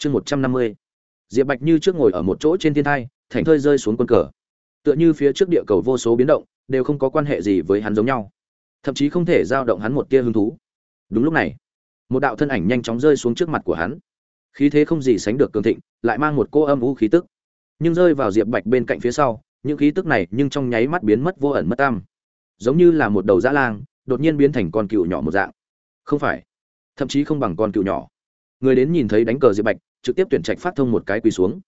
chương một trăm năm mươi. Diệp bạch như trước ngồi ở một chỗ trên thiên thai thành thơi rơi xuống quân cờ. Tựa như phía trước địa cầu vô số biến động, đều không có quan hệ gì với hắn giống nhau. Thậm chí không thể giao động hắn một tia hứng thú. Đúng lúc này, một đạo thân ảnh nhanh chóng rơi xuống trước mặt của hắn. Khí thế không gì sánh được cường thịnh, lại mang một cô âm u khí tức. Nhưng rơi vào diệp bạch bên cạnh phía sau, những khí tức này nhưng trong nháy mắt biến mất vô ẩn mất tam. Giống như là một đầu dã lang, đột nhiên biến thành con cựu nhỏ một dạng. Không phải, thậm chí không bằng con cựu nhỏ. Người đến nhìn thấy đánh cờ diệp bạch trực tiếp tuyển trạch phát thông một cái quỳ xuống.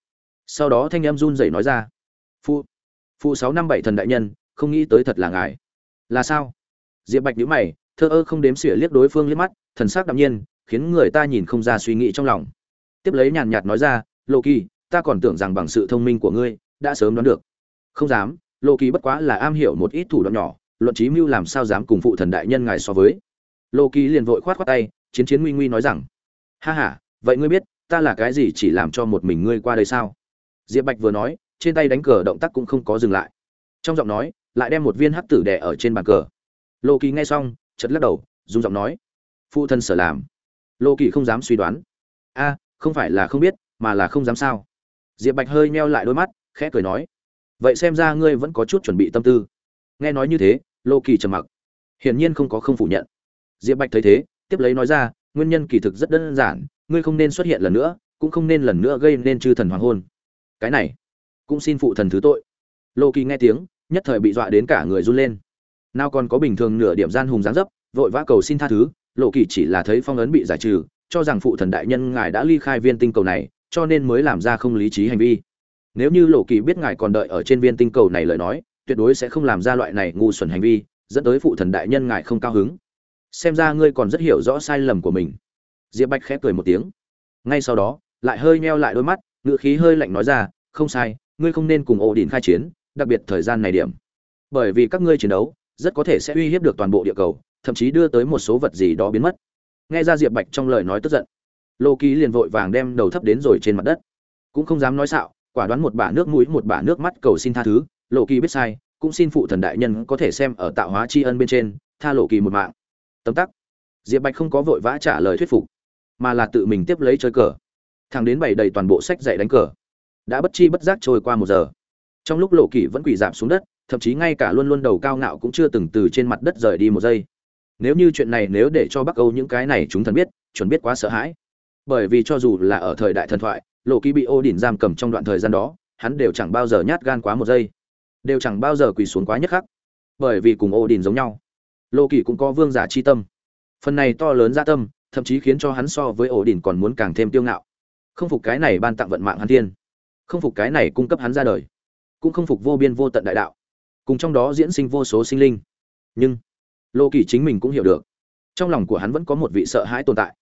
Sau đó thanh em run rẩy nói ra phụ phụ sáu năm bảy thần đại nhân, không nghĩ tới thật là ngài. Là sao? Diệp bạch nhíu mày, thơ ơ không đếm xỉa liếc đối phương liếc mắt, thần sắc đạm nhiên, khiến người ta nhìn không ra suy nghĩ trong lòng. Tiếp lấy nhàn nhạt nói ra, lộ kỳ, ta còn tưởng rằng bằng sự thông minh của ngươi, đã sớm đoán được. Không dám, lộ kỳ bất quá là am hiểu một ít thủ đoạn nhỏ, luận trí mưu làm sao dám cùng phụ thần đại nhân ngài so với. Lộ kỳ liền vội khoát khoát tay, chiến chiến nguy nguy nói rằng, ha ha, vậy ngươi biết ta là cái gì chỉ làm cho một mình ngươi qua đây sao? Diệp bạch vừa nói, trên tay đánh cờ động tác cũng không có dừng lại. Trong giọng nói, lại đem một viên hắc tử đẻ ở trên bàn cờ. Lô kỳ nghe xong chật lắc đầu, dùng giọng nói, phụ thân sở làm. Lô kỳ không dám suy đoán. A, không phải là không biết, mà là không dám sao? Diệp bạch hơi meo lại đôi mắt, khẽ cười nói, vậy xem ra ngươi vẫn có chút chuẩn bị tâm tư. Nghe nói như thế, lô kỳ trầm mặc. Hiển nhiên không có không phủ nhận. Diệp bạch thấy thế, tiếp lấy nói ra, nguyên nhân kỳ thực rất đơn giản ngươi không nên xuất hiện lần nữa, cũng không nên lần nữa gây nên chư thần hoàng hôn. Cái này, cũng xin phụ thần thứ tội. Lô kỳ nghe tiếng, nhất thời bị dọa đến cả người run lên. Nào còn có bình thường nửa điểm gian hùng giáng dấp, vội vã cầu xin tha thứ lộ kỳ chỉ là thấy phong ấn bị giải trừ, cho rằng phụ thần đại nhân ngài đã ly khai viên tinh cầu này, cho nên mới làm ra không lý trí hành vi. Nếu như lộ kỳ biết ngài còn đợi ở trên viên tinh cầu này lời nói, tuyệt đối sẽ không làm ra loại này ngu xuẩn hành vi, dẫn tới phụ thần đại nhân ngài không cao hứng. Xem ra ngươi còn rất hiểu rõ sai lầm của mình diệp bạch khẽ cười một tiếng. Ngay sau đó, lại hơi meo lại đôi mắt ngựa khí hơi lạnh nói ra, không sai, ngươi không nên cùng ổ đỉnh khai chiến, đặc biệt thời gian này điểm. Bởi vì các ngươi chiến đấu, rất có thể sẽ uy hiếp được toàn bộ địa cầu, thậm chí đưa tới một số vật gì đó biến mất. Nghe ra diệp bạch trong lời nói tức giận, lô ký liền vội vàng đem đầu thấp đến rồi trên mặt đất. Cũng không dám nói xạo, quả đoán một bả nước mũi, một bả nước mắt cầu xin tha thứ lộ kỳ biết sai, cũng xin phụ thần đại nhân có thể xem ở tạo hóa tri ân bên trên, tha lộ kỳ một mạng. Tấm tắc. Diệp bạch không có vội vã trả lời thuyết phục mà là tự mình tiếp lấy chơi cờ. Thằng đến bày đầy toàn bộ sách dạy đánh cờ. Đã bất chi bất giác trôi qua một giờ. Trong lúc lộ kỷ vẫn quỳ giảm xuống đất, thậm chí ngay cả luôn luôn đầu cao ngạo cũng chưa từng từ trên mặt đất rời đi một giây. Nếu như chuyện này nếu để cho bắc âu những cái này chúng thần biết, chuẩn biết quá sợ hãi. Bởi vì cho dù là ở thời đại thần thoại, lộ kỳ bị ô đỉnh giam cầm trong đoạn thời gian đó, hắn đều chẳng bao giờ nhát gan quá một giây. Đều chẳng bao giờ quỳ xuống quá nhất khắc. Bởi vì cùng ô đỉnh giống nhau. Lộ kỳ cũng có vương giả chi tâm. Phần này to lớn gia tâm thậm chí khiến cho hắn so với ổ đỉnh còn muốn càng thêm tiêu ngạo. Không phục cái này ban tặng vận mạng hắn thiên. Không phục cái này cung cấp hắn ra đời. Cũng không phục vô biên vô tận đại đạo. Cùng trong đó diễn sinh vô số sinh linh. Nhưng, lô kỳ chính mình cũng hiểu được. Trong lòng của hắn vẫn có một vị sợ hãi tồn tại.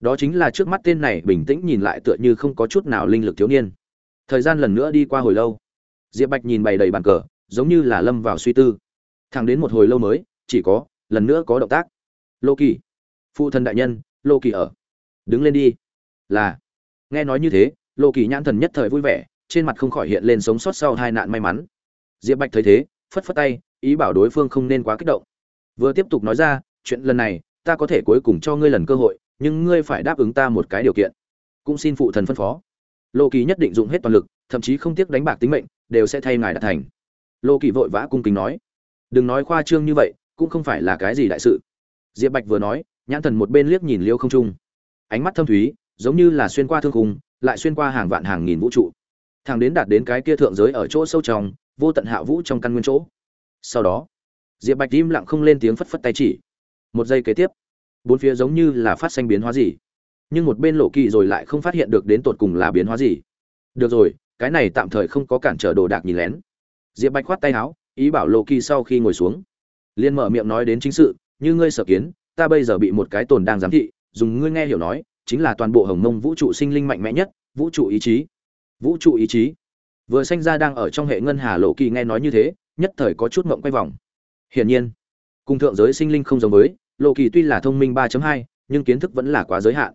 Đó chính là trước mắt tên này bình tĩnh nhìn lại tựa như không có chút nào linh lực thiếu niên. Thời gian lần nữa đi qua hồi lâu. Diệp bạch nhìn bày đầy bàn cờ, giống như là lâm vào suy tư. Thẳng đến một hồi lâu mới, chỉ có, lần nữa có động tác. Lô kỳ phụ thân đại nhân lô kỳ ở. Đứng lên đi. Là. Nghe nói như thế, lô kỳ nhãn thần nhất thời vui vẻ, trên mặt không khỏi hiện lên sống sót sau hai nạn may mắn. Diệp bạch thấy thế, phất phất tay, ý bảo đối phương không nên quá kích động. Vừa tiếp tục nói ra, chuyện lần này, ta có thể cuối cùng cho ngươi lần cơ hội, nhưng ngươi phải đáp ứng ta một cái điều kiện. Cũng xin phụ thần phân phó. Lô kỳ nhất định dùng hết toàn lực, thậm chí không tiếc đánh bạc tính mệnh, đều sẽ thay ngài đạt thành. Lô kỳ vội vã cung kính nói, đừng nói khoa trương như vậy, cũng không phải là cái gì đại sự. Diệp bạch vừa nói nhãn thần một bên liếc nhìn liêu không trung. Ánh mắt thâm thúy, giống như là xuyên qua thương khung, lại xuyên qua hàng vạn hàng nghìn vũ trụ. Thằng đến đạt đến cái kia thượng giới ở chỗ sâu trong, vô tận hạ vũ trong căn nguyên chỗ. Sau đó, diệp bạch im lặng không lên tiếng phất phất tay chỉ. Một giây kế tiếp, bốn phía giống như là phát sinh biến hóa gì. Nhưng một bên lộ kỳ rồi lại không phát hiện được đến tột cùng là biến hóa gì. Được rồi, cái này tạm thời không có cản trở đồ đạc nhìn lén. Diệp bạch khoát tay áo, ý bảo lộ kỳ sau khi ngồi xuống liên mở miệng nói đến chính sự, như ngươi sở kiến ta bây giờ bị một cái tồn đang giám thị dùng ngươi nghe hiểu nói chính là toàn bộ hồng mông vũ trụ sinh linh mạnh mẽ nhất vũ trụ ý chí. Vũ trụ ý chí. Vừa sanh ra đang ở trong hệ ngân hà lộ kỳ nghe nói như thế nhất thời có chút mộng quay vòng. Hiển nhiên cùng thượng giới sinh linh không giống với lộ kỳ tuy là thông minh 3.2, nhưng kiến thức vẫn là quá giới hạn.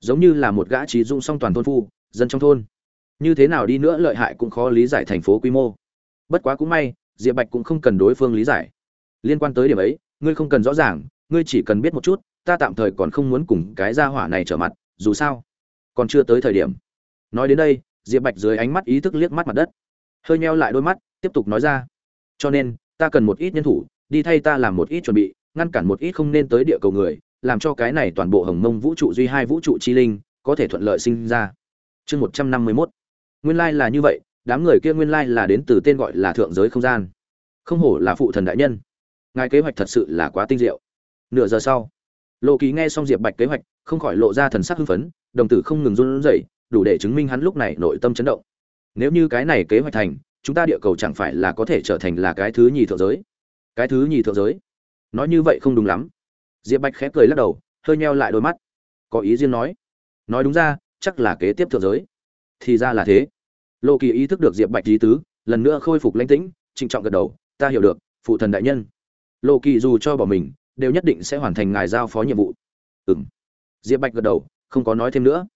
Giống như là một gã trí dung song toàn thôn phu dân trong thôn. Như thế nào đi nữa lợi hại cũng khó lý giải thành phố quy mô. Bất quá cũng may diệp bạch cũng không cần đối phương lý giải. Liên quan tới điểm ấy ngươi không cần rõ ràng ngươi chỉ cần biết một chút, ta tạm thời còn không muốn cùng cái gia hỏa này trở mặt, dù sao, còn chưa tới thời điểm. Nói đến đây, diệp bạch dưới ánh mắt ý thức liếc mắt mặt đất. Hơi nheo lại đôi mắt, tiếp tục nói ra. Cho nên, ta cần một ít nhân thủ, đi thay ta làm một ít chuẩn bị, ngăn cản một ít không nên tới địa cầu người, làm cho cái này toàn bộ hồng mông vũ trụ duy hai vũ trụ chi linh, có thể thuận lợi sinh ra. Chương một trăm năm mươi mốt. Nguyên lai là như vậy, đám người kia nguyên lai là đến từ tên gọi là thượng giới không gian. Không hổ là phụ thần đại nhân. Ngài kế hoạch thật sự là quá tinh diệu nửa giờ sau lộ kỳ nghe xong diệp bạch kế hoạch, không khỏi lộ ra thần sắc hưng phấn, đồng tử không ngừng run rẩy, đủ để chứng minh hắn lúc này nội tâm chấn động. Nếu như cái này kế hoạch thành, chúng ta địa cầu chẳng phải là có thể trở thành là cái thứ nhì thượng giới? Cái thứ nhì thượng giới? Nói như vậy không đúng lắm. Diệp bạch khẽ cười lắc đầu, hơi nheo lại đôi mắt. Có ý riêng nói. Nói đúng ra, chắc là kế tiếp thượng giới. Thì ra là thế. Lộ kỳ ý thức được diệp bạch lý tứ, lần nữa khôi phục lãnh tĩnh, trịnh trọng gật đầu, ta hiểu được, phụ thần đại nhân. Lộ kỳ dù cho bỏ mình đều nhất định sẽ hoàn thành ngài giao phó nhiệm vụ. Ừng diệp bạch gật đầu, không có nói thêm nữa.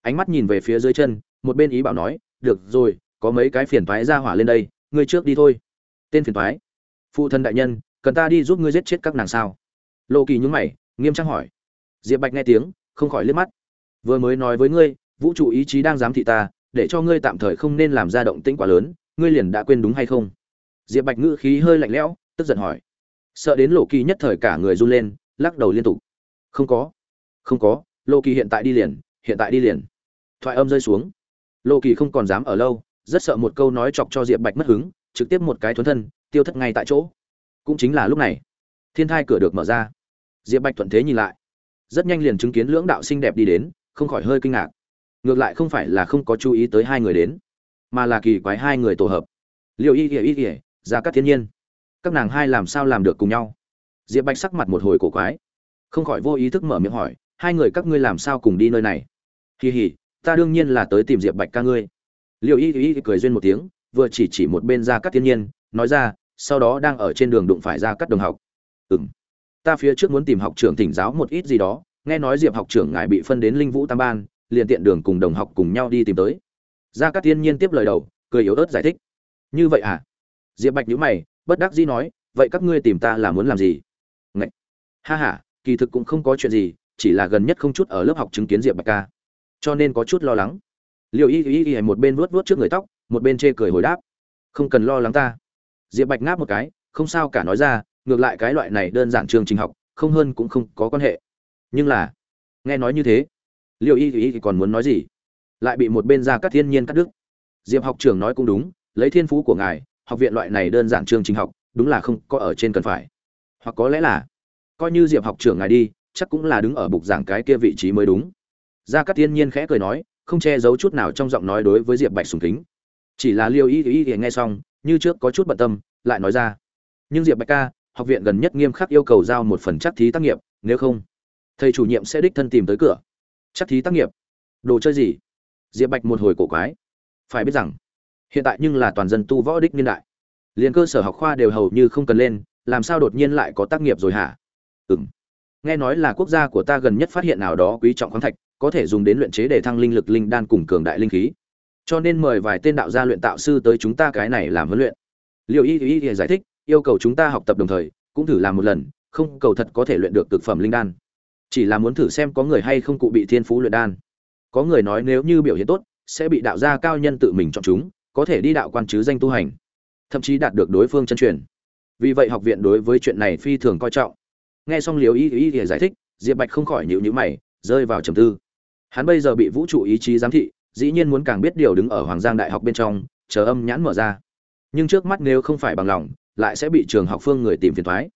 Ánh mắt nhìn về phía dưới chân, một bên ý bảo nói, được rồi, có mấy cái phiền thoái ra hỏa lên đây, ngươi trước đi thôi. Tên phiền thoái phụ thân đại nhân, cần ta đi giúp ngươi giết chết các nàng sao? Lộ kỳ nhúng mày, nghiêm trang hỏi. Diệp bạch nghe tiếng, không khỏi liếc mắt. Vừa mới nói với ngươi, vũ trụ ý chí đang giám thị ta, để cho ngươi tạm thời không nên làm ra động tĩnh quá lớn, ngươi liền đã quên đúng hay không? Diệp bạch ngữ khí hơi lạnh lẽo, tức giận hỏi sợ đến lộ kỳ nhất thời cả người run lên, lắc đầu liên tục. Không có. Không có, lộ kỳ hiện tại đi liền, hiện tại đi liền. Thoại âm rơi xuống. Lộ kỳ không còn dám ở lâu, rất sợ một câu nói chọc cho diệp bạch mất hứng, trực tiếp một cái thuấn thân, tiêu thất ngay tại chỗ. Cũng chính là lúc này, thiên thai cửa được mở ra. Diệp bạch thuận thế nhìn lại. Rất nhanh liền chứng kiến lưỡng đạo xinh đẹp đi đến, không khỏi hơi kinh ngạc. Ngược lại không phải là không có chú ý tới hai người đến, mà là kỳ quái hai người tổ hợp. Liệu y ỉa y ỉa ra các thiên nhiên các nàng hai làm sao làm được cùng nhau? Diệp bạch sắc mặt một hồi cổ quái. Không khỏi vô ý thức mở miệng hỏi, hai người các ngươi làm sao cùng đi nơi này? Kỳ hỉ ta đương nhiên là tới tìm diệp bạch ca ngươi. Liệu y y cười duyên một tiếng, vừa chỉ chỉ một bên ra cắt thiên nhiên, nói ra, sau đó đang ở trên đường đụng phải ra cắt đồng học. Ừng ta phía trước muốn tìm học trưởng thỉnh giáo một ít gì đó, nghe nói diệp học trưởng ngài bị phân đến linh vũ tam ban, liền tiện đường cùng đồng học cùng nhau đi tìm tới. Ra cắt thiên nhiên tiếp lời đầu, cười yếu ớt giải thích. Như vậy à? Diệp bạch nhíu mày bất đắc dĩ nói, vậy các ngươi tìm ta là muốn làm gì? Ngậy! ha ha, kỳ thực cũng không có chuyện gì, chỉ là gần nhất không chút ở lớp học chứng kiến diệp bạch ca. Cho nên có chút lo lắng. Liệu y y y một bên vuốt vuốt trước người tóc, một bên chê cười hồi đáp. Không cần lo lắng ta. Diệp bạch ngáp một cái, không sao cả nói ra, ngược lại cái loại này đơn giản chương trình học, không hơn cũng không có quan hệ. Nhưng là, nghe nói như thế liệu y y còn muốn nói gì? Lại bị một bên ra cắt thiên nhiên cắt đứt. Diệp học trưởng nói cũng đúng, lấy thiên phú của ngài học viện loại này đơn giản chương trình học, đúng là không có ở trên cần phải. Hoặc có lẽ là, coi như diệp học trưởng ngài đi, chắc cũng là đứng ở bục giảng cái kia vị trí mới đúng. Gia cát thiên nhiên khẽ cười nói, không che giấu chút nào trong giọng nói đối với diệp bạch sùng kính. Chỉ là liêu ý ý nghe xong, như trước có chút bận tâm, lại nói ra. Nhưng diệp bạch ca, học viện gần nhất nghiêm khắc yêu cầu giao một phần chắc thí tác nghiệp, nếu không, thầy chủ nhiệm sẽ đích thân tìm tới cửa. Chắc thí tác nghiệp. Đồ chơi gì? Diệp bạch một hồi cổ quái. Phải biết rằng hiện tại nhưng là toàn dân tu võ đích niên đại. Liền cơ sở học khoa đều hầu như không cần lên, làm sao đột nhiên lại có tác nghiệp rồi hả? Ừ m nghe nói là quốc gia của ta gần nhất phát hiện nào đó quý trọng khoáng thạch, có thể dùng đến luyện chế để thăng linh lực, linh đan cùng cường đại linh khí. Cho nên mời vài tên đạo gia luyện tạo sư tới chúng ta cái này làm huấn luyện. Liệu y y y giải thích, yêu cầu chúng ta học tập đồng thời, cũng thử làm một lần, không cầu thật có thể luyện được cực phẩm linh đan. Chỉ là muốn thử xem có người hay không cụ bị thiên phú luyện đan. Có người nói nếu như biểu hiện tốt, sẽ bị đạo gia cao nhân tự mình chọn chúng có thể đi đạo quan chứ danh tu hành, thậm chí đạt được đối phương chân truyền. Vì vậy học viện đối với chuyện này phi thường coi trọng. Nghe xong liều ý ý thì giải thích, diệp bạch không khỏi nhịu nhữ mày, rơi vào trầm tư. Hắn bây giờ bị vũ trụ ý chí giám thị, dĩ nhiên muốn càng biết điều đứng ở hoàng giang đại học bên trong, chờ âm nhãn mở ra. Nhưng trước mắt nếu không phải bằng lòng, lại sẽ bị trường học phương người tìm phiền thoái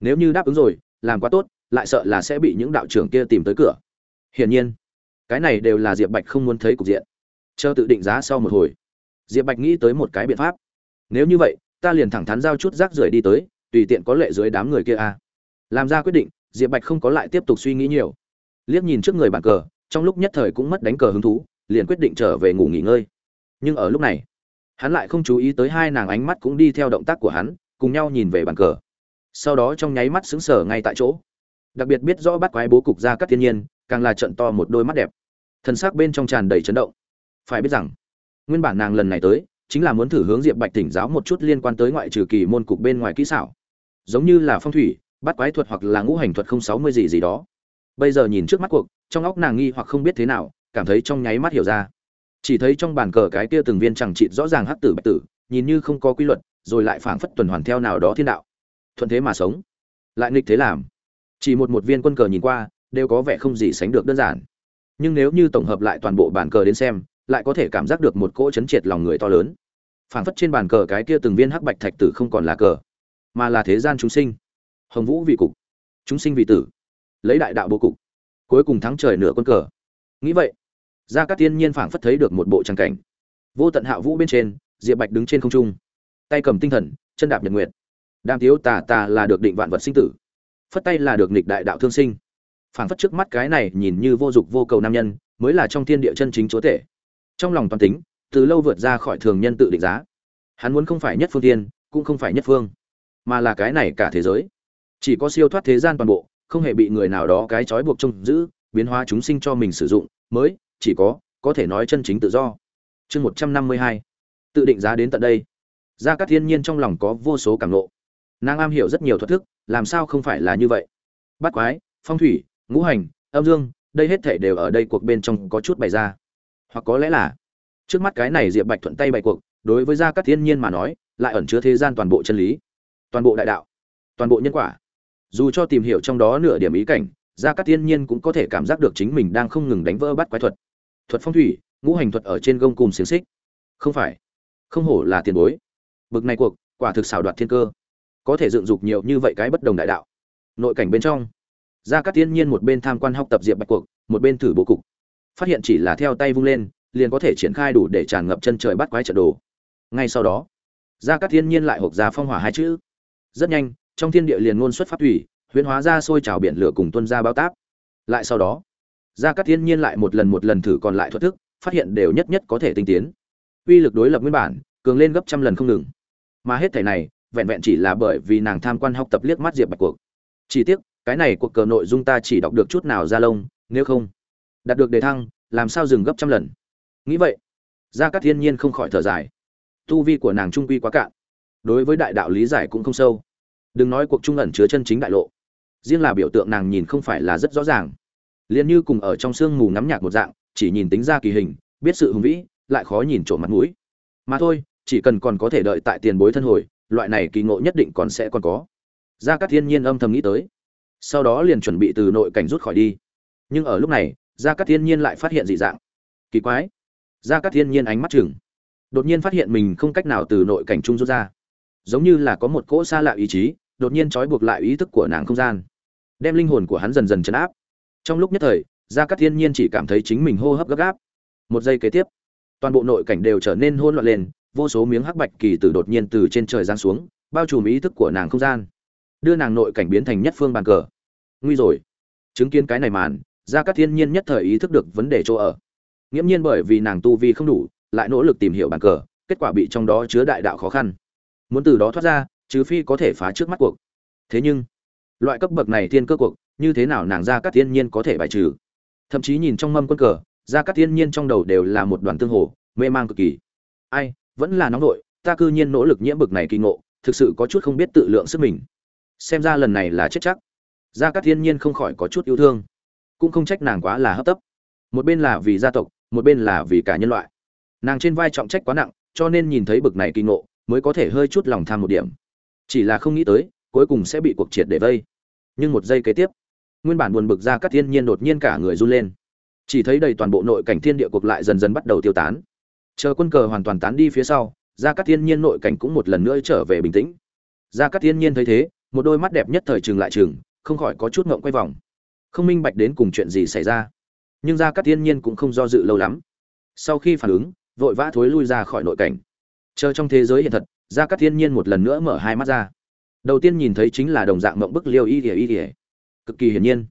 nếu như đáp ứng rồi, làm quá tốt, lại sợ là sẽ bị những đạo trưởng kia tìm tới cửa. Hiển nhiên, cái này đều là diệp bạch không muốn thấy cục diện. Chờ tự định giá sau một hồi diệp bạch nghĩ tới một cái biện pháp. Nếu như vậy, ta liền thẳng thắn giao chút rác rưởi đi tới, tùy tiện có lệ dưới đám người kia a làm ra quyết định, diệp bạch không có lại tiếp tục suy nghĩ nhiều. Liếc nhìn trước người bàn cờ, trong lúc nhất thời cũng mất đánh cờ hứng thú, liền quyết định trở về ngủ nghỉ ngơi. Nhưng ở lúc này, hắn lại không chú ý tới hai nàng ánh mắt cũng đi theo động tác của hắn, cùng nhau nhìn về bàn cờ. Sau đó trong nháy mắt xứng sở ngay tại chỗ. Đặc biệt biết rõ bắt quái bố cục ra các thiên nhiên, càng là trận to một đôi mắt đẹp. Thân xác bên trong tràn đầy chấn động. Phải biết rằng nguyên bản nàng lần này tới, chính là muốn thử hướng diệp bạch tỉnh giáo một chút liên quan tới ngoại trừ kỳ môn cục bên ngoài kỹ xảo. Giống như là phong thủy, bắt quái thuật hoặc là ngũ hành thuật không sáu mươi gì gì đó. Bây giờ nhìn trước mắt cuộc, trong óc nàng nghi hoặc không biết thế nào, cảm thấy trong nháy mắt hiểu ra. Chỉ thấy trong bàn cờ cái kia từng viên chẳng trị rõ ràng hắc tử bạch tử, nhìn như không có quy luật, rồi lại phảng phất tuần hoàn theo nào đó thiên đạo. Thuận thế mà sống. Lại nghịch thế làm. Chỉ một một viên quân cờ nhìn qua, đều có vẻ không gì sánh được đơn giản. Nhưng nếu như tổng hợp lại toàn bộ bàn cờ đến xem lại có thể cảm giác được một cỗ chấn triệt lòng người to lớn. Phảng phất trên bàn cờ cái kia từng viên hắc bạch thạch tử không còn là cờ, mà là thế gian chúng sinh. Hồng vũ vị cục, chúng sinh vị tử, lấy đại đạo bố cục, cuối cùng thắng trời nửa quân cờ. Nghĩ vậy, gia cát tiên nhiên phảng phất thấy được một bộ trang cảnh. Vô tận hạ vũ bên trên, diệp bạch đứng trên không trung, tay cầm tinh thần, chân đạp nhật nguyệt. Đam tiếu tà tà là được định vạn vật sinh tử, phất tay là được nghịch đại đạo thương sinh. Phảng phất trước mắt cái này nhìn như vô dục vô cầu nam nhân, mới là trong thiên địa chân chính chúa tể trong lòng toàn tính, từ lâu vượt ra khỏi thường nhân tự định giá. Hắn muốn không phải nhất phương tiên, cũng không phải nhất phương, mà là cái này cả thế giới. Chỉ có siêu thoát thế gian toàn bộ, không hề bị người nào đó cái trói buộc trông giữ, biến hóa chúng sinh cho mình sử dụng, mới, chỉ có có thể nói chân chính tự do. Chương một trăm năm mươi hai, tự định giá đến tận đây. Gia cát thiên nhiên trong lòng có vô số cảm lộ nàng am hiểu rất nhiều thuật thức, làm sao không phải là như vậy? Bắt quái, phong thủy, ngũ hành, âm dương, đây hết thể đều ở đây cuộc bên trong có chút bày ra hoặc có lẽ là. Trước mắt cái này diệp bạch thuận tay bày cuộc, đối với gia cát thiên nhiên mà nói, lại ẩn chứa thế gian toàn bộ chân lý, toàn bộ đại đạo, toàn bộ nhân quả. Dù cho tìm hiểu trong đó nửa điểm ý cảnh, gia cát thiên nhiên cũng có thể cảm giác được chính mình đang không ngừng đánh vỡ bắt quái thuật. Thuật phong thủy, ngũ hành thuật ở trên gông cùng xiềng xích. Không phải, không hổ là tiền bối. Bực này cuộc, quả thực xảo đoạt thiên cơ. Có thể dựng dục nhiều như vậy cái bất đồng đại đạo. Nội cảnh bên trong, gia cát thiên nhiên một bên tham quan học tập diệp bạch cuộc, một bên thử bố cục phát hiện chỉ là theo tay vung lên, liền có thể triển khai đủ để tràn ngập chân trời bắt quái trận đồ. Ngay sau đó, gia cát thiên nhiên lại hộp ra phong hỏa hai chữ. Rất nhanh, trong thiên địa liền ngôn xuất phát thủy, huyễn hóa ra sôi trào biển lửa cùng tuân ra bao táp. Lại sau đó, gia cát thiên nhiên lại một lần một lần thử còn lại thuật thức, phát hiện đều nhất nhất có thể tinh tiến. Uy lực đối lập nguyên bản, cường lên gấp trăm lần không ngừng. Mà hết thảy này, vẹn vẹn chỉ là bởi vì nàng tham quan học tập liếc mắt diệp bạch cuộc. Chỉ tiếc, cái này cuộc cờ nội dung ta chỉ đọc được chút nào ra lông, nếu không đạt được đề thăng, làm sao dừng gấp trăm lần? Nghĩ vậy, gia cát thiên nhiên không khỏi thở dài. Tu vi của nàng trung quy quá cạn, đối với đại đạo lý giải cũng không sâu. Đừng nói cuộc trung ẩn chứa chân chính đại lộ, riêng là biểu tượng nàng nhìn không phải là rất rõ ràng. Liền như cùng ở trong sương mù ngắm nhạc một dạng, chỉ nhìn tính ra kỳ hình, biết sự hùng vĩ, lại khó nhìn trộm mặt mũi. Mà thôi, chỉ cần còn có thể đợi tại tiền bối thân hồi, loại này kỳ ngộ nhất định còn sẽ còn có. Gia cát thiên nhiên âm thầm nghĩ tới. Sau đó liền chuẩn bị từ nội cảnh rút khỏi đi. Nhưng ở lúc này gia cát thiên nhiên lại phát hiện dị dạng. Kỳ quái. Gia cát thiên nhiên ánh mắt chừng. Đột nhiên phát hiện mình không cách nào từ nội cảnh trung rút ra. Giống như là có một cỗ xa lạ ý chí, đột nhiên trói buộc lại ý thức của nàng không gian. Đem linh hồn của hắn dần dần chấn áp. Trong lúc nhất thời, gia cát thiên nhiên chỉ cảm thấy chính mình hô hấp gấp gáp. Một giây kế tiếp, toàn bộ nội cảnh đều trở nên hỗn loạn lên, vô số miếng hắc bạch kỳ từ đột nhiên từ trên trời giáng xuống, bao trùm ý thức của nàng không gian. Đưa nàng nội cảnh biến thành nhất phương bàn cờ. Nguy rồi. Chứng kiến cái này màn gia cát thiên nhiên nhất thời ý thức được vấn đề chỗ ở. Nghiễm nhiên bởi vì nàng tu vi không đủ, lại nỗ lực tìm hiểu bàn cờ, kết quả bị trong đó chứa đại đạo khó khăn. Muốn từ đó thoát ra, trừ phi có thể phá trước mắt cuộc. Thế nhưng, loại cấp bậc này thiên cơ cuộc, như thế nào nàng gia cát thiên nhiên có thể bài trừ? Thậm chí nhìn trong mâm quân cờ gia cát thiên nhiên trong đầu đều là một đoàn tương hồ, mê mang cực kỳ. Ai, vẫn là nóng nội, ta cư nhiên nỗ lực nhiễm bực này kỳ ngộ, thực sự có chút không biết tự lượng sức mình. Xem ra lần này là chết chắc. Gia cát thiên nhiên không khỏi có chút yêu thương cũng không trách nàng quá là hấp tấp. Một bên là vì gia tộc, một bên là vì cả nhân loại. Nàng trên vai trọng trách quá nặng, cho nên nhìn thấy bực này kinh ngộ, mới có thể hơi chút lòng tham một điểm. Chỉ là không nghĩ tới, cuối cùng sẽ bị cuộc triệt để vây. Nhưng một giây kế tiếp, nguyên bản buồn bực ra các thiên nhiên đột nhiên cả người run lên. Chỉ thấy đầy toàn bộ nội cảnh thiên địa cuộc lại dần dần bắt đầu tiêu tán. Chờ quân cờ hoàn toàn tán đi phía sau, ra các thiên nhiên nội cảnh cũng một lần nữa trở về bình tĩnh. Ra các thiên nhiên thấy thế, một đôi mắt đẹp nhất thời trường lại trường không khỏi có chút ngộng quay vòng không minh bạch đến cùng chuyện gì xảy ra. Nhưng ra Cát thiên nhiên cũng không do dự lâu lắm. Sau khi phản ứng, vội vã thối lui ra khỏi nội cảnh. Chờ trong thế giới hiện thật ra Cát thiên nhiên một lần nữa mở hai mắt ra. Đầu tiên nhìn thấy chính là đồng dạng mộng bức liêu y ỉa y ỉa cực kỳ hiển nhiên.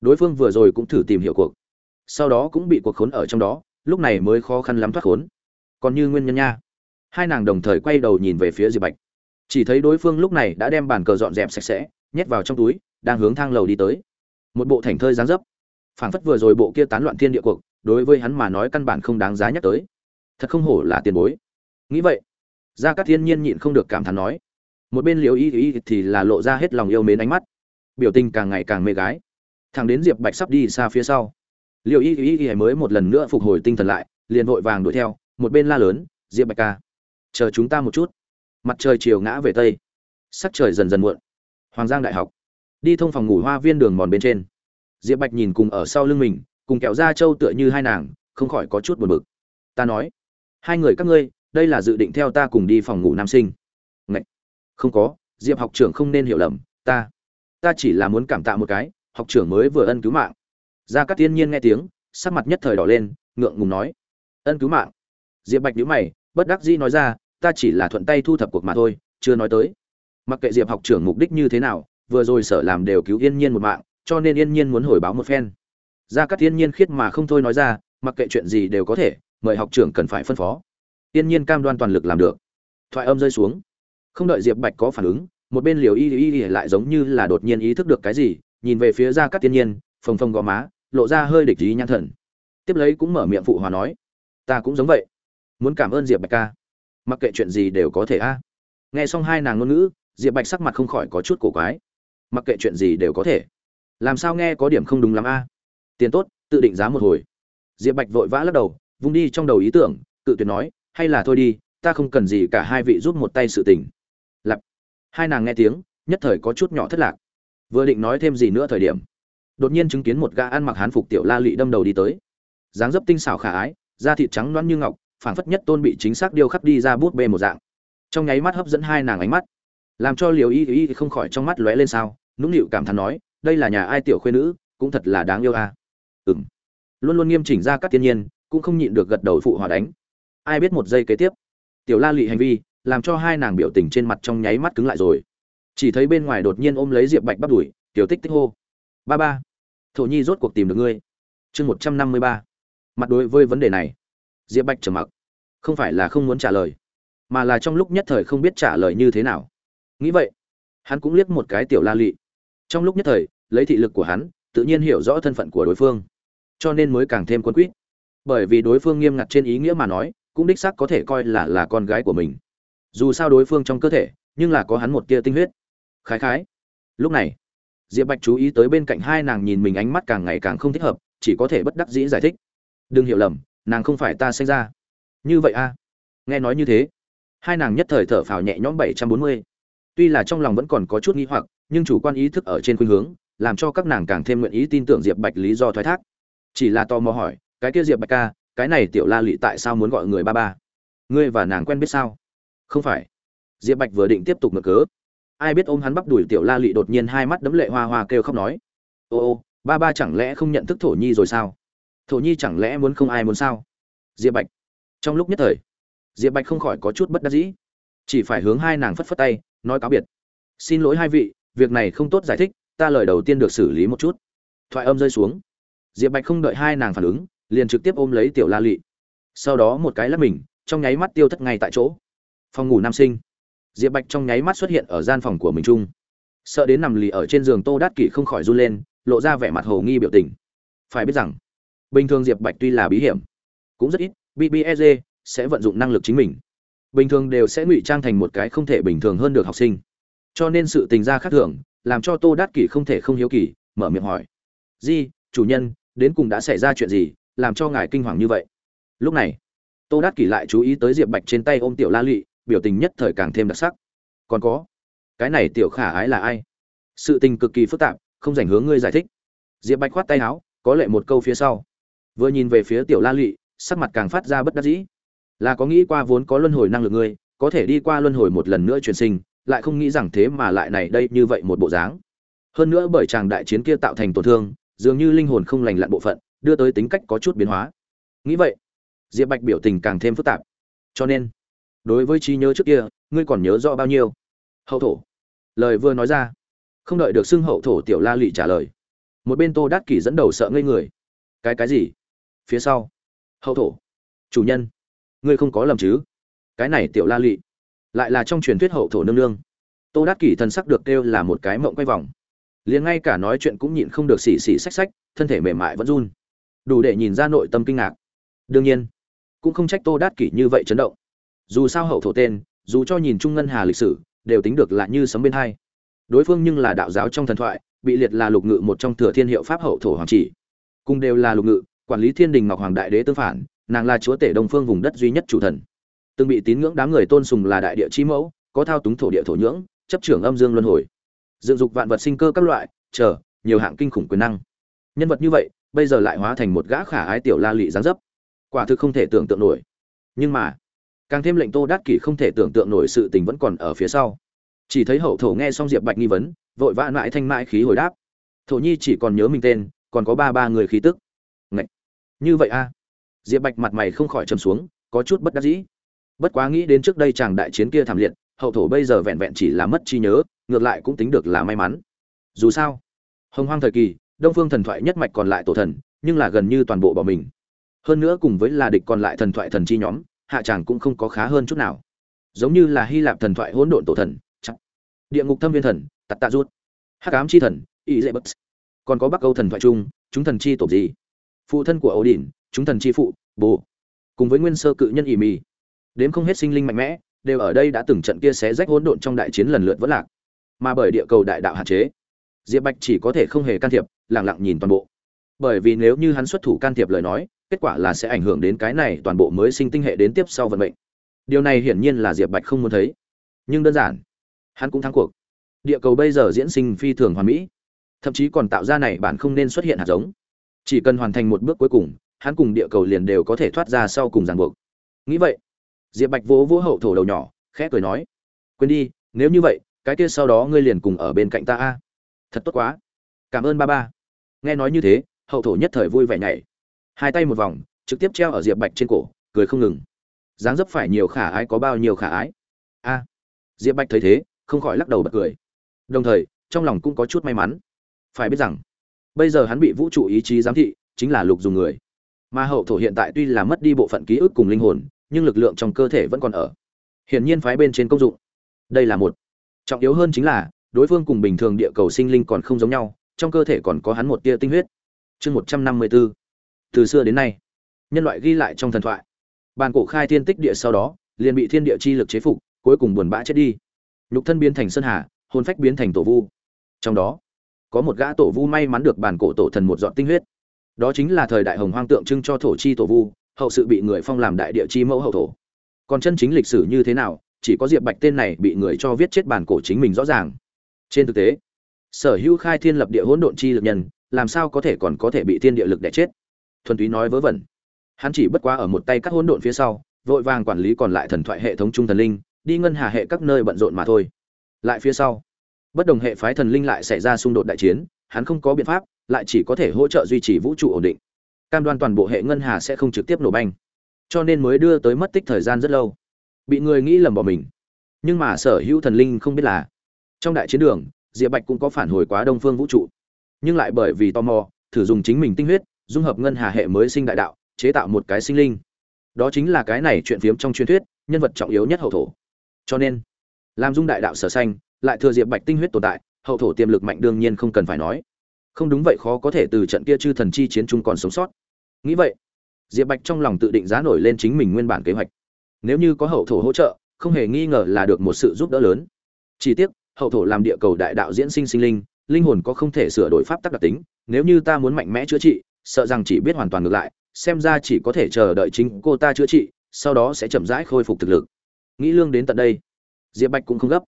Đối phương vừa rồi cũng thử tìm hiểu cuộc. Sau đó cũng bị cuộc khốn ở trong đó, lúc này mới khó khăn lắm thoát khốn. Còn như nguyên nhân nha. Hai nàng đồng thời quay đầu nhìn về phía diệp bạch. Chỉ thấy đối phương lúc này đã đem bàn cờ dọn dẹp sạch sẽ, nhét vào trong túi, đang hướng thang lầu đi tới một bộ thành thơi dáng dấp. Phảng phất vừa rồi bộ kia tán loạn thiên địa cuộc, đối với hắn mà nói căn bản không đáng giá nhắc tới. Thật không hổ là tiền bối. Nghĩ vậy, gia cát thiên nhiên nhịn không được cảm thán nói, một bên liều y y thì là lộ ra hết lòng yêu mến ánh mắt, biểu tình càng ngày càng mê gái. Thằng đến diệp bạch sắp đi xa phía sau liều y y y mới một lần nữa phục hồi tinh thần lại, liền vội vàng đuổi theo, một bên la lớn, diệp bạch ca, chờ chúng ta một chút. Mặt trời chiều ngã về tây, sắc trời dần dần muộn. Hoàng giang đại học đi thông phòng ngủ hoa viên đường mòn bên trên. Diệp bạch nhìn cùng ở sau lưng mình, cùng kẹo ra trâu tựa như hai nàng, không khỏi có chút buồn bực. Ta nói, hai người các ngươi, đây là dự định theo ta cùng đi phòng ngủ nam sinh. Ngậy! không có, diệp học trưởng không nên hiểu lầm, ta ta chỉ là muốn cảm tạ một cái, học trưởng mới vừa ân cứu mạng. Gia cát tiên nhiên nghe tiếng, sắc mặt nhất thời đỏ lên, ngượng ngùng nói, ân cứu mạng. Diệp bạch nhíu mày, bất đắc dĩ nói ra, ta chỉ là thuận tay thu thập cuộc mà thôi, chưa nói tới. Mặc kệ diệp học trưởng mục đích như thế nào vừa rồi sở làm đều cứu yên nhiên một mạng, cho nên yên nhiên muốn hồi báo một phen. Gia cát tiên nhiên khiết mà không thôi nói ra, mặc kệ chuyện gì đều có thể, mời học trưởng cần phải phân phó. Yên nhiên cam đoan toàn lực làm được. Thoại âm rơi xuống. Không đợi diệp bạch có phản ứng, một bên liều y y y lại giống như là đột nhiên ý thức được cái gì, nhìn về phía gia cát tiên nhiên, phồng phồng gò má, lộ ra hơi địch ý nhãn thần. Tiếp lấy cũng mở miệng phụ hòa nói, ta cũng giống vậy. Muốn cảm ơn diệp bạch ca. Mặc kệ chuyện gì đều có thể a. Nghe xong hai nàng ngôn ngữ, diệp bạch sắc mặt không khỏi có chút cổ quái mặc kệ chuyện gì đều có thể. Làm sao nghe có điểm không đúng lắm a? Tiền tốt, tự định giá một hồi. Diệp bạch vội vã lắc đầu, vung đi trong đầu ý tưởng, cự tuyệt nói, hay là thôi đi, ta không cần gì cả hai vị giúp một tay sự tình. Lặp hai nàng nghe tiếng, nhất thời có chút nhỏ thất lạc. Vừa định nói thêm gì nữa thời điểm, đột nhiên chứng kiến một gã ăn mặc hán phục tiểu la lị đâm đầu đi tới. Dáng dấp tinh xảo khả ái, da thịt trắng loãng như ngọc, phảng phất nhất tôn bị chính xác điêu khắc đi ra bút bê một dạng. Trong nháy mắt hấp dẫn hai nàng ánh mắt. Làm cho liều y y không khỏi trong mắt lóe lên sao nũng nịu cảm thán nói, đây là nhà ai tiểu khuê nữ, cũng thật là đáng yêu a. À. m luôn luôn nghiêm chỉnh ra các thiên nhiên, cũng không nhịn được gật đầu phụ hòa đánh. Ai biết một giây kế tiếp, tiểu la lị hành vi, làm cho hai nàng biểu tình trên mặt trong nháy mắt cứng lại rồi. Chỉ thấy bên ngoài đột nhiên ôm lấy diệp bạch bắt đuổi tiểu tích tích hô. Ba ba, thổ nhi rốt cuộc tìm được ngươi. Chương một trăm năm mươi ba. Mặt đối với vấn đề này, diệp bạch trầm mặc. Không phải là không muốn trả lời, mà là trong lúc nhất thời không biết trả lời như thế nào. Nghĩ vậy, hắn cũng liếc một cái tiểu la lị trong lúc nhất thời, lấy thị lực của hắn, tự nhiên hiểu rõ thân phận của đối phương. Cho nên mới càng thêm quân quýt. Bởi vì đối phương nghiêm ngặt trên ý nghĩa mà nói, cũng đích xác có thể coi là là con gái của mình. Dù sao đối phương trong cơ thể, nhưng là có hắn một tia tinh huyết. Khái khái. Lúc này, diệp bạch chú ý tới bên cạnh hai nàng nhìn mình ánh mắt càng ngày càng không thích hợp, chỉ có thể bất đắc dĩ giải thích. Đừng hiểu lầm, nàng không phải ta sinh ra. Như vậy a nghe nói như thế, hai nàng nhất thời thở phào nhẹ nhõm bảy trăm bốn mươi tuy là trong lòng vẫn còn có chút nghi hoặc, nhưng chủ quan ý thức ở trên khuynh hướng, làm cho các nàng càng thêm nguyện ý tin tưởng diệp bạch lý do thoái thác. Chỉ là tò mò hỏi, cái kia diệp bạch ca, cái này tiểu la Lệ tại sao muốn gọi người ba ba? Ngươi và nàng quen biết sao? Không phải. Diệp bạch vừa định tiếp tục mở cớ. Ai biết ôm hắn bắp đuổi tiểu la Lệ đột nhiên hai mắt đấm lệ hoa hoa kêu không nói, ô ô, ba ba chẳng lẽ không nhận thức thổ nhi rồi sao? Thổ nhi chẳng lẽ muốn không ai muốn sao? Diệp bạch. Trong lúc nhất thời, diệp bạch không khỏi có chút bất đắc dĩ. Chỉ phải hướng hai nàng phất phất tay nói cáo biệt. Xin lỗi hai vị, việc này không tốt giải thích, ta lời đầu tiên được xử lý một chút. Thoại âm rơi xuống. Diệp bạch không đợi hai nàng phản ứng, liền trực tiếp ôm lấy tiểu la lị. Sau đó một cái lắp mình, trong nháy mắt tiêu thất ngay tại chỗ. Phòng ngủ nam sinh. Diệp bạch trong nháy mắt xuất hiện ở gian phòng của mình chung. Sợ đến nằm lì ở trên giường tô đát kỷ không khỏi run lên, lộ ra vẻ mặt hồ nghi biểu tình. Phải biết rằng, bình thường diệp bạch tuy là bí hiểm, cũng rất ít bbeg sẽ vận dụng năng lực chính mình bình thường đều sẽ ngụy trang thành một cái không thể bình thường hơn được học sinh. Cho nên sự tình ra khác thường, làm cho tô đát kỷ không thể không hiếu kỳ, mở miệng hỏi. Di, chủ nhân, đến cùng đã xảy ra chuyện gì, làm cho ngài kinh hoàng như vậy? Lúc này, tô đát kỷ lại chú ý tới diệp bạch trên tay ôm tiểu la lụy, biểu tình nhất thời càng thêm đặc sắc. Còn có, cái này tiểu khả ái là ai? Sự tình cực kỳ phức tạp, không dành hướng ngươi giải thích. Diệp bạch khoát tay áo, có lệ một câu phía sau. Vừa nhìn về phía tiểu la lụy, sắc mặt càng phát ra bất đắc dĩ là có nghĩ qua vốn có luân hồi năng lực ngươi, có thể đi qua luân hồi một lần nữa truyền sinh, lại không nghĩ rằng thế mà lại này đây như vậy một bộ dáng. Hơn nữa bởi chàng đại chiến kia tạo thành tổn thương, dường như linh hồn không lành lặn bộ phận, đưa tới tính cách có chút biến hóa. Nghĩ vậy, diệp bạch biểu tình càng thêm phức tạp. Cho nên, đối với trí nhớ trước kia, ngươi còn nhớ rõ bao nhiêu? Hậu thổ. Lời vừa nói ra, không đợi được xưng hậu thổ tiểu la lụy trả lời. Một bên tô đát kỷ dẫn đầu sợ ngây người. Cái cái gì? Phía sau. Hậu thổ. Chủ nhân ngươi không có lầm chứ? Cái này tiểu la lị, lại là trong truyền thuyết hậu thổ nương nương. Tô đát kỷ thần sắc được kêu là một cái mộng quay vòng. Liền ngay cả nói chuyện cũng nhịn không được xì xì xách xách, thân thể mềm mại vẫn run. Đủ để nhìn ra nội tâm kinh ngạc. Đương nhiên, cũng không trách tô đát kỷ như vậy chấn động. Dù sao hậu thổ tên, dù cho nhìn trung ngân hà lịch sử, đều tính được là như sấm bên hai. Đối phương nhưng là đạo giáo trong thần thoại, bị liệt là lục ngự một trong thừa thiên hiệu pháp hậu thổ hoàng chỉ. Cùng đều là lục ngự, quản lý thiên đình ngọc hoàng đại đế tương phản nàng là chúa tể đông phương vùng đất duy nhất chủ thần. Từng bị tín ngưỡng đám người tôn sùng là đại địa chi mẫu, có thao túng thổ địa thổ nhưỡng, chấp trưởng âm dương luân hồi. Dựng dục vạn vật sinh cơ các loại, chờ, nhiều hạng kinh khủng quyền năng. Nhân vật như vậy, bây giờ lại hóa thành một gã khả ái tiểu la lị giáng dấp. Quả thực không thể tưởng tượng nổi. Nhưng mà, càng thêm lệnh tô đát kỷ không thể tưởng tượng nổi sự tình vẫn còn ở phía sau. Chỉ thấy hậu thổ nghe xong diệp bạch nghi vấn, vội vã mãi thanh mãi khí hồi đáp. Thổ nhi chỉ còn nhớ mình tên, còn có ba ba người khí tức. Ngậy! như vậy a à? Diệp bạch mặt mày không khỏi trầm xuống, có chút bất đắc dĩ. Bất quá nghĩ đến trước đây chàng đại chiến kia thảm liệt, hậu thổ bây giờ vẹn vẹn chỉ là mất trí nhớ, ngược lại cũng tính được là may mắn. Dù sao, hồng hoang thời kỳ, đông phương thần thoại nhất mạch còn lại tổ thần, nhưng là gần như toàn bộ bỏ mình. Hơn nữa cùng với là địch còn lại thần thoại thần chi nhóm, hạ chàng cũng không có khá hơn chút nào. Giống như là hy lạp thần thoại hỗn độn tổ thần, chắc. Địa ngục thâm viên thần, tạt tạ rút. Hắc ám chi thần, y dễ bất. Còn có bắc âu thần thoại chung, chúng thần chi tổ gì? Phụ thân của ấu đỉnh chúng thần chi phụ, bồ. Cùng với nguyên sơ cự nhân ỉ mì. Đếm không hết sinh linh mạnh mẽ, đều ở đây đã từng trận kia xé rách hỗn độn trong đại chiến lần lượt vỡ lạc. Mà bởi địa cầu đại đạo hạn chế, diệp bạch chỉ có thể không hề can thiệp lẳng lặng nhìn toàn bộ. Bởi vì nếu như hắn xuất thủ can thiệp lời nói, kết quả là sẽ ảnh hưởng đến cái này toàn bộ mới sinh tinh hệ đến tiếp sau vận mệnh. Điều này hiển nhiên là diệp bạch không muốn thấy. Nhưng đơn giản, hắn cũng thắng cuộc. Địa cầu bây giờ diễn sinh phi thường hoàn mỹ. Thậm chí còn tạo ra này bản không nên xuất hiện hạt giống. Chỉ cần hoàn thành một bước cuối cùng hắn cùng địa cầu liền đều có thể thoát ra sau cùng ràng buộc. Nghĩ vậy, diệp bạch vỗ vỗ hậu thổ đầu nhỏ, khẽ cười nói, quên đi, nếu như vậy, cái kia sau đó ngươi liền cùng ở bên cạnh ta a. Thật tốt quá. Cảm ơn ba ba. Nghe nói như thế, hậu thổ nhất thời vui vẻ nhảy. Hai tay một vòng, trực tiếp treo ở diệp bạch trên cổ, cười không ngừng. Dáng dấp phải nhiều khả ái có bao nhiêu khả ái. A! Diệp bạch thấy thế, không khỏi lắc đầu bật cười. Đồng thời, trong lòng cũng có chút may mắn. Phải biết rằng, bây giờ hắn bị vũ trụ ý chí giám thị, chính là lục dùng người mà hậu thổ hiện tại tuy là mất đi bộ phận ký ức cùng linh hồn, nhưng lực lượng trong cơ thể vẫn còn ở. Hiển nhiên phái bên trên công dụng. Đây là một. Trọng yếu hơn chính là, đối phương cùng bình thường địa cầu sinh linh còn không giống nhau, trong cơ thể còn có hắn một tia tinh huyết. Chương một trăm năm mươi bốn từ xưa đến nay, nhân loại ghi lại trong thần thoại. Bàn cổ khai thiên tích địa sau đó, liền bị thiên địa chi lực chế phục, cuối cùng buồn bã chết đi. Nhục thân biến thành sơn hà, hồn phách biến thành tổ vu. Trong đó, có một gã tổ vu may mắn được bàn cổ tổ thần một dọn tinh huyết đó chính là thời đại hồng hoang tượng trưng cho thổ chi tổ vu, hậu sự bị người phong làm đại địa chi mẫu hậu thổ. Còn chân chính lịch sử như thế nào, chỉ có diệp bạch tên này bị người cho viết chết bản cổ chính mình rõ ràng. Trên thực tế, sở hữu khai thiên lập địa hỗn độn chi lực nhân, làm sao có thể còn có thể bị thiên địa lực đẻ chết? Thuần túy nói vớ vẩn. Hắn chỉ bất quá ở một tay các hỗn độn phía sau, vội vàng quản lý còn lại thần thoại hệ thống trung thần linh, đi ngân hà hệ các nơi bận rộn mà thôi. Lại phía sau, bất đồng hệ phái thần linh lại xảy ra xung đột đại chiến, hắn không có biện pháp lại chỉ có thể hỗ trợ duy trì vũ trụ ổn định. Cam đoan toàn bộ hệ ngân hà sẽ không trực tiếp nổ banh. Cho nên mới đưa tới mất tích thời gian rất lâu. Bị người nghĩ lầm bỏ mình. Nhưng mà sở hữu thần linh không biết là, trong đại chiến đường, diệp bạch cũng có phản hồi quá đông phương vũ trụ. Nhưng lại bởi vì tò mò, thử dùng chính mình tinh huyết, dung hợp ngân hà hệ mới sinh đại đạo, chế tạo một cái sinh linh. Đó chính là cái này chuyện phiếm trong truyền thuyết, nhân vật trọng yếu nhất hậu thổ. Cho nên, làm dung đại đạo sở xanh lại thừa diệp bạch tinh huyết tồn tại, hậu thổ tiềm lực mạnh đương nhiên không cần phải nói không đúng vậy khó có thể từ trận kia chư thần chi chiến chung còn sống sót. Nghĩ vậy, diệp bạch trong lòng tự định giá nổi lên chính mình nguyên bản kế hoạch. Nếu như có hậu thổ hỗ trợ, không hề nghi ngờ là được một sự giúp đỡ lớn. Chỉ tiếc, hậu thổ làm địa cầu đại đạo diễn sinh sinh linh linh hồn có không thể sửa đổi pháp tắc đặc tính, nếu như ta muốn mạnh mẽ chữa trị, sợ rằng chỉ biết hoàn toàn ngược lại, xem ra chỉ có thể chờ đợi chính cô ta chữa trị, sau đó sẽ chậm rãi khôi phục thực lực. Nghĩ lương đến tận đây, diệp bạch cũng không gấp.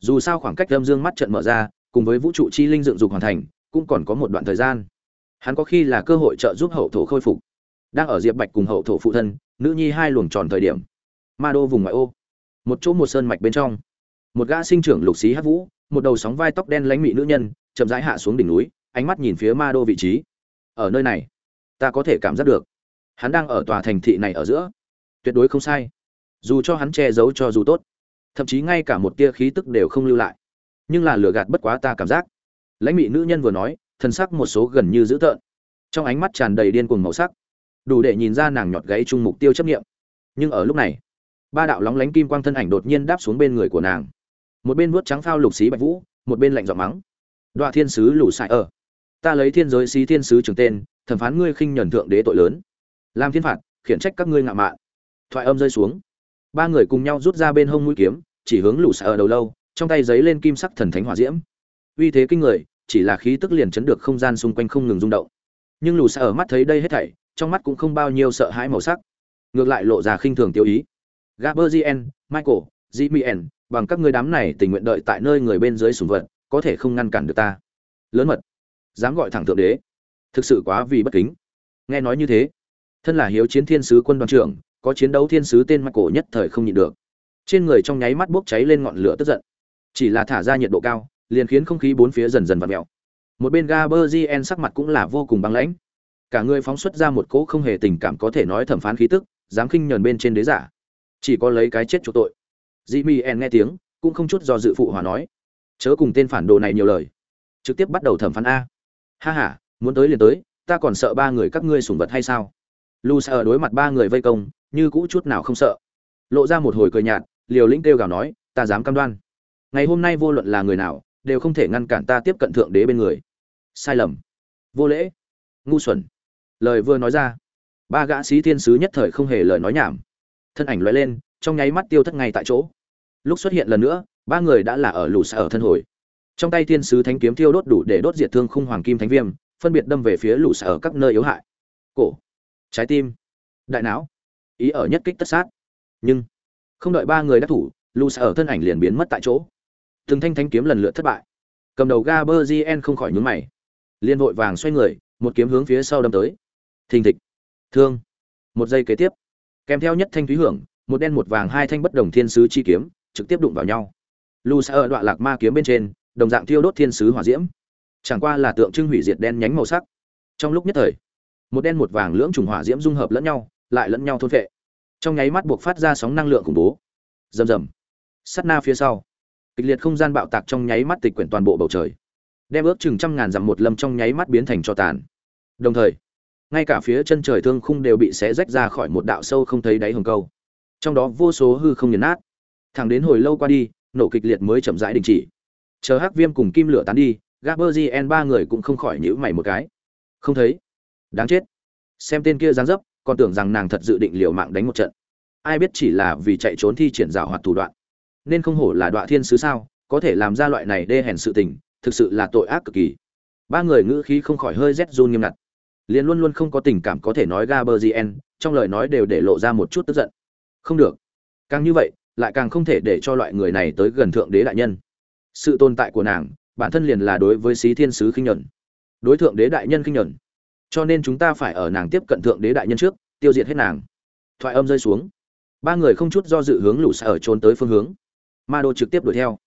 Dù sao khoảng cách lâm dương mắt trận mở ra, cùng với vũ trụ chi linh dựng dục hoàn thành cũng còn có một đoạn thời gian. Hắn có khi là cơ hội trợ giúp hậu thổ khôi phục. Đang ở diệp bạch cùng hậu thổ phụ thân, nữ nhi hai luồng tròn thời điểm. Ma đô vùng ngoại ô. Một chỗ một sơn mạch bên trong. Một gã sinh trưởng lục xí hát vũ, một đầu sóng vai tóc đen lánh mị nữ nhân, chậm rãi hạ xuống đỉnh núi, ánh mắt nhìn phía ma đô vị trí. Ở nơi này, ta có thể cảm giác được, hắn đang ở tòa thành thị này ở giữa. Tuyệt đối không sai. Dù cho hắn che giấu cho dù tốt, thậm chí ngay cả một tia khí tức đều không lưu lại. Nhưng là lừa gạt bất quá ta cảm giác lãnh mị nữ nhân vừa nói, thân sắc một số gần như dữ tợn. Trong ánh mắt tràn đầy điên cuồng màu sắc, đủ để nhìn ra nàng nhọt gáy chung mục tiêu chấp nghiệm nhưng ở lúc này, ba đạo lóng lánh kim quang thân ảnh đột nhiên đáp xuống bên người của nàng. Một bên vuốt trắng phao lục xí bạch vũ, một bên lạnh giọng mắng. Đoạ thiên sứ lù xài ở. Ta lấy thiên giới xí thiên sứ trường tên, thẩm phán ngươi khinh nhuần thượng đế tội lớn. Làm thiên phạt, khiển trách các ngươi ngạo mạn. Thoại âm rơi xuống. Ba người cùng nhau rút ra bên hông mũi kiếm, chỉ hướng lù xài ở đầu lâu, trong tay giấy lên kim sắc thần thánh hỏa diễm. Uy thế kinh người chỉ là khí tức liền chấn được không gian xung quanh không ngừng rung động. Nhưng lù sại ở mắt thấy đây hết thảy, trong mắt cũng không bao nhiêu sợ hãi màu sắc. Ngược lại lộ ra khinh thường tiêu ý. Gaberzien michael jimien bằng các ngươi đám này tình nguyện đợi tại nơi người bên dưới sùng vật, có thể không ngăn cản được ta. Lớn mật. Dám gọi thẳng thượng đế. Thực sự quá vì bất kính. Nghe nói như thế, thân là hiếu chiến thiên sứ quân đoàn trưởng, có chiến đấu thiên sứ tên michael nhất thời không nhịn được. Trên người trong nháy mắt bốc cháy lên ngọn lửa tức giận. Chỉ là thả ra nhiệt độ cao liền khiến không khí bốn phía dần dần vặn mèo một bên gaberzien sắc mặt cũng là vô cùng băng lãnh. Cả người phóng xuất ra một cỗ không hề tình cảm có thể nói thẩm phán khí tức, dám khinh nhờn bên trên đế giả. Chỉ có lấy cái chết chỗ tội. Jimmy en nghe tiếng, cũng không chút do dự phụ hòa nói. Chớ cùng tên phản đồ này nhiều lời. Trực tiếp bắt đầu thẩm phán a. Ha ha, muốn tới liền tới, ta còn sợ ba người các ngươi sủng vật hay sao? Lu sợ đối mặt ba người vây công, như cũ chút nào không sợ. Lộ ra một hồi cười nhạt, liều lĩnh kêu gào nói, ta dám cam đoan. Ngày hôm nay vô luận là người nào đều không thể ngăn cản ta tiếp cận thượng đế bên người. Sai lầm. Vô lễ. Ngu xuẩn. Lời vừa nói ra, ba gã sĩ thiên sứ nhất thời không hề lời nói nhảm. Thân ảnh loại lên, trong nháy mắt tiêu thất ngay tại chỗ. Lúc xuất hiện lần nữa, ba người đã là ở lù xa ở thân hồi. Trong tay thiên sứ thánh kiếm tiêu đốt đủ để đốt diệt thương khung hoàng kim thánh viêm, phân biệt đâm về phía lù xa ở các nơi yếu hại. Cổ. Trái tim. Đại não. Ý ở nhất kích tất sát. Nhưng, không đợi ba người đắc thủ lù xa ở thân ảnh liền biến mất tại chỗ từng thanh thanh kiếm lần lượt thất bại. Cầm đầu gaberzien không khỏi nhướng mày. Liên vội vàng xoay người, một kiếm hướng phía sau đâm tới. Thình thịch. Thương. Một giây kế tiếp. Kèm theo nhất thanh thúy hưởng, một đen một vàng hai thanh bất đồng thiên sứ chi kiếm, trực tiếp đụng vào nhau. Lu ở đoạn lạc ma kiếm bên trên, đồng dạng thiêu đốt thiên sứ hỏa diễm. Chẳng qua là tượng trưng hủy diệt đen nhánh màu sắc. Trong lúc nhất thời, một đen một vàng lưỡng trùng hỏa diễm dung hợp lẫn nhau, lại lẫn nhau thôn vệ trong nháy mắt buộc phát ra sóng năng lượng khủng bố. Rầm rầm. Sắt na phía sau kịch liệt không gian bạo tạc trong nháy mắt tịch quyển toàn bộ bầu trời. Đem ước chừng trăm ngàn dặm một lâm trong nháy mắt biến thành cho tàn. Đồng thời, ngay cả phía chân trời thương khung đều bị xé rách ra khỏi một đạo sâu không thấy đáy hồng câu. Trong đó vô số hư không nghiền nát. Thẳng đến hồi lâu qua đi, nổ kịch liệt mới chậm rãi đình chỉ. Chờ hắc viêm cùng kim lửa tán đi gaberzien ba người cũng không khỏi nhữ mày một cái. Không thấy. Đáng chết. Xem tên kia dáng dấp, còn tưởng rằng nàng thật dự định liều mạng đánh một trận. Ai biết chỉ là vì chạy trốn thi triển rào hoạt thủ đoạn nên không hổ là đoạ thiên sứ sao, có thể làm ra loại này đê hèn sự tình, thực sự là tội ác cực kỳ. Ba người ngữ khí không khỏi hơi rét run nghiêm ngặt. Liền luôn luôn không có tình cảm có thể nói gaberzien trong lời nói đều để lộ ra một chút tức giận. Không được. Càng như vậy, lại càng không thể để cho loại người này tới gần thượng đế đại nhân. Sự tồn tại của nàng, bản thân liền là đối với xí thiên sứ khinh nhuận. Đối thượng đế đại nhân khinh nhuận. Cho nên chúng ta phải ở nàng tiếp cận thượng đế đại nhân trước, tiêu diệt hết nàng. Thoại âm rơi xuống. Ba người không chút do dự hướng lũ xa ở trốn tới phương hướng ma đô trực tiếp đuổi theo.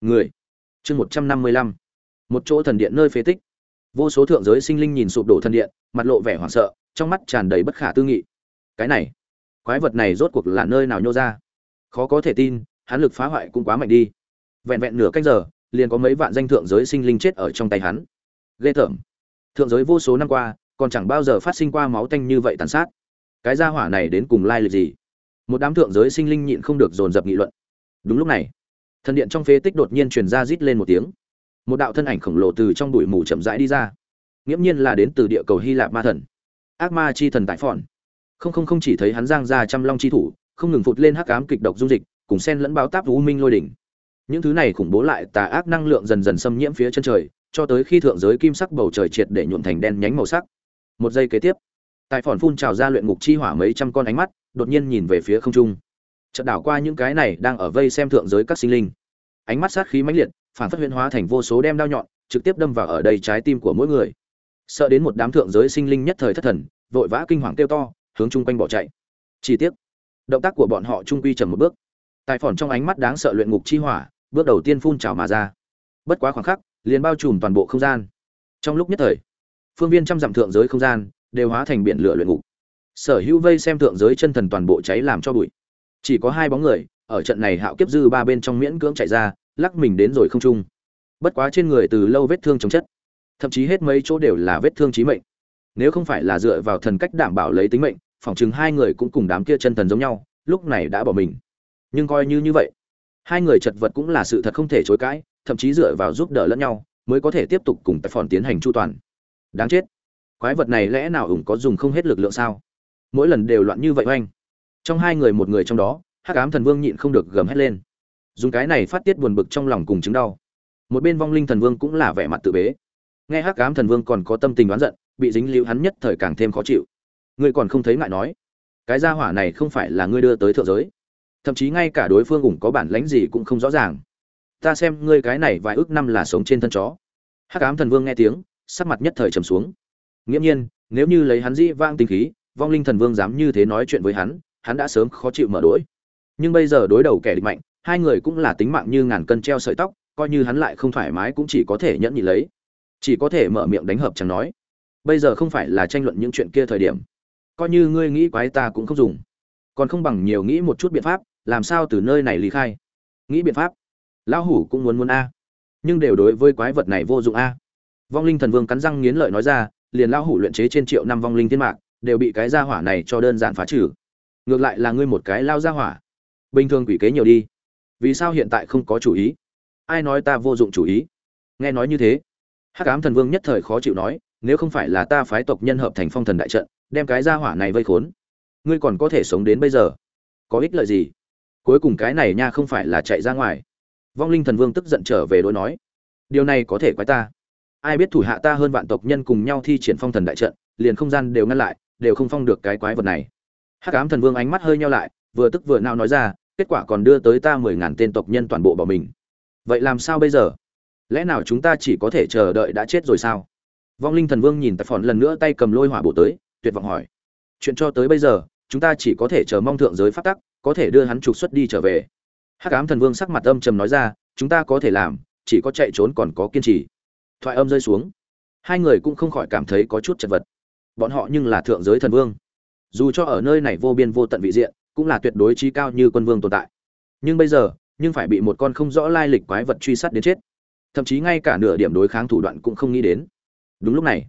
Người. Chương một trăm năm mươi lăm. Một chỗ thần điện nơi phế tích. Vô số thượng giới sinh linh nhìn sụp đổ thần điện, mặt lộ vẻ hoảng sợ, trong mắt tràn đầy bất khả tư nghị. Cái này, quái vật này rốt cuộc là nơi nào nhô ra? Khó có thể tin, hắn lực phá hoại cũng quá mạnh đi. Vẹn vẹn nửa canh giờ, liền có mấy vạn danh thượng giới sinh linh chết ở trong tay hắn. Ghê tởm. Thượng giới vô số năm qua, còn chẳng bao giờ phát sinh qua máu tanh như vậy tàn sát. Cái gia hỏa này đến cùng lai lịch gì? Một đám thượng giới sinh linh nhịn không được dồn dập nghị luận đúng lúc này, thần điện trong phế tích đột nhiên truyền ra rít lên một tiếng. Một đạo thân ảnh khổng lồ từ trong bụi mù chậm rãi đi ra. Nghiễm nhiên là đến từ địa cầu hy lạp ma thần. Ác ma chi thần tại phòn. Không không không chỉ thấy hắn giang ra trăm long chi thủ, không ngừng phụt lên hắc ám kịch độc dung dịch, cùng sen lẫn báo táp u minh lôi đỉnh. Những thứ này khủng bố lại tà ác năng lượng dần dần xâm nhiễm phía chân trời, cho tới khi thượng giới kim sắc bầu trời triệt để nhuộm thành đen nhánh màu sắc. Một giây kế tiếp, tại phòn phun trào ra luyện ngục chi hỏa mấy trăm con ánh mắt, đột nhiên nhìn về phía không trung chợt đảo qua những cái này đang ở vây xem thượng giới các sinh linh. Ánh mắt sát khí mãnh liệt, phản phất huyễn hóa thành vô số đem đao nhọn, trực tiếp đâm vào ở đây trái tim của mỗi người. Sợ đến một đám thượng giới sinh linh nhất thời thất thần, vội vã kinh hoàng kêu to, hướng chung quanh bỏ chạy. Chi tiết động tác của bọn họ trung quy chậm một bước. Tài phỏn trong ánh mắt đáng sợ luyện ngục chi hỏa, bước đầu tiên phun trào mà ra. Bất quá khoảng khắc, liền bao trùm toàn bộ không gian. Trong lúc nhất thời, phương viên trăm dặm thượng giới không gian đều hóa thành biển lửa luyện ngục. Sở hữu vây xem thượng giới chân thần toàn bộ cháy làm cho bụi chỉ có hai bóng người, ở trận này hạo kiếp dư ba bên trong miễn cưỡng chạy ra, lắc mình đến rồi không trung. Bất quá trên người từ lâu vết thương chống chất, thậm chí hết mấy chỗ đều là vết thương chí mệnh. Nếu không phải là dựa vào thần cách đảm bảo lấy tính mệnh, phỏng chừng hai người cũng cùng đám kia chân thần giống nhau, lúc này đã bỏ mình. Nhưng coi như như vậy, hai người chật vật cũng là sự thật không thể chối cãi, thậm chí dựa vào giúp đỡ lẫn nhau, mới có thể tiếp tục cùng tài phòn tiến hành chu toàn. Đáng chết. Quái vật này lẽ nào ủng có dùng không hết lực lượng sao? Mỗi lần đều loạn như vậy oanh trong hai người một người trong đó, hắc ám thần vương nhịn không được gầm hét lên. Dùng cái này phát tiết buồn bực trong lòng cùng chứng đau. Một bên vong linh thần vương cũng là vẻ mặt tự bế. Nghe hắc ám thần vương còn có tâm tình đoán giận, bị dính líu hắn nhất thời càng thêm khó chịu. Ngươi còn không thấy ngại nói. Cái gia hỏa này không phải là ngươi đưa tới thượng giới. Thậm chí ngay cả đối phương cũng có bản lãnh gì cũng không rõ ràng. Ta xem ngươi cái này vài ước năm là sống trên thân chó. Hắc ám thần vương nghe tiếng, sắc mặt nhất thời trầm xuống. Nghiễm nhiên, nếu như lấy hắn dĩ vang tinh khí, vong linh thần vương dám như thế nói chuyện với hắn hắn đã sớm khó chịu mở đuổi nhưng bây giờ đối đầu kẻ địch mạnh, hai người cũng là tính mạng như ngàn cân treo sợi tóc, coi như hắn lại không thoải mái cũng chỉ có thể nhẫn nhịn lấy. Chỉ có thể mở miệng đánh hợp chẳng nói. Bây giờ không phải là tranh luận những chuyện kia thời điểm. Coi như ngươi nghĩ quái ta cũng không dùng. Còn không bằng nhiều nghĩ một chút biện pháp, làm sao từ nơi này ly khai. Nghĩ biện pháp. Lão hủ cũng muốn muốn a. Nhưng đều đối với quái vật này vô dụng a. Vong linh thần vương cắn răng nghiến lợi nói ra, liền lão hủ luyện chế trên triệu năm vong linh thiên mạc, đều bị cái gia hỏa này cho đơn giản phá trừ ngược lại là ngươi một cái lao ra hỏa. Bình thường quỷ kế nhiều đi. Vì sao hiện tại không có chủ ý? Ai nói ta vô dụng chủ ý? Nghe nói như thế, hắc ám thần vương nhất thời khó chịu nói, nếu không phải là ta phái tộc nhân hợp thành phong thần đại trận, đem cái ra hỏa này vây khốn, ngươi còn có thể sống đến bây giờ? Có ích lợi gì? Cuối cùng cái này nha không phải là chạy ra ngoài. Vong linh thần vương tức giận trở về đối nói, điều này có thể quái ta. Ai biết thủ hạ ta hơn vạn tộc nhân cùng nhau thi triển phong thần đại trận, liền không gian đều ngăn lại, đều không phong được cái quái vật này hắc ám thần vương ánh mắt hơi nheo lại, vừa tức vừa nao nói ra, kết quả còn đưa tới ta mười ngàn tên tộc nhân toàn bộ bỏ mình. Vậy làm sao bây giờ? Lẽ nào chúng ta chỉ có thể chờ đợi đã chết rồi sao? Vong linh thần vương nhìn tại phòn lần nữa tay cầm lôi hỏa bổ tới, tuyệt vọng hỏi. Chuyện cho tới bây giờ, chúng ta chỉ có thể chờ mong thượng giới phát tắc, có thể đưa hắn trục xuất đi trở về. Hắc ám thần vương sắc mặt âm trầm nói ra, chúng ta có thể làm, chỉ có chạy trốn còn có kiên trì. Thoại âm rơi xuống. Hai người cũng không khỏi cảm thấy có chút chật vật. Bọn họ nhưng là thượng giới thần vương dù cho ở nơi này vô biên vô tận vị diện, cũng là tuyệt đối trí cao như quân vương tồn tại. Nhưng bây giờ, nhưng phải bị một con không rõ lai lịch quái vật truy sát đến chết. Thậm chí ngay cả nửa điểm đối kháng thủ đoạn cũng không nghĩ đến. Đúng lúc này,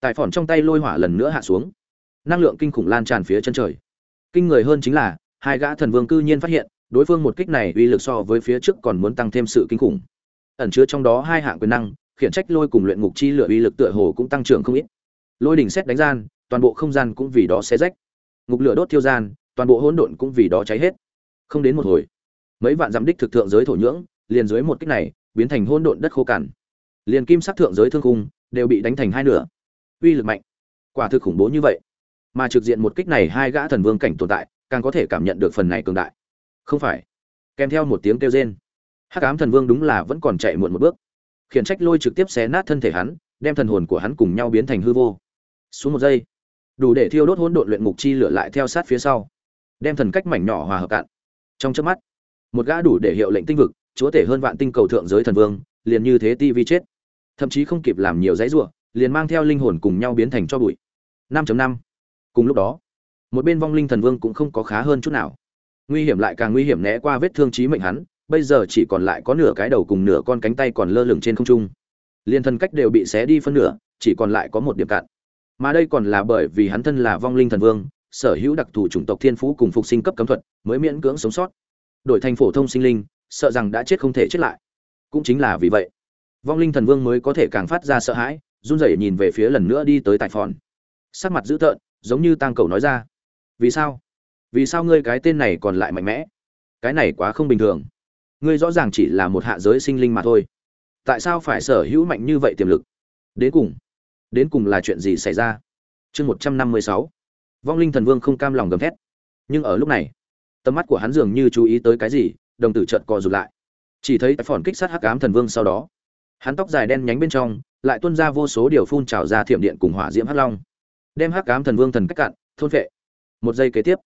tài phỏn trong tay lôi hỏa lần nữa hạ xuống. Năng lượng kinh khủng lan tràn phía chân trời. Kinh người hơn chính là, hai gã thần vương cư nhiên phát hiện, đối phương một kích này uy lực so với phía trước còn muốn tăng thêm sự kinh khủng. Ẩn chứa trong đó hai hạng quyền năng, khiển trách lôi cùng luyện ngục chi lửa uy lực tựa hồ cũng tăng trưởng không ít. Lôi đỉnh xét đánh gian, toàn bộ không gian cũng vì đó xé rách ngục lửa đốt thiêu gian, toàn bộ hỗn độn cũng vì đó cháy hết. Không đến một hồi, mấy vạn dặm đích thực thượng giới thổ nhưỡng liền dưới một kích này biến thành hỗn độn đất khô cằn. Liền kim sắc thượng giới thương khung đều bị đánh thành hai nửa. Uy lực mạnh. Quả thực khủng bố như vậy. Mà trực diện một kích này hai gã thần vương cảnh tồn tại càng có thể cảm nhận được phần này cường đại. Không phải. Kèm theo một tiếng kêu rên, hắc ám thần vương đúng là vẫn còn chạy muộn một bước. Khiển trách lôi trực tiếp xé nát thân thể hắn, đem thần hồn của hắn cùng nhau biến thành hư vô. Xuống một giây đủ để thiêu đốt hỗn độn luyện ngục chi lửa lại theo sát phía sau, đem thần cách mảnh nhỏ hòa hợp cạn. Trong chớp mắt, một gã đủ để hiệu lệnh tinh vực, chúa tể hơn vạn tinh cầu thượng giới thần vương, liền như thế ti vi chết. Thậm chí không kịp làm nhiều dãy ruộng liền mang theo linh hồn cùng nhau biến thành cho bụi. 5.5 cùng lúc đó, một bên vong linh thần vương cũng không có khá hơn chút nào. Nguy hiểm lại càng nguy hiểm né qua vết thương chí mệnh hắn, bây giờ chỉ còn lại có nửa cái đầu cùng nửa con cánh tay còn lơ lửng trên không trung. Liên thân cách đều bị xé đi phân nửa, chỉ còn lại có một điểm cạn mà đây còn là bởi vì hắn thân là vong linh thần vương, sở hữu đặc thù chủng tộc thiên phú cùng phục sinh cấp cấm thuật mới miễn cưỡng sống sót. Đổi thành phổ thông sinh linh, sợ rằng đã chết không thể chết lại. Cũng chính là vì vậy, vong linh thần vương mới có thể càng phát ra sợ hãi, run rẩy nhìn về phía lần nữa đi tới tại phòn. Sắc mặt dữ tợn, giống như tang cầu nói ra, vì sao? Vì sao ngươi cái tên này còn lại mạnh mẽ? Cái này quá không bình thường. Ngươi rõ ràng chỉ là một hạ giới sinh linh mà thôi. Tại sao phải sở hữu mạnh như vậy tiềm lực? Đến cùng đến cùng là chuyện gì xảy ra? Chương một trăm năm mươi sáu. Vong linh thần vương không cam lòng gầm thét. Nhưng ở lúc này, tầm mắt của hắn dường như chú ý tới cái gì, đồng tử trợt co rụt lại. Chỉ thấy tại phòn kích sát hắc ám thần vương sau đó, hắn tóc dài đen nhánh bên trong lại tuôn ra vô số điều phun trào ra thiểm điện cùng hỏa diễm hắc long, đem hắc ám thần vương thần cách cạn, thôn vệ một giây kế tiếp,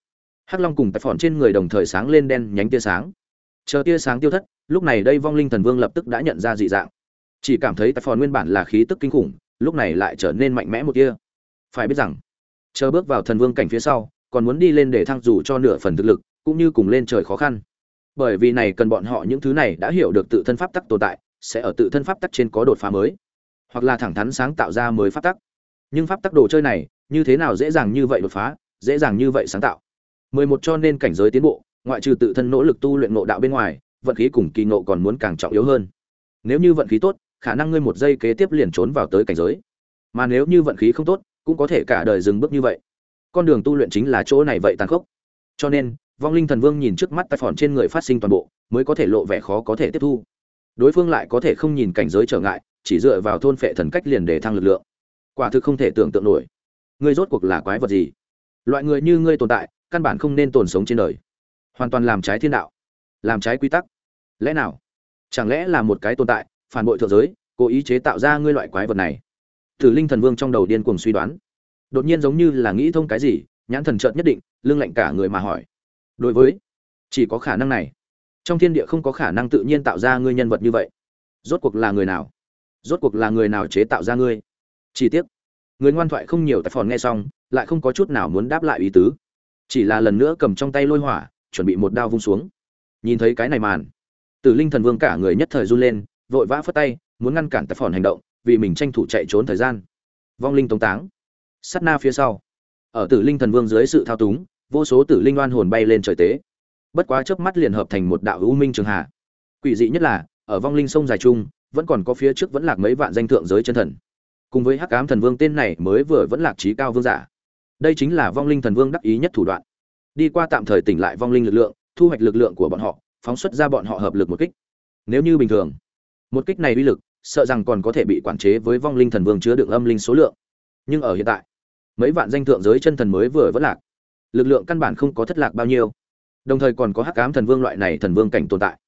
hắc long cùng tại phòn trên người đồng thời sáng lên đen nhánh tia sáng. Chờ tia sáng tiêu thất, lúc này đây vong linh thần vương lập tức đã nhận ra dị dạng. Chỉ cảm thấy tại phòn nguyên bản là khí tức kinh khủng lúc này lại trở nên mạnh mẽ một tia. Phải biết rằng, chờ bước vào thần vương cảnh phía sau, còn muốn đi lên để thăng dù cho nửa phần thực lực, cũng như cùng lên trời khó khăn. Bởi vì này cần bọn họ những thứ này đã hiểu được tự thân pháp tắc tồn tại, sẽ ở tự thân pháp tắc trên có đột phá mới, hoặc là thẳng thắn sáng tạo ra mới pháp tắc. Nhưng pháp tắc đồ chơi này, như thế nào dễ dàng như vậy đột phá, dễ dàng như vậy sáng tạo? Mười một cho nên cảnh giới tiến bộ, ngoại trừ tự thân nỗ lực tu luyện ngộ đạo bên ngoài, vận khí cùng kỳ ngộ còn muốn càng trọng yếu hơn. Nếu như vận khí tốt khả năng ngươi một giây kế tiếp liền trốn vào tới cảnh giới. Mà nếu như vận khí không tốt, cũng có thể cả đời dừng bước như vậy. Con đường tu luyện chính là chỗ này vậy tàn khốc. Cho nên, vong linh thần vương nhìn trước mắt tay phòn trên người phát sinh toàn bộ, mới có thể lộ vẻ khó có thể tiếp thu. Đối phương lại có thể không nhìn cảnh giới trở ngại, chỉ dựa vào thôn phệ thần cách liền để thăng lực lượng. Quả thực không thể tưởng tượng nổi. Ngươi rốt cuộc là quái vật gì? Loại người như ngươi tồn tại, căn bản không nên tồn sống trên đời. Hoàn toàn làm trái thiên đạo, làm trái quy tắc. Lẽ nào? Chẳng lẽ là một cái tồn tại phản bội thượng giới, cố ý chế tạo ra ngươi loại quái vật này. Tử linh thần vương trong đầu điên cuồng suy đoán. Đột nhiên giống như là nghĩ thông cái gì, nhãn thần trợn nhất định, lưng lạnh cả người mà hỏi. Đối với, chỉ có khả năng này. Trong thiên địa không có khả năng tự nhiên tạo ra ngươi nhân vật như vậy. Rốt cuộc là người nào? Rốt cuộc là người nào chế tạo ra ngươi? Chi tiết người ngoan thoại không nhiều tại phòn nghe xong, lại không có chút nào muốn đáp lại ý tứ. Chỉ là lần nữa cầm trong tay lôi hỏa, chuẩn bị một đao vung xuống. Nhìn thấy cái này màn, tử linh thần vương cả người nhất thời run lên vội vã phất tay, muốn ngăn cản tại phòn hành động, vì mình tranh thủ chạy trốn thời gian. Vong linh tống táng. Sát na phía sau. Ở tử linh thần vương dưới sự thao túng, vô số tử linh oan hồn bay lên trời tế. Bất quá chớp mắt liền hợp thành một đạo u minh trường hạ. Quỷ dị nhất là, ở vong linh sông dài trung vẫn còn có phía trước vẫn lạc mấy vạn danh thượng giới chân thần. Cùng với hắc ám thần vương tên này mới vừa vẫn lạc trí cao vương giả. Đây chính là vong linh thần vương đắc ý nhất thủ đoạn. Đi qua tạm thời tỉnh lại vong linh lực lượng, thu hoạch lực lượng của bọn họ, phóng xuất ra bọn họ hợp lực một kích. Nếu như bình thường một kích này uy lực, sợ rằng còn có thể bị quản chế với vong linh thần vương chứa đựng âm linh số lượng. Nhưng ở hiện tại, mấy vạn danh thượng giới chân thần mới vừa vẫn lạc. Lực lượng căn bản không có thất lạc bao nhiêu. Đồng thời còn có hắc ám thần vương loại này thần vương cảnh tồn tại.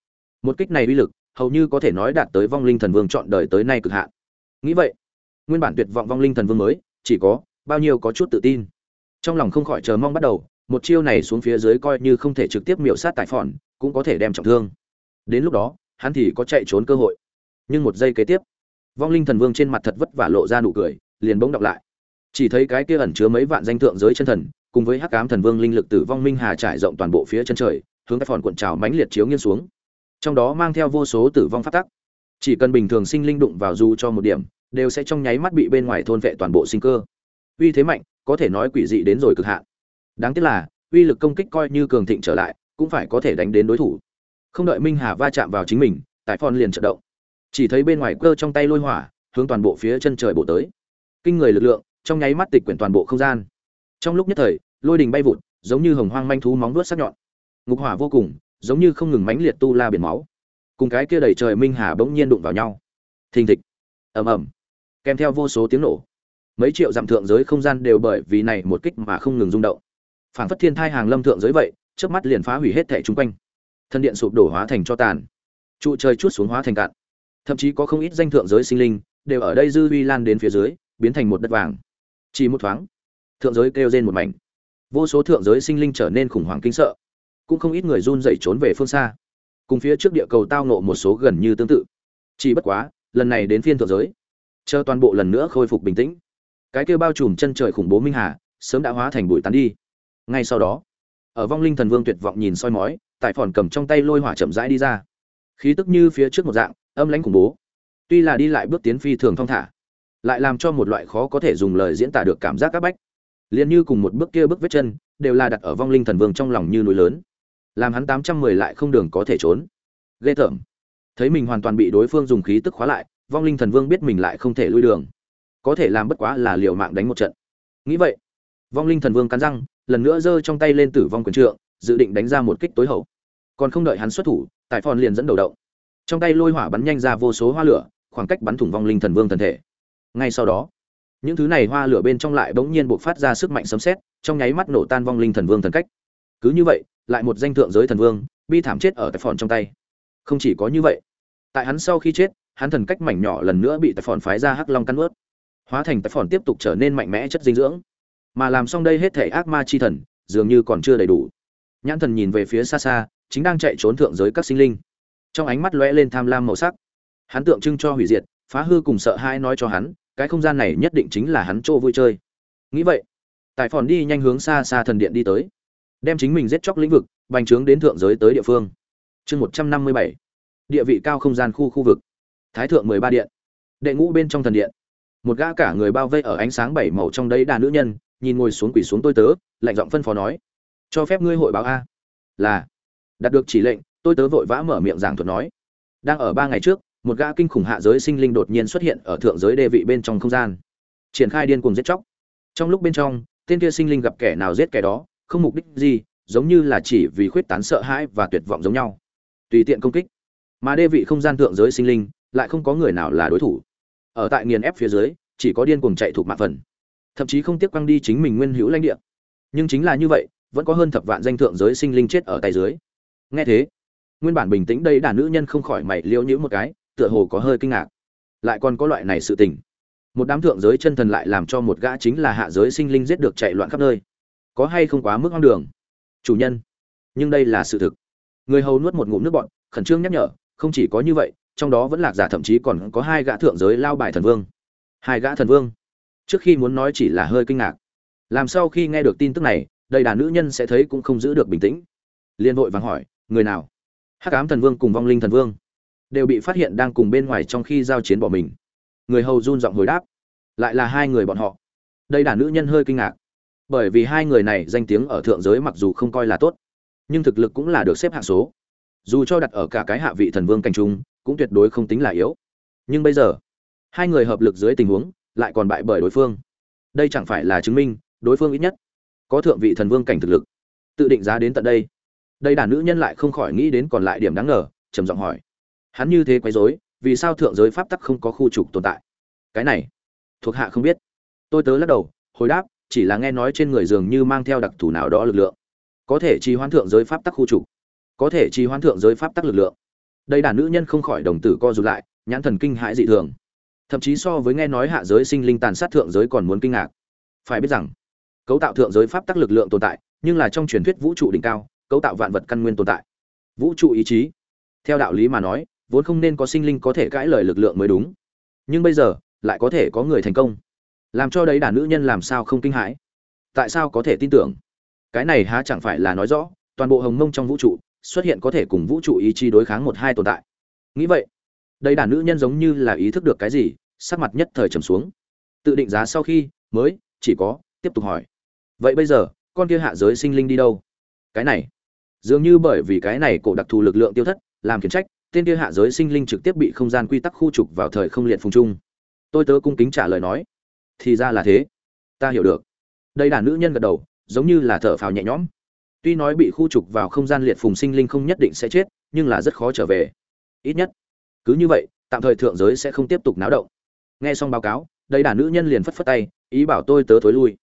Một kích này uy lực, hầu như có thể nói đạt tới vong linh thần vương chọn đời tới nay cực hạn. Nghĩ vậy, nguyên bản tuyệt vọng vong linh thần vương mới, chỉ có bao nhiêu có chút tự tin. Trong lòng không khỏi chờ mong bắt đầu, một chiêu này xuống phía dưới coi như không thể trực tiếp miểu sát tại phòn, cũng có thể đem trọng thương. Đến lúc đó, hắn thì có chạy trốn cơ hội nhưng một giây kế tiếp, vong linh thần vương trên mặt thật vất vả lộ ra nụ cười, liền bỗng đọc lại. Chỉ thấy cái kia ẩn chứa mấy vạn danh thượng giới chân thần, cùng với hắc ám thần vương linh lực tử vong minh hà trải rộng toàn bộ phía chân trời, hướng các phòn cuộn trào mãnh liệt chiếu nghiêng xuống. Trong đó mang theo vô số tử vong phát tắc. Chỉ cần bình thường sinh linh đụng vào dù cho một điểm, đều sẽ trong nháy mắt bị bên ngoài thôn vệ toàn bộ sinh cơ. Uy thế mạnh, có thể nói quỷ dị đến rồi cực hạn. Đáng tiếc là, uy lực công kích coi như cường thịnh trở lại, cũng phải có thể đánh đến đối thủ. Không đợi minh hà va chạm vào chính mình tại phòn liền trận động chỉ thấy bên ngoài cơ trong tay lôi hỏa, hướng toàn bộ phía chân trời bổ tới. Kinh người lực lượng, trong nháy mắt tịch quyển toàn bộ không gian. Trong lúc nhất thời, lôi đình bay vụt, giống như hồng hoang manh thú móng vuốt sắc nhọn. Ngục hỏa vô cùng, giống như không ngừng mãnh liệt tu la biển máu. Cùng cái kia đầy trời minh hà bỗng nhiên đụng vào nhau. Thình thịch. Ầm ầm. Kèm theo vô số tiếng nổ. Mấy triệu dặm thượng giới không gian đều bởi vì này một kích mà không ngừng rung động. Phản phất thiên thai hàng lâm thượng giới vậy trước mắt liền phá hủy hết thẻ chung quanh. Thân điện sụp đổ hóa thành cho tàn. Trụ trời chút xuống hóa thành cạn thậm chí có không ít danh thượng giới sinh linh đều ở đây dư uy lan đến phía dưới, biến thành một đất vàng. Chỉ một thoáng, thượng giới kêu rên một mảnh. Vô số thượng giới sinh linh trở nên khủng hoảng kinh sợ. Cũng không ít người run rẩy trốn về phương xa. Cùng phía trước địa cầu tao nộ một số gần như tương tự. Chỉ bất quá, lần này đến phiên thượng giới, chờ toàn bộ lần nữa khôi phục bình tĩnh, cái kêu bao trùm chân trời khủng bố minh hà, sớm đã hóa thành bụi tán đi. Ngay sau đó, ở vong linh thần vương tuyệt vọng nhìn soi mói, tại phòn cầm trong tay lôi hỏa chậm rãi đi ra. Khí tức như phía trước một dạng âm lãnh khủng bố. Tuy là đi lại bước tiến phi thường thong thả, lại làm cho một loại khó có thể dùng lời diễn tả được cảm giác áp bách. Liền như cùng một bước kia bước vết chân, đều là đặt ở vong linh thần vương trong lòng như núi lớn. Làm hắn tám trăm mười lại không đường có thể trốn. Ghê tởm. Thấy mình hoàn toàn bị đối phương dùng khí tức khóa lại, vong linh thần vương biết mình lại không thể lui đường. Có thể làm bất quá là liều mạng đánh một trận. Nghĩ vậy, vong linh thần vương cắn răng, lần nữa giơ trong tay lên tử vong quyền trượng, dự định đánh ra một kích tối hậu. Còn không đợi hắn xuất thủ tại phòn liền dẫn đầu động trong tay lôi hỏa bắn nhanh ra vô số hoa lửa, khoảng cách bắn thủng vong linh thần vương thần thể. Ngay sau đó, những thứ này hoa lửa bên trong lại bỗng nhiên buộc phát ra sức mạnh sấm sét, trong nháy mắt nổ tan vong linh thần vương thần cách. Cứ như vậy, lại một danh thượng giới thần vương, bi thảm chết ở tại phòn trong tay. Không chỉ có như vậy, tại hắn sau khi chết, hắn thần cách mảnh nhỏ lần nữa bị tại phòn phái ra hắc long căn ướt. Hóa thành tại phòn tiếp tục trở nên mạnh mẽ chất dinh dưỡng. Mà làm xong đây hết thể ác ma chi thần, dường như còn chưa đầy đủ. Nhãn thần nhìn về phía xa xa, chính đang chạy trốn thượng giới các sinh linh trong ánh mắt lóe lên tham lam màu sắc. Hắn tượng trưng cho hủy diệt, phá hư cùng sợ hãi nói cho hắn, cái không gian này nhất định chính là hắn chỗ vui chơi. Nghĩ vậy tại phòn đi nhanh hướng xa xa thần điện đi tới, đem chính mình giết chóc lĩnh vực, bành trướng đến thượng giới tới địa phương. Chương một trăm năm mươi bảy, địa vị cao không gian khu khu vực. Thái thượng mười ba điện, đệ ngũ bên trong thần điện. Một gã cả người bao vây ở ánh sáng bảy màu trong đấy đà nữ nhân, nhìn ngồi xuống quỳ xuống tôi tớ, lạnh giọng phân phó nói, cho phép ngươi hội báo a. Là. Đạt được chỉ lệnh tôi tớ vội vã mở miệng giảng thuật nói. Đang ở ba ngày trước, một gã kinh khủng hạ giới sinh linh đột nhiên xuất hiện ở thượng giới đê vị bên trong không gian. Triển khai điên cuồng giết chóc. Trong lúc bên trong, tên kia sinh linh gặp kẻ nào giết kẻ đó, không mục đích gì, giống như là chỉ vì khuyết tán sợ hãi và tuyệt vọng giống nhau. Tùy tiện công kích. Mà đê vị không gian thượng giới sinh linh lại không có người nào là đối thủ. Ở tại nghiền ép phía dưới, chỉ có điên cuồng chạy thuộc mạng phần. Thậm chí không tiếc quăng đi chính mình nguyên hữu lãnh địa. Nhưng chính là như vậy, vẫn có hơn thập vạn danh thượng giới sinh linh chết ở tay dưới. Nghe thế nguyên bản bình tĩnh đây đàn nữ nhân không khỏi mày liễu nhữ một cái, tựa hồ có hơi kinh ngạc. Lại còn có loại này sự tình. Một đám thượng giới chân thần lại làm cho một gã chính là hạ giới sinh linh giết được chạy loạn khắp nơi. Có hay không quá mức hoang đường? Chủ nhân, nhưng đây là sự thực. Người hầu nuốt một ngụm nước bọn khẩn trương nhắc nhở, không chỉ có như vậy, trong đó vẫn lạc giả thậm chí còn có hai gã thượng giới lao bài thần vương. Hai gã thần vương? Trước khi muốn nói chỉ là hơi kinh ngạc. Làm sau khi nghe được tin tức này, đây đàn nữ nhân sẽ thấy cũng không giữ được bình tĩnh. Liên vội vàng hỏi, người nào? Hắc ám thần vương cùng vong linh thần vương đều bị phát hiện đang cùng bên ngoài trong khi giao chiến bỏ mình. Người hầu run giọng hồi đáp, lại là hai người bọn họ. Đây đàn nữ nhân hơi kinh ngạc, bởi vì hai người này danh tiếng ở thượng giới mặc dù không coi là tốt, nhưng thực lực cũng là được xếp hạng số. Dù cho đặt ở cả cái hạ vị thần vương cảnh trung, cũng tuyệt đối không tính là yếu. Nhưng bây giờ, hai người hợp lực dưới tình huống, lại còn bại bởi đối phương. Đây chẳng phải là chứng minh, đối phương ít nhất có thượng vị thần vương cảnh thực lực. Tự định giá đến tận đây đây đàn nữ nhân lại không khỏi nghĩ đến còn lại điểm đáng ngờ, trầm giọng hỏi. Hắn như thế quấy rối, vì sao thượng giới pháp tắc không có khu trục tồn tại? Cái này, thuộc hạ không biết. Tôi tớ lắc đầu, hồi đáp, chỉ là nghe nói trên người dường như mang theo đặc thù nào đó lực lượng. Có thể trì hoãn thượng giới pháp tắc khu trục. Có thể trì hoãn thượng giới pháp tắc lực lượng. Đây đàn nữ nhân không khỏi đồng tử co rụt lại, nhãn thần kinh hãi dị thường. Thậm chí so với nghe nói hạ giới sinh linh tàn sát thượng giới còn muốn kinh ngạc. Phải biết rằng, cấu tạo thượng giới pháp tắc lực lượng tồn tại, nhưng là trong truyền thuyết vũ trụ đỉnh cao cấu tạo vạn vật căn nguyên tồn tại. Vũ trụ ý chí. Theo đạo lý mà nói, vốn không nên có sinh linh có thể cãi lời lực lượng mới đúng. Nhưng bây giờ, lại có thể có người thành công. Làm cho đấy đàn nữ nhân làm sao không kinh hãi? Tại sao có thể tin tưởng? Cái này há chẳng phải là nói rõ, toàn bộ hồng mông trong vũ trụ, xuất hiện có thể cùng vũ trụ ý chí đối kháng một hai tồn tại. Nghĩ vậy đây đàn nữ nhân giống như là ý thức được cái gì, sắc mặt nhất thời trầm xuống. Tự định giá sau khi, mới, chỉ có, tiếp tục hỏi. Vậy bây giờ, con kia hạ giới sinh linh đi đâu? Cái này dường như bởi vì cái này cổ đặc thù lực lượng tiêu thất, làm khiển trách, tên kia hạ giới sinh linh trực tiếp bị không gian quy tắc khu trục vào thời không liệt phùng trung. Tôi tớ cung kính trả lời nói, thì ra là thế. Ta hiểu được. Đây đàn nữ nhân gật đầu, giống như là thở phào nhẹ nhõm. Tuy nói bị khu trục vào không gian liệt phùng sinh linh không nhất định sẽ chết, nhưng là rất khó trở về. Ít nhất, cứ như vậy, tạm thời thượng giới sẽ không tiếp tục náo động. Nghe xong báo cáo, đây đàn nữ nhân liền phất phất tay, ý bảo tôi tớ thối lui.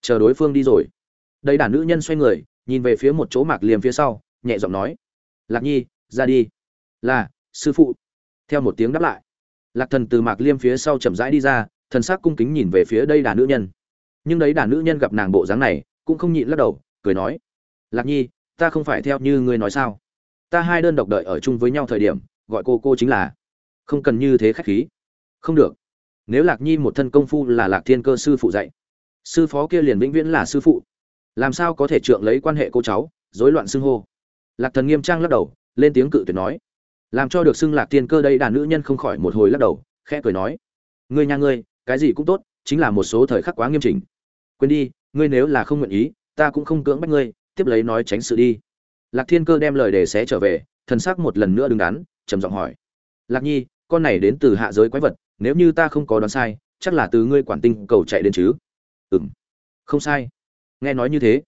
Chờ đối phương đi rồi. Đây đàn nữ nhân xoay người nhìn về phía một chỗ mạc liêm phía sau, nhẹ giọng nói, lạc nhi, ra đi. Là, sư phụ. Theo một tiếng đáp lại, lạc thần từ mạc liêm phía sau chậm rãi đi ra, thần sắc cung kính nhìn về phía đây đàn nữ nhân. Nhưng đấy đàn nữ nhân gặp nàng bộ dáng này, cũng không nhịn lắc đầu, cười nói, lạc nhi, ta không phải theo như ngươi nói sao? Ta hai đơn độc đợi ở chung với nhau thời điểm, gọi cô cô chính là không cần như thế khách khí. Không được. Nếu lạc nhi một thân công phu là lạc thiên cơ sư phụ dạy, sư phó kia liền vĩnh viễn là sư phụ làm sao có thể trượng lấy quan hệ cô cháu, rối loạn xưng hô? Lạc thần nghiêm trang lắc đầu, lên tiếng cự tuyệt nói. Làm cho được xưng lạc thiên cơ đây đàn nữ nhân không khỏi một hồi lắc đầu, khẽ cười nói. Ngươi nhà ngươi, cái gì cũng tốt, chính là một số thời khắc quá nghiêm chỉnh. Quên đi, ngươi nếu là không nguyện ý, ta cũng không cưỡng bắt ngươi, tiếp lấy nói tránh sự đi. Lạc thiên cơ đem lời đề xé trở về, thần sắc một lần nữa đứng đắn, trầm giọng hỏi. Lạc nhi, con này đến từ hạ giới quái vật, nếu như ta không có đoán sai, chắc là từ ngươi quản tinh cầu chạy đến chứ? Ừm. Không sai nghe nói như thế,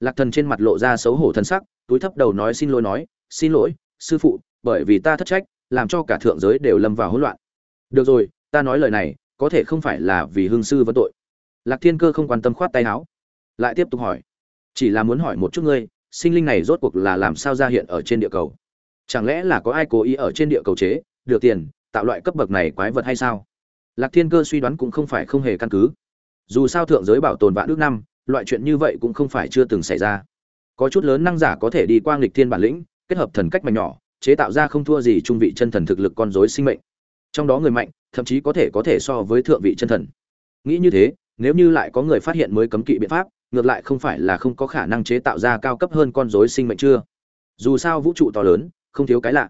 lạc thần trên mặt lộ ra xấu hổ thân sắc, túi thấp đầu nói xin lỗi nói, xin lỗi, sư phụ, bởi vì ta thất trách, làm cho cả thượng giới đều lâm vào hỗn loạn. Được rồi, ta nói lời này, có thể không phải là vì hương sư vấn tội. Lạc thiên cơ không quan tâm khoát tay áo, lại tiếp tục hỏi, chỉ là muốn hỏi một chút ngươi, sinh linh này rốt cuộc là làm sao ra hiện ở trên địa cầu? Chẳng lẽ là có ai cố ý ở trên địa cầu chế được tiền, tạo loại cấp bậc này quái vật hay sao? Lạc thiên cơ suy đoán cũng không phải không hề căn cứ. Dù sao thượng giới bảo tồn vạn ước năm loại chuyện như vậy cũng không phải chưa từng xảy ra. Có chút lớn năng giả có thể đi qua nghịch thiên bản lĩnh, kết hợp thần cách mạnh nhỏ, chế tạo ra không thua gì trung vị chân thần thực lực con rối sinh mệnh. Trong đó người mạnh, thậm chí có thể có thể so với thượng vị chân thần. Nghĩ như thế, nếu như lại có người phát hiện mới cấm kỵ biện pháp, ngược lại không phải là không có khả năng chế tạo ra cao cấp hơn con rối sinh mệnh chưa? Dù sao vũ trụ to lớn, không thiếu cái lạ.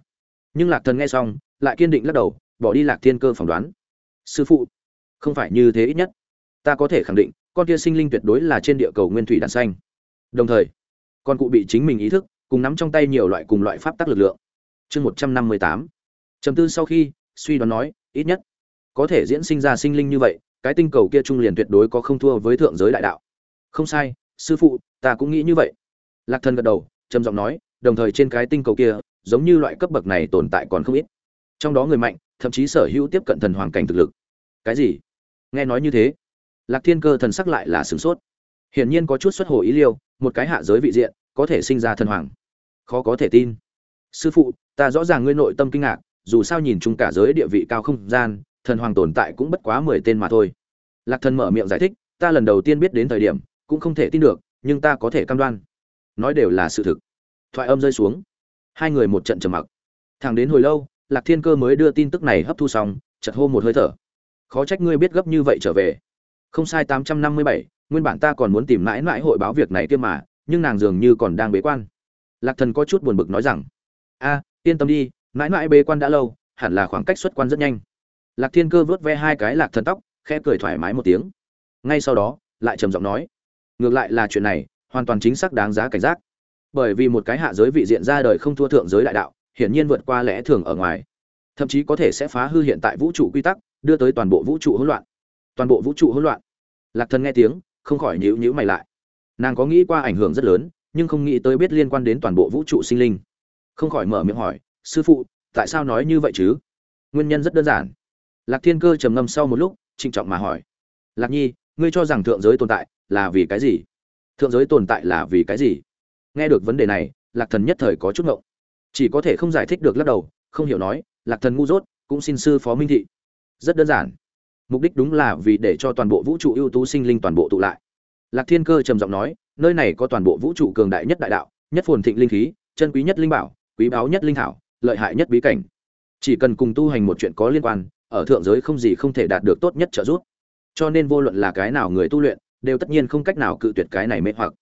Nhưng lạc thần nghe xong, lại kiên định lắc đầu, bỏ đi lạc thiên cơ phỏng đoán. Sư phụ, không phải như thế ít nhất. Ta có thể khẳng định con kia sinh linh tuyệt đối là trên địa cầu nguyên thủy đàn xanh. Đồng thời, con cụ bị chính mình ý thức, cùng nắm trong tay nhiều loại cùng loại pháp tắc lực lượng. Chương một trăm năm mươi tám. Chấm tư sau khi, suy đoán nói, ít nhất, có thể diễn sinh ra sinh linh như vậy, cái tinh cầu kia trung liền tuyệt đối có không thua với thượng giới đại đạo. Không sai, sư phụ, ta cũng nghĩ như vậy. Lạc thần gật đầu, trầm giọng nói, đồng thời trên cái tinh cầu kia, giống như loại cấp bậc này tồn tại còn không ít. Trong đó người mạnh, thậm chí sở hữu tiếp cận thần hoàng cảnh thực lực. Cái gì? Nghe nói như thế lạc thiên cơ thần sắc lại là sửng sốt. Hiển nhiên có chút xuất hồ ý liêu, một cái hạ giới vị diện, có thể sinh ra thần hoàng. Khó có thể tin. Sư phụ, ta rõ ràng ngươi nội tâm kinh ngạc, dù sao nhìn chung cả giới địa vị cao không gian, thần hoàng tồn tại cũng bất quá mười tên mà thôi. Lạc thần mở miệng giải thích, ta lần đầu tiên biết đến thời điểm, cũng không thể tin được, nhưng ta có thể cam đoan. Nói đều là sự thực. Thoại âm rơi xuống. Hai người một trận trầm mặc. Thẳng đến hồi lâu, lạc thiên cơ mới đưa tin tức này hấp thu xong chật hô một hơi thở. Khó trách ngươi biết gấp như vậy trở về không sai, tám trăm năm mươi bảy, nguyên bản ta còn muốn tìm mãi mãi hội báo việc này kia mà, nhưng nàng dường như còn đang bế quan. Lạc thần có chút buồn bực nói rằng, a, yên tâm đi, mãi mãi bế quan đã lâu, hẳn là khoảng cách xuất quan rất nhanh. Lạc thiên cơ vớt ve hai cái lạc thần tóc, khẽ cười thoải mái một tiếng. Ngay sau đó, lại trầm giọng nói, ngược lại là chuyện này, hoàn toàn chính xác đáng giá cảnh giác. Bởi vì một cái hạ giới vị diện ra đời không thua thượng giới đại đạo, hiển nhiên vượt qua lẽ thường ở ngoài. Thậm chí có thể sẽ phá hư hiện tại vũ trụ quy tắc, đưa tới toàn bộ vũ trụ hỗn loạn toàn bộ vũ trụ hỗn loạn. Lạc thần nghe tiếng, không khỏi nhíu nhíu mày lại. Nàng có nghĩ qua ảnh hưởng rất lớn, nhưng không nghĩ tới biết liên quan đến toàn bộ vũ trụ sinh linh. Không khỏi mở miệng hỏi, sư phụ, tại sao nói như vậy chứ? Nguyên nhân rất đơn giản. Lạc thiên cơ trầm ngâm sau một lúc, trịnh trọng mà hỏi, lạc nhi, ngươi cho rằng thượng giới tồn tại là vì cái gì? Thượng giới tồn tại là vì cái gì? Nghe được vấn đề này, lạc thần nhất thời có chút ngộng. Chỉ có thể không giải thích được lắc đầu, không hiểu nói, lạc thần ngu dốt, cũng xin sư phó minh thị. Rất đơn giản mục đích đúng là vì để cho toàn bộ vũ trụ ưu tú sinh linh toàn bộ tụ lại. Lạc thiên cơ trầm giọng nói, nơi này có toàn bộ vũ trụ cường đại nhất đại đạo, nhất phồn thịnh linh khí, chân quý nhất linh bảo, quý báu nhất linh thảo, lợi hại nhất bí cảnh. Chỉ cần cùng tu hành một chuyện có liên quan, ở thượng giới không gì không thể đạt được tốt nhất trợ giúp. Cho nên vô luận là cái nào người tu luyện, đều tất nhiên không cách nào cự tuyệt cái này mê hoặc.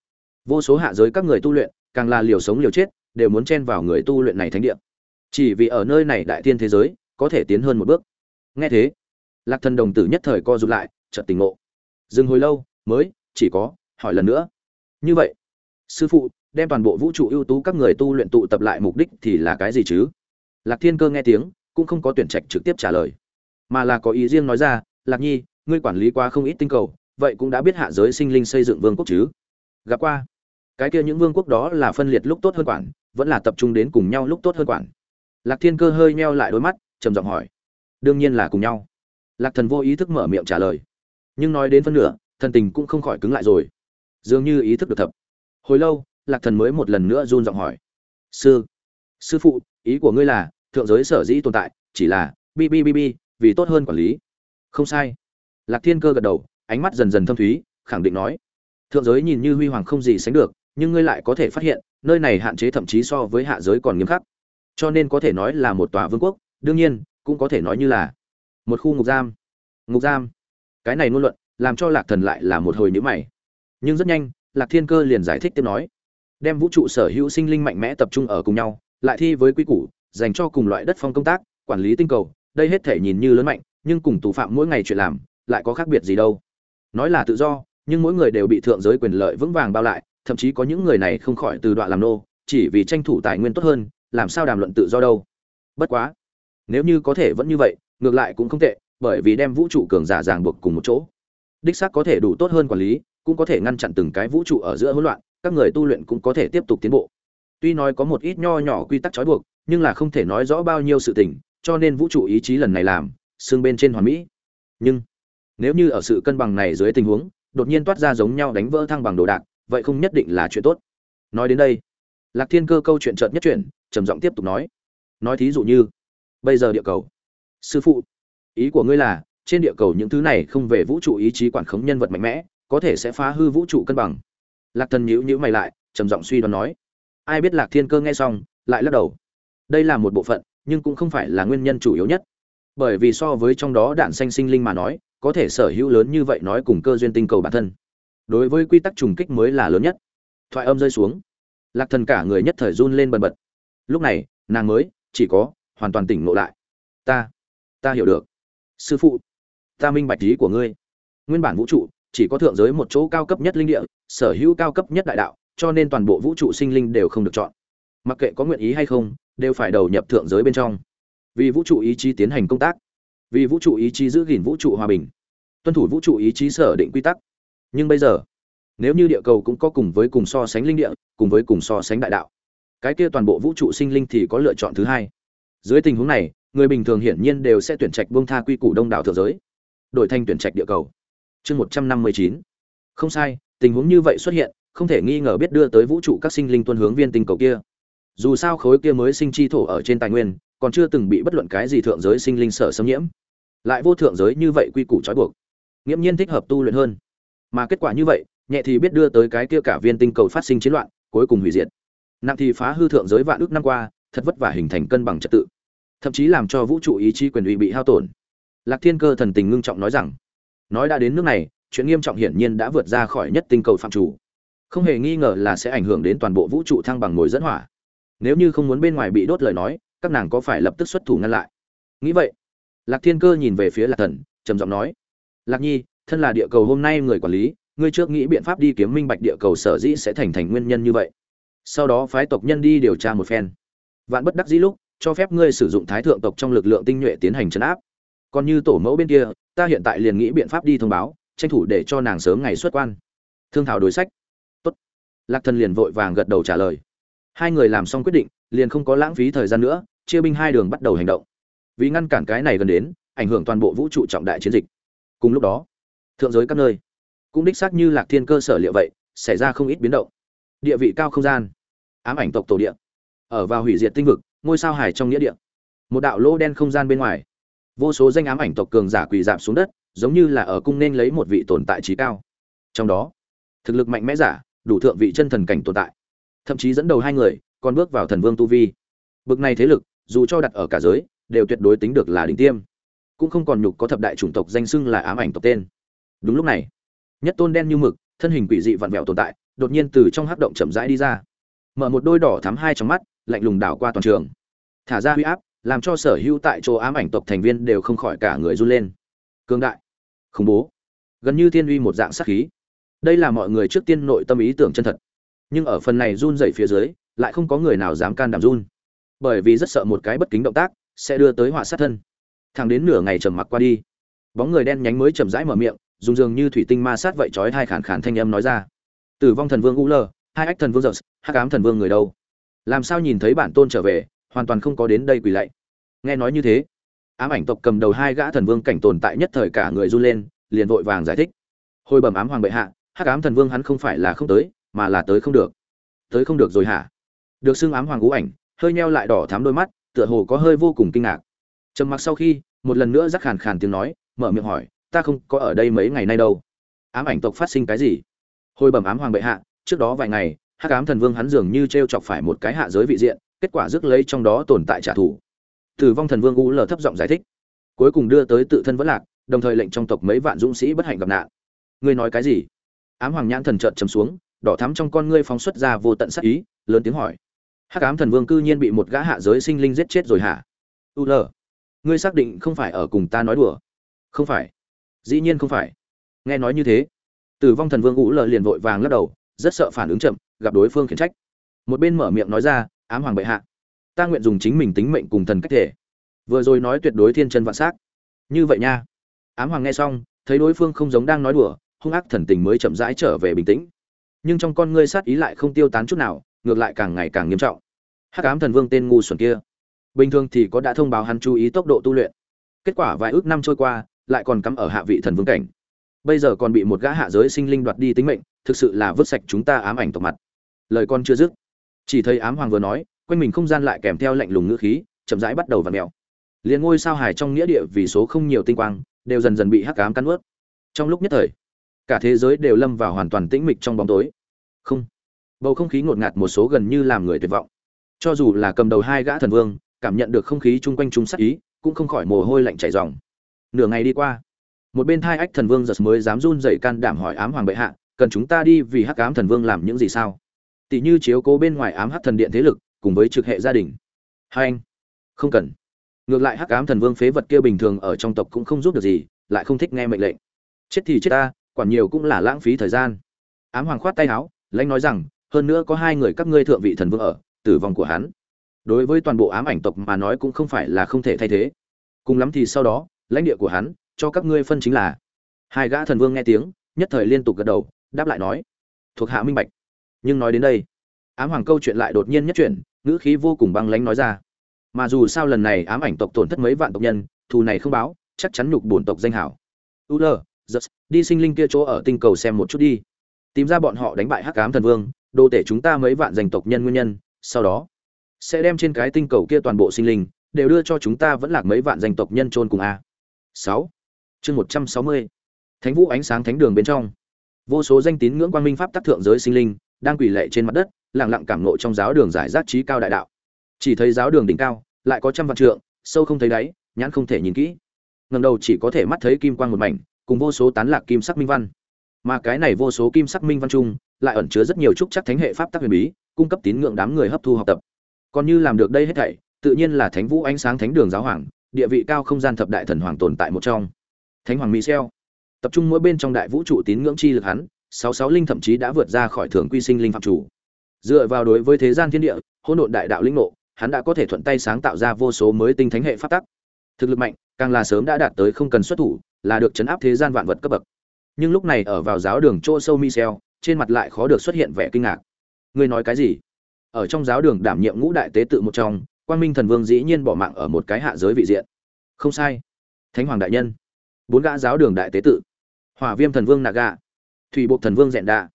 Vô số hạ giới các người tu luyện, càng là liều sống liều chết, đều muốn chen vào người tu luyện này thánh địa. Chỉ vì ở nơi này đại tiên thế giới, có thể tiến hơn một bước. Nghe thế lạc thần đồng tử nhất thời co rụt lại, chợt tình ngộ. Dừng hồi lâu, mới, chỉ có, hỏi lần nữa. Như vậy, sư phụ, đem toàn bộ vũ trụ ưu tú các người tu luyện tụ tập lại mục đích thì là cái gì chứ? Lạc thiên cơ nghe tiếng, cũng không có tuyển trạch trực tiếp trả lời. Mà là có ý riêng nói ra, lạc nhi, ngươi quản lý qua không ít tinh cầu, vậy cũng đã biết hạ giới sinh linh xây dựng vương quốc chứ? Gặp qua. Cái kia những vương quốc đó là phân liệt lúc tốt hơn quản, vẫn là tập trung đến cùng nhau lúc tốt hơn quản. Lạc thiên cơ hơi meo lại đôi mắt, trầm giọng hỏi, đương nhiên là cùng nhau lạc thần vô ý thức mở miệng trả lời. Nhưng nói đến phân nửa, thần tình cũng không khỏi cứng lại rồi. Dường như ý thức được thập. Hồi lâu, lạc thần mới một lần nữa run giọng hỏi. Sư sư phụ, ý của ngươi là, thượng giới sở dĩ tồn tại, chỉ là, bi bi bi bi, vì tốt hơn quản lý. Không sai. Lạc thiên cơ gật đầu, ánh mắt dần dần thâm thúy, khẳng định nói. Thượng giới nhìn như huy hoàng không gì sánh được, nhưng ngươi lại có thể phát hiện, nơi này hạn chế thậm chí so với hạ giới còn nghiêm khắc. Cho nên có thể nói là một tòa vương quốc, đương nhiên, cũng có thể nói như là một khu ngục giam. Ngục giam? Cái này ngôn luận làm cho lạc thần lại là một hồi nhữ mày. Nhưng rất nhanh, lạc thiên cơ liền giải thích tiếp nói. Đem vũ trụ sở hữu sinh linh mạnh mẽ tập trung ở cùng nhau, lại thi với quy củ, dành cho cùng loại đất phong công tác, quản lý tinh cầu, đây hết thể nhìn như lớn mạnh, nhưng cùng tù phạm mỗi ngày chuyện làm, lại có khác biệt gì đâu. Nói là tự do, nhưng mỗi người đều bị thượng giới quyền lợi vững vàng bao lại, thậm chí có những người này không khỏi từ đoạn làm nô, chỉ vì tranh thủ tài nguyên tốt hơn, làm sao đàm luận tự do đâu. Bất quá, nếu như có thể vẫn như vậy ngược lại cũng không tệ, bởi vì đem vũ trụ cường giả ràng buộc cùng một chỗ. Đích xác có thể đủ tốt hơn quản lý, cũng có thể ngăn chặn từng cái vũ trụ ở giữa hỗn loạn, các người tu luyện cũng có thể tiếp tục tiến bộ. Tuy nói có một ít nho nhỏ quy tắc trói buộc, nhưng là không thể nói rõ bao nhiêu sự tình, cho nên vũ trụ ý chí lần này làm xương bên trên hoàn mỹ. Nhưng, nếu như ở sự cân bằng này dưới tình huống, đột nhiên toát ra giống nhau đánh vỡ thăng bằng đồ đạc, vậy không nhất định là chuyện tốt. Nói đến đây, lạc thiên cơ câu chuyện chợt nhất chuyển, trầm giọng tiếp tục nói. Nói thí dụ như, bây giờ địa cầu sư phụ, ý của ngươi là, trên địa cầu những thứ này không về vũ trụ ý chí quản khống nhân vật mạnh mẽ, có thể sẽ phá hư vũ trụ cân bằng. Lạc thần nhíu nhíu mày lại, trầm giọng suy đoán nói. Ai biết lạc thiên cơ nghe xong, lại lắc đầu. Đây là một bộ phận, nhưng cũng không phải là nguyên nhân chủ yếu nhất. Bởi vì so với trong đó đạn xanh sinh linh mà nói, có thể sở hữu lớn như vậy nói cùng cơ duyên tinh cầu bản thân. Đối với quy tắc trùng kích mới là lớn nhất. Thoại âm rơi xuống. Lạc thần cả người nhất thời run lên bần bật. Lúc này, nàng mới, chỉ có, hoàn toàn tỉnh ngộ lại. Ta ta hiểu được. Sư phụ, ta minh bạch lý của ngươi. Nguyên bản vũ trụ chỉ có thượng giới một chỗ cao cấp nhất linh địa, sở hữu cao cấp nhất đại đạo, cho nên toàn bộ vũ trụ sinh linh đều không được chọn. Mặc kệ có nguyện ý hay không, đều phải đầu nhập thượng giới bên trong. Vì vũ trụ ý chí tiến hành công tác, vì vũ trụ ý chí giữ gìn vũ trụ hòa bình, tuân thủ vũ trụ ý chí sở định quy tắc. Nhưng bây giờ, nếu như địa cầu cũng có cùng với cùng so sánh linh địa, cùng với cùng so sánh đại đạo, cái kia toàn bộ vũ trụ sinh linh thì có lựa chọn thứ hai. Dưới tình huống này người bình thường hiển nhiên đều sẽ tuyển trạch buông tha quy củ đông đảo thượng giới. Đổi thành tuyển trạch địa cầu. Chương một trăm năm mươi chín. Không sai, tình huống như vậy xuất hiện, không thể nghi ngờ biết đưa tới vũ trụ các sinh linh tuân hướng viên tinh cầu kia. Dù sao khối kia mới sinh chi thổ ở trên tài nguyên, còn chưa từng bị bất luận cái gì thượng giới sinh linh sở xâm nhiễm. Lại vô thượng giới như vậy quy củ trói buộc. Nghiễm nhiên thích hợp tu luyện hơn. Mà kết quả như vậy, nhẹ thì biết đưa tới cái kia cả viên tinh cầu phát sinh chiến loạn, cuối cùng hủy diệt. Nặng thì phá hư thượng giới vạn ước năm qua, thật vất vả hình thành cân bằng trật tự thậm chí làm cho vũ trụ ý chí quyền uy bị hao tổn. Lạc thiên cơ thần tình ngưng trọng nói rằng, nói đã đến nước này, chuyện nghiêm trọng hiển nhiên đã vượt ra khỏi nhất tinh cầu phạm chủ. Không hề nghi ngờ là sẽ ảnh hưởng đến toàn bộ vũ trụ thăng bằng ngồi dẫn hỏa. Nếu như không muốn bên ngoài bị đốt lời nói, các nàng có phải lập tức xuất thủ ngăn lại? Nghĩ vậy, lạc thiên cơ nhìn về phía lạc thần, trầm giọng nói, lạc nhi, thân là địa cầu hôm nay người quản lý, ngươi trước nghĩ biện pháp đi kiếm minh bạch địa cầu sở dĩ sẽ thành thành nguyên nhân như vậy? Sau đó phái tộc nhân đi điều tra một phen. Vạn bất đắc dĩ lúc cho phép ngươi sử dụng thái thượng tộc trong lực lượng tinh nhuệ tiến hành chấn áp. Còn như tổ mẫu bên kia, ta hiện tại liền nghĩ biện pháp đi thông báo, tranh thủ để cho nàng sớm ngày xuất quan. Thương thảo đối sách. Tốt. Lạc thần liền vội vàng gật đầu trả lời. Hai người làm xong quyết định, liền không có lãng phí thời gian nữa, chia binh hai đường bắt đầu hành động. Vì ngăn cản cái này gần đến, ảnh hưởng toàn bộ vũ trụ trọng đại chiến dịch. Cùng lúc đó, thượng giới các nơi, cũng đích xác như lạc thiên cơ sở liệu vậy, xảy ra không ít biến động. Địa vị cao không gian, ám ảnh tộc tổ địa. Ở vào hủy diệt tinh vực ngôi sao hải trong nghĩa địa. Một đạo lỗ đen không gian bên ngoài. Vô số danh ám ảnh tộc cường giả quỳ dạp xuống đất, giống như là ở cung nên lấy một vị tồn tại trí cao. Trong đó, thực lực mạnh mẽ giả, đủ thượng vị chân thần cảnh tồn tại. Thậm chí dẫn đầu hai người, còn bước vào thần vương tu vi. Bực này thế lực, dù cho đặt ở cả giới, đều tuyệt đối tính được là đỉnh tiêm. Cũng không còn nhục có thập đại chủng tộc danh xưng là ám ảnh tộc tên. Đúng lúc này, nhất tôn đen như mực, thân hình quỷ dị vặn vẹo tồn tại, đột nhiên từ trong hắc động chậm rãi đi ra. Mở một đôi đỏ thắm hai trong mắt lạnh lùng đảo qua toàn trường. Thả ra huy áp, làm cho sở hữu tại chỗ ám ảnh tộc thành viên đều không khỏi cả người run lên. Cương đại, khủng bố, gần như thiên uy một dạng sát khí. Đây là mọi người trước tiên nội tâm ý tưởng chân thật. Nhưng ở phần này run dày phía dưới, lại không có người nào dám can đảm run. Bởi vì rất sợ một cái bất kính động tác sẽ đưa tới họa sát thân. Thẳng đến nửa ngày trầm mặc qua đi, bóng người đen nhánh mới chậm rãi mở miệng, dùng dường như thủy tinh ma sát vậy chói hai khản khản thanh âm nói ra. Tử vong thần vương u lơ hai ách thần vương giật hai ám thần vương người đâu? Làm sao nhìn thấy bản tôn trở về, hoàn toàn không có đến đây quỳ lạy. Nghe nói như thế, ám ảnh tộc cầm đầu hai gã thần vương cảnh tồn tại nhất thời cả người run lên, liền vội vàng giải thích. Hồi bẩm ám hoàng bệ hạ, hắc ám thần vương hắn không phải là không tới, mà là tới không được. Tới không được rồi hả? Được xưng ám hoàng ngũ ảnh, hơi nheo lại đỏ thắm đôi mắt, tựa hồ có hơi vô cùng kinh ngạc. Trầm mặc sau khi, một lần nữa rắc khàn khàn tiếng nói, mở miệng hỏi, ta không có ở đây mấy ngày nay đâu. Ám ảnh tộc phát sinh cái gì? Hồi bẩm ám hoàng bệ hạ, trước đó vài ngày hắc ám thần vương hắn dường như t r e o chọc phải một cái hạ giới vị diện, kết quả rước lấy trong đó tồn tại trả thù. Tử vong thần vương u lờ thấp giọng giải thích. Cuối cùng đưa tới tự thân vẫn lạc, đồng thời lệnh trong tộc mấy vạn dũng sĩ bất hạnh gặp nạn. Ngươi nói cái gì? Ám hoàng nhãn thần trợn chấm xuống, đỏ thắm trong con ngươi phóng xuất ra vô tận sắc ý, lớn tiếng hỏi. Hắc ám thần vương cư nhiên bị một gã hạ giới sinh linh giết chết rồi hả? U lờ ngươi xác định không phải ở cùng ta nói đùa? Không phải. Dĩ nhiên không phải. Nghe nói như thế, tử vong thần vương u lờ liền vội vàng lắc đầu, rất sợ phản ứng chậm gặp đối phương khiển trách. Một bên mở miệng nói ra, ám hoàng bệ hạ, ta nguyện dùng chính mình tính mệnh cùng thần cách thể. Vừa rồi nói tuyệt đối thiên chân vạn s á c như vậy nha. Ám hoàng nghe xong, thấy đối phương không giống đang nói đùa, hung ác thần tình mới chậm rãi trở về bình tĩnh. Nhưng trong con ngươi sát ý lại không tiêu tán chút nào, ngược lại càng ngày càng nghiêm trọng. Hắc ám thần vương tên ngu xuẩn kia. Bình thường thì có đã thông báo hắn chú ý tốc độ tu luyện. Kết quả vài ước năm trôi qua, lại còn cắm ở hạ vị thần vương cảnh. Bây giờ còn bị một gã hạ giới sinh linh đoạt đi tính mệnh, thực sự là vứt sạch chúng ta ám ảnh tộc mặt lời con chưa dứt. Chỉ thấy ám hoàng vừa nói, quanh mình không gian lại kèm theo lạnh lùng ngữ khí, chậm rãi bắt đầu v ặ mèo. Liền ngôi sao hài trong nghĩa địa vì số không nhiều tinh quang, đều dần dần bị hắc ám cắn ướt trong lúc nhất thời, cả thế giới đều lâm vào hoàn toàn tĩnh mịch trong bóng tối. Không. Bầu không khí ngột ngạt một số gần như làm người tuyệt vọng. Cho dù là cầm đầu hai gã thần vương, cảm nhận được không khí chung quanh chúng sắc ý, cũng không khỏi mồ hôi lạnh chảy ròng. Nửa ngày đi qua, một bên hai ách thần vương giật mới dám run dậy can đảm hỏi ám hoàng bệ hạ, cần chúng ta đi vì hắc ám thần vương làm những gì sao? Tỷ như chiếu cố bên ngoài ám hắc thần điện thế lực, cùng với trực hệ gia đình. Hai anh, không cần. Ngược lại hắc ám thần vương phế vật kia bình thường ở trong tộc cũng không giúp được gì, lại không thích nghe mệnh lệnh. Chết thì chết ta, quản nhiều cũng là lãng phí thời gian. Ám hoàng khoát tay áo, lãnh nói rằng, hơn nữa có hai người các ngươi thượng vị thần vương ở, tử vong của hắn. Đối với toàn bộ ám ảnh tộc mà nói cũng không phải là không thể thay thế. Cùng lắm thì sau đó, lãnh địa của hắn, cho các ngươi phân chính là. Hai gã thần vương nghe tiếng, nhất thời liên tục gật đầu, đáp lại nói, thuộc hạ minh bạch nhưng nói đến đây, ám hoàng câu chuyện lại đột nhiên nhất chuyển, ngữ khí vô cùng băng lãnh nói ra. Mà dù sao lần này ám ảnh tộc tổn thất mấy vạn tộc nhân, thù này không báo, chắc chắn nhục bổn tộc danh hảo. U lơ giật đi sinh linh kia chỗ ở tinh cầu xem một chút đi. Tìm ra bọn họ đánh bại hắc ám thần vương đô tể chúng ta mấy vạn danh tộc nhân nguyên nhân, sau đó sẽ đem trên cái tinh cầu kia toàn bộ sinh linh, đều đưa cho chúng ta vẫn lạc mấy vạn danh tộc nhân chôn cùng a. Sáu, chương một trăm sáu mươi, thánh vũ ánh sáng thánh đường bên trong. Vô số danh tín ngưỡng quang minh pháp tác thượng giới sinh linh đang quỳ lệ trên mặt đất, lặng lặng cảm ngộ trong giáo đường giải rác trí cao đại đạo. Chỉ thấy giáo đường đỉnh cao, lại có trăm vạn trượng, sâu không thấy đáy, nhãn không thể nhìn kỹ. Ngầm đầu chỉ có thể mắt thấy kim quang một mảnh, cùng vô số tán lạc kim sắc minh văn. Mà cái này vô số kim sắc minh văn chung, lại ẩn chứa rất nhiều trúc chắc thánh hệ pháp tác huyền bí, cung cấp tín ngưỡng đám người hấp thu học tập. Còn như làm được đây hết thảy, tự nhiên là thánh vũ ánh sáng thánh đường giáo hoàng, địa vị cao không gian thập đại thần hoàng tồn tại một trong. Thánh hoàng michel tập trung mỗi bên trong đại vũ trụ tín ngưỡng chi lực hắn sáu sáu linh thậm chí đã vượt ra khỏi thường quy sinh linh phạm chủ. Dựa vào đối với thế gian thiên địa, hỗn độn đại đạo linh nộ hắn đã có thể thuận tay sáng tạo ra vô số mới tinh thánh hệ pháp tắc. Thực lực mạnh, càng là sớm đã đạt tới không cần xuất thủ, là được chấn áp thế gian vạn vật cấp bậc. Nhưng lúc này ở vào giáo đường chỗ sâu michel, trên mặt lại khó được xuất hiện vẻ kinh ngạc. Ngươi nói cái gì? Ở trong giáo đường đảm nhiệm ngũ đại tế tự một trong, quang minh thần vương dĩ nhiên bỏ mạng ở một cái hạ giới vị diện. Không sai. Thánh hoàng đại nhân. Bốn gã giáo đường đại tế tự. Hỏa viêm thần vương naga thủy bộ thần vương dẹn đạ,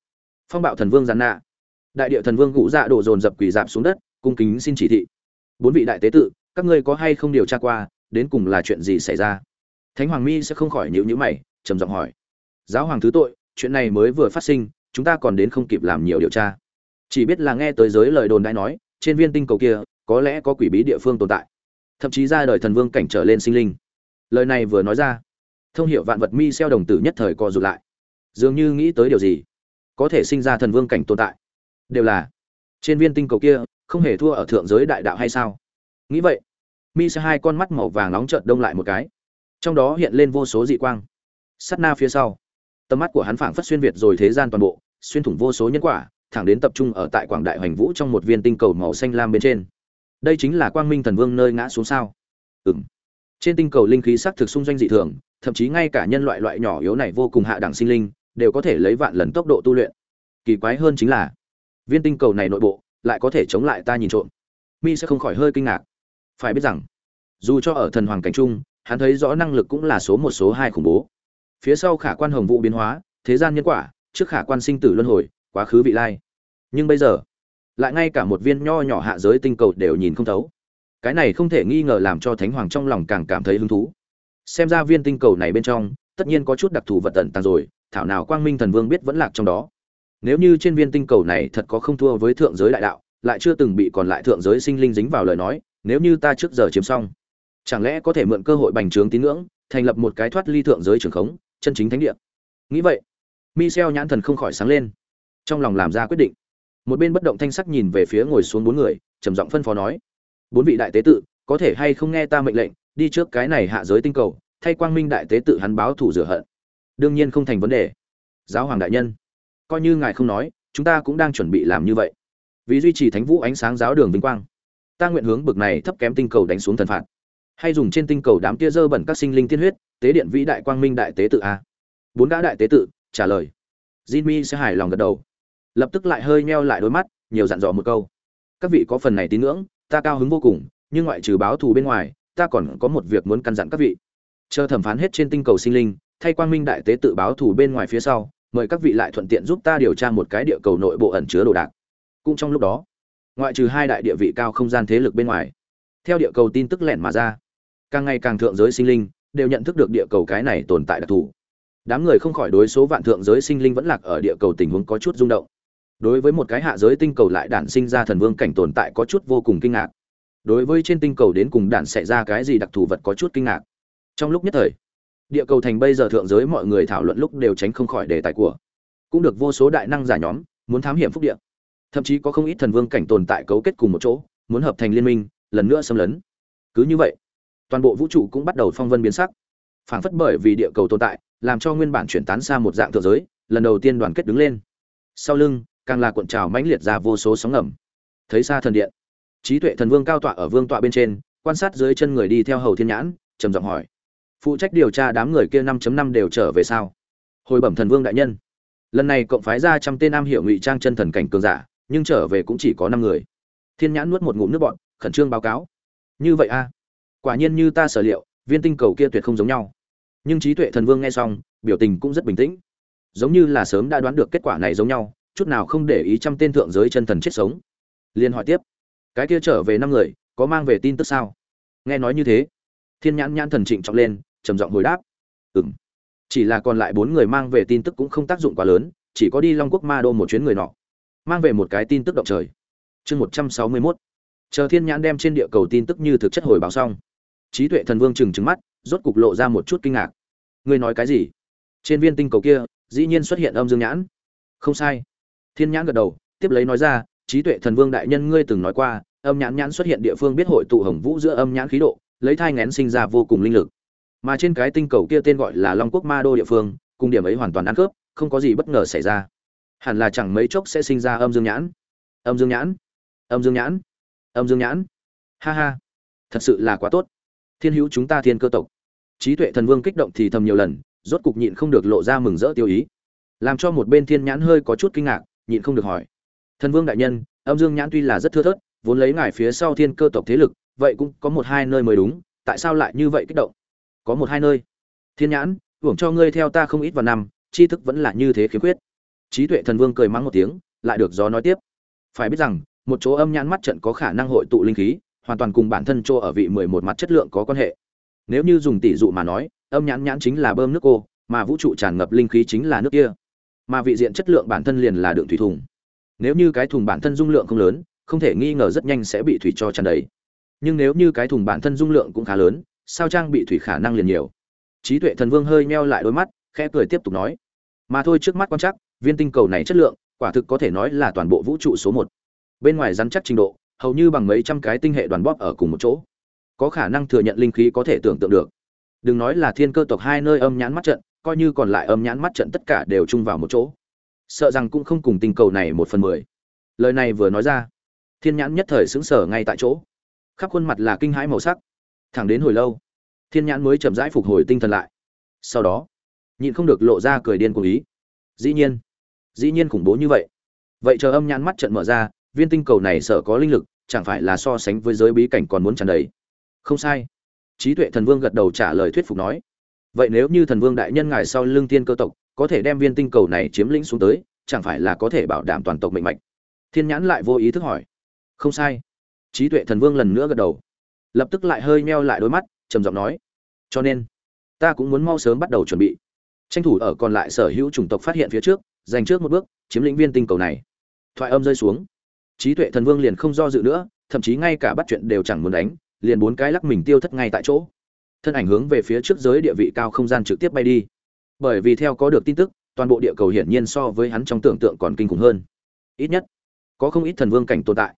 phong bạo thần vương giàn nạ. Đại địa thần vương gũ dạ đổ dồn dập quỷ dạp xuống đất, cung kính xin chỉ thị. Bốn vị đại tế tự, các ngươi có hay không điều tra qua, đến cùng là chuyện gì xảy ra? Thánh hoàng mi sẽ không khỏi nhịu nhữ mày, trầm giọng hỏi. Giáo hoàng thứ tội, chuyện này mới vừa phát sinh, chúng ta còn đến không kịp làm nhiều điều tra. Chỉ biết là nghe tới giới lời đồn đại nói, trên viên tinh cầu kia, có lẽ có quỷ bí địa phương tồn tại. Thậm chí ra đời thần vương cảnh trở lên sinh linh. Lời này vừa nói ra, thông hiệu vạn vật mi xeo đồng tử nhất thời co rụt lại dường như nghĩ tới điều gì, có thể sinh ra thần vương cảnh tồn tại. Đều là, trên viên tinh cầu kia, không hề thua ở thượng giới đại đạo hay sao? Nghĩ vậy, mi sẽ hai con mắt màu vàng nóng trợn đông lại một cái. Trong đó hiện lên vô số dị quang. Sắt na phía sau, tầm mắt của hắn phảng phất xuyên việt rồi thế gian toàn bộ, xuyên thủng vô số nhân quả, thẳng đến tập trung ở tại quảng đại hoành vũ trong một viên tinh cầu màu xanh lam bên trên. Đây chính là quang minh thần vương nơi ngã xuống sao? Ừ m trên tinh cầu linh khí sắc thực xung doanh dị thường, thậm chí ngay cả nhân loại loại nhỏ yếu này vô cùng hạ đẳng sinh linh đều có thể lấy vạn lần tốc độ tu luyện. Kỳ quái hơn chính là, viên tinh cầu này nội bộ lại có thể chống lại ta nhìn trộm. Mi sẽ không khỏi hơi kinh ngạc. Phải biết rằng, dù cho ở thần hoàng cảnh trung, hắn thấy rõ năng lực cũng là số một, số hai khủng bố. Phía sau khả quan hồng vụ biến hóa, thế gian nhân quả, trước khả quan sinh tử luân hồi, quá khứ vị lai. Nhưng bây giờ, lại ngay cả một viên nho nhỏ hạ giới tinh cầu đều nhìn không thấu. Cái này không thể nghi ngờ làm cho thánh hoàng trong lòng càng cảm thấy hứng thú. Xem ra viên tinh cầu này bên trong, tất nhiên có chút đặc thù vật tận tàng rồi thảo nào quang minh thần vương biết vẫn lạc trong đó. Nếu như trên viên tinh cầu này thật có không thua với thượng giới đại đạo, lại chưa từng bị còn lại thượng giới sinh linh dính vào lời nói, nếu như ta trước giờ chiếm xong, chẳng lẽ có thể mượn cơ hội bành trướng tín ngưỡng, thành lập một cái thoát ly thượng giới trường khống, chân chính thánh địa? Nghĩ vậy, michel nhãn thần không khỏi sáng lên, trong lòng làm ra quyết định. Một bên bất động thanh sắc nhìn về phía ngồi xuống bốn người, trầm giọng phân phó nói, bốn vị đại tế tự, có thể hay không nghe ta mệnh lệnh, đi trước cái này hạ giới tinh cầu, thay quang minh đại tế tự hắn báo thủ rửa hận đương nhiên không thành vấn đề. Giáo hoàng đại nhân, coi như ngài không nói, chúng ta cũng đang chuẩn bị làm như vậy. Vì duy trì thánh vũ ánh sáng giáo đường vinh quang, ta nguyện hướng bực này thấp kém tinh cầu đánh xuống thần phạt. Hay dùng trên tinh cầu đám tia dơ bẩn các sinh linh tiên huyết, tế điện vĩ đại quang minh đại tế tự a. Bốn gã đại tế tự, trả lời. Jinmi sẽ hài lòng gật đầu. Lập tức lại hơi meo lại đôi mắt, nhiều dặn dò một câu. Các vị có phần này tín ngưỡng, ta cao hứng vô cùng, nhưng ngoại trừ báo thù bên ngoài, ta còn có một việc muốn căn dặn các vị. Chờ thẩm phán hết trên tinh cầu sinh linh thay quang minh đại tế tự báo thù bên ngoài phía sau, mời các vị lại thuận tiện giúp ta điều tra một cái địa cầu nội bộ ẩn chứa đồ đạc. Cũng trong lúc đó, ngoại trừ hai đại địa vị cao không gian thế lực bên ngoài, theo địa cầu tin tức lẻn mà ra, càng ngày càng thượng giới sinh linh đều nhận thức được địa cầu cái này tồn tại đặc thù. Đám người không khỏi đối số vạn thượng giới sinh linh vẫn lạc ở địa cầu tình huống có chút rung động. Đối với một cái hạ giới tinh cầu lại đản sinh ra thần vương cảnh tồn tại có chút vô cùng kinh ngạc. Đối với trên tinh cầu đến cùng đản xảy ra cái gì đặc thù vật có chút kinh ngạc. Trong lúc nhất thời địa cầu thành bây giờ thượng giới mọi người thảo luận lúc đều tránh không khỏi đề tài của. Cũng được vô số đại năng giả nhóm muốn thám hiểm phúc địa. Thậm chí có không ít thần vương cảnh tồn tại cấu kết cùng một chỗ, muốn hợp thành liên minh, lần nữa xâm lấn. Cứ như vậy, toàn bộ vũ trụ cũng bắt đầu phong vân biến sắc. Phảng phất bởi vì địa cầu tồn tại, làm cho nguyên bản chuyển tán xa một dạng thượng giới, lần đầu tiên đoàn kết đứng lên. Sau lưng, càng là cuộn trào mãnh liệt ra vô số sóng ngầm. Thấy xa thần điện, trí tuệ thần vương cao tọa ở vương tọa bên trên, quan sát dưới chân người đi theo hầu thiên nhãn, trầm giọng hỏi phụ trách điều tra đám người kia 5.5 đều trở về sao? Hồi bẩm thần vương đại nhân. Lần này cộng phái ra trăm tên nam hiệu ngụy trang chân thần cảnh cường giả nhưng trở về cũng chỉ có năm người. Thiên nhãn nuốt một ngụm nước bọt, khẩn trương báo cáo. Như vậy a? Quả nhiên như ta sở liệu viên tinh cầu kia tuyệt không giống nhau. Nhưng trí tuệ thần vương nghe xong biểu tình cũng rất bình tĩnh. Giống như là sớm đã đoán được kết quả này giống nhau chút nào không để ý trăm tên thượng giới chân thần chết sống. Liên hỏi tiếp. Cái kia trở về năm người có mang về tin tức sao? Nghe nói như thế thiên nhãn nhãn thần trịnh trọng lên trầm giọng hồi đáp. Ừm. Chỉ là còn lại bốn người mang về tin tức cũng không tác dụng quá lớn, chỉ có đi long quốc ma đô một chuyến người nọ. Mang về một cái tin tức động trời. Chương một trăm sáu mươi mốt. Chờ thiên nhãn đem trên địa cầu tin tức như thực chất hồi báo xong. Trí tuệ thần vương trừng trừng mắt, rốt cục lộ ra một chút kinh ngạc. Ngươi nói cái gì? Trên viên tinh cầu kia, dĩ nhiên xuất hiện âm dương nhãn. Không sai. Thiên nhãn gật đầu, tiếp lấy nói ra, trí tuệ thần vương đại nhân ngươi từng nói qua, âm nhãn nhãn xuất hiện địa phương biết hội tụ hồng vũ giữa âm nhãn khí độ, lấy thai ngén sinh ra vô cùng linh lực mà trên cái tinh cầu kia tên gọi là long quốc ma đô địa phương, cùng điểm ấy hoàn toàn ăn khớp, không có gì bất ngờ xảy ra. Hẳn là chẳng mấy chốc sẽ sinh ra âm dương nhãn. Âm dương nhãn? Âm dương nhãn? Âm dương nhãn? Ha ha. Thật sự là quá tốt. Thiên hữu chúng ta thiên cơ tộc. Trí tuệ thần vương kích động thì thầm nhiều lần, rốt cục nhịn không được lộ ra mừng rỡ tiêu ý. Làm cho một bên thiên nhãn hơi có chút kinh ngạc, nhịn không được hỏi. Thần vương đại nhân, âm dương nhãn tuy là rất thưa thớt, vốn lấy ngài phía sau thiên cơ tộc thế lực, vậy cũng có một hai nơi mới đúng, tại sao lại như vậy kích động? Có một hai nơi. Thiên nhãn, hưởng cho ngươi theo ta không ít vào năm, tri thức vẫn là như thế khiếm khuyết. Trí tuệ thần vương cười mắng một tiếng, lại được gió nói tiếp. Phải biết rằng, một chỗ âm nhãn mắt trận có khả năng hội tụ linh khí, hoàn toàn cùng bản thân chỗ ở vị mười một mặt chất lượng có quan hệ. Nếu như dùng tỷ dụ mà nói, âm nhãn nhãn chính là bơm nước cô, mà vũ trụ tràn ngập linh khí chính là nước kia. Mà vị diện chất lượng bản thân liền là đường thủy thùng. Nếu như cái thùng bản thân dung lượng không lớn, không thể nghi ngờ rất nhanh sẽ bị thủy cho tràn đầy. Nhưng nếu như cái thùng bản thân dung lượng cũng khá lớn sao trang bị thủy khả năng liền nhiều? Trí tuệ thần vương hơi meo lại đôi mắt, khẽ cười tiếp tục nói. Mà thôi trước mắt quan chắc viên tinh cầu này chất lượng, quả thực có thể nói là toàn bộ vũ trụ số một. Bên ngoài rắn chắc trình độ, hầu như bằng mấy trăm cái tinh hệ đoàn bóp ở cùng một chỗ. Có khả năng thừa nhận linh khí có thể tưởng tượng được. Đừng nói là thiên cơ tộc hai nơi âm nhãn mắt trận, coi như còn lại âm nhãn mắt trận tất cả đều chung vào một chỗ. Sợ rằng cũng không cùng tinh cầu này một phần mười. Lời này vừa nói ra, thiên nhãn nhất thời xứng sở ngay tại chỗ. Khắp khuôn mặt là kinh hãi màu sắc thẳng đến hồi lâu, thiên nhãn mới chậm rãi phục hồi tinh thần lại. Sau đó, nhịn không được lộ ra cười điên của ý. Dĩ nhiên dĩ nhiên khủng bố như vậy. Vậy chờ âm nhãn mắt trận mở ra, viên tinh cầu này sợ có linh lực, chẳng phải là so sánh với giới bí cảnh còn muốn tràn đầy. Không sai. Trí tuệ thần vương gật đầu trả lời thuyết phục nói. Vậy nếu như thần vương đại nhân ngài sau lưng tiên cơ tộc, có thể đem viên tinh cầu này chiếm lĩnh xuống tới, chẳng phải là có thể bảo đảm toàn tộc mệnh mạnh thiên nhãn lại vô ý thức hỏi. Không sai. Trí tuệ thần vương lần nữa gật đầu lập tức lại hơi meo lại đôi mắt, trầm giọng nói, cho nên, ta cũng muốn mau sớm bắt đầu chuẩn bị. Tranh thủ ở còn lại sở hữu chủng tộc phát hiện phía trước, giành trước một bước, chiếm lĩnh viên tinh cầu này. Thoại âm rơi xuống. Trí tuệ thần vương liền không do dự nữa, thậm chí ngay cả bắt chuyện đều chẳng muốn đánh, liền bốn cái lắc mình tiêu thất ngay tại chỗ. Thân ảnh hướng về phía trước giới địa vị cao không gian trực tiếp bay đi. Bởi vì theo có được tin tức, toàn bộ địa cầu hiển nhiên so với hắn trong tưởng tượng còn kinh khủng hơn. Ít nhất, có không ít thần vương cảnh tồn tại.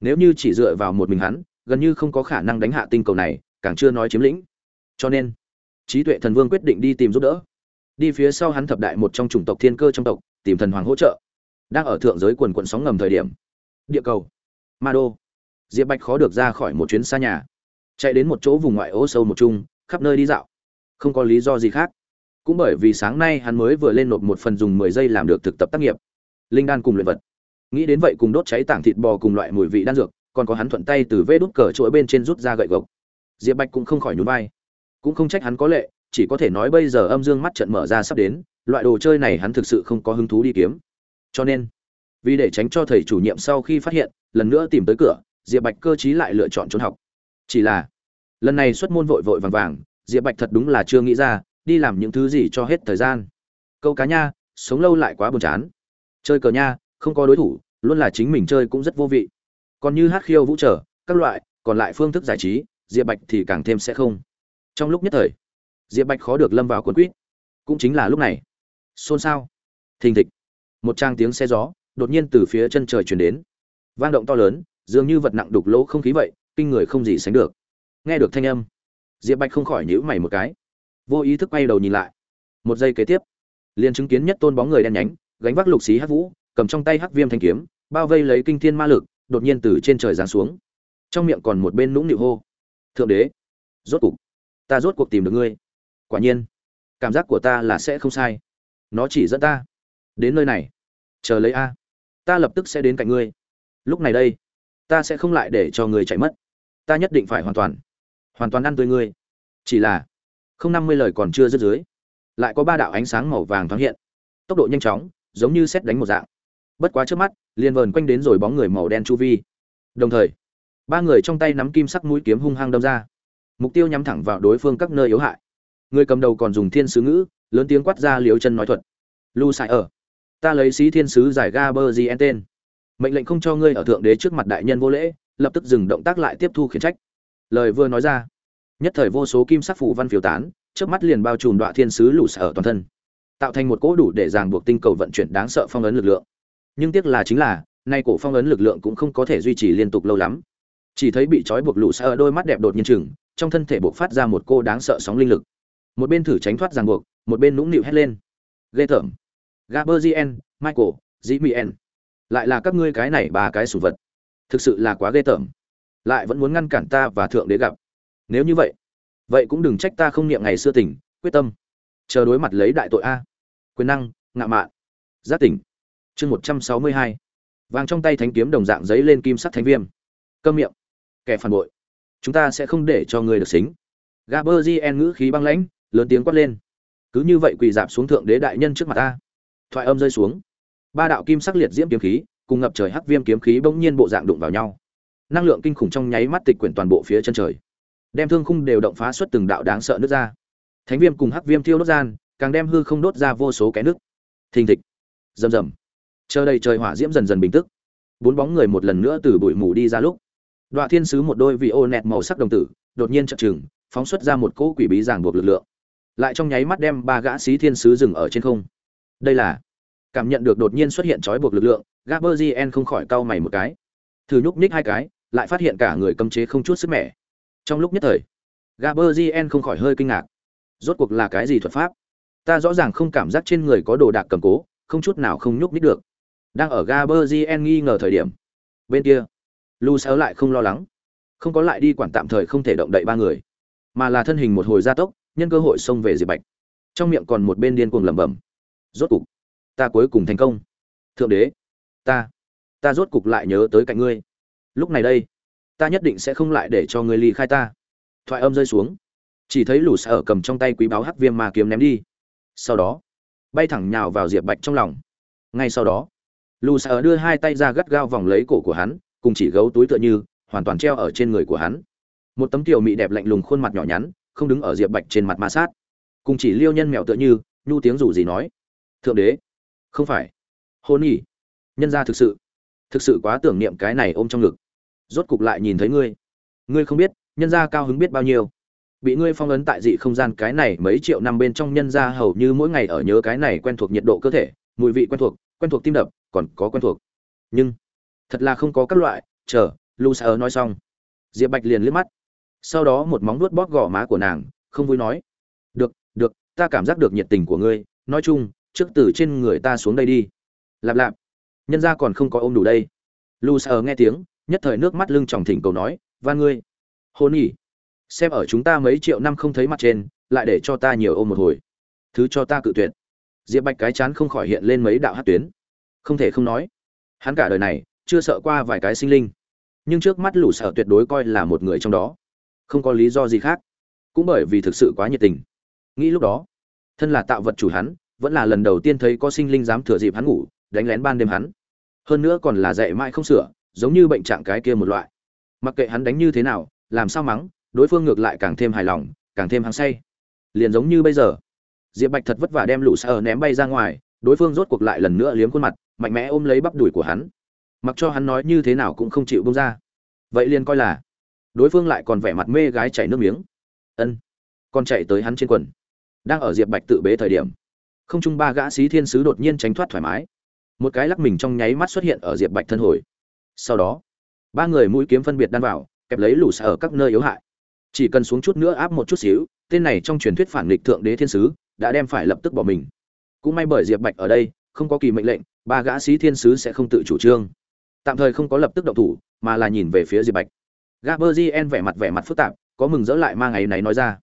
Nếu như chỉ dựa vào một mình hắn gần như không có khả năng đánh hạ tinh cầu này, càng chưa nói chiếm lĩnh. Cho nên, trí tuệ thần vương quyết định đi tìm giúp đỡ. Đi phía sau hắn thập đại một trong chủng tộc thiên cơ trong tộc, tìm thần hoàng hỗ trợ. Đang ở thượng giới quần quận sóng ngầm thời điểm, địa cầu, ma đô, diệp bạch khó được ra khỏi một chuyến xa nhà. Chạy đến một chỗ vùng ngoại ô sâu một chung, khắp nơi đi dạo. Không có lý do gì khác. Cũng bởi vì sáng nay hắn mới vừa lên nộp một phần dùng mười giây làm được thực tập tác nghiệp. Linh đan cùng luyện vật. Nghĩ đến vậy cùng đốt cháy tảng thịt bò cùng loại mùi vị đan dược còn có hắn thuận tay từ vê đút cờ chuỗi bên trên rút ra gậy gộc. Diệp bạch cũng không khỏi nhún vai. Cũng không trách hắn có lệ, chỉ có thể nói bây giờ âm dương mắt trận mở ra sắp đến, loại đồ chơi này hắn thực sự không có hứng thú đi kiếm. Cho nên, vì để tránh cho thầy chủ nhiệm sau khi phát hiện, lần nữa tìm tới cửa, diệp bạch cơ chí lại lựa chọn trốn học. Chỉ là, lần này xuất môn vội vội vàng vàng, diệp bạch thật đúng là chưa nghĩ ra, đi làm những thứ gì cho hết thời gian. Câu cá nha, sống lâu lại quá buồn chán. Chơi cờ nha, không có đối thủ, luôn là chính mình chơi cũng rất vô vị còn như hát khiêu vũ trở, các loại, còn lại phương thức giải trí, diệp bạch thì càng thêm sẽ không. Trong lúc nhất thời, diệp bạch khó được lâm vào cuốn quýt. Cũng chính là lúc này. Xôn xao. Thình thịch. Một trang tiếng xe gió, đột nhiên từ phía chân trời chuyển đến. Vang động to lớn, dường như vật nặng đục lỗ không khí vậy, kinh người không gì sánh được. Nghe được thanh âm, diệp bạch không khỏi nhíu mày một cái. Vô ý thức quay đầu nhìn lại. Một giây kế tiếp, liền chứng kiến nhất tôn bóng người đen nhánh, gánh vác lục xí hát vũ, cầm trong tay hắc viêm thanh kiếm, bao vây lấy kinh thiên ma lực đột nhiên từ trên trời giáng xuống. Trong miệng còn một bên nũng nịu hô, thượng đế, rốt cục, ta rốt cuộc tìm được ngươi. Quả nhiên, cảm giác của ta là sẽ không sai. Nó chỉ dẫn ta đến nơi này, chờ lấy a. Ta lập tức sẽ đến cạnh ngươi. Lúc này đây, ta sẽ không lại để cho ngươi chạy mất. Ta nhất định phải hoàn toàn hoàn toàn ăn tươi ngươi. Chỉ là, không năm mươi lời còn chưa dứt dưới, lại có ba đạo ánh sáng màu vàng thoáng hiện. Tốc độ nhanh chóng, giống như xét đánh một dạng bất quá trước mắt, liền vờn quanh đến rồi bóng người màu đen chu vi. Đồng thời, ba người trong tay nắm kim sắc mũi kiếm hung hăng đâm ra. Mục tiêu nhắm thẳng vào đối phương các nơi yếu hại. Người cầm đầu còn dùng thiên sứ ngữ, lớn tiếng quát ra liều chân nói thuật. Lu sai ở. Ta lấy sĩ thiên sứ giải ga bơ gì en tên. Mệnh lệnh không cho ngươi ở thượng đế trước mặt đại nhân vô lễ, lập tức dừng động tác lại tiếp thu khiển trách. Lời vừa nói ra, nhất thời vô số kim sắc phụ văn phiếu tán, trước mắt liền bao trùm đoạn thiên sứ lũ sở toàn thân. Tạo thành một cỗ đủ để ràng buộc tinh cầu vận chuyển đáng sợ phong ấn lực lượng nhưng tiếc là chính là, nay cổ phong ấn lực lượng cũng không có thể duy trì liên tục lâu lắm. Chỉ thấy bị trói buộc lũ sở đôi mắt đẹp đột nhiên chừng, trong thân thể buộc phát ra một cô đáng sợ sóng linh lực. Một bên thử tránh thoát ràng buộc, một bên nũng nịu hét lên. Ghê tởm. Gaberzien michael jimien lại là các ngươi cái này ba cái sủ vật. Thực sự là quá ghê tởm. Lại vẫn muốn ngăn cản ta và thượng đế gặp. Nếu như vậy vậy cũng đừng trách ta không niệm ngày xưa tỉnh, quyết tâm. Chờ đối mặt lấy đại tội a. Quyền năng ngạ mạn. Giác tỉnh chương một trăm sáu mươi hai. Vàng trong tay thánh kiếm đồng dạng giấy lên kim sắc thánh viêm. Cơm miệng. Kẻ phản bội. Chúng ta sẽ không để cho người được xính. Gaberzien ngữ khí băng lãnh, lớn tiếng quát lên. Cứ như vậy quỳ dạp xuống thượng đế đại nhân trước mặt ta. Thoại âm rơi xuống. Ba đạo kim sắc liệt diễm kiếm khí cùng ngập trời hắc viêm kiếm khí bỗng nhiên bộ dạng đụng vào nhau. Năng lượng kinh khủng trong nháy mắt tịch quyển toàn bộ phía chân trời. Đem thương khung đều động phá xuất từng đạo đáng sợ nước ra. Thánh viêm cùng hắc viêm thiêu đốt gian, càng đem hư không đốt ra vô số cái nước thình thịch. Rầm rầm chờ đây trời hỏa diễm dần dần bình tức. Bốn bóng người một lần nữa từ bụi mù đi ra lúc đoạn thiên sứ một đôi vị ô nẹt màu sắc đồng tử, đột nhiên chập chừng, phóng xuất ra một cỗ quỷ bí giảng buộc lực lượng. Lại trong nháy mắt đem ba gã sĩ thiên sứ dừng ở trên không. Đây là, cảm nhận được đột nhiên xuất hiện trói buộc lực lượng gaberzien không khỏi cau mày một cái. Thử nhúc nhích hai cái, lại phát hiện cả người cấm chế không chút sức mẻ. Trong lúc nhất thời gaberzien không khỏi hơi kinh ngạc. Rốt cuộc là cái gì thuật pháp? Ta rõ ràng không cảm giác trên người có đồ đạc cầm cố, không chút nào không nhúc nhích được đang ở gaberzien nghi ngờ thời điểm. Bên kia, lu lại không lo lắng. Không có lại đi quản tạm thời không thể động đậy ba người, mà là thân hình một hồi gia tốc, nhân cơ hội xông về diệp bạch. Trong miệng còn một bên điên cuồng lẩm bẩm. Rốt cục, ta cuối cùng thành công. Thượng đế, ta ta rốt cục lại nhớ tới cạnh ngươi. Lúc này đây, ta nhất định sẽ không lại để cho ngươi ly khai ta. Thoại âm rơi xuống. Chỉ thấy lù sở cầm trong tay quý báo hắc viêm mà kiếm ném đi. Sau đó, bay thẳng nhào vào diệp bạch trong lòng. Ngay sau đó lù sở đưa hai tay ra gắt gao vòng lấy cổ của hắn, cùng chỉ gấu túi tựa như, hoàn toàn treo ở trên người của hắn. Một tấm tiểu mị đẹp lạnh lùng khuôn mặt nhỏ nhắn, không đứng ở diệp bạch trên mặt ma sát. Cùng chỉ liêu nhân mèo tựa như, nhu tiếng rủ gì nói, thượng đế, không phải. Hôn nhỉ nhân ra thực sự thực sự quá tưởng niệm cái này ôm trong ngực. Rốt cục lại nhìn thấy ngươi. Ngươi không biết, nhân ra cao hứng biết bao nhiêu. Bị ngươi phong ấn tại dị không gian cái này mấy triệu năm bên trong nhân ra hầu như mỗi ngày ở nhớ cái này quen thuộc nhiệt độ cơ thể, mùi vị quen thuộc quen thuộc tim đập, còn có quen thuộc. Nhưng, thật là không có các loại, chờ, lu sa nói xong. Diệp bạch liền liếc mắt. Sau đó một móng nuốt bóp gò má của nàng, không vui nói. Được được, ta cảm giác được nhiệt tình của ngươi, nói chung, trước từ trên người ta xuống đây đi. Lạp lạp, nhân ra còn không có ôm đủ đây. Lu sa nghe tiếng, nhất thời nước mắt lưng tròng thỉnh cầu nói van ngươi. Hôn nhỉ. Xem ở chúng ta mấy triệu năm không thấy mặt trên, lại để cho ta nhiều ôm một hồi. Thứ cho ta cự tuyệt diệp bạch cái chán không khỏi hiện lên mấy đạo hát tuyến. Không thể không nói, hắn cả đời này chưa sợ qua vài cái sinh linh, nhưng trước mắt lũ sở tuyệt đối coi là một người trong đó. Không có lý do gì khác, cũng bởi vì thực sự quá nhiệt tình. Nghĩ lúc đó, thân là tạo vật chủ hắn, vẫn là lần đầu tiên thấy có sinh linh dám thừa dịp hắn ngủ, đánh lén ban đêm hắn. Hơn nữa còn là dạy mãi không sửa, giống như bệnh trạng cái kia một loại. Mặc kệ hắn đánh như thế nào, làm sao mắng, đối phương ngược lại càng thêm hài lòng, càng thêm hăng say. Liền giống như bây giờ diệp bạch thật vất vả đem lũ sở ném bay ra ngoài, đối phương rốt cuộc lại lần nữa liếm khuôn mặt, mạnh mẽ ôm lấy bắp đùi của hắn. Mặc cho hắn nói như thế nào cũng không chịu bông ra. Vậy liền coi là, đối phương lại còn vẻ mặt mê gái chảy nước miếng. Ân còn chạy tới hắn trên quần. Đang ở diệp bạch tự bế thời điểm, không trung ba gã xí thiên sứ đột nhiên tránh thoát thoải mái. Một cái lắc mình trong nháy mắt xuất hiện ở diệp bạch thân hồi. Sau đó, ba người mũi kiếm phân biệt đan vào, kẹp lấy lũ xa ở các nơi yếu hại. Chỉ cần xuống chút nữa áp một chút xíu, tên này trong truyền thuyết phản nghịch thượng đế thiên sứ đã đem phải lập tức bỏ mình. Cũng may bởi diệp bạch ở đây, không có kỳ mệnh lệnh, ba gã sĩ thiên sứ sẽ không tự chủ trương. Tạm thời không có lập tức động thủ, mà là nhìn về phía diệp bạch. Gaberzien vẻ mặt vẻ mặt phức tạp, có mừng dỡ lại mang ngày này nói ra.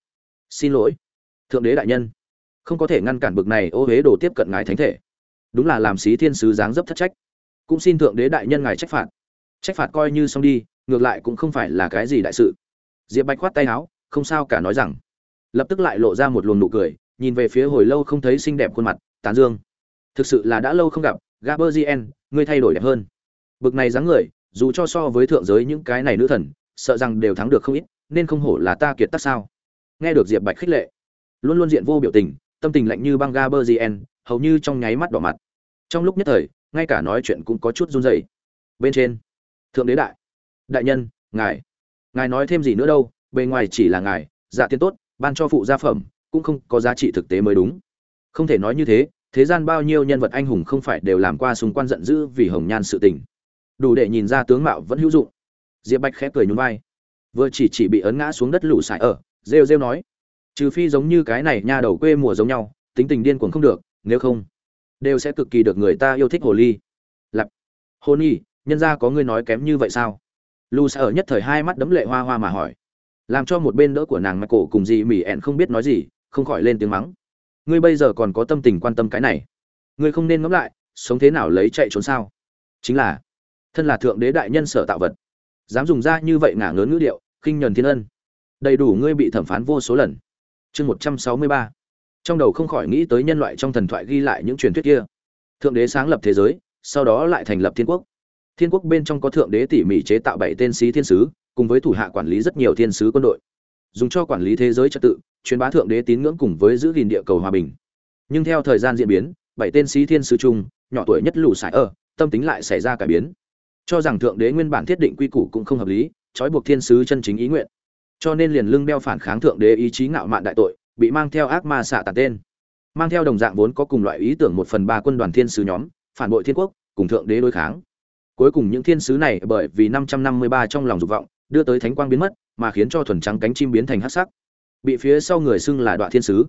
Xin lỗi, thượng đế đại nhân. Không có thể ngăn cản bực này ô huế đồ tiếp cận ngài thánh thể. Đúng là làm sĩ thiên sứ dáng dấp thất trách. Cũng xin thượng đế đại nhân ngài trách phạt. Trách phạt coi như xong đi, ngược lại cũng không phải là cái gì đại sự. Diệp bạch khoát tay áo, không sao cả nói rằng. Lập tức lại lộ ra một luồng nụ cười nhìn về phía hồi lâu không thấy xinh đẹp khuôn mặt, tán dương. Thực sự là đã lâu không gặp gaberzien ngươi thay đổi đẹp hơn. Bực này dáng người, dù cho so với thượng giới những cái này nữ thần, sợ rằng đều thắng được không ít, nên không hổ là ta kiệt tác sao. Nghe được diệp bạch khích lệ, luôn luôn diện vô biểu tình, tâm tình lạnh như băng gaberzien hầu như trong nháy mắt đỏ mặt. Trong lúc nhất thời, ngay cả nói chuyện cũng có chút run rẩy. Bên trên, thượng đế đại đại nhân, ngài. Ngài nói thêm gì nữa đâu, bề ngoài chỉ là ngài dạ tiên tốt, ban cho phụ gia phẩm cũng không có giá trị thực tế mới đúng. Không thể nói như thế thế gian bao nhiêu nhân vật anh hùng không phải đều làm qua xung quan giận dữ vì hồng nhan sự tình. Đủ để nhìn ra tướng mạo vẫn hữu dụng. Diệp bạch khẽ cười nhún vai. Vừa chỉ chỉ bị ấn ngã xuống đất lũ sải ở, rêu rêu nói. Trừ phi giống như cái này nha đầu quê mùa giống nhau, tính tình điên cuồng không được, nếu không, đều sẽ cực kỳ được người ta yêu thích hồ ly. Lặp hôn nhi, nhân ra có ngươi nói kém như vậy sao? Lù sa ở nhất thời hai mắt đấm lệ hoa hoa mà hỏi. Làm cho một bên đỡ của nàng mạch cổ cùng dì mỉ ẹn không biết nói gì không khỏi lên tiếng mắng. Ngươi bây giờ còn có tâm tình quan tâm cái này. Ngươi không nên ngẫm lại, sống thế nào lấy chạy trốn sao? Chính là, thân là thượng đế đại nhân sở tạo vật. Dám dùng ra như vậy ngả ngớn ngữ điệu, khinh nhuần thiên ân. Đầy đủ ngươi bị thẩm phán vô số lần. Chương một trăm sáu mươi ba. Trong đầu không khỏi nghĩ tới nhân loại trong thần thoại ghi lại những truyền thuyết kia. Thượng đế sáng lập thế giới, sau đó lại thành lập thiên quốc. Thiên quốc bên trong có thượng đế tỉ mỉ chế tạo bảy tên sĩ thiên sứ, cùng với thủ hạ quản lý rất nhiều thiên sứ quân đội dùng cho quản lý thế giới trật tự, truyền bá thượng đế tín ngưỡng cùng với giữ gìn địa cầu hòa bình. Nhưng theo thời gian diễn biến, bảy tên sĩ thiên sứ chung nhỏ tuổi nhất lũ sải ở, tâm tính lại xảy ra cải biến. Cho rằng thượng đế nguyên bản thiết định quy củ cũng không hợp lý, trói buộc thiên sứ chân chính ý nguyện. Cho nên liền lưng đeo phản kháng thượng đế ý chí ngạo mạn đại tội, bị mang theo ác ma xạ tàn tên. Mang theo đồng dạng vốn có cùng loại ý tưởng một phần ba quân đoàn thiên sứ nhóm, phản bội thiên quốc, cùng thượng đế đối kháng. Cuối cùng những thiên sứ này bởi vì năm trăm năm mươi ba trong lòng dục vọng đưa tới thánh quang biến mất, mà khiến cho thuần trắng cánh chim biến thành hắc sắc. Bị phía sau người xưng là đoạn thiên sứ,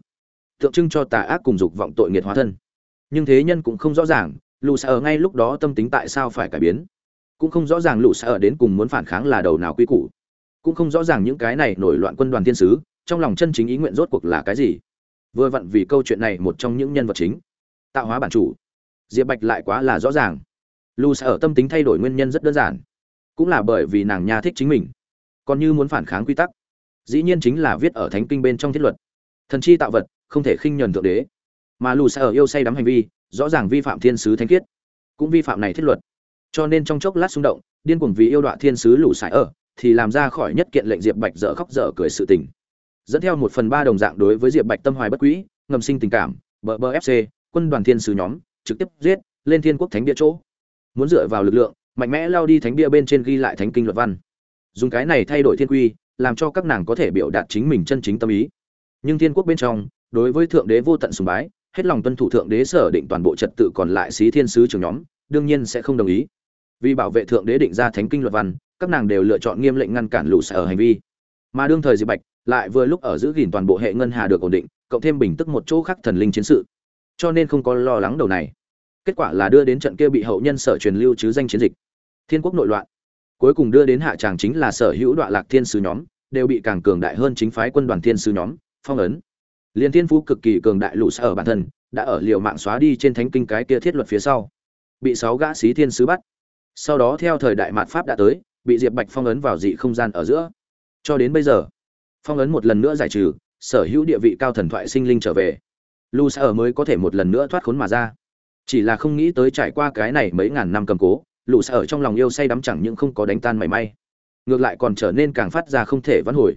tượng trưng cho tà ác cùng dục vọng tội nghiệt hóa thân. Nhưng thế nhân cũng không rõ ràng lù xa ở ngay lúc đó tâm tính tại sao phải cải biến. Cũng không rõ ràng lù xa ở đến cùng muốn phản kháng là đầu nào quy củ. Cũng không rõ ràng những cái này nổi loạn quân đoàn thiên sứ, trong lòng chân chính ý nguyện rốt cuộc là cái gì. Vừa vặn vì câu chuyện này một trong những nhân vật chính. Tạo hóa bản chủ. Diệp bạch lại quá là rõ ràng. Lù xa ở tâm tính thay đổi nguyên nhân rất đơn giản cũng là bởi vì nàng nha thích chính mình, còn như muốn phản kháng quy tắc. Dĩ nhiên chính là viết ở thánh kinh bên trong thiết luật. Thần chi tạo vật, không thể khinh nhờn thượng đế. Mà lù xa ở yêu say đắm hành vi, rõ ràng vi phạm thiên sứ thánh khiết, cũng vi phạm này thiết luật. Cho nên trong chốc lát xung động, điên cuồng vì yêu đọa thiên sứ lù sải ở, thì làm ra khỏi nhất kiện lệnh diệp bạch dở khóc dở cười sự tình. Dẫn theo một phần ba đồng dạng đối với diệp bạch tâm hoài bất quỹ ngầm sinh tình cảm, bờ bờ fc quân đoàn thiên sứ nhóm, trực tiếp giết, lên thiên quốc thánh địa chỗ. Muốn dựa vào lực lượng mạnh mẽ lao đi thánh bia bên trên ghi lại thánh kinh luật văn. Dùng cái này thay đổi thiên quy, làm cho các nàng có thể biểu đạt chính mình chân chính tâm ý. Nhưng thiên quốc bên trong, đối với thượng đế vô tận sùng bái, hết lòng tuân thủ thượng đế sở định toàn bộ trật tự còn lại xí thiên sứ trưởng nhóm, đương nhiên sẽ không đồng ý. Vì bảo vệ thượng đế định ra thánh kinh luật văn, các nàng đều lựa chọn nghiêm lệnh ngăn cản lũ sở hành vi. Mà đương thời diệp bạch, lại vừa lúc ở giữ gìn toàn bộ hệ ngân hà được ổn định, cộng thêm bình tức một chỗ khác thần linh chiến sự. Cho nên không có lo lắng đầu này kết quả là đưa đến trận kia bị hậu nhân sở truyền lưu chứ danh chiến dịch. Thiên quốc nội loạn. Cuối cùng đưa đến hạ tràng chính là sở hữu đoạn lạc thiên sứ nhóm, đều bị càng cường đại hơn chính phái quân đoàn thiên sứ nhóm, phong ấn. Liên thiên phú cực kỳ cường đại lũ sở bản thân, đã ở liều mạng xóa đi trên thánh kinh cái kia thiết luật phía sau. Bị sáu gã sĩ thiên sứ bắt. Sau đó theo thời đại mạt pháp đã tới, bị diệp bạch phong ấn vào dị không gian ở giữa. Cho đến bây giờ, phong ấn một lần nữa giải trừ, sở hữu địa vị cao thần thoại sinh linh trở về. Lu sa mới có thể một lần nữa thoát khốn mà ra chỉ là không nghĩ tới trải qua cái này mấy ngàn năm cầm cố, lũ sa ở trong lòng yêu say đắm chẳng những không có đánh tan mảy may, ngược lại còn trở nên càng phát ra không thể vãn hồi.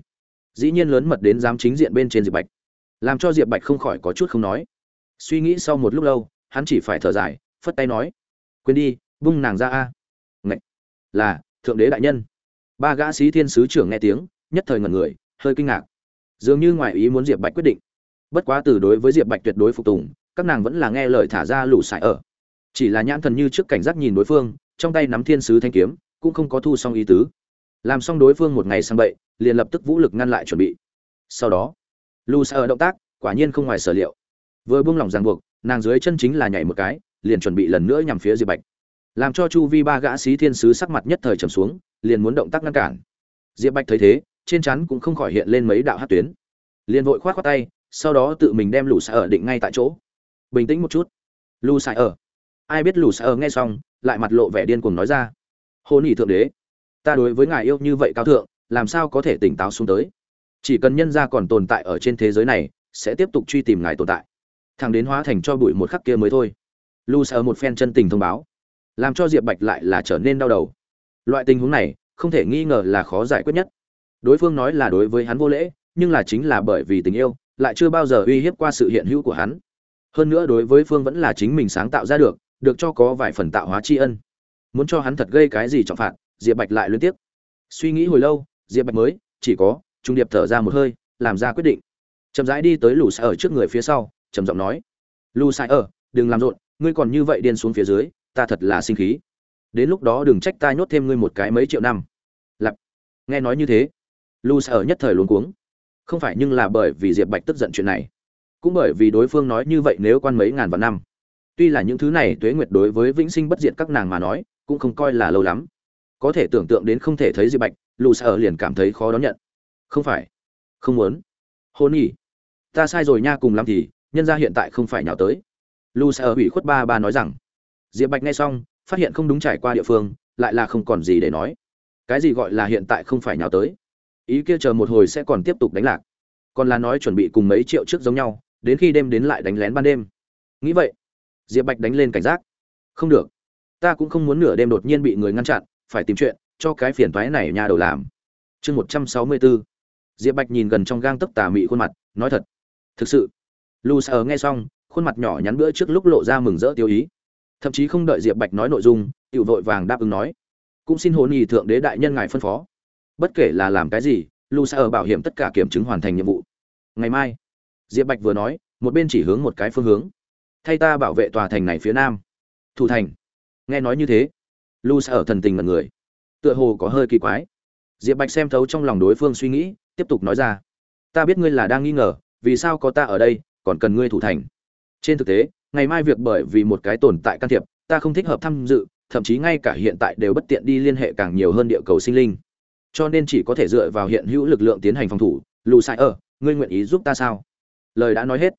Dĩ nhiên lớn mật đến dám chính diện bên trên diệp bạch, làm cho diệp bạch không khỏi có chút không nói. Suy nghĩ sau một lúc lâu, hắn chỉ phải thở dài, phất tay nói, quên đi bung nàng ra a. Ngạch là, thượng đế đại nhân. Ba gã sĩ thiên sứ trưởng nghe tiếng, nhất thời ngẩn người, hơi kinh ngạc. Dường như ngoại ý muốn diệp bạch quyết định. Bất quá từ đối với diệp bạch tuyệt đối phục tùng các nàng vẫn là nghe lời thả ra lũ sải ở. Chỉ là nhãn thần như trước cảnh giác nhìn đối phương, trong tay nắm thiên sứ thanh kiếm, cũng không có thu xong ý tứ. Làm xong đối phương một ngày sang bậy, liền lập tức vũ lực ngăn lại chuẩn bị. Sau đó lù sải ở động tác, quả nhiên không ngoài sở liệu. Vừa buông lỏng ràng buộc, nàng dưới chân chính là nhảy một cái, liền chuẩn bị lần nữa nhằm phía diệp bạch. Làm cho chu vi ba gã sĩ thiên sứ sắc mặt nhất thời trầm xuống, liền muốn động tác ngăn cản. Diệp bạch thấy thế, trên chắn cũng không khỏi hiện lên mấy đạo hát tuyến. Liền vội khoát khoát tay, sau đó tự mình đem lũ xa ở định ngay tại chỗ bình tĩnh một chút. Lù sai ở. Ai biết lù sai ở nghe xong, lại mặt lộ vẻ điên cuồng nói ra. Hôn nhị thượng đế, ta đối với ngài yêu như vậy cao thượng, làm sao có thể tỉnh táo xuống tới? Chỉ cần nhân gia còn tồn tại ở trên thế giới này, sẽ tiếp tục truy tìm ngài tồn tại. Thằng đến hóa thành cho bụi một khắc kia mới thôi. Lu sợ một phen chân tình thông báo. Làm cho diệp bạch lại là trở nên đau đầu. Loại tình huống này, không thể nghi ngờ là khó giải quyết nhất. Đối phương nói là đối với hắn vô lễ, nhưng là chính là bởi vì tình yêu, lại chưa bao giờ uy hiếp qua sự hiện hữu của hắn hơn nữa đối với phương vẫn là chính mình sáng tạo ra được được cho có vài phần tạo hóa tri ân. Muốn cho hắn thật gây cái gì trọng phạt, diệp bạch lại liên tiếp. Suy nghĩ hồi lâu, diệp bạch mới, chỉ có, trung điệp thở ra một hơi, làm ra quyết định. Chậm rãi đi tới lù sai ở trước người phía sau, trầm giọng nói. Lù sai ở, đừng làm rộn, ngươi còn như vậy điên xuống phía dưới, ta thật là sinh khí. Đến lúc đó đừng trách ta nhốt thêm ngươi một cái mấy triệu năm. Lặp nghe nói như thế, lù sai ở nhất thời luống cuống. Không phải nhưng là bởi vì diệp bạch tức giận chuyện này cũng bởi vì đối phương nói như vậy nếu quan mấy ngàn vạn năm. Tuy là những thứ này tuế nguyệt đối với vĩnh sinh bất diệt các nàng mà nói, cũng không coi là lâu lắm. Có thể tưởng tượng đến không thể thấy diệp bạch, lù sợ liền cảm thấy khó đón nhận. Không phải. Không muốn. Hôn nhỉ. Ta sai rồi nha cùng lắm thì, nhân ra hiện tại không phải nhào tới. Lù sợ ủy khuất ba ba nói rằng. Diệp bạch nghe xong, phát hiện không đúng trải qua địa phương, lại là không còn gì để nói. Cái gì gọi là hiện tại không phải nhào tới? Ý kia chờ một hồi sẽ còn tiếp tục đánh lạc. Còn là nói chuẩn bị cùng mấy triệu trước giống nhau đến khi đêm đến lại đánh lén ban đêm. Nghĩ vậy, diệp bạch đánh lên cảnh giác. Không được, ta cũng không muốn nửa đêm đột nhiên bị người ngăn chặn, phải tìm chuyện cho cái phiền toái này nhà đầu làm. Chương một trăm sáu mươi bốn diệp bạch nhìn gần trong gang tấc tà mị khuôn mặt, nói thật. Thực sự lu sờ nghe xong, khuôn mặt nhỏ nhắn bữa trước lúc lộ ra mừng rỡ tiêu ý. Thậm chí không đợi diệp bạch nói nội dung tự vội vàng đáp ứng nói. Cũng xin hồn nhì thượng đế đại nhân ngài phân phó. Bất kể là làm cái gì lu sờ bảo hiểm tất cả kiểm chứng hoàn thành nhiệm vụ. Ngày mai diệp bạch vừa nói, một bên chỉ hướng một cái phương hướng. Thay ta bảo vệ tòa thành này phía nam. Thủ thành. Nghe nói như thế, lu sa ở thần tình mật người. Tựa hồ có hơi kỳ quái. Diệp bạch xem thấu trong lòng đối phương suy nghĩ, tiếp tục nói ra. Ta biết ngươi là đang nghi ngờ, vì sao có ta ở đây, còn cần ngươi thủ thành. Trên thực tế, ngày mai việc bởi vì một cái tồn tại can thiệp, ta không thích hợp tham dự, thậm chí ngay cả hiện tại đều bất tiện đi liên hệ càng nhiều hơn địa cầu sinh linh. Cho nên chỉ có thể dựa vào hiện hữu lực lượng tiến hành phòng thủ. Lù sai ở ờ, ngươi nguyện ý giúp ta sao? Lời đã nói hết.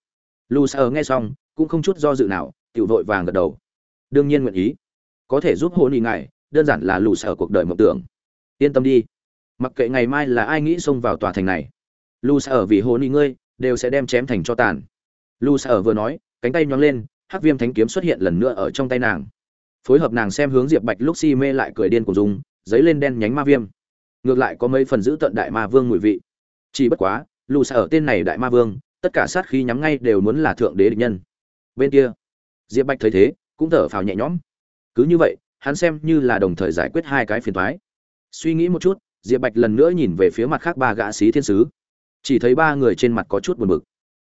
Lù sa ở nghe xong, cũng không chút do dự nào tự vội vàng gật đầu. Đương nhiên nguyện ý. Có thể giúp hôn ý ngài, đơn giản là lù sở cuộc đời mộng tưởng. Yên tâm đi. Mặc kệ ngày mai là ai nghĩ xông vào tòa thành này lù sở vì hôn ý ngươi, đều sẽ đem chém thành cho tàn. Lù sở vừa nói, cánh tay nhóng lên, hắc viêm thánh kiếm xuất hiện lần nữa ở trong tay nàng. Phối hợp nàng xem hướng diệp bạch lúc si mê lại cười điên của dùng, giấy lên đen nhánh ma viêm. Ngược lại có mấy phần giữ tận đại ma vương mùi vị. Chỉ bất quá lù sở tên này đại ma vương tất cả sát khí nhắm ngay đều muốn là thượng đế địch nhân. Bên kia, diệp bạch thấy thế, cũng thở phào nhẹ nhõm. Cứ như vậy, hắn xem như là đồng thời giải quyết hai cái phiền thoái suy nghĩ một chút, diệp bạch lần nữa nhìn về phía mặt khác ba gã sĩ thiên sứ. Chỉ thấy ba người trên mặt có chút buồn bực.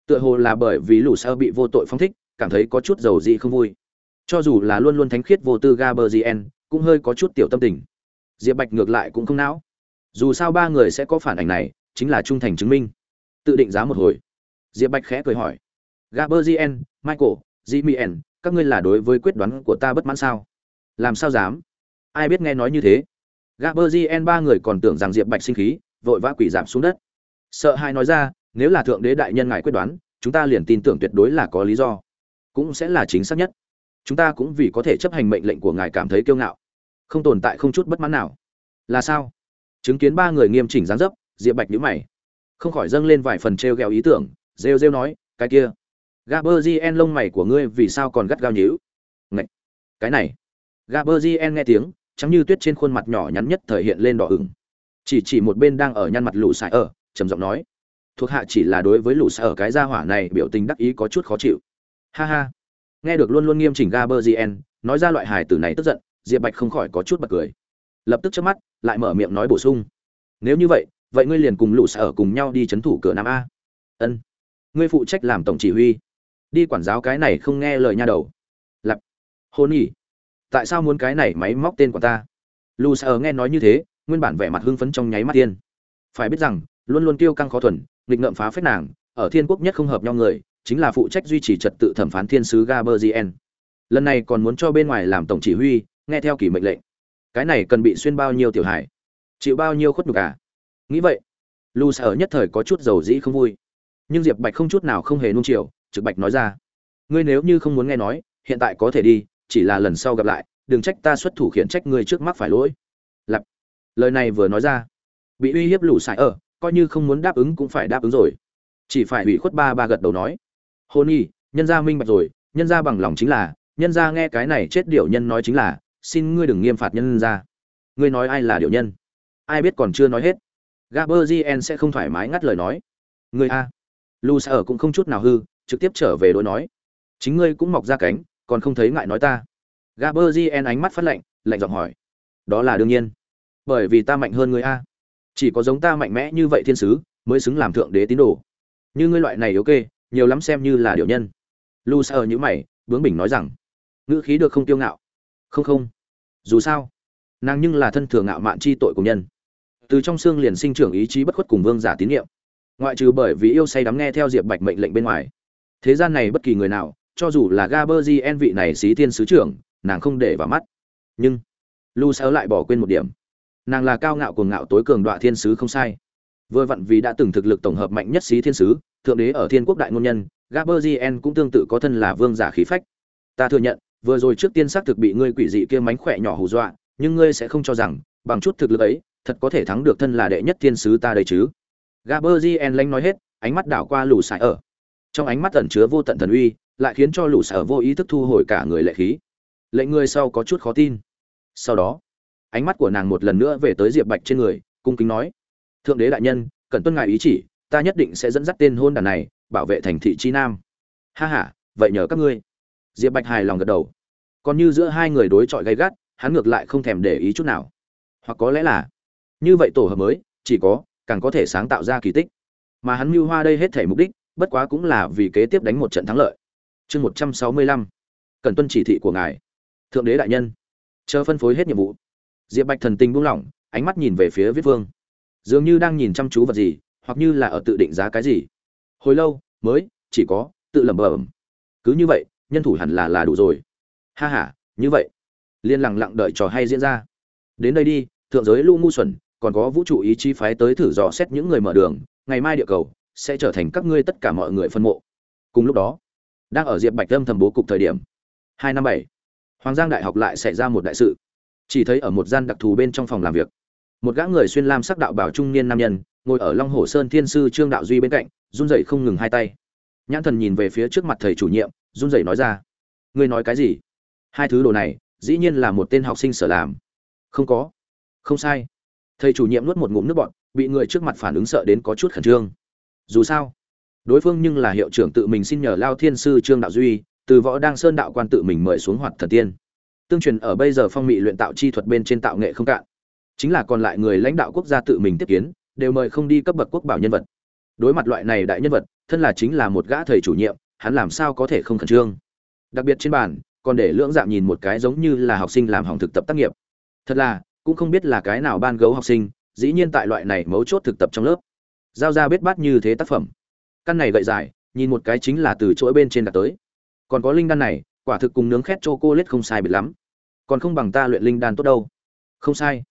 Tựa hồ là bởi vì lũ sơ bị vô tội phong thích, cảm thấy có chút dầu dị không vui. Cho dù là luôn luôn thánh khiết vô tư gaberzien cũng hơi có chút tiểu tâm tình. Diệp bạch ngược lại cũng không não. Dù sao ba người sẽ có phản ảnh này, chính là trung thành chứng minh. Tự định giá một hồi diệp bạch khẽ cười hỏi. Gaberzien michael jimien các ngươi là đối với quyết đoán của ta bất mãn sao? Làm sao dám? Ai biết nghe nói như thế? Gaberzien ba người còn tưởng rằng diệp bạch sinh khí, vội vã quỷ giảm xuống đất. Sợ hai nói ra, nếu là thượng đế đại nhân ngài quyết đoán, chúng ta liền tin tưởng tuyệt đối là có lý do. Cũng sẽ là chính xác nhất. Chúng ta cũng vì có thể chấp hành mệnh lệnh của ngài cảm thấy kiêu ngạo. Không tồn tại không chút bất mãn nào. Là sao? Chứng kiến ba người nghiêm chỉnh dáng dấp, diệp bạch nhíu mày. Không khỏi dâng lên vài phần t r ghẹo ý tưởng rêu rêu nói, cái kia gaberzien lông mày của ngươi vì sao còn gắt gao nhíu? Ngậy! cái này. Gaberzien nghe tiếng chắm như tuyết trên khuôn mặt nhỏ nhắn nhất thời hiện lên đỏ ửng. Chỉ chỉ một bên đang ở nhăn mặt lũ sải ở, trầm giọng nói, thuộc hạ chỉ là đối với lũ sải ở cái gia hỏa này biểu tình đắc ý có chút khó chịu. Ha ha. Nghe được luôn luôn nghiêm chỉnh gaberzien nói ra loại hài tử này tức giận, diệp bạch không khỏi có chút bật cười. Lập tức chớp mắt, lại mở miệng nói bổ sung, nếu như vậy vậy ngươi liền cùng lũ sải ở cùng nhau đi chấn thủ cửa nam a. Ân ngươi phụ trách làm tổng chỉ huy. Đi quản giáo cái này không nghe lời nha đầu. Lặp hôn nhỉ. Tại sao muốn cái này máy móc tên của ta? Lù sợ nghe nói như thế, nguyên bản vẻ mặt hưng phấn trong nháy mắt tiên. Phải biết rằng, luôn luôn tiêu căng khó thuần, nghịch ngợm phá phách nàng, ở thiên quốc nhất không hợp nhau người, chính là phụ trách duy trì trật tự thẩm phán thiên sứ gaberzien lần này còn muốn cho bên ngoài làm tổng chỉ huy, nghe theo kỷ mệnh lệnh. Cái này cần bị xuyên bao nhiêu tiểu hải chịu bao nhiêu khuất nhục à? Nghĩ vậy lu sở nhất thời có chút dầu dĩ không vui nhưng diệp bạch không chút nào không hề nung chiều trực bạch nói ra. Ngươi nếu như không muốn nghe nói hiện tại có thể đi chỉ là lần sau gặp lại đừng trách ta xuất thủ khiển trách ngươi trước mắt phải lỗi. Lặp lời này vừa nói ra bị uy hiếp lũ sải ở coi như không muốn đáp ứng cũng phải đáp ứng rồi. Chỉ phải ủy khuất ba ba gật đầu nói. Hôn nhi nhân gia minh bạch rồi nhân gia bằng lòng chính là nhân gia nghe cái này chết điểu nhân nói chính là xin ngươi đừng nghiêm phạt nhân gia, ngươi nói ai là điểu nhân? Ai biết còn chưa nói hết? Gaberzien sẽ không thoải mái ngắt lời nói. Ngươi a lu sa ở cũng không chút nào hư trực tiếp trở về đối nói. Chính ngươi cũng mọc ra cánh còn không thấy ngại nói ta. Gaberzien ánh mắt phát lạnh lạnh giọng hỏi. Đó là đương nhiên. Bởi vì ta mạnh hơn ngươi a. Chỉ có giống ta mạnh mẽ như vậy thiên sứ mới xứng làm thượng đế tín đồ. Như ngươi loại này yếu kê, nhiều lắm xem như là điệu nhân. Lu sa ở nhữ mày bướng bỉnh nói rằng. Ngữ khí được không tiêu ngạo. Không không. Dù sao nàng nhưng là thân thường ngạo mạn chi tội của nhân. Từ trong xương liền sinh trưởng ý chí bất khuất cùng vương giả tín nhiệm ngoại trừ bởi vì yêu say đắm nghe theo diệp bạch mệnh lệnh bên ngoài. Thế gian này bất kỳ người nào, cho dù là gaber en vị này xí thiên sứ trưởng, nàng không để vào mắt. Nhưng, lu Sao lại bỏ quên một điểm. Nàng là cao ngạo cuồng ngạo tối cường đoạ thiên sứ không sai. Vừa vặn vì đã từng thực lực tổng hợp mạnh nhất xí thiên sứ, thượng đế ở thiên quốc đại ngôn nhân gaber en cũng tương tự có thân là vương giả khí phách. Ta thừa nhận, vừa rồi trước tiên xác thực bị ngươi quỷ dị kia mánh khỏe nhỏ hù dọa, nhưng ngươi sẽ không cho rằng, bằng chút thực lực ấy, thật có thể thắng được thân là đệ nhất thiên sứ ta đây chứ gaberzien lanh nói hết, ánh mắt đảo qua lũ sải ở. Trong ánh mắt ẩn chứa vô tận thần uy, lại khiến cho lũ sở vô ý thức thu hồi cả người lệ khí. Lệnh người sau có chút khó tin. Sau đó, ánh mắt của nàng một lần nữa về tới diệp bạch trên người, cung kính nói, thượng đế đại nhân cần tuân ngài ý chỉ, ta nhất định sẽ dẫn dắt tên hôn đàn này, bảo vệ thành thị chi nam. Ha ha, vậy nhờ các ngươi. Diệp bạch hài lòng gật đầu. Còn như giữa hai người đối chọi gay gắt, hắn ngược lại không thèm để ý chút nào. Hoặc có lẽ là, như vậy tổ hợp mới, chỉ có càng có thể sáng tạo ra kỳ tích. Mà hắn mưu hoa đây hết thể mục đích, bất quá cũng là vì kế tiếp đánh một trận thắng lợi. Chương một trăm sáu mươi lăm, cần tuân chỉ thị của ngài. Thượng đế đại nhân, chờ phân phối hết nhiệm vụ. Diệp bạch thần tình buông lỏng, ánh mắt nhìn về phía viết vương. Dường như đang nhìn chăm chú vật gì, hoặc như là ở tự định giá cái gì. Hồi lâu, mới, chỉ có, tự lẩm bẩm. Cứ như vậy, nhân thủ hẳn là là đủ rồi. Ha ha, như vậy. Liên lặng lặng đợi trò hay diễn ra. Đến đây đi, thượng giới lu ngu xuẩn còn có vũ trụ ý chí phái tới thử dò xét những người mở đường, ngày mai địa cầu sẽ trở thành các ngươi tất cả mọi người phân mộ. Cùng lúc đó, đang ở diệp bạch âm thầm bố cục thời điểm, hai năm bảy, hoàng giang đại học lại xảy ra một đại sự. Chỉ thấy ở một gian đặc thù bên trong phòng làm việc, một gã người xuyên lam sắc đạo bảo trung niên nam nhân ngồi ở long hồ sơn thiên sư trương đạo duy bên cạnh, run rẩy không ngừng hai tay. Nhãn thần nhìn về phía trước mặt thầy chủ nhiệm, run rẩy nói ra, ngươi nói cái gì? Hai thứ đồ này dĩ nhiên là một tên học sinh sở làm. Không có. Không sai thầy chủ nhiệm nuốt một ngụm nước bọn bị người trước mặt phản ứng sợ đến có chút khẩn trương. Dù sao, đối phương nhưng là hiệu trưởng tự mình xin nhờ lao thiên sư trương đạo duy, từ võ đăng sơn đạo quan tự mình mời xuống hoạt thần tiên. Tương truyền ở bây giờ phong mị luyện tạo chi thuật bên trên tạo nghệ không cạn. Chính là còn lại người lãnh đạo quốc gia tự mình tiếp kiến, đều mời không đi cấp bậc quốc bảo nhân vật. Đối mặt loại này đại nhân vật, thân là chính là một gã thầy chủ nhiệm, hắn làm sao có thể không khẩn trương? Đặc biệt trên bàn, còn để lưỡng dạng nhìn một cái giống như là học sinh làm hỏng thực tập tác nghiệp. Thật là cũng không biết là cái nào ban gấu học sinh, dĩ nhiên tại loại này mấu chốt thực tập trong lớp. Giao ra biết bát như thế tác phẩm. Căn này gậy dài, nhìn một cái chính là từ chỗ bên trên đặt tới. Còn có linh đan này, quả thực cùng nướng khét cho cô lết không sai biệt lắm. Còn không bằng ta luyện linh đan tốt đâu. Không sai.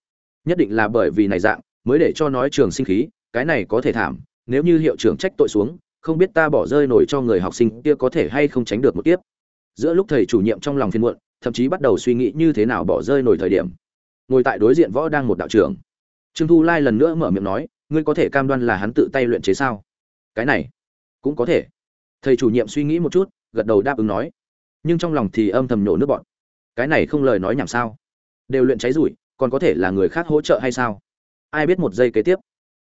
Nhất định là bởi vì này dạng, mới để cho nói trường sinh khí, cái này có thể thảm, nếu như hiệu trưởng trách tội xuống, không biết ta bỏ rơi nổi cho người học sinh kia có thể hay không tránh được một tiếp giữa lúc thầy chủ nhiệm trong lòng phiên muộn, thậm chí bắt đầu suy nghĩ như thế nào bỏ rơi nổi thời điểm ngồi tại đối diện võ đang một đạo trưởng. Trương thu lai lần nữa mở miệng nói, ngươi có thể cam đoan là hắn tự tay luyện chế sao? Cái này, cũng có thể. Thầy chủ nhiệm suy nghĩ một chút, gật đầu đáp ứng nói. Nhưng trong lòng thì âm thầm nhổ nước bọn cái này không lời nói nhảm sao? Đều luyện cháy rủi còn có thể là người khác hỗ trợ hay sao? Ai biết một giây kế tiếp.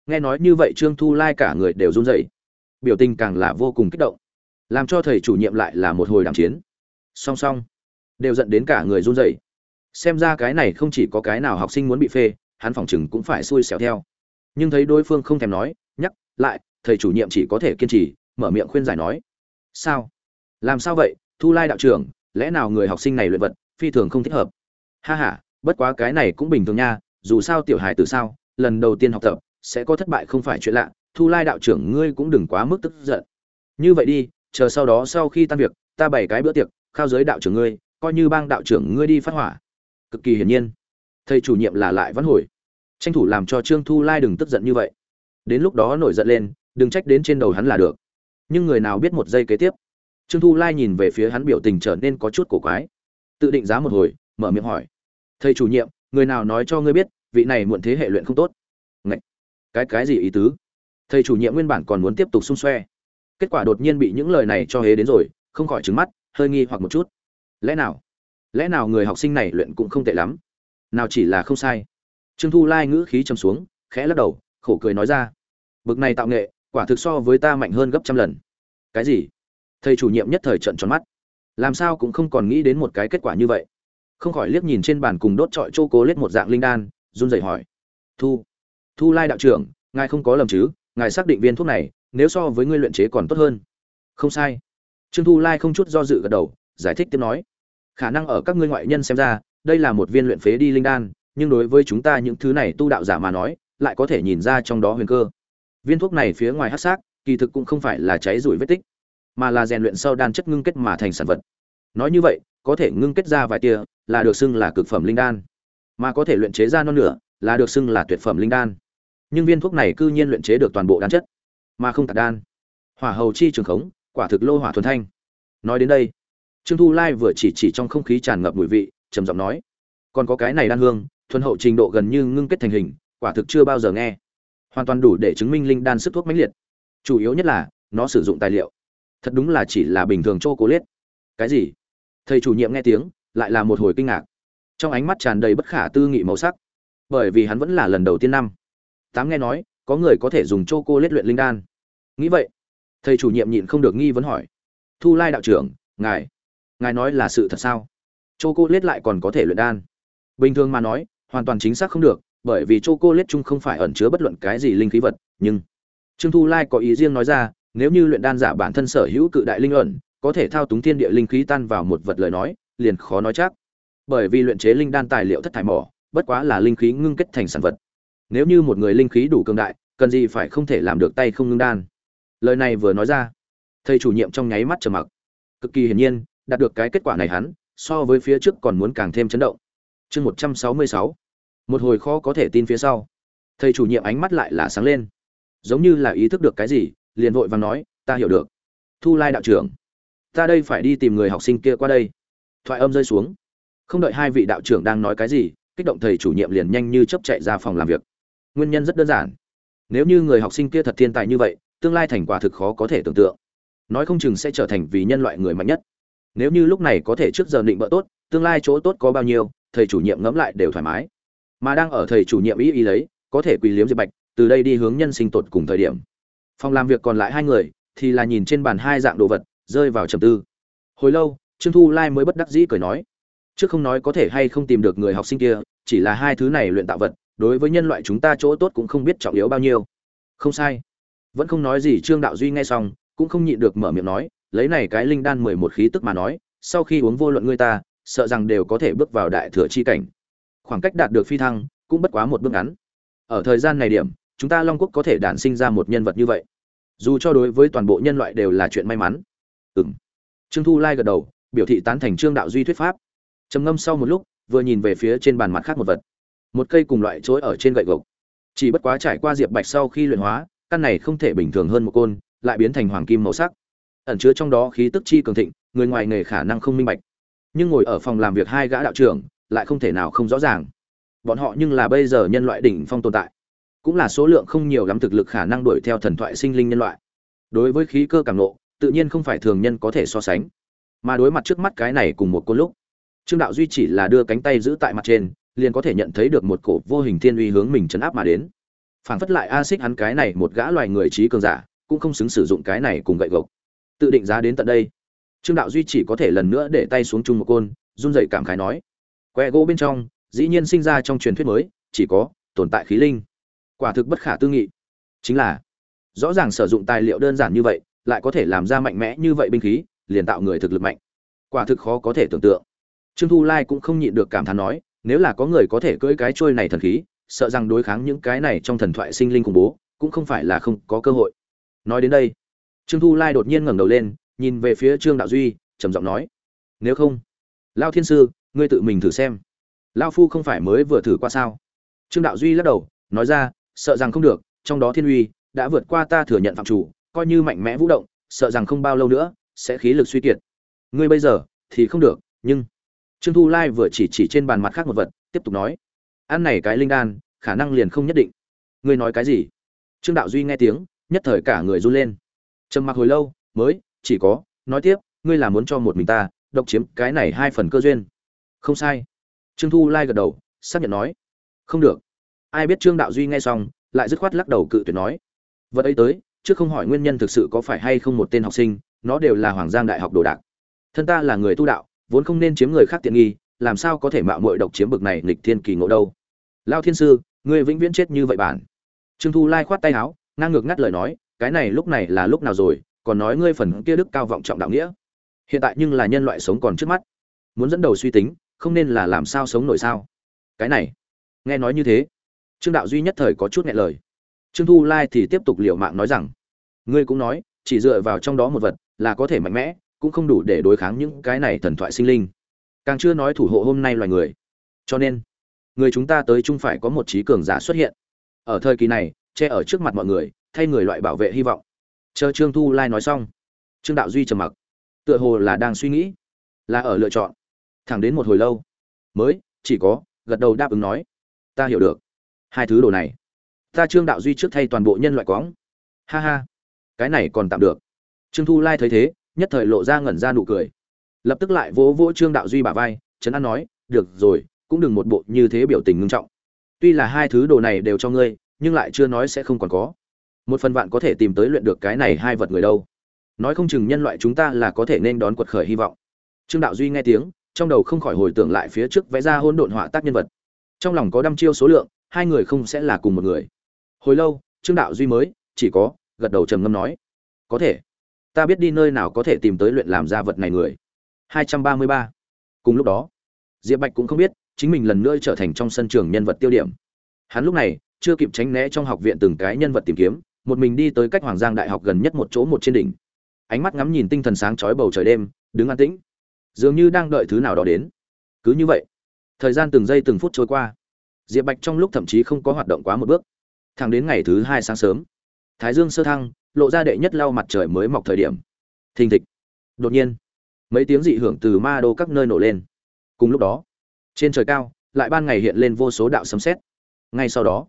Nghe nói như vậy trương thu lai cả người đều run rẩy. Biểu tình càng là vô cùng kích động. Làm cho thầy chủ nhiệm lại là một hồi đàm chiến. Song song, đều dẫn đến cả người run rẩy xem ra cái này không chỉ có cái nào học sinh muốn bị phê, hắn phòng chừng cũng phải xui xẻo theo. Nhưng thấy đối phương không thèm nói, nhắc lại, thầy chủ nhiệm chỉ có thể kiên trì, mở miệng khuyên giải nói. Sao? Làm sao vậy, thu lai đạo trưởng, lẽ nào người học sinh này luyện vật, phi thường không thích hợp? Ha ha, bất quá cái này cũng bình thường nha, dù sao tiểu hài từ sao, lần đầu tiên học tập, sẽ có thất bại không phải chuyện lạ, thu lai đạo trưởng ngươi cũng đừng quá mức tức giận. Như vậy đi, chờ sau đó sau khi tan việc, ta bày cái bữa tiệc, khao giới đạo trưởng ngươi, coi như bang đạo trưởng ngươi đi phát hỏa cực kỳ hiển nhiên. Thầy chủ nhiệm là lại vẫn hồi. Tranh thủ làm cho trương thu lai đừng tức giận như vậy. Đến lúc đó nổi giận lên, đừng trách đến trên đầu hắn là được. Nhưng người nào biết một giây kế tiếp? Trương thu lai nhìn về phía hắn biểu tình trở nên có chút cổ quái. Tự định giá một hồi, mở miệng hỏi. Thầy chủ nhiệm, người nào nói cho ngươi biết, vị này muộn thế hệ luyện không tốt? Ngậy! cái cái gì ý tứ? Thầy chủ nhiệm nguyên bản còn muốn tiếp tục xung xoe. Kết quả đột nhiên bị những lời này cho hế đến rồi, không khỏi trứng mắt, hơi nghi hoặc một chút. Lẽ nào? Lẽ nào người học sinh này luyện cũng không tệ lắm? Nào chỉ là không sai. Trương thu lai ngữ khí trầm xuống, khẽ lắc đầu, khổ cười nói ra. Bực này tạo nghệ, quả thực so với ta mạnh hơn gấp trăm lần. Cái gì? Thầy chủ nhiệm nhất thời trận tròn mắt. Làm sao cũng không còn nghĩ đến một cái kết quả như vậy. Không khỏi liếc nhìn trên bàn cùng đốt trọi chô cố lết một dạng linh đan, run rẩy hỏi. Thu thu lai đạo trưởng, ngài không có lầm chứ, ngài xác định viên thuốc này, nếu so với ngươi luyện chế còn tốt hơn. Không sai. Trương thu lai không chút do dự gật đầu, giải thích tiếp nói khả năng ở các ngươi ngoại nhân xem ra, đây là một viên luyện phế đi linh đan, nhưng đối với chúng ta những thứ này tu đạo giả mà nói, lại có thể nhìn ra trong đó huyền cơ. Viên thuốc này phía ngoài hát xác kỳ thực cũng không phải là cháy rủi vết tích, mà là rèn luyện sau đan chất ngưng kết mà thành sản vật. Nói như vậy, có thể ngưng kết ra vài tia, là được xưng là cực phẩm linh đan. Mà có thể luyện chế ra non nửa, là được xưng là tuyệt phẩm linh đan. Nhưng viên thuốc này cư nhiên luyện chế được toàn bộ đan chất, mà không tạc đan. Hỏa hầu chi trường khống, quả thực lô hỏa thuần thanh. Nói đến đây trương thu lai vừa chỉ chỉ trong không khí tràn ngập mùi vị, trầm giọng nói, còn có cái này đan hương, thuần hậu trình độ gần như ngưng kết thành hình, quả thực chưa bao giờ nghe. Hoàn toàn đủ để chứng minh linh đan sức thuốc mãnh liệt. Chủ yếu nhất là, nó sử dụng tài liệu. Thật đúng là chỉ là bình thường chô cố cái gì? Thầy chủ nhiệm nghe tiếng, lại là một hồi kinh ngạc. Trong ánh mắt tràn đầy bất khả tư nghị màu sắc. Bởi vì hắn vẫn là lần đầu tiên năm. Tám nghe nói, có người có thể dùng chô cô lết luyện linh đan. Nghĩ vậy, thầy chủ nhiệm nhịn không được nghi vấn hỏi, thu lai đạo trưởng, ngài ngài nói là sự thật sao? Chô cô lết lại còn có thể luyện đan. Bình thường mà nói, hoàn toàn chính xác không được, bởi vì chô cô lết chung không phải ẩn chứa bất luận cái gì linh khí vật, nhưng trương thu lai có ý riêng nói ra, nếu như luyện đan giả bản thân sở hữu cự đại linh ẩn, có thể thao túng thiên địa linh khí tan vào một vật lời nói, liền khó nói chắc. Bởi vì luyện chế linh đan tài liệu thất thải mỏ, bất quá là linh khí ngưng kết thành sản vật. Nếu như một người linh khí đủ cường đại, cần gì phải không thể làm được tay không ngưng đan? Lời này vừa nói ra, thầy chủ nhiệm trong nháy mắt trầm mặc. Cực kỳ hiển nhiên đạt được cái kết quả này hắn, so với phía trước còn muốn càng thêm chấn động. Chương một trăm sáu mươi sáu, một hồi khó có thể tin phía sau. Thầy chủ nhiệm ánh mắt lại là sáng lên. Giống như là ý thức được cái gì, liền vội vàng nói, ta hiểu được. Thu lai đạo trưởng, ta đây phải đi tìm người học sinh kia qua đây. Thoại âm rơi xuống. Không đợi hai vị đạo trưởng đang nói cái gì, kích động thầy chủ nhiệm liền nhanh như chấp chạy ra phòng làm việc. Nguyên nhân rất đơn giản. Nếu như người học sinh kia thật thiên tài như vậy, tương lai thành quả thực khó có thể tưởng tượng. Nói không chừng sẽ trở thành vì nhân loại người mạnh nhất nếu như lúc này có thể trước giờ định bỡ tốt, tương lai chỗ tốt có bao nhiêu, thầy chủ nhiệm ngẫm lại đều thoải mái. Mà đang ở thầy chủ nhiệm ý ý lấy, có thể quỳ liếm diệp bạch, từ đây đi hướng nhân sinh tột cùng thời điểm. Phòng làm việc còn lại hai người, thì là nhìn trên bàn hai dạng đồ vật, rơi vào trầm tư. Hồi lâu, trương thu lai mới bất đắc dĩ cười nói, trước không nói có thể hay không tìm được người học sinh kia, chỉ là hai thứ này luyện tạo vật, đối với nhân loại chúng ta chỗ tốt cũng không biết trọng yếu bao nhiêu. Không sai. Vẫn không nói gì trương đạo duy nghe xong, cũng không nhịn được mở miệng nói lấy này cái linh đan mười một khí tức mà nói, sau khi uống vô luận người ta, sợ rằng đều có thể bước vào đại thừa chi cảnh. Khoảng cách đạt được phi thăng, cũng bất quá một bước ngắn. Ở thời gian này điểm, chúng ta long quốc có thể đản sinh ra một nhân vật như vậy. Dù cho đối với toàn bộ nhân loại đều là chuyện may mắn. Ừ m trương thu lai gật đầu, biểu thị tán thành trương đạo duy thuyết pháp. Trầm ngâm sau một lúc, vừa nhìn về phía trên bàn mặt khác một vật. Một cây cùng loại chối ở trên gậy gộc. Chỉ bất quá trải qua diệp bạch sau khi luyện hóa, căn này không thể bình thường hơn một côn, lại biến thành hoàng kim màu sắc ẩn chứa trong đó khí tức chi cường thịnh, người ngoài nghề khả năng không minh bạch. Nhưng ngồi ở phòng làm việc hai gã đạo trưởng, lại không thể nào không rõ ràng. Bọn họ nhưng là bây giờ nhân loại đỉnh phong tồn tại. Cũng là số lượng không nhiều lắm thực lực khả năng đuổi theo thần thoại sinh linh nhân loại. Đối với khí cơ cảm nộ tự nhiên không phải thường nhân có thể so sánh. Mà đối mặt trước mắt cái này cùng một côn lúc, trương đạo duy chỉ là đưa cánh tay giữ tại mặt trên, liền có thể nhận thấy được một cổ vô hình thiên uy hướng mình chấn áp mà đến. Phảng phất lại a xích hắn cái này một gã loài người trí cường giả, cũng không xứng sử dụng cái này cùng gậy gộc tự định giá đến tận đây. Trương đạo duy chỉ có thể lần nữa để tay xuống chung một côn, run dậy cảm khái nói. Que gỗ bên trong, dĩ nhiên sinh ra trong truyền thuyết mới, chỉ có tồn tại khí linh. Quả thực bất khả tư nghị. Chính là, rõ ràng sử dụng tài liệu đơn giản như vậy, lại có thể làm ra mạnh mẽ như vậy binh khí, liền tạo người thực lực mạnh. Quả thực khó có thể tưởng tượng. Trương thu lai cũng không nhịn được cảm thán nói, nếu là có người có thể cưỡi cái trôi này thần khí, sợ rằng đối kháng những cái này trong thần thoại sinh linh khủng bố, cũng không phải là không có cơ hội. Nói đến đây trương thu lai đột nhiên ngẩng đầu lên, nhìn về phía trương đạo duy, trầm giọng nói, nếu không, lao thiên sư, ngươi tự mình thử xem. Lao phu không phải mới vừa thử qua sao? Trương đạo duy lắc đầu, nói ra, sợ rằng không được, trong đó thiên uy đã vượt qua ta thừa nhận phạm chủ, coi như mạnh mẽ vũ động, sợ rằng không bao lâu nữa sẽ khí lực suy kiệt. Ngươi bây giờ thì không được, nhưng trương thu lai vừa chỉ chỉ trên bàn mặt khác một vật, tiếp tục nói, ăn này cái linh đan, khả năng liền không nhất định. Ngươi nói cái gì? Trương đạo duy nghe tiếng, nhất thời cả người run lên trầm mặc hồi lâu, mới, chỉ có, nói tiếp, ngươi là muốn cho một mình ta, độc chiếm cái này hai phần cơ duyên. Không sai. Trương thu lai gật đầu, xác nhận nói. Không được. Ai biết trương đạo duy nghe xong, lại dứt khoát lắc đầu cự tuyệt nói. Vật ấy tới chứ không hỏi nguyên nhân thực sự có phải hay không một tên học sinh, nó đều là hoàng giang đại học đồ đạc. Thân ta là người tu đạo, vốn không nên chiếm người khác tiện nghi, làm sao có thể mạo muội độc chiếm bực này nghịch thiên kỳ ngộ đâu? Lao thiên sư, ngươi vĩnh viễn chết như vậy bản trương thu lai khoát tay áo, ngang ngược ngắt lời nói cái này lúc này là lúc nào rồi, còn nói ngươi phần kia đức cao vọng trọng đạo nghĩa. Hiện tại nhưng là nhân loại sống còn trước mắt. Muốn dẫn đầu suy tính, không nên là làm sao sống nổi sao? Cái này, nghe nói như thế, trương đạo duy nhất thời có chút nghẹn lời. Trương thu lai thì tiếp tục liều mạng nói rằng, ngươi cũng nói, chỉ dựa vào trong đó một vật là có thể mạnh mẽ, cũng không đủ để đối kháng những cái này thần thoại sinh linh. Càng chưa nói thủ hộ hôm nay loài người. Cho nên, người chúng ta tới chung phải có một trí cường giả xuất hiện. Ở thời kỳ này, che ở trước mặt mọi người thay người loại bảo vệ hy vọng. Chờ trương thu lai nói xong, trương đạo duy trầm mặc, tựa hồ là đang suy nghĩ, là ở lựa chọn. Thẳng đến một hồi lâu, mới chỉ có gật đầu đáp ứng nói, ta hiểu được, hai thứ đồ này, ta trương đạo duy trước thay toàn bộ nhân loại quõng ha ha, cái này còn tạm được. Trương thu lai thấy thế, nhất thời lộ ra ngẩn ra nụ cười. Lập tức lại vỗ vỗ trương đạo duy bả vai, trấn an nói, được rồi, cũng đừng một bộ như thế biểu tình ngưng trọng. Tuy là hai thứ đồ này đều cho ngươi, nhưng lại chưa nói sẽ không còn có một phần vạn có thể tìm tới luyện được cái này hai vật người đâu. Nói không chừng nhân loại chúng ta là có thể nên đón quật khởi hy vọng. Trương đạo duy nghe tiếng, trong đầu không khỏi hồi tưởng lại phía trước vẽ ra hôn độn họa tác nhân vật. Trong lòng có đăm chiêu số lượng, hai người không sẽ là cùng một người. Hồi lâu, trương đạo duy mới, chỉ có, gật đầu trầm ngâm nói, có thể. Ta biết đi nơi nào có thể tìm tới luyện làm ra vật này người. 233. cùng lúc đó, diệp bạch cũng không biết, chính mình lần nữa trở thành trong sân trường nhân vật tiêu điểm. Hắn lúc này, chưa kịp tránh né trong học viện từng cái nhân vật tìm kiếm một mình đi tới cách hoàng giang đại học gần nhất một chỗ một trên đỉnh. Ánh mắt ngắm nhìn tinh thần sáng chói bầu trời đêm, đứng an tĩnh. Dường như đang đợi thứ nào đó đến. Cứ như vậy, thời gian từng giây từng phút trôi qua. Diệp bạch trong lúc thậm chí không có hoạt động quá một bước. Thẳng đến ngày thứ hai sáng sớm, thái dương sơ thăng, lộ ra đệ nhất lau mặt trời mới mọc thời điểm. Thình thịch. Đột nhiên, mấy tiếng dị hưởng từ ma đô các nơi nổ lên. Cùng lúc đó, trên trời cao, lại ban ngày hiện lên vô số đạo sấm sét. Ngay sau đó,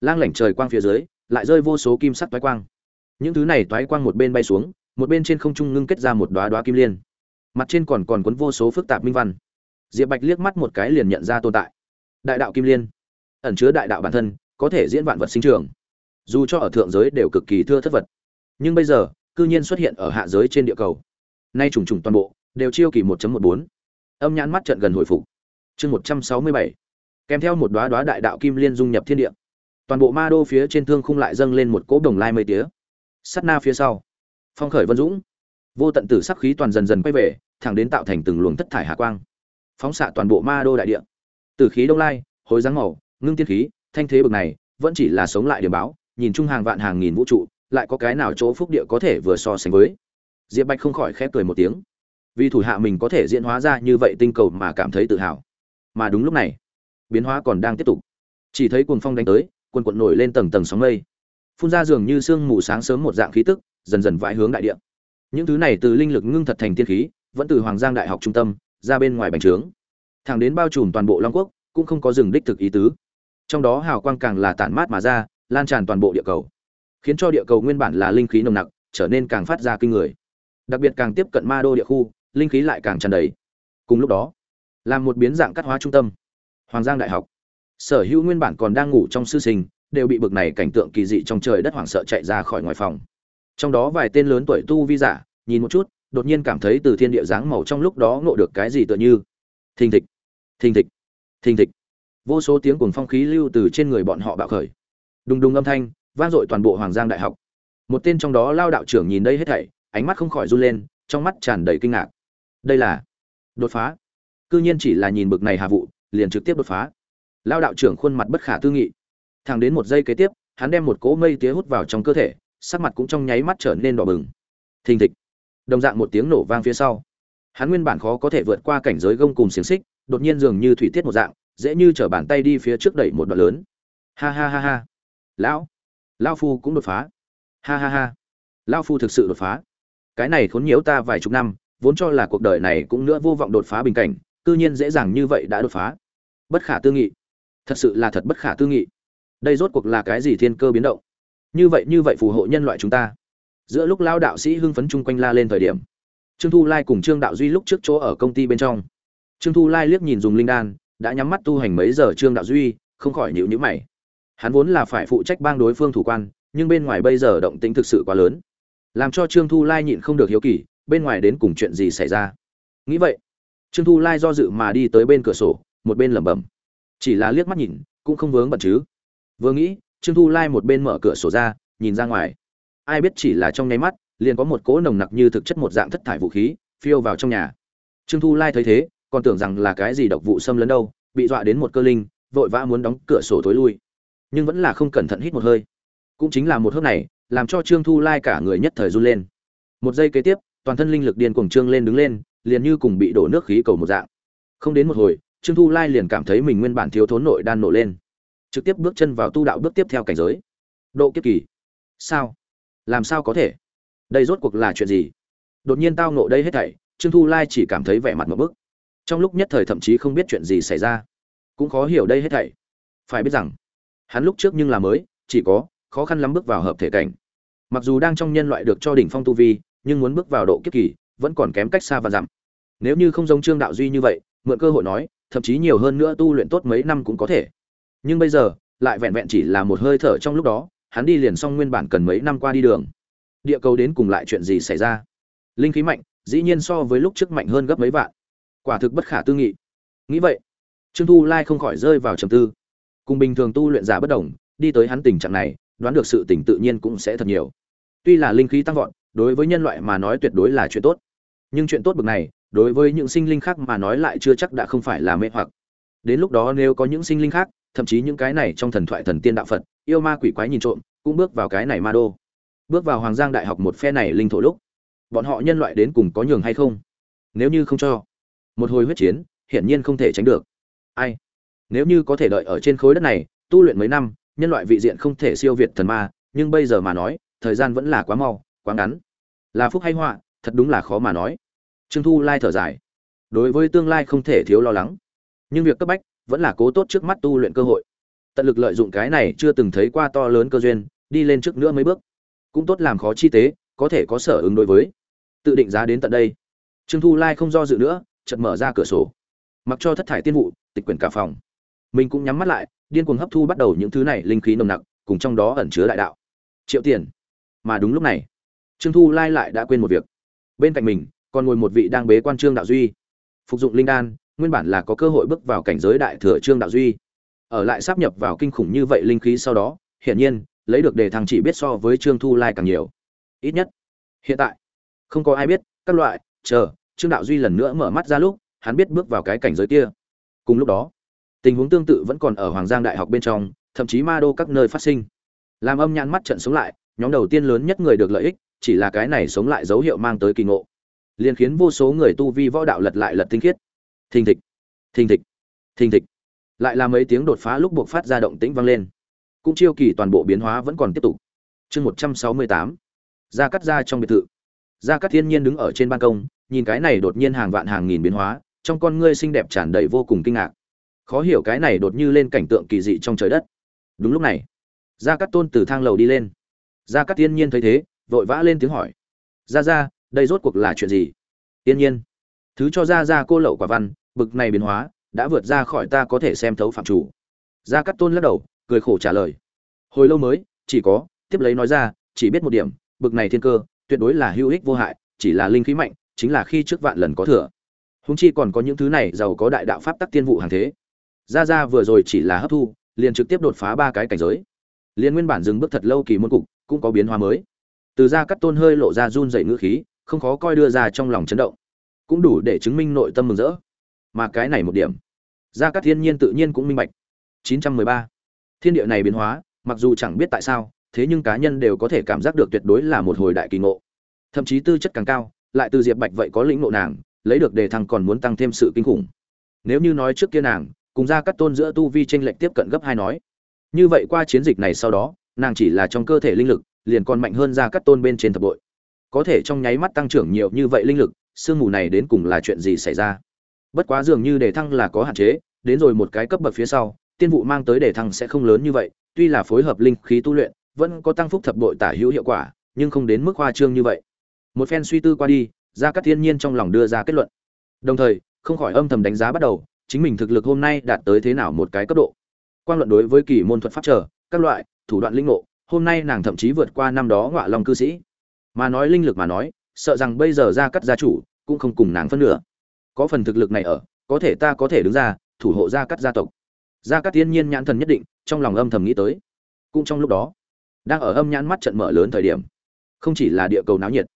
lang lảnh trời quang phía dưới lại rơi vô số kim sắc toái quang. Những thứ này toái quang một bên bay xuống, một bên trên không trung ngưng kết ra một đóa đóa kim liên. Mặt trên còn còn cuốn vô số phức tạp minh văn. Diệp bạch liếc mắt một cái liền nhận ra tồn tại. Đại đạo kim liên, ẩn chứa đại đạo bản thân, có thể diễn vạn vật sinh trường. Dù cho ở thượng giới đều cực kỳ thưa thất vật, nhưng bây giờ, cư nhiên xuất hiện ở hạ giới trên địa cầu. Nay trùng trùng toàn bộ, đều chiêu kỳ 1.14. âm nhãn mắt trận gần hồi phục. Chương 167. kèm theo một đóa đóa đại đạo kim liên dung nhập thiên địa toàn bộ ma đô phía trên thương khung lại dâng lên một cỗ đồng lai mây tía. Sắt na phía sau, phong khởi vân dũng. Vô tận tử sắc khí toàn dần dần quay về, thẳng đến tạo thành từng luồng thất thải hạ quang. Phóng xạ toàn bộ ma đô đại địa. Từ khí đông lai, hối dáng màu, ngưng tiên khí, thanh thế bực này, vẫn chỉ là sống lại điểm báo, nhìn chung hàng vạn hàng nghìn vũ trụ, lại có cái nào chỗ phúc địa có thể vừa so sánh với? Diệp bạch không khỏi khép cười một tiếng. Vì thủ hạ mình có thể diễn hóa ra như vậy tinh cầu mà cảm thấy tự hào. Mà đúng lúc này, biến hóa còn đang tiếp tục. Chỉ thấy cuồng phong đánh tới quần quần nổi lên tầng tầng sóng mây. Phun ra dường như sương mù sáng sớm một dạng khí tức, dần dần vãi hướng đại địa. Những thứ này từ linh lực ngưng thật thành tiên khí, vẫn từ hoàng giang đại học trung tâm, ra bên ngoài bành trướng. Thẳng đến bao trùm toàn bộ long quốc, cũng không có dừng đích thực ý tứ. Trong đó hào quang càng là tản mát mà ra, lan tràn toàn bộ địa cầu. Khiến cho địa cầu nguyên bản là linh khí nồng nặc, trở nên càng phát ra kinh người. Đặc biệt càng tiếp cận ma đô địa khu, linh khí lại càng tràn đầy. Cùng lúc đó làm một biến dạng cắt hóa trung tâm. Hoàng giang đại học sở hữu nguyên bản còn đang ngủ trong sư sinh, đều bị bực này cảnh tượng kỳ dị trong trời đất hoảng sợ chạy ra khỏi ngoài phòng. Trong đó vài tên lớn tuổi tu vi giả, nhìn một chút, đột nhiên cảm thấy từ thiên địa dáng màu trong lúc đó ngộ được cái gì tựa như. Thình thịch thình thịch thình thịch. Vô số tiếng cuồng phong khí lưu từ trên người bọn họ bạo khởi. Đùng đùng âm thanh, vang dội toàn bộ hoàng giang đại học. Một tên trong đó lao đạo trưởng nhìn đây hết thảy, ánh mắt không khỏi run lên, trong mắt tràn đầy kinh ngạc. Đây là đột phá. Cư nhiên chỉ là nhìn bực này hà vụ, liền trực tiếp đột phá lao đạo trưởng khuôn mặt bất khả tư nghị. Thẳng đến một giây kế tiếp, hắn đem một cỗ mây tía hút vào trong cơ thể, sắc mặt cũng trong nháy mắt trở nên đỏ bừng. Thình thịch. Đồng dạng một tiếng nổ vang phía sau. Hắn nguyên bản khó có thể vượt qua cảnh giới gông cùng xiềng xích, đột nhiên dường như thủy tiết một dạng, dễ như chở bàn tay đi phía trước đẩy một đoạn lớn. Ha ha ha ha. Lão. Lão phu cũng đột phá. Ha ha ha. Lão phu thực sự đột phá. Cái này khốn nhiễu ta vài chục năm, vốn cho là cuộc đời này cũng nữa vô vọng đột phá bình cảnh, cư nhiên dễ dàng như vậy đã đột phá. Bất khả tư nghị thật sự là thật bất khả tư nghị. Đây rốt cuộc là cái gì thiên cơ biến động? Như vậy như vậy phù hộ nhân loại chúng ta. Giữa lúc lao đạo sĩ hưng phấn chung quanh la lên thời điểm, trương thu lai cùng trương đạo duy lúc trước chỗ ở công ty bên trong. Trương thu lai liếc nhìn dùng linh đan, đã nhắm mắt tu hành mấy giờ trương đạo duy, không khỏi nhịu nhữ mày. Hắn vốn là phải phụ trách bang đối phương thủ quan, nhưng bên ngoài bây giờ động tĩnh thực sự quá lớn. Làm cho trương thu lai nhịn không được hiếu kỳ, bên ngoài đến cùng chuyện gì xảy ra? Nghĩ vậy, trương thu lai do dự mà đi tới bên cửa sổ, một bên lẩm bẩm chỉ là liếc mắt nhìn, cũng không vướng bận chứ. Vừa nghĩ, trương thu lai một bên mở cửa sổ ra, nhìn ra ngoài. Ai biết chỉ là trong nháy mắt, liền có một cỗ nồng nặc như thực chất một dạng thất thải vũ khí, phiêu vào trong nhà. Trương thu lai thấy thế, còn tưởng rằng là cái gì độc vụ xâm lấn đâu, bị dọa đến một cơ linh, vội vã muốn đóng cửa sổ tối lui. Nhưng vẫn là không cẩn thận hít một hơi. Cũng chính là một hớp này, làm cho trương thu lai cả người nhất thời run lên. Một giây kế tiếp, toàn thân linh lực điên cuồng trương lên đứng lên, liền như cùng bị đổ nước khí cầu một dạng. Không đến một hồi trương thu lai liền cảm thấy mình nguyên bản thiếu thốn nội đan nổ lên. Trực tiếp bước chân vào tu đạo bước tiếp theo cảnh giới. Độ kiếp kỳ. Sao? Làm sao có thể? Đây rốt cuộc là chuyện gì? Đột nhiên tao nộ đây hết thảy, trương thu lai chỉ cảm thấy vẻ mặt một bức. Trong lúc nhất thời thậm chí không biết chuyện gì xảy ra. Cũng khó hiểu đây hết thảy. Phải biết rằng, hắn lúc trước nhưng là mới, chỉ có, khó khăn lắm bước vào hợp thể cảnh. Mặc dù đang trong nhân loại được cho đỉnh phong tu vi, nhưng muốn bước vào độ kiếp kỳ, vẫn còn kém cách xa và dặm. Nếu như không giống trương đạo duy như vậy mượn cơ hội nói, thậm chí nhiều hơn nữa tu luyện tốt mấy năm cũng có thể. Nhưng bây giờ, lại vẹn vẹn chỉ là một hơi thở trong lúc đó, hắn đi liền xong nguyên bản cần mấy năm qua đi đường. Địa cầu đến cùng lại chuyện gì xảy ra? Linh khí mạnh, dĩ nhiên so với lúc trước mạnh hơn gấp mấy vạn. Quả thực bất khả tư nghị. Nghĩ vậy, trương thu lai không khỏi rơi vào trầm tư. Cùng bình thường tu luyện giả bất đồng, đi tới hắn tình trạng này, đoán được sự tỉnh tự nhiên cũng sẽ thật nhiều. Tuy là linh khí tăng vọt, đối với nhân loại mà nói tuyệt đối là chuyện tốt. Nhưng chuyện tốt bực này đối với những sinh linh khác mà nói lại chưa chắc đã không phải là mê hoặc. Đến lúc đó nếu có những sinh linh khác, thậm chí những cái này trong thần thoại thần tiên đạo phật, yêu ma quỷ quái nhìn trộm, cũng bước vào cái này ma đô. Bước vào hoàng giang đại học một phe này linh thổ lúc, bọn họ nhân loại đến cùng có nhường hay không? Nếu như không cho, một hồi huyết chiến, hiển nhiên không thể tránh được. Ai? Nếu như có thể đợi ở trên khối đất này, tu luyện mấy năm, nhân loại vị diện không thể siêu việt thần ma, nhưng bây giờ mà nói, thời gian vẫn là quá mau, quá ngắn. Là phúc hay họa, thật đúng là khó mà nói trương thu lai thở dài. Đối với tương lai không thể thiếu lo lắng. Nhưng việc cấp bách vẫn là cố tốt trước mắt tu luyện cơ hội. Tận lực lợi dụng cái này chưa từng thấy qua to lớn cơ duyên, đi lên trước nữa mấy bước. Cũng tốt làm khó chi tế, có thể có sở ứng đối với. Tự định giá đến tận đây. Trương thu lai không do dự nữa, chợt mở ra cửa sổ. Mặc cho thất thải tiên vụ, tịch quyển cả phòng. Mình cũng nhắm mắt lại, điên cuồng hấp thu bắt đầu những thứ này linh khí nồng nặc, cùng trong đó ẩn chứa đại đạo. Triệu tiền. Mà đúng lúc này, trương thu lai lại đã quên một việc. Bên cạnh mình còn ngồi một vị đang bế quan trương đạo duy. Phục dụng linh đan, nguyên bản là có cơ hội bước vào cảnh giới đại thừa trương đạo duy. Ở lại sắp nhập vào kinh khủng như vậy linh khí sau đó, hiển nhiên, lấy được đề thăng chỉ biết so với trương thu lai càng nhiều. Ít nhất, hiện tại, không có ai biết, các loại, chờ, trương đạo duy lần nữa mở mắt ra lúc, hắn biết bước vào cái cảnh giới kia. Cùng lúc đó, tình huống tương tự vẫn còn ở hoàng giang đại học bên trong, thậm chí ma đô các nơi phát sinh. Làm âm nhãn mắt trận sống lại, nhóm đầu tiên lớn nhất người được lợi ích, chỉ là cái này sống lại dấu hiệu mang tới kỳ ngộ liền khiến vô số người tu vi võ đạo lật lại lật tinh khiết. Thình thịch thình thịch thình thịch. Lại là mấy tiếng đột phá lúc buộc phát ra động tĩnh vang lên. Cũng chiêu kỳ toàn bộ biến hóa vẫn còn tiếp tục. Chương một trăm sáu mươi tám. Ra cắt ra trong biệt thự. Ra cắt thiên nhiên đứng ở trên ban công, nhìn cái này đột nhiên hàng vạn hàng nghìn biến hóa, trong con ngươi xinh đẹp tràn đầy vô cùng kinh ngạc. Khó hiểu cái này đột như lên cảnh tượng kỳ dị trong trời đất. Đúng lúc này, gia cát tôn từ thang lầu đi lên. Gia cát thiên nhiên thấy thế, vội vã lên tiếng hỏi. Ra ra đây rốt cuộc là chuyện gì? Tiên nhiên, thứ cho ra ra cô lậu quả văn, bực này biến hóa, đã vượt ra khỏi ta có thể xem thấu phạm chủ. Gia cát tôn lắc đầu, cười khổ trả lời. Hồi lâu mới, chỉ có, tiếp lấy nói ra, chỉ biết một điểm, bực này thiên cơ, tuyệt đối là hữu ích vô hại, chỉ là linh khí mạnh, chính là khi trước vạn lần có thừa. Húng chi còn có những thứ này giàu có đại đạo pháp tắc tiên vụ hàng thế. Ra ra vừa rồi chỉ là hấp thu, liền trực tiếp đột phá ba cái cảnh giới. Liền nguyên bản dừng bước thật lâu kỳ môn cục, cũng có biến hóa mới. Từ ra cắt tôn hơi lộ ra run dậy ngữ khí không khó coi đưa ra trong lòng chấn động. Cũng đủ để chứng minh nội tâm mừng rỡ. Mà cái này một điểm, gia cát thiên nhiên tự nhiên cũng minh bạch. 913. thiên địa này biến hóa, mặc dù chẳng biết tại sao, thế nhưng cá nhân đều có thể cảm giác được tuyệt đối là một hồi đại kỳ ngộ. Thậm chí tư chất càng cao, lại từ diệp bạch vậy có lĩnh ngộ nàng, lấy được đề thăng còn muốn tăng thêm sự kinh khủng. Nếu như nói trước kia nàng, cùng gia cát tôn giữa tu vi tranh lệch tiếp cận gấp hai nói. Như vậy qua chiến dịch này sau đó, nàng chỉ là trong cơ thể linh lực, liền còn mạnh hơn gia cát tôn bên trên thập bội có thể trong nháy mắt tăng trưởng nhiều như vậy linh lực, sương mù này đến cùng là chuyện gì xảy ra? Bất quá dường như đề thăng là có hạn chế, đến rồi một cái cấp bậc phía sau, tiên vụ mang tới đề thăng sẽ không lớn như vậy, tuy là phối hợp linh khí tu luyện, vẫn có tăng phúc thập bội tả hữu hiệu quả, nhưng không đến mức hoa trương như vậy. Một phen suy tư qua đi, gia cát thiên nhiên trong lòng đưa ra kết luận. Đồng thời, không khỏi âm thầm đánh giá bắt đầu, chính mình thực lực hôm nay đạt tới thế nào một cái cấp độ. Quan luận đối với kỳ môn thuật pháp trở, các loại, thủ đoạn linh ngộ, hôm nay nàng thậm chí vượt qua năm đó ngọa long cư sĩ mà nói linh lực mà nói, sợ rằng bây giờ gia cát gia chủ cũng không cùng nàng phân nửa. Có phần thực lực này ở, có thể ta có thể đứng ra, thủ hộ gia cát gia tộc. Gia cát thiên nhiên nhãn thần nhất định, trong lòng âm thầm nghĩ tới. Cũng trong lúc đó, đang ở âm nhãn mắt trận mở lớn thời điểm, không chỉ là địa cầu náo nhiệt,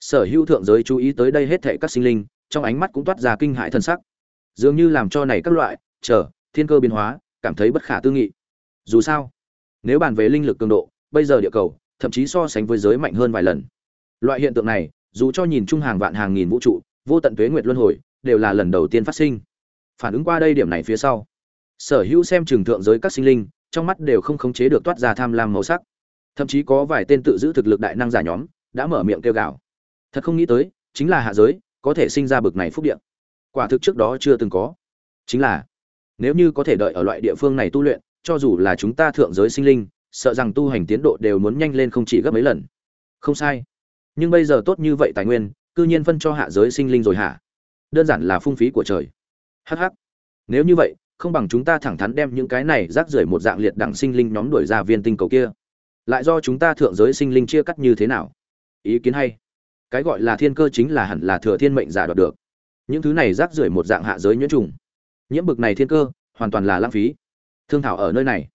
sở hữu thượng giới chú ý tới đây hết thảy các sinh linh, trong ánh mắt cũng toát ra kinh hại thân sắc. Dường như làm cho này các loại, chờ, thiên cơ biến hóa, cảm thấy bất khả tư nghị. Dù sao, nếu bàn về linh lực cường độ, bây giờ địa cầu, thậm chí so sánh với giới mạnh hơn vài lần loại hiện tượng này, dù cho nhìn chung hàng vạn hàng nghìn vũ trụ, vô tận tuế nguyệt luân hồi, đều là lần đầu tiên phát sinh. Phản ứng qua đây điểm này phía sau, sở hữu xem trường thượng giới các sinh linh, trong mắt đều không khống chế được toát ra tham lam màu sắc. Thậm chí có vài tên tự giữ thực lực đại năng giả nhóm, đã mở miệng kêu gào. Thật không nghĩ tới, chính là hạ giới, có thể sinh ra bực này phúc điện quả thực trước đó chưa từng có. Chính là, nếu như có thể đợi ở loại địa phương này tu luyện, cho dù là chúng ta thượng giới sinh linh, sợ rằng tu hành tiến độ đều muốn nhanh lên không chỉ gấp mấy lần. Không sai nhưng bây giờ tốt như vậy tài nguyên, cư nhiên phân cho hạ giới sinh linh rồi hả? Đơn giản là phung phí của trời. Hh nếu như vậy, không bằng chúng ta thẳng thắn đem những cái này rác rưởi một dạng liệt đẳng sinh linh nhóm đuổi ra viên tinh cầu kia. Lại do chúng ta thượng giới sinh linh chia cắt như thế nào? Ý kiến hay. Cái gọi là thiên cơ chính là hẳn là thừa thiên mệnh giả đoạt được. Những thứ này rác rưởi một dạng hạ giới nhiễm trùng. Nhiễm bực này thiên cơ, hoàn toàn là lãng phí. Thương thảo ở nơi này.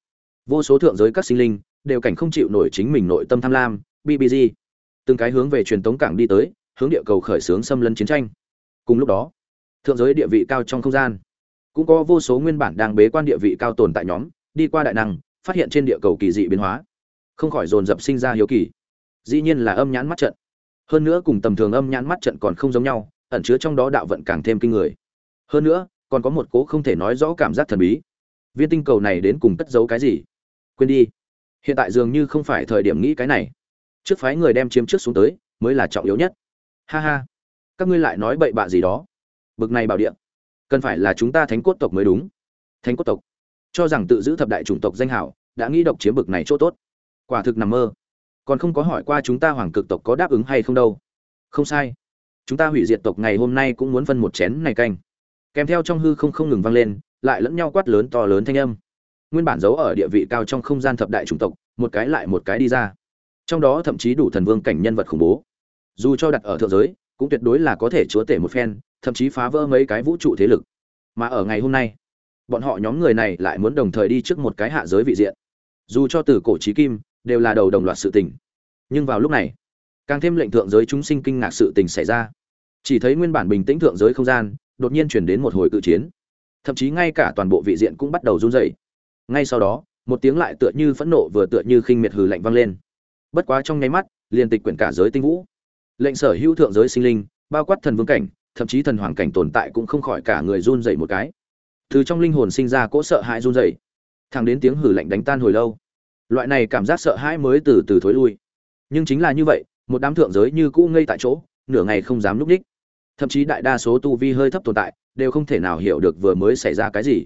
Vô số thượng giới các sinh linh đều cảnh không chịu nổi chính mình nội tâm tham lam. Bbg từng cái hướng về truyền tống cảng đi tới, hướng địa cầu khởi xướng xâm lấn chiến tranh. Cùng lúc đó, thượng giới địa vị cao trong không gian, cũng có vô số nguyên bản đang bế quan địa vị cao tồn tại nhóm, đi qua đại năng, phát hiện trên địa cầu kỳ dị biến hóa, không khỏi dồn dập sinh ra hiếu kỳ. Dĩ nhiên là âm nhãn mắt trận. Hơn nữa cùng tầm thường âm nhãn mắt trận còn không giống nhau, ẩn chứa trong đó đạo vận càng thêm kinh người. Hơn nữa, còn có một cố không thể nói rõ cảm giác thần bí. Viên tinh cầu này đến cùng cất giấu cái gì? Quên đi. Hiện tại dường như không phải thời điểm nghĩ cái này trước phái người đem chiếm trước xuống tới, mới là trọng yếu nhất. Ha ha. Các ngươi lại nói bậy bạ gì đó. Bực này bảo điện cần phải là chúng ta thánh cốt tộc mới đúng. Thánh cốt tộc. Cho rằng tự giữ thập đại chủng tộc danh hảo, đã nghĩ độc chiếm bực này chỗ tốt. Quả thực nằm mơ. Còn không có hỏi qua chúng ta hoàng cực tộc có đáp ứng hay không đâu. Không sai. Chúng ta hủy diệt tộc ngày hôm nay cũng muốn phân một chén này canh. Kèm theo trong hư không không ngừng vang lên, lại lẫn nhau quát lớn to lớn thanh âm. Nguyên bản giấu ở địa vị cao trong không gian thập đại chủng tộc, một cái lại một cái đi ra trong đó thậm chí đủ thần vương cảnh nhân vật khủng bố. Dù cho đặt ở thượng giới, cũng tuyệt đối là có thể chúa tể một phen, thậm chí phá vỡ mấy cái vũ trụ thế lực. Mà ở ngày hôm nay, bọn họ nhóm người này lại muốn đồng thời đi trước một cái hạ giới vị diện. Dù cho từ cổ trí kim, đều là đầu đồng loạt sự tình. Nhưng vào lúc này, càng thêm lệnh thượng giới chúng sinh kinh ngạc sự tình xảy ra. Chỉ thấy nguyên bản bình tĩnh thượng giới không gian, đột nhiên chuyển đến một hồi cự chiến. Thậm chí ngay cả toàn bộ vị diện cũng bắt đầu run rẩy. Ngay sau đó, một tiếng lại tựa như phẫn nộ vừa tựa như khinh miệt hừ lạnh vang lên bất quá trong nháy mắt, liền tịch quyển cả giới tinh vũ. Lệnh sở hữu thượng giới sinh linh, bao quát thần vương cảnh, thậm chí thần hoàng cảnh tồn tại cũng không khỏi cả người run rẩy một cái. Từ trong linh hồn sinh ra cỗ sợ hãi run rẩy. Thẳng đến tiếng hử lạnh đánh tan hồi lâu. Loại này cảm giác sợ hãi mới từ từ thối lui. Nhưng chính là như vậy, một đám thượng giới như cũ ngây tại chỗ, nửa ngày không dám núp ních thậm chí đại đa số tu vi hơi thấp tồn tại, đều không thể nào hiểu được vừa mới xảy ra cái gì.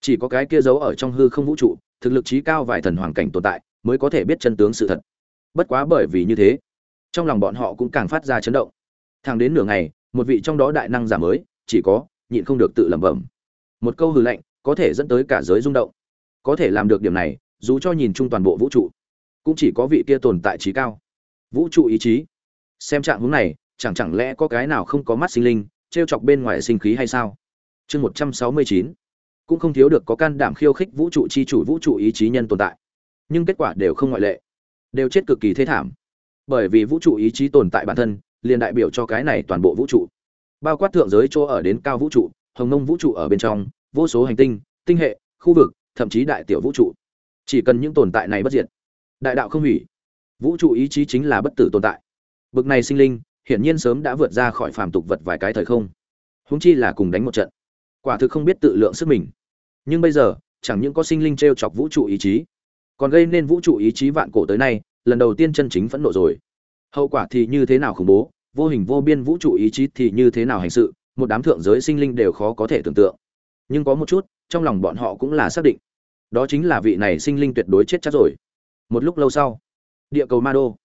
Chỉ có cái kia giấu ở trong hư không vũ trụ, thực lực trí cao vài thần hoàng cảnh tồn tại, mới có thể biết chân tướng sự thật bất quá bởi vì như thế, trong lòng bọn họ cũng càng phát ra chấn động. Thang đến nửa ngày, một vị trong đó đại năng giả mới, chỉ có, nhịn không được tự lẩm bẩm. Một câu hừ lệnh có thể dẫn tới cả giới rung động. Có thể làm được điểm này, dù cho nhìn chung toàn bộ vũ trụ, cũng chỉ có vị kia tồn tại trí cao. Vũ trụ ý chí. Xem trạng hướng này, chẳng chẳng lẽ có cái nào không có mắt sinh linh t r e o chọc bên ngoài sinh khí hay sao? Chương một trăm sáu mươi chín. Cũng không thiếu được có can đảm khiêu khích vũ trụ chi chủ, vũ trụ ý chí nhân tồn tại. Nhưng kết quả đều không ngoại lệ đều chết cực kỳ thế thảm. Bởi vì vũ trụ ý chí tồn tại bản thân, liền đại biểu cho cái này toàn bộ vũ trụ. Bao quát thượng giới chỗ ở đến cao vũ trụ, hồng nông vũ trụ ở bên trong, vô số hành tinh tinh hệ, khu vực, thậm chí đại tiểu vũ trụ. Chỉ cần những tồn tại này bất diệt, đại đạo không hủy, vũ trụ ý chí chính là bất tử tồn tại. Bực này sinh linh, hiển nhiên sớm đã vượt ra khỏi phàm tục vật vài cái thời không. Huống chi là cùng đánh một trận. Quả thực không biết tự lượng sức mình. Nhưng bây giờ, chẳng những có sinh linh t r e o chọc vũ trụ ý chí, còn gây nên vũ trụ ý chí vạn cổ tới nay lần đầu tiên chân chính phẫn nộ rồi. Hậu quả thì như thế nào khủng bố, vô hình vô biên vũ trụ ý chí thì như thế nào hành sự, một đám thượng giới sinh linh đều khó có thể tưởng tượng. Nhưng có một chút, trong lòng bọn họ cũng là xác định. Đó chính là vị này sinh linh tuyệt đối chết chắc rồi. Một lúc lâu sau, địa cầu ma đô.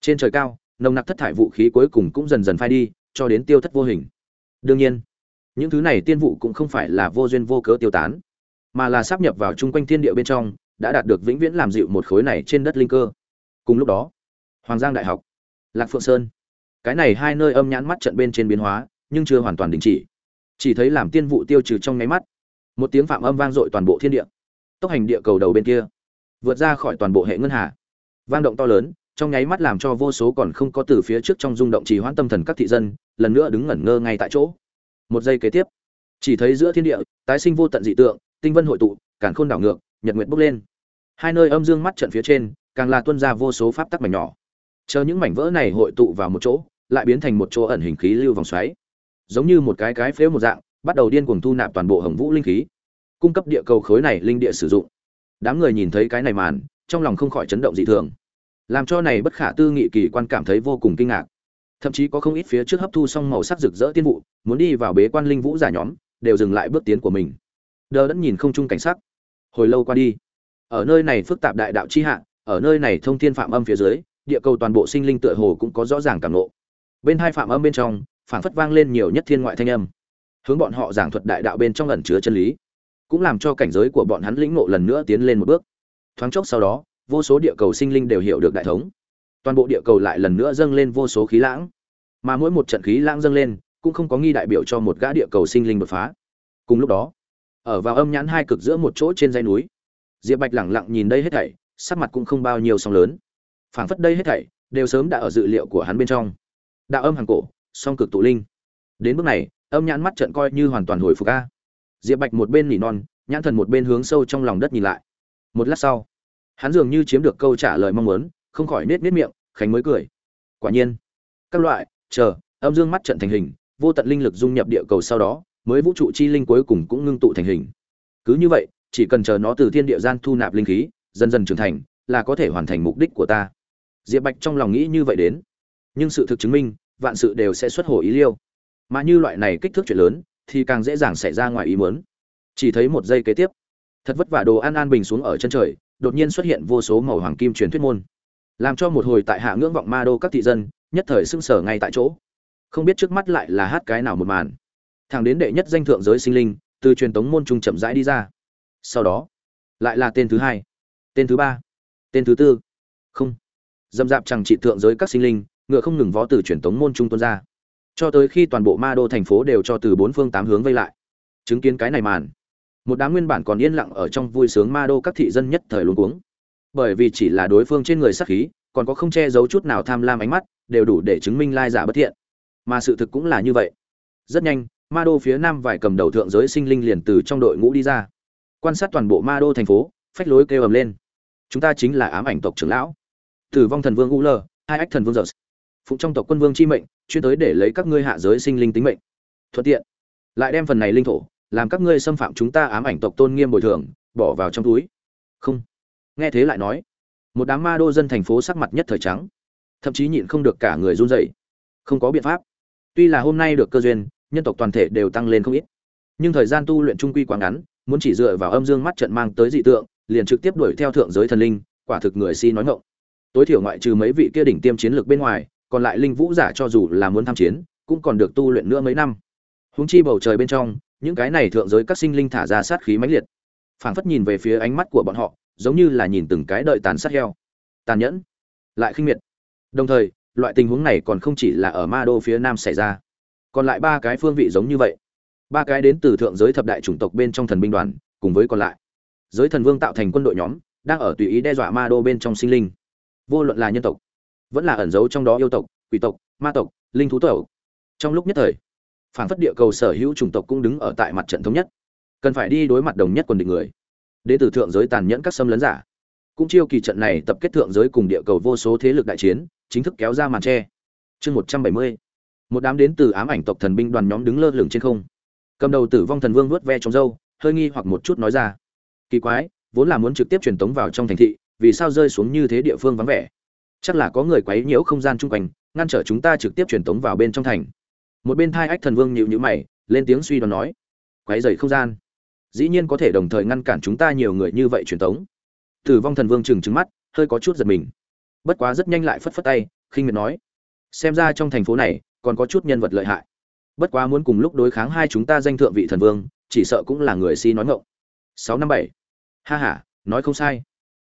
Trên trời cao, nồng nặc thất thải vũ khí cuối cùng cũng dần dần phai đi, cho đến tiêu thất vô hình. Đương nhiên, những thứ này tiên vụ cũng không phải là vô duyên vô cớ tiêu tán, mà là sắp nhập vào chung quanh thiên địa bên trong, đã đạt được vĩnh viễn làm dịu một khối này trên đất linh cơ cùng lúc đó, hoàng giang đại học, lạc phượng sơn. Cái này hai nơi âm nhãn mắt trận bên trên biến hóa, nhưng chưa hoàn toàn đình chỉ. Chỉ thấy làm tiên vụ tiêu trừ trong nháy mắt, một tiếng phạm âm vang dội toàn bộ thiên địa. Tốc hành địa cầu đầu bên kia, vượt ra khỏi toàn bộ hệ ngân hà. Vang động to lớn, trong nháy mắt làm cho vô số còn không có từ phía trước trong rung động trì hoãn tâm thần các thị dân, lần nữa đứng ngẩn ngơ ngay tại chỗ. Một giây kế tiếp, chỉ thấy giữa thiên địa, tái sinh vô tận dị tượng, tinh vân hội tụ cản khôn đảo ngược, nhật nguyệt bốc lên. Hai nơi âm dương mắt trận phía trên càng là tuân ra vô số pháp tắc mảnh nhỏ. Chờ những mảnh vỡ này hội tụ vào một chỗ, lại biến thành một chỗ ẩn hình khí lưu vòng xoáy. Giống như một cái cái phếu một dạng, bắt đầu điên cuồng thu nạp toàn bộ hồng vũ linh khí. Cung cấp địa cầu khối này linh địa sử dụng. Đám người nhìn thấy cái này màn, trong lòng không khỏi chấn động dị thường. Làm cho này bất khả tư nghị kỳ quan cảm thấy vô cùng kinh ngạc. Thậm chí có không ít phía trước hấp thu xong màu sắc rực rỡ tiên vụ, muốn đi vào bế quan linh vũ giả nhóm, đều dừng lại bước tiến của mình. Đờ đẫn nhìn không chung cảnh sắc. Hồi lâu qua đi. Ở nơi này phức tạp đại đạo chi hạ ở nơi này thông thiên phạm âm phía dưới, địa cầu toàn bộ sinh linh tựa hồ cũng có rõ ràng cảm ngộ. Bên hai phạm âm bên trong phản phất vang lên nhiều nhất thiên ngoại thanh âm, hướng bọn họ giảng thuật đại đạo bên trong ẩn chứa chân lý, cũng làm cho cảnh giới của bọn hắn lĩnh ngộ lần nữa tiến lên một bước. Thoáng chốc sau đó, vô số địa cầu sinh linh đều hiểu được đại thống. Toàn bộ địa cầu lại lần nữa dâng lên vô số khí lãng, mà mỗi một trận khí lãng dâng lên, cũng không có nghi đại biểu cho một gã địa cầu sinh linh đột phá. Cùng lúc đó, ở vào âm nhãn hai cực giữa một chỗ trên dãy núi, diệp bạch lẳng lặng nhìn đây hết thảy sắc mặt cũng không bao nhiêu song lớn. Phảng phất đây hết thảy đều sớm đã ở dự liệu của hắn bên trong. Đạo âm hàng cổ, song cực tụ linh. Đến bước này, âm nhãn mắt trận coi như hoàn toàn hồi phục ca diệp bạch một bên nỉ non, nhãn thần một bên hướng sâu trong lòng đất nhìn lại. Một lát sau, hắn dường như chiếm được câu trả lời mong muốn, không khỏi nết nết miệng, khánh mới cười. Quả nhiên, các loại, chờ, âm dương mắt trận thành hình, vô tận linh lực dung nhập địa cầu sau đó, mới vũ trụ chi linh cuối cùng cũng ngưng tụ thành hình. Cứ như vậy, chỉ cần chờ nó từ thiên địa gian thu nạp linh khí dần dần trưởng thành, là có thể hoàn thành mục đích của ta. Diệp bạch trong lòng nghĩ như vậy đến. Nhưng sự thực chứng minh, vạn sự đều sẽ xuất hồ ý liêu. Mà như loại này kích thước chuyện lớn, thì càng dễ dàng xảy ra ngoài ý muốn. Chỉ thấy một giây kế tiếp, thật vất vả đồ ăn an bình xuống ở chân trời, đột nhiên xuất hiện vô số màu hoàng kim truyền thuyết môn. Làm cho một hồi tại hạ ngưỡng vọng ma đô các thị dân, nhất thời sưng sở ngay tại chỗ. Không biết trước mắt lại là hát cái nào một màn. Thẳng đến đệ nhất danh thượng giới sinh linh, từ truyền tống môn trung chậm rãi đi ra. Sau đó, lại là tên thứ hai tên thứ ba. Tên thứ tư. Không. Dâm dạp chẳng trị thượng giới các sinh linh, ngựa không ngừng vó từ truyền tống môn trung tuôn ra. Cho tới khi toàn bộ ma đô thành phố đều cho từ bốn phương tám hướng vây lại. Chứng kiến cái này màn, một đám nguyên bản còn yên lặng ở trong vui sướng ma đô các thị dân nhất thời luống cuống. Bởi vì chỉ là đối phương trên người sắc khí, còn có không che giấu chút nào tham lam ánh mắt, đều đủ để chứng minh lai giả bất thiện. Mà sự thực cũng là như vậy. Rất nhanh, ma đô phía nam vài cầm đầu thượng giới sinh linh liền từ trong đội ngũ đi ra. Quan sát toàn bộ ma đô thành phố phách lối kêu ầm lên. Chúng ta chính là ám ảnh tộc trưởng lão. Tử vong thần vương u lơ hai ách thần vương giờ phụng trong tộc quân vương chi mệnh, chuyên tới để lấy các ngươi hạ giới sinh linh tính mệnh. Thuận tiện. Lại đem phần này linh thổ, làm các ngươi xâm phạm chúng ta ám ảnh tộc tôn nghiêm bồi thường, bỏ vào trong túi. Không. Nghe thế lại nói, một đám ma đô dân thành phố sắc mặt nhất thời trắng. Thậm chí nhịn không được cả người run rẩy. Không có biện pháp. Tuy là hôm nay được cơ duyên, nhân tộc toàn thể đều tăng lên không ít. Nhưng thời gian tu luyện trung quy quá ngắn muốn chỉ dựa vào âm dương mắt trận mang tới dị tượng, liền trực tiếp đuổi theo thượng giới thần linh, quả thực người si nói ngọng. Tối thiểu ngoại trừ mấy vị kia đỉnh tiêm chiến lược bên ngoài, còn lại linh vũ giả cho dù là muốn tham chiến, cũng còn được tu luyện nữa mấy năm. Hướng chi bầu trời bên trong, những cái này thượng giới các sinh linh thả ra sát khí mãnh liệt. Phảng phất nhìn về phía ánh mắt của bọn họ, giống như là nhìn từng cái đợi tàn sát heo. Tàn nhẫn, lại khinh miệt. Đồng thời, loại tình huống này còn không chỉ là ở ma đô phía nam xảy ra. Còn lại ba cái phương vị giống như vậy ba cái đến từ thượng giới thập đại chủng tộc bên trong thần binh đoàn, cùng với còn lại. Giới thần vương tạo thành quân đội nhóm, đang ở tùy ý đe dọa ma đô bên trong sinh linh. Vô luận là nhân tộc, vẫn là ẩn giấu trong đó yêu tộc, quỷ tộc, ma tộc, linh thú tộc. Trong lúc nhất thời, phản phất địa cầu sở hữu chủng tộc cũng đứng ở tại mặt trận thống nhất. Cần phải đi đối mặt đồng nhất quần địch người. Đến từ thượng giới tàn nhẫn các xâm lấn giả. Cũng chiêu kỳ trận này tập kết thượng giới cùng địa cầu vô số thế lực đại chiến, chính thức kéo ra màn tre. Chương một trăm bảy mươi, một đám đến từ ám ảnh tộc thần binh đoàn nhóm đứng lơ lửng trên không cầm đầu tử vong thần vương vuốt ve trong râu, hơi nghi hoặc một chút nói ra. Kỳ quái, vốn là muốn trực tiếp truyền tống vào trong thành thị, vì sao rơi xuống như thế địa phương vắng vẻ? Chắc là có người quấy nhiễu không gian chung quanh, ngăn trở chúng ta trực tiếp truyền tống vào bên trong thành. Một bên thai ách thần vương nhịu nhữ mày, lên tiếng suy đoán nói, quấy dày không gian. Dĩ nhiên có thể đồng thời ngăn cản chúng ta nhiều người như vậy truyền tống. Tử vong thần vương trừng trừng mắt, hơi có chút giật mình. Bất quá rất nhanh lại phất phất tay, khinh miệt nói, xem ra trong thành phố này còn có chút nhân vật lợi hại bất quá muốn cùng lúc đối kháng hai chúng ta danh thượng vị thần vương, chỉ sợ cũng là người si nói ngộng sáu năm bảy. Ha ha, nói không sai.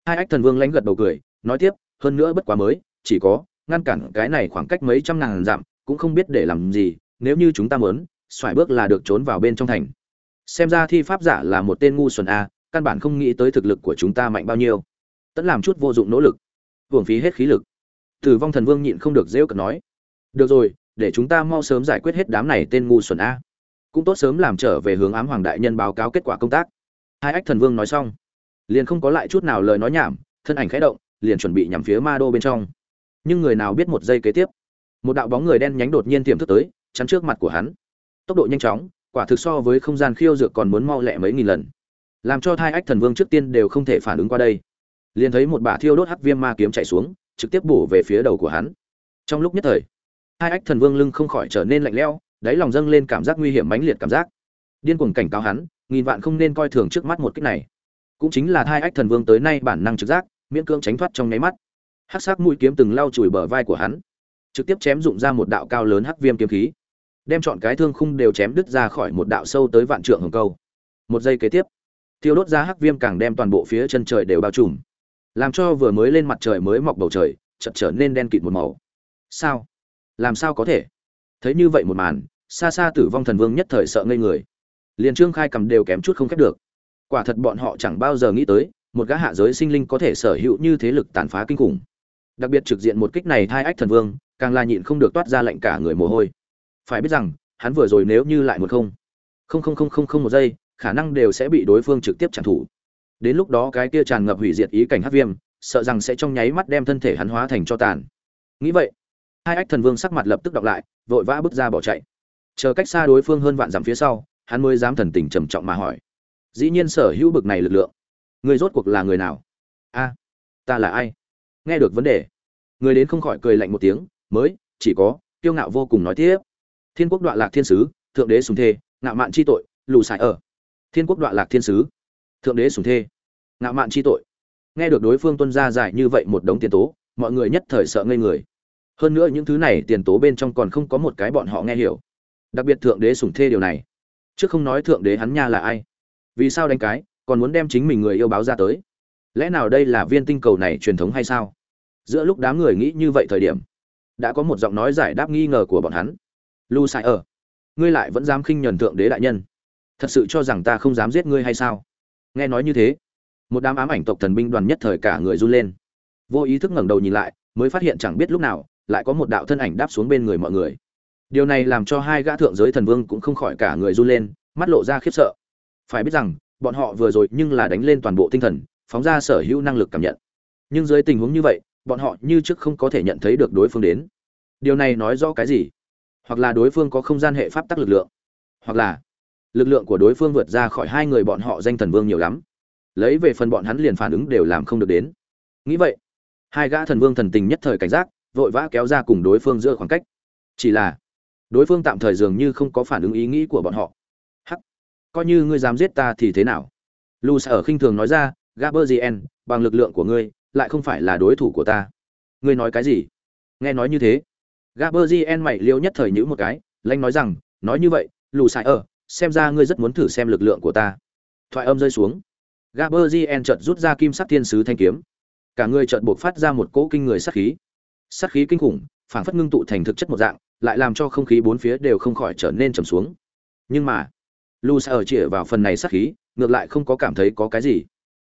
Hai ách thần vương lãnh gật đầu cười, nói tiếp, hơn nữa bất quá mới, chỉ có, ngăn cản cái này khoảng cách mấy trăm ngàn dặm, cũng không biết để làm gì, nếu như chúng ta muốn, xoài bước là được trốn vào bên trong thành. Xem ra thi pháp giả là một tên ngu xuẩn a, căn bản không nghĩ tới thực lực của chúng ta mạnh bao nhiêu. Tẫn làm chút vô dụng nỗ lực. Hưởng phí hết khí lực. Tử vong thần vương nhịn không được rêu cợt nói. Được rồi để chúng ta mau sớm giải quyết hết đám này tên ngu xuẩn a. Cũng tốt sớm làm trở về hướng ám hoàng đại nhân báo cáo kết quả công tác. Hai ách thần vương nói xong, liền không có lại chút nào lời nói nhảm, thân ảnh khẽ động, liền chuẩn bị nhằm phía ma đô bên trong. Nhưng người nào biết một giây kế tiếp, một đạo bóng người đen nhánh đột nhiên tiềm thức tới, chắn trước mặt của hắn. Tốc độ nhanh chóng, quả thực so với không gian khiêu dược còn muốn mau lẹ mấy nghìn lần. Làm cho thai ách thần vương trước tiên đều không thể phản ứng qua đây. Liền thấy một bả thiêu đốt hắc viêm ma kiếm chạy xuống, trực tiếp bổ về phía đầu của hắn. Trong lúc nhất thời hai ách thần vương lưng không khỏi trở nên lạnh lẽo, đáy lòng dâng lên cảm giác nguy hiểm mãnh liệt cảm giác. Điên cuồng cảnh cáo hắn, nghìn vạn không nên coi thường trước mắt một kích này. Cũng chính là hai ách thần vương tới nay bản năng trực giác, miễn cưỡng tránh thoát trong nháy mắt. Hắc sắc mũi kiếm từng lau chùi bờ vai của hắn, trực tiếp chém dụng ra một đạo cao lớn hắc viêm kiếm khí, đem chọn cái thương khung đều chém đứt ra khỏi một đạo sâu tới vạn trượng hồng câu. Một giây kế tiếp, thiêu đốt ra hắc viêm càng đem toàn bộ phía chân trời đều bao trùm, làm cho vừa mới lên mặt trời mới mọc bầu trời, chợt trở nên đen kịt một màu. Sao? Làm sao có thể? Thấy như vậy một màn xa xa tử vong thần vương nhất thời sợ ngây người. Liền trương khai cầm đều kém chút không khép được. Quả thật bọn họ chẳng bao giờ nghĩ tới, một gã hạ giới sinh linh có thể sở hữu như thế lực tàn phá kinh khủng. Đặc biệt trực diện một kích này hai ách thần vương, càng là nhịn không được toát ra lệnh cả người mồ hôi. Phải biết rằng, hắn vừa rồi nếu như lại một không không không không không không một giây, khả năng đều sẽ bị đối phương trực tiếp trả thủ đến lúc đó cái kia tràn ngập hủy diệt ý cảnh hắc viêm, sợ rằng sẽ trong nháy mắt đem thân thể hắn hóa thành cho tàn. Nghĩ vậy hai ách thần vương sắc mặt lập tức đọc lại, vội vã bước ra bỏ chạy. Chờ cách xa đối phương hơn vạn dặm phía sau, hắn mới dám thần tình trầm trọng mà hỏi. Dĩ nhiên sở hữu bực này lực lượng, người rốt cuộc là người nào? A, ta là ai? Nghe được vấn đề, người đến không khỏi cười lạnh một tiếng, mới, chỉ có, kiêu ngạo vô cùng nói tiếp. Thiên quốc đoạn lạc thiên sứ, thượng đế sùng thê, ngạo mạn chi tội, lù xài ở. Thiên quốc đoạn lạc thiên sứ, thượng đế sùng thê, ngạo mạn chi tội. Nghe được đối phương tuân ra dài như vậy một đống tiền tố, mọi người nhất thời sợ ngây người hơn nữa những thứ này tiền tố bên trong còn không có một cái bọn họ nghe hiểu. Đặc biệt thượng đế sủng thê điều này. Chứ không nói thượng đế hắn nha là ai. Vì sao đánh cái, còn muốn đem chính mình người yêu báo ra tới? Lẽ nào đây là viên tinh cầu này truyền thống hay sao? Giữa lúc đám người nghĩ như vậy thời điểm, đã có một giọng nói giải đáp nghi ngờ của bọn hắn. Lu sai ở, ngươi lại vẫn dám khinh nhuần thượng đế đại nhân. Thật sự cho rằng ta không dám giết ngươi hay sao? Nghe nói như thế, một đám ám ảnh tộc thần binh đoàn nhất thời cả người run lên. Vô ý thức ngẩng đầu nhìn lại, mới phát hiện chẳng biết lúc nào lại có một đạo thân ảnh đáp xuống bên người mọi người. Điều này làm cho hai gã thượng giới thần vương cũng không khỏi cả người run lên, mắt lộ ra khiếp sợ. Phải biết rằng, bọn họ vừa rồi nhưng là đánh lên toàn bộ tinh thần, phóng ra sở hữu năng lực cảm nhận. Nhưng dưới tình huống như vậy, bọn họ như trước không có thể nhận thấy được đối phương đến. Điều này nói rõ cái gì? Hoặc là đối phương có không gian hệ pháp tắc lực lượng? Hoặc là lực lượng của đối phương vượt ra khỏi hai người bọn họ danh thần vương nhiều lắm. Lấy về phần bọn hắn liền phản ứng đều làm không được đến. Nghĩ vậy, hai gã thần vương thần tình nhất thời cảnh giác vội vã kéo ra cùng đối phương giữa khoảng cách. Chỉ là, đối phương tạm thời dường như không có phản ứng ý nghĩ của bọn họ. Hắc, coi như ngươi dám giết ta thì thế nào? Lu ở khinh thường nói ra gaberzien bằng lực lượng của ngươi, lại không phải là đối thủ của ta. Ngươi nói cái gì? Nghe nói như thế. Gaberzien mày liêu nhất thời nhữ một cái, lanh nói rằng, nói như vậy lù sai ở, xem ra ngươi rất muốn thử xem lực lượng của ta. Thoại âm rơi xuống. Gaberzien chợt rút ra kim sắc thiên sứ thanh kiếm. Cả người chợt buộc phát ra một cỗ kinh người sát khí sát khí kinh khủng, phảng phất ngưng tụ thành thực chất một dạng, lại làm cho không khí bốn phía đều không khỏi trở nên trầm xuống. Nhưng mà lu sa ở chĩa vào phần này sát khí, ngược lại không có cảm thấy có cái gì.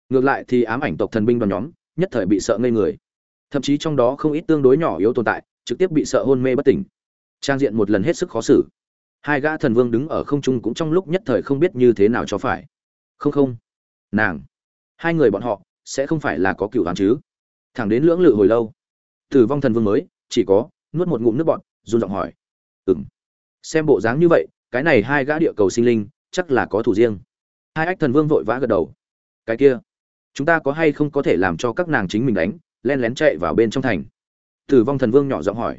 Ngược lại thì ám ảnh tộc thần binh đoàn nhóm, nhất thời bị sợ ngây người. Thậm chí trong đó không ít tương đối nhỏ yếu tồn tại, trực tiếp bị sợ hôn mê bất tỉnh. Trang diện một lần hết sức khó xử. Hai gã thần vương đứng ở không trung cũng trong lúc nhất thời không biết như thế nào cho phải. Không không. Nàng. Hai người bọn họ, sẽ không phải là có cựu hàn chứ? Thẳng đến lưỡng lự hồi lâu tử vong thần vương mới, chỉ có, nuốt một ngụm nước bọn run giọng hỏi. Ừng xem bộ dáng như vậy, cái này hai gã địa cầu sinh linh, chắc là có thủ riêng. Hai ách thần vương vội vã gật đầu. Cái kia, chúng ta có hay không có thể làm cho các nàng chính mình đánh, len lén chạy vào bên trong thành? Tử vong thần vương nhỏ giọng hỏi.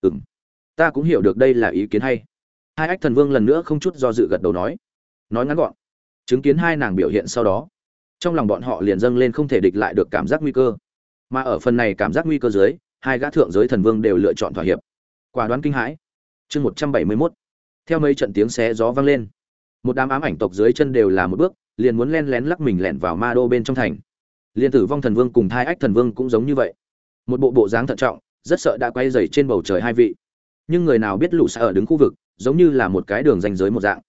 Ừm. Ta cũng hiểu được đây là ý kiến hay. Hai ách thần vương lần nữa không chút do dự gật đầu nói. Nói ngắn gọn. Chứng kiến hai nàng biểu hiện sau đó, trong lòng bọn họ liền dâng lên không thể địch lại được cảm giác nguy cơ. Mà ở phần này cảm giác nguy cơ dưới hai gã thượng giới thần vương đều lựa chọn thỏa hiệp. Quả đoán kinh hãi. Chương một trăm bảy mươi mốt. Theo mấy trận tiếng xé gió vang lên, một đám ám ảnh tộc dưới chân đều là một bước, liền muốn len lén lắc mình lẻn vào ma đô bên trong thành. Liên tử vong thần vương cùng thai ách thần vương cũng giống như vậy. Một bộ bộ dáng thận trọng, rất sợ đã quay dày trên bầu trời hai vị. Nhưng người nào biết lũ xa ở đứng khu vực, giống như là một cái đường ranh giới một dạng.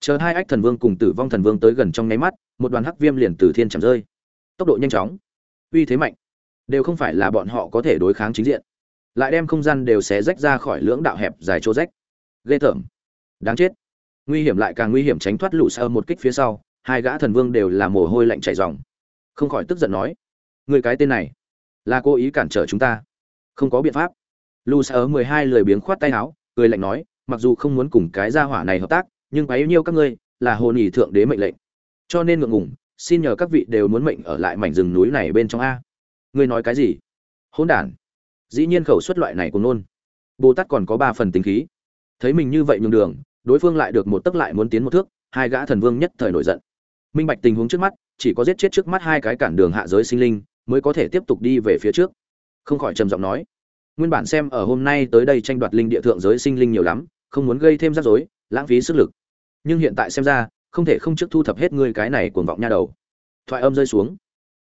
Chờ hai ách thần vương cùng tử vong thần vương tới gần trong nháy mắt, một đoàn hắc viêm liền từ thiên chạm rơi. Tốc độ nhanh chóng. Uy thế mạnh đều không phải là bọn họ có thể đối kháng chính diện. Lại đem không gian đều xé rách ra khỏi lưỡng đạo hẹp dài chỗ rách. Ghê tởm. Đáng chết. Nguy hiểm lại càng nguy hiểm tránh thoát lũ sơ một kích phía sau, hai gã thần vương đều là mồ hôi lạnh chảy ròng. Không khỏi tức giận nói, người cái tên này, là cố ý cản trở chúng ta. Không có biện pháp. Lũ sơ mười hai lười biếng khoát tay áo, cười lạnh nói, mặc dù không muốn cùng cái gia hỏa này hợp tác, nhưng bấy nhiêu các ngươi là hồn ỉ thượng đế mệnh lệnh. Cho nên ngượng ngùng, xin nhờ các vị đều muốn mệnh ở lại mảnh rừng núi này bên trong a ngươi nói cái gì? Hỗn đản. Dĩ nhiên khẩu xuất loại này của nôn bồ tát còn có ba phần tính khí. Thấy mình như vậy nhường đường, đối phương lại được một tấc lại muốn tiến một thước, hai gã thần vương nhất thời nổi giận. Minh bạch tình huống trước mắt, chỉ có giết chết trước mắt hai cái cản đường hạ giới sinh linh, mới có thể tiếp tục đi về phía trước. Không khỏi trầm giọng nói, nguyên bản xem ở hôm nay tới đây tranh đoạt linh địa thượng giới sinh linh nhiều lắm, không muốn gây thêm rắc rối, lãng phí sức lực. Nhưng hiện tại xem ra, không thể không trước thu thập hết ngươi cái này cuồng vọng nha đầu. Thoại âm rơi xuống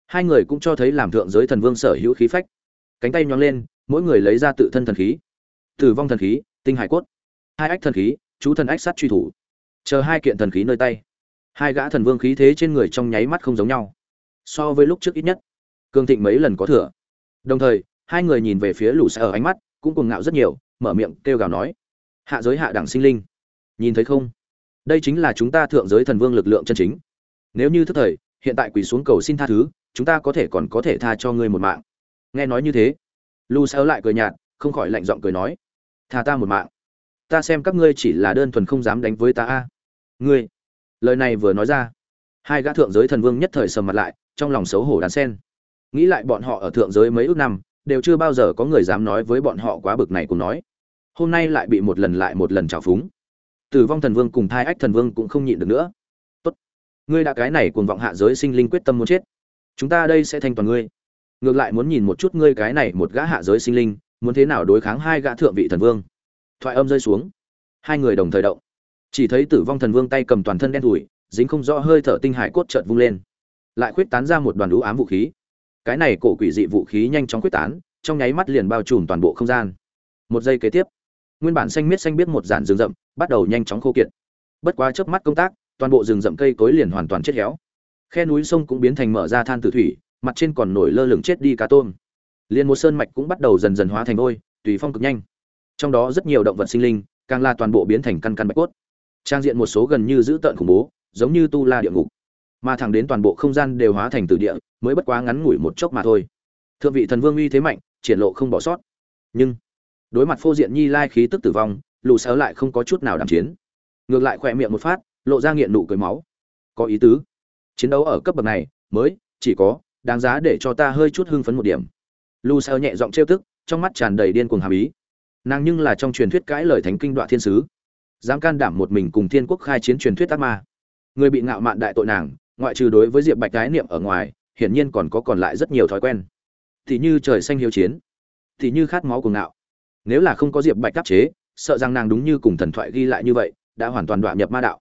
hai người cũng cho thấy làm thượng giới thần vương sở hữu khí phách. Cánh tay nhón lên, mỗi người lấy ra tự thân thần khí. Tử vong thần khí, tinh hải cốt. Hai ách thần khí, chú thần ách sát truy thủ. Chờ hai kiện thần khí nơi tay. Hai gã thần vương khí thế trên người trong nháy mắt không giống nhau. So với lúc trước ít nhất, cường thịnh mấy lần có thừa. Đồng thời, hai người nhìn về phía lũ xe ở ánh mắt, cũng cuồng ngạo rất nhiều, mở miệng kêu gào nói. Hạ giới hạ đẳng sinh linh. Nhìn thấy không? Đây chính là chúng ta thượng giới thần vương lực lượng chân chính. Nếu như thức thời hiện tại quỳ xuống cầu xin tha thứ, chúng ta có thể còn có thể tha cho ngươi một mạng. Nghe nói như thế, lu sơ lại cười nhạt, không khỏi lạnh giọng cười nói, tha ta một mạng. Ta xem các ngươi chỉ là đơn thuần không dám đánh với ta a. Ngươi. Lời này vừa nói ra, hai gã thượng giới thần vương nhất thời sầm mặt lại, trong lòng xấu hổ đàn sen nghĩ lại bọn họ ở thượng giới mấy ước năm, đều chưa bao giờ có người dám nói với bọn họ quá bực này cùng nói. Hôm nay lại bị một lần lại một lần trào phúng. Tử vong thần vương cùng thai ách thần vương cũng không nhịn được nữa ngươi đã cái này cuồng vọng hạ giới sinh linh quyết tâm muốn chết. Chúng ta đây sẽ thanh toàn ngươi. Ngược lại muốn nhìn một chút ngươi cái này một gã hạ giới sinh linh, muốn thế nào đối kháng hai gã thượng vị thần vương. Thoại âm rơi xuống. Hai người đồng thời động. Chỉ thấy tử vong thần vương tay cầm toàn thân đen thủi dính không rõ hơi thở tinh hải cốt trợt vung lên. Lại khuyết tán ra một đoàn đũ ám vũ khí. Cái này cổ quỷ dị vũ khí nhanh chóng quyết tán, trong nháy mắt liền bao trùm toàn bộ không gian. Một giây kế tiếp, nguyên bản xanh miết xanh biết một dàn rừng rậm bắt đầu nhanh chóng khô kiệt. Bất quá chớp mắt công tác toàn bộ rừng rậm cây cối liền hoàn toàn chết héo. Khe núi sông cũng biến thành mở ra than tử thủy, mặt trên còn nổi lơ lửng chết đi cá tôm. Liền một sơn mạch cũng bắt đầu dần dần hóa thành ôi tùy phong cực nhanh. Trong đó rất nhiều động vật sinh linh, càng là toàn bộ biến thành căn căn bạch cốt. Trang diện một số gần như dữ tợn khủng bố, giống như tu la địa ngục. Mà thẳng đến toàn bộ không gian đều hóa thành từ địa, mới bất quá ngắn ngủi một chốc mà thôi. Thượng vị thần vương uy thế mạnh, triển lộ không bỏ sót. Nhưng, đối mặt phô diện nhi lai khí tức tử vong, lù xéo lại không có chút nào đảm chiến. Ngược lại khỏe miệng một phát lộ ra nghiện nụ cười máu. Có ý tứ. Chiến đấu ở cấp bậc này, mới, chỉ có, đáng giá để cho ta hơi chút hưng phấn một điểm. Lu sơ nhẹ giọng trêu tức, trong mắt tràn đầy điên cuồng hàm ý. Nàng nhưng là trong truyền thuyết cãi lời thánh kinh đoạn thiên sứ. Dám can đảm một mình cùng thiên quốc khai chiến truyền thuyết ác ma. Người bị ngạo mạn đại tội nàng, ngoại trừ đối với diệp bạch cái niệm ở ngoài, hiển nhiên còn có còn lại rất nhiều thói quen. Thì như trời xanh hiếu chiến, thì như khát máu cuồng ngạo. Nếu là không có diệp bạch đáp chế, sợ rằng nàng đúng như cùng thần thoại ghi lại như vậy, đã hoàn toàn đoạn nhập ma đạo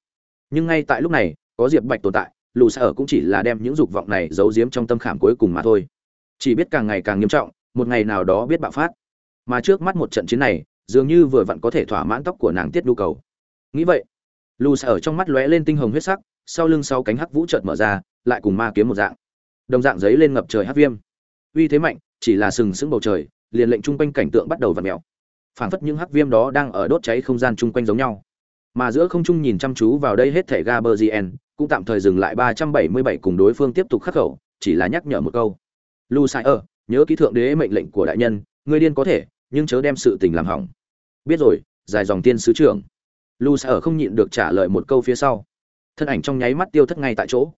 nhưng ngay tại lúc này, có diệp bạch tồn tại, lù xa ở cũng chỉ là đem những dục vọng này giấu giếm trong tâm khảm cuối cùng mà thôi. Chỉ biết càng ngày càng nghiêm trọng, một ngày nào đó biết bạo phát. Mà trước mắt một trận chiến này, dường như vừa vặn có thể thỏa mãn tóc của nàng tiết nhu cầu. Nghĩ vậy, lù xa ở trong mắt lóe lên tinh hồng huyết sắc, sau lưng sau cánh hắc vũ trợt mở ra, lại cùng ma kiếm một dạng. Đồng dạng giấy lên ngập trời hắc viêm. Uy thế mạnh, chỉ là sừng sững bầu trời, liền lệnh chung quanh cảnh tượng bắt đầu vặn mèo. Phảng phất những hắc viêm đó đang ở đốt cháy không gian chung quanh giống nhau mà giữa không trung nhìn chăm chú vào đây hết thể gaberzien cũng tạm thời dừng lại ba trăm bảy mươi bảy cùng đối phương tiếp tục khắc khẩu chỉ là nhắc nhở một câu. "Lucifer, nhớ ký thượng đế mệnh lệnh của đại nhân người điên có thể nhưng chớ đem sự tình làm hỏng. Biết rồi dài dòng tiên sứ trưởng. Lucifer không nhịn được trả lời một câu phía sau. Thân ảnh trong nháy mắt tiêu thất ngay tại chỗ.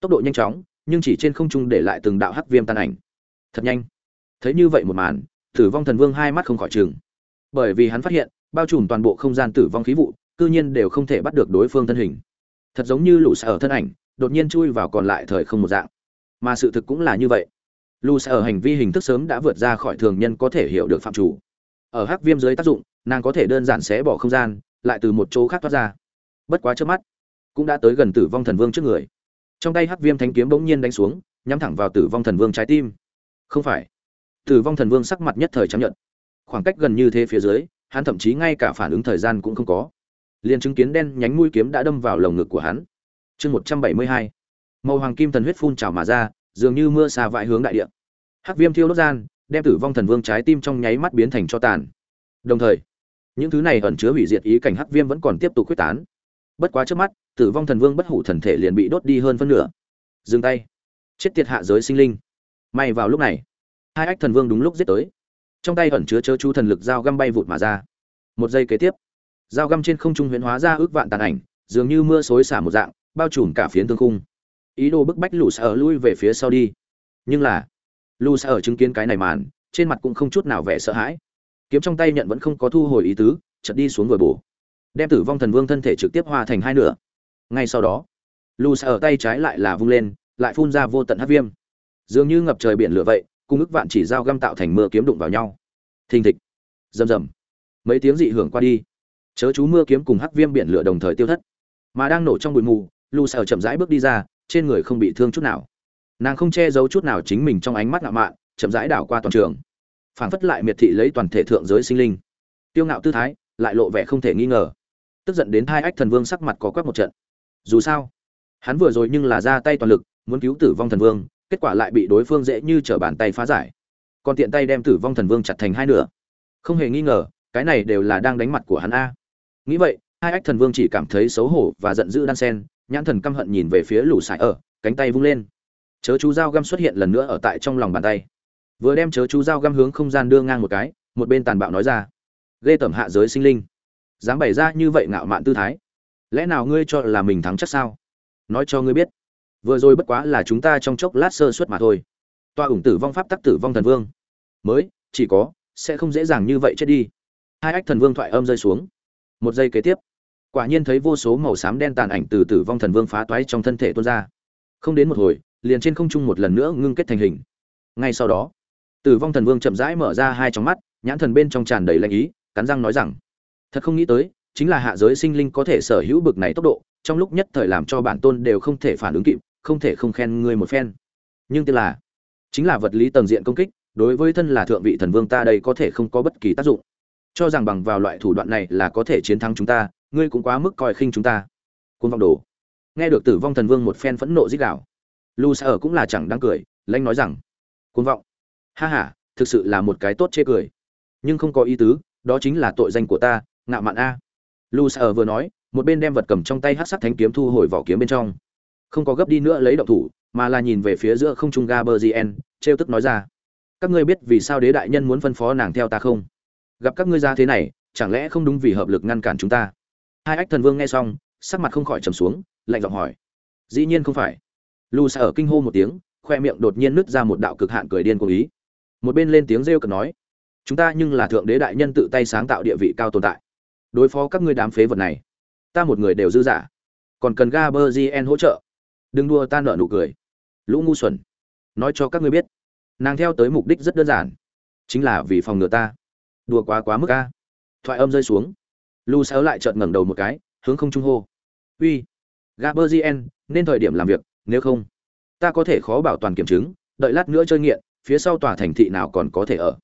Tốc độ nhanh chóng nhưng chỉ trên không trung để lại từng đạo hắc viêm tan ảnh. Thật nhanh. Thấy như vậy một màn tử vong thần vương hai mắt không khỏi trừng. bởi vì hắn phát hiện bao trùm toàn bộ không gian tử vong khí vụ cư nhiên đều không thể bắt được đối phương thân hình. Thật giống như lũ sở thân ảnh, đột nhiên chui vào còn lại thời không một dạng. Mà sự thực cũng là như vậy. Lũ sở hành vi hình thức sớm đã vượt ra khỏi thường nhân có thể hiểu được phạm chủ. Ở hắc viêm dưới tác dụng, nàng có thể đơn giản xé bỏ không gian, lại từ một chỗ khác thoát ra. Bất quá trước mắt, cũng đã tới gần tử vong thần vương trước người. Trong tay hắc viêm thanh kiếm bỗng nhiên đánh xuống, nhắm thẳng vào tử vong thần vương trái tim. Không phải. Tử vong thần vương sắc mặt nhất thời chấp nhận khoảng cách gần như thế phía dưới, hắn thậm chí ngay cả phản ứng thời gian cũng không có liền chứng kiến đen nhánh mũi kiếm đã đâm vào lồng ngực của hắn. Chương một trăm bảy mươi hai. Màu hoàng kim thần huyết phun trào mà ra, dường như mưa xa vãi hướng đại địa. Hắc viêm thiêu đốt gian, đem tử vong thần vương trái tim trong nháy mắt biến thành cho tàn. Đồng thời, những thứ này ẩn chứa hủy diệt ý cảnh hắc viêm vẫn còn tiếp tục quyết tán. Bất quá trước mắt, tử vong thần vương bất hủ thần thể liền bị đốt đi hơn phân nửa. Dừng tay. Chết tiệt hạ giới sinh linh. May vào lúc này, hai ách thần vương đúng lúc giết tới. Trong tay ẩn chứa chớ chú thần lực dao găm bay vụt mà ra. Một giây kế tiếp dao găm trên không trung huyễn hóa ra ước vạn tàn ảnh, dường như mưa xối xả một dạng, bao trùm cả phiến thương khung. Ý đồ bức bách lù sở lui về phía sau đi. Nhưng là lù sở chứng kiến cái này màn, trên mặt cũng không chút nào vẻ sợ hãi. Kiếm trong tay nhận vẫn không có thu hồi ý tứ, chợt đi xuống vừa bổ. Đem tử vong thần vương thân thể trực tiếp hòa thành hai nửa. Ngay sau đó lù sở tay trái lại là vung lên, lại phun ra vô tận hát viêm. Dường như ngập trời biển lửa vậy, cùng ức vạn chỉ dao găm tạo thành mưa kiếm đụng vào nhau. Thình thịch. Rầm rầm. Mấy tiếng dị hưởng qua đi chớ chú mưa kiếm cùng hắc viêm biển lửa đồng thời tiêu thất. Mà đang nổ trong bụi mù, lù sở chậm rãi bước đi ra, trên người không bị thương chút nào. Nàng không che giấu chút nào chính mình trong ánh mắt ngạo mạn, chậm rãi đảo qua toàn trường. Phảng phất lại miệt thị lấy toàn thể thượng giới sinh linh. Tiêu ngạo tư thái, lại lộ vẻ không thể nghi ngờ. Tức giận đến hai ách thần vương sắc mặt có quắc một trận. Dù sao, hắn vừa rồi nhưng là ra tay toàn lực, muốn cứu tử vong thần vương, kết quả lại bị đối phương dễ như trở bàn tay phá giải. Còn tiện tay đem tử vong thần vương chặt thành hai nửa. Không hề nghi ngờ, cái này đều là đang đánh mặt của hắn a nghĩ vậy, hai ách thần vương chỉ cảm thấy xấu hổ và giận dữ đan sen, nhãn thần căm hận nhìn về phía lũ sải ở, cánh tay vung lên. Chớ chú dao găm xuất hiện lần nữa ở tại trong lòng bàn tay. Vừa đem chớ chú dao găm hướng không gian đưa ngang một cái, một bên tàn bạo nói ra. Ghê tởm hạ giới sinh linh. Dám bày ra như vậy ngạo mạn tư thái. Lẽ nào ngươi cho là mình thắng chắc sao? Nói cho ngươi biết. Vừa rồi bất quá là chúng ta trong chốc lát sơ suất mà thôi. Toa ủng tử vong pháp tắc tử vong thần vương. Mới, chỉ có, sẽ không dễ dàng như vậy chết đi. Hai ách thần vương thoại âm rơi xuống một giây kế tiếp. Quả nhiên thấy vô số màu xám đen tàn ảnh từ tử vong thần vương phá toái trong thân thể tuôn ra. Không đến một hồi, liền trên không trung một lần nữa ngưng kết thành hình. Ngay sau đó, tử vong thần vương chậm rãi mở ra hai trong mắt, nhãn thần bên trong tràn đầy lạnh ý, cắn răng nói rằng, thật không nghĩ tới, chính là hạ giới sinh linh có thể sở hữu bực này tốc độ, trong lúc nhất thời làm cho bản tôn đều không thể phản ứng kịp, không thể không khen ngươi một phen. Nhưng tức là, chính là vật lý tầng diện công kích, đối với thân là thượng vị thần vương ta đây có thể không có bất kỳ tác dụng cho rằng bằng vào loại thủ đoạn này là có thể chiến thắng chúng ta, ngươi cũng quá mức coi khinh chúng ta. Côn vọng đồ. Nghe được tử vong thần vương một phen phẫn nộ dích đạo lu sa ở cũng là chẳng đang cười lanh nói rằng, côn vọng. Ha ha, thực sự là một cái tốt chê cười. Nhưng không có ý tứ, đó chính là tội danh của ta, ngạo mạn a. Lu sa ở vừa nói, một bên đem vật cầm trong tay hát sắc thánh kiếm thu hồi vỏ kiếm bên trong. Không có gấp đi nữa lấy động thủ, mà là nhìn về phía giữa không trung gaberzien trêu tức nói ra, các ngươi biết vì sao đế đại nhân muốn phân phó nàng theo ta không? Gặp các ngươi ra thế này, chẳng lẽ không đúng vì hợp lực ngăn cản chúng ta? Hai ách thần vương nghe xong, sắc mặt không khỏi trầm xuống, lạnh giọng hỏi. Dĩ nhiên không phải. Lù sa ở kinh hô một tiếng, khoe miệng đột nhiên nứt ra một đạo cực hạn cười điên cuồng ý. Một bên lên tiếng rêu cực nói, chúng ta nhưng là thượng đế đại nhân tự tay sáng tạo địa vị cao tồn tại. Đối phó các ngươi đám phế vật này, ta một người đều dư giả. Còn cần gaberzien hỗ trợ. Đừng đua ta nợ nụ cười. Lũ ngu xuẩn. Nói cho các ngươi biết, nàng theo tới mục đích rất đơn giản, chính là vì phòng ngừa ta đùa quá quá mức ca thoại âm rơi xuống. Lu sao lại chợt ngẩng đầu một cái, hướng không trung hô. Uy gaberzien nên thời điểm làm việc, nếu không, ta có thể khó bảo toàn kiểm chứng, đợi lát nữa chơi nghiện, phía sau tòa thành thị nào còn có thể ở.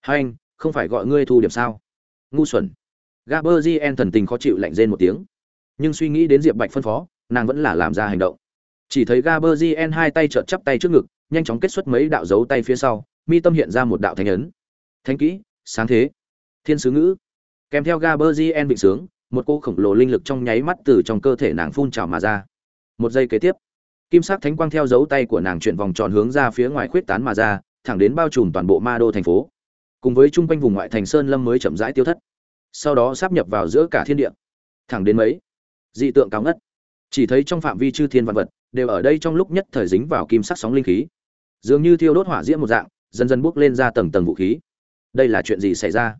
Hai anh, không phải gọi ngươi thu điểm sao? Ngu xuẩn. Gaberzien thần tình khó chịu lạnh rên một tiếng. Nhưng suy nghĩ đến diệp bạch phân phó, nàng vẫn là làm ra hành động. Chỉ thấy gaberzien hai tay trợn chắp tay trước ngực, nhanh chóng kết xuất mấy đạo dấu tay phía sau, mi tâm hiện ra một đạo thánh ấn. Thánh kỹ sáng thế. Thiên sứ ngữ. Kèm theo gaberzien vịnh sướng, một cô khổng lồ linh lực trong nháy mắt từ trong cơ thể nàng phun trào mà ra. Một giây kế tiếp, kim sắc thánh quang theo dấu tay của nàng chuyển vòng tròn hướng ra phía ngoài khuyết tán mà ra, thẳng đến bao trùm toàn bộ ma đô thành phố. Cùng với chung quanh vùng ngoại thành sơn lâm mới chậm rãi tiêu thất. Sau đó sắp nhập vào giữa cả thiên địa. Thẳng đến mấy? Dị tượng cao ngất. Chỉ thấy trong phạm vi chư thiên văn vật, đều ở đây trong lúc nhất thời dính vào kim sắc sóng linh khí. Dường như thiêu đốt hỏa diễm một dạng, dần dần bước lên ra tầng tầng vũ khí đây là chuyện gì xảy ra?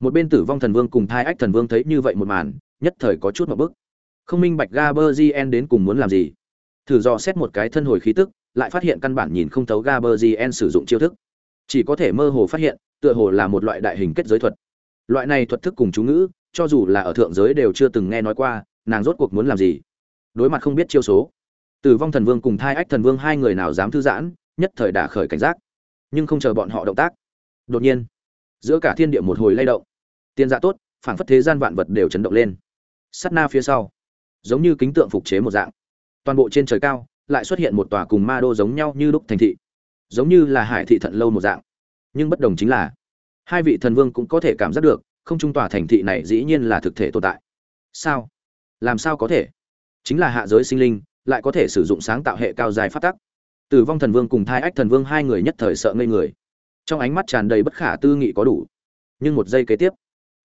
Một bên tử vong thần vương cùng thai ách thần vương thấy như vậy một màn, nhất thời có chút một bức. Không minh bạch gaberzien đến cùng muốn làm gì? Thử dò xét một cái thân hồi khí tức, lại phát hiện căn bản nhìn không thấu gaberzien sử dụng chiêu thức. Chỉ có thể mơ hồ phát hiện, tựa hồ là một loại đại hình kết giới thuật. Loại này thuật thức cùng chú ngữ, cho dù là ở thượng giới đều chưa từng nghe nói qua, nàng rốt cuộc muốn làm gì? Đối mặt không biết chiêu số. Tử vong thần vương cùng thai ách thần vương hai người nào dám thư giãn, nhất thời đả khởi cảnh giác. Nhưng không chờ bọn họ động tác. Đột nhiên giữa cả thiên địa một hồi lay động. Tiên dạ tốt, phảng phất thế gian vạn vật đều chấn động lên. Sắt na phía sau, giống như kính tượng phục chế một dạng. Toàn bộ trên trời cao, lại xuất hiện một tòa cùng ma đô giống nhau như đúc thành thị. Giống như là hải thị thận lâu một dạng. Nhưng bất đồng chính là, hai vị thần vương cũng có thể cảm giác được, không trung tòa thành thị này dĩ nhiên là thực thể tồn tại. Sao? Làm sao có thể? Chính là hạ giới sinh linh, lại có thể sử dụng sáng tạo hệ cao dài phát tắc. Tử vong thần vương cùng thai ách thần vương hai người nhất thời sợ ngây người trong ánh mắt tràn đầy bất khả tư nghị có đủ. Nhưng một giây kế tiếp,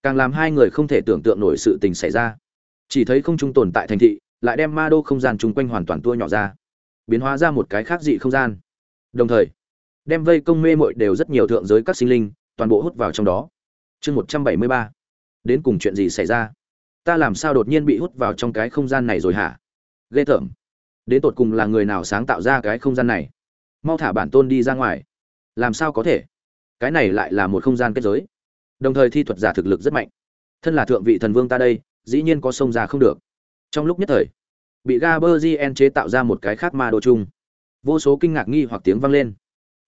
càng làm hai người không thể tưởng tượng nổi sự tình xảy ra. Chỉ thấy không trung tồn tại thành thị, lại đem ma đô không gian chung quanh hoàn toàn tua nhỏ ra, biến hóa ra một cái khác dị không gian. Đồng thời, đem vây công mê mội đều rất nhiều thượng giới các sinh linh, toàn bộ hút vào trong đó. Chương một trăm bảy mươi ba, đến cùng chuyện gì xảy ra? Ta làm sao đột nhiên bị hút vào trong cái không gian này rồi hả? Ghê tởm. Đến tột cùng là người nào sáng tạo ra cái không gian này? Mau thả bản tôn đi ra ngoài. Làm sao có thể? Cái này lại là một không gian kết giới. Đồng thời thi thuật giả thực lực rất mạnh. Thân là thượng vị thần vương ta đây, dĩ nhiên có sông ra không được. Trong lúc nhất thời, bị gaberzien chế tạo ra một cái khác ma đồ chung. Vô số kinh ngạc nghi hoặc tiếng vang lên.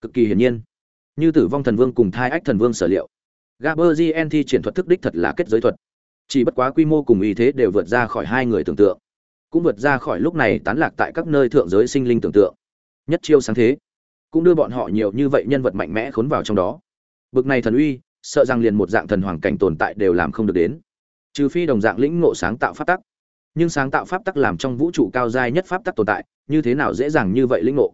Cực kỳ hiển nhiên, như tử vong thần vương cùng thai ách thần vương sở liệu gaberzien thi triển thuật thức đích thật là kết giới thuật. Chỉ bất quá quy mô cùng ý thế đều vượt ra khỏi hai người tưởng tượng. Cũng vượt ra khỏi lúc này tán lạc tại các nơi thượng giới sinh linh tưởng tượng. Nhất chiêu sáng thế cũng đưa bọn họ nhiều như vậy nhân vật mạnh mẽ khốn vào trong đó. Bực này thần uy, sợ rằng liền một dạng thần hoàng cảnh tồn tại đều làm không được đến. Trừ phi đồng dạng lĩnh ngộ sáng tạo pháp tắc. Nhưng sáng tạo pháp tắc làm trong vũ trụ cao giai nhất pháp tắc tồn tại, như thế nào dễ dàng như vậy lĩnh ngộ?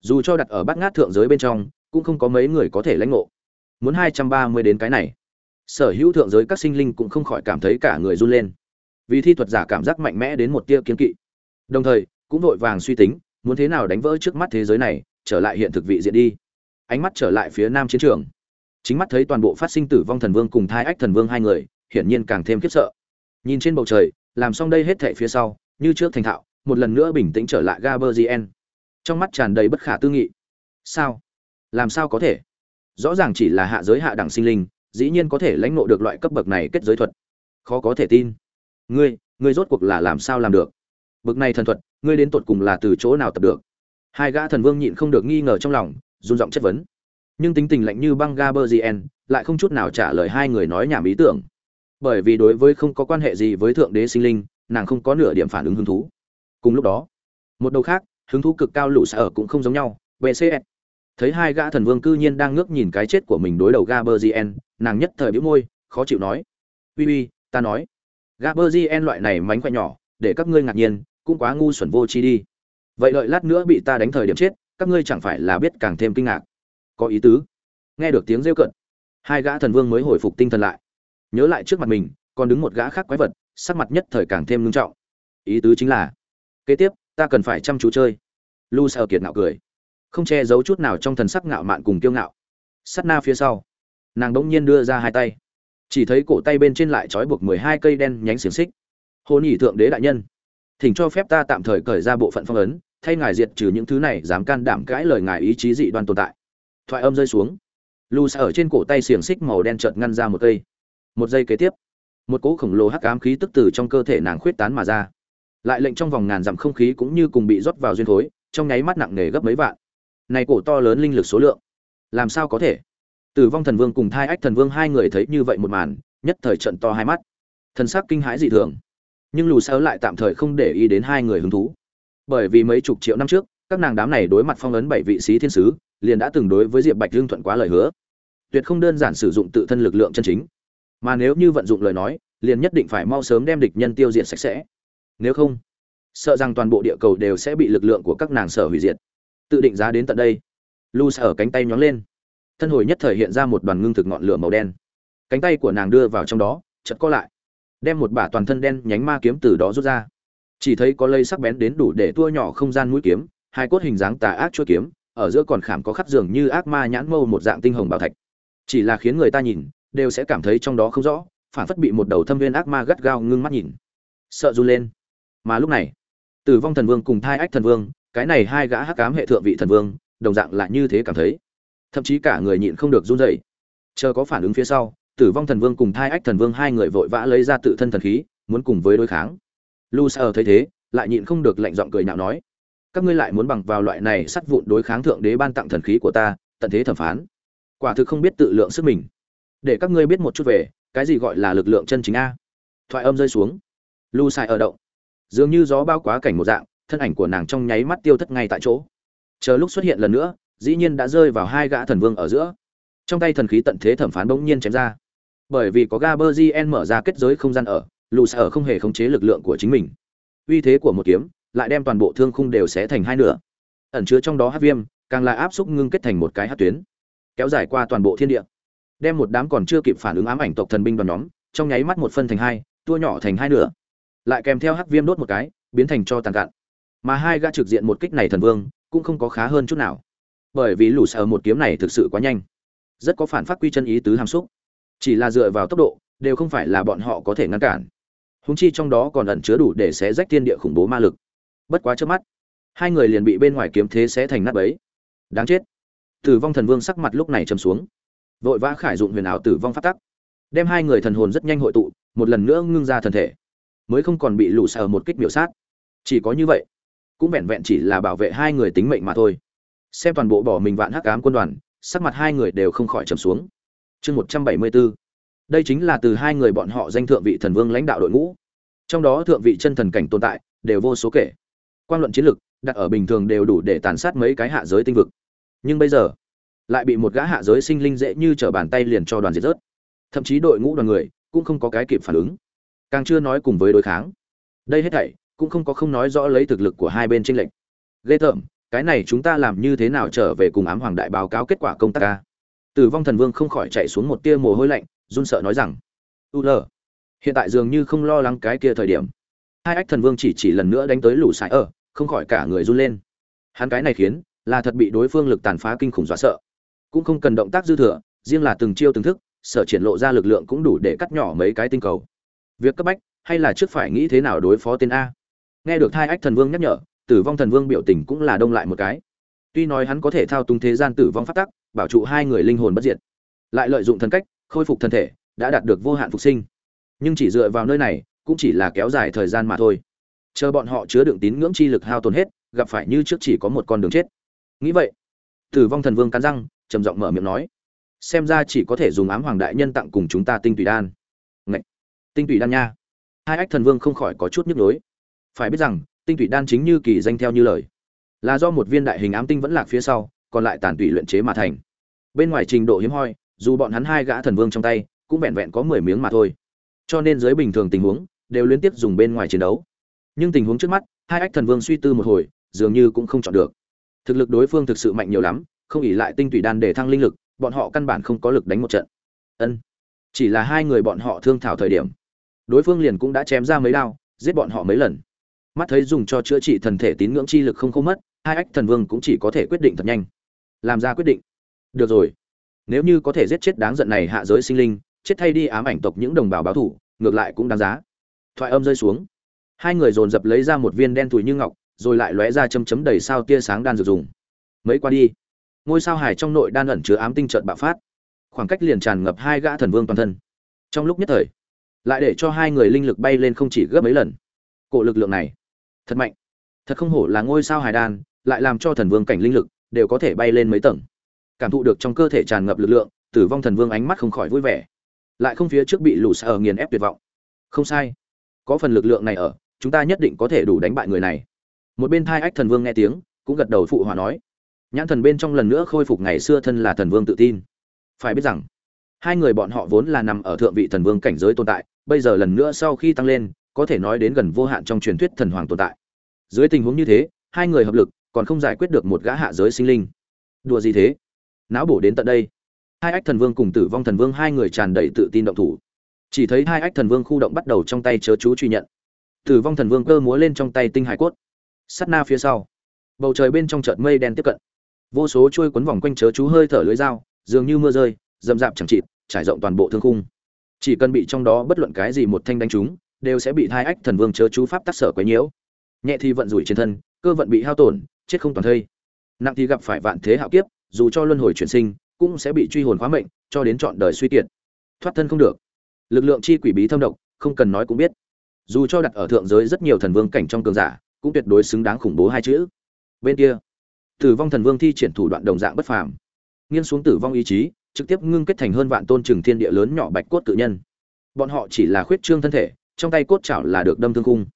Dù cho đặt ở bát ngát thượng giới bên trong, cũng không có mấy người có thể lãnh ngộ. Muốn hai trăm ba mươi đến cái này. Sở hữu thượng giới các sinh linh cũng không khỏi cảm thấy cả người run lên. Vì thi thuật giả cảm giác mạnh mẽ đến một tia kiên kỵ. Đồng thời, cũng vội vàng suy tính, muốn thế nào đánh vỡ trước mắt thế giới này trở lại hiện thực vị diện đi. Ánh mắt trở lại phía nam chiến trường. Chính mắt thấy toàn bộ phát sinh tử vong thần vương cùng thai ách thần vương hai người, hiển nhiên càng thêm khiếp sợ. Nhìn trên bầu trời, làm xong đây hết thệ phía sau, như trước thành thạo, một lần nữa bình tĩnh trở lại gaberzien trong mắt tràn đầy bất khả tư nghị. Sao? Làm sao có thể? Rõ ràng chỉ là hạ giới hạ đẳng sinh linh, dĩ nhiên có thể lãnh nộ được loại cấp bậc này kết giới thuật. Khó có thể tin. Ngươi ngươi rốt cuộc là làm sao làm được? Bậc này thần thuật, ngươi đến tột cùng là từ chỗ nào tập được? Hai gã thần vương nhịn không được nghi ngờ trong lòng, run giọng chất vấn. Nhưng tính tình lạnh như băng gaberzien lại không chút nào trả lời hai người nói nhảm ý tưởng. Bởi vì đối với không có quan hệ gì với thượng đế sinh linh, nàng không có nửa điểm phản ứng hứng thú. Cùng lúc đó, một đầu khác, hứng thú cực cao lũ sở ở cũng không giống nhau bcs thấy hai gã thần vương cư nhiên đang ngước nhìn cái chết của mình đối đầu gaberzien nàng nhất thời bĩu môi, khó chịu nói. Uy uy, ta nói. Gaberzien loại này mánh khỏe nhỏ, để các ngươi ngạc nhiên, cũng quá ngu xuẩn vô chi đi vậy đợi lát nữa bị ta đánh thời điểm chết, các ngươi chẳng phải là biết càng thêm kinh ngạc. Có ý tứ. Nghe được tiếng rêu cận hai gã thần vương mới hồi phục tinh thần lại. Nhớ lại trước mặt mình, còn đứng một gã khác quái vật, sắc mặt nhất thời càng thêm ngưng trọng. Ý tứ chính là, kế tiếp, ta cần phải chăm chú chơi. Lu sợ kiệt ngạo cười. Không che giấu chút nào trong thần sắc ngạo mạn cùng kiêu ngạo. Sắt na phía sau, nàng bỗng nhiên đưa ra hai tay. Chỉ thấy cổ tay bên trên lại trói buộc mười hai cây đen nhánh xiềng xích. Hôn nhị thượng đế đại nhân, thỉnh cho phép ta tạm thời cởi ra bộ phận phong ấn thay ngài diệt trừ những thứ này, dám can đảm cãi lời ngài ý chí dị đoan tồn tại. Thoại âm rơi xuống. Lù xa ở trên cổ tay xiềng xích màu đen chợt ngăn ra một cây. Một giây kế tiếp, một cỗ khổng lồ hắc ám khí tức từ trong cơ thể nàng khuyết tán mà ra. Lại lệnh trong vòng ngàn dặm không khí cũng như cùng bị rót vào duyên thối, trong nháy mắt nặng nề gấp mấy vạn. Này cổ to lớn linh lực số lượng, làm sao có thể? Tử vong thần vương cùng thai ách thần vương hai người thấy như vậy một màn, nhất thời trận to hai mắt. Thần sắc kinh hãi dị thường. Nhưng lù sao lại tạm thời không để ý đến hai người hứng thú bởi vì mấy chục triệu năm trước, các nàng đám này đối mặt phong ấn bảy vị sĩ thiên sứ, liền đã từng đối với diệp bạch hương thuận quá lời hứa. Tuyệt không đơn giản sử dụng tự thân lực lượng chân chính, mà nếu như vận dụng lời nói, liền nhất định phải mau sớm đem địch nhân tiêu diệt sạch sẽ. Nếu không, sợ rằng toàn bộ địa cầu đều sẽ bị lực lượng của các nàng sở hủy diệt. Tự định giá đến tận đây. Lu ở cánh tay nhóng lên. Thân hồi nhất thời hiện ra một đoàn ngưng thực ngọn lửa màu đen. Cánh tay của nàng đưa vào trong đó chật co lại, đem một bả toàn thân đen nhánh ma kiếm từ đó rút ra chỉ thấy có lây sắc bén đến đủ để tua nhỏ không gian mũi kiếm, hai cốt hình dáng tà ác chua kiếm, ở giữa còn khảm có khắc dường như ác ma nhãn mâu một dạng tinh hồng bảo thạch. Chỉ là khiến người ta nhìn, đều sẽ cảm thấy trong đó không rõ, phản phất bị một đầu thâm viên ác ma gắt gao ngưng mắt nhìn. Sợ run lên. Mà lúc này, tử vong thần vương cùng thai ách thần vương, cái này hai gã hắc cám hệ thượng vị thần vương, đồng dạng lại như thế cảm thấy. Thậm chí cả người nhịn không được run rẩy. Chờ có phản ứng phía sau, tử vong thần vương cùng thai ách thần vương hai người vội vã lấy ra tự thân thần khí, muốn cùng với đối kháng lu ở thấy thế, lại nhịn không được lạnh giọng cười nhạo nói, các ngươi lại muốn bằng vào loại này sắt vụn đối kháng thượng đế ban tặng thần khí của ta, tận thế thẩm phán. Quả thực không biết tự lượng sức mình. Để các ngươi biết một chút về, cái gì gọi là lực lượng chân chính a? Thoại âm rơi xuống. Lu sai ở động. Dường như gió bao quá cảnh một dạng, thân ảnh của nàng trong nháy mắt tiêu thất ngay tại chỗ. Chờ lúc xuất hiện lần nữa, dĩ nhiên đã rơi vào hai gã thần vương ở giữa. Trong tay thần khí tận thế thẩm phán bỗng nhiên chém ra. Bởi vì có gaberzien mở ra kết giới không gian ở lù sở không hề khống chế lực lượng của chính mình. Uy thế của một kiếm lại đem toàn bộ thương khung đều xé thành hai nửa. Ẩn chứa trong đó hát viêm, càng lại áp xúc ngưng kết thành một cái hát tuyến, kéo dài qua toàn bộ thiên địa. Đem một đám còn chưa kịp phản ứng ám ảnh tộc thần binh đoàn nhóm, trong nháy mắt một phân thành hai, tua nhỏ thành hai nửa. Lại kèm theo hát viêm đốt một cái, biến thành cho tàn cạn. Mà hai gã trực diện một kích này thần vương cũng không có khá hơn chút nào. Bởi vì lù sở một kiếm này thực sự quá nhanh, rất có phản phát quy chân ý tứ hàm xúc. Chỉ là dựa vào tốc độ, đều không phải là bọn họ có thể ngăn cản húng chi trong đó còn ẩn chứa đủ để xé rách thiên địa khủng bố ma lực. Bất quá trước mắt, hai người liền bị bên ngoài kiếm thế xé thành nát ấy đáng chết. Tử vong thần vương sắc mặt lúc này trầm xuống. Vội vã khải dụng huyền ảo tử vong phát tắc. Đem hai người thần hồn rất nhanh hội tụ, một lần nữa ngưng ra thần thể. Mới không còn bị lũ sở một kích biểu sát. Chỉ có như vậy, cũng vẹn vẹn chỉ là bảo vệ hai người tính mệnh mà thôi. Xem toàn bộ bỏ mình vạn hắc ám quân đoàn, sắc mặt hai người đều không khỏi trầm xuống. Chương một trăm bảy mươi bốn đây chính là từ hai người bọn họ danh thượng vị thần vương lãnh đạo đội ngũ. Trong đó thượng vị chân thần cảnh tồn tại, đều vô số kể. Quan luận chiến lược đặt ở bình thường đều đủ để tàn sát mấy cái hạ giới tinh vực. Nhưng bây giờ, lại bị một gã hạ giới sinh linh dễ như trở bàn tay liền cho đoàn diệt rớt. Thậm chí đội ngũ đoàn người cũng không có cái kịp phản ứng. Càng chưa nói cùng với đối kháng. Đây hết thảy cũng không có không nói rõ lấy thực lực của hai bên tranh lệch. Ghê tởm, cái này chúng ta làm như thế nào trở về cùng ám hoàng đại báo cáo kết quả công tác ca? Tử vong thần vương không khỏi chạy xuống một tia mồ hôi lạnh run sợ nói rằng, u lờ, hiện tại dường như không lo lắng cái kia thời điểm. Hai ách thần vương chỉ chỉ lần nữa đánh tới lũ sải ở, không khỏi cả người run lên. Hắn cái này khiến, là thật bị đối phương lực tàn phá kinh khủng dọa sợ. Cũng không cần động tác dư thừa, riêng là từng chiêu từng thức, sở triển lộ ra lực lượng cũng đủ để cắt nhỏ mấy cái tinh cầu. Việc cấp bách, hay là trước phải nghĩ thế nào đối phó tên a? Nghe được hai ách thần vương nhắc nhở, tử vong thần vương biểu tình cũng là đông lại một cái. Tuy nói hắn có thể thao túng thế gian tử vong phát tắc, bảo trụ hai người linh hồn bất diệt, lại lợi dụng thần cách khôi phục thân thể, đã đạt được vô hạn phục sinh. Nhưng chỉ dựa vào nơi này, cũng chỉ là kéo dài thời gian mà thôi. Chờ bọn họ chứa đựng tín ngưỡng chi lực hao tồn hết, gặp phải như trước chỉ có một con đường chết. Nghĩ vậy, tử vong thần vương cắn răng, trầm giọng mở miệng nói, xem ra chỉ có thể dùng ám hoàng đại nhân tặng cùng chúng ta tinh tùy đan. Ngậy! tinh tùy đan nha. Hai ách thần vương không khỏi có chút nhức nhối. Phải biết rằng, tinh tùy đan chính như kỳ danh theo như lời. Là do một viên đại hình ám tinh vẫn lạc phía sau, còn lại tàn tùy luyện chế mà thành. Bên ngoài trình độ hiếm hoi dù bọn hắn hai gã thần vương trong tay, cũng vẹn vẹn có mười miếng mà thôi. Cho nên dưới bình thường tình huống, đều liên tiếp dùng bên ngoài chiến đấu. Nhưng tình huống trước mắt, hai ách thần vương suy tư một hồi, dường như cũng không chọn được. Thực lực đối phương thực sự mạnh nhiều lắm, không ỉ lại tinh tủy đan để thăng linh lực, bọn họ căn bản không có lực đánh một trận. Ân, chỉ là hai người bọn họ thương thảo thời điểm, đối phương liền cũng đã chém ra mấy đao, giết bọn họ mấy lần. Mắt thấy dùng cho chữa trị thần thể tín ngưỡng chi lực không không mất, hai ách thần vương cũng chỉ có thể quyết định thật nhanh. Làm ra quyết định. Được rồi nếu như có thể giết chết đáng giận này hạ giới sinh linh, chết thay đi ám ảnh tộc những đồng bào báo thủ, ngược lại cũng đáng giá. Thoại âm rơi xuống. Hai người dồn dập lấy ra một viên đen thùi như ngọc, rồi lại lóe ra chấm chấm đầy sao tia sáng đan dược dùng. Mấy qua đi, ngôi sao hải trong nội đan ẩn chứa ám tinh trợn bạo phát. Khoảng cách liền tràn ngập hai gã thần vương toàn thân. Trong lúc nhất thời, lại để cho hai người linh lực bay lên không chỉ gấp mấy lần. Cổ lực lượng này, thật mạnh. Thật không hổ là ngôi sao hải đan, lại làm cho thần vương cảnh linh lực đều có thể bay lên mấy tầng cảm thụ được trong cơ thể tràn ngập lực lượng, tử vong thần vương ánh mắt không khỏi vui vẻ. Lại không phía trước bị lũ sở nghiền ép tuyệt vọng. Không sai. Có phần lực lượng này ở, chúng ta nhất định có thể đủ đánh bại người này. Một bên thai ách thần vương nghe tiếng, cũng gật đầu phụ hòa nói. Nhãn thần bên trong lần nữa khôi phục ngày xưa thân là thần vương tự tin. Phải biết rằng, hai người bọn họ vốn là nằm ở thượng vị thần vương cảnh giới tồn tại, bây giờ lần nữa sau khi tăng lên, có thể nói đến gần vô hạn trong truyền thuyết thần hoàng tồn tại. Dưới tình huống như thế, hai người hợp lực, còn không giải quyết được một gã hạ giới sinh linh. Đùa gì thế? Não bổ đến tận đây. Hai ách thần vương cùng tử vong thần vương hai người tràn đầy tự tin động thủ. Chỉ thấy hai ách thần vương khu động bắt đầu trong tay chớ chú truy nhận. Tử vong thần vương cơ múa lên trong tay tinh hải cốt. Sắt na phía sau, bầu trời bên trong chợt mây đen tiếp cận. Vô số trôi quấn vòng quanh chớ chú hơi thở lưới dao, dường như mưa rơi rậm rạp chẳng chịt, trải rộng toàn bộ thương khung. Chỉ cần bị trong đó bất luận cái gì một thanh đánh trúng, đều sẽ bị hai ách thần vương chớ chú pháp tác sở quấy nhiễu. Nhẹ thì vận rủi trên thân, cơ vận bị hao tổn, chết không toàn thây. Nặng thì gặp phải vạn thế hạo kiếp dù cho luân hồi chuyển sinh, cũng sẽ bị truy hồn khóa mệnh, cho đến trọn đời suy kiệt. Thoát thân không được. Lực lượng chi quỷ bí thâm độc, không cần nói cũng biết. Dù cho đặt ở thượng giới rất nhiều thần vương cảnh trong cường giả, cũng tuyệt đối xứng đáng khủng bố hai chữ. Bên kia, tử vong thần vương thi triển thủ đoạn đồng dạng bất phàm. Nghiêng xuống tử vong ý chí, trực tiếp ngưng kết thành hơn vạn tôn trừng thiên địa lớn nhỏ bạch cốt tự nhân. Bọn họ chỉ là khuyết trương thân thể, trong tay cốt chảo là được đâm thương cung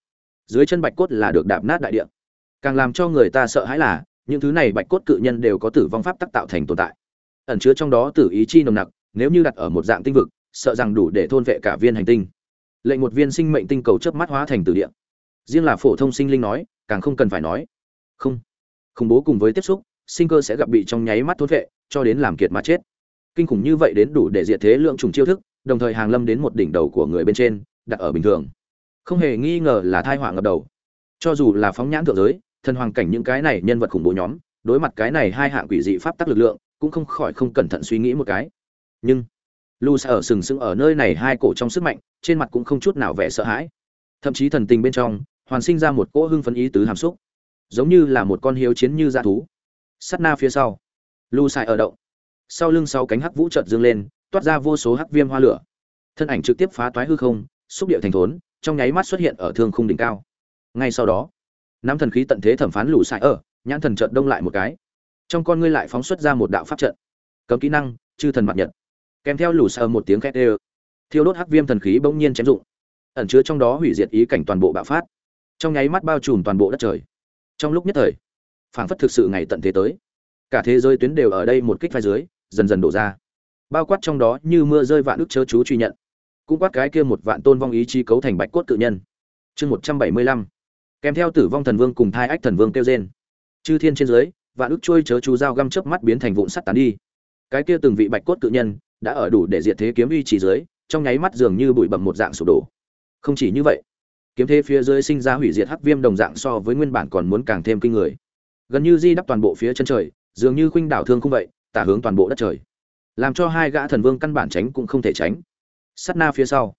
dưới chân bạch cốt là được đạp nát đại địa. Càng làm cho người ta sợ hãi là những thứ này bạch cốt cự nhân đều có tử vong pháp tác tạo thành tồn tại. Ẩn chứa trong đó tử ý chi nồng nặc, nếu như đặt ở một dạng tinh vực, sợ rằng đủ để thôn vệ cả viên hành tinh. Lệnh một viên sinh mệnh tinh cầu chớp mắt hóa thành tử địa. Riêng là phổ thông sinh linh nói, càng không cần phải nói. Không. Khủng bố cùng với tiếp xúc, sinh cơ sẽ gặp bị trong nháy mắt thôn vệ, cho đến làm kiệt mà chết. Kinh khủng như vậy đến đủ để diệt thế lượng trùng chiêu thức, đồng thời hàng lâm đến một đỉnh đầu của người bên trên, đặt ở bình thường. Không hề nghi ngờ là thai họa ngập đầu. Cho dù là phóng nhãn thượng giới thần hoàng cảnh những cái này nhân vật khủng bố nhóm, đối mặt cái này hai hạng quỷ dị pháp tắc lực lượng, cũng không khỏi không cẩn thận suy nghĩ một cái. Nhưng lu sa ở sừng sững ở nơi này hai cổ trong sức mạnh, trên mặt cũng không chút nào vẻ sợ hãi. Thậm chí thần tình bên trong, hoàn sinh ra một cỗ hưng phấn ý tứ hàm xúc, giống như là một con hiếu chiến như dã thú. Sắt na phía sau lu sai ở động. Sau lưng sau cánh hắc vũ trợt dương lên, toát ra vô số hắc viêm hoa lửa. Thân ảnh trực tiếp phá toái hư không, xúc điệu thành thốn, trong nháy mắt xuất hiện ở thương khung đỉnh cao. Ngay sau đó nắm thần khí tận thế thẩm phán lù sai ở, nhãn thần trận đông lại một cái. Trong con ngươi lại phóng xuất ra một đạo pháp trận. Cấm kỹ năng, chư thần mặt nhật. Kèm theo lù sai một tiếng khét ê thiêu đốt hắc viêm thần khí bỗng nhiên chém dụng ẩn chứa trong đó hủy diệt ý cảnh toàn bộ bạo phát. Trong nháy mắt bao trùm toàn bộ đất trời. Trong lúc nhất thời, phảng phất thực sự ngày tận thế tới. Cả thế giới tuyến đều ở đây một kích vai dưới, dần dần đổ ra. Bao quát trong đó như mưa rơi vạn ức chớ chú truy nhận. Cũng quát cái kia một vạn tôn vong ý chí cấu thành bạch cốt tự nhân. Chương một trăm bảy mươi lăm kèm theo tử vong thần vương cùng thai ách thần vương kêu rên. Chư thiên trên dưới, vạn ức trôi chớ chú dao găm chớp mắt biến thành vụn sắt tán đi. Cái kia từng vị bạch cốt cự nhân đã ở đủ để diệt thế kiếm uy chỉ dưới, trong nháy mắt dường như bụi bẩm một dạng sụp đổ. Không chỉ như vậy, kiếm thế phía dưới sinh ra hủy diệt hắc viêm đồng dạng so với nguyên bản còn muốn càng thêm kinh người. Gần như di đắp toàn bộ phía chân trời, dường như khuynh đảo thương không vậy, tả hướng toàn bộ đất trời. Làm cho hai gã thần vương căn bản tránh cũng không thể tránh. Sát na phía sau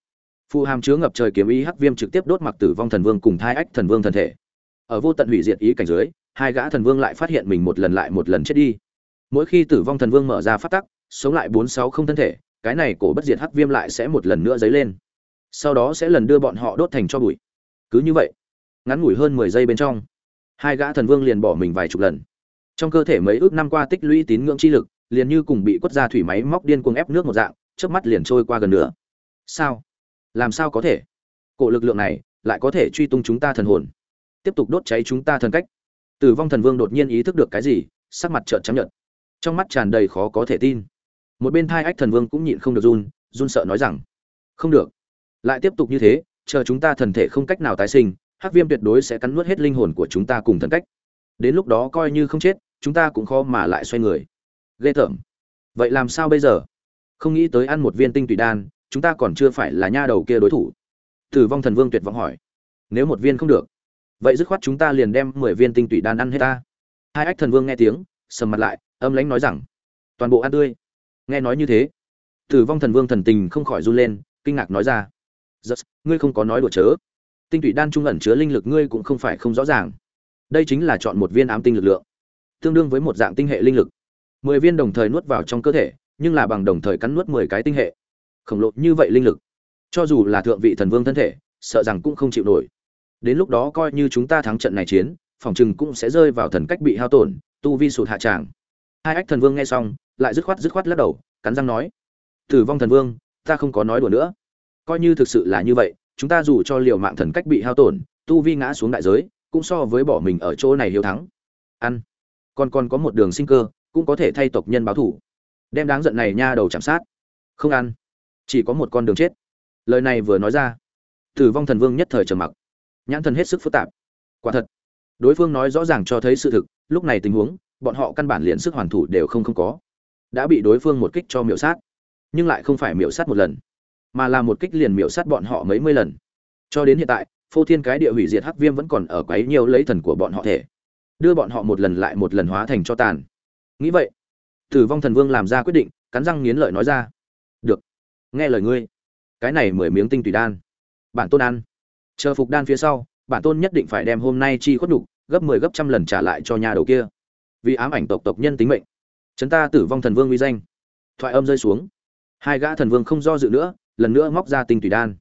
phù hàm chứa ngập trời kiếm ý hắc viêm trực tiếp đốt mặc tử vong thần vương cùng thai ách thần vương thân thể. Ở vô tận hủy diệt ý cảnh dưới, hai gã thần vương lại phát hiện mình một lần lại một lần chết đi. Mỗi khi tử vong thần vương mở ra phát tắc, sống lại bốn sáu không thân thể, cái này cổ bất diệt hắc viêm lại sẽ một lần nữa dấy lên. Sau đó sẽ lần đưa bọn họ đốt thành cho bụi. Cứ như vậy, ngắn ngủi hơn mười giây bên trong, hai gã thần vương liền bỏ mình vài chục lần. Trong cơ thể mấy ước năm qua tích lũy tín ngưỡng chi lực, liền như cùng bị quất ra thủy máy móc điên cuồng ép nước một dạng trước mắt liền trôi qua gần nửa. Sao? Làm sao có thể? Cổ lực lượng này lại có thể truy tung chúng ta thần hồn. Tiếp tục đốt cháy chúng ta thần cách. Tử vong thần vương đột nhiên ý thức được cái gì, sắc mặt trợn trắng nhợt. Trong mắt tràn đầy khó có thể tin. Một bên thai ách thần vương cũng nhịn không được run run sợ nói rằng, không được. Lại tiếp tục như thế, chờ chúng ta thần thể không cách nào tái sinh, hắc viêm tuyệt đối sẽ cắn nuốt hết linh hồn của chúng ta cùng thần cách. Đến lúc đó coi như không chết, chúng ta cũng khó mà lại xoay người. Ghê tởm. Vậy làm sao bây giờ? Không nghĩ tới ăn một viên tinh tùy đan chúng ta còn chưa phải là nha đầu kia đối thủ. Tử vong thần vương tuyệt vọng hỏi. Nếu một viên không được, vậy dứt khoát chúng ta liền đem mười viên tinh tùy đan ăn hết ta. Hai ách thần vương nghe tiếng, sầm mặt lại, âm lãnh nói rằng, toàn bộ ăn tươi. Nghe nói như thế, tử vong thần vương thần tình không khỏi run lên, kinh ngạc nói ra, giật, ngươi không có nói đùa chớ. Tinh tụy đan trung ẩn chứa linh lực ngươi cũng không phải không rõ ràng. Đây chính là chọn một viên ám tinh lực lượng, tương đương với một dạng tinh hệ linh lực. Mười viên đồng thời nuốt vào trong cơ thể, nhưng là bằng đồng thời cắn nuốt mười cái tinh hệ khổng lồ như vậy linh lực. Cho dù là thượng vị thần vương thân thể, sợ rằng cũng không chịu nổi. Đến lúc đó coi như chúng ta thắng trận này chiến, phòng chừng cũng sẽ rơi vào thần cách bị hao tổn, tu vi sụt hạ tràng. Hai ách thần vương nghe xong, lại dứt khoát dứt khoát lắc đầu, cắn răng nói, tử vong thần vương, ta không có nói đùa nữa. Coi như thực sự là như vậy, chúng ta dù cho liều mạng thần cách bị hao tổn, tu vi ngã xuống đại giới, cũng so với bỏ mình ở chỗ này hiếu thắng. Ăn. Còn còn có một đường sinh cơ, cũng có thể thay tộc nhân báo thủ. Đem đáng giận này nha đầu chạm sát. Không ăn chỉ có một con đường chết. Lời này vừa nói ra, tử vong thần vương nhất thời trầm mặc. Nhãn thần hết sức phức tạp. Quả thật, đối phương nói rõ ràng cho thấy sự thực, lúc này tình huống, bọn họ căn bản liền sức hoàn thủ đều không không có. Đã bị đối phương một kích cho miểu sát, nhưng lại không phải miểu sát một lần, mà là một kích liền miểu sát bọn họ mấy mươi lần. Cho đến hiện tại, phô thiên cái địa hủy diệt hắc viêm vẫn còn ở quấy nhiều lấy thần của bọn họ thể, đưa bọn họ một lần lại một lần hóa thành cho tàn. Nghĩ vậy, tử vong thần vương làm ra quyết định, cắn răng nghiến lợi nói ra nghe lời ngươi. Cái này mười miếng tinh tùy đan. Bản tôn ăn. Chờ phục đan phía sau, bản tôn nhất định phải đem hôm nay chi khuất đục gấp mười 10 gấp trăm lần trả lại cho nhà đầu kia. Vì ám ảnh tộc tộc nhân tính mệnh. Chấn ta tử vong thần vương uy danh. Thoại âm rơi xuống. Hai gã thần vương không do dự nữa, lần nữa móc ra tinh tùy đan.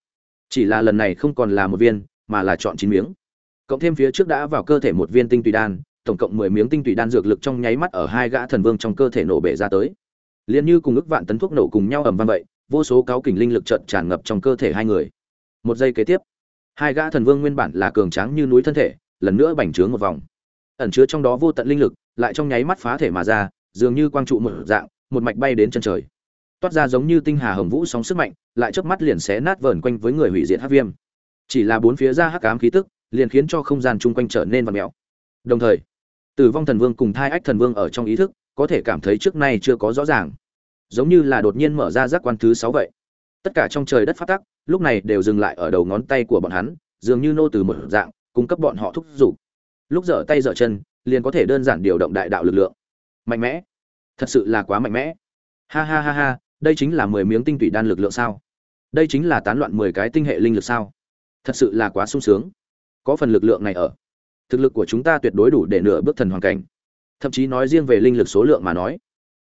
Chỉ là lần này không còn là một viên, mà là chọn chín miếng. Cộng thêm phía trước đã vào cơ thể một viên tinh tùy đan, tổng cộng mười miếng tinh tùy đan dược lực trong nháy mắt ở hai gã thần vương trong cơ thể nổ bể ra tới. Liền như cùng ức vạn tấn thuốc nổ cùng nhau ầm vang vậy vô số cáo kình linh lực trận tràn ngập trong cơ thể hai người. Một giây kế tiếp, hai gã thần vương nguyên bản là cường tráng như núi thân thể, lần nữa bành trướng một vòng. Ẩn chứa trong đó vô tận linh lực, lại trong nháy mắt phá thể mà ra, dường như quang trụ một dạng, một mạch bay đến chân trời. Toát ra giống như tinh hà hồng vũ sóng sức mạnh, lại chớp mắt liền xé nát vờn quanh với người hủy diệt hắc viêm. Chỉ là bốn phía ra hắc ám khí tức, liền khiến cho không gian chung quanh trở nên vặn mèo. Đồng thời, tử vong thần vương cùng thai ách thần vương ở trong ý thức, có thể cảm thấy trước nay chưa có rõ ràng giống như là đột nhiên mở ra giác quan thứ sáu vậy. Tất cả trong trời đất phát tắc, lúc này đều dừng lại ở đầu ngón tay của bọn hắn, dường như nô từ một dạng, cung cấp bọn họ thúc giục. Lúc dở tay dở chân, liền có thể đơn giản điều động đại đạo lực lượng. Mạnh mẽ. Thật sự là quá mạnh mẽ. Ha ha ha ha, đây chính là mười miếng tinh tủy đan lực lượng sao? Đây chính là tán loạn mười cái tinh hệ linh lực sao? Thật sự là quá sung sướng. Có phần lực lượng này ở. Thực lực của chúng ta tuyệt đối đủ để nửa bước thần hoàn cảnh. Thậm chí nói riêng về linh lực số lượng mà nói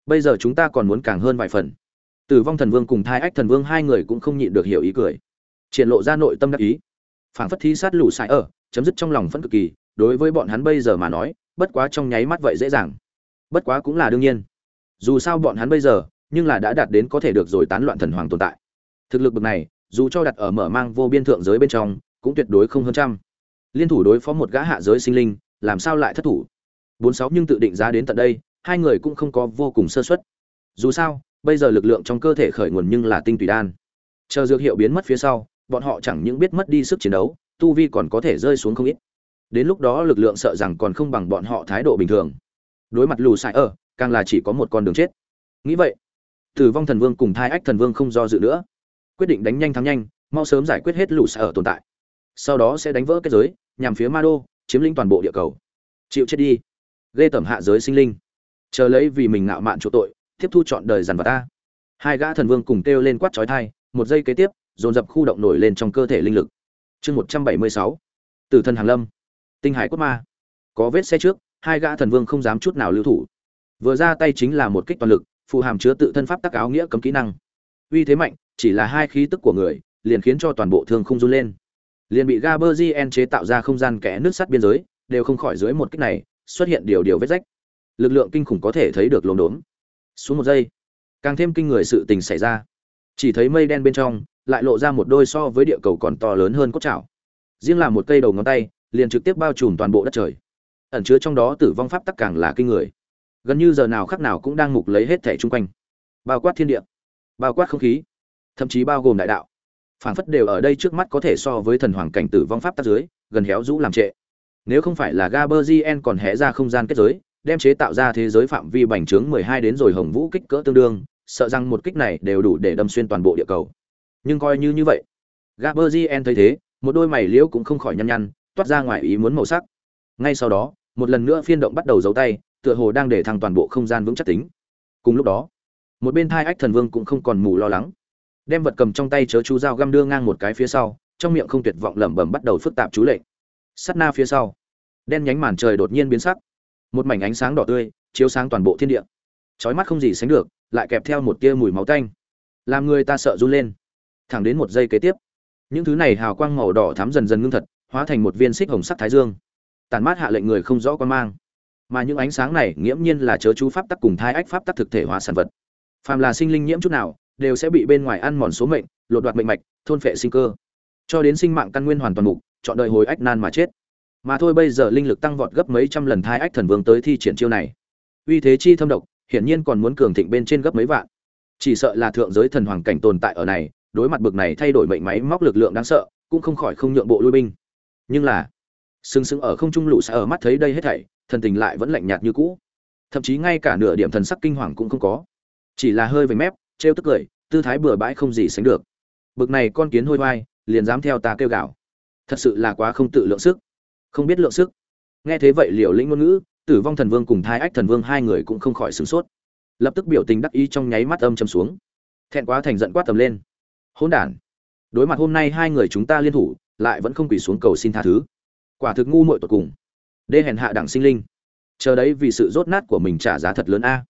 bây giờ chúng ta còn muốn càng hơn vài phần. Tử vong thần vương cùng thai ách thần vương hai người cũng không nhịn được hiểu ý cười. Triển lộ ra nội tâm đắc ý. Phảng phất thi sát lũ sai ở, chấm dứt trong lòng phẫn cực kỳ, đối với bọn hắn bây giờ mà nói, bất quá trong nháy mắt vậy dễ dàng. Bất quá cũng là đương nhiên. Dù sao bọn hắn bây giờ, nhưng là đã đạt đến có thể được rồi tán loạn thần hoàng tồn tại. Thực lực bậc này, dù cho đặt ở mở mang vô biên thượng giới bên trong, cũng tuyệt đối không hơn trăm. Liên thủ đối phó một gã hạ giới sinh linh, làm sao lại thất thủ? Bốn sáu nhưng tự định giá đến tận đây hai người cũng không có vô cùng sơ suất. Dù sao, bây giờ lực lượng trong cơ thể khởi nguồn nhưng là tinh tùy đan. Chờ dược hiệu biến mất phía sau, bọn họ chẳng những biết mất đi sức chiến đấu, tu vi còn có thể rơi xuống không ít. Đến lúc đó lực lượng sợ rằng còn không bằng bọn họ thái độ bình thường. Đối mặt lù sải ở, càng là chỉ có một con đường chết. Nghĩ vậy, tử vong thần vương cùng thai ách thần vương không do dự nữa. Quyết định đánh nhanh thắng nhanh, mau sớm giải quyết hết lù sải ở tồn tại. Sau đó sẽ đánh vỡ kết giới, nhằm phía ma đô, chiếm lĩnh toàn bộ địa cầu. Chịu chết đi. Ghê tẩm hạ giới sinh linh chờ lấy vì mình ngạo mạn chỗ tội, tiếp thu chọn đời dằn vặt ta. Hai gã thần vương cùng kêu lên quát chói thai một giây kế tiếp, dồn dập khu động nổi lên trong cơ thể linh lực. Chương một trăm bảy mươi sáu. Tử thần hàng lâm. Tinh hải quốc ma. Có vết xe trước, hai gã thần vương không dám chút nào lưu thủ. Vừa ra tay chính là một kích toàn lực, phù hàm chứa tự thân pháp tắc áo nghĩa cấm kỹ năng. Uy thế mạnh, chỉ là hai khí tức của người, liền khiến cho toàn bộ thương không run lên. Liền bị Gaberzien chế tạo ra không gian kẽ nước sắt biên giới, đều không khỏi dưới một kích này, xuất hiện điều điều vết rách lực lượng kinh khủng có thể thấy được lồn đốn xuống một giây, càng thêm kinh người sự tình xảy ra. Chỉ thấy mây đen bên trong, lại lộ ra một đôi so với địa cầu còn to lớn hơn cốt chảo riêng là một cây đầu ngón tay, liền trực tiếp bao trùm toàn bộ đất trời. Ẩn chứa trong đó tử vong pháp tắc càng là kinh người. Gần như giờ nào khắc nào cũng đang mục lấy hết thẻ chung quanh. Bao quát thiên địa, bao quát không khí, thậm chí bao gồm đại đạo. Phảng phất đều ở đây trước mắt có thể so với thần hoàng cảnh tử vong pháp tắc dưới gần héo rũ làm trệ. Nếu không phải là Gaberzien còn hé ra không gian kết giới đem chế tạo ra thế giới phạm vi bành trướng 12 đến rồi hồng vũ kích cỡ tương đương, sợ rằng một kích này đều đủ để đâm xuyên toàn bộ địa cầu. Nhưng coi như như vậy Gaberzien thấy thế, một đôi mày liễu cũng không khỏi nhăn nhăn, toát ra ngoài ý muốn màu sắc. Ngay sau đó, một lần nữa phiên động bắt đầu giấu tay, tựa hồ đang để thăng toàn bộ không gian vững chắc tính. Cùng lúc đó, một bên thai ách thần vương cũng không còn mù lo lắng. Đem vật cầm trong tay chớ chú dao găm đưa ngang một cái phía sau, trong miệng không tuyệt vọng lẩm bẩm bắt đầu phức tạp chú lệnh. Sắt na phía sau, đen nhánh màn trời đột nhiên biến sắc một mảnh ánh sáng đỏ tươi, chiếu sáng toàn bộ thiên địa. Chói mắt không gì sánh được, lại kèm theo một tia mùi máu tanh. Làm người ta sợ run lên. Thẳng đến một giây kế tiếp, những thứ này hào quang màu đỏ thắm dần dần ngưng thật, hóa thành một viên xích hồng sắc thái dương. Tàn mát hạ lệnh người không rõ quan mang. Mà những ánh sáng này nghiễm nhiên là chớ chú pháp tắc cùng thai ách pháp tắc thực thể hóa sản vật. Phàm là sinh linh nhiễm chút nào, đều sẽ bị bên ngoài ăn mòn số mệnh, lột đoạt mệnh mạch, thôn phệ sinh cơ. Cho đến sinh mạng căn nguyên hoàn toàn mục, chọn đời hồi ách nan mà chết mà thôi bây giờ linh lực tăng vọt gấp mấy trăm lần thai ách thần vương tới thi triển chiêu này. Uy thế chi thâm độc, hiển nhiên còn muốn cường thịnh bên trên gấp mấy vạn. Chỉ sợ là thượng giới thần hoàng cảnh tồn tại ở này, đối mặt bực này thay đổi mệnh máy móc lực lượng đáng sợ, cũng không khỏi không nhượng bộ lui binh. Nhưng là, sừng sững ở không trung lũ sẽ ở mắt thấy đây hết thảy, thần tình lại vẫn lạnh nhạt như cũ. Thậm chí ngay cả nửa điểm thần sắc kinh hoàng cũng không có. Chỉ là hơi về mép, trêu tức cười, tư thái bừa bãi không gì sánh được. Bực này con kiến hôi hoai, liền dám theo ta kêu gào. Thật sự là quá không tự lượng sức không biết lượng sức. Nghe thế vậy liều lĩnh ngôn ngữ, tử vong thần vương cùng thai ách thần vương hai người cũng không khỏi sửng sốt. Lập tức biểu tình đắc ý trong nháy mắt âm châm xuống. Thẹn quá thành giận quát tầm lên. Hỗn đản, đối mặt hôm nay hai người chúng ta liên thủ, lại vẫn không quỳ xuống cầu xin tha thứ. Quả thực ngu muội tột cùng. Đê hèn hạ đẳng sinh linh. Chờ đấy vì sự rốt nát của mình trả giá thật lớn a.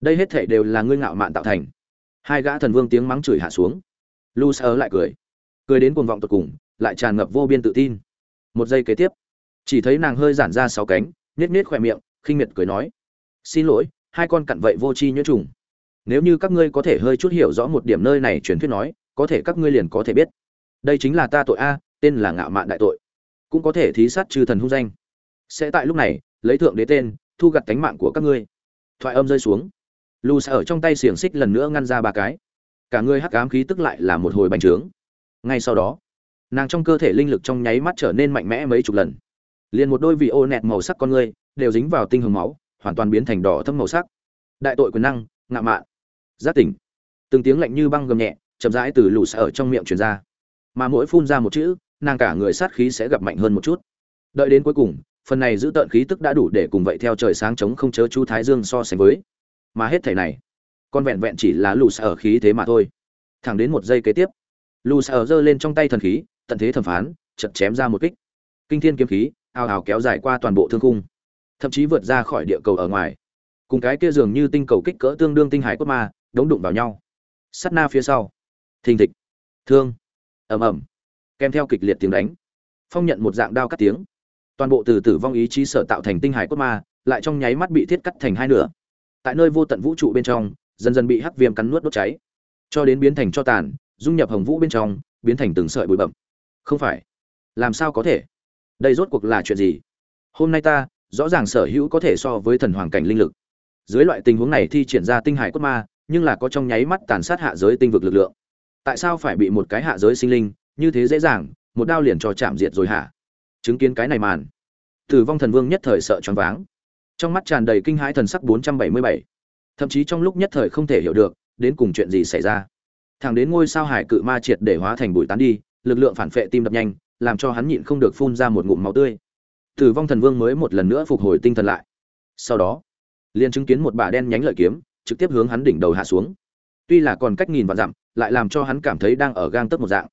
Đây hết thảy đều là ngươi ngạo mạn tạo thành. Hai gã thần vương tiếng mắng chửi hạ xuống. Lu sơ lại cười. Cười đến cuồng vọng tột cùng, lại tràn ngập vô biên tự tin. Một giây kế tiếp chỉ thấy nàng hơi giản ra sáu cánh, nhếch nhếch khỏe miệng, khinh miệt cười nói, xin lỗi, hai con cặn vậy vô tri nhuyễn trùng. Nếu như các ngươi có thể hơi chút hiểu rõ một điểm nơi này truyền thuyết nói, có thể các ngươi liền có thể biết. Đây chính là ta tội a, tên là ngạo mạn đại tội. Cũng có thể thí sát trừ thần hung danh. Sẽ tại lúc này, lấy thượng đế tên, thu gặt tánh mạng của các ngươi. Thoại âm rơi xuống. Lù ở trong tay xiềng xích lần nữa ngăn ra ba cái. Cả người hắc ám khí tức lại là một hồi bành trướng. Ngay sau đó, nàng trong cơ thể linh lực trong nháy mắt trở nên mạnh mẽ mấy chục lần liền một đôi vị ô nẹt màu sắc con người đều dính vào tinh hồng máu, hoàn toàn biến thành đỏ thâm màu sắc. Đại tội quyền năng, ngạo mạn. Giác tỉnh. Từng tiếng lạnh như băng gầm nhẹ, chậm rãi từ lù ở trong miệng truyền ra. Mà mỗi phun ra một chữ, nàng cả người sát khí sẽ gặp mạnh hơn một chút. Đợi đến cuối cùng, phần này giữ tợn khí tức đã đủ để cùng vậy theo trời sáng chống không chớ chú thái dương so sánh với. Mà hết thảy này con vẹn vẹn chỉ là lù ở khí thế mà thôi. Thẳng đến một giây kế tiếp lù ở giơ lên trong tay thần khí, tận thế thẩm phán chật chém ra một kích. Kinh thiên kiếm khí ào ào kéo dài qua toàn bộ thương khung, thậm chí vượt ra khỏi địa cầu ở ngoài. Cùng cái kia dường như tinh cầu kích cỡ tương đương tinh hải cốt ma, đống đụng vào nhau. Sắt na phía sau. Thình thịch. Thương. Ầm ầm. Kèm theo kịch liệt tiếng đánh. Phong nhận một dạng đao cắt tiếng. Toàn bộ từ tử vong ý chí sở tạo thành tinh hải cốt ma, lại trong nháy mắt bị thiết cắt thành hai nửa. Tại nơi vô tận vũ trụ bên trong, dần dần bị hắc viêm cắn nuốt đốt cháy. Cho đến biến thành cho tàn, dung nhập hồng vũ bên trong, biến thành từng sợi bụi bậm không phải. Làm sao có thể? Đây rốt cuộc là chuyện gì? Hôm nay ta, rõ ràng sở hữu có thể so với thần hoàng cảnh linh lực. Dưới loại tình huống này thi triển ra tinh hải cốt ma, nhưng là có trong nháy mắt tàn sát hạ giới tinh vực lực lượng. Tại sao phải bị một cái hạ giới sinh linh, như thế dễ dàng, một đao liền cho chạm diệt rồi hả? Chứng kiến cái này màn, tử vong thần vương nhất thời sợ choáng váng. Trong mắt tràn đầy kinh hãi thần sắc 477. thậm chí trong lúc nhất thời không thể hiểu được, đến cùng chuyện gì xảy ra. Thẳng đến ngôi sao hải cự ma triệt để hóa thành bụi tán đi, lực lượng phản phệ tim đập nhanh làm cho hắn nhịn không được phun ra một ngụm máu tươi. Tử vong thần vương mới một lần nữa phục hồi tinh thần lại. Sau đó, liền chứng kiến một bà đen nhánh lợi kiếm, trực tiếp hướng hắn đỉnh đầu hạ xuống. Tuy là còn cách nghìn vạn dặm, lại làm cho hắn cảm thấy đang ở gang tấc một dạng.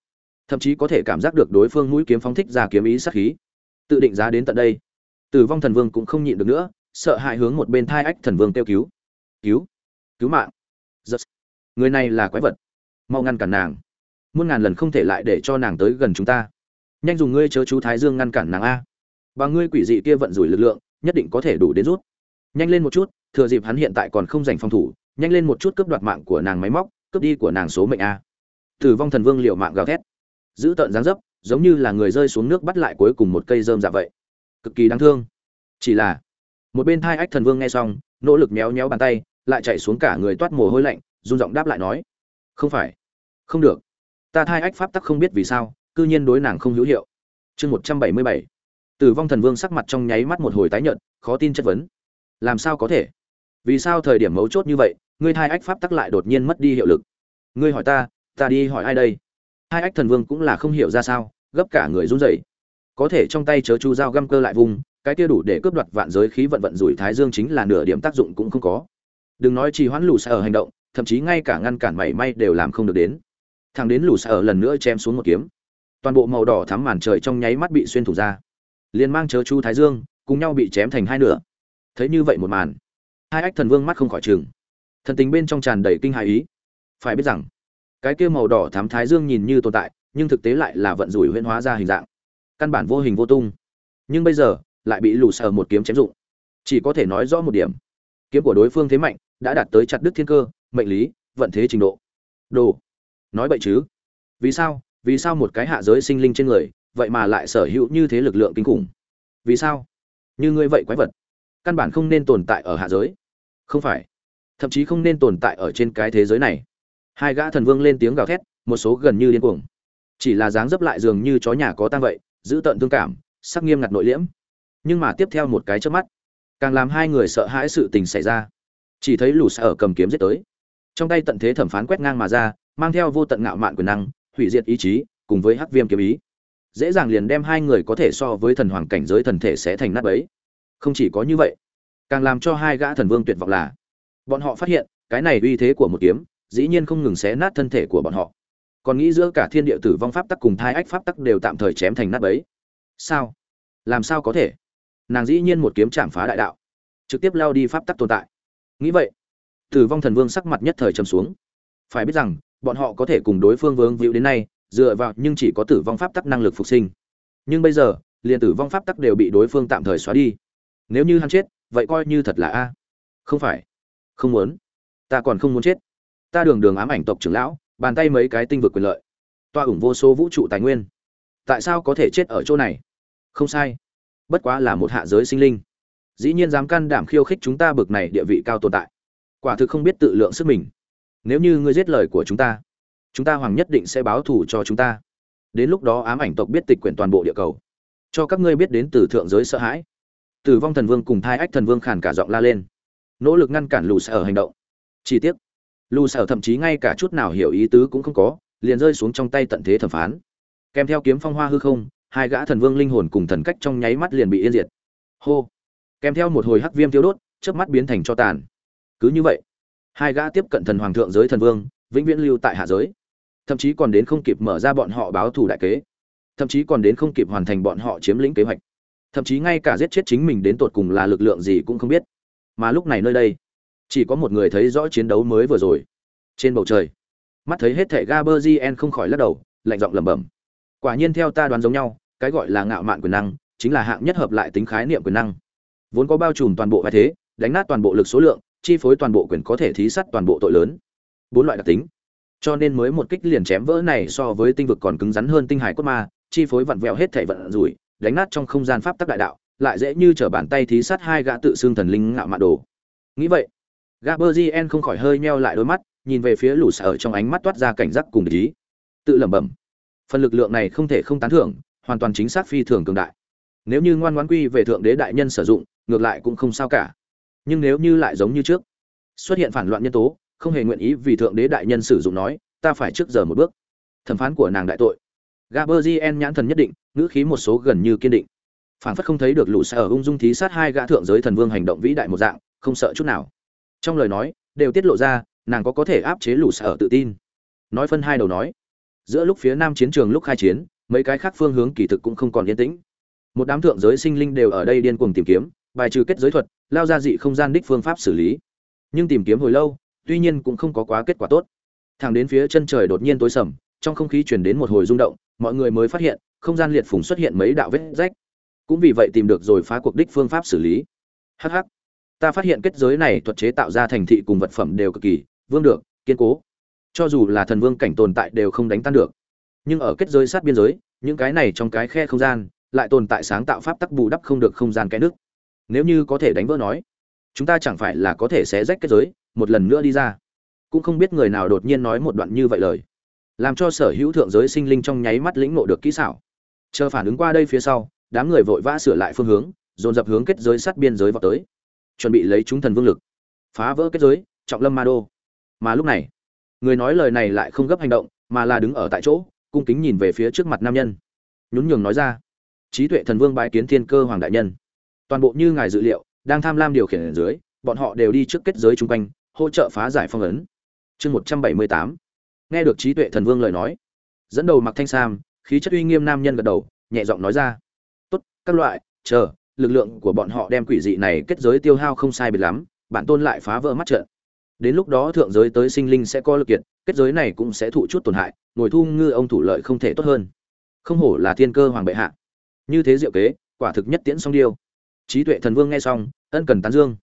Thậm chí có thể cảm giác được đối phương mũi kiếm phóng thích ra kiếm ý sát khí. Tự định giá đến tận đây. Tử vong thần vương cũng không nhịn được nữa, sợ hãi hướng một bên thai ách thần vương kêu cứu. Cứu. Cứu mạng. Giật. Người này là quái vật. Mau ngăn cản nàng. Muôn ngàn lần không thể lại để cho nàng tới gần chúng ta nhanh dùng ngươi chớ chú thái dương ngăn cản nàng a. Và ngươi quỷ dị kia vận rủi lực lượng, nhất định có thể đủ đến rút. Nhanh lên một chút, thừa dịp hắn hiện tại còn không giành phòng thủ, nhanh lên một chút cướp đoạt mạng của nàng máy móc, cướp đi của nàng số mệnh a. Tử vong thần vương liệu mạng gào thét. Giữ tợn dáng dấp, giống như là người rơi xuống nước bắt lại cuối cùng một cây dơm dạ vậy. Cực kỳ đáng thương. Chỉ là, một bên thai ách thần vương nghe xong, nỗ lực méo méo bàn tay, lại chạy xuống cả người toát mồ hôi lạnh, run giọng đáp lại nói, không phải, không được. Ta thai ách pháp tắc không biết vì sao cư nhiên đối nàng không hữu hiệu. Chương một trăm bảy mươi bảy. Tử vong thần vương sắc mặt trong nháy mắt một hồi tái nhợt, khó tin chất vấn. Làm sao có thể? Vì sao thời điểm mấu chốt như vậy, ngươi thai ách pháp tắc lại đột nhiên mất đi hiệu lực? Ngươi hỏi ta ta đi hỏi ai đây? Hai ách thần vương cũng là không hiểu ra sao, gấp cả người run rẩy. Có thể trong tay chớ chu dao găm cơ lại vùng, cái kia đủ để cướp đoạt vạn giới khí vận vận rủi thái dương chính là nửa điểm tác dụng cũng không có. Đừng nói trì hoãn lũ xa ở hành động, thậm chí ngay cả ngăn cản mảy may đều làm không được đến. Thằng đến lũ xa ở lần nữa chém xuống một kiếm toàn bộ màu đỏ thắm màn trời trong nháy mắt bị xuyên thủng ra. Liền mang chớ chu thái dương, cùng nhau bị chém thành hai nửa. Thấy như vậy một màn, hai ách thần vương mắt không khỏi chừng thần tình bên trong tràn đầy kinh hài ý. Phải biết rằng, cái kia màu đỏ thám thái dương nhìn như tồn tại, nhưng thực tế lại là vận rủi huyễn hóa ra hình dạng. Căn bản vô hình vô tung. Nhưng bây giờ, lại bị lù sờ một kiếm chém dụng. Chỉ có thể nói rõ một điểm. Kiếm của đối phương thế mạnh, đã đạt tới chặt đứt thiên cơ, mệnh lý, vận thế trình độ. Đồ, nói vậy chứ? Vì sao? Vì sao một cái hạ giới sinh linh trên người, vậy mà lại sở hữu như thế lực lượng kinh khủng? Vì sao? Như ngươi vậy quái vật, căn bản không nên tồn tại ở hạ giới. Không phải, thậm chí không nên tồn tại ở trên cái thế giới này. Hai gã thần vương lên tiếng gào thét, một số gần như điên cuồng. Chỉ là dáng dấp lại dường như chó nhà có tang vậy, giữ tận thương cảm, sắc nghiêm ngặt nội liễm. Nhưng mà tiếp theo một cái trước mắt, càng làm hai người sợ hãi sự tình xảy ra. Chỉ thấy lù xa ở cầm kiếm giết tới. Trong tay tận thế thẩm phán quét ngang mà ra, mang theo vô tận ngạo mạn quyền năng hủy diệt ý chí, cùng với hắc viêm kiếm ý. Dễ dàng liền đem hai người có thể so với thần hoàng cảnh giới thần thể sẽ thành nát bấy. Không chỉ có như vậy, càng làm cho hai gã thần vương tuyệt vọng là, bọn họ phát hiện, cái này uy thế của một kiếm, dĩ nhiên không ngừng xé nát thân thể của bọn họ. Còn nghĩ giữa cả thiên địa tử vong pháp tắc cùng thai ách pháp tắc đều tạm thời chém thành nát bấy. Sao? Làm sao có thể? Nàng dĩ nhiên một kiếm chạm phá đại đạo, trực tiếp lao đi pháp tắc tồn tại. Nghĩ vậy, tử vong thần vương sắc mặt nhất thời trầm xuống. Phải biết rằng bọn họ có thể cùng đối phương vướng víu đến nay, dựa vào nhưng chỉ có tử vong pháp tắc năng lực phục sinh. Nhưng bây giờ, liền tử vong pháp tắc đều bị đối phương tạm thời xóa đi. Nếu như hắn chết, vậy coi như thật là a. Không phải. Không muốn. Ta còn không muốn chết. Ta đường đường ám ảnh tộc trưởng lão, bàn tay mấy cái tinh vực quyền lợi. Toa ủng vô số vũ trụ tài nguyên. Tại sao có thể chết ở chỗ này? Không sai. Bất quá là một hạ giới sinh linh. Dĩ nhiên dám can đảm khiêu khích chúng ta bực này địa vị cao tồn tại. Quả thực không biết tự lượng sức mình nếu như ngươi giết lời của chúng ta chúng ta hoàng nhất định sẽ báo thù cho chúng ta. Đến lúc đó ám ảnh tộc biết tịch quyển toàn bộ địa cầu. Cho các ngươi biết đến từ thượng giới sợ hãi. Tử vong thần vương cùng thai ách thần vương khàn cả giọng la lên. Nỗ lực ngăn cản lù sở hành động. Chi tiết lù sở thậm chí ngay cả chút nào hiểu ý tứ cũng không có, liền rơi xuống trong tay tận thế thẩm phán. Kèm theo kiếm phong hoa hư không, hai gã thần vương linh hồn cùng thần cách trong nháy mắt liền bị yên diệt. Hô. Kèm theo một hồi hắc viêm tiêu đốt, chớp mắt biến thành cho tàn. Cứ như vậy hai gã tiếp cận thần hoàng thượng giới thần vương, vĩnh viễn lưu tại hạ giới. Thậm chí còn đến không kịp mở ra bọn họ báo thù đại kế. Thậm chí còn đến không kịp hoàn thành bọn họ chiếm lĩnh kế hoạch. Thậm chí ngay cả giết chết chính mình đến tột cùng là lực lượng gì cũng không biết. Mà lúc này nơi đây, chỉ có một người thấy rõ chiến đấu mới vừa rồi. Trên bầu trời, mắt thấy hết thẻ gaberzien không khỏi lắc đầu, lạnh giọng lẩm bẩm. Quả nhiên theo ta đoán giống nhau, cái gọi là ngạo mạn quyền năng, chính là hạng nhất hợp lại tính khái niệm quyền năng. Vốn có bao trùm toàn bộ vai thế, đánh nát toàn bộ lực số lượng chi phối toàn bộ quyền có thể thí sát toàn bộ tội lớn. Bốn loại đặc tính. Cho nên mới một kích liền chém vỡ này so với tinh vực còn cứng rắn hơn tinh hải cốt ma, chi phối vặn vẹo hết thể vận rủi, đánh nát trong không gian pháp tắc đại đạo, lại dễ như trở bàn tay thí sát hai gã tự xương thần linh ngạo mạn đồ. Nghĩ vậy gaberzien không khỏi hơi meo lại đôi mắt, nhìn về phía lũ sở trong ánh mắt toát ra cảnh giác cùng ý. Tự lẩm bẩm, phần lực lượng này không thể không tán thưởng, hoàn toàn chính xác phi thường cường đại. Nếu như ngoan ngoãn quy về thượng đế đại nhân sử dụng, ngược lại cũng không sao cả nhưng nếu như lại giống như trước, xuất hiện phản loạn nhân tố, không hề nguyện ý vì thượng đế đại nhân sử dụng nói, ta phải trước giờ một bước. Thẩm phán của nàng đại tội. Gaberzien nhãn thần nhất định, ngữ khí một số gần như kiên định. Phản phất không thấy được lũ sở ung dung thí sát hai gã thượng giới thần vương hành động vĩ đại một dạng, không sợ chút nào. Trong lời nói, đều tiết lộ ra, nàng có có thể áp chế lũ sở tự tin. Nói phân hai đầu nói, giữa lúc phía nam chiến trường lúc khai chiến, mấy cái khác phương hướng kỳ thực cũng không còn yên tĩnh. Một đám thượng giới sinh linh đều ở đây điên cuồng tìm kiếm, bài trừ kết giới thuật lao ra dị không gian đích phương pháp xử lý. Nhưng tìm kiếm hồi lâu, tuy nhiên cũng không có quá kết quả tốt. Thẳng đến phía chân trời đột nhiên tối sầm, trong không khí chuyển đến một hồi rung động, mọi người mới phát hiện, không gian liệt phùng xuất hiện mấy đạo vết rách. Cũng vì vậy tìm được rồi phá cuộc đích phương pháp xử lý. Hh ta phát hiện kết giới này thuật chế tạo ra thành thị cùng vật phẩm đều cực kỳ, vương được, kiên cố. Cho dù là thần vương cảnh tồn tại đều không đánh tan được. Nhưng ở kết giới sát biên giới, những cái này trong cái khe không gian, lại tồn tại sáng tạo pháp tắc bù đắp không được không gian cái nước nếu như có thể đánh vỡ nói, chúng ta chẳng phải là có thể xé rách kết giới, một lần nữa đi ra. Cũng không biết người nào đột nhiên nói một đoạn như vậy lời, làm cho sở hữu thượng giới sinh linh trong nháy mắt lĩnh ngộ được kỹ xảo. Chờ phản ứng qua đây phía sau, đám người vội vã sửa lại phương hướng, dồn dập hướng kết giới sát biên giới vào tới. Chuẩn bị lấy chúng thần vương lực, phá vỡ kết giới, trọng lâm ma đô. Mà lúc này, người nói lời này lại không gấp hành động, mà là đứng ở tại chỗ, cung kính nhìn về phía trước mặt nam nhân. Nhún nhường nói ra, trí tuệ thần vương bái kiến thiên cơ hoàng đại nhân toàn bộ như ngài dự liệu, đang tham lam điều khiển ở dưới, bọn họ đều đi trước kết giới chung quanh, hỗ trợ phá giải phong ấn. Chương một trăm bảy mươi tám. Nghe được trí tuệ thần vương lời nói, dẫn đầu mặc thanh sam, khí chất uy nghiêm nam nhân gật đầu, nhẹ giọng nói ra, tốt, các loại, chờ, lực lượng của bọn họ đem quỷ dị này kết giới tiêu hao không sai biệt lắm, bản tôn lại phá vỡ mắt trận. Đến lúc đó thượng giới tới sinh linh sẽ có lực kiệt, kết giới này cũng sẽ thụ chút tổn hại, ngồi thu ngư ông thủ lợi không thể tốt hơn. Không hổ là thiên cơ hoàng bệ hạ. Như thế diệu kế, quả thực nhất tiễn song điêu trí tuệ thần vương nghe xong, ân cần tán dương.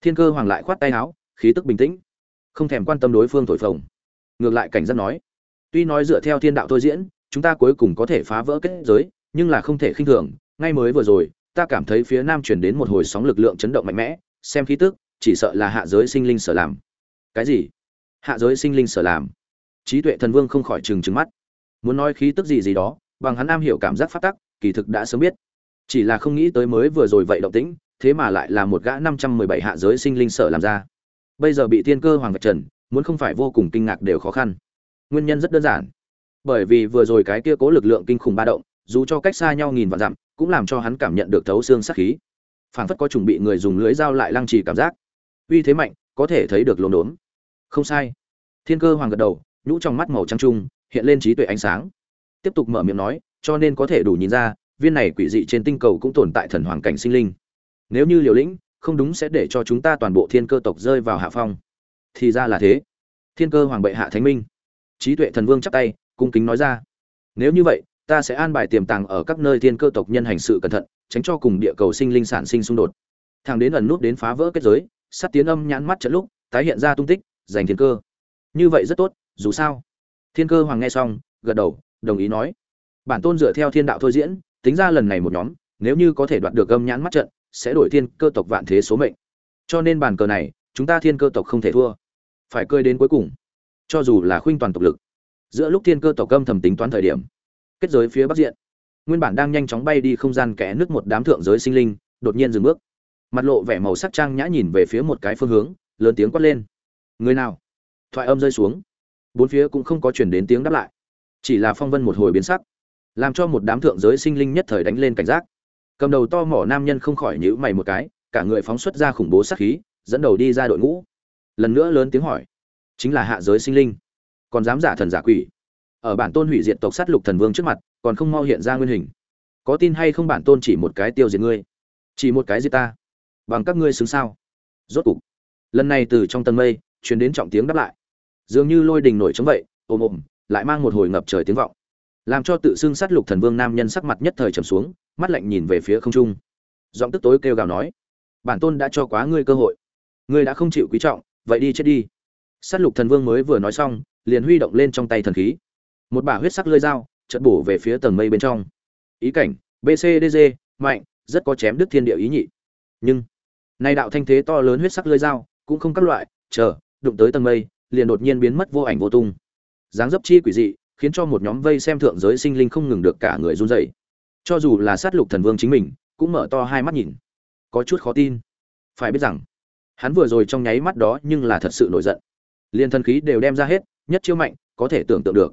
Thiên cơ hoàng lại khoát tay áo, khí tức bình tĩnh, không thèm quan tâm đối phương thổi phồng. Ngược lại cảnh giác nói, tuy nói dựa theo thiên đạo thôi diễn, chúng ta cuối cùng có thể phá vỡ kết giới, nhưng là không thể khinh thường, ngay mới vừa rồi, ta cảm thấy phía nam truyền đến một hồi sóng lực lượng chấn động mạnh mẽ, xem khí tức, chỉ sợ là hạ giới sinh linh sở làm. Cái gì? Hạ giới sinh linh sở làm? Trí tuệ thần vương không khỏi trừng trừng mắt. Muốn nói khí tức gì gì đó, bằng hắn am hiểu cảm giác phát tắc, kỳ thực đã sớm biết chỉ là không nghĩ tới mới vừa rồi vậy động tĩnh, thế mà lại là một gã năm trăm mười bảy hạ giới sinh linh sở làm ra. Bây giờ bị thiên cơ hoàng vạch trần, muốn không phải vô cùng kinh ngạc đều khó khăn. Nguyên nhân rất đơn giản. Bởi vì vừa rồi cái kia cố lực lượng kinh khủng ba động, dù cho cách xa nhau nghìn vạn dặm, cũng làm cho hắn cảm nhận được thấu xương sát khí. Phảng phất có chuẩn bị người dùng lưới dao lại lăng trì cảm giác. Uy thế mạnh, có thể thấy được lồn đốn không sai. Thiên cơ hoàng gật đầu, nhũ trong mắt màu trắng trung, hiện lên trí tuệ ánh sáng. Tiếp tục mở miệng nói, cho nên có thể đủ nhìn ra viên này quỷ dị trên tinh cầu cũng tồn tại thần hoàng cảnh sinh linh. Nếu như liều lĩnh, không đúng sẽ để cho chúng ta toàn bộ thiên cơ tộc rơi vào hạ phong. Thì ra là thế. Thiên cơ hoàng bệ hạ thánh minh. Trí tuệ thần vương chắp tay, cung kính nói ra. Nếu như vậy, ta sẽ an bài tiềm tàng ở các nơi thiên cơ tộc nhân hành sự cẩn thận, tránh cho cùng địa cầu sinh linh sản sinh xung đột. Thằng đến ẩn nút đến phá vỡ kết giới sát tiến âm nhãn mắt trận lúc, tái hiện ra tung tích, giành thiên cơ. Như vậy rất tốt, dù sao. Thiên cơ hoàng nghe xong, gật đầu, đồng ý nói. Bản tôn dựa theo thiên đạo thôi diễn tính ra lần này một nhóm, nếu như có thể đoạt được âm nhãn mắt trận, sẽ đổi thiên cơ tộc vạn thế số mệnh. Cho nên bàn cờ này, chúng ta thiên cơ tộc không thể thua. Phải cơi đến cuối cùng. Cho dù là khuynh toàn tộc lực, giữa lúc thiên cơ tộc âm thầm tính toán thời điểm, kết giới phía bắc diện, nguyên bản đang nhanh chóng bay đi không gian kẽ nước một đám thượng giới sinh linh, đột nhiên dừng bước. Mặt lộ vẻ màu sắc trang nhã nhìn về phía một cái phương hướng, lớn tiếng quát lên. Người nào? Thoại âm rơi xuống. Bốn phía cũng không có chuyển đến tiếng đáp lại. Chỉ là phong vân một hồi biến sắc làm cho một đám thượng giới sinh linh nhất thời đánh lên cảnh giác. Cầm đầu to mỏ nam nhân không khỏi nhữ mày một cái, cả người phóng xuất ra khủng bố sát khí, dẫn đầu đi ra đội ngũ. Lần nữa lớn tiếng hỏi, chính là hạ giới sinh linh, còn dám giả thần giả quỷ? Ở bản tôn hủy diệt tộc sát lục thần vương trước mặt, còn không mau hiện ra nguyên hình. Có tin hay không bản tôn chỉ một cái tiêu diệt ngươi? Chỉ một cái diệt ta? Bằng các ngươi xứng sao? Rốt cục, lần này từ trong tầng mây, truyền đến trọng tiếng đáp lại. Dường như lôi đình nổi chống vậy ôm ôm lại mang một hồi ngập trời tiếng vọng làm cho tự xưng sát lục thần vương nam nhân sắc mặt nhất thời trầm xuống, mắt lạnh nhìn về phía không trung. Giọng tức tối kêu gào nói, bản tôn đã cho quá ngươi cơ hội. Ngươi đã không chịu quý trọng, vậy đi chết đi. Sát lục thần vương mới vừa nói xong, liền huy động lên trong tay thần khí. Một bả huyết sắc lơi dao chật bổ về phía tầng mây bên trong. Ý cảnh bcdg mạnh, rất có chém đứt thiên địa ý nhị. Nhưng, nay đạo thanh thế to lớn huyết sắc lơi dao cũng không các loại, chờ, đụng tới tầng mây, liền đột nhiên biến mất vô ảnh vô tung. Dáng dấp chi quỷ dị khiến cho một nhóm vây xem thượng giới sinh linh không ngừng được cả người run rẩy. Cho dù là sát lục thần vương chính mình, cũng mở to hai mắt nhìn. Có chút khó tin. Phải biết rằng, hắn vừa rồi trong nháy mắt đó nhưng là thật sự nổi giận. Liên thân khí đều đem ra hết, nhất chiêu mạnh, có thể tưởng tượng được.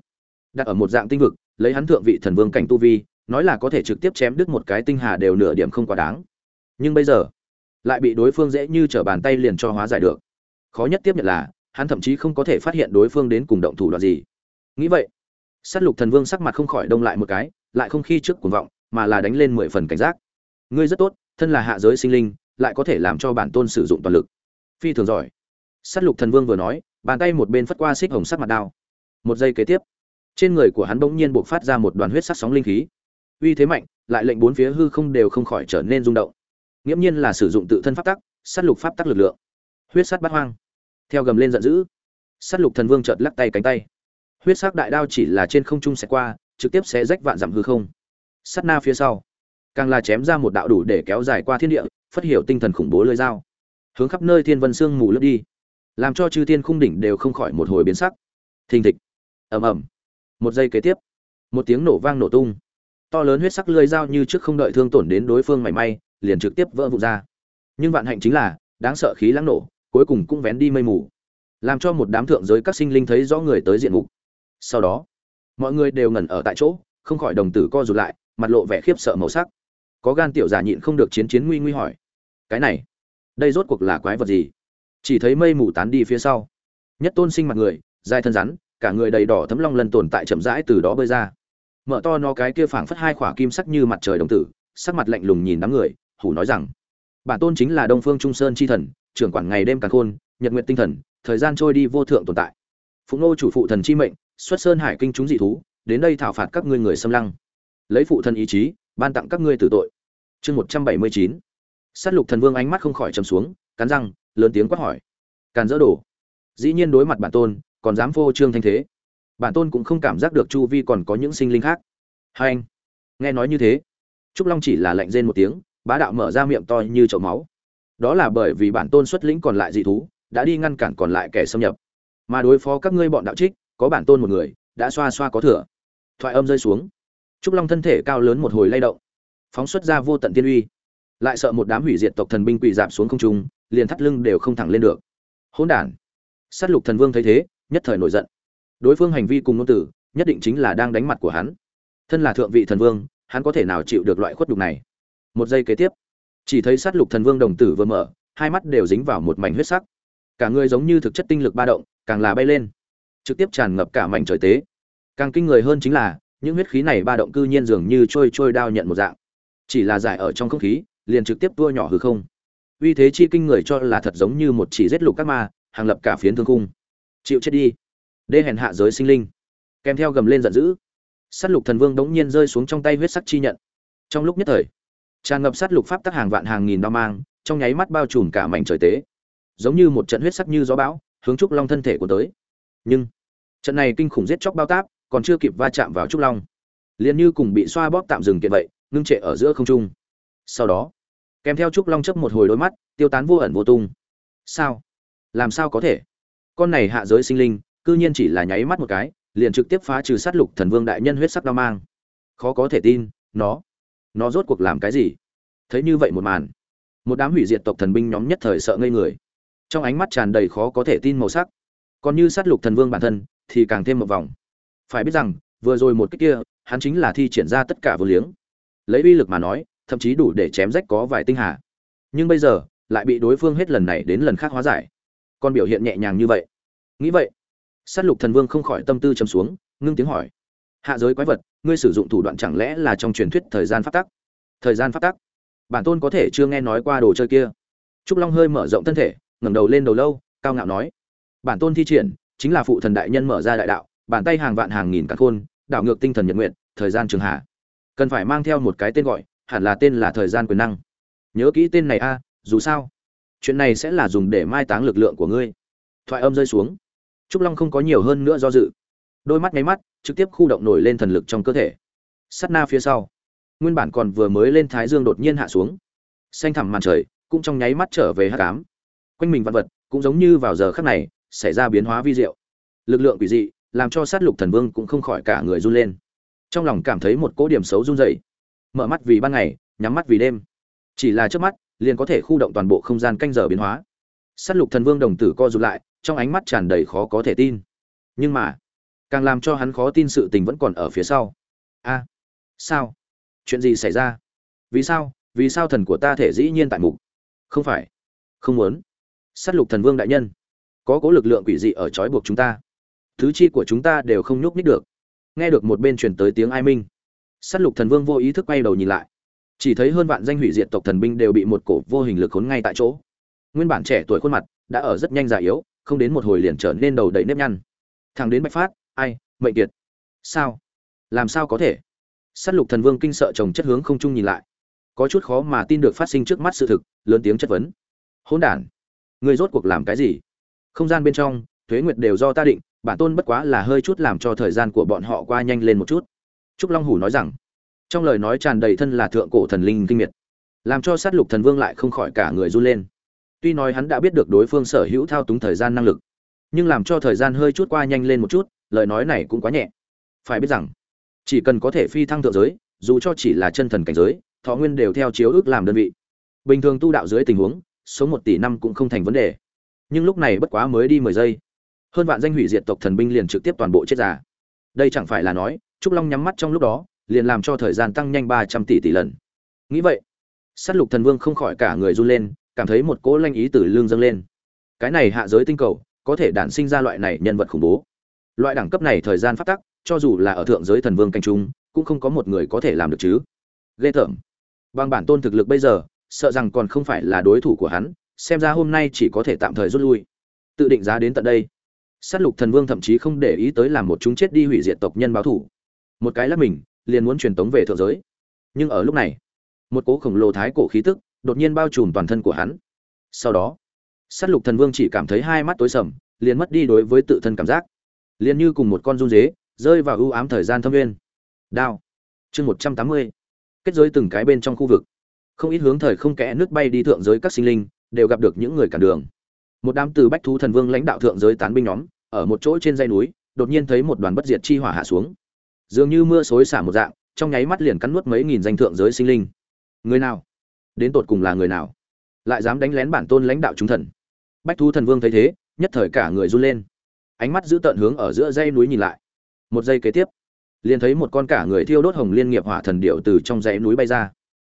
Đặt ở một dạng tinh vực, lấy hắn thượng vị thần vương cảnh tu vi, nói là có thể trực tiếp chém đứt một cái tinh hà đều nửa điểm không quá đáng. Nhưng bây giờ, lại bị đối phương dễ như trở bàn tay liền cho hóa giải được. Khó nhất tiếp nhận là, hắn thậm chí không có thể phát hiện đối phương đến cùng động thủ đoạn gì. Nghĩ vậy sát lục thần vương sắc mặt không khỏi đông lại một cái, lại không khi trước cuồng vọng, mà là đánh lên mười phần cảnh giác. Ngươi rất tốt, thân là hạ giới sinh linh, lại có thể làm cho bản tôn sử dụng toàn lực. Phi thường giỏi. Sát lục thần vương vừa nói, bàn tay một bên phất qua xích hồng sắc mặt đao. Một giây kế tiếp, trên người của hắn bỗng nhiên buộc phát ra một đoàn huyết sắc sóng linh khí. Uy thế mạnh, lại lệnh bốn phía hư không đều không khỏi trở nên rung động. Nghiễm nhiên là sử dụng tự thân pháp tắc, sát lục pháp tắc lực lượng. Huyết sắt bát hoang. Theo gầm lên giận dữ, sát lục thần vương chợt lắc tay cánh tay huyết sắc đại đao chỉ là trên không trung sẽ qua, trực tiếp sẽ rách vạn dặm hư không. Sắt na phía sau, càng là chém ra một đạo đủ để kéo dài qua thiên địa phát hiểu tinh thần khủng bố lưỡi dao. Hướng khắp nơi thiên vân sương mù lướt đi, làm cho chư thiên khung đỉnh đều không khỏi một hồi biến sắc. Thình thịch. Ầm ầm. Một giây kế tiếp, một tiếng nổ vang nổ tung. To lớn huyết sắc lưỡi dao như trước không đợi thương tổn đến đối phương mảy may, liền trực tiếp vỡ vụn ra. Nhưng vạn hạnh chính là, đáng sợ khí lãng nổ, cuối cùng cũng vén đi mây mù. Làm cho một đám thượng giới các sinh linh thấy rõ người tới diện mục sau đó, mọi người đều ngẩn ở tại chỗ, không khỏi đồng tử co rụt lại, mặt lộ vẻ khiếp sợ màu sắc. Có gan tiểu giả nhịn không được chiến chiến nguy nguy hỏi, cái này, đây rốt cuộc là quái vật gì? Chỉ thấy mây mù tán đi phía sau. Nhất tôn sinh mặt người, dài thân rắn, cả người đầy đỏ thấm long lần tồn tại chậm rãi từ đó bơi ra. Mở to nó cái kia phảng phất hai khỏa kim sắc như mặt trời đồng tử, sắc mặt lạnh lùng nhìn đám người hủ nói rằng, bản tôn chính là đông phương trung sơn chi thần, trưởng quản ngày đêm càng khôn, nhật nguyện tinh thần, thời gian trôi đi vô thượng tồn tại. Phụng nô chủ phụ thần chi mệnh xuất sơn hải kinh chúng dị thú, đến đây thảo phạt các ngươi người xâm lăng. Lấy phụ thân ý chí, ban tặng các ngươi tử tội. Chương một trăm bảy mươi chín. Sát lục thần vương ánh mắt không khỏi trầm xuống, cắn răng, lớn tiếng quát hỏi. Càn dỡ đổ. Dĩ nhiên đối mặt bản tôn, còn dám phô trương thanh thế. Bản tôn cũng không cảm giác được chu vi còn có những sinh linh khác. Hai anh, nghe nói như thế. Trúc long chỉ là lạnh rên một tiếng, bá đạo mở ra miệng to như chậu máu. Đó là bởi vì bản tôn xuất lĩnh còn lại dị thú, đã đi ngăn cản còn lại kẻ xâm nhập. Mà đối phó các ngươi bọn đạo trích có bản tôn một người, đã xoa xoa có thừa. Thoại âm rơi xuống. Trúc long thân thể cao lớn một hồi lay động. Phóng xuất ra vô tận tiên uy. Lại sợ một đám hủy diệt tộc thần binh quỳ dạp xuống không trung, liền thắt lưng đều không thẳng lên được. Hỗn đản. Sát lục thần vương thấy thế, nhất thời nổi giận. Đối phương hành vi cùng ngôn tử, nhất định chính là đang đánh mặt của hắn. Thân là thượng vị thần vương, hắn có thể nào chịu được loại khuất đục này? Một giây kế tiếp, chỉ thấy sát lục thần vương đồng tử vừa mở, hai mắt đều dính vào một mảnh huyết sắc. Cả người giống như thực chất tinh lực ba động, càng là bay lên trực tiếp tràn ngập cả mảnh trời tế. Càng kinh người hơn chính là, những huyết khí này ba động cư nhiên dường như trôi trôi đao nhận một dạng. Chỉ là giải ở trong không khí, liền trực tiếp tua nhỏ hư không. Uy thế chi kinh người cho là thật giống như một chỉ giết lục các ma, hàng lập cả phiến thương cung chịu chết đi. Đê hèn hạ giới sinh linh. Kèm theo gầm lên giận dữ. Sát lục thần vương đống nhiên rơi xuống trong tay huyết sắc chi nhận. Trong lúc nhất thời, tràn ngập sát lục pháp tắc hàng vạn hàng nghìn đao mang, trong nháy mắt bao trùm cả mảnh trời tế. Giống như một trận huyết sắc như gió bão, hướng trúc long thân thể của tới nhưng trận này kinh khủng giết chóc bao táp, còn chưa kịp va chạm vào trúc long. Liền như cùng bị xoa bóp tạm dừng kiện vậy, ngưng trệ ở giữa không trung. Sau đó, kèm theo trúc long chấp một hồi đôi mắt, tiêu tán vô ẩn vô tung. Sao? Làm sao có thể? Con này hạ giới sinh linh, cư nhiên chỉ là nháy mắt một cái, liền trực tiếp phá trừ sát lục thần vương đại nhân huyết sắc đao mang. Khó có thể tin, nó nó rốt cuộc làm cái gì? Thấy như vậy một màn, một đám hủy diệt tộc thần binh nhóm nhất thời sợ ngây người. Trong ánh mắt tràn đầy khó có thể tin màu sắc còn như sát lục thần vương bản thân, thì càng thêm một vòng. Phải biết rằng, vừa rồi một cách kia, hắn chính là thi triển ra tất cả vô liếng. Lấy uy lực mà nói, thậm chí đủ để chém rách có vài tinh hà. Nhưng bây giờ, lại bị đối phương hết lần này đến lần khác hóa giải. Còn biểu hiện nhẹ nhàng như vậy. Nghĩ vậy, sát lục thần vương không khỏi tâm tư chấm xuống, ngưng tiếng hỏi. Hạ giới quái vật, ngươi sử dụng thủ đoạn chẳng lẽ là trong truyền thuyết thời gian phát tắc? Thời gian phát tắc? Bản tôn có thể chưa nghe nói qua đồ chơi kia. Trúc long hơi mở rộng thân thể, ngẩng đầu lên đầu lâu, cao ngạo nói bản tôn thi triển, chính là phụ thần đại nhân mở ra đại đạo, bàn tay hàng vạn hàng nghìn cả khôn, đảo ngược tinh thần nhật nguyện, thời gian trường hạ. Cần phải mang theo một cái tên gọi, hẳn là tên là thời gian quyền năng. Nhớ kỹ tên này a à, dù sao, chuyện này sẽ là dùng để mai táng lực lượng của ngươi. Thoại âm rơi xuống. Trúc long không có nhiều hơn nữa do dự. Đôi mắt nháy mắt, trực tiếp khu động nổi lên thần lực trong cơ thể. Sắt na phía sau, nguyên bản còn vừa mới lên thái dương đột nhiên hạ xuống. Xanh thẳm màn trời, cũng trong nháy mắt trở về hát cám quanh mình vật vật, cũng giống như vào giờ khắc này xảy ra biến hóa vi diệu. Lực lượng quỷ dị làm cho sát lục thần vương cũng không khỏi cả người run lên. Trong lòng cảm thấy một cỗ điểm xấu run rẩy. Mở mắt vì ban ngày, nhắm mắt vì đêm. Chỉ là trước mắt, liền có thể khu động toàn bộ không gian canh giờ biến hóa. Sát lục thần vương đồng tử co rụt lại, trong ánh mắt tràn đầy khó có thể tin. Nhưng mà, càng làm cho hắn khó tin sự tình vẫn còn ở phía sau. A, sao? Chuyện gì xảy ra? Vì sao? Vì sao thần của ta thể dĩ nhiên tại mục? Không phải. Không muốn. Sát lục thần vương đại nhân có cố lực lượng quỷ dị ở trói buộc chúng ta. Thứ chi của chúng ta đều không nhúc nhích được. Nghe được một bên truyền tới tiếng ai minh, sát lục thần vương vô ý thức quay đầu nhìn lại. Chỉ thấy hơn vạn danh hủy diệt tộc thần binh đều bị một cổ vô hình lực khốn ngay tại chỗ. Nguyên bản trẻ tuổi khuôn mặt đã ở rất nhanh già yếu, không đến một hồi liền trở nên đầu đầy nếp nhăn. Thằng đến bạch phát, ai, mệnh kiệt. Sao? Làm sao có thể? Sát lục thần vương kinh sợ chồng chất hướng không trung nhìn lại. Có chút khó mà tin được phát sinh trước mắt sự thực, lớn tiếng chất vấn. Hỗn đản người rốt cuộc làm cái gì? Không gian bên trong thuế nguyệt đều do ta định, bản tôn bất quá là hơi chút làm cho thời gian của bọn họ qua nhanh lên một chút. Trúc long hủ nói rằng, trong lời nói tràn đầy thân là thượng cổ thần linh kinh miệt, làm cho sát lục thần vương lại không khỏi cả người run lên. Tuy nói hắn đã biết được đối phương sở hữu thao túng thời gian năng lực, nhưng làm cho thời gian hơi chút qua nhanh lên một chút, lời nói này cũng quá nhẹ. Phải biết rằng, chỉ cần có thể phi thăng thượng giới, dù cho chỉ là chân thần cảnh giới, thọ nguyên đều theo chiếu ước làm đơn vị. Bình thường tu đạo dưới tình huống số một tỷ năm cũng không thành vấn đề nhưng lúc này bất quá mới đi mười giây. Hơn vạn danh hủy diệt tộc thần binh liền trực tiếp toàn bộ chết già. Đây chẳng phải là nói, trúc long nhắm mắt trong lúc đó, liền làm cho thời gian tăng nhanh ba trăm tỷ tỷ lần. Nghĩ vậy s á t lục thần vương không khỏi cả người run lên, cảm thấy một cỗ lanh ý từ lương dâng lên. Cái này hạ giới tinh cầu, có thể đản sinh ra loại này nhân vật khủng bố. Loại đẳng cấp này thời gian phát tắc, cho dù là ở thượng giới thần vương canh trung, cũng không có một người có thể làm được chứ. Ghê tởm. Bằng bản tôn thực lực bây giờ, sợ rằng còn không phải là đối thủ của hắn xem ra hôm nay chỉ có thể tạm thời rút lui. Tự định giá đến tận đây. Sát lục thần vương thậm chí không để ý tới làm một chúng chết đi hủy diệt tộc nhân báo thủ. Một cái lắp mình, liền muốn truyền tống về thượng giới. Nhưng ở lúc này, một cố khổng lồ thái cổ khí tức đột nhiên bao trùm toàn thân của hắn. Sau đó, sát lục thần vương chỉ cảm thấy hai mắt tối sầm, liền mất đi đối với tự thân cảm giác. Liền như cùng một con run dế, rơi vào ưu ám thời gian thâm nguyên. Đao. Chương một trăm tám mươi. Kết giới từng cái bên trong khu vực. Không ít hướng thời không kẽ nước bay đi thượng giới các sinh linh đều gặp được những người cản đường. Một đám từ bách thú thần vương lãnh đạo thượng giới tán binh nhóm, ở một chỗ trên dây núi, đột nhiên thấy một đoàn bất diệt chi hỏa hạ xuống. Dường như mưa xối xả một dạng, trong nháy mắt liền cắn nuốt mấy nghìn danh thượng giới sinh linh. Người nào? Đến tột cùng là người nào? Lại dám đánh lén bản tôn lãnh đạo chúng thần. Bách thú thần vương thấy thế, nhất thời cả người run lên. Ánh mắt giữ tận hướng ở giữa dây núi nhìn lại. Một giây kế tiếp, liền thấy một con cả người thiêu đốt hồng liên nghiệp hỏa thần điệu từ trong dãy núi bay ra.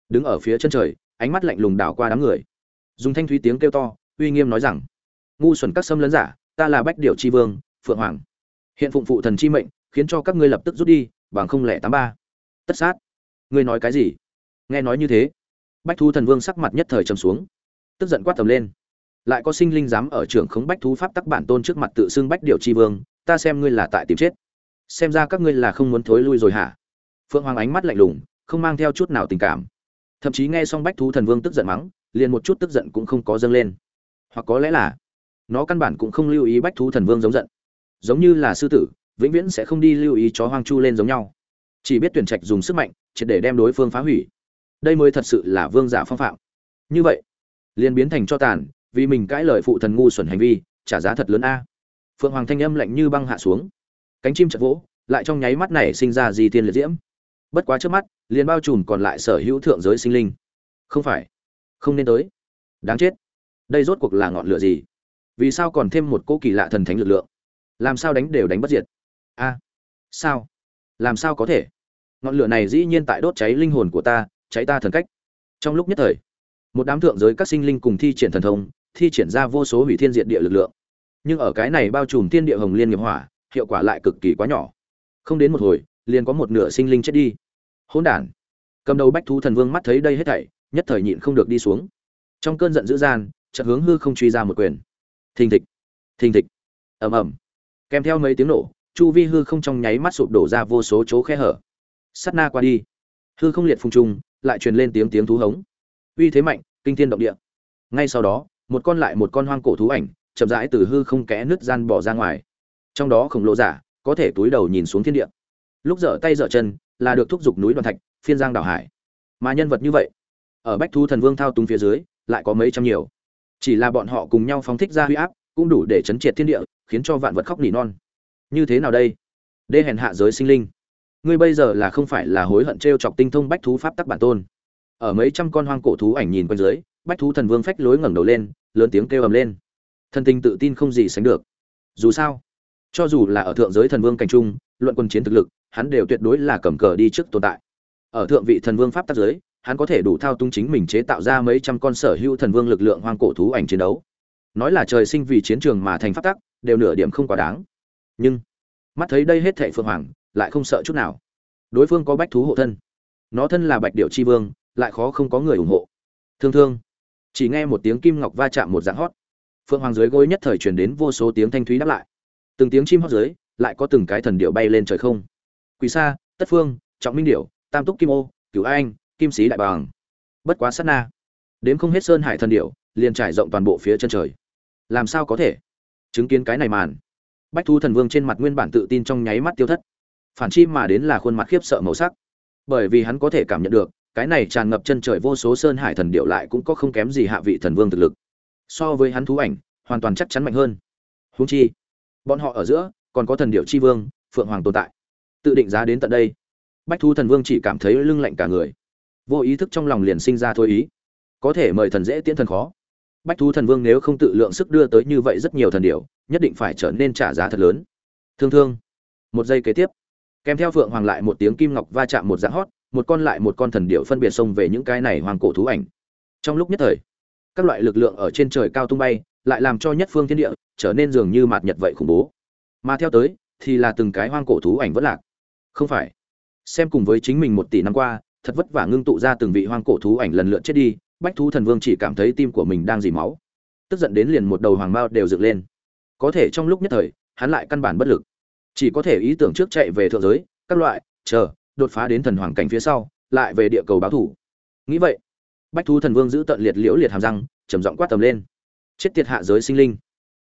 Đứng ở phía chân trời, ánh mắt lạnh lùng đảo qua đám người dùng thanh thúy tiếng kêu to, uy nghiêm nói rằng, ngu xuẩn các xâm lấn giả, ta là bách điệu tri vương, phượng hoàng. Hiện phụng phụ thần chi mệnh, khiến cho các ngươi lập tức rút đi, bằng không lẻ tám ba. Tất sát. Ngươi nói cái gì? Nghe nói như thế, bách thu thần vương sắc mặt nhất thời trầm xuống, tức giận quát tầm lên. Lại có sinh linh dám ở trường khống bách thú pháp tắc bản tôn trước mặt tự xưng bách điệu chi vương, ta xem ngươi là tại tìm chết. Xem ra các ngươi là không muốn thối lui rồi hả? Phượng hoàng ánh mắt lạnh lùng, không mang theo chút nào tình cảm. Thậm chí nghe xong bách thú thần vương tức giận mắng liền một chút tức giận cũng không có dâng lên. Hoặc có lẽ là, nó căn bản cũng không lưu ý bách thú thần vương giống giận. Giống như là sư tử, vĩnh viễn sẽ không đi lưu ý chó hoang chu lên giống nhau. Chỉ biết tuyển trạch dùng sức mạnh, triệt để đem đối phương phá hủy. Đây mới thật sự là vương giả phong phạm. Như vậy, liền biến thành cho tàn, vì mình cãi lời phụ thần ngu xuẩn hành vi, trả giá thật lớn a. Phượng hoàng thanh âm lạnh như băng hạ xuống. Cánh chim chật vỗ, lại trong nháy mắt này sinh ra di tiên liệt diễm. Bất quá trước mắt, liền bao trùm còn lại sở hữu thượng giới sinh linh. Không phải không nên tới. Đáng chết. Đây rốt cuộc là ngọn lửa gì? Vì sao còn thêm một cỗ kỳ lạ thần thánh lực lượng? Làm sao đánh đều đánh bất diệt. A. Sao? Làm sao có thể? Ngọn lửa này dĩ nhiên tại đốt cháy linh hồn của ta, cháy ta thần cách. Trong lúc nhất thời, một đám thượng giới các sinh linh cùng thi triển thần thông, thi triển ra vô số hủy thiên diện địa lực lượng. Nhưng ở cái này bao trùm thiên địa hồng liên nghiệp hỏa, hiệu quả lại cực kỳ quá nhỏ. Không đến một hồi, liền có một nửa sinh linh chết đi. Hỗn đản. Cầm đầu bách thú thần vương mắt thấy đây hết thảy nhất thời nhịn không được đi xuống. Trong cơn giận dữ gian, chợt hướng hư không truy ra một quyền. Thình thịch thình thịch. Ầm ầm. Kèm theo mấy tiếng nổ, chu vi hư không trong nháy mắt sụp đổ ra vô số chỗ khe hở. Sắt na qua đi. Hư không liệt phung trung lại truyền lên tiếng tiếng thú hống. Uy thế mạnh, kinh thiên động địa. Ngay sau đó, một con lại một con hoang cổ thú ảnh, chậm rãi từ hư không kẽ nứt gian bỏ ra ngoài. Trong đó khổng lồ giả, có thể túi đầu nhìn xuống thiên địa. Lúc dở tay dở chân, là được thúc giục núi đoàn thạch, phiên giang đảo hải. Mà nhân vật như vậy ở bách thu thần vương thao túng phía dưới, lại có mấy trăm nhiều. Chỉ là bọn họ cùng nhau phóng thích ra huy áp, cũng đủ để chấn triệt thiên địa, khiến cho vạn vật khóc nỉ non. Như thế nào đây? Đê hèn hạ giới sinh linh. Ngươi bây giờ là không phải là hối hận t r e o chọc tinh thông bách thú pháp tắc bản tôn. Ở mấy trăm con hoang cổ thú ảnh nhìn quanh dưới, bách thú thần vương phách lối ngẩng đầu lên, lớn tiếng kêu ầm lên. Thần tinh tự tin không gì sánh được. Dù sao, cho dù là ở thượng giới thần vương cảnh trung, luận quân chiến thực lực, hắn đều tuyệt đối là cầm cờ đi trước tồn tại. Ở thượng vị thần vương pháp tắc giới hắn có thể đủ thao túng chính mình chế tạo ra mấy trăm con sở hữu thần vương lực lượng hoang cổ thú ảnh chiến đấu. Nói là trời sinh vì chiến trường mà thành pháp tắc, đều nửa điểm không quá đáng. Nhưng, mắt thấy đây hết thệ phượng hoàng, lại không sợ chút nào. Đối phương có bách thú hộ thân. Nó thân là bạch điệu tri vương, lại khó không có người ủng hộ. Thương thương. Chỉ nghe một tiếng kim ngọc va chạm một dạng hót. Phượng hoàng dưới gối nhất thời truyền đến vô số tiếng thanh thúy đáp lại. Từng tiếng chim hót dưới, lại có từng cái thần điệu bay lên trời không. Quỳ sa, tất phương, trọng minh điệu tam túc kim ô, cửu anh kim sĩ đại bàng bất quá sát na. Đếm không hết sơn hải thần điệu liền trải rộng toàn bộ phía chân trời. Làm sao có thể? Chứng kiến cái này màn. Bách thu thần vương trên mặt nguyên bản tự tin trong nháy mắt tiêu thất. Phản chi mà đến là khuôn mặt khiếp sợ màu sắc. Bởi vì hắn có thể cảm nhận được, cái này tràn ngập chân trời vô số sơn hải thần điệu lại cũng có không kém gì hạ vị thần vương thực lực. So với hắn thú ảnh, hoàn toàn chắc chắn mạnh hơn. Húng chi, bọn họ ở giữa, còn có thần điệu chi vương, phượng hoàng tồn tại. Tự định giá đến tận đây. Bách thu thần vương chỉ cảm thấy lưng lạnh cả người vô ý thức trong lòng liền sinh ra thôi ý. Có thể mời thần dễ tiễn thần khó. Bách thú thần vương nếu không tự lượng sức đưa tới như vậy rất nhiều thần điểu, nhất định phải trở nên trả giá thật lớn. Thương thương. Một giây kế tiếp. Kèm theo phượng hoàng lại một tiếng kim ngọc va chạm một dạng hót, một con lại một con thần điểu phân biệt xông về những cái này hoàng cổ thú ảnh. Trong lúc nhất thời, các loại lực lượng ở trên trời cao tung bay, lại làm cho nhất phương thiên địa trở nên dường như mạt nhật vậy khủng bố. Mà theo tới, thì là từng cái hoang cổ thú ảnh vẫn lạc. Không phải. Xem cùng với chính mình một tỷ năm qua thật vất vả ngưng tụ ra từng vị hoang cổ thú ảnh lần lượt chết đi, bách thú thần vương chỉ cảm thấy tim của mình đang dì máu. Tức giận đến liền một đầu hoàng mao đều dựng lên. Có thể trong lúc nhất thời, hắn lại căn bản bất lực. Chỉ có thể ý tưởng trước chạy về thượng giới, các loại, chờ, đột phá đến thần hoàng cảnh phía sau, lại về địa cầu báo thủ. Nghĩ vậy, bách thú thần vương giữ tận liệt liễu liệt hàm răng, trầm giọng quát tầm lên. Chết tiệt hạ giới sinh linh.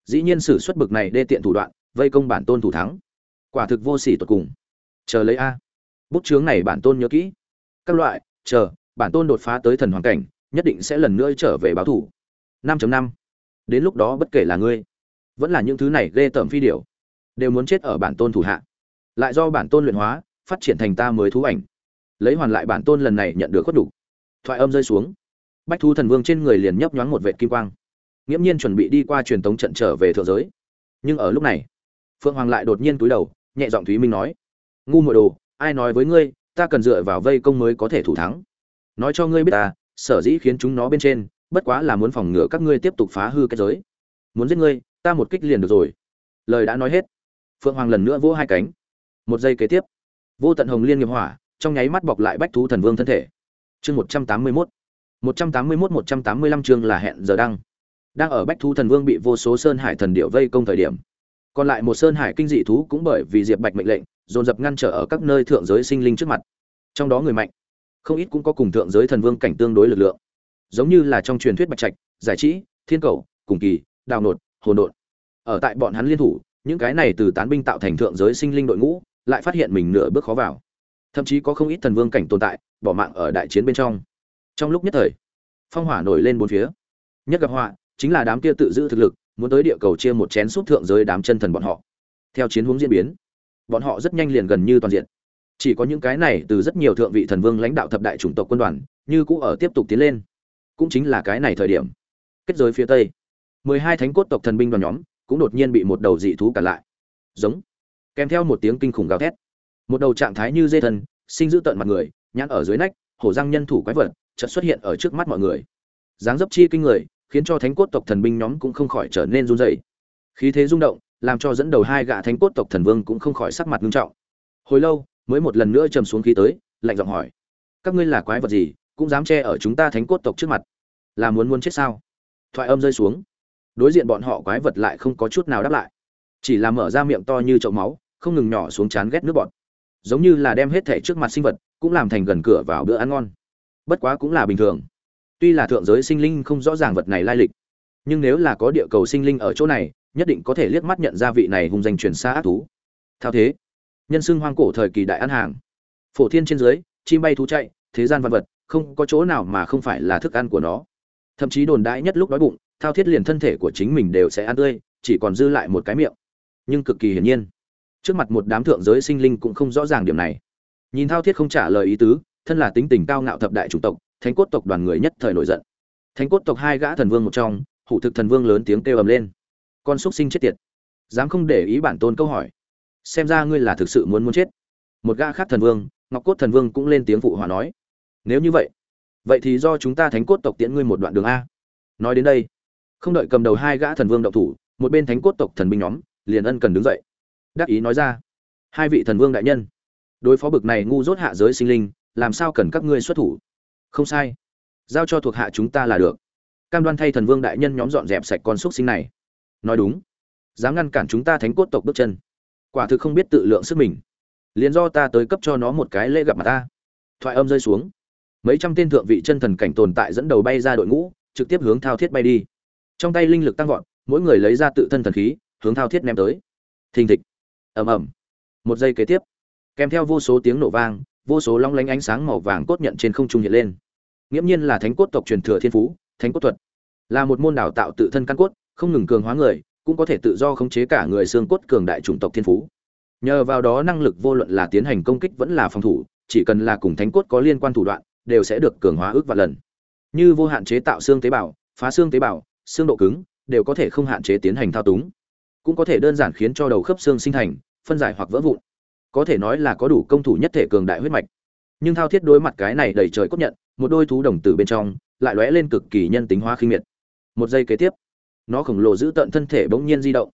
Dĩ nhiên sử xuất bực này đê tiện thủ đoạn, vây công bản tôn thủ thắng. Quả thực vô sỉ tột cùng. Chờ lấy a. Bút chướng này bản tôn nhớ kỹ các loại, chờ, bản tôn đột phá tới thần hoàng cảnh, nhất định sẽ lần nữa trở về báo thủ. 5.5 đến lúc đó bất kể là ngươi, vẫn là những thứ này ghê tởm phi điểu, đều muốn chết ở bản tôn thủ hạ. Lại do bản tôn luyện hóa, phát triển thành ta mới thú ảnh. Lấy hoàn lại bản tôn lần này nhận được khuất đủ. Thoại âm rơi xuống. Bách thu thần vương trên người liền nhấp nhoáng một vệt kim quang. Nghiễm nhiên chuẩn bị đi qua truyền tống trận trở về thượng giới. Nhưng ở lúc này, phượng hoàng lại đột nhiên túi đầu, nhẹ giọng thúy minh nói, ngu mội đồ, ai nói với ngươi ta cần dựa vào vây công mới có thể thủ thắng. Nói cho ngươi biết ta, sở dĩ khiến chúng nó bên trên, bất quá là muốn phòng ngừa các ngươi tiếp tục phá hư cái giới. Muốn giết ngươi, ta một kích liền được rồi. Lời đã nói hết. Phượng hoàng lần nữa vỗ hai cánh. Một giây kế tiếp, vô tận hồng liên nghiệp hỏa, trong nháy mắt bọc lại bách thú thần vương thân thể. Chương một trăm tám mươi mốt. một trăm tám mươi mốt, một trăm tám mươi lăm chương là hẹn giờ đăng. Đang ở bách thú thần vương bị vô số sơn hải thần điệu vây công thời điểm, còn lại một sơn hải kinh dị thú cũng bởi vì diệp bạch mệnh lệnh dồn dập ngăn trở ở các nơi thượng giới sinh linh trước mặt. Trong đó người mạnh, không ít cũng có cùng thượng giới thần vương cảnh tương đối lực lượng. Giống như là trong truyền thuyết bạch trạch, giải trí thiên cầu, cùng kỳ, đào nột, hồn đột ở tại bọn hắn liên thủ, những cái này từ tán binh tạo thành thượng giới sinh linh đội ngũ, lại phát hiện mình nửa bước khó vào. Thậm chí có không ít thần vương cảnh tồn tại, bỏ mạng ở đại chiến bên trong. Trong lúc nhất thời, phong hỏa nổi lên bốn phía. Nhất gặp họa, chính là đám kia tự giữ thực lực, muốn tới địa cầu chia một chén súp thượng giới đám chân thần bọn họ. Theo chiến hướng diễn biến bọn họ rất nhanh liền gần như toàn diện. Chỉ có những cái này từ rất nhiều thượng vị thần vương lãnh đạo thập đại chủng tộc quân đoàn, như cũ ở tiếp tục tiến lên. Cũng chính là cái này thời điểm. Kết giới phía tây, mười hai thánh cốt tộc thần binh đoàn nhóm cũng đột nhiên bị một đầu dị thú cản lại. Giống. Kèm theo một tiếng kinh khủng gào thét. Một đầu trạng thái như dây thần, sinh giữ tận mặt người, nhãn ở dưới nách, hổ răng nhân thủ quái vật, chợt xuất hiện ở trước mắt mọi người. Dáng dấp chi kinh người, khiến cho thánh cốt tộc thần binh nhóm cũng không khỏi trở nên run rẩy. Khí thế rung động làm cho dẫn đầu hai gã thánh cốt tộc thần vương cũng không khỏi sắc mặt nghiêm trọng. Hồi lâu, mới một lần nữa trầm xuống khí tới, lạnh giọng hỏi, các ngươi là quái vật gì, cũng dám che ở chúng ta thánh cốt tộc trước mặt? Là muốn muốn chết sao? Thoại âm rơi xuống. Đối diện bọn họ quái vật lại không có chút nào đáp lại. Chỉ là mở ra miệng to như chậu máu, không ngừng nhỏ xuống chán ghét nước bọt. Giống như là đem hết thể trước mặt sinh vật, cũng làm thành gần cửa vào bữa ăn ngon. Bất quá cũng là bình thường. Tuy là thượng giới sinh linh không rõ ràng vật này lai lịch, nhưng nếu là có địa cầu sinh linh ở chỗ này nhất định có thể liếc mắt nhận ra vị này hung danh truyền xa ác thú. Thao thế, nhân xưng hoang cổ thời kỳ đại ăn hàng. Phổ thiên trên dưới, chim bay thú chạy, thế gian văn vật, không có chỗ nào mà không phải là thức ăn của nó. Thậm chí đồn đãi nhất lúc đói bụng, thao thiết liền thân thể của chính mình đều sẽ ăn tươi, chỉ còn dư lại một cái miệng. Nhưng cực kỳ hiển nhiên, trước mặt một đám thượng giới sinh linh cũng không rõ ràng điểm này. Nhìn thao thiết không trả lời ý tứ, thân là tính tình cao ngạo thập đại chủng tộc, thánh cốt tộc đoàn người nhất thời nổi giận. Thánh cốt tộc hai gã thần vương một trong, hủ thực thần vương lớn tiếng kêu ầm lên con xúc sinh chết tiệt. Dám không để ý bản tôn câu hỏi. Xem ra ngươi là thực sự muốn muốn chết. Một gã khác thần vương, ngọc cốt thần vương cũng lên tiếng phụ hòa nói. Nếu như vậy vậy thì do chúng ta thánh cốt tộc tiễn ngươi một đoạn đường a. Nói đến đây, không đợi cầm đầu hai gã thần vương động thủ, một bên thánh cốt tộc thần binh nhóm liền ân cần đứng dậy. Đắc ý nói ra, hai vị thần vương đại nhân, đối phó bực này ngu dốt hạ giới sinh linh, làm sao cần các ngươi xuất thủ? Không sai. Giao cho thuộc hạ chúng ta là được. Cam đoan thay thần vương đại nhân nhóm dọn dẹp sạch con xúc sinh này nói đúng. Dám ngăn cản chúng ta thánh cốt tộc bước chân. Quả thực không biết tự lượng sức mình. Liền do ta tới cấp cho nó một cái lễ gặp mặt ta. Thoại âm rơi xuống. Mấy trăm tên thượng vị chân thần cảnh tồn tại dẫn đầu bay ra đội ngũ, trực tiếp hướng thao thiết bay đi. Trong tay linh lực tăng vọt, mỗi người lấy ra tự thân thần khí, hướng thao thiết ném tới. Thình thịch. Ầm ầm. Một giây kế tiếp. Kèm theo vô số tiếng nổ vang, vô số long lánh ánh sáng màu vàng cốt nhận trên không trung hiện lên. Nghiễm nhiên là thánh cốt tộc truyền thừa thiên phú, thánh cốt thuật. Là một môn đào tạo tự thân căn cốt không ngừng cường hóa người, cũng có thể tự do khống chế cả người xương cốt cường đại chủng tộc thiên phú. Nhờ vào đó năng lực vô luận là tiến hành công kích vẫn là phòng thủ, chỉ cần là cùng thánh cốt có liên quan thủ đoạn, đều sẽ được cường hóa ước và lần. Như vô hạn chế tạo xương tế bào, phá xương tế bào, xương độ cứng, đều có thể không hạn chế tiến hành thao túng. Cũng có thể đơn giản khiến cho đầu khớp xương sinh thành, phân giải hoặc vỡ vụn. Có thể nói là có đủ công thủ nhất thể cường đại huyết mạch. Nhưng thao thiết đối mặt cái này đầy trời cốt nhận, một đôi thú đồng từ bên trong, lại lóe lên cực kỳ nhân tính hóa khinh miệt. Một giây kế tiếp nó khổng lồ giữ tận thân thể bỗng nhiên di động.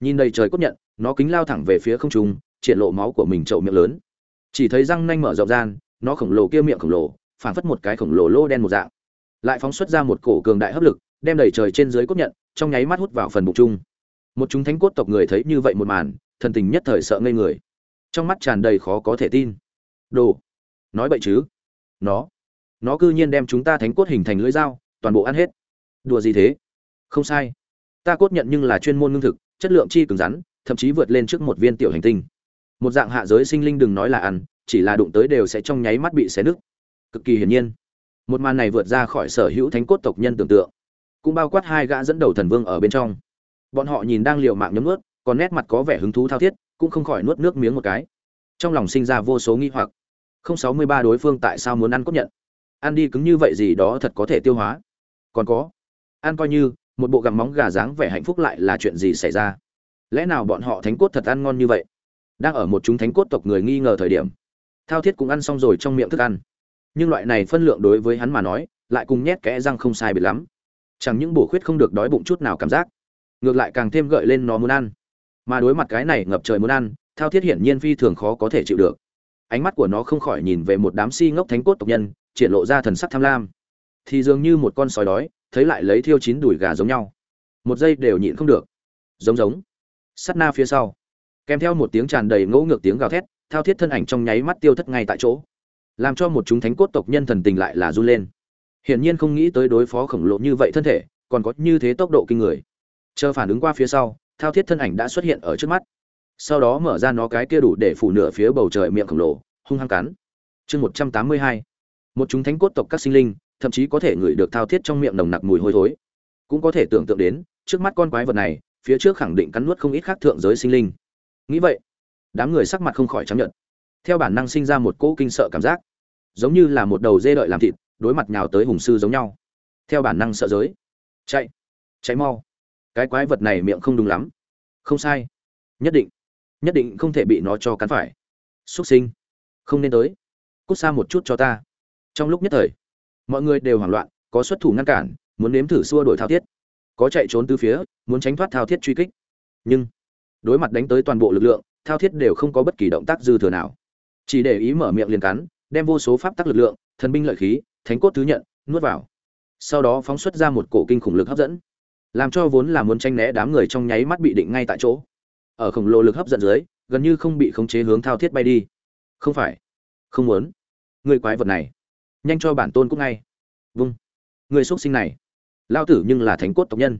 Nhìn đầy trời cốt nhận, nó kính lao thẳng về phía không trung triển lộ máu của mình trậu miệng lớn. Chỉ thấy răng nanh mở rộng gian, nó khổng lồ kia miệng khổng lồ phản phất một cái khổng lồ lô đen một dạng. Lại phóng xuất ra một cổ cường đại hấp lực, đem đầy trời trên dưới cốt nhận, trong nháy mắt hút vào phần bụng chung. Một chúng thánh cốt tộc người thấy như vậy một màn, thần tình nhất thời sợ ngây người. Trong mắt tràn đầy khó có thể tin. Đồ! Nói vậy chứ? Nó! Nó cư nhiên đem chúng ta thánh cốt hình thành lưỡi dao, toàn bộ ăn hết. Đùa gì thế? Không sai. Ta cốt nhận nhưng là chuyên môn lương thực, chất lượng chi cứng rắn, thậm chí vượt lên trước một viên tiểu hành tinh. Một dạng hạ giới sinh linh đừng nói là ăn, chỉ là đụng tới đều sẽ trong nháy mắt bị xé nứt. Cực kỳ hiển nhiên. Một màn này vượt ra khỏi sở hữu thánh cốt tộc nhân tưởng tượng. Cũng bao quát hai gã dẫn đầu thần vương ở bên trong. Bọn họ nhìn đang liều mạng nhấm nuốt, còn nét mặt có vẻ hứng thú thao thiết, cũng không khỏi nuốt nước miếng một cái. Trong lòng sinh ra vô số nghi hoặc. Không sáu mươi ba đối phương tại sao muốn ăn cốt nhận? Ăn đi cứng như vậy gì đó thật có thể tiêu hóa. Còn có. Ăn coi như một bộ gặm móng gà dáng vẻ hạnh phúc lại là chuyện gì xảy ra? Lẽ nào bọn họ thánh cốt thật ăn ngon như vậy? Đang ở một chúng thánh cốt tộc người nghi ngờ thời điểm, thao thiết cũng ăn xong rồi trong miệng thức ăn. Nhưng loại này phân lượng đối với hắn mà nói, lại cùng nhét kẽ răng không sai biệt lắm. Chẳng những bổ khuyết không được đói bụng chút nào cảm giác, ngược lại càng thêm gợi lên nó muốn ăn. Mà đối mặt cái này ngập trời muốn ăn, thao thiết hiển nhiên phi thường khó có thể chịu được. Ánh mắt của nó không khỏi nhìn về một đám si ngốc thánh cốt tộc nhân, triển lộ ra thần sắc tham lam thì dường như một con sói đói, thấy lại lấy thiêu chín đùi gà giống nhau. Một giây đều nhịn không được. Giống giống. Sắt na phía sau. Kèm theo một tiếng tràn đầy ngỗ ngược tiếng gào thét, thao thiết thân ảnh trong nháy mắt tiêu thất ngay tại chỗ. Làm cho một chúng thánh cốt tộc nhân thần tình lại là run lên. Hiển nhiên không nghĩ tới đối phó khổng lồ như vậy thân thể, còn có như thế tốc độ kinh người. Chờ phản ứng qua phía sau, thao thiết thân ảnh đã xuất hiện ở trước mắt. Sau đó mở ra nó cái kia đủ để phủ nửa phía bầu trời miệng khổng lồ, hung hăng cắn. Chương một trăm tám mươi hai. Một chúng thánh cốt tộc các sinh linh thậm chí có thể ngửi được thao thiết trong miệng nồng nặc mùi hôi thối. Cũng có thể tưởng tượng đến, trước mắt con quái vật này, phía trước khẳng định cắn nuốt không ít khác thượng giới sinh linh. Nghĩ vậy, đám người sắc mặt không khỏi chấp nhận theo bản năng sinh ra một cỗ kinh sợ cảm giác, giống như là một đầu dê đợi làm thịt, đối mặt nhào tới hùng sư giống nhau. Theo bản năng sợ giới, chạy chạy mau. Cái quái vật này miệng không đúng lắm. Không sai. Nhất định nhất định không thể bị nó cho cắn phải. Xuất sinh. Không nên tới. Cút xa một chút cho ta. Trong lúc nhất thời mọi người đều hoảng loạn, có xuất thủ ngăn cản, muốn nếm thử xua đổi thao thiết. Có chạy trốn từ phía, muốn tránh thoát thao thiết truy kích. Nhưng, đối mặt đánh tới toàn bộ lực lượng, thao thiết đều không có bất kỳ động tác dư thừa nào. Chỉ để ý mở miệng liền cắn, đem vô số pháp tắc lực lượng, thần binh lợi khí, thánh cốt thứ nhận, nuốt vào. Sau đó phóng xuất ra một cổ kinh khủng lực hấp dẫn. Làm cho vốn là muốn tranh né đám người trong nháy mắt bị định ngay tại chỗ. Ở khổng lồ lực hấp dẫn dưới, gần như không bị khống chế hướng thao thiết bay đi. Không phải. Không muốn. Người quái vật này nhanh cho bản tôn cũng ngay. Vung, người xuất sinh này. Lao tử nhưng là thánh cốt tộc nhân.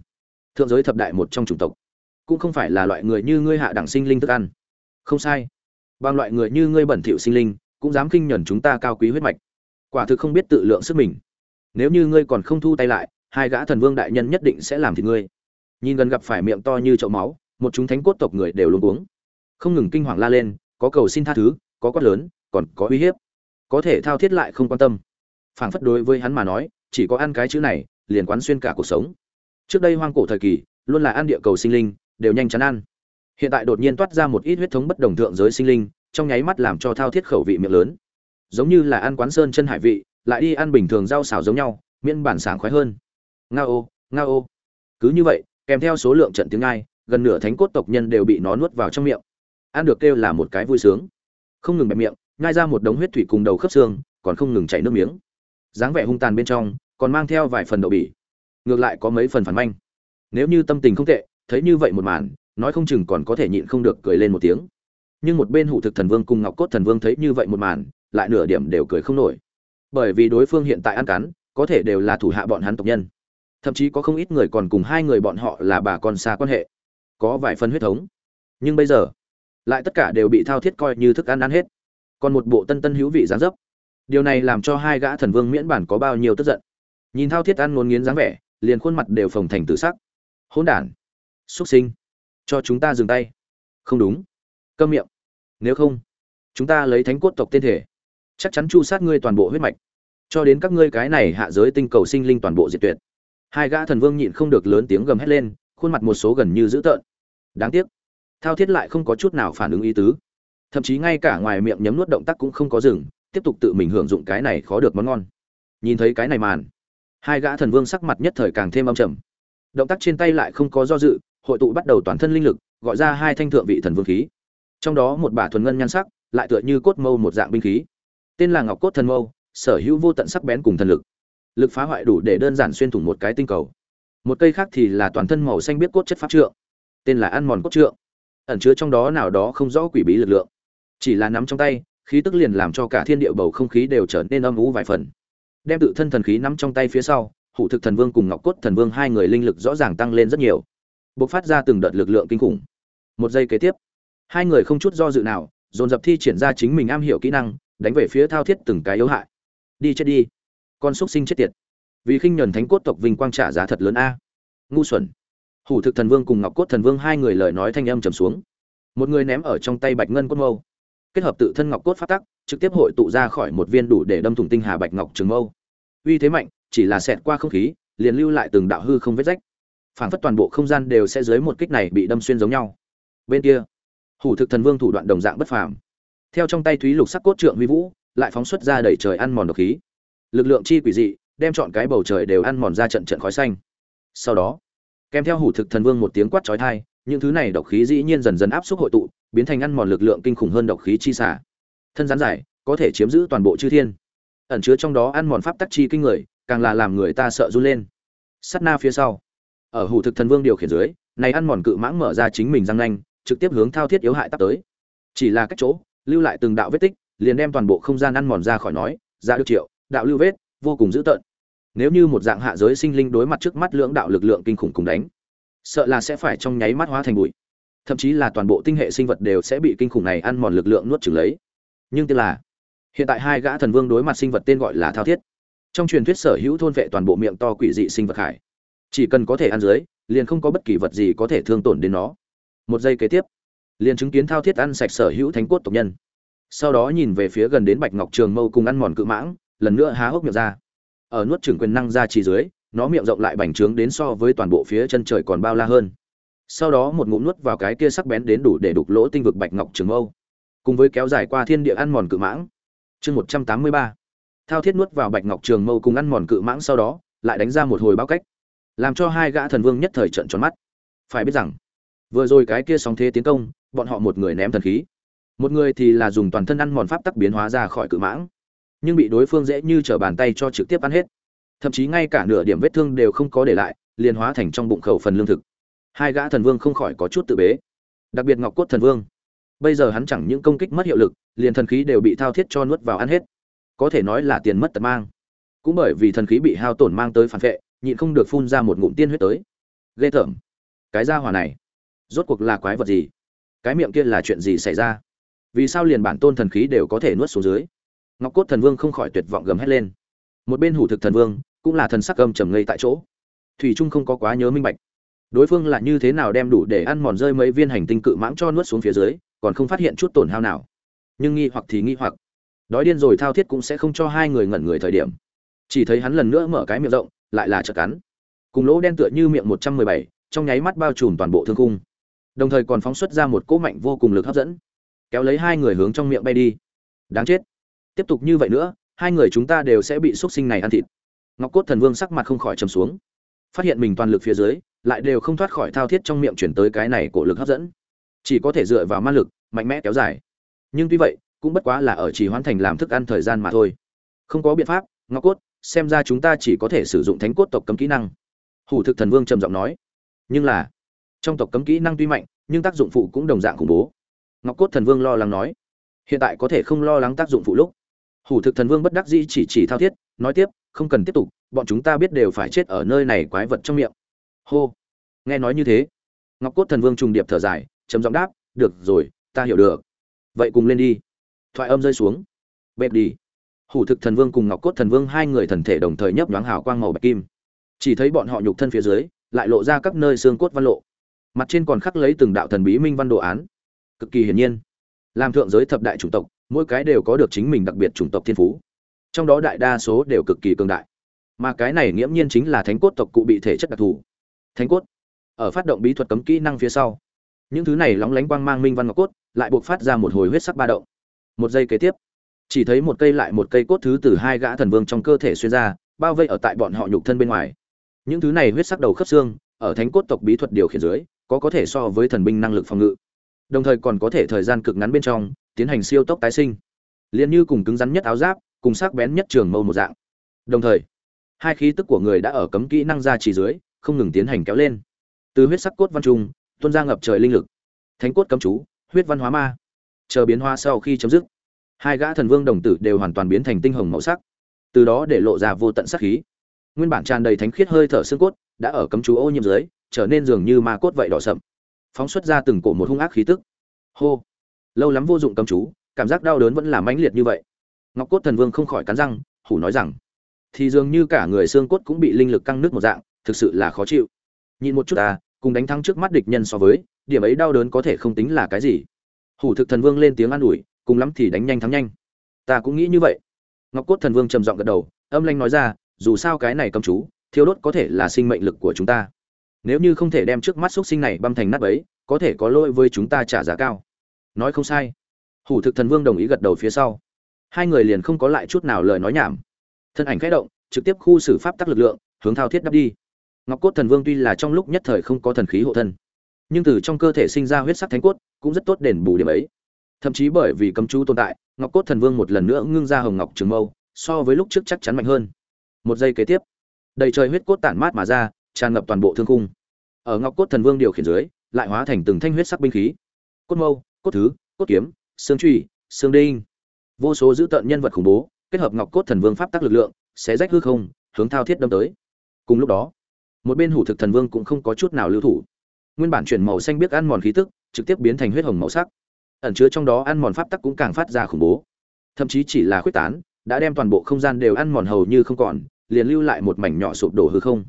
Thượng giới thập đại một trong chủng tộc. Cũng không phải là loại người như ngươi hạ đẳng sinh linh thức ăn. Không sai. Bằng loại người như ngươi bẩn thỉu sinh linh cũng dám khinh nhẫn chúng ta cao quý huyết mạch. Quả thực không biết tự lượng sức mình. Nếu như ngươi còn không thu tay lại hai gã thần vương đại nhân nhất định sẽ làm thịt ngươi. Nhìn gần gặp phải miệng to như chậu máu một chúng thánh cốt tộc người đều luôn uống không ngừng kinh hoàng la lên có cầu xin tha thứ có quát lớn còn có uy hiếp. Có thể thao thiết lại không quan tâm phảng phất đối với hắn mà nói, chỉ có ăn cái chữ này, liền quán xuyên cả cuộc sống. Trước đây hoang cổ thời kỳ, luôn là ăn địa cầu sinh linh, đều nhanh chán ăn. Hiện tại đột nhiên toát ra một ít huyết thống bất đồng thượng giới sinh linh, trong nháy mắt làm cho thao thiết khẩu vị miệng lớn. Giống như là ăn quán sơn chân hải vị, lại đi ăn bình thường rau xào giống nhau, miễn bản sáng khoái hơn. Nga ô nga ô. Cứ như vậy, kèm theo số lượng trận tiếng ai, gần nửa thánh cốt tộc nhân đều bị nó nuốt vào trong miệng. Ăn được kêu là một cái vui sướng. Không ngừng bẹp miệng, nhai ra một đống huyết thủy cùng đầu khớp xương, còn không ngừng chảy nước miếng dáng vẻ hung tàn bên trong, còn mang theo vài phần đậu bỉ. Ngược lại có mấy phần phản manh. Nếu như tâm tình không tệ, thấy như vậy một màn, nói không chừng còn có thể nhịn không được cười lên một tiếng. Nhưng một bên hủ thực thần vương cùng ngọc cốt thần vương thấy như vậy một màn, lại nửa điểm đều cười không nổi. Bởi vì đối phương hiện tại ăn cắn, có thể đều là thủ hạ bọn hắn tộc nhân. Thậm chí có không ít người còn cùng hai người bọn họ là bà con xa quan hệ. Có vài phần huyết thống. Nhưng bây giờ, lại tất cả đều bị thao thiết coi như thức ăn ăn hết. Còn một bộ tân tân hữu vị dáng dấp điều này làm cho hai gã thần vương miễn bản có bao nhiêu tức giận. Nhìn thao thiết ăn ngôn nghiến dáng vẻ, liền khuôn mặt đều phồng thành tự sắc. Hỗn đản, xuất sinh, cho chúng ta dừng tay. Không đúng. Câm miệng. Nếu không, chúng ta lấy thánh cốt tộc tên thể. Chắc chắn chu sát ngươi toàn bộ huyết mạch. Cho đến các ngươi cái này hạ giới tinh cầu sinh linh toàn bộ diệt tuyệt. Hai gã thần vương nhịn không được lớn tiếng gầm hét lên, khuôn mặt một số gần như dữ tợn. Đáng tiếc, thao thiết lại không có chút nào phản ứng ý tứ. Thậm chí ngay cả ngoài miệng nhấm nuốt động tác cũng không có dừng tiếp tục tự mình hưởng dụng cái này khó được món ngon. Nhìn thấy cái này màn, hai gã thần vương sắc mặt nhất thời càng thêm âm trầm. Động tác trên tay lại không có do dự, hội tụ bắt đầu toàn thân linh lực, gọi ra hai thanh thượng vị thần vương khí. Trong đó một bả thuần ngân nhan sắc, lại tựa như cốt mâu một dạng binh khí. Tên là ngọc cốt thần mâu, sở hữu vô tận sắc bén cùng thần lực. Lực phá hoại đủ để đơn giản xuyên thủng một cái tinh cầu. Một cây khác thì là toàn thân màu xanh biết cốt chất pháp trượng, tên là ăn mòn cốt trượng. Ẩn chứa trong đó nào đó không rõ quỷ bí lực lượng. Chỉ là nắm trong tay khí tức liền làm cho cả thiên địa bầu không khí đều trở nên âm u vài phần. Đem tự thân thần khí nắm trong tay phía sau, hủ thực thần vương cùng ngọc cốt thần vương hai người linh lực rõ ràng tăng lên rất nhiều. Bộc phát ra từng đợt lực lượng kinh khủng. Một giây kế tiếp, hai người không chút do dự nào, dồn dập thi triển ra chính mình am hiểu kỹ năng, đánh về phía thao thiết từng cái yếu hại. Đi chết đi. Con xúc sinh chết tiệt. Vì khinh nhẫn thánh cốt tộc vinh quang trả giá thật lớn a. Ngu xuẩn. Hủ thực thần vương cùng ngọc cốt thần vương hai người lời nói thanh âm trầm xuống. Một người ném ở trong tay bạch ngân cốt mâu kết hợp tự thân ngọc cốt phát tắc, trực tiếp hội tụ ra khỏi một viên đủ để đâm thủng tinh hà bạch ngọc trường mâu. Uy thế mạnh, chỉ là xẹt qua không khí, liền lưu lại từng đạo hư không vết rách. Phảng phất toàn bộ không gian đều sẽ dưới một kích này bị đâm xuyên giống nhau. Bên kia, hủ thực thần vương thủ đoạn đồng dạng bất phàm. Theo trong tay thúy lục sắc cốt trượng vi vũ, lại phóng xuất ra đẩy trời ăn mòn độc khí. Lực lượng chi quỷ dị, đem chọn cái bầu trời đều ăn mòn ra trận trận khói xanh. Sau đó, kèm theo hủ thực thần vương một tiếng quát chói tai, những thứ này độc khí dĩ nhiên dần dần áp suất hội tụ biến thành ăn mòn lực lượng kinh khủng hơn độc khí chi xả thân rắn dài có thể chiếm giữ toàn bộ chư thiên. Ẩn chứa trong đó ăn mòn pháp tắc chi kinh người, càng là làm người ta sợ run lên. Sát na phía sau. Ở hủ thực thần vương điều khiển dưới, này ăn mòn cự mãng mở ra chính mình răng nanh, trực tiếp hướng thao thiết yếu hại tắp tới. Chỉ là cách chỗ, lưu lại từng đạo vết tích, liền đem toàn bộ không gian ăn mòn ra khỏi nói ra được triệu, đạo lưu vết, vô cùng dữ tợn. Nếu như một dạng hạ giới sinh linh đối mặt trước mắt lưỡng đạo lực lượng kinh khủng cùng đánh, sợ là sẽ phải trong nháy mắt hóa thành bụi thậm chí là toàn bộ tinh hệ sinh vật đều sẽ bị kinh khủng này ăn mòn lực lượng nuốt chửng lấy. Nhưng tức là, hiện tại hai gã thần vương đối mặt sinh vật tên gọi là thao thiết. Trong truyền thuyết sở hữu thôn vệ toàn bộ miệng to quỷ dị sinh vật hải. Chỉ cần có thể ăn dưới, liền không có bất kỳ vật gì có thể thương tổn đến nó. Một giây kế tiếp, liền chứng kiến thao thiết ăn sạch sở hữu thánh cốt tộc nhân. Sau đó nhìn về phía gần đến bạch ngọc trường mâu cùng ăn mòn cự mãng, lần nữa há hốc miệng ra. Ở nuốt trưởng quyền năng ra chỉ dưới, nó miệng rộng lại bành trướng đến so với toàn bộ phía chân trời còn bao la hơn sau đó một ngụm nuốt vào cái kia sắc bén đến đủ để đục lỗ tinh vực bạch ngọc trường mâu, cùng với kéo dài qua thiên địa ăn mòn cự mãng. Chương một trăm tám mươi ba. Thao thiết nuốt vào bạch ngọc trường mâu cùng ăn mòn cự mãng sau đó, lại đánh ra một hồi bao cách, làm cho hai gã thần vương nhất thời trận tròn mắt. Phải biết rằng, vừa rồi cái kia sóng thế tiến công, bọn họ một người ném thần khí. Một người thì là dùng toàn thân ăn mòn pháp tắc biến hóa ra khỏi cự mãng, nhưng bị đối phương dễ như trở bàn tay cho trực tiếp ăn hết. Thậm chí ngay cả nửa điểm vết thương đều không có để lại, liền hóa thành trong bụng khẩu phần lương thực hai gã thần vương không khỏi có chút tự bế. Đặc biệt ngọc cốt thần vương, bây giờ hắn chẳng những công kích mất hiệu lực, liền thần khí đều bị thao thiết cho nuốt vào ăn hết. Có thể nói là tiền mất tật mang. Cũng bởi vì thần khí bị hao tổn mang tới phản vệ, nhịn không được phun ra một ngụm tiên huyết tới. Ghê tởm. Cái ra hỏa này, rốt cuộc là quái vật gì? Cái miệng kia là chuyện gì xảy ra? Vì sao liền bản tôn thần khí đều có thể nuốt xuống dưới? Ngọc cốt thần vương không khỏi tuyệt vọng gầm hét lên. Một bên hủ thực thần vương, cũng là thần sắc âm trầm ngây tại chỗ. Thủy trung không có quá nhớ minh bạch đối phương là như thế nào đem đủ để ăn mòn rơi mấy viên hành tinh cự mãng cho nuốt xuống phía dưới, còn không phát hiện chút tổn hao nào. Nhưng nghi hoặc thì nghi hoặc. Đói điên rồi thao thiết cũng sẽ không cho hai người ngẩn người thời điểm. Chỉ thấy hắn lần nữa mở cái miệng rộng, lại là chợt cắn. Cùng lỗ đen tựa như miệng một trăm mười bảy, trong nháy mắt bao trùm toàn bộ thương khung. Đồng thời còn phóng xuất ra một cỗ mạnh vô cùng lực hấp dẫn. Kéo lấy hai người hướng trong miệng bay đi. Đáng chết. Tiếp tục như vậy nữa, hai người chúng ta đều sẽ bị x u ấ t sinh này ăn thịt. Ngọc cốt thần vương sắc mặt không khỏi trầm xuống phát hiện mình toàn lực phía dưới, lại đều không thoát khỏi thao thiết trong miệng chuyển tới cái này cổ lực hấp dẫn. Chỉ có thể dựa vào ma lực, mạnh mẽ kéo dài. Nhưng tuy vậy, cũng bất quá là ở chỉ hoán thành làm thức ăn thời gian mà thôi. Không có biện pháp, ngọc cốt, xem ra chúng ta chỉ có thể sử dụng thánh cốt tộc cấm kỹ năng. Hủ thực thần vương trầm giọng nói. Nhưng là, trong tộc cấm kỹ năng tuy mạnh, nhưng tác dụng phụ cũng đồng dạng khủng bố. Ngọc cốt thần vương lo lắng nói. Hiện tại có thể không lo lắng tác dụng phụ lúc. Hủ thực thần vương bất đắc dĩ chỉ chỉ thao thiết, nói tiếp, không cần tiếp tục bọn chúng ta biết đều phải chết ở nơi này quái vật trong miệng. Hô. Nghe nói như thế, ngọc cốt thần vương trùng điệp thở dài chấm giọng đáp, được rồi, ta hiểu được. Vậy cùng lên đi. Thoại âm rơi xuống. Bẹp đi. Hủ thực thần vương cùng ngọc cốt thần vương hai người thần thể đồng thời nhấp nhoáng hào quang màu bạch kim. Chỉ thấy bọn họ nhục thân phía dưới, lại lộ ra các nơi xương cốt văn lộ. Mặt trên còn khắc lấy từng đạo thần bí minh văn đồ án. Cực kỳ hiển nhiên. Làm thượng giới thập đại chủng tộc, mỗi cái đều có được chính mình đặc biệt chủng tộc thiên phú. Trong đó đại đa số đều cực kỳ cường đại mà cái này nghiễm nhiên chính là thánh cốt tộc cụ bị thể chất đặc thù. Thánh cốt, ở phát động bí thuật cấm kỹ năng phía sau, những thứ này lóng lánh quang mang minh văn ngọc cốt lại buộc phát ra một hồi huyết sắc ba động. Một giây kế tiếp, chỉ thấy một cây lại một cây cốt thứ từ hai gã thần vương trong cơ thể xuyên ra, bao vây ở tại bọn họ nhục thân bên ngoài. Những thứ này huyết sắc đầu khớp xương, ở thánh cốt tộc bí thuật điều khiển dưới, có có thể so với thần binh năng lực phòng ngự. Đồng thời còn có thể thời gian cực ngắn bên trong, tiến hành siêu tốc tái sinh. Liền như cùng cứng rắn nhất áo giáp, cùng sắc bén nhất trường mâu một dạng. Đồng thời hai khí tức của người đã ở cấm kỹ năng ra chỉ dưới, không ngừng tiến hành kéo lên. Từ huyết sắc cốt văn trung, tuôn ra ngập trời linh lực. Thánh cốt cấm chú, huyết văn hóa ma. Chờ biến hóa sau khi chấm dứt, hai gã thần vương đồng tử đều hoàn toàn biến thành tinh hồng màu sắc. Từ đó để lộ ra vô tận sắc khí. Nguyên bản tràn đầy thánh khiết hơi thở xương cốt đã ở cấm chú ô nhiễm dưới, trở nên dường như ma cốt vậy đỏ sậm. Phóng xuất ra từng cổ một hung ác khí tức. Hô! Lâu lắm vô dụng cấm chú, cảm giác đau đớn vẫn là mãnh liệt như vậy. Ngọc cốt thần vương không khỏi cắn răng, hủ nói rằng thì dường như cả người xương cốt cũng bị linh lực căng nước một dạng, thực sự là khó chịu. Nhìn một chút ta, cùng đánh thắng trước mắt địch nhân so với, điểm ấy đau đớn có thể không tính là cái gì. Hủ thực thần vương lên tiếng an ủi, cùng lắm thì đánh nhanh thắng nhanh. Ta cũng nghĩ như vậy. Ngọc cốt thần vương trầm giọng gật đầu, âm lanh nói ra, dù sao cái này cầm chú thiếu đốt có thể là sinh mệnh lực của chúng ta. Nếu như không thể đem trước mắt xúc sinh này băm thành nát ấy có thể có lỗi với chúng ta trả giá cao. Nói không sai. Hủ thực thần vương đồng ý gật đầu phía sau. Hai người liền không có lại chút nào lời nói nhảm thân ảnh khẽ động, trực tiếp khu xử pháp tắc lực lượng, hướng thao thiết đắp đi. Ngọc cốt thần vương tuy là trong lúc nhất thời không có thần khí hộ thân, nhưng từ trong cơ thể sinh ra huyết sắc thánh cốt, cũng rất tốt đền bù điểm ấy. Thậm chí bởi vì cấm chú tồn tại, ngọc cốt thần vương một lần nữa ngưng ra hồng ngọc trường mâu, so với lúc trước chắc chắn mạnh hơn. Một giây kế tiếp, đầy trời huyết cốt tản mát mà ra, tràn ngập toàn bộ thương khung. Ở ngọc cốt thần vương điều khiển dưới, lại hóa thành từng thanh huyết sắc binh khí. Cốt mâu, cốt thứ, cốt kiếm, xương truy, xương đinh. Vô số dữ tợn nhân vật khủng bố kết hợp ngọc cốt thần vương pháp tắc lực lượng, sẽ rách hư không, hướng thao thiết đâm tới. Cùng lúc đó, một bên hủ thực thần vương cũng không có chút nào lưu thủ. Nguyên bản chuyển màu xanh biết ăn mòn khí tức, trực tiếp biến thành huyết hồng màu sắc. Ẩn chứa trong đó ăn mòn pháp tắc cũng càng phát ra khủng bố. Thậm chí chỉ là khuyết tán, đã đem toàn bộ không gian đều ăn mòn hầu như không còn, liền lưu lại một mảnh nhỏ sụp đổ hư không.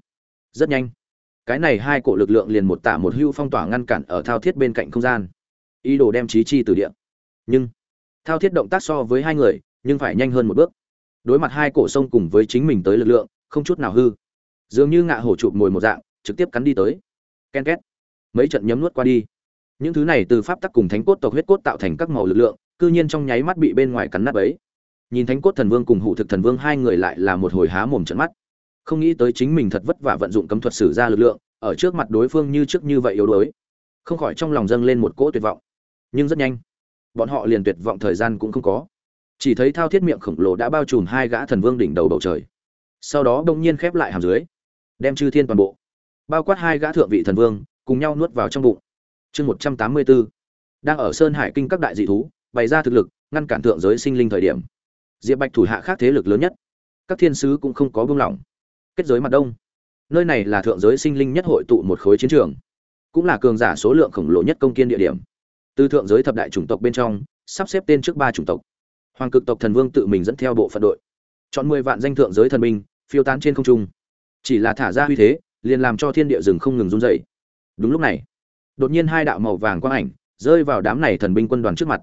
Rất nhanh, cái này hai cổ lực lượng liền một tả một hưu phong tỏa ngăn cản ở thao thiết bên cạnh không gian. Ý đồ đem trí chi từ địa. Nhưng, thao thiết động tác so với hai người nhưng phải nhanh hơn một bước. Đối mặt hai cổ sông cùng với chính mình tới lực lượng, không chút nào hư. Dường như ngạ hổ chụp mồi một dạng, trực tiếp cắn đi tới. Ken két. Mấy trận nhấm nuốt qua đi. Những thứ này từ pháp tắc cùng thánh cốt tộc huyết cốt tạo thành các màu lực lượng, cư nhiên trong nháy mắt bị bên ngoài cắn nát ấy nhìn thánh cốt thần vương cùng hủ thực thần vương hai người lại là một hồi há mồm trận mắt. Không nghĩ tới chính mình thật vất vả vận dụng cấm thuật sử ra lực lượng, ở trước mặt đối phương như trước như vậy yếu đuối. Không khỏi trong lòng dâng lên một cỗ tuyệt vọng. Nhưng rất nhanh, bọn họ liền tuyệt vọng thời gian cũng không có chỉ thấy thao thiết miệng khổng lồ đã bao trùm hai gã thần vương đỉnh đầu bầu trời. Sau đó đông nhiên khép lại hàm dưới, đem chư thiên toàn bộ, bao quát hai gã thượng vị thần vương, cùng nhau nuốt vào trong bụng. Chương một trăm tám mươi bốn đang ở sơn hải kinh các đại dị thú, bày ra thực lực, ngăn cản thượng giới sinh linh thời điểm. Diệp bạch thủ hạ khác thế lực lớn nhất, các thiên sứ cũng không có buông lỏng. Kết giới mặt đông, nơi này là thượng giới sinh linh nhất hội tụ một khối chiến trường, cũng là cường giả số lượng khổng lồ nhất công kiên địa điểm. Từ thượng giới thập đại chủng tộc bên trong, sắp xếp tên trước ba chủng tộc hoàng cực tộc thần vương tự mình dẫn theo bộ phận đội. Chọn mười vạn danh thượng giới thần binh, phiêu tán trên không trung. Chỉ là thả ra uy thế, liền làm cho thiên địa rừng không ngừng run dậy đúng lúc này, đột nhiên hai đạo màu vàng quang ảnh rơi vào đám này thần binh quân đoàn trước mặt,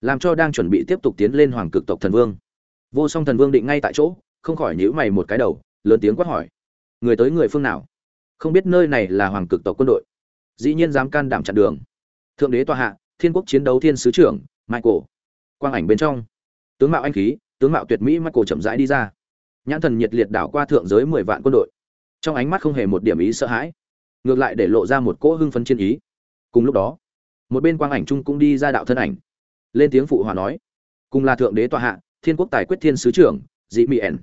làm cho đang chuẩn bị tiếp tục tiến lên hoàng cực tộc thần vương. Vô song thần vương định ngay tại chỗ, không khỏi nhíu mày một cái đầu, lớn tiếng quát hỏi, người tới người phương nào? Không biết nơi này là hoàng cực tộc quân đội. Dĩ nhiên dám can đảm chặn đường. Thượng đế tòa hạ, thiên quốc chiến đấu thiên sứ trưởng, michael. Quang ảnh bên trong tướng mạo anh khí, tướng mạo tuyệt mỹ mắt cổ chậm rãi đi ra. Nhãn thần nhiệt liệt đảo qua thượng giới mười vạn quân đội. Trong ánh mắt không hề một điểm ý sợ hãi, ngược lại để lộ ra một cỗ hưng phấn chiến ý. Cùng lúc đó, một bên quang ảnh trung cũng đi ra đạo thân ảnh, lên tiếng phụ hòa nói, cùng là thượng đế tòa hạ, thiên quốc tài quyết thiên sứ trưởng, dị mỹ ẻn.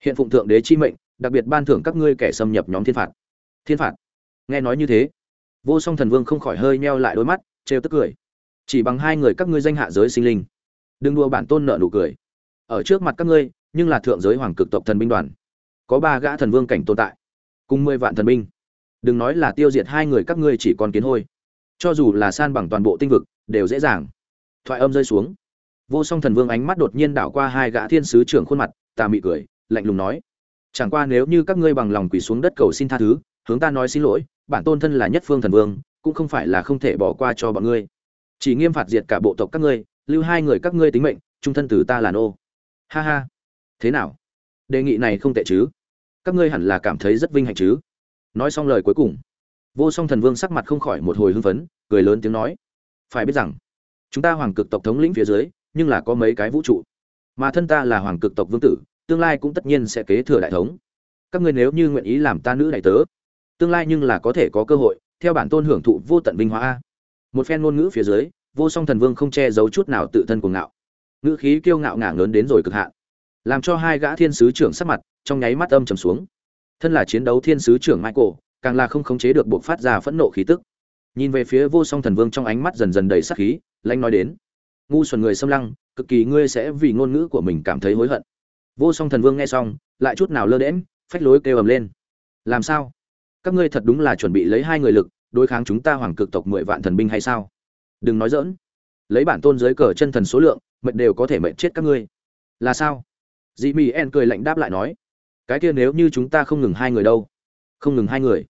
Hiện phụng thượng đế chi mệnh, đặc biệt ban thưởng các ngươi kẻ xâm nhập nhóm thiên phạt. Thiên phạt. Nghe nói như thế, vô song thần vương không khỏi hơi meo lại đôi mắt, trêu tức cười. Chỉ bằng hai người các ngươi danh hạ giới sinh linh đừng đua bản tôn nợ nụ cười. Ở trước mặt các ngươi, nhưng là thượng giới hoàng cực tộc thần binh đoàn. Có ba gã thần vương cảnh tồn tại, cùng mười vạn thần binh. Đừng nói là tiêu diệt hai người các ngươi chỉ còn kiến hôi. Cho dù là san bằng toàn bộ tinh vực, đều dễ dàng. Thoại âm rơi xuống. Vô song thần vương ánh mắt đột nhiên đảo qua hai gã thiên sứ trưởng khuôn mặt, tà mị cười, lạnh lùng nói. Chẳng qua nếu như các ngươi bằng lòng quỳ xuống đất cầu xin tha thứ, hướng ta nói xin lỗi, bản tôn thân là nhất phương thần vương, cũng không phải là không thể bỏ qua cho bọn ngươi. Chỉ nghiêm phạt diệt cả bộ tộc các ngươi lưu hai người các ngươi tính mệnh, trung thân từ ta là nô. Ha ha. Thế nào? Đề nghị này không tệ chứ? Các ngươi hẳn là cảm thấy rất vinh hạnh chứ? Nói xong lời cuối cùng, vô song thần vương sắc mặt không khỏi một hồi hưng phấn, cười lớn tiếng nói. Phải biết rằng, chúng ta hoàng cực tộc thống lĩnh phía dưới, nhưng là có mấy cái vũ trụ. Mà thân ta là hoàng cực tộc vương tử, tương lai cũng tất nhiên sẽ kế thừa đại thống. Các ngươi nếu như nguyện ý làm ta nữ đại tớ, tương lai nhưng là có thể có cơ hội, theo bản tôn hưởng thụ vô tận vinh hóa một phen ngôn ngữ phía dưới vô song thần vương không che giấu chút nào tự thân cuồng ngạo. Ngữ khí kiêu ngạo ngả lớn đến rồi cực hạn. Làm cho hai gã thiên sứ trưởng sắc mặt, trong nháy mắt âm trầm xuống. Thân là chiến đấu thiên sứ trưởng michael, càng là không khống chế được buộc phát ra phẫn nộ khí tức. Nhìn về phía vô song thần vương trong ánh mắt dần dần đầy sắc khí lanh nói đến. Ngu xuẩn người xâm lăng, cực kỳ ngươi sẽ vì ngôn ngữ của mình cảm thấy hối hận. Vô song thần vương nghe xong, lại chút nào lơ đễm phách lối kêu ầm lên. Làm sao? Các ngươi thật đúng là chuẩn bị lấy hai người lực, đối kháng chúng ta hoàng cực tộc mười vạn thần binh hay sao? Đừng nói dỡn. Lấy bản tôn dưới cờ chân thần số lượng, mệnh đều có thể mệnh chết các ngươi. Là sao? Dị mỹ en cười lạnh đáp lại nói. Cái kia nếu như chúng ta không ngừng hai người đâu? Không ngừng hai người.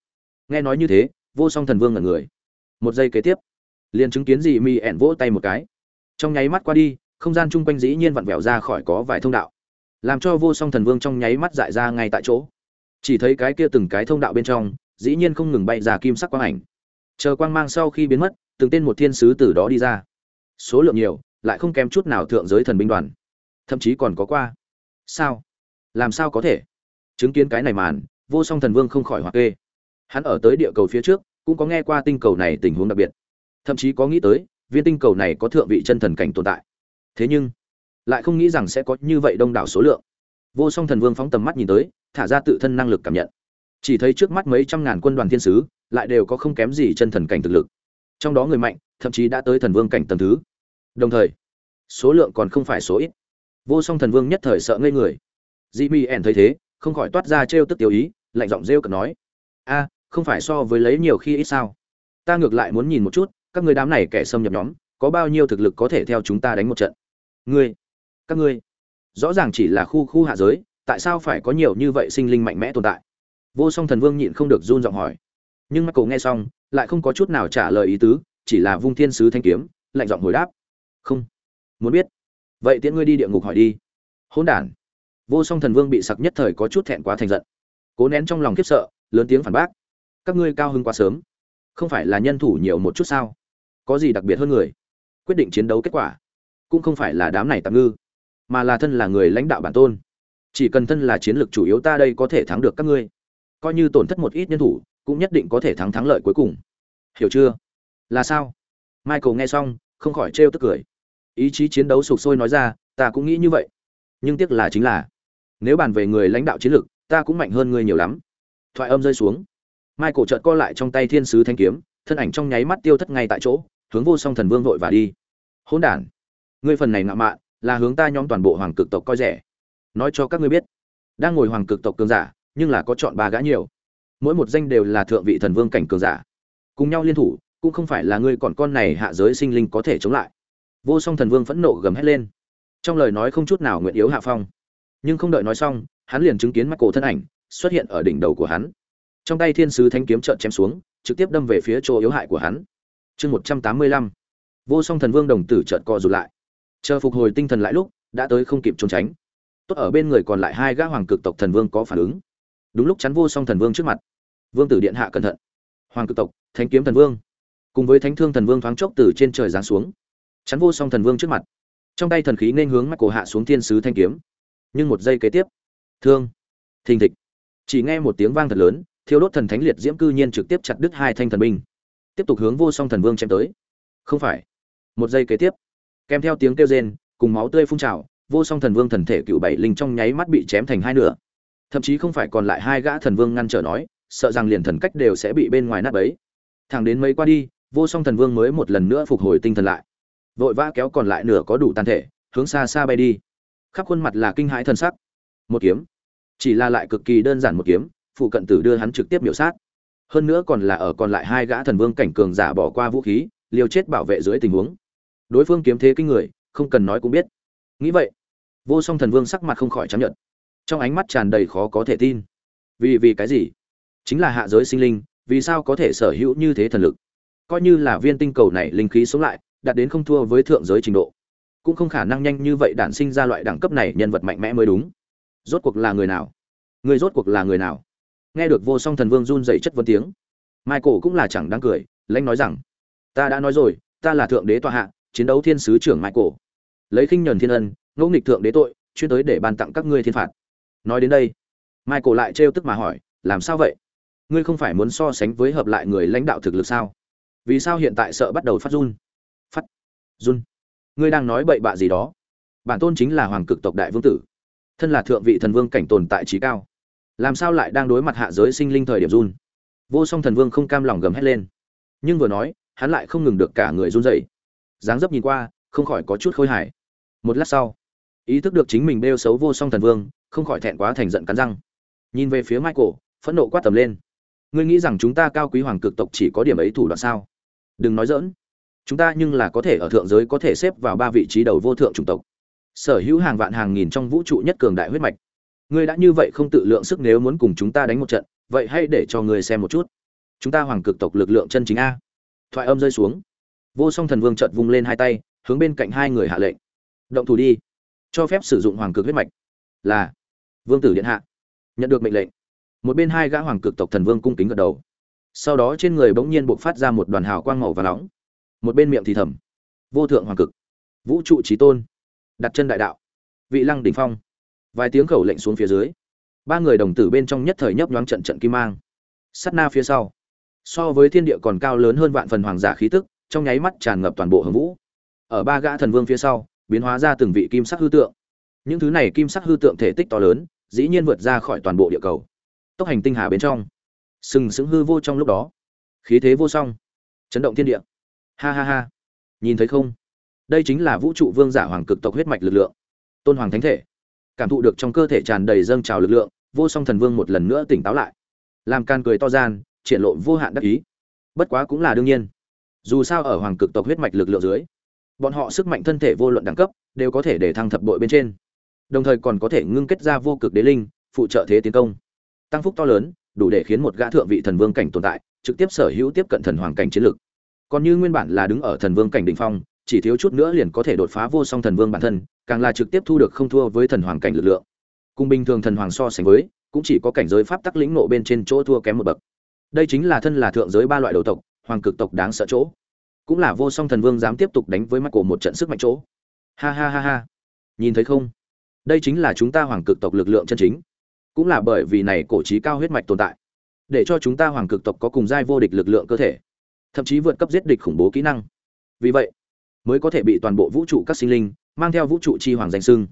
Nghe nói như thế, vô song thần vương ngẩn người. Một giây kế tiếp, liền chứng kiến dị mỹ en vỗ tay một cái. Trong nháy mắt qua đi, không gian chung quanh dĩ nhiên vặn vẹo ra khỏi có vài thông đạo. Làm cho vô song thần vương trong nháy mắt dại ra ngay tại chỗ. Chỉ thấy cái kia từng cái thông đạo bên trong, dĩ nhiên không ngừng bay ra kim sắc quang ảnh. Chờ quang mang sau khi biến mất từng tên một thiên sứ từ đó đi ra. Số lượng nhiều, lại không kém chút nào thượng giới thần binh đoàn. Thậm chí còn có qua. Sao? Làm sao có thể? Chứng kiến cái này màn, vô song thần vương không khỏi hoặc kê hắn ở tới địa cầu phía trước, cũng có nghe qua tinh cầu này tình huống đặc biệt. Thậm chí có nghĩ tới, viên tinh cầu này có thượng vị chân thần cảnh tồn tại. Thế nhưng, lại không nghĩ rằng sẽ có như vậy đông đảo số lượng. Vô song thần vương phóng tầm mắt nhìn tới, thả ra tự thân năng lực cảm nhận. Chỉ thấy trước mắt mấy trăm ngàn quân đoàn thiên sứ, lại đều có không kém gì chân thần cảnh thực lực trong đó người mạnh, thậm chí đã tới thần vương cảnh tầng thứ. Đồng thời, số lượng còn không phải số ít. Vô song thần vương nhất thời sợ ngây người. Dị mi ẻn thấy thế, không khỏi toát ra trêu tức tiêu ý, lạnh giọng rêu cực nói, a, không phải so với lấy nhiều khi ít sao? Ta ngược lại muốn nhìn một chút, các người đám này kẻ xâm nhập nhóm, có bao nhiêu thực lực có thể theo chúng ta đánh một trận? Ngươi, các ngươi, rõ ràng chỉ là khu khu hạ giới, tại sao phải có nhiều như vậy sinh linh mạnh mẽ tồn tại? Vô song thần vương nhịn không được run giọng hỏi. Nhưng mắt cổ nghe xong lại không có chút nào trả lời ý tứ, chỉ là vung thiên sứ thanh kiếm, lạnh giọng hồi đáp. Không. Muốn biết. Vậy tiễn ngươi đi địa ngục hỏi đi. Hỗn đản. Vô song thần vương bị sặc nhất thời có chút thẹn quá thành giận. Cố nén trong lòng khiếp sợ, lớn tiếng phản bác. Các ngươi cao hưng quá sớm. Không phải là nhân thủ nhiều một chút sao? Có gì đặc biệt hơn người? Quyết định chiến đấu kết quả. Cũng không phải là đám này tạm ngư, mà là thân là người lãnh đạo bản tôn. Chỉ cần thân là chiến lược chủ yếu ta đây có thể thắng được các ngươi. Coi như tổn thất một ít nhân thủ cũng nhất định có thể thắng thắng lợi cuối cùng. Hiểu chưa? Là sao? Michael nghe xong, không khỏi trêu tức cười. Ý chí chiến đấu sục sôi nói ra, ta cũng nghĩ như vậy. Nhưng tiếc là chính là, nếu bàn về người lãnh đạo chiến lược, ta cũng mạnh hơn ngươi nhiều lắm. Thoại âm rơi xuống. Michael chợt co lại trong tay thiên sứ thanh kiếm, thân ảnh trong nháy mắt tiêu thất ngay tại chỗ, hướng vô song thần vương vội và đi. Hỗn đàn ngươi phần này ngạo mạn, là hướng ta nhóm toàn bộ hoàng cực tộc coi rẻ. Nói cho các ngươi biết, đang ngồi hoàng cực tộc cường giả, nhưng là có chọn ba gã nhiều mỗi một danh đều là thượng vị thần vương cảnh cường giả. Cùng nhau liên thủ, cũng không phải là ngươi còn con này hạ giới sinh linh có thể chống lại. Vô song thần vương phẫn nộ gầm hét lên. Trong lời nói không chút nào nguyện yếu hạ phong. Nhưng không đợi nói xong, hắn liền chứng kiến mắt cổ thân ảnh xuất hiện ở đỉnh đầu của hắn. Trong tay thiên sứ thanh kiếm trợn chém xuống, trực tiếp đâm về phía chỗ yếu hại của hắn. Chương một trăm tám mươi lăm. Vô song thần vương đồng tử trợn co rụt lại. Chờ phục hồi tinh thần lại lúc, đã tới không kịp trốn tránh. Tốt ở bên người còn lại hai gã hoàng cực tộc thần vương có phản ứng. Đúng lúc chắn vô song thần vương trước mặt vương tử điện hạ cẩn thận. Hoàng cực tộc, thánh kiếm thần vương. Cùng với thánh thương thần vương thoáng chốc từ trên trời giáng xuống. Chắn vô song thần vương trước mặt. Trong tay thần khí nên hướng mắt cổ hạ xuống thiên sứ thanh kiếm. Nhưng một giây kế tiếp. Thương. Thình thịch. Chỉ nghe một tiếng vang thật lớn thiếu đốt thần thánh liệt diễm cư nhiên trực tiếp chặt đứt hai thanh thần binh. Tiếp tục hướng vô song thần vương chém tới. Không phải. Một giây kế tiếp. Kèm theo tiếng kêu rên, cùng máu tươi phun trào, vô song thần vương thần thể cựu bảy linh trong nháy mắt bị chém thành hai nửa. Thậm chí không phải còn lại hai gã thần vương ngăn trở nói sợ rằng liền thần cách đều sẽ bị bên ngoài nát bấy. Thẳng đến mấy qua đi, vô song thần vương mới một lần nữa phục hồi tinh thần lại. Vội vã kéo còn lại nửa có đủ tàn thể, hướng xa xa bay đi. Khắp khuôn mặt là kinh hãi thần sắc. Một kiếm. Chỉ là lại cực kỳ đơn giản một kiếm, phụ cận tử đưa hắn trực tiếp miểu sát. Hơn nữa còn là ở còn lại hai gã thần vương cảnh cường giả bỏ qua vũ khí, liều chết bảo vệ dưới tình huống. Đối phương kiếm thế kinh người, không cần nói cũng biết. Nghĩ vậy, vô song thần vương sắc mặt không khỏi chấp nhận trong ánh mắt tràn đầy khó có thể tin. Vì vì cái gì? Chính là hạ giới sinh linh, vì sao có thể sở hữu như thế thần lực? Coi như là viên tinh cầu này linh khí sống lại, đạt đến không thua với thượng giới trình độ, cũng không khả năng nhanh như vậy đản sinh ra loại đẳng cấp này nhân vật mạnh mẽ mới đúng. Rốt cuộc là người nào? Người rốt cuộc là người nào? Nghe được vô song thần vương run dậy chất vấn tiếng, michael cũng là chẳng đáng cười, lãnh nói rằng, ta đã nói rồi, ta là thượng đế tọa hạ, chiến đấu thiên sứ trưởng michael. Lấy khinh nhuần thiên ân ngẫu nghịch thượng đế tội, chuyên tới để ban tặng các ngươi thiên phạt. Nói đến đây, michael lại trêu tức mà hỏi, làm sao vậy? Ngươi không phải muốn so sánh với hợp lại người lãnh đạo thực lực sao? Vì sao hiện tại sợ bắt đầu phát run? Phát run? Ngươi đang nói bậy bạ gì đó? Bản tôn chính là hoàng cực tộc đại vương tử. Thân là thượng vị thần vương cảnh tồn tại trí cao. Làm sao lại đang đối mặt hạ giới sinh linh thời điểm run? Vô song thần vương không cam lòng gầm hét lên. Nhưng vừa nói, hắn lại không ngừng được cả người run rẩy. Dáng dấp nhìn qua, không khỏi có chút khôi hài. Một lát sau, ý thức được chính mình bêu xấu vô song thần vương, không khỏi thẹn quá thành giận cắn răng. Nhìn về phía michael, phẫn nộ quát tầm lên ngươi nghĩ rằng chúng ta cao quý hoàng cực tộc chỉ có điểm ấy thủ đoạn sao? Đừng nói dỡn chúng ta nhưng là có thể ở thượng giới có thể xếp vào ba vị trí đầu vô thượng chủng tộc. Sở hữu hàng vạn hàng nghìn trong vũ trụ nhất cường đại huyết mạch. Ngươi đã như vậy không tự lượng sức nếu muốn cùng chúng ta đánh một trận, vậy hãy để cho ngươi xem một chút. Chúng ta hoàng cực tộc lực lượng chân chính a. Thoại âm rơi xuống. Vô song thần vương chợt vung lên hai tay, hướng bên cạnh hai người hạ lệnh. Động thủ đi. Cho phép sử dụng hoàng cực huyết mạch. Là. Vương tử điện hạ. Nhận được mệnh lệnh một bên hai gã hoàng cực tộc thần vương cung kính gật đầu. Sau đó trên người bỗng nhiên buộc phát ra một đoàn hào quang màu và nóng. Một bên miệng thì thầm, vô thượng hoàng cực, vũ trụ trí tôn, đặt chân đại đạo, vị lăng đỉnh phong. Vài tiếng khẩu lệnh xuống phía dưới, ba người đồng tử bên trong nhất thời nhấp nhoáng trận trận kim mang. Sắt na phía sau, so với thiên địa còn cao lớn hơn vạn phần hoàng giả khí tức, trong nháy mắt tràn ngập toàn bộ hồng vũ. Ở ba gã thần vương phía sau, biến hóa ra từng vị kim sắc hư tượng. Những thứ này kim sắc hư tượng thể tích to lớn, dĩ nhiên vượt ra khỏi toàn bộ địa cầu tốc hành tinh hà bên trong. Sừng sững hư vô trong lúc đó. Khí thế vô song. Chấn động thiên địa. Ha ha ha. Nhìn thấy không? Đây chính là vũ trụ vương giả hoàng cực tộc huyết mạch lực lượng. Tôn hoàng thánh thể. Cảm thụ được trong cơ thể tràn đầy dâng trào lực lượng, vô song thần vương một lần nữa tỉnh táo lại. Làm can cười to gian, triển lộ vô hạn đắc ý. Bất quá cũng là đương nhiên. Dù sao ở hoàng cực tộc huyết mạch lực lượng dưới, bọn họ sức mạnh thân thể vô luận đẳng cấp, đều có thể để thăng thập bội bên trên. Đồng thời còn có thể ngưng kết ra vô cực đế linh, phụ trợ thế tiến công tăng phúc to lớn đủ để khiến một gã thượng vị thần vương cảnh tồn tại trực tiếp sở hữu tiếp cận thần hoàng cảnh chiến lược, còn như nguyên bản là đứng ở thần vương cảnh đỉnh phong chỉ thiếu chút nữa liền có thể đột phá vô song thần vương bản thân càng là trực tiếp thu được không thua với thần hoàng cảnh lực lượng. Cùng bình thường thần hoàng so sánh với cũng chỉ có cảnh giới pháp tắc lĩnh nộ bên trên chỗ thua kém một bậc. Đây chính là thân là thượng giới ba loại đầu tộc hoàng cực tộc đáng sợ chỗ. Cũng là vô song thần vương dám tiếp tục đánh với mắt của một trận sức mạnh chỗ. Ha ha ha ha. Nhìn thấy không? Đây chính là chúng ta hoàng cực tộc lực lượng chân chính cũng là bởi vì này cổ trí cao huyết mạch tồn tại, để cho chúng ta hoàng cực tộc có cùng giai vô địch lực lượng cơ thể, thậm chí vượt cấp giết địch khủng bố kỹ năng. Vì vậy, mới có thể bị toàn bộ vũ trụ các sinh linh mang theo vũ trụ chi hoàng danh sưng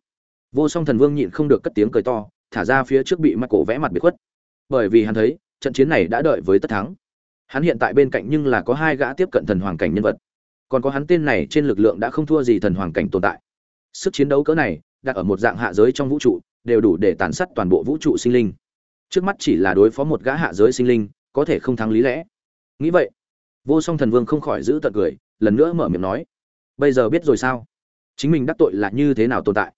vô song thần vương nhịn không được cất tiếng cười to, thả ra phía trước bị mắc cổ vẽ mặt biệt khuất. Bởi vì hắn thấy, trận chiến này đã đợi với tất thắng. Hắn hiện tại bên cạnh nhưng là có hai gã tiếp cận thần hoàng cảnh nhân vật. Còn có hắn tên này trên lực lượng đã không thua gì thần hoàng cảnh tồn tại. Sức chiến đấu cỡ này, đặt ở một dạng hạ giới trong vũ trụ đều đủ để tàn sát toàn bộ vũ trụ sinh linh. Trước mắt chỉ là đối phó một gã hạ giới sinh linh, có thể không thắng lý lẽ. Nghĩ vậy, vô song thần vương không khỏi giữ tận cười, lần nữa mở miệng nói, bây giờ biết rồi sao? Chính mình đắc tội là như thế nào tồn tại?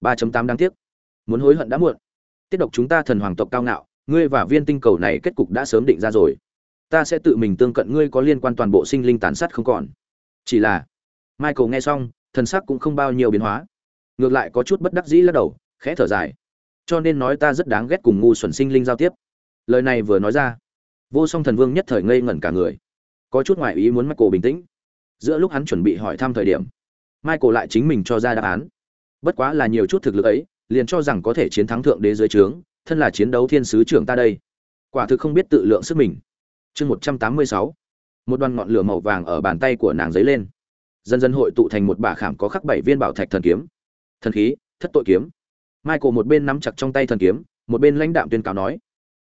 3.8 đáng tiếc. Muốn hối hận đã muộn. Tiết độc chúng ta thần hoàng tộc cao ngạo, ngươi và viên tinh cầu này kết cục đã sớm định ra rồi. Ta sẽ tự mình tương cận ngươi có liên quan toàn bộ sinh linh tàn sát không còn. Chỉ là, michael nghe xong, thần sắc cũng không bao nhiêu biến hóa. Ngược lại có chút bất đắc dĩ lắc đầu khẽ thở dài. Cho nên nói ta rất đáng ghét cùng ngu xuẩn sinh linh giao tiếp. Lời này vừa nói ra, vô song thần vương nhất thời ngây ngẩn cả người. Có chút ngoại ý muốn michael bình tĩnh. Giữa lúc hắn chuẩn bị hỏi thăm thời điểm, michael lại chính mình cho ra đáp án. Bất quá là nhiều chút thực lực ấy, liền cho rằng có thể chiến thắng thượng đế dưới trướng, thân là chiến đấu thiên sứ trưởng ta đây. Quả thực không biết tự lượng sức mình. Chương một trăm tám mươi sáu. Một đoàn ngọn lửa màu vàng ở bàn tay của nàng dấy lên. Dần dần hội tụ thành một bả khảm có khắc bảy viên bảo thạch thần kiếm. Thần khí, thất tội kiếm michael một bên nắm chặt trong tay thần kiếm, một bên lãnh đạm tuyên cáo nói,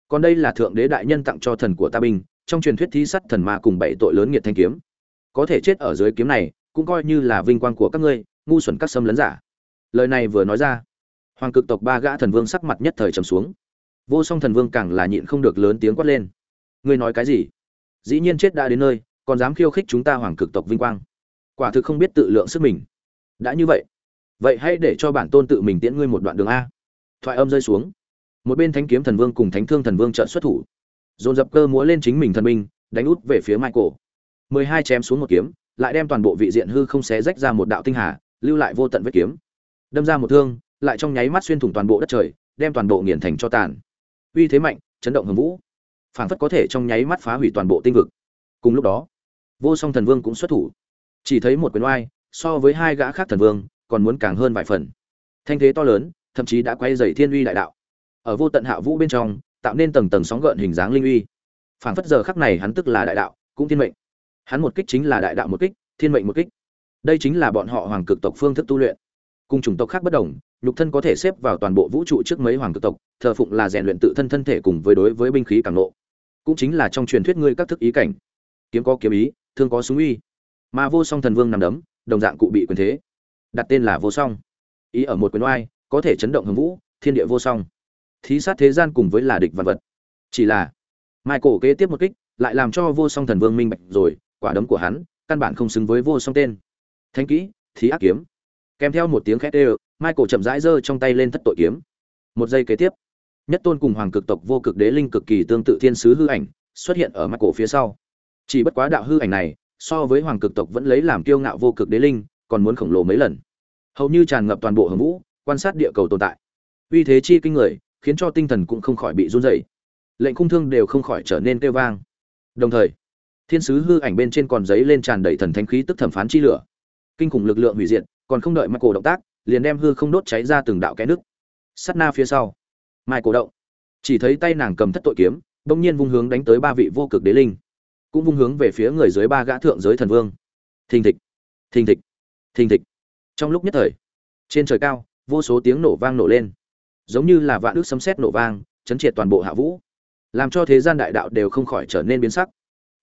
còn đây là thượng đế đại nhân tặng cho thần của ta binh, trong truyền thuyết thí sắt thần ma cùng bảy tội lớn nghiệt thanh kiếm. Có thể chết ở dưới kiếm này, cũng coi như là vinh quang của các ngươi, ngu xuẩn các xâm lấn giả. Lời này vừa nói ra, hoàng cực tộc ba gã thần vương sắc mặt nhất thời trầm xuống. Vô song thần vương càng là nhịn không được lớn tiếng quát lên, ngươi nói cái gì? Dĩ nhiên chết đã đến nơi, còn dám khiêu khích chúng ta hoàng cực tộc vinh quang. Quả thực không biết tự lượng sức mình. Đã như vậy vậy hãy để cho bản tôn tự mình tiễn ngươi một đoạn đường a. Thoại âm rơi xuống. Một bên thánh kiếm thần vương cùng thánh thương thần vương trợ xuất thủ. Dồn dập cơ múa lên chính mình thần binh, đánh út về phía michael. Mười hai chém xuống một kiếm, lại đem toàn bộ vị diện hư không xé rách ra một đạo tinh hà, lưu lại vô tận vết kiếm. Đâm ra một thương, lại trong nháy mắt xuyên thủng toàn bộ đất trời, đem toàn bộ nghiền thành cho tàn. Uy thế mạnh, chấn động hầm vũ. Phảng phất có thể trong nháy mắt phá hủy toàn bộ tinh vực. Cùng lúc đó, vô song thần vương cũng xuất thủ. Chỉ thấy một quyền oai, so với hai gã khác thần vương còn muốn càng hơn vài phần. Thanh thế to lớn, thậm chí đã quay dày thiên uy đại đạo. Ở vô tận hạ vũ bên trong, tạo nên tầng tầng sóng gợn hình dáng linh uy. Phảng phất giờ khắc này hắn tức là đại đạo, cũng thiên mệnh. Hắn một kích chính là đại đạo một kích, thiên mệnh một kích. Đây chính là bọn họ hoàng cực tộc phương thức tu luyện. Cùng chủng tộc khác bất đồng, nhục thân có thể xếp vào toàn bộ vũ trụ trước mấy hoàng cực tộc, thờ phụng là rèn luyện tự thân thân thể cùng với đối với binh khí càng nộ cũng chính là trong truyền thuyết ngươi các thức ý cảnh. Kiếm có kiếm ý, thương có súng uy. Mà vô song thần vương nằm đấm, đồng dạng cụ bị quyền thế đặt tên là vô song. Ý ở một quyền oai, có thể chấn động hưng vũ, thiên địa vô song. Thí sát thế gian cùng với là địch vật vật. Chỉ là, michael kế tiếp một kích, lại làm cho vô song thần vương minh bạch rồi, quả đấm của hắn, căn bản không xứng với vô song tên. Thanh kỹ, thí ác kiếm. Kèm theo một tiếng khét ê michael chậm rãi giơ trong tay lên thất tội kiếm. Một giây kế tiếp, nhất tôn cùng hoàng cực tộc vô cực đế linh cực kỳ tương tự thiên sứ hư ảnh xuất hiện ở mặt cổ phía sau. Chỉ bất quá đạo hư ảnh này, so với hoàng cực tộc vẫn lấy làm kiêu ngạo vô cực đế linh còn muốn khổng lồ mấy lần. Hầu như tràn ngập toàn bộ hầm vũ, quan sát địa cầu tồn tại. Uy thế chi kinh người, khiến cho tinh thần cũng không khỏi bị run rẩy. Lệnh khung thương đều không khỏi trở nên kêu vang. Đồng thời, thiên sứ hư ảnh bên trên còn giấy lên tràn đầy thần thánh khí tức thẩm phán chi lửa. Kinh khủng lực lượng hủy diệt, còn không đợi mặt cổ động tác, liền đem hư không đốt cháy ra từng đạo kẽ nước sắt na phía sau mai cổ động. Chỉ thấy tay nàng cầm thất tội kiếm, bỗng nhiên vung hướng đánh tới ba vị vô cực đế linh. Cũng vung hướng về phía người dưới ba gã thượng giới thần vương. Thình thịch thình thịch thình thịch. Trong lúc nhất thời, trên trời cao, vô số tiếng nổ vang nổ lên. Giống như là vạn ước sấm sét nổ vang, chấn triệt toàn bộ hạ vũ. Làm cho thế gian đại đạo đều không khỏi trở nên biến sắc.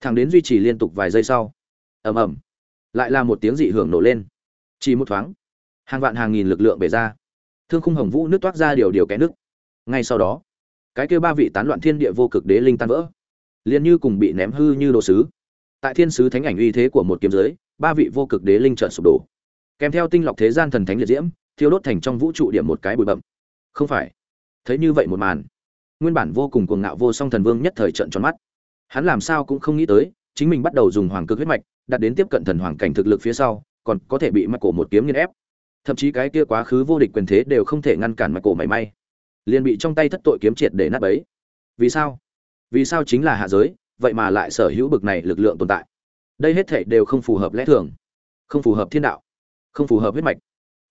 Thẳng đến duy trì liên tục vài giây sau, ầm ầm, lại là một tiếng dị hưởng nổ lên. Chỉ một thoáng, hàng vạn hàng nghìn lực lượng bể ra. Thương khung hồng vũ nước toát ra điều điều kẽ nước ngay sau đó, cái kêu ba vị tán loạn thiên địa vô cực đế linh tan vỡ, liền như cùng bị ném hư như đồ sứ. Tại thiên sứ thánh ảnh uy thế của một kiếm giới, ba vị vô cực đế linh trợn sụp đổ kèm theo tinh lọc thế gian thần thánh liệt diễm, thiêu đốt thành trong vũ trụ điểm một cái bụi bậm không phải. Thấy như vậy một màn, nguyên bản vô cùng cuồng ngạo vô song thần vương nhất thời trận tròn mắt. Hắn làm sao cũng không nghĩ tới, chính mình bắt đầu dùng hoàng cực huyết mạch, đạt đến tiếp cận thần hoàng cảnh thực lực phía sau, còn có thể bị mạch cổ một kiếm nghiền ép. Thậm chí cái kia quá khứ vô địch quyền thế đều không thể ngăn cản mạch cổ mảy may. Liền bị trong tay thất tội kiếm triệt để nát bấy. Vì sao? Vì sao chính là hạ giới, vậy mà lại sở hữu bực này lực lượng tồn tại? Đây hết thể đều không phù hợp lẽ thường, không phù hợp thiên đạo không phù hợp huyết mạch.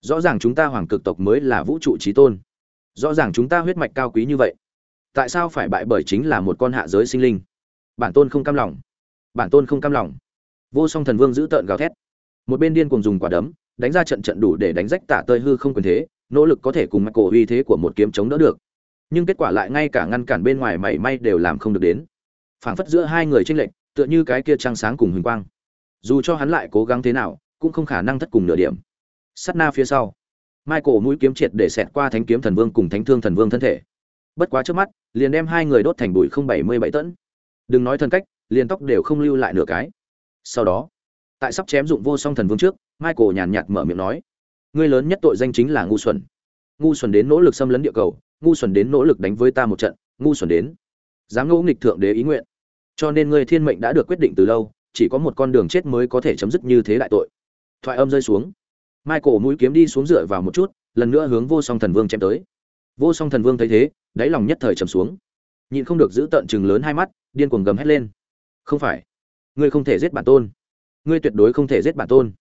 Rõ ràng chúng ta hoàng cực tộc mới là vũ trụ trí tôn. Rõ ràng chúng ta huyết mạch cao quý như vậy. Tại sao phải bại bởi chính là một con hạ giới sinh linh? Bản tôn không cam lòng. Bản tôn không cam lòng. Vô song thần vương giữ tợn gào thét. Một bên điên cùng dùng quả đấm, đánh ra trận trận đủ để đánh rách tả tơi hư không quyền thế, nỗ lực có thể cùng mạch cổ uy thế của một kiếm chống đỡ được. Nhưng kết quả lại ngay cả ngăn cản bên ngoài mảy may đều làm không được đến. Phảng phất giữa hai người tranh lệch, tựa như cái kia trăng sáng cùng huỳnh quang. Dù cho hắn lại cố gắng thế nào cũng không khả năng thất cùng nửa điểm. Sắt na phía sau, michael mũi kiếm triệt để xẹt qua thánh kiếm thần vương cùng thánh thương thần vương thân thể. Bất quá trước mắt, liền đem hai người đốt thành bụi không bảy mươi bảy tấn. Đừng nói thân cách, liền tóc đều không lưu lại nửa cái. Sau đó, tại sắp chém dụng vô song thần vương trước, michael nhàn nhạt mở miệng nói, ngươi lớn nhất tội danh chính là ngu xuẩn. Ngu xuẩn đến nỗ lực xâm lấn địa cầu, ngu xuẩn đến nỗ lực đánh với ta một trận, ngu xuẩn đến dám ngỗ nghịch thượng đế ý nguyện. Cho nên ngươi thiên mệnh đã được quyết định từ lâu, chỉ có một con đường chết mới có thể chấm dứt như thế đại tội thoại âm rơi xuống. Michael mũi kiếm đi xuống dựa vào một chút, lần nữa hướng vô song thần vương chém tới. Vô song thần vương thấy thế, đáy lòng nhất thời trầm xuống. Nhịn không được giữ tận chừng lớn hai mắt, điên cuồng gầm hét lên. Không phải, ngươi không thể giết bản tôn. Ngươi tuyệt đối không thể giết bản tôn.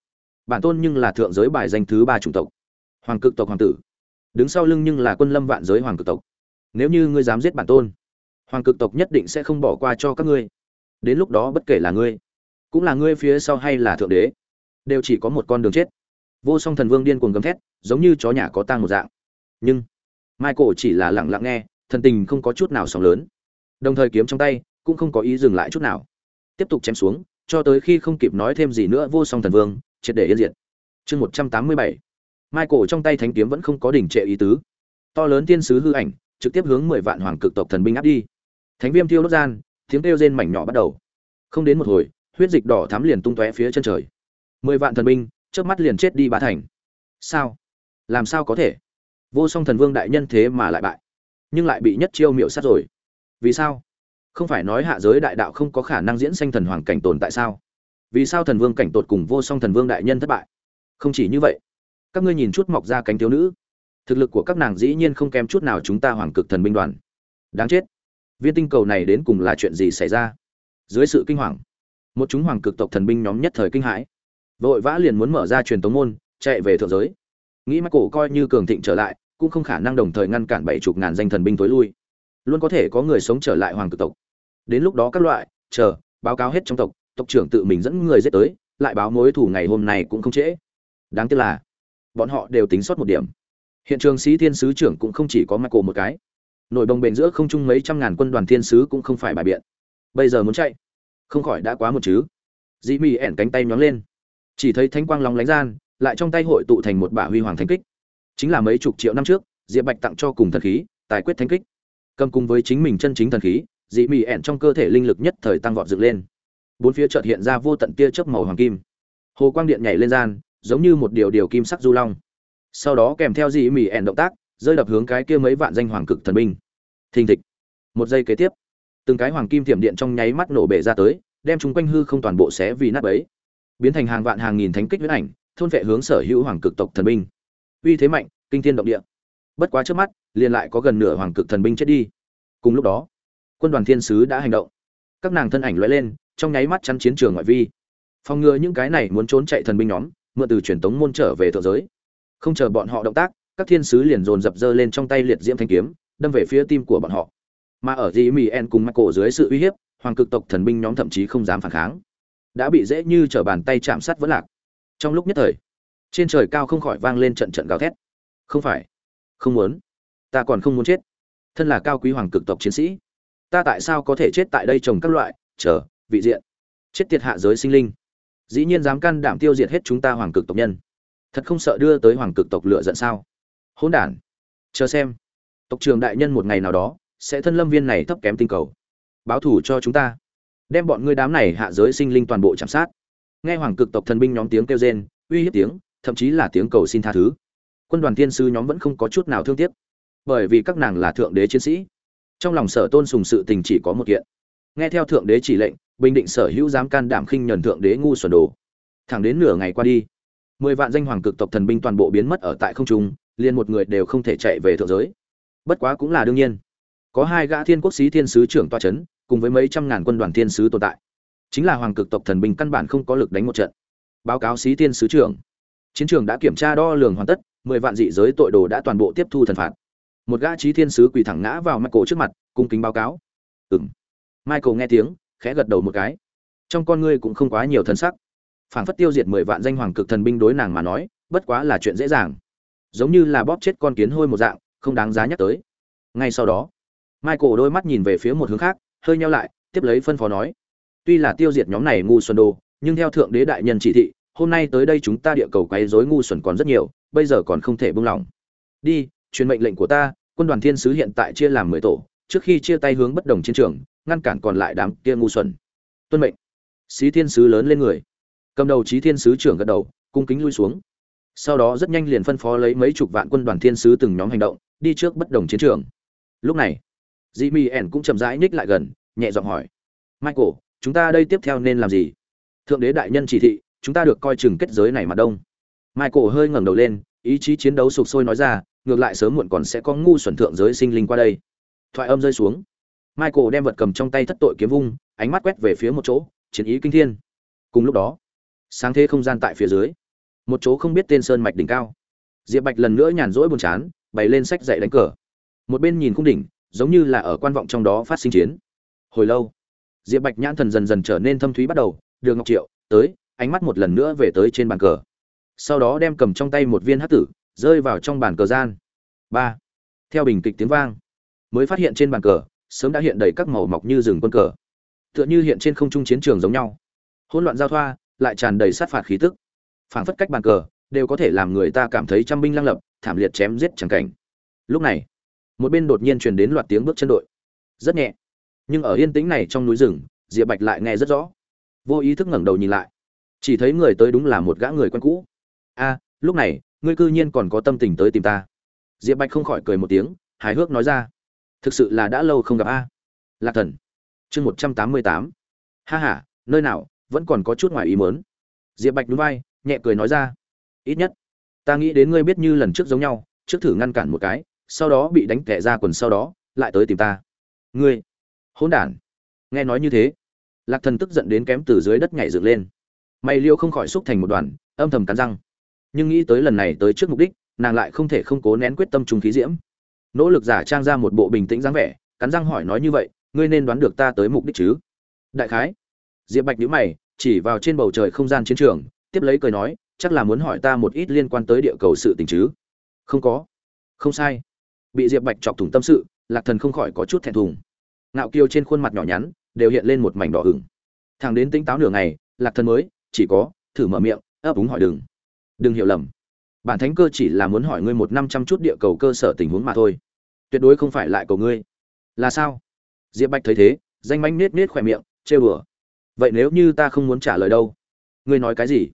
Bản tôn nhưng là thượng giới bài danh thứ ba chủng tộc. Hoàng cực tộc hoàng tử. Đứng sau lưng nhưng là quân lâm vạn giới hoàng cực tộc. Nếu như ngươi dám giết bản tôn, hoàng cực tộc nhất định sẽ không bỏ qua cho các ngươi. Đến lúc đó bất kể là ngươi, cũng là ngươi phía sau hay là thượng đế đều chỉ có một con đường chết. Vô song thần vương điên cuồng gầm thét, giống như chó nhà có tang một dạng. Nhưng michael chỉ là lặng lặng nghe, thần tình không có chút nào sóng lớn. Đồng thời kiếm trong tay, cũng không có ý dừng lại chút nào. Tiếp tục chém xuống, cho tới khi không kịp nói thêm gì nữa, vô song thần vương, triệt để yên diệt. Chương một trăm tám mươi bảy. Michael trong tay thánh kiếm vẫn không có đỉnh trệ ý tứ. To lớn tiên sứ hư ảnh, trực tiếp hướng mười vạn hoàng cực tộc thần binh áp đi. Thánh viêm thiêu đốt gian, tiếng kêu rên mảnh nhỏ bắt đầu. Không đến một hồi, huyết dịch đỏ thắm liền tung tóe phía chân trời mười vạn thần binh trước mắt liền chết đi ba thành. Sao? Làm sao có thể? Vô song thần vương đại nhân thế mà lại bại. Nhưng lại bị nhất chiêu miệu sát rồi. Vì sao? Không phải nói hạ giới đại đạo không có khả năng diễn sanh thần hoàng cảnh tồn tại sao? Vì sao thần vương cảnh tột cùng vô song thần vương đại nhân thất bại? Không chỉ như vậy, các ngươi nhìn chút mọc ra cánh thiếu nữ. Thực lực của các nàng dĩ nhiên không kém chút nào chúng ta hoàng cực thần binh đoàn. Đáng chết. Viên tinh cầu này đến cùng là chuyện gì xảy ra? Dưới sự kinh hoàng, một chúng hoàng cực tộc thần binh nhóm nhất thời kinh hãi vội vã liền muốn mở ra truyền tống môn, chạy về thượng giới. Nghĩ mắt cổ coi như cường thịnh trở lại, cũng không khả năng đồng thời ngăn cản bảy chục ngàn danh thần binh tối lui. Luôn có thể có người sống trở lại hoàng cực tộc. Đến lúc đó các loại, chờ, báo cáo hết trong tộc tộc trưởng tự mình dẫn người giết tới, lại báo mối thủ ngày hôm nay cũng không trễ. Đáng tiếc là, bọn họ đều tính sót một điểm. Hiện trường sĩ thiên sứ trưởng cũng không chỉ có michael một cái. Nội đồng bền giữa không trung mấy trăm ngàn quân đoàn thiên sứ cũng không phải bài biện. Bây giờ muốn chạy? Không khỏi đã quá một chứ. Dĩ mì ẻn cánh tay nhóng lên chỉ thấy thánh quang lóng lánh gian, lại trong tay hội tụ thành một bả huy hoàng thánh kích. Chính là mấy chục triệu năm trước, diệp bạch tặng cho cùng thần khí, tài quyết thánh kích. Cầm cùng với chính mình chân chính thần khí, dị mị ẻn trong cơ thể linh lực nhất thời tăng vọt dựng lên. Bốn phía chợt hiện ra vô tận tia chớp màu hoàng kim. Hồ quang điện nhảy lên gian, giống như một điều điều kim sắc du long. Sau đó kèm theo dị mị ẻn động tác, rơi đập hướng cái kia mấy vạn danh hoàng cực thần binh. Thình thịch. Một giây kế tiếp, từng cái hoàng kim tiềm điện trong nháy mắt nổ bể ra tới, đem chúng quanh hư không toàn bộ xé vì nát bấy biến thành hàng vạn hàng nghìn thánh kích huyết ảnh, thôn vệ hướng sở hữu hoàng cực tộc thần binh. Uy thế mạnh, kinh thiên động địa. Bất quá trước mắt, liền lại có gần nửa hoàng cực thần binh chết đi. Cùng lúc đó, quân đoàn thiên sứ đã hành động. Các nàng thân ảnh lóe lên, trong nháy mắt chắn chiến trường ngoại vi. Phòng ngừa những cái này muốn trốn chạy thần binh nhóm, mượn từ truyền tống môn trở về thượng giới. Không chờ bọn họ động tác, các thiên sứ liền dồn dập dơ lên trong tay liệt diễm thanh kiếm, đâm về phía tim của bọn họ. Mà ở dĩ mì en cùng cổ dưới sự uy hiếp, hoàng cực tộc thần binh nhóm thậm chí không dám phản kháng đã bị dễ như t bàn tay chạm sát vẫn lạc. Trong lúc nhất thời, trên trời cao không khỏi vang lên trận trận gào thét. Không phải, không muốn. Ta còn không muốn chết. Thân là cao quý hoàng cực tộc chiến sĩ, ta tại sao có thể chết tại đây trồng các loại? Chờ, vị diện. Chết tiệt hạ giới sinh linh. Dĩ nhiên dám can đảm tiêu diệt hết chúng ta hoàng cực tộc nhân. Thật không sợ đưa tới hoàng cực tộc lựa giận sao? Hỗn đản. Chờ xem. Tộc trưởng đại nhân một ngày nào đó, sẽ thân lâm viên này thấp kém tinh cầu. Báo thủ cho chúng ta đem bọn ngươi đám này hạ giới sinh linh toàn bộ chạm sát. Nghe hoàng cực tộc thần binh nhóm tiếng kêu rên, uy hiếp tiếng, thậm chí là tiếng cầu xin tha thứ. Quân đoàn thiên sư nhóm vẫn không có chút nào thương tiếc, bởi vì các nàng là thượng đế chiến sĩ. Trong lòng sở tôn sùng sự tình chỉ có một kiện. Nghe theo thượng đế chỉ lệnh, bình định sở hữu dám can đảm khinh nhẫn thượng đế ngu xuẩn đồ. Thẳng đến nửa ngày qua đi, mười vạn danh hoàng cực tộc thần binh toàn bộ biến mất ở tại không trung, liền một người đều không thể chạy về thượng giới. Bất quá cũng là đương nhiên. Có hai gã thiên quốc sĩ thiên sứ trưởng toa c h ấ n cùng với mấy trăm ngàn quân đoàn thiên sứ tồn tại. Chính là hoàng cực tộc thần binh căn bản không có lực đánh một trận. Báo cáo sĩ thiên sứ trưởng. Chiến trường đã kiểm tra đo lường hoàn tất, mười vạn dị giới tội đồ đã toàn bộ tiếp thu thần phạt. Một gã trí thiên sứ quỳ thẳng ngã vào mắt cổ trước mặt, cung kính báo cáo. Ừng michael nghe tiếng, khẽ gật đầu một cái. Trong con ngươi cũng không quá nhiều thần sắc. Phảng phất tiêu diệt mười vạn danh hoàng cực thần binh đối nàng mà nói, bất quá là chuyện dễ dàng. Giống như là bóp chết con kiến hôi một dạng, không đáng giá nhắc tới. Ngay sau đó, michael đôi mắt nhìn về phía một hướng khác hơi nheo lại, tiếp lấy phân phó nói. Tuy là tiêu diệt nhóm này ngu xuẩn đồ, nhưng theo thượng đế đại nhân chỉ thị, hôm nay tới đây chúng ta địa cầu quấy rối ngu xuẩn còn rất nhiều, bây giờ còn không thể buông lỏng. Đi, truyền mệnh lệnh của ta, quân đoàn thiên sứ hiện tại chia làm mười tổ, trước khi chia tay hướng bất đồng chiến trường, ngăn cản còn lại đám kia ngu xuẩn. Tuân mệnh. Xí thiên sứ lớn lên người. Cầm đầu trí thiên sứ trưởng gật đầu, cung kính lui xuống. Sau đó rất nhanh liền phân phó lấy mấy chục vạn quân đoàn thiên sứ từng nhóm hành động, đi trước bất đồng chiến trường. Lúc này dị mi ẻn cũng chậm rãi nhích lại gần, nhẹ giọng hỏi, michael, chúng ta đây tiếp theo nên làm gì? Thượng đế đại nhân chỉ thị, chúng ta được coi chừng kết giới này mặt đông. Michael hơi ngẩng đầu lên, ý chí chiến đấu sục sôi nói ra, ngược lại sớm muộn còn sẽ có ngu xuẩn thượng giới sinh linh qua đây. Thoại âm rơi xuống. Michael đem vật cầm trong tay thất tội kiếm vung, ánh mắt quét về phía một chỗ, chiến ý kinh thiên. Cùng lúc đó, sáng thế không gian tại phía dưới. Một chỗ không biết tên sơn mạch đỉnh cao. Diệp bạch lần nữa nhàn rỗi buồn chán, bày lên sách dạy đánh cờ. Một bên nhìn khung đỉnh giống như là ở quan vọng trong đó phát sinh chiến. Hồi lâu, diệp bạch nhãn thần dần dần trở nên thâm thúy bắt đầu đường ngọc triệu tới, ánh mắt một lần nữa về tới trên bàn cờ. Sau đó đem cầm trong tay một viên hát tử, rơi vào trong bàn cờ gian. Ba, theo bình kịch tiếng vang, mới phát hiện trên bàn cờ, sớm đã hiện đầy các màu mọc như rừng quân cờ. Tựa như hiện trên không trung chiến trường giống nhau. Hỗn loạn giao thoa, lại tràn đầy sát phạt khí tức. Phảng phất cách bàn cờ, đều có thể làm người ta cảm thấy trăm binh lăng lập, thảm liệt chém giết chẳng cảnh. Lúc này một bên đột nhiên truyền đến loạt tiếng bước chân đội. Rất nhẹ. Nhưng ở yên tĩnh này trong núi rừng, diệp bạch lại nghe rất rõ. Vô ý thức ngẩng đầu nhìn lại. Chỉ thấy người tới đúng là một gã người quen cũ. A, lúc này, ngươi cư nhiên còn có tâm tình tới tìm ta. Diệp bạch không khỏi cười một tiếng, hài hước nói ra. Thực sự là đã lâu không gặp a. Lạc thần. Chương một trăm tám mươi tám. Ha h a nơi nào, vẫn còn có chút ngoài ý mớn diệp bạch núi vai, nhẹ cười nói ra. Ít nhất, ta nghĩ đến ngươi biết như lần trước giống nhau, trước thử ngăn cản một cái sau đó bị đánh tẻ ra quần sau đó, lại tới tìm ta. Ngươi, hỗn đản. Nghe nói như thế, lạc thần tức giận đến kém từ dưới đất nhảy dựng lên. Mày liêu không khỏi xúc thành một đoàn, âm thầm cắn răng. Nhưng nghĩ tới lần này tới trước mục đích, nàng lại không thể không cố nén quyết tâm trùng khí diễm. Nỗ lực giả trang ra một bộ bình tĩnh dáng vẻ, cắn răng hỏi nói như vậy, ngươi nên đoán được ta tới mục đích chứ? Đại khái, diệp bạch nhữ mày, chỉ vào trên bầu trời không gian chiến trường, tiếp lấy cười nói, chắc là muốn hỏi ta một ít liên quan tới địa cầu sự tình chứ? Không có. Không sai bị diệp bạch chọc thủng tâm sự, lạc thần không khỏi có chút thẹn thùng. Ngạo kiêu trên khuôn mặt nhỏ nhắn đều hiện lên một mảnh đỏ hửng. thằng đến tinh táo nửa ngày, lạc thần mới, chỉ có, thử mở miệng, ấp úng hỏi đừng. Đừng hiểu lầm. Bản thánh cơ chỉ là muốn hỏi ngươi một năm trăm chút địa cầu cơ sở tình huống mà thôi. Tuyệt đối không phải lại cầu ngươi. Là sao? Diệp bạch thấy thế, danh mánh nết nết khỏe miệng chê bừa vậy nếu như ta không muốn trả lời đâu, ngươi nói cái gì?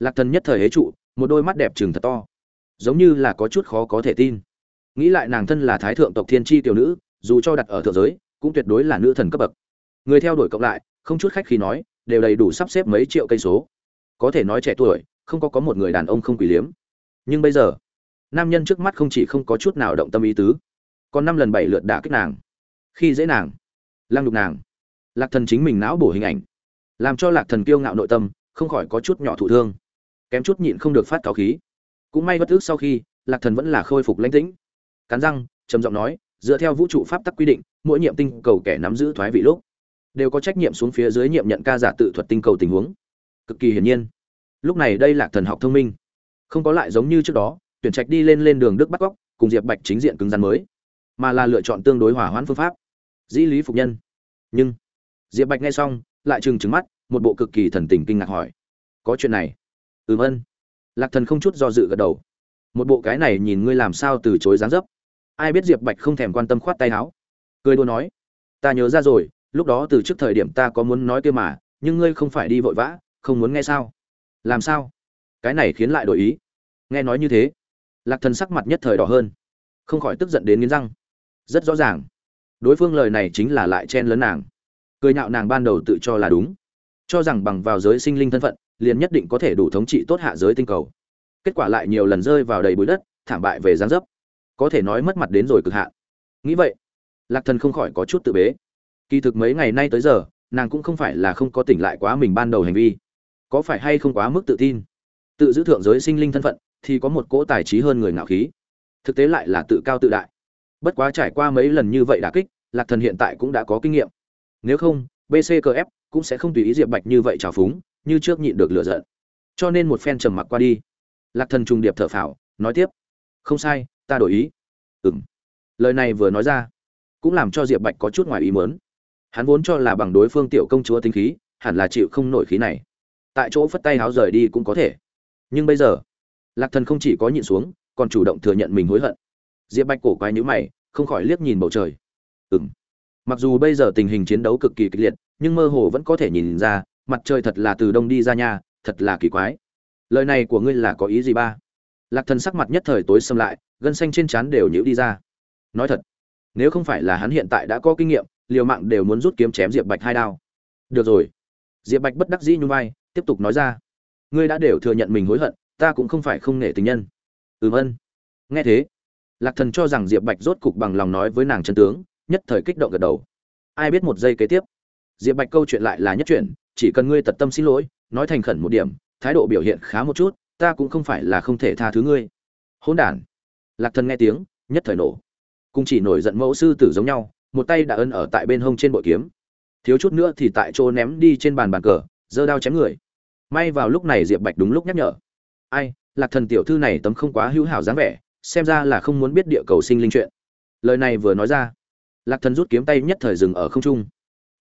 Lạc thần nhất thời hế trụ, một đôi mắt đẹp chừng thật to. Giống như là có chút khó có thể tin nghĩ lại nàng thân là thái thượng tộc thiên tri tiểu nữ, dù cho đặt ở thượng giới, cũng tuyệt đối là nữ thần cấp bậc. Người theo đuổi cộng lại, không chút khách khi nói, đều đầy đủ sắp xếp mấy triệu cây số. Có thể nói trẻ tuổi, không có có một người đàn ông không quỷ liếm. Nhưng bây giờ, nam nhân trước mắt không chỉ không có chút nào động tâm ý tứ, còn năm lần bảy lượt đả kích nàng, khi dễ nàng, lăng đục nàng. Lạc thần chính mình não bổ hình ảnh, làm cho lạc thần kiêu ngạo nội tâm, không khỏi có chút nhỏ thụ thương. Kém chút nhịn không được phát cáo khí. Cũng may bất ước sau khi, lạc thần vẫn là khôi phục lãnh tĩnh cắn răng, trầm giọng nói, dựa theo vũ trụ pháp tắc quy định, mỗi nhiệm tinh cầu kẻ nắm giữ thoái vị lúc, đều có trách nhiệm xuống phía dưới nhiệm nhận ca giả tự thuật tinh cầu tình huống. Cực kỳ hiển nhiên. Lúc này đây lạc thần học thông minh. Không có lại giống như trước đó, tuyển trạch đi lên lên đường đức bắt cóc, cùng diệp bạch chính diện cứng rắn mới, mà là lựa chọn tương đối hỏa hoãn phương pháp. Dĩ lý phục nhân. Nhưng, diệp bạch nghe xong, lại trừng trừng mắt, một bộ cực kỳ thần tình kinh ngạc hỏi, có chuyện này? Ừm, ân. Lạc thần không chút do dự gật đầu. Một bộ cái này nhìn ngươi làm sao từ chối dáng dấp? Ai biết diệp bạch không thèm quan tâm khoát tay áo. Cười đùa nói, ta nhớ ra rồi, lúc đó từ trước thời điểm ta có muốn nói kia mà, nhưng ngươi không phải đi vội vã, không muốn nghe sao? Làm sao? Cái này khiến lại đổi ý. Nghe nói như thế, lạc thần sắc mặt nhất thời đỏ hơn, không khỏi tức giận đến nghiến răng. Rất rõ ràng, đối phương lời này chính là lại chen lấn nàng. Cười nhạo nàng ban đầu tự cho là đúng, cho rằng bằng vào giới sinh linh thân phận, liền nhất định có thể đủ thống trị tốt hạ giới tinh cầu. Kết quả lại nhiều lần rơi vào đầy bụi đất, thảm bại về gián dấp có thể nói mất mặt đến rồi cực hạn. Nghĩ vậy, lạc thần không khỏi có chút tự bế. Kỳ thực mấy ngày nay tới giờ, nàng cũng không phải là không có tỉnh lại quá mình ban đầu hành vi. Có phải hay không quá mức tự tin? Tự giữ thượng giới sinh linh thân phận, thì có một cỗ tài trí hơn người ngạo khí. Thực tế lại là tự cao tự đại. Bất quá trải qua mấy lần như vậy đả kích, lạc thần hiện tại cũng đã có kinh nghiệm. Nếu không bckf cũng sẽ không tùy ý diệp bạch như vậy trào phúng, như trước nhịn được lựa giận. Cho nên một phen trầm mặc qua đi. Lạc thần trùng điệp thở phào, nói tiếp. Không sai ta đổi ý. Ừng lời này vừa nói ra, cũng làm cho diệp bạch có chút ngoài ý mớn hắn vốn cho là bằng đối phương tiểu công chúa tính khí, hẳn là chịu không nổi khí này. Tại chỗ phất tay háo rời đi cũng có thể. Nhưng bây giờ, lạc thần không chỉ có nhịn xuống, còn chủ động thừa nhận mình hối hận. Diệp bạch cổ quái nhữ mày, không khỏi liếc nhìn bầu trời. Ừ m mặc dù bây giờ tình hình chiến đấu cực kỳ kịch liệt, nhưng mơ hồ vẫn có thể nhìn ra, mặt trời thật là từ đông đi ra nhà thật là kỳ quái. Lời này của ngươi là có ý gì ba? Lạc thần sắc mặt nhất thời tối xâm lại, gân xanh trên trán đều nhữ đi ra. Nói thật, nếu không phải là hắn hiện tại đã có kinh nghiệm, liều mạng đều muốn rút kiếm chém diệp bạch hai đao. Được rồi. Diệp bạch bất đắc dĩ nhung vai, tiếp tục nói ra. Ngươi đã đều thừa nhận mình hối hận, ta cũng không phải không nể tình nhân. Ừm ân. Nghe thế, lạc thần cho rằng diệp bạch rốt cục bằng lòng nói với nàng chân tướng, nhất thời kích động gật đầu. Ai biết một giây kế tiếp, diệp bạch câu chuyện lại là nhất chuyện, chỉ cần ngươi tật tâm xin lỗi, nói thành khẩn một điểm, thái độ biểu hiện khá một chút ta cũng không phải là không thể tha thứ ngươi. Hỗn đản. Lạc thần nghe tiếng, nhất thời nổ. Cùng chỉ nổi giận mẫu sư tử giống nhau, một tay đã ân ở tại bên hông trên bội kiếm. Thiếu chút nữa thì tại chỗ ném đi trên bàn bàn cờ, giơ đao chém người. May vào lúc này diệp bạch đúng lúc nhắc nhở. Ai, lạc thần tiểu thư này tấm không quá hữu hảo dáng vẻ, xem ra là không muốn biết địa cầu sinh linh chuyện. Lời này vừa nói ra, lạc thần rút kiếm tay nhất thời dừng ở không trung.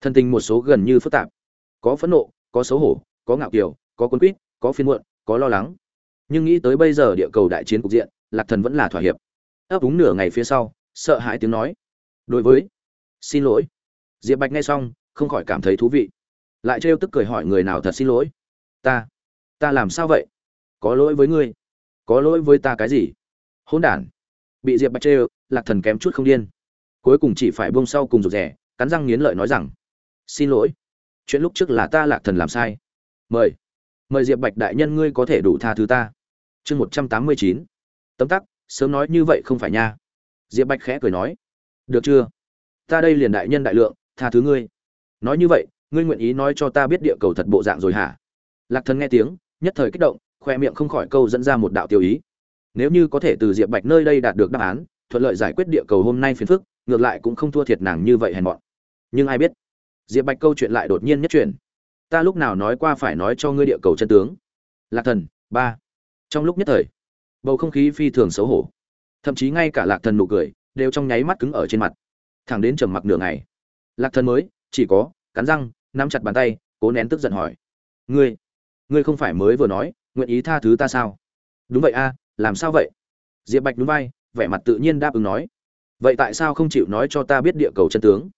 Thân tình một số gần như phức tạp. Có phẫn nộ, có xấu hổ, có ngạo kiều, có quân quýt, có phiên muộn, có lo lắng nhưng nghĩ tới bây giờ địa cầu đại chiến cục diện, lạc thần vẫn là thỏa hiệp. Ấp úng nửa ngày phía sau, sợ hãi tiếng nói. Đối với, xin lỗi. Diệp bạch nghe xong, không khỏi cảm thấy thú vị. Lại trêu tức cười hỏi người nào thật xin lỗi? Ta ta làm sao vậy? Có lỗi với ngươi? Có lỗi với ta cái gì? Hỗn đản. Bị diệp bạch trêu, lạc thần kém chút không điên. Cuối cùng chỉ phải buông sau cùng rụt rẻ cắn răng nghiến lợi nói rằng, xin lỗi. Chuyện lúc trước là ta lạc thần làm sai. Mời mời diệp bạch đại nhân ngươi có thể đủ tha thứ ta. Chương một trăm tám mươi chín. Tấm tắc, sớm nói như vậy không phải nha. Diệp bạch khẽ cười nói. Được chưa? Ta đây liền đại nhân đại lượng, tha thứ ngươi. Nói như vậy, ngươi nguyện ý nói cho ta biết địa cầu thật bộ dạng rồi hả? Lạc thần nghe tiếng, nhất thời kích động, khoe miệng không khỏi câu dẫn ra một đạo tiêu ý. Nếu như có thể từ diệp bạch nơi đây đạt được đáp án, thuận lợi giải quyết địa cầu hôm nay phiền phức, ngược lại cũng không thua thiệt nàng như vậy hèn mọn. Nhưng ai biết? Diệp bạch câu chuyện lại đột nhiên nhất chuyển ta lúc nào nói qua phải nói cho ngươi địa cầu chân tướng. Lạc thần, ba. Trong lúc nhất thời, bầu không khí phi thường xấu hổ. Thậm chí ngay cả lạc thần nụ cười đều trong nháy mắt cứng ở trên mặt. Thẳng đến trầm mặc nửa ngày, lạc thần mới chỉ có cắn răng, nắm chặt bàn tay, cố nén tức giận hỏi, ngươi ngươi không phải mới vừa nói, nguyện ý tha thứ ta sao? Đúng vậy a, làm sao vậy? Diệp bạch núi vai, vẻ mặt tự nhiên đáp ứng nói, vậy tại sao không chịu nói cho ta biết địa cầu chân tướng?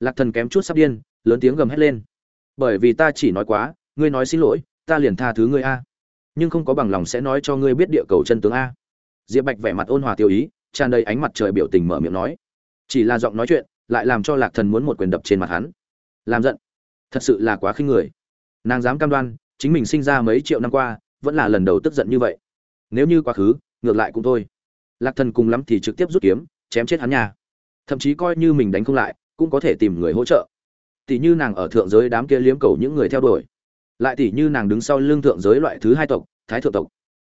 Lạc thần kém chút sắp điên, lớn tiếng gầm hét lên bởi vì ta chỉ nói quá, ngươi nói xin lỗi, ta liền tha thứ ngươi a. Nhưng không có bằng lòng sẽ nói cho ngươi biết địa cầu chân tướng a. Diệp bạch vẻ mặt ôn hòa tiêu ý, tràn đầy ánh mặt trời biểu tình mở miệng nói. Chỉ là giọng nói chuyện, lại làm cho lạc thần muốn một quyền đập trên mặt hắn. Làm giận. Thật sự là quá khinh người. Nàng dám cam đoan, chính mình sinh ra mấy triệu năm qua, vẫn là lần đầu tức giận như vậy. Nếu như quá khứ, ngược lại cũng thôi. Lạc thần cùng lắm thì trực tiếp rút kiếm, chém chết hắn nhà. Thậm chí coi như mình đánh không lại, cũng có thể tìm người hỗ trợ tỷ như nàng ở thượng giới đám kia liếm cầu những người theo đuổi. Lại tỷ như nàng đứng sau lưng thượng giới loại thứ hai tộc, thái thượng tộc.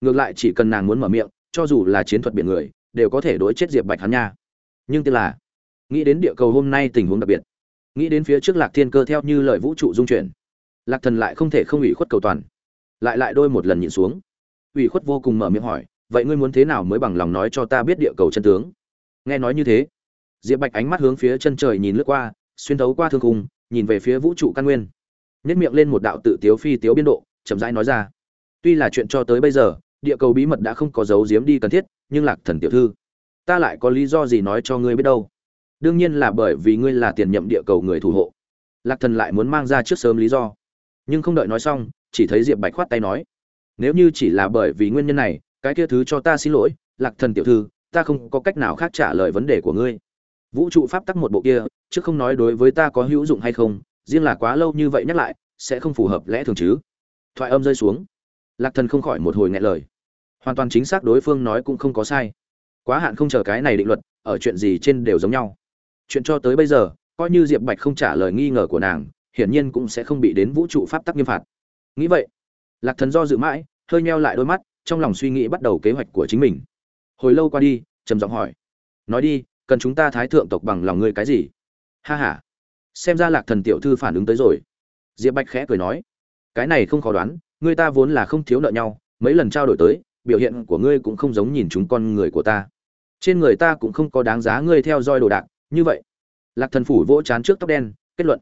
Ngược lại chỉ cần nàng muốn mở miệng, cho dù là chiến thuật biển người, đều có thể đối chết diệp bạch hắn nha. Nhưng tức là, nghĩ đến địa cầu hôm nay tình huống đặc biệt, nghĩ đến phía trước lạc thiên cơ theo như lời vũ trụ dung chuyển, lạc thần lại không thể không ủy khuất cầu toàn. Lại lại đôi một lần nhìn xuống. Ủy khuất vô cùng mở miệng hỏi, vậy ngươi muốn thế nào mới bằng lòng nói cho ta biết địa cầu chân tướng? Nghe nói như thế, diệp bạch ánh mắt hướng phía chân trời nhìn lướt qua xuyên thấu qua thương khung, nhìn về phía vũ trụ căn nguyên. Nhất miệng lên một đạo tự tiếu phi tiếu biên độ, chậm rãi nói ra. Tuy là chuyện cho tới bây giờ, địa cầu bí mật đã không có dấu giếm đi cần thiết, nhưng lạc thần tiểu thư, ta lại có lý do gì nói cho ngươi biết đâu? Đương nhiên là bởi vì ngươi là tiền nhậm địa cầu người thủ hộ. Lạc thần lại muốn mang ra trước sớm lý do. Nhưng không đợi nói xong, chỉ thấy diệp bạch khoát tay nói, nếu như chỉ là bởi vì nguyên nhân này, cái kia thứ cho ta xin lỗi, lạc thần tiểu thư, ta không có cách nào khác trả lời vấn đề của ngươi. Vũ trụ pháp tắc một bộ kia chứ không nói đối với ta có hữu dụng hay không, riêng là quá lâu như vậy nhắc lại, sẽ không phù hợp lẽ thường chứ. Thoại âm rơi xuống. Lạc thần không khỏi một hồi nghẹn lời. Hoàn toàn chính xác đối phương nói cũng không có sai. Quá hạn không chờ cái này định luật, ở chuyện gì trên đều giống nhau. Chuyện cho tới bây giờ, coi như diệp bạch không trả lời nghi ngờ của nàng, hiển nhiên cũng sẽ không bị đến vũ trụ pháp tắc nghiêm phạt. Nghĩ vậy, lạc thần do dự mãi, hơi meo lại đôi mắt, trong lòng suy nghĩ bắt đầu kế hoạch của chính mình. Hồi lâu qua đi, trầm giọng hỏi, nói đi, cần chúng ta thái thượng tộc bằng lòng ngươi cái gì? Ha ha, xem ra lạc thần tiểu thư phản ứng tới rồi. Diệp bạch khẽ cười nói cái này không khó đoán ngươi ta vốn là không thiếu nợ nhau mấy lần trao đổi tới biểu hiện của ngươi cũng không giống nhìn chúng con người của ta. Trên người ta cũng không có đáng giá ngươi theo dõi đồ đạc như vậy. Lạc thần phủ vỗ chán trước tóc đen kết luận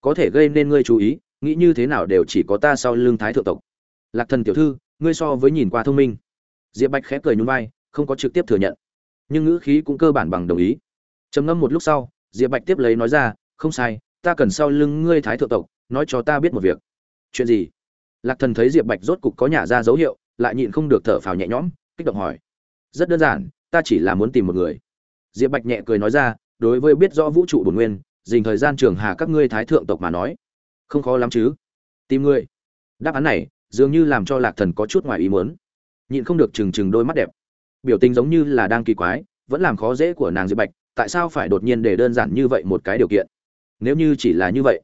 có thể gây nên ngươi chú ý nghĩ như thế nào đều chỉ có ta sau lưng thái thượng tộc. Lạc thần tiểu thư ngươi so với nhìn qua thông minh. Diệp bạch khẽ cười nhún vai không có trực tiếp thừa nhận. Nhưng ngữ khí cũng cơ bản bằng đồng ý. Trầm ngâm một lúc sau diệp bạch tiếp lấy nói ra, không sai, ta cần sau lưng ngươi thái thượng tộc, nói cho ta biết một việc. Chuyện gì? Lạc thần thấy diệp bạch rốt cục có nhả ra dấu hiệu, lại nhịn không được thở phào nhẹ nhõm, kích động hỏi, rất đơn giản, ta chỉ là muốn tìm một người. Diệp bạch nhẹ cười nói ra, đối với biết rõ vũ trụ bổn nguyên, dình thời gian trường hà các ngươi thái thượng tộc mà nói, không khó lắm chứ? Tìm ngươi đáp án này, dường như làm cho lạc thần có chút ngoài ý muốn. Nhịn không được trừng trừng đôi mắt đẹp. Biểu tình giống như là đang kỳ quái, vẫn làm khó dễ của nàng diệp bạch tại sao phải đột nhiên để đơn giản như vậy một cái điều kiện? Nếu như chỉ là như vậy,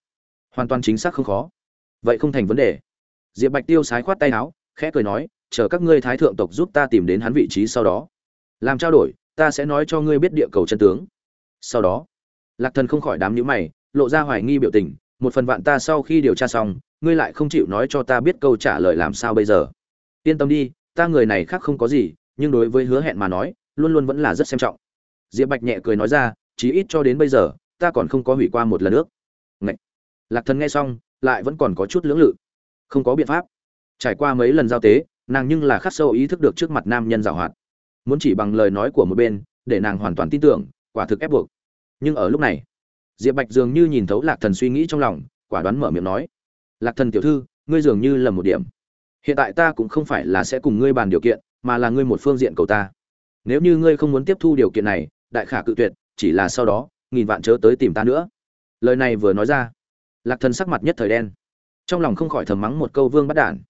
hoàn toàn chính xác không khó. Vậy không thành vấn đề. Diệp bạch tiêu sái khoát tay áo, khẽ cười nói, chờ các ngươi thái thượng tộc giúp ta tìm đến hắn vị trí sau đó. Làm trao đổi, ta sẽ nói cho ngươi biết địa cầu chân tướng. Sau đó, lạc thần không khỏi đám nhữ mày, lộ ra hoài nghi biểu tình, một phần vạn ta sau khi điều tra xong, ngươi lại không chịu nói cho ta biết câu trả lời làm sao bây giờ. Yên tâm đi, ta người này khác không có gì, nhưng đối với hứa hẹn mà nói, luôn luôn vẫn là rất xem trọng diệp bạch nhẹ cười nói ra, chí ít cho đến bây giờ, ta còn không có hủy qua một lần nước Ngậy! lạc thần nghe xong, lại vẫn còn có chút lưỡng lự. Không có biện pháp. Trải qua mấy lần giao tế, nàng nhưng là khắc sâu ý thức được trước mặt nam nhân giảo hoạt. Muốn chỉ bằng lời nói của một bên, để nàng hoàn toàn tin tưởng, quả thực ép buộc. Nhưng ở lúc này, diệp bạch dường như nhìn thấu lạc thần suy nghĩ trong lòng, quả đoán mở miệng nói, lạc thần tiểu thư, ngươi dường như lầm một điểm. Hiện tại ta cũng không phải là sẽ cùng ngươi bàn điều kiện, mà là ngươi một phương diện cầu ta. Nếu như ngươi không muốn tiếp thu điều kiện này đại khả cự tuyệt, chỉ là sau đó, nghìn vạn chớ tới tìm ta nữa. Lời này vừa nói ra, lạc thần sắc mặt nhất thời đen. Trong lòng không khỏi thầm mắng một câu vương bắt đản.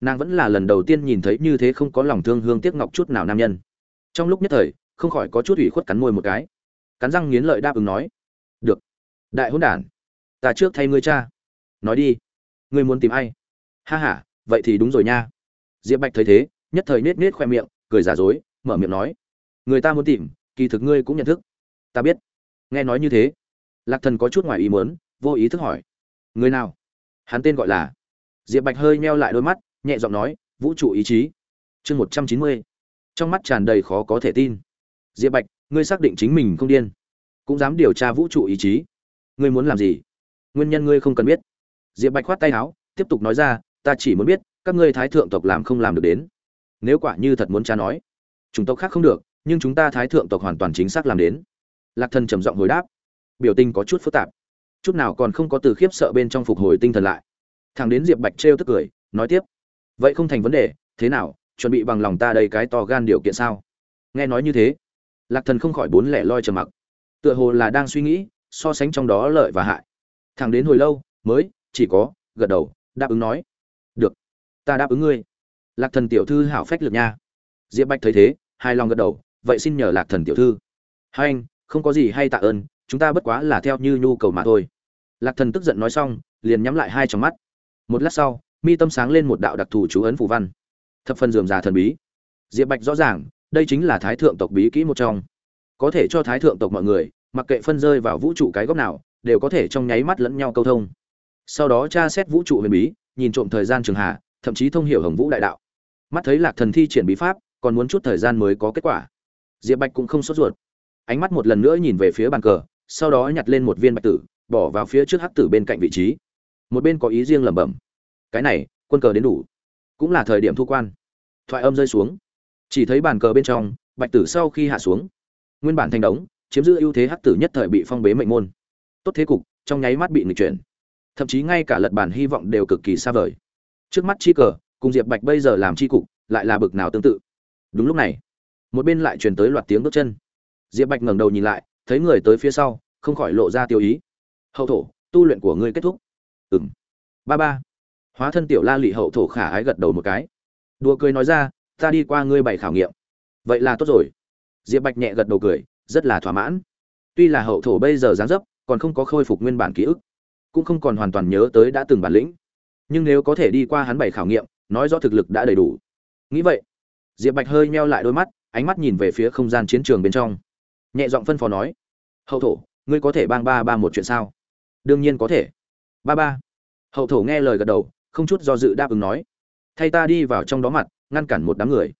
Nàng vẫn là lần đầu tiên nhìn thấy như thế không có lòng thương hương tiếc ngọc chút nào nam nhân. Trong lúc nhất thời, không khỏi có chút ủy khuất cắn môi một cái. Cắn răng nghiến lợi đáp ứng nói, được. Đại hôn đản, ta trước thay ngươi cha. Nói đi, ngươi muốn tìm ai? Ha h a vậy thì đúng rồi nha. Diệp bạch thấy thế, nhất thời nết nết khoe miệng, cười giả dối, mở miệng nói, người ta muốn tìm kỳ thực ngươi cũng nhận thức. Ta biết. Nghe nói như thế, lạc thần có chút ngoài ý muốn, vô ý thức hỏi. Người nào? Hắn tên gọi là diệp bạch hơi meo lại đôi mắt, nhẹ giọng nói, vũ trụ ý chí. Chương một trăm chín mươi. Trong mắt tràn đầy khó có thể tin. Diệp bạch, ngươi xác định chính mình không điên, cũng dám điều tra vũ trụ ý chí. Ngươi muốn làm gì? Nguyên nhân ngươi không cần biết. Diệp bạch khoát tay áo, tiếp tục nói ra, ta chỉ muốn biết, các ngươi thái thượng tộc làm không làm được đến. Nếu quả như thật muốn cha nói chúng tộc khác không được nhưng chúng ta thái thượng tộc hoàn toàn chính xác làm đến. Lạc thần trầm giọng hồi đáp. Biểu tình có chút phức tạp. Chút nào còn không có từ khiếp sợ bên trong phục hồi tinh thần lại. Thằng đến diệp bạch trêu tức cười, nói tiếp. Vậy không thành vấn đề, thế nào, chuẩn bị bằng lòng ta đây cái to gan điều kiện sao? Nghe nói như thế, lạc thần không khỏi bốn lẻ loi trầm mặc. Tựa hồ là đang suy nghĩ, so sánh trong đó lợi và hại. Thằng đến hồi lâu, mới, chỉ có, gật đầu, đáp ứng nói. Được, ta đáp ứng ngươi. Lạc thần tiểu thư hảo phách lực nha. Diệp bạch thấy thế hai lòng gật đầu vậy xin nhờ lạc thần tiểu thư. Hai anh, không có gì hay tạ ơn, chúng ta bất quá là theo như nhu cầu mà thôi. Lạc thần tức giận nói xong, liền nhắm lại hai trong mắt. Một lát sau, mi tâm sáng lên một đạo đặc thù chú ấn phù văn. Thập phần dườm già thần bí. Diệp bạch rõ ràng, đây chính là thái thượng tộc bí kỹ một trong. Có thể cho thái thượng tộc mọi người, mặc kệ phân rơi vào vũ trụ cái góc nào, đều có thể trong nháy mắt lẫn nhau câu thông. Sau đó tra xét vũ trụ huyền bí, nhìn trộm thời gian trường hạ, thậm chí thông hiểu hồng vũ đại đạo. Mắt thấy lạc thần thi triển bí pháp, còn muốn chút thời gian mới có kết quả diệp bạch cũng không sốt ruột. Ánh mắt một lần nữa nhìn về phía bàn cờ, sau đó nhặt lên một viên bạch tử, bỏ vào phía trước hắc tử bên cạnh vị trí. Một bên có ý riêng lẩm bẩm. Cái này, quân cờ đến đủ. Cũng là thời điểm thu quan. Thoại âm rơi xuống. Chỉ thấy bàn cờ bên trong, bạch tử sau khi hạ xuống, nguyên bản thành đống, chiếm giữ ưu thế hắc tử nhất thời bị phong bế mệnh môn. Tốt thế cục, trong nháy mắt bị nghịch chuyển. Thậm chí ngay cả lật bản hy vọng đều cực kỳ xa vời. Trước mắt chi cờ, cùng diệp bạch bây giờ làm chi cục, lại là bực nào tương tự. Đúng lúc này một bên lại truyền tới loạt tiếng bước chân. Diệp bạch ngẩng đầu nhìn lại, thấy người tới phía sau, không khỏi lộ ra tiêu ý. Hậu thổ, tu luyện của ngươi kết thúc. Ừng ba ba. Hóa thân tiểu la lị hậu thổ khả ái gật đầu một cái. Đùa cười nói ra, ta đi qua ngươi bảy khảo nghiệm. Vậy là tốt rồi. Diệp bạch nhẹ gật đầu cười, rất là thỏa mãn. Tuy là hậu thổ bây giờ dáng dấp, còn không có khôi phục nguyên bản ký ức, cũng không còn hoàn toàn nhớ tới đã từng bản lĩnh. Nhưng nếu có thể đi qua hắn bảy khảo nghiệm, nói rõ thực lực đã đầy đủ. Nghĩ vậy, diệp bạch hơi meo lại đôi mắt ánh mắt nhìn về phía không gian chiến trường bên trong. Nhẹ giọng phân phó nói, hậu thổ, ngươi có thể bang ba ba một chuyện sao? Đương nhiên có thể. Ba ba. Hậu thổ nghe lời gật đầu, không chút do dự đáp ứng nói, thay ta đi vào trong đó mặt, ngăn cản một đám người.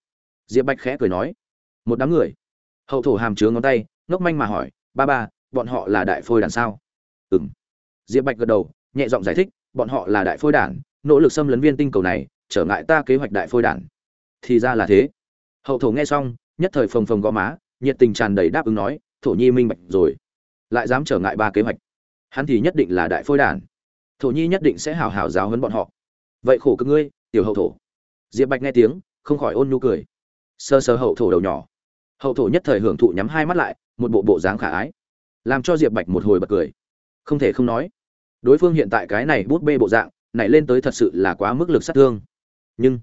Diệp bạch khẽ cười nói, một đám người? Hậu thổ hàm chứa ngón tay, ngốc manh mà hỏi, ba ba, bọn họ là đại phôi đàn sao? Ừ m diệp bạch gật đầu, nhẹ giọng giải thích, bọn họ là đại phôi đàn, nỗ lực xâm lấn viên tinh cầu này, trở ngại ta kế hoạch đại phôi đàn. Thì ra là thế. Hậu thổ nghe xong nhất thời phồng phồng gò má, nhiệt tình tràn đầy đáp ứng nói, thổ nhi minh bạch rồi, lại dám trở ngại ba kế hoạch. Hắn thì nhất định là đại phôi đản. Thổ nhi nhất định sẽ hào hào giáo hấn bọn họ. Vậy khổ cực ngươi, tiểu hậu thổ. Diệp bạch nghe tiếng, không khỏi ôn nhu cười. Sơ sơ hậu thổ đầu nhỏ. Hậu thổ nhất thời hưởng thụ nhắm hai mắt lại, một bộ bộ dáng khả ái. Làm cho diệp bạch một hồi bật cười. Không thể không nói, đối phương hiện tại cái này bút bê bộ dạng, nảy lên tới thật sự là quá mức lực sát thương. Nhưng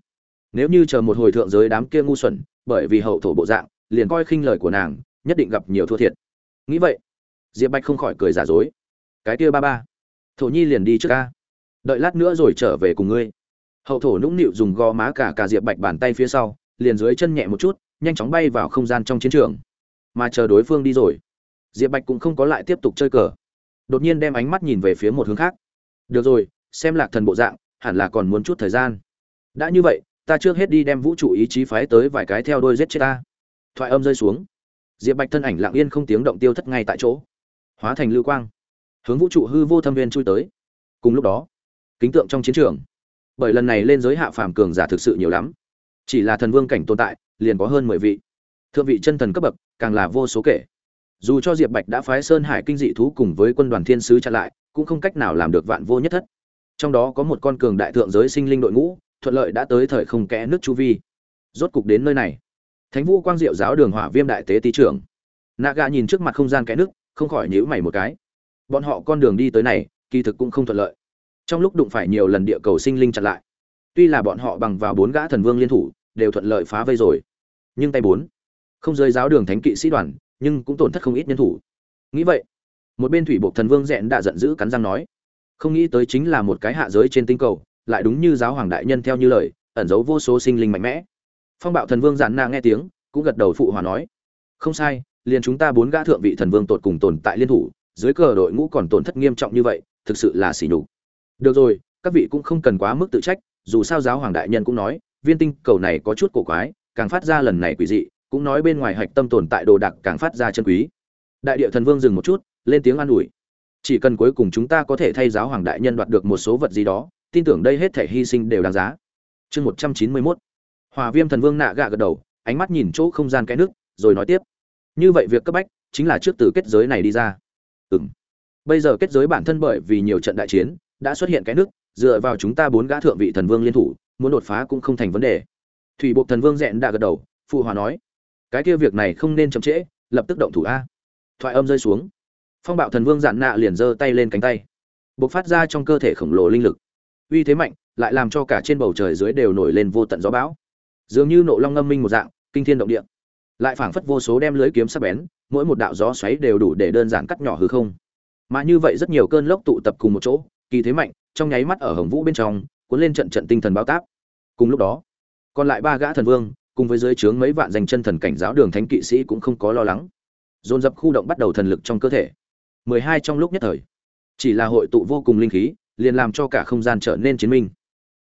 nếu như chờ một hồi thượng giới đám kia ngu xuẩn, bởi vì hậu thổ bộ dạng, liền coi khinh lời của nàng, nhất định gặp nhiều thua thiệt. Nghĩ vậy, diệp bạch không khỏi cười giả dối. Cái kia ba ba, thổ nhi liền đi trước ca đợi lát nữa rồi trở về cùng ngươi. Hậu thổ nũng nịu dùng gò má cả cả diệp bạch bàn tay phía sau, liền dưới chân nhẹ một chút, nhanh chóng bay vào không gian trong chiến trường. Mà chờ đối phương đi rồi, diệp bạch cũng không có lại tiếp tục chơi cờ. Đột nhiên đem ánh mắt nhìn về phía một hướng khác. Được rồi, xem lạc thần bộ dạng, hẳn là còn muốn chút thời gian. Đã như vậy ta trước hết đi đem vũ trụ ý chí phái tới vài cái theo đôi giết chết ta. Thoại âm rơi xuống. Diệp bạch thân ảnh lặng yên không tiếng động tiêu thất ngay tại chỗ. Hóa thành lưu quang. Hướng vũ trụ hư vô thâm viên chui tới. Cùng lúc đó, kính tượng trong chiến trường. Bởi lần này lên giới hạ phàm cường giả thực sự nhiều lắm. Chỉ là thần vương cảnh tồn tại, liền có hơn mười vị. Thượng vị chân thần cấp bậc, càng là vô số kể. Dù cho diệp bạch đã phái sơn hải kinh dị thú cùng với quân đoàn thiên sứ chặn lại, cũng không cách nào làm được vạn vô nhất thất. Trong đó có một con cường đại thượng giới sinh linh đội ngũ thuận lợi đã tới thời không kẽ nước chu vi. Rốt cục đến nơi này. Thánh vũ quang diệu giáo đường hỏa viêm đại tế tý trưởng. Naga nhìn trước mặt không gian kẽ nước, không khỏi nhíu mày một cái. Bọn họ con đường đi tới này, kỳ thực cũng không thuận lợi. Trong lúc đụng phải nhiều lần địa cầu sinh linh chặn lại, tuy là bọn họ bằng vào bốn gã thần vương liên thủ, đều thuận lợi phá vây rồi. Nhưng tay bốn, không rơi giáo đường thánh kỵ sĩ đoàn, nhưng cũng tổn thất không ít nhân thủ. Nghĩ vậy, một bên thủy bộ thần vương dẹn đã giận dữ cắn răng nói, không nghĩ tới chính là một cái hạ giới trên tinh cầu lại đúng như giáo hoàng đại nhân theo như lời, ẩn giấu vô số sinh linh mạnh mẽ. Phong bạo thần vương giản na nghe tiếng, cũng gật đầu phụ hòa nói, không sai, liền chúng ta bốn gã thượng vị thần vương tột cùng tồn tại liên thủ, dưới cờ đội ngũ còn tổn thất nghiêm trọng như vậy, thực sự là xỉ nhục. Được rồi, các vị cũng không cần quá mức tự trách, dù sao giáo hoàng đại nhân cũng nói, viên tinh cầu này có chút cổ quái, càng phát ra lần này quỷ dị, cũng nói bên ngoài hạch tâm tồn tại đồ đạc càng phát ra chân quý. Đại địa thần vương dừng một chút, lên tiếng an ủi, chỉ cần cuối cùng chúng ta có thể thay giáo hoàng đại nhân đoạt được một số vật gì đó tin tưởng đây hết thể hy sinh đều đáng giá. Chương một trăm chín mươi mốt. Hòa viêm thần vương nạ gạ gật đầu, ánh mắt nhìn chỗ không gian cái nước, rồi nói tiếp. Như vậy việc cấp bách chính là trước từ kết giới này đi ra. Ừm. Bây giờ kết giới bản thân bởi vì nhiều trận đại chiến, đã xuất hiện cái nước, dựa vào chúng ta bốn gã thượng vị thần vương liên thủ, muốn đột phá cũng không thành vấn đề. Thủy bộ thần vương dẹn đã gật đầu, phụ hòa nói, cái kia việc này không nên chậm trễ, lập tức động thủ a. Thoại âm rơi xuống. Phong bạo thần vương dạn nạ liền giơ tay lên cánh tay, bộc phát ra trong cơ thể khổng lồ linh lực uy thế mạnh, lại làm cho cả trên bầu trời dưới đều nổi lên vô tận gió bão. Dường như nộ long ngâm minh một dạng, kinh thiên động địa. Lại phảng phất vô số đem lưới kiếm sắc bén, mỗi một đạo gió xoáy đều đủ để đơn giản cắt nhỏ hư không. Mà như vậy rất nhiều cơn lốc tụ tập cùng một chỗ, kỳ thế mạnh, trong nháy mắt ở hồng vũ bên trong, cuốn lên trận trận tinh thần bao táp. Cùng lúc đó, còn lại ba gã thần vương, cùng với dưới trướng mấy vạn danh chân thần cảnh giáo đường thánh kỵ sĩ cũng không có lo lắng. Dồn dập khu động bắt đầu thần lực trong cơ thể. Mười hai trong lúc nhất thời, chỉ là hội tụ vô cùng linh khí liền làm cho cả không gian trở nên chiến minh.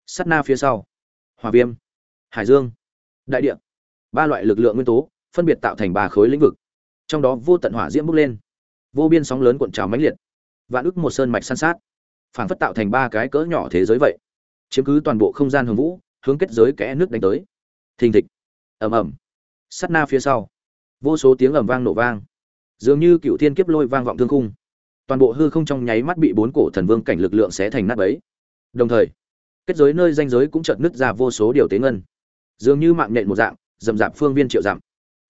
Sắt na phía sau hòa viêm, hải dương, đại địa. Ba loại lực lượng nguyên tố phân biệt tạo thành ba khối lĩnh vực. Trong đó vô tận hỏa diễm bốc lên, vô biên sóng lớn cuộn trào mãnh liệt, vạn ức một sơn mạch san sát, phản phất tạo thành ba cái cỡ nhỏ thế giới vậy. Chiếm cứ toàn bộ không gian hồng vũ, hướng kết giới kẽ nước đánh tới. Thình thịch. Ầm ầm. Sắt na phía sau, vô số tiếng ầm vang nổ vang. Dường như cựu thiên kiếp lôi vang vọng thương khung toàn bộ hư không trong nháy mắt bị bốn cổ thần vương cảnh lực lượng xé thành nát bấy. Đồng thời, kết giới nơi danh giới cũng chợt nứt ra vô số điều tế ngân. Dường như mạng nhện một dạng dầm rạp phương viên triệu dặm.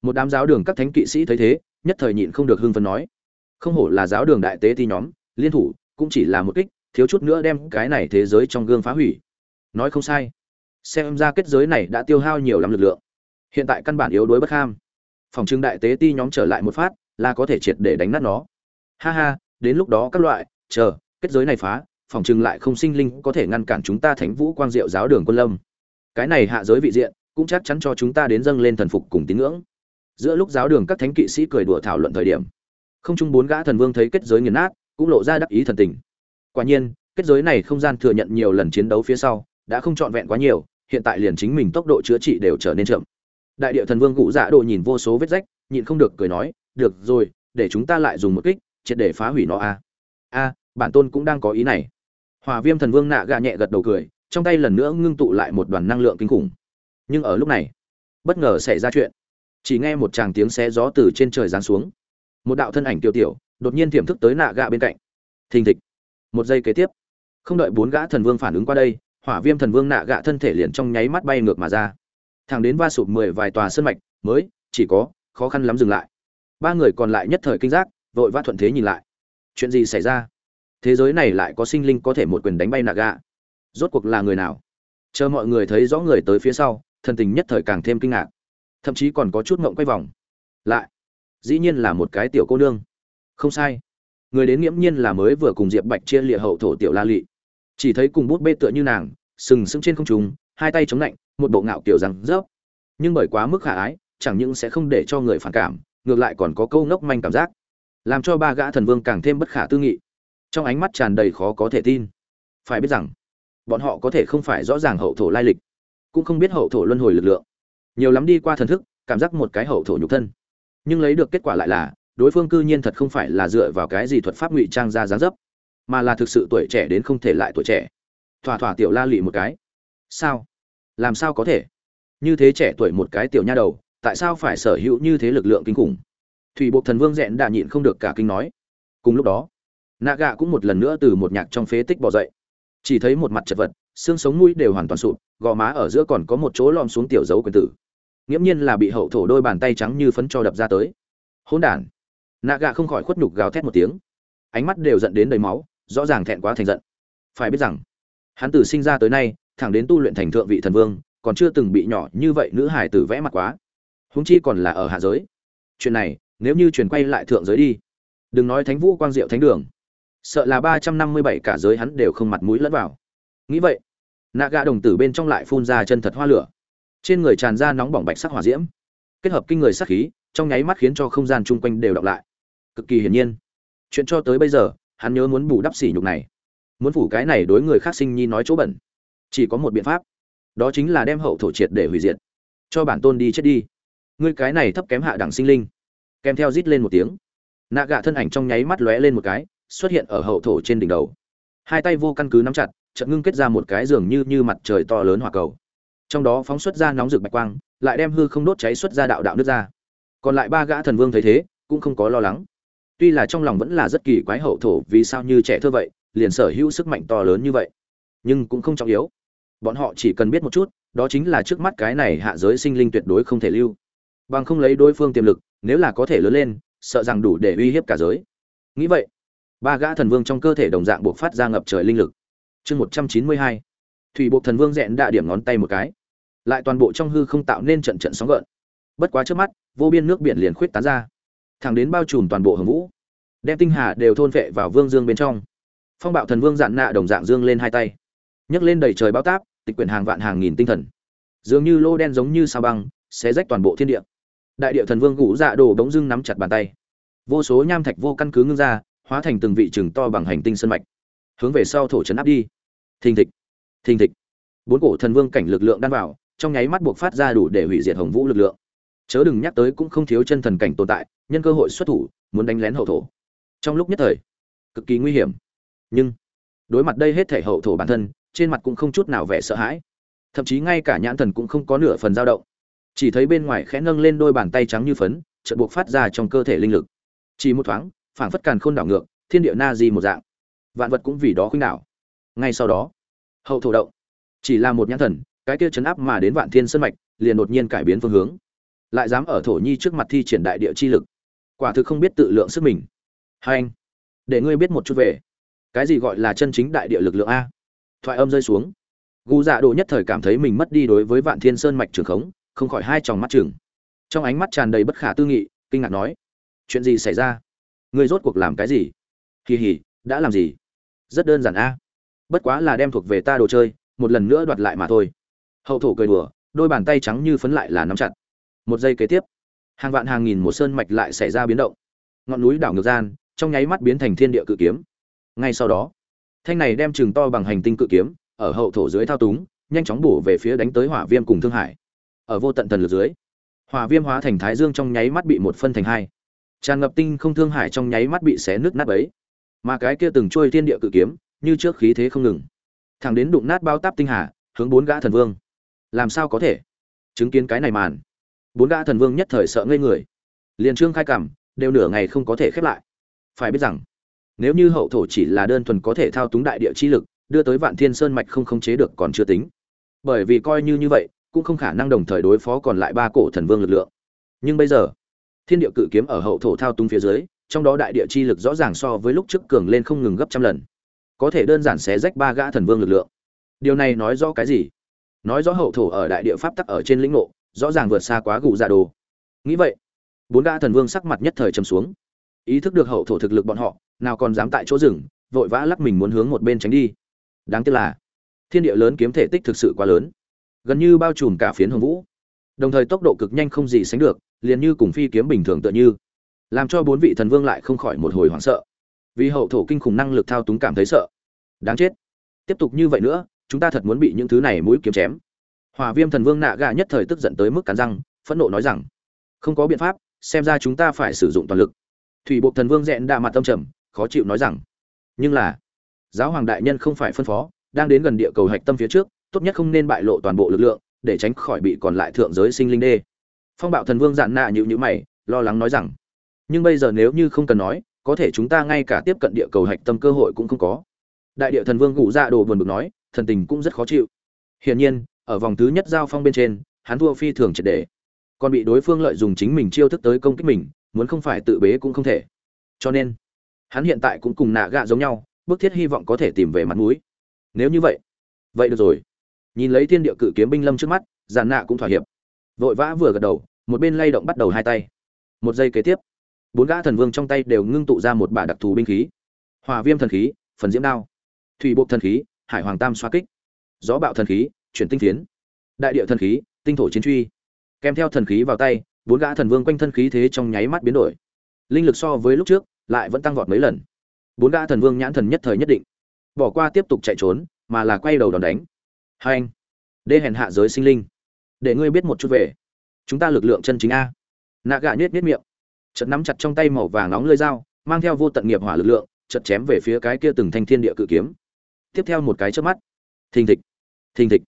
Một đám giáo đường các thánh kỵ sĩ thấy thế, nhất thời nhịn không được hưng phấn nói, không hổ là giáo đường đại tế ti nhóm, liên thủ cũng chỉ là một kích, thiếu chút nữa đem cái này thế giới trong gương phá hủy. Nói không sai. Xem ra kết giới này đã tiêu hao nhiều lắm lực lượng. Hiện tại căn bản yếu đuối bất ham. Phòng trưng đại tế ti nhóm trở lại một phát là có thể triệt để đánh nát nó. Ha ha đến lúc đó các loại, chờ, kết giới này phá, phòng chừng lại không sinh linh có thể ngăn cản chúng ta thánh vũ quang diệu giáo đường quân lâm. Cái này hạ giới vị diện, cũng chắc chắn cho chúng ta đến dâng lên thần phục cùng tín ngưỡng. Giữa lúc giáo đường các thánh kỵ sĩ cười đùa thảo luận thời điểm, không chung bốn gã thần vương thấy kết giới nghiền nát, cũng lộ ra đắc ý thần tình. Quả nhiên, kết giới này không gian thừa nhận nhiều lần chiến đấu phía sau, đã không trọn vẹn quá nhiều, hiện tại liền chính mình tốc độ chữa trị đều trở nên chậm. Đại địa thần vương cụ dạ đồ nhìn vô số vết rách, nhịn không được cười nói, được rồi, để chúng ta lại dùng một kích triệt để phá hủy nó a a bản tôn cũng đang có ý này. Hòa viêm thần vương nạ gà nhẹ gật đầu cười, trong tay lần nữa ngưng tụ lại một đoàn năng lượng kinh khủng. Nhưng ở lúc này, bất ngờ xảy ra chuyện. Chỉ nghe một tràng tiếng xé gió từ trên trời giáng xuống. Một đạo thân ảnh tiểu tiểu, đột nhiên tiềm thức tới nạ gạ bên cạnh. Thình thịch. Một giây kế tiếp, không đợi bốn gã thần vương phản ứng qua đây, hỏa viêm thần vương nạ gạ thân thể liền trong nháy mắt bay ngược mà ra. Thẳng đến va sụp mười vài tòa sân mạch, mới, chỉ có, khó khăn lắm dừng lại. Ba người còn lại nhất thời kinh giác vội vã thuận thế nhìn lại. Chuyện gì xảy ra? Thế giới này lại có sinh linh có thể một quyền đánh bay nạ gạ rốt cuộc là người nào? Chờ mọi người thấy rõ người tới phía sau, thần tình nhất thời càng thêm kinh ngạc. Thậm chí còn có chút ngộng quay vòng. Lại, dĩ nhiên là một cái tiểu cô nương. Không sai. Người đến nghiễm nhiên là mới vừa cùng diệp bạch chia lịa hậu thổ tiểu la lị. Chỉ thấy cùng bút bê tựa như nàng, sừng sững trên không trung, hai tay chống lạnh, một bộ ngạo kiểu rằng rớp. Nhưng bởi quá mức khả ái, chẳng những sẽ không để cho người phản cảm, ngược lại còn có câu ngốc manh cảm giác làm cho ba gã thần vương càng thêm bất khả tư nghị. Trong ánh mắt tràn đầy khó có thể tin. Phải biết rằng, bọn họ có thể không phải rõ ràng hậu thổ lai lịch, cũng không biết hậu thổ luân hồi lực lượng. Nhiều lắm đi qua thần thức, cảm giác một cái hậu thổ nhục thân. Nhưng lấy được kết quả lại là, đối phương cư nhiên thật không phải là dựa vào cái gì thuật pháp ngụy trang ra dáng dấp, mà là thực sự tuổi trẻ đến không thể lại tuổi trẻ. Thỏa thỏa tiểu la lụy một cái. Sao? Làm sao có thể? Như thế trẻ tuổi một cái tiểu nha đầu, tại sao phải sở hữu như thế lực lượng kinh khủng? Thủy bộ thần vương rẽn đã nhịn không được cả kinh nói. Cùng lúc đó, nạ gạ cũng một lần nữa từ một nhạc trong phế tích bỏ dậy. Chỉ thấy một mặt chật vật, xương sống mũi đều hoàn toàn sụp, gò má ở giữa còn có một chỗ lom xuống tiểu dấu quyền tử. Nghiễm nhiên là bị hậu thổ đôi bàn tay trắng như phấn cho đập ra tới. Hỗn đản! Nạ gạ không khỏi khuất nhục gào thét một tiếng. Ánh mắt đều giận đến đầy máu, rõ ràng thẹn quá thành giận. Phải biết rằng, hắn từ sinh ra tới nay, thẳng đến tu luyện thành thượng vị thần vương, còn chưa từng bị nhỏ như vậy nữ hải tử vẽ mặt quá. Húng chi còn là ở hạ giới. Chuyện này nếu như chuyển quay lại thượng giới đi. Đừng nói thánh vũ quang diệu thánh đường. Sợ là ba trăm năm mươi bảy cả giới hắn đều không mặt mũi lẫn vào. Nghĩ vậy, nạ gạ đồng tử bên trong lại phun ra chân thật hoa lửa. Trên người tràn ra nóng bỏng bạch sắc hỏa diễm. Kết hợp kinh người sắc khí, trong nháy mắt khiến cho không gian chung quanh đều đọc lại. Cực kỳ hiển nhiên. Chuyện cho tới bây giờ, hắn nhớ muốn bù đắp sỉ nhục này. Muốn phủ cái này đối người khác sinh nhi nói chỗ bẩn. Chỉ có một biện pháp. Đó chính là đem hậu thổ triệt để hủy diệt. Cho bản tôn đi chết đi. Ngươi cái này thấp kém hạ đẳng sinh linh kèm theo rít lên một tiếng. Nạ gạ thân ảnh trong nháy mắt lóe lên một cái, xuất hiện ở hậu thổ trên đỉnh đầu. Hai tay vô căn cứ nắm chặt, chợt ngưng kết ra một cái giường như như mặt trời to lớn hỏa cầu. Trong đó phóng xuất ra nóng rực bạch quang, lại đem hư không đốt cháy xuất ra đạo đạo nước ra. Còn lại ba gã thần vương thấy thế, cũng không có lo lắng. Tuy là trong lòng vẫn là rất kỳ quái hậu thổ vì sao như trẻ thơ vậy, liền sở hữu sức mạnh to lớn như vậy. Nhưng cũng không trọng yếu. Bọn họ chỉ cần biết một chút, đó chính là trước mắt cái này hạ giới sinh linh tuyệt đối không thể lưu. Bằng không lấy đối phương tiềm lực nếu là có thể lớn lên, sợ rằng đủ để uy hiếp cả giới. Nghĩ vậy, ba gã thần vương trong cơ thể đồng dạng buộc phát ra ngập trời linh lực. Chương một trăm chín mươi hai, thủy bộ thần vương rẽn đạ điểm ngón tay một cái. Lại toàn bộ trong hư không tạo nên trận trận sóng gợn. Bất quá trước mắt, vô biên nước biển liền khuyết tán ra. Thẳng đến bao trùm toàn bộ hồng vũ, đem tinh hà đều thôn vệ vào vương dương bên trong. Phong bạo thần vương dạn nạ đồng dạng dương lên hai tay. Nhấc lên đầy trời bao táp, tịch quyển hàng vạn hàng nghìn tinh thần. Dường như lô đen giống như sao băng sẽ rách toàn bộ thiên địa đại địa thần vương gũ dạ đồ bỗng dưng nắm chặt bàn tay. Vô số nham thạch vô căn cứ ngưng ra, hóa thành từng vị trừng to bằng hành tinh sân mạch. Hướng về sau thổ trấn áp đi. Thình thịch thình thịch. Bốn cổ thần vương cảnh lực lượng đan vào, trong nháy mắt buộc phát ra đủ để hủy diệt hồng vũ lực lượng. Chớ đừng nhắc tới cũng không thiếu chân thần cảnh tồn tại, nhân cơ hội xuất thủ, muốn đánh lén hậu thổ. Trong lúc nhất thời, cực kỳ nguy hiểm. Nhưng, đối mặt đây hết thể hậu thổ bản thân, trên mặt cũng không chút nào vẻ sợ hãi. Thậm chí ngay cả nhãn thần cũng không có nửa phần dao động chỉ thấy bên ngoài khẽ nâng lên đôi bàn tay trắng như phấn, chợt buộc phát ra trong cơ thể linh lực. Chỉ một thoáng, phảng phất càn khôn đảo ngược, thiên địa na di một dạng. Vạn vật cũng vì đó khuynh đảo. Ngay sau đó, hậu thổ động. Chỉ là một nhãn thần, cái kia chấn áp mà đến vạn thiên sơn mạch, liền đột nhiên cải biến phương hướng. Lại dám ở thổ nhi trước mặt thi triển đại địa chi lực. Quả thực không biết tự lượng sức mình. Hai anh, để ngươi biết một chút về, cái gì gọi là chân chính đại địa lực lượng a. Thoại âm rơi xuống. Gu dạ độ nhất thời cảm thấy mình mất đi đối với vạn thiên sơn mạch trường khống không khỏi hai tròng mắt chừng. Trong ánh mắt tràn đầy bất khả tư nghị, kinh ngạc nói, chuyện gì xảy ra? Người rốt cuộc làm cái gì? Kỳ hỉ, đã làm gì? Rất đơn giản a. Bất quá là đem thuộc về ta đồ chơi, một lần nữa đoạt lại mà thôi. Hậu thổ cười đùa, đôi bàn tay trắng như phấn lại là nắm chặt. Một giây kế tiếp, hàng vạn hàng nghìn một sơn mạch lại xảy ra biến động. Ngọn núi đảo ngược gian, trong nháy mắt biến thành thiên địa cự kiếm. Ngay sau đó, thanh này đem chừng to bằng hành tinh cự kiếm, ở hậu thổ dưới thao túng, nhanh chóng bổ về phía đánh tới hỏa viêm cùng thương hải ở vô tận thần lực dưới. Hỏa viêm hóa thành thái dương trong nháy mắt bị một phân thành hai. Tràn ngập tinh không thương hải trong nháy mắt bị xé nứt nát ấy mà cái kia từng trôi thiên địa cự kiếm, như trước khí thế không ngừng. Thẳng đến đụng nát bao táp tinh hà, hướng bốn gã thần vương. Làm sao có thể? Chứng kiến cái này màn. Bốn gã thần vương nhất thời sợ ngây người. Liền trương khai cảm, đều nửa ngày không có thể khép lại. Phải biết rằng, nếu như hậu thổ chỉ là đơn thuần có thể thao túng đại địa chi lực, đưa tới vạn thiên sơn mạch không khống chế được còn chưa tính. Bởi vì coi như như vậy cũng không khả năng đồng thời đối phó còn lại ba cổ thần vương lực lượng. Nhưng bây giờ, thiên địa cự kiếm ở hậu thổ thao túng phía dưới, trong đó đại địa chi lực rõ ràng so với lúc trước cường lên không ngừng gấp trăm lần. Có thể đơn giản xé rách ba gã thần vương lực lượng. Điều này nói rõ cái gì? Nói rõ hậu thổ ở đại địa pháp tắc ở trên lĩnh ngộ, rõ ràng vượt xa quá gù dạ đồ. Nghĩ vậy, bốn gã thần vương sắc mặt nhất thời trầm xuống. Ý thức được hậu thổ thực lực bọn họ, nào còn dám tại chỗ rừng vội vã lắc mình muốn hướng một bên tránh đi. Đáng tiếc là, thiên địa lớn kiếm thể tích thực sự quá lớn gần như bao trùm cả phiến hồng vũ. Đồng thời tốc độ cực nhanh không gì sánh được, liền như cùng phi kiếm bình thường tựa như. Làm cho bốn vị thần vương lại không khỏi một hồi hoảng sợ. Vì hậu thổ kinh khủng năng lực thao túng cảm thấy sợ. Đáng chết. Tiếp tục như vậy nữa, chúng ta thật muốn bị những thứ này mũi kiếm chém. Hòa viêm thần vương nạ gà nhất thời tức giận tới mức cắn răng, phẫn nộ nói rằng, không có biện pháp, xem ra chúng ta phải sử dụng toàn lực. Thủy bộ thần vương dẹn đạ mặt tâm trầm, khó chịu nói rằng, nhưng là, giáo hoàng đại nhân không phải phân phó, đang đến gần địa cầu hạch tâm phía trước tốt nhất không nên bại lộ toàn bộ lực lượng, để tránh khỏi bị còn lại thượng giới sinh linh đê. Phong bạo thần vương dạn nạ nhịu nhữ mày, lo lắng nói rằng, nhưng bây giờ nếu như không cần nói, có thể chúng ta ngay cả tiếp cận địa cầu hạch tâm cơ hội cũng không có. Đại địa thần vương gù ra đồ buồn bực nói, thần tình cũng rất khó chịu. Hiển nhiên, ở vòng thứ nhất giao phong bên trên, hắn thua phi thường triệt để. Còn bị đối phương lợi dụng chính mình chiêu thức tới công kích mình, muốn không phải tự bế cũng không thể. Cho nên, hắn hiện tại cũng cùng nạ gạ giống nhau, bức thiết hy vọng có thể tìm về mặt mũi. Nếu như vậy vậy được rồi nhìn lấy thiên địa cự kiếm binh lâm trước mắt giàn nạ cũng thỏa hiệp. Vội vã vừa gật đầu, một bên lay động bắt đầu hai tay. Một giây kế tiếp, bốn gã thần vương trong tay đều ngưng tụ ra một bả đặc thù binh khí. Hòa viêm thần khí, phần diễm đao. Thủy bộ thần khí, hải hoàng tam xoa kích. Gió bạo thần khí, chuyển tinh tiến đại địa thần khí, tinh thổ chiến truy. Kèm theo thần khí vào tay, bốn gã thần vương quanh thân khí thế trong nháy mắt biến đổi. Linh lực so với lúc trước, lại vẫn tăng vọt mấy lần. Bốn gã thần vương nhãn thần nhất thời nhất định. Bỏ qua tiếp tục chạy trốn, mà là quay đầu đòn đánh hai anh. Đê hèn hạ giới sinh linh. Để ngươi biết một chút về. Chúng ta lực lượng chân chính a. Nạ gạ nhét nhét miệng. Chật nắm chặt trong tay màu vàng nóng lơi dao, mang theo vô tận nghiệp hỏa lực lượng chật chém về phía cái kia từng thanh thiên địa cự kiếm. Tiếp theo một cái chớp mắt. Thình thịch. Thình thịch.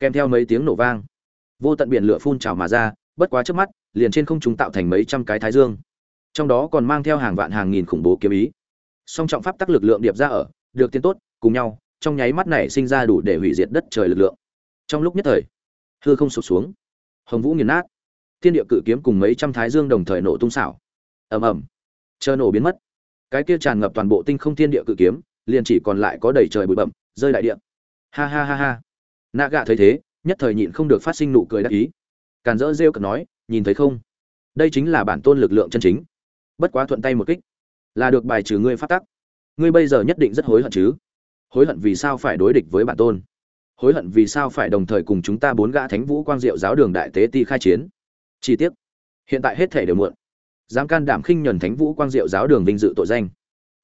Kèm theo mấy tiếng nổ vang. Vô tận biển lửa phun trào mà ra, bất quá chớp mắt, liền trên không trung tạo thành mấy trăm cái thái dương. Trong đó còn mang theo hàng vạn hàng nghìn khủng bố kiếm ý. Song trọng pháp tắc lực lượng điệp ra ở, được tiến tốt, cùng nhau trong nháy mắt này sinh ra đủ để hủy diệt đất trời lực lượng. Trong lúc nhất thời, hư không sụp xuống, hồng vũ nghiền nát, thiên địa cự kiếm cùng mấy trăm thái dương đồng thời nổ tung xảo. Ầm ầm chờ nổ biến mất. Cái kia tràn ngập toàn bộ tinh không thiên địa cự kiếm, liền chỉ còn lại có đầy trời bụi bậm rơi đại địa. Ha ha ha ha. Nạ gạ thấy thế, nhất thời nhịn không được phát sinh nụ cười đắc ý. Càn dỡ rêu cực nói, nhìn thấy không? Đây chính là bản tôn lực lượng chân chính. Bất quá thuận tay một kích, là được bài trừ ngươi phát tắc. Ngươi bây giờ nhất định rất hối hận chứ hối hận vì sao phải đối địch với bản tôn. Hối hận vì sao phải đồng thời cùng chúng ta bốn gã thánh vũ quang diệu giáo đường đại tế ti khai chiến. Chi tiết. Hiện tại hết thể đều muộn. Dám can đảm khinh nhuần thánh vũ quang diệu giáo đường vinh dự tội danh.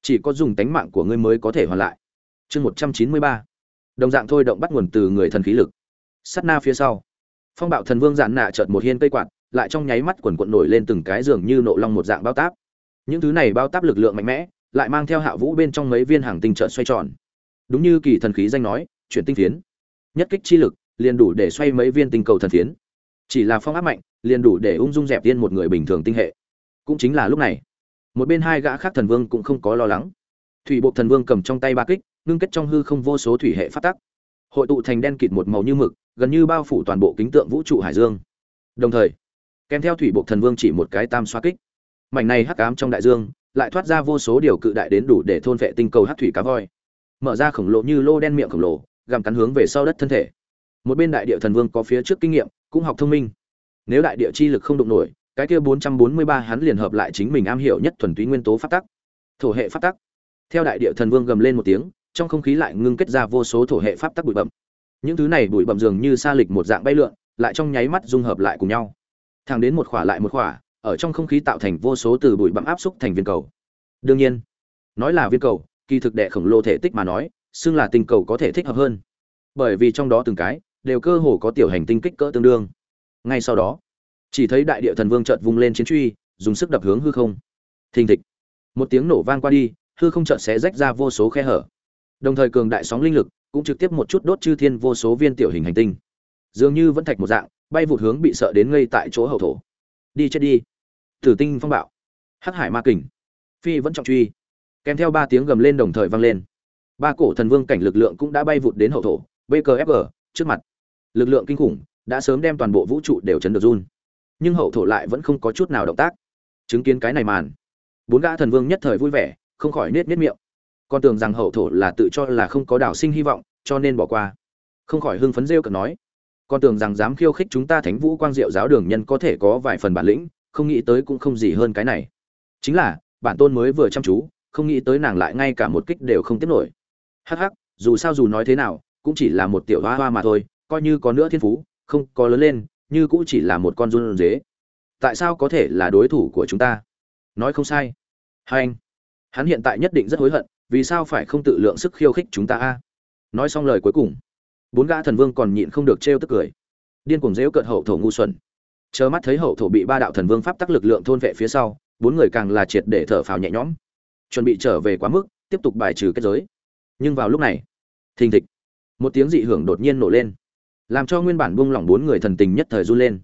Chỉ có dùng tánh mạng của ngươi mới có thể hoàn lại. Chương một trăm chín mươi ba. Đồng dạng thôi động bắt nguồn từ người thần khí lực. Sắt na phía sau. Phong bạo thần vương giản nạ chợt một hiên cây quạt, lại trong nháy mắt quần quận nổi lên từng cái giường như nộ long một dạng bao táp. Những thứ này bao táp lực lượng mạnh mẽ, lại mang theo hạ vũ bên trong mấy viên hàng tinh trợn xoay tròn đúng như kỳ thần khí danh nói, chuyển tinh phiến. Nhất kích chi lực, liền đủ để xoay mấy viên tinh cầu thần phiến. Chỉ là phong áp mạnh, liền đủ để ung dung dẹp tiên một người bình thường tinh hệ. Cũng chính là lúc này, một bên hai gã khác thần vương cũng không có lo lắng. Thủy bộ thần vương cầm trong tay ba kích, ngưng kết trong hư không vô số thủy hệ phát tắc. Hội tụ thành đen kịt một màu như mực, gần như bao phủ toàn bộ kính tượng vũ trụ hải dương. Đồng thời, kèm theo thủy bộ thần vương chỉ một cái tam xoa kích. Mảnh này hắc ám trong đại dương, lại thoát ra vô số điều cự đại đến đủ để thôn vệ tinh cầu hắc thủy cá voi mở ra khổng lồ như lô đen miệng khổng lồ, gặm cắn hướng về sau đất thân thể. Một bên đại địa thần vương có phía trước kinh nghiệm, cũng học thông minh. Nếu đại địa chi lực không đụng nổi, cái kia 443 hắn liền hợp lại chính mình am hiểu nhất thuần túy nguyên tố phát tắc. Thổ hệ phát tắc. Theo đại địa thần vương gầm lên một tiếng, trong không khí lại ngưng kết ra vô số thổ hệ pháp tắc bụi bậm những thứ này bụi bậm dường như sa lịch một dạng bay lượn, lại trong nháy mắt dung hợp lại cùng nhau. Thang đến một khỏa lại một khỏa, ở trong không khí tạo thành vô số từ bụi bậm áp xúc thành viên cầu. Đương nhiên, nói là viên cầu kỳ thực đệ khổng lồ thể tích mà nói, xưng là tinh cầu có thể thích hợp hơn. Bởi vì trong đó từng cái, đều cơ hồ có tiểu hành tinh kích cỡ tương đương. Ngay sau đó, chỉ thấy đại địa thần vương chợt vung lên chiến truy, dùng sức đập hướng hư không. Thình thịch. Một tiếng nổ vang qua đi, hư không chợt xé rách ra vô số khe hở. Đồng thời cường đại sóng linh lực cũng trực tiếp một chút đốt chư thiên vô số viên tiểu hình hành tinh. Dường như vẫn thạch một dạng, bay vụt hướng bị sợ đến ngây tại chỗ hậu thổ. Đi chết đi. Tử tinh phong bạo. Hắc hải ma kình. Phi vẫn trọng truy kèm theo ba tiếng gầm lên đồng thời vang lên. Ba cổ thần vương cảnh lực lượng cũng đã bay vụt đến hậu thổ bkfg trước mặt. Lực lượng kinh khủng đã sớm đem toàn bộ vũ trụ đều chấn được run. Nhưng hậu thổ lại vẫn không có chút nào động tác. Chứng kiến cái này màn, bốn gã thần vương nhất thời vui vẻ, không khỏi nết nết miệng. Con tưởng rằng hậu thổ là tự cho là không có đảo sinh hy vọng, cho nên bỏ qua. Không khỏi hưng phấn rêu cợt nói, con tưởng rằng dám khiêu khích chúng ta thánh vũ quang diệu giáo đường nhân có thể có vài phần bản lĩnh, không nghĩ tới cũng không gì hơn cái này. Chính là, bản tôn mới vừa chăm chú không nghĩ tới nàng lại ngay cả một kích đều không tiếp nổi. Hắc hắc, dù sao dù nói thế nào, cũng chỉ là một tiểu hoa hoa mà thôi, coi như có nữa thiên phú, không có lớn lên, như cũng chỉ là một con run dế. Tại sao có thể là đối thủ của chúng ta? Nói không sai. Hai anh, hắn hiện tại nhất định rất hối hận, vì sao phải không tự lượng sức khiêu khích chúng ta a? Nói xong lời cuối cùng, bốn gã thần vương còn nhịn không được trêu tức cười. Điên cuồng dễu cợt hậu thổ ngu xuẩn. Chờ mắt thấy hậu thổ bị ba đạo thần vương pháp tắc lực lượng thôn vệ phía sau, bốn người càng là triệt để thở phào nhẹ nhõm chuẩn bị trở về quá mức, tiếp tục bài trừ kết giới. Nhưng vào lúc này, thình thịch, một tiếng dị hưởng đột nhiên nổ lên, làm cho nguyên bản buông lỏng bốn người thần tình nhất thời run lên.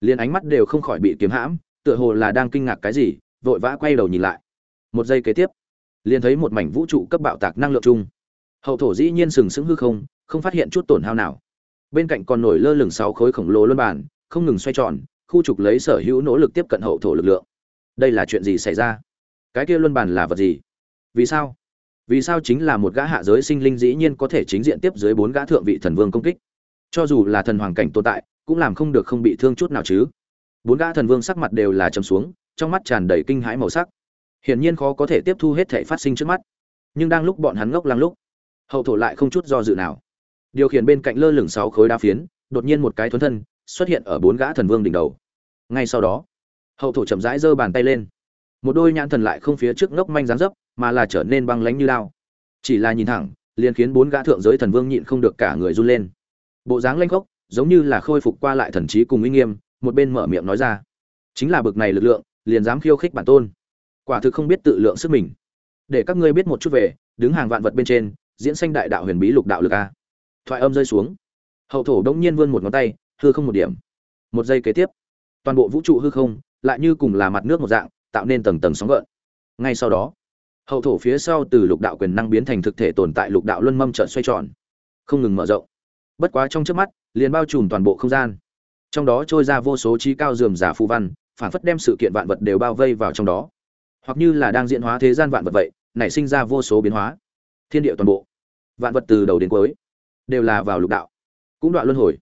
Liền ánh mắt đều không khỏi bị kiếm hãm, tựa hồ là đang kinh ngạc cái gì, vội vã quay đầu nhìn lại. Một giây kế tiếp, liền thấy một mảnh vũ trụ cấp bạo tạc năng lượng chung. Hậu thổ dĩ nhiên sừng sững hư không không phát hiện chút tổn hao nào. Bên cạnh còn nổi lơ lửng sáu khối khổng lồ luân bản không ngừng xoay tròn, khu trục lấy sở hữu nỗ lực tiếp cận hậu thổ lực lượng. Đây là chuyện gì xảy ra? Cái kia luân bàn là vật gì? Vì sao? Vì sao chính là một gã hạ giới sinh linh dĩ nhiên có thể chính diện tiếp dưới bốn gã thượng vị thần vương công kích? Cho dù là thần hoàng cảnh tồn tại, cũng làm không được không bị thương chút nào chứ. Bốn gã thần vương sắc mặt đều là trầm xuống, trong mắt tràn đầy kinh hãi màu sắc. Hiển nhiên khó có thể tiếp thu hết thể phát sinh trước mắt. Nhưng đang lúc bọn hắn ngốc lăng lúc, hậu thổ lại không chút do dự nào. Điều khiển bên cạnh lơ lửng sáu khối đá phiến, đột nhiên một cái thuấn thân, xuất hiện ở bốn gã thần vương đỉnh đầu. Ngay sau đó, hậu thổ chậm rãi giơ bàn tay lên một đôi nhãn thần lại không phía trước ngốc manh dán dấp, mà là trở nên băng lánh như lao chỉ là nhìn thẳng, liền khiến bốn gã thượng giới thần vương nhịn không được cả người run lên. Bộ dáng lanh khốc, giống như là khôi phục qua lại thần trí cùng uy nghiêm, một bên mở miệng nói ra. Chính là bực này lực lượng, liền dám khiêu khích bản tôn. Quả thực không biết tự lượng sức mình. Để các ngươi biết một chút về, đứng hàng vạn vật bên trên, diễn sanh đại đạo huyền bí lục đạo lực a. Thoại âm rơi xuống. Hậu thổ đông nhiên vươn một ngón tay, hư không một điểm. Một giây kế tiếp, toàn bộ vũ trụ hư không lại như cùng là mặt nước một dạng tạo nên tầng tầng sóng gợn. Ngay sau đó, hậu thổ phía sau từ lục đạo quyền năng biến thành thực thể tồn tại lục đạo luân mâm trợn xoay tròn, không ngừng mở rộng. Bất quá trong trước mắt, liền bao trùm toàn bộ không gian. Trong đó trôi ra vô số trí cao dườm giả phù văn, phản phất đem sự kiện vạn vật đều bao vây vào trong đó. Hoặc như là đang diễn hóa thế gian vạn vật vậy, nảy sinh ra vô số biến hóa. Thiên địa toàn bộ, vạn vật từ đầu đến cuối, đều là vào lục đạo. Cũng đoạn luân hồi.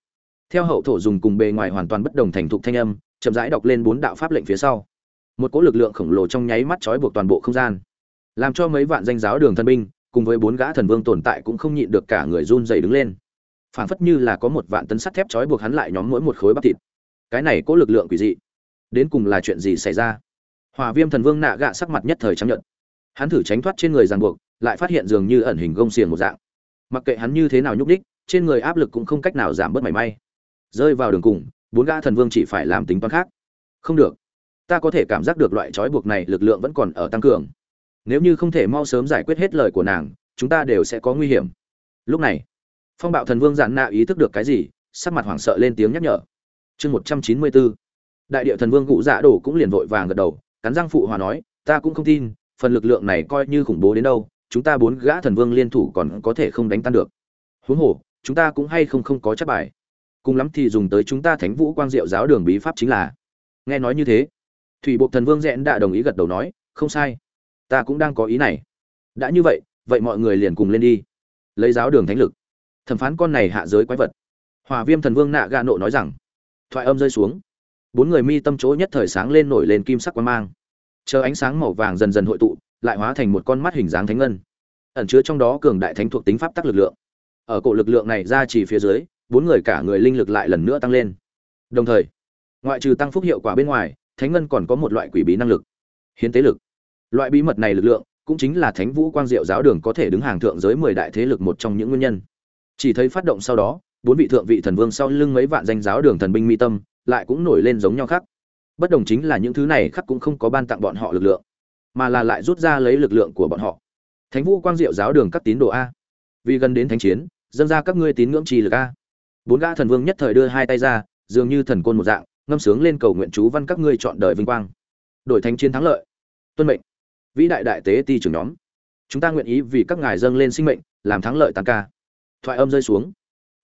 Theo hậu thổ dùng cùng bề ngoài hoàn toàn bất đồng thành thục thanh âm, chậm rãi đọc lên bốn đạo pháp lệnh phía sau một cỗ lực lượng khổng lồ trong nháy mắt trói buộc toàn bộ không gian. Làm cho mấy vạn danh giáo đường thân binh, cùng với bốn gã thần vương tồn tại cũng không nhịn được cả người run dày đứng lên. Phảng phất như là có một vạn tấn sắt thép trói buộc hắn lại nhóm mỗi một khối bắp thịt. Cái này có lực lượng quỷ dị. Đến cùng là chuyện gì xảy ra? Hòa viêm thần vương nạ gạ sắc mặt nhất thời chấp nhận hắn thử tránh thoát trên người ràng buộc, lại phát hiện dường như ẩn hình gông xiềng một dạng. Mặc kệ hắn như thế nào nhúc đích trên người áp lực cũng không cách nào giảm bớt mảy may. Rơi vào đường cùng, bốn gã thần vương chỉ phải làm tính toán khác. Không được ta có thể cảm giác được loại trói buộc này lực lượng vẫn còn ở tăng cường. Nếu như không thể mau sớm giải quyết hết lời của nàng, chúng ta đều sẽ có nguy hiểm. Lúc này, phong bạo thần vương giản nạ ý thức được cái gì, sắc mặt hoảng sợ lên tiếng nhắc nhở. Chương một trăm chín mươi bốn đại địa thần vương cụ dạ đổ cũng liền vội vàng gật đầu, cắn răng phụ hòa nói, ta cũng không tin, phần lực lượng này coi như khủng bố đến đâu, chúng ta bốn gã thần vương liên thủ còn có thể không đánh tan được. Huống hồ, chúng ta cũng hay không không có chắc bài. Cùng lắm thì dùng tới chúng ta thánh vũ quang diệu giáo đường bí pháp chính là. Nghe nói như thế thủy bộ thần vương rẽn đã đồng ý gật đầu nói, không sai. Ta cũng đang có ý này. Đã như vậy vậy mọi người liền cùng lên đi. Lấy giáo đường thánh lực. Thẩm phán con này hạ giới quái vật. Hòa viêm thần vương nạ ga nộ nói rằng, thoại âm rơi xuống. Bốn người mi tâm chỗ nhất thời sáng lên nổi lên kim sắc quang mang. Chờ ánh sáng màu vàng dần dần hội tụ, lại hóa thành một con mắt hình dáng thánh ngân. Ẩn chứa trong đó cường đại thánh thuộc tính pháp tắc lực lượng. Ở cổ lực lượng này ra chỉ phía dưới, bốn người cả người linh lực lại lần nữa tăng lên. Đồng thời, ngoại trừ tăng phúc hiệu quả bên ngoài thánh ngân còn có một loại quỷ bí năng lực, hiến tế lực. Loại bí mật này lực lượng cũng chính là thánh vũ quang diệu giáo đường có thể đứng hàng thượng giới mười đại thế lực một trong những nguyên nhân. Chỉ thấy phát động sau đó, bốn vị thượng vị thần vương sau lưng mấy vạn danh giáo đường thần binh mi tâm lại cũng nổi lên giống nhau khác. Bất đồng chính là những thứ này khắc cũng không có ban tặng bọn họ lực lượng, mà là lại rút ra lấy lực lượng của bọn họ. Thánh vũ quang diệu giáo đường các tín đồ a. Vì gần đến thánh chiến, dâng ra các ngươi tín ngưỡng trì lực a. Bốn gã thần vương nhất thời đưa hai tay ra, dường như thần côn một dạng ngâm sướng lên cầu nguyện chú văn các ngươi chọn đời vinh quang. Đổi thánh chiến thắng lợi. Tuân mệnh. Vĩ đại đại tế ti trưởng nhóm. Chúng ta nguyện ý vì các ngài dâng lên sinh mệnh, làm thắng lợi tăng ca. Thoại âm rơi xuống.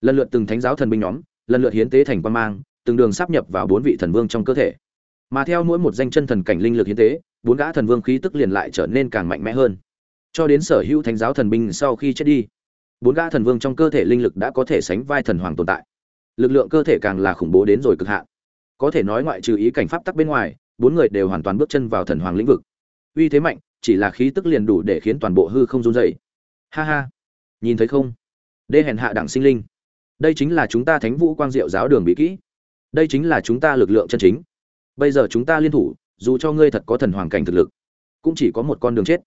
Lần lượt từng thánh giáo thần binh nhóm, lần lượt hiến tế thành quan mang, từng đường sắp nhập vào bốn vị thần vương trong cơ thể. Mà theo mỗi một danh chân thần cảnh linh lực hiến tế, bốn gã thần vương khí tức liền lại trở nên càng mạnh mẽ hơn. Cho đến sở hữu thánh giáo thần binh sau khi chết đi, bốn gã thần vương trong cơ thể linh lực đã có thể sánh vai thần hoàng tồn tại. Lực lượng cơ thể càng là khủng bố đến rồi cực hạn có thể nói ngoại trừ ý cảnh pháp tắc bên ngoài, bốn người đều hoàn toàn bước chân vào thần hoàng lĩnh vực. Uy thế mạnh, chỉ là khí tức liền đủ để khiến toàn bộ hư không run dậy ha ha. Nhìn thấy không? Đê hèn hạ đẳng sinh linh. Đây chính là chúng ta thánh vũ quang diệu giáo đường bị kỹ. Đây chính là chúng ta lực lượng chân chính. Bây giờ chúng ta liên thủ, dù cho ngươi thật có thần hoàng cảnh thực lực, cũng chỉ có một con đường chết.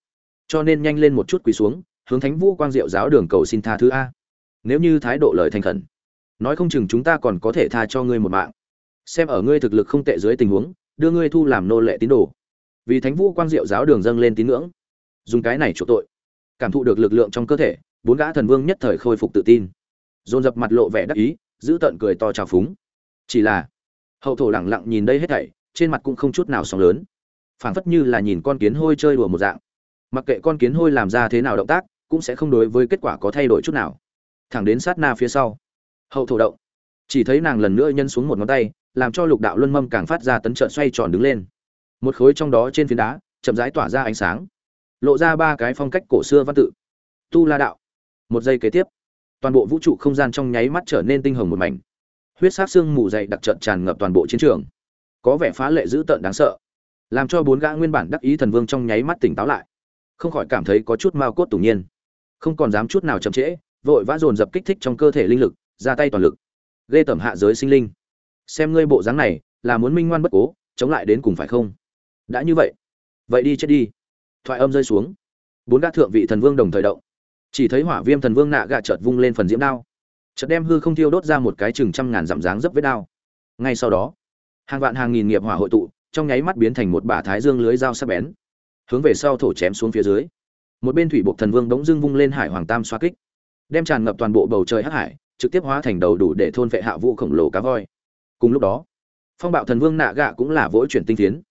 Cho nên nhanh lên một chút quỳ xuống, hướng thánh vũ quang diệu giáo đường cầu xin tha thứ a. Nếu như thái độ lời thành khẩn, nói không chừng chúng ta còn có thể tha cho ngươi một mạng xem ở ngươi thực lực không tệ dưới tình huống, đưa ngươi thu làm nô lệ tín đồ. Vì thánh vũ quang diệu giáo đường dâng lên tín ngưỡng. Dùng cái này chỗ tội, cảm thụ được lực lượng trong cơ thể, bốn gã thần vương nhất thời khôi phục tự tin. Dồn dập mặt lộ vẻ đắc ý, giữ tận cười to trào phúng. Chỉ là, hậu thổ lẳng lặng nhìn đây hết thảy, trên mặt cũng không chút nào sóng lớn. Phảng phất như là nhìn con kiến hôi chơi đùa một dạng. Mặc kệ con kiến hôi làm ra thế nào động tác, cũng sẽ không đối với kết quả có thay đổi chút nào. Thẳng đến sát na phía sau, hậu thổ động, chỉ thấy nàng lần nữa nhân xuống một ngón tay làm cho lục đạo luân mâm càng phát ra tấn trợn xoay tròn đứng lên. Một khối trong đó trên phiến đá, chậm rãi tỏa ra ánh sáng. Lộ ra ba cái phong cách cổ xưa văn tự. Tu la đạo. Một giây kế tiếp, toàn bộ vũ trụ không gian trong nháy mắt trở nên tinh hồng một mảnh. Huyết sát xương mù dày đặc trận tràn ngập toàn bộ chiến trường. Có vẻ phá lệ dữ tợn đáng sợ. Làm cho bốn gã nguyên bản đắc ý thần vương trong nháy mắt tỉnh táo lại. Không khỏi cảm thấy có chút mao cốt tủ nhiên. Không còn dám chút nào chậm trễ, vội vã dồn dập kích thích trong cơ thể linh lực, ra tay toàn lực. Ghê tẩm hạ giới sinh linh xem ngươi bộ dáng này, là muốn minh ngoan bất cố, chống lại đến cùng phải không? Đã như vậy vậy đi chết đi. Thoại âm rơi xuống. Bốn gã thượng vị thần vương đồng thời động. Chỉ thấy hỏa viêm thần vương nạ gạ chợt vung lên phần diễm đao. Chợt đem hư không thiêu đốt ra một cái chừng trăm ngàn dặm dáng dấp vết đao. Ngay sau đó, hàng vạn hàng nghìn nghiệp hỏa hội tụ, trong nháy mắt biến thành một bả thái dương lưới dao sắc bén, hướng về sau thổ chém xuống phía dưới. Một bên thủy bộ thần vương bỗng dưng vung lên hải hoàng tam xoa kích, đem tràn ngập toàn bộ bầu trời hắc hải, trực tiếp hóa thành đầu đủ để thôn vệ hạ vũ khổng lồ cá voi cùng lúc đó, phong bạo thần vương nạ gạ cũng là vỗ chuyển tinh tiến.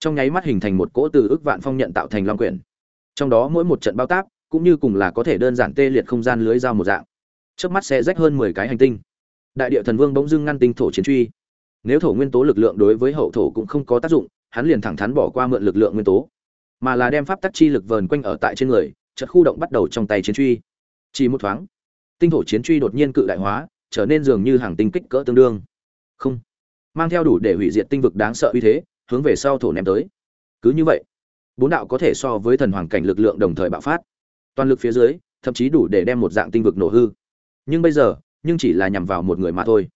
Trong nháy mắt hình thành một cỗ từ ước vạn phong nhận tạo thành long quyển. Trong đó mỗi một trận bao tác cũng như cùng là có thể đơn giản tê liệt không gian lưới dao một dạng. Trước mắt sẽ rách hơn mười cái hành tinh. Đại địa thần vương bỗng dưng ngăn tinh thổ chiến truy. Nếu thổ nguyên tố lực lượng đối với hậu thổ cũng không có tác dụng, hắn liền thẳng thắn bỏ qua mượn lực lượng nguyên tố. Mà là đem pháp tắc chi lực vờn quanh ở tại trên người, chợt khu động bắt đầu trong tay chiến truy. Chỉ một thoáng, tinh thổ chiến truy đột nhiên cự đại hóa, trở nên dường như hàng tinh kích cỡ tương đương không. Mang theo đủ để hủy diệt tinh vực đáng sợ uy thế, hướng về sau thổ ném tới. Cứ như vậy, bốn đạo có thể so với thần hoàng cảnh lực lượng đồng thời bạo phát. Toàn lực phía dưới, thậm chí đủ để đem một dạng tinh vực nổ hư. Nhưng bây giờ, nhưng chỉ là nhằm vào một người mà thôi.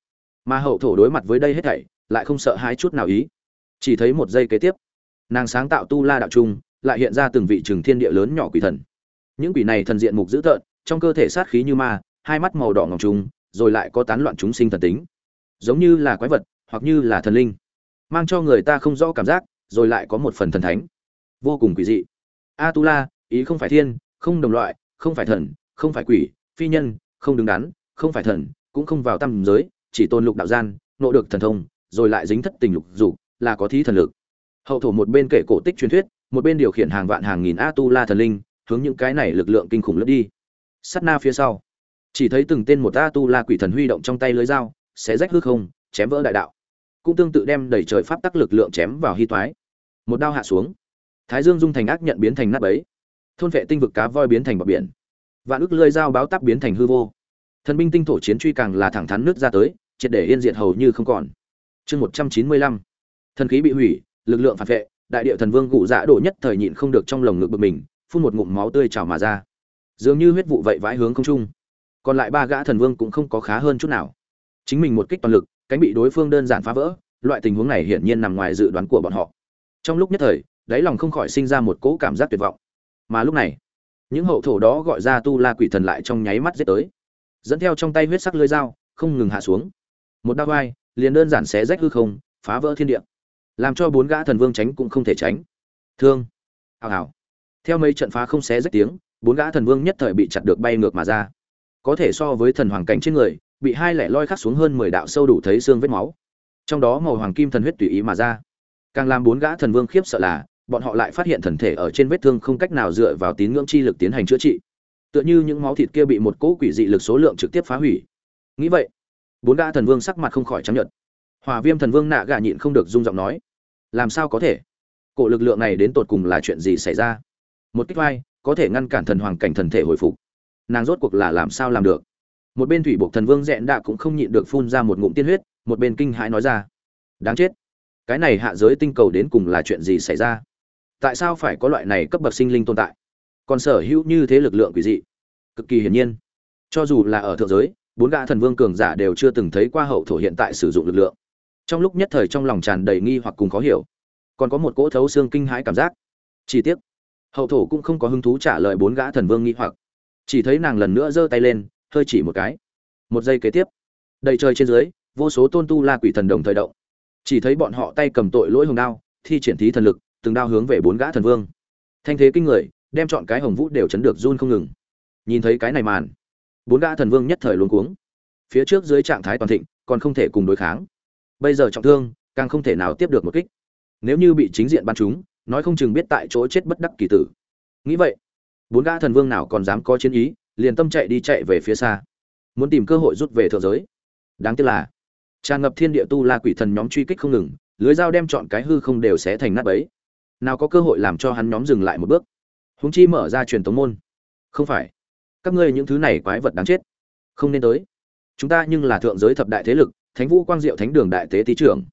Mà hậu thổ đối mặt với đây hết thảy, lại không sợ hãi chút nào ý. Chỉ thấy một giây kế tiếp, nàng sáng tạo tu la đạo trung, lại hiện ra từng vị trừng thiên địa lớn nhỏ quỷ thần. Những quỷ này thần diện mục dữ tợn, trong cơ thể sát khí như ma, hai mắt màu đỏ ngọc trùng, rồi lại có tán loạn chúng sinh thần tính giống như là quái vật, hoặc như là thần linh. Mang cho người ta không rõ cảm giác, rồi lại có một phần thần thánh. Vô cùng quỷ dị. A tu la ý không phải thiên, không đồng loại, không phải thần, không phải quỷ, phi nhân, không đứng đắn, không phải thần, cũng không vào tam giới, chỉ tôn lục đạo gian nộ được thần thông, rồi lại dính thất tình lục dục, là có thí thần lực. Hậu thổ một bên kể cổ tích truyền thuyết, một bên điều khiển hàng vạn hàng nghìn a tu la thần linh, hướng những cái này lực lượng kinh khủng lướt đi. Sát na phía sau. Chỉ thấy từng tên một a tu la quỷ thần huy động trong tay lưới dao sẽ rách hư không, chém vỡ đại đạo. Cũng tương tự đem đầy trời pháp tắc lực lượng chém vào hy toái một đao hạ xuống, thái dương dung thành ác nhận biến thành nát ấy thôn vệ tinh vực cá voi biến thành bọc biển. Vạn ức lưới dao báo tắc biến thành hư vô. Thần binh tinh thổ chiến truy càng là thẳng thắn nước ra tới, triệt để yên diệt hầu như không còn. Chương một trăm chín mươi lăm. Thần khí bị hủy, lực lượng phản vệ, đại địa thần vương gụ dạ đổ nhất thời nhịn không được trong lồng ngực bực mình, phun một ngụm máu tươi trào mà ra. Dường như huyết vụ vậy vãi hướng không trung. Còn lại ba gã thần vương cũng không có khá hơn chút nào chính mình một kích toàn lực, cánh bị đối phương đơn giản phá vỡ, loại tình huống này hiển nhiên nằm ngoài dự đoán của bọn họ. Trong lúc nhất thời, đáy lòng không khỏi sinh ra một cỗ cảm giác tuyệt vọng. Mà lúc này, những hậu thổ đó gọi ra tu la quỷ thần lại trong nháy mắt giết tới. Dẫn theo trong tay huyết sắc lưới dao, không ngừng hạ xuống. Một đao vai, liền đơn giản xé rách hư không, phá vỡ thiên địa. Làm cho bốn gã thần vương tránh cũng không thể tránh. Thương. Hào hào. Theo mấy trận phá không xé rách tiếng, bốn gã thần vương nhất thời bị chặt được bay ngược mà ra. Có thể so với thần hoàng cảnh trên người bị hai lẻ loi khắc xuống hơn mười đạo sâu đủ thấy xương vết máu. Trong đó màu hoàng kim thần huyết tùy ý mà ra. Càng làm bốn gã thần vương khiếp sợ là, bọn họ lại phát hiện thần thể ở trên vết thương không cách nào dựa vào tín ngưỡng chi lực tiến hành chữa trị. Tựa như những máu thịt kia bị một cỗ quỷ dị lực số lượng trực tiếp phá hủy. Nghĩ vậy, bốn gã thần vương sắc mặt không khỏi chấp nhận hòa viêm thần vương nạ gà nhịn không được rung giọng nói, làm sao có thể? Cổ lực lượng này đến tột cùng là chuyện gì xảy ra? Một kích vai, có thể ngăn cản thần hoàng cảnh thần thể hồi phục. Nàng rốt cuộc là làm sao làm được? Một bên thủy buộc thần vương dẹn đạ cũng không nhịn được phun ra một ngụm tiên huyết, một bên kinh hãi nói ra. Đáng chết. Cái này hạ giới tinh cầu đến cùng là chuyện gì xảy ra? Tại sao phải có loại này cấp bậc sinh linh tồn tại? Còn sở hữu như thế lực lượng quỷ dị? Cực kỳ hiển nhiên. Cho dù là ở thượng giới, bốn gã thần vương cường giả đều chưa từng thấy qua hậu thổ hiện tại sử dụng lực lượng. Trong lúc nhất thời trong lòng tràn đầy nghi hoặc cùng khó hiểu. Còn có một cỗ thấu xương kinh hãi cảm giác. Chi tiết hậu thổ cũng không có hứng thú trả lời bốn gã thần vương nghi hoặc. Chỉ thấy nàng lần nữa giơ tay lên hơi chỉ một cái. Một giây kế tiếp, đầy trời trên dưới, vô số tôn tu la quỷ thần đồng thời động. Chỉ thấy bọn họ tay cầm tội lỗi hồng đao, thi triển thí thần lực, từng đao hướng về bốn gã thần vương. Thanh thế kinh người, đem chọn cái hồng vũ đều chấn được run không ngừng. Nhìn thấy cái này màn, bốn gã thần vương nhất thời luống cuống. Phía trước dưới trạng thái toàn thịnh, còn không thể cùng đối kháng. Bây giờ trọng thương, càng không thể nào tiếp được một kích. Nếu như bị chính diện bắn chúng nói không chừng biết tại chỗ chết bất đắc kỳ tử. Nghĩ vậy, bốn gã thần vương nào còn dám có chiến ý liền tâm chạy đi chạy về phía xa. Muốn tìm cơ hội rút về thượng giới. Đáng tiếc là, tràn ngập thiên địa tu la quỷ thần nhóm truy kích không ngừng, lưới dao đem chọn cái hư không đều sẽ thành nát ấy nào có cơ hội làm cho hắn nhóm dừng lại một bước. Húng chi mở ra truyền tống môn. Không phải. Các ngươi những thứ này quái vật đáng chết. Không nên tới. Chúng ta nhưng là thượng giới thập đại thế lực, thánh vũ quang diệu thánh đường đại tế tý trưởng.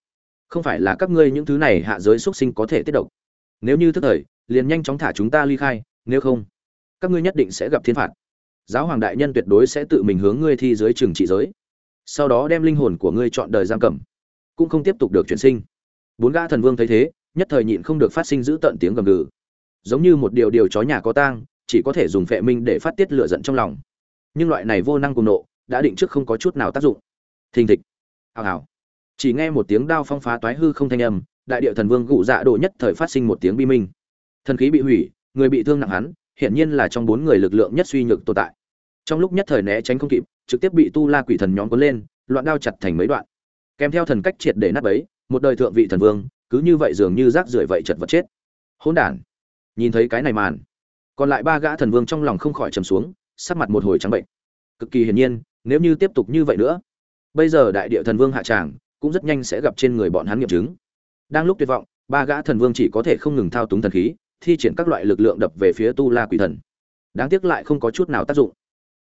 Không phải là các ngươi những thứ này hạ giới xuất sinh có thể tiết độc. Nếu như thức thời, liền nhanh chóng thả chúng ta ly khai, nếu không, các ngươi nhất định sẽ gặp thiên phạt giáo hoàng đại nhân tuyệt đối sẽ tự mình hướng ngươi thi giới trường trị giới. Sau đó đem linh hồn của ngươi chọn đời giam cầm, cũng không tiếp tục được chuyển sinh. Bốn gã thần vương thấy thế, nhất thời nhịn không được phát sinh giữ tận tiếng gầm gừ. Giống như một điều điều chó nhà có tang, chỉ có thể dùng phệ minh để phát tiết lửa giận trong lòng. Nhưng loại này vô năng cùng nộ, đã định trước không có chút nào tác dụng. Thình thịch. Hào hào. Chỉ nghe một tiếng đao phong phá toái hư không thanh âm, đại địa thần vương gụ dạ độ nhất thời phát sinh một tiếng bi minh. Thần khí bị hủy, người bị thương nặng hắn, hiển nhiên là trong bốn người lực lượng nhất suy nhược tồn tại trong lúc nhất thời né tránh không kịp, trực tiếp bị tu la quỷ thần nhóm cuốn lên, loạn đao chặt thành mấy đoạn. Kèm theo thần cách triệt để nát bấy, một đời thượng vị thần vương, cứ như vậy dường như rác rưởi vậy chật vật chết. Hỗn đản, nhìn thấy cái này màn, còn lại ba gã thần vương trong lòng không khỏi trầm xuống, sắc mặt một hồi trắng bệnh. Cực kỳ hiển nhiên, nếu như tiếp tục như vậy nữa, bây giờ đại địa thần vương hạ tràng, cũng rất nhanh sẽ gặp trên người bọn hắn nghiệm chứng. Đang lúc tuyệt vọng, ba gã thần vương chỉ có thể không ngừng thao túng thần khí, thi triển các loại lực lượng đập về phía tu la quỷ thần. Đáng tiếc lại không có chút nào tác dụng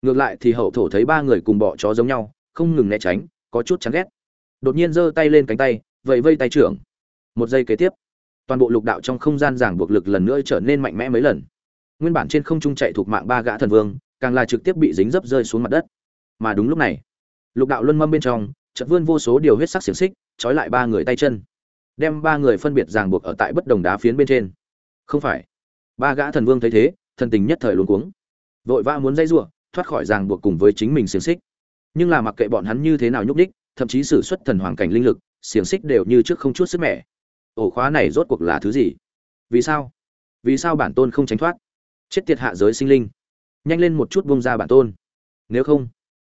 ngược lại thì hậu thổ thấy ba người cùng bọ chó giống nhau, không ngừng né tránh, có chút chán ghét. Đột nhiên giơ tay lên cánh tay vậy vây tay trưởng. Một giây kế tiếp, toàn bộ lục đạo trong không gian giảng buộc lực lần nữa trở nên mạnh mẽ mấy lần. Nguyên bản trên không trung chạy thuộc mạng ba gã thần vương, càng là trực tiếp bị dính dấp rơi xuống mặt đất. Mà đúng lúc này, lục đạo luân mâm bên trong, chợt vươn vô số điều huyết sắc xiềng xích, trói lại ba người tay chân. Đem ba người phân biệt ràng buộc ở tại bất đồng đá phiến bên trên. Không phải. Ba gã thần vương thấy thế, thần tình nhất thời luống cuống. Vội vã muốn dây giụa thoát khỏi ràng buộc cùng với chính mình xiềng xích. Nhưng là mặc kệ bọn hắn như thế nào nhúc đích thậm chí sử xuất thần hoàng cảnh linh lực, xiềng xích đều như trước không chút sức mẻ. Ổ khóa này rốt cuộc là thứ gì? Vì sao? Vì sao bản tôn không tránh thoát? Chết tiệt hạ giới sinh linh. Nhanh lên một chút bông ra bản tôn. Nếu không,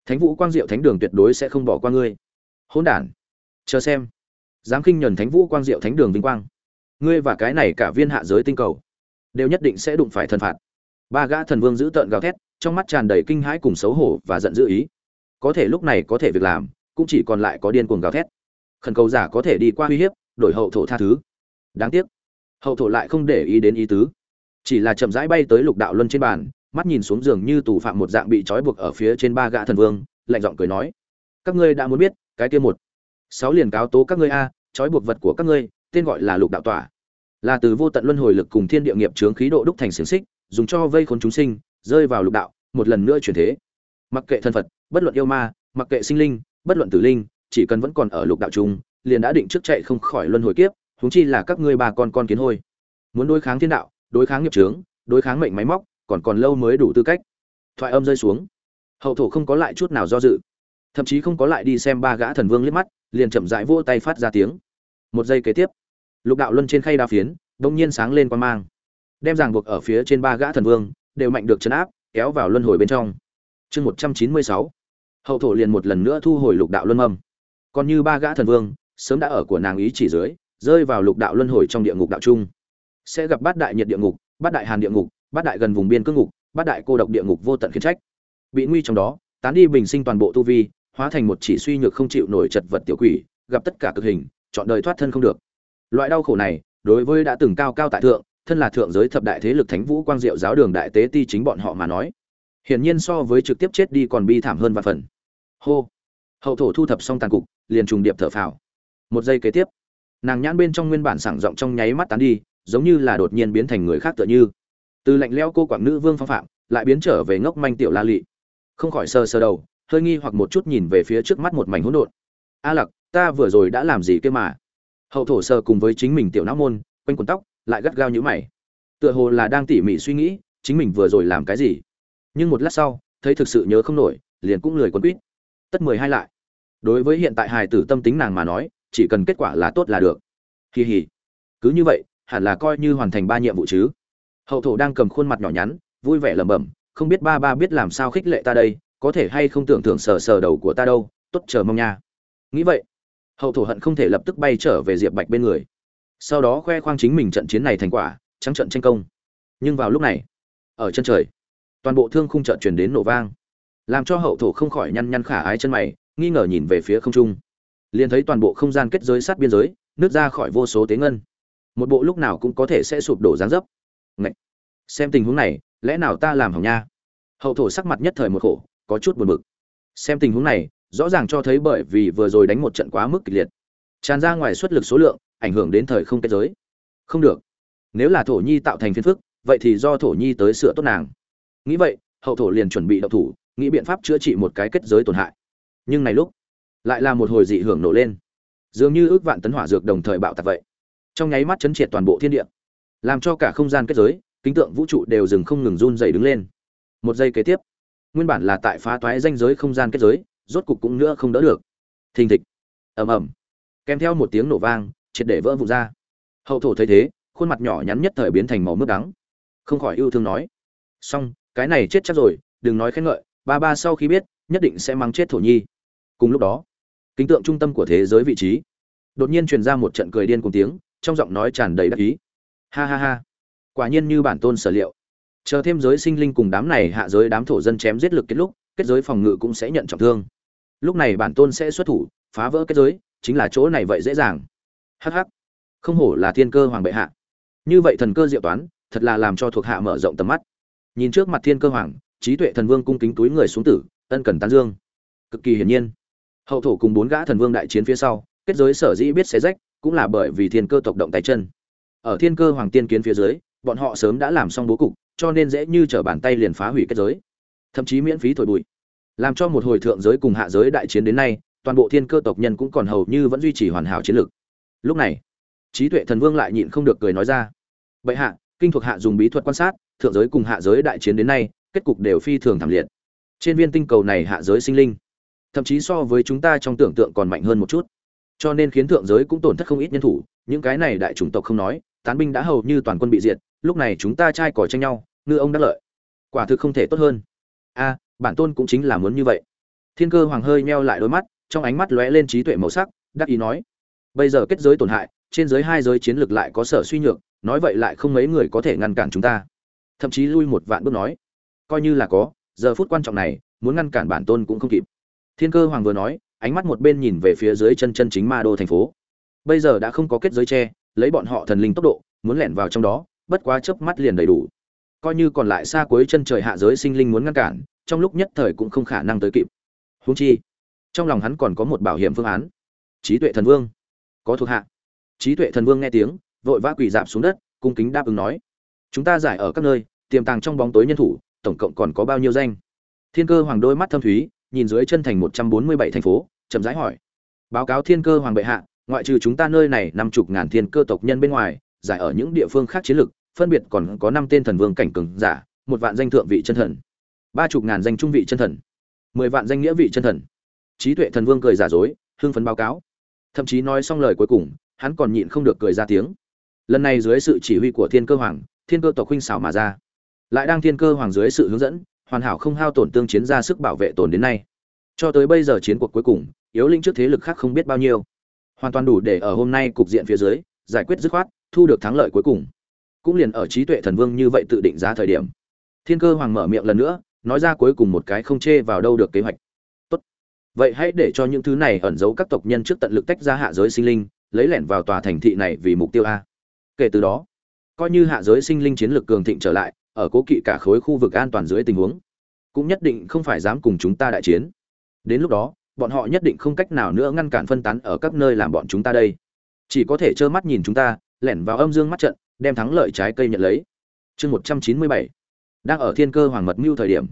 thánh vũ quang diệu thánh đường tuyệt đối sẽ không bỏ qua ngươi. Hỗn đản. Chờ xem. Dám khinh nhuần thánh vũ quang diệu thánh đường vinh quang. Ngươi và cái này cả viên hạ giới tinh cầu, đều nhất định sẽ đụng phải thần phạt ba gã thần vương giữ tợn gào thét, trong mắt tràn đầy kinh hãi cùng xấu hổ và giận dữ ý. Có thể lúc này có thể việc làm, cũng chỉ còn lại có điên cuồng gào thét. Khẩn cầu giả có thể đi qua uy hiếp, đổi hậu thổ tha thứ. Đáng tiếc, hậu thổ lại không để ý đến ý tứ. Chỉ là chậm rãi bay tới lục đạo luân trên bàn, mắt nhìn xuống giường như tù phạm một dạng bị trói buộc ở phía trên ba gã thần vương, lạnh giọng cười nói, các ngươi đã muốn biết, cái kia một, sáu liền cáo tố các ngươi a, trói buộc vật của các ngươi, tên gọi là lục đạo tỏa. Là từ vô tận luân hồi lực cùng thiên địa nghiệp chướng khí độ đúc thành xiềng xích dùng cho vây khốn chúng sinh, rơi vào lục đạo, một lần nữa chuyển thế. Mặc kệ thân phật, bất luận yêu ma, mặc kệ sinh linh, bất luận tử linh, chỉ cần vẫn còn ở lục đạo chung, liền đã định trước chạy không khỏi luân hồi kiếp, huống chi là các ngươi bà con con kiến hôi. Muốn đối kháng thiên đạo, đối kháng nghiệp chướng, đối kháng mệnh máy móc, còn còn lâu mới đủ tư cách. Thoại âm rơi xuống. Hậu thổ không có lại chút nào do dự. Thậm chí không có lại đi xem ba gã thần vương liếc mắt, liền chậm rãi vỗ tay phát ra tiếng. Một giây kế tiếp, lục đạo luân trên khay đa phiến đông nhiên sáng lên quang mang đem ràng buộc ở phía trên ba gã thần vương, đều mạnh được chấn áp, kéo vào luân hồi bên trong. Chương một trăm chín mươi sáu. Hậu thổ liền một lần nữa thu hồi lục đạo luân âm. Còn như ba gã thần vương, sớm đã ở của nàng ý chỉ dưới, rơi vào lục đạo luân hồi trong địa ngục đạo trung. Sẽ gặp bát đại nhiệt địa ngục, bát đại hàn địa ngục, bát đại gần vùng biên cương ngục, bát đại cô độc địa ngục vô tận khiến trách. Bị nguy trong đó, tán đi bình sinh toàn bộ tu vi, hóa thành một chỉ suy nhược không chịu nổi chật vật tiểu quỷ, gặp tất cả cực hình, chọn đời thoát thân không được. Loại đau khổ này, đối với đã từng cao cao tại thượng thân là thượng giới thập đại thế lực thánh vũ quang diệu giáo đường đại tế ti chính bọn họ mà nói, hiển nhiên so với trực tiếp chết đi còn bi thảm hơn vạn phần. Hô! Hậu thổ thu thập xong tàn cục, liền trùng điệp thở phào. Một giây kế tiếp, nàng nhãn bên trong nguyên bản sảng giọng trong nháy mắt tán đi, giống như là đột nhiên biến thành người khác tựa như. Từ lạnh leo cô quảng nữ vương phong phạm, lại biến trở về ngốc manh tiểu la lị. Không khỏi sờ sờ đầu, hơi nghi hoặc một chút nhìn về phía trước mắt một mảnh hỗn độn. A lặc, ta vừa rồi đã làm gì kia mà? Hậu thổ sơ cùng với chính mình tiểu não môn, quanh quần tóc lại gắt gao như mày. Tựa hồ là đang tỉ mỉ suy nghĩ, chính mình vừa rồi làm cái gì. Nhưng một lát sau, thấy thực sự nhớ không nổi, liền cũng lười quấn quýt. Tất mười hai lại. Đối với hiện tại hài tử tâm tính nàng mà nói, chỉ cần kết quả là tốt là được. Kỳ hỉ cứ như vậy, hẳn là coi như hoàn thành ba nhiệm vụ chứ. Hậu thổ đang cầm khuôn mặt nhỏ nhắn, vui vẻ lẩm bẩm, không biết ba ba biết làm sao khích lệ ta đây, có thể hay không tưởng tượng sờ sờ đầu của ta đâu, tốt chờ mong nha. Nghĩ vậy, hậu thổ hận không thể lập tức bay trở về diệp bạch bên người sau đó khoe khoang chính mình trận chiến này thành quả, trắng trận tranh công. Nhưng vào lúc này, ở chân trời, toàn bộ thương khung trận truyền đến nổ vang, làm cho hậu thổ không khỏi nhăn nhăn khả ái chân mày, nghi ngờ nhìn về phía không trung. Liền thấy toàn bộ không gian kết giới sát biên giới nước ra khỏi vô số tế ngân. Một bộ lúc nào cũng có thể sẽ sụp đổ dáng dấp. Ngậy! xem tình huống này, lẽ nào ta làm hỏng nha? Hậu thổ sắc mặt nhất thời một khổ, có chút buồn bực. Xem tình huống này, rõ ràng cho thấy bởi vì vừa rồi đánh một trận quá mức kịch liệt. Tràn ra ngoài suất lực số lượng ảnh hưởng đến thời không kết giới. Không được. Nếu là thổ nhi tạo thành phiền phức, vậy thì do thổ nhi tới sửa tốt nàng. Nghĩ vậy, hậu thổ liền chuẩn bị đậu thủ, nghĩ biện pháp chữa trị một cái kết giới tổn hại. Nhưng này lúc, lại là một hồi dị hưởng nổ lên. Dường như ước vạn tấn hỏa dược đồng thời bạo tạc vậy. Trong nháy mắt chấn triệt toàn bộ thiên địa. Làm cho cả không gian kết giới, kính tượng vũ trụ đều dừng không ngừng run dày đứng lên. Một giây kế tiếp, nguyên bản là tại phá toái danh giới không gian kết giới, rốt cục cũng nữa không đỡ được. Thình thịch. Ầm ầm. Kèm theo một tiếng nổ vang triệt để vỡ vụn ra. Hậu thổ thấy thế, khuôn mặt nhỏ nhắn nhất thời biến thành màu mướt đắng. Không khỏi yêu thương nói. Xong, cái này chết chắc rồi, đừng nói khen ngợi, ba ba sau khi biết, nhất định sẽ mang chết thổ nhi. Cùng lúc đó, kính tượng trung tâm của thế giới vị trí, đột nhiên truyền ra một trận cười điên cùng tiếng, trong giọng nói tràn đầy đắc ý. Ha ha ha. Quả nhiên như bản tôn sở liệu. Chờ thêm giới sinh linh cùng đám này hạ giới đám thổ dân chém giết lực kết lúc, kết giới phòng ngự cũng sẽ nhận trọng thương. Lúc này bản tôn sẽ xuất thủ, phá vỡ kết giới, chính là chỗ này vậy dễ dàng hắc hắc. Không hổ là thiên cơ hoàng bệ hạ. Như vậy thần cơ diệu toán, thật là làm cho thuộc hạ mở rộng tầm mắt. Nhìn trước mặt thiên cơ hoàng, trí tuệ thần vương cung kính túi người xuống tử, ân cần tán dương. Cực kỳ hiển nhiên. Hậu thổ cùng bốn gã thần vương đại chiến phía sau, kết giới sở dĩ biết xé rách, cũng là bởi vì thiên cơ tộc động tay chân. Ở thiên cơ hoàng tiên kiến phía dưới, bọn họ sớm đã làm xong bố cục, cho nên dễ như trở bàn tay liền phá hủy kết giới. Thậm chí miễn phí thổi bụi. Làm cho một hồi thượng giới cùng hạ giới đại chiến đến nay, toàn bộ thiên cơ tộc nhân cũng còn hầu như vẫn duy trì hoàn hảo chiến lược lúc này, trí tuệ thần vương lại nhịn không được cười nói ra. Bệ hạ, kinh thuộc hạ dùng bí thuật quan sát, thượng giới cùng hạ giới đại chiến đến nay, kết cục đều phi thường thảm liệt. Trên viên tinh cầu này hạ giới sinh linh, thậm chí so với chúng ta trong tưởng tượng còn mạnh hơn một chút. Cho nên khiến thượng giới cũng tổn thất không ít nhân thủ, những cái này đại chủng tộc không nói, tán binh đã hầu như toàn quân bị diệt, lúc này chúng ta trai cỏ tranh nhau, ngư ông đắc lợi. Quả thực không thể tốt hơn. A, bản tôn cũng chính là muốn như vậy. Thiên cơ hoàng hơi meo lại đôi mắt, trong ánh mắt lóe lên trí tuệ màu sắc, đắc ý nói bây giờ kết giới tổn hại, trên giới hai giới chiến lược lại có sở suy nhược, nói vậy lại không mấy người có thể ngăn cản chúng ta. Thậm chí lui một vạn bước nói, coi như là có, giờ phút quan trọng này, muốn ngăn cản bản tôn cũng không kịp. Thiên cơ hoàng vừa nói, ánh mắt một bên nhìn về phía dưới chân chân chính ma đô thành phố. Bây giờ đã không có kết giới che, lấy bọn họ thần linh tốc độ, muốn lẻn vào trong đó, bất quá chớp mắt liền đầy đủ. Coi như còn lại xa cuối chân trời hạ giới sinh linh muốn ngăn cản, trong lúc nhất thời cũng không khả năng tới kịp. Huống chi, trong lòng hắn còn có một bảo hiểm phương án. Trí tuệ thần vương có thuộc hạ. Trí tuệ thần vương nghe tiếng, vội vã quỳ dạp xuống đất, cung kính đáp ứng nói, chúng ta giải ở các nơi, tiềm tàng trong bóng tối nhân thủ, tổng cộng còn có bao nhiêu danh? Thiên cơ hoàng đôi mắt thâm thúy, nhìn dưới chân thành một trăm bốn mươi bảy thành phố, chậm rãi hỏi, báo cáo thiên cơ hoàng bệ hạ, ngoại trừ chúng ta nơi này năm chục ngàn thiên cơ tộc nhân bên ngoài, giải ở những địa phương khác chiến lược, phân biệt còn có năm tên thần vương cảnh cường giả, một vạn danh thượng vị chân thần, ba chục ngàn danh trung vị chân thần, mười vạn danh nghĩa vị chân thần. Trí tuệ thần vương cười giả dối, hưng phấn báo cáo thậm chí nói xong lời cuối cùng, hắn còn nhịn không được cười ra tiếng. Lần này dưới sự chỉ huy của thiên cơ hoàng, thiên cơ tộc huynh xảo mà ra. Lại đang thiên cơ hoàng dưới sự hướng dẫn, hoàn hảo không hao tổn tương chiến ra sức bảo vệ tồn đến nay. Cho tới bây giờ chiến cuộc cuối cùng, yếu linh trước thế lực khác không biết bao nhiêu. Hoàn toàn đủ để ở hôm nay cục diện phía dưới, giải quyết dứt khoát, thu được thắng lợi cuối cùng. Cũng liền ở trí tuệ thần vương như vậy tự định giá thời điểm. Thiên cơ hoàng mở miệng lần nữa, nói ra cuối cùng một cái không chê vào đâu được kế hoạch vậy hãy để cho những thứ này ẩn giấu các tộc nhân trước tận lực tách ra hạ giới sinh linh, lấy lẻn vào tòa thành thị này vì mục tiêu a. Kể từ đó, coi như hạ giới sinh linh chiến lược cường thịnh trở lại, ở cố kỵ cả khối khu vực an toàn dưới tình huống, cũng nhất định không phải dám cùng chúng ta đại chiến. Đến lúc đó, bọn họ nhất định không cách nào nữa ngăn cản phân tán ở các nơi làm bọn chúng ta đây. Chỉ có thể trơ mắt nhìn chúng ta, lẻn vào âm dương mắt trận, đem thắng lợi trái cây nhận lấy. Chương một trăm chín mươi bảy. Đang ở thiên cơ hoàng mật mưu thời điểm.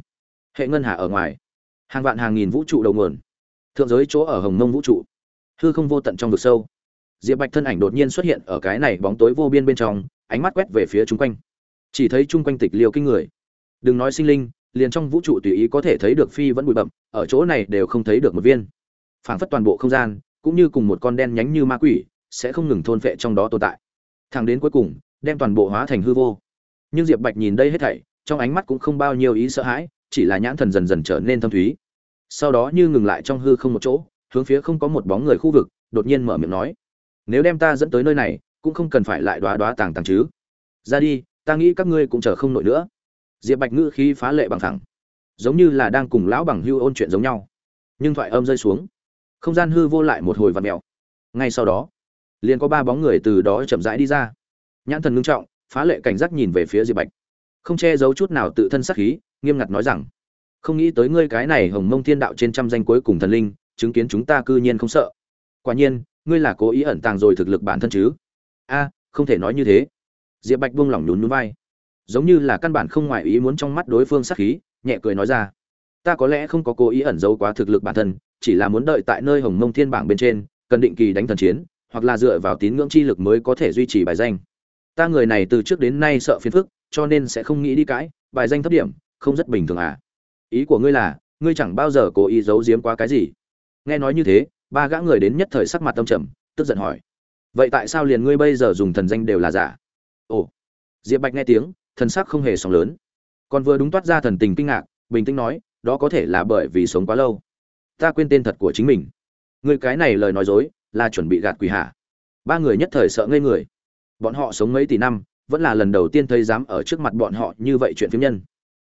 Hệ ngân hà ở ngoài. Hàng vạn hàng nghìn vũ trụ đầu nguồn thượng giới chỗ ở hồng mông vũ trụ. Hư không vô tận trong vực sâu. Diệp bạch thân ảnh đột nhiên xuất hiện ở cái này bóng tối vô biên bên trong, ánh mắt quét về phía chung quanh. Chỉ thấy chung quanh tịch liều kinh người. Đừng nói sinh linh, liền trong vũ trụ tùy ý có thể thấy được phi vẫn bụi bậm ở chỗ này đều không thấy được một viên. Phảng phất toàn bộ không gian, cũng như cùng một con đen nhánh như ma quỷ, sẽ không ngừng thôn phệ trong đó tồn tại. Thẳng đến cuối cùng, đem toàn bộ hóa thành hư vô. Nhưng diệp bạch nhìn đây hết thảy, trong ánh mắt cũng không bao nhiêu ý sợ hãi, chỉ là nhãn thần dần dần trở nên thâm thúy sau đó như ngừng lại trong hư không một chỗ, hướng phía không có một bóng người khu vực, đột nhiên mở miệng nói, nếu đem ta dẫn tới nơi này, cũng không cần phải lại đoá đoá tàng tàng chứ. Ra đi, ta nghĩ các ngươi cũng chờ không nổi nữa. Diệp bạch ngữ khí phá lệ bằng thẳng giống như là đang cùng lão bằng hưu ôn chuyện giống nhau. Nhưng thoại âm rơi xuống, không gian hư vô lại một hồi vạt mèo. Ngay sau đó, liền có ba bóng người từ đó chậm rãi đi ra. Nhãn thần ngưng trọng, phá lệ cảnh giác nhìn về phía diệp bạch. Không che giấu chút nào tự thân sắc khí, nghiêm ngặt nói rằng không nghĩ tới ngươi cái này hồng mông thiên đạo trên trăm danh cuối cùng thần linh, chứng kiến chúng ta cư nhiên không sợ. Quả nhiên, ngươi là cố ý ẩn tàng rồi thực lực bản thân chứ? A, không thể nói như thế. Diệp bạch buông lỏng nhún núi vai. Giống như là căn bản không ngoài ý muốn trong mắt đối phương sắc khí, nhẹ cười nói ra. Ta có lẽ không có cố ý ẩn giấu quá thực lực bản thân, chỉ là muốn đợi tại nơi hồng mông thiên bảng bên trên, cần định kỳ đánh thần chiến, hoặc là dựa vào tín ngưỡng chi lực mới có thể duy trì bài danh. Ta người này từ trước đến nay sợ phiền phức, cho nên sẽ không nghĩ đi cãi, bài danh thấp điểm, không rất bình thường à ý của ngươi là, ngươi chẳng bao giờ cố ý giấu giếm quá cái gì. Nghe nói như thế, ba gã người đến nhất thời sắc mặt tâm trầm, tức giận hỏi. Vậy tại sao liền ngươi bây giờ dùng thần danh đều là giả? Ồ. Diệp bạch nghe tiếng, thần sắc không hề sóng lớn. Còn vừa đúng toát ra thần tình kinh ngạc, bình tĩnh nói, đó có thể là bởi vì sống quá lâu. Ta quên tên thật của chính mình. Người cái này lời nói dối, là chuẩn bị gạt quỷ hạ ba người nhất thời sợ ngây người. Bọn họ sống mấy tỷ năm, vẫn là lần đầu tiên thấy dám ở trước mặt bọn họ như vậy chuyện phiếm nhân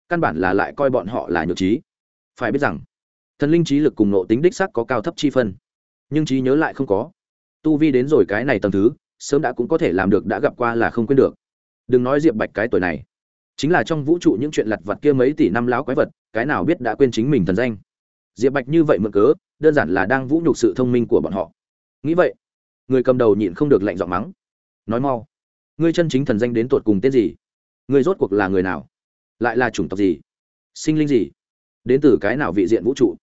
căn bản là lại coi bọn họ là nhược trí. Phải biết rằng, thần linh trí lực cùng nộ tính đích sắc có cao thấp chi phân. Nhưng trí nhớ lại không có. Tu vi đến rồi cái này tầm thứ, sớm đã cũng có thể làm được đã gặp qua là không quên được. Đừng nói diệp bạch cái tuổi này. Chính là trong vũ trụ những chuyện lặt vặt kia mấy tỷ năm láo quái vật, cái nào biết đã quên chính mình thần danh. Diệp bạch như vậy mượn cớ, đơn giản là đang vũ nhục sự thông minh của bọn họ. Nghĩ vậy, người cầm đầu nhịn không được lạnh giọng mắng. Nói mau, ngươi chân chính thần danh đến tột cùng tên gì? Ngươi rốt cuộc là người nào? Lại là chủng tộc gì? Sinh linh gì? Đến từ cái nào vị diện vũ trụ?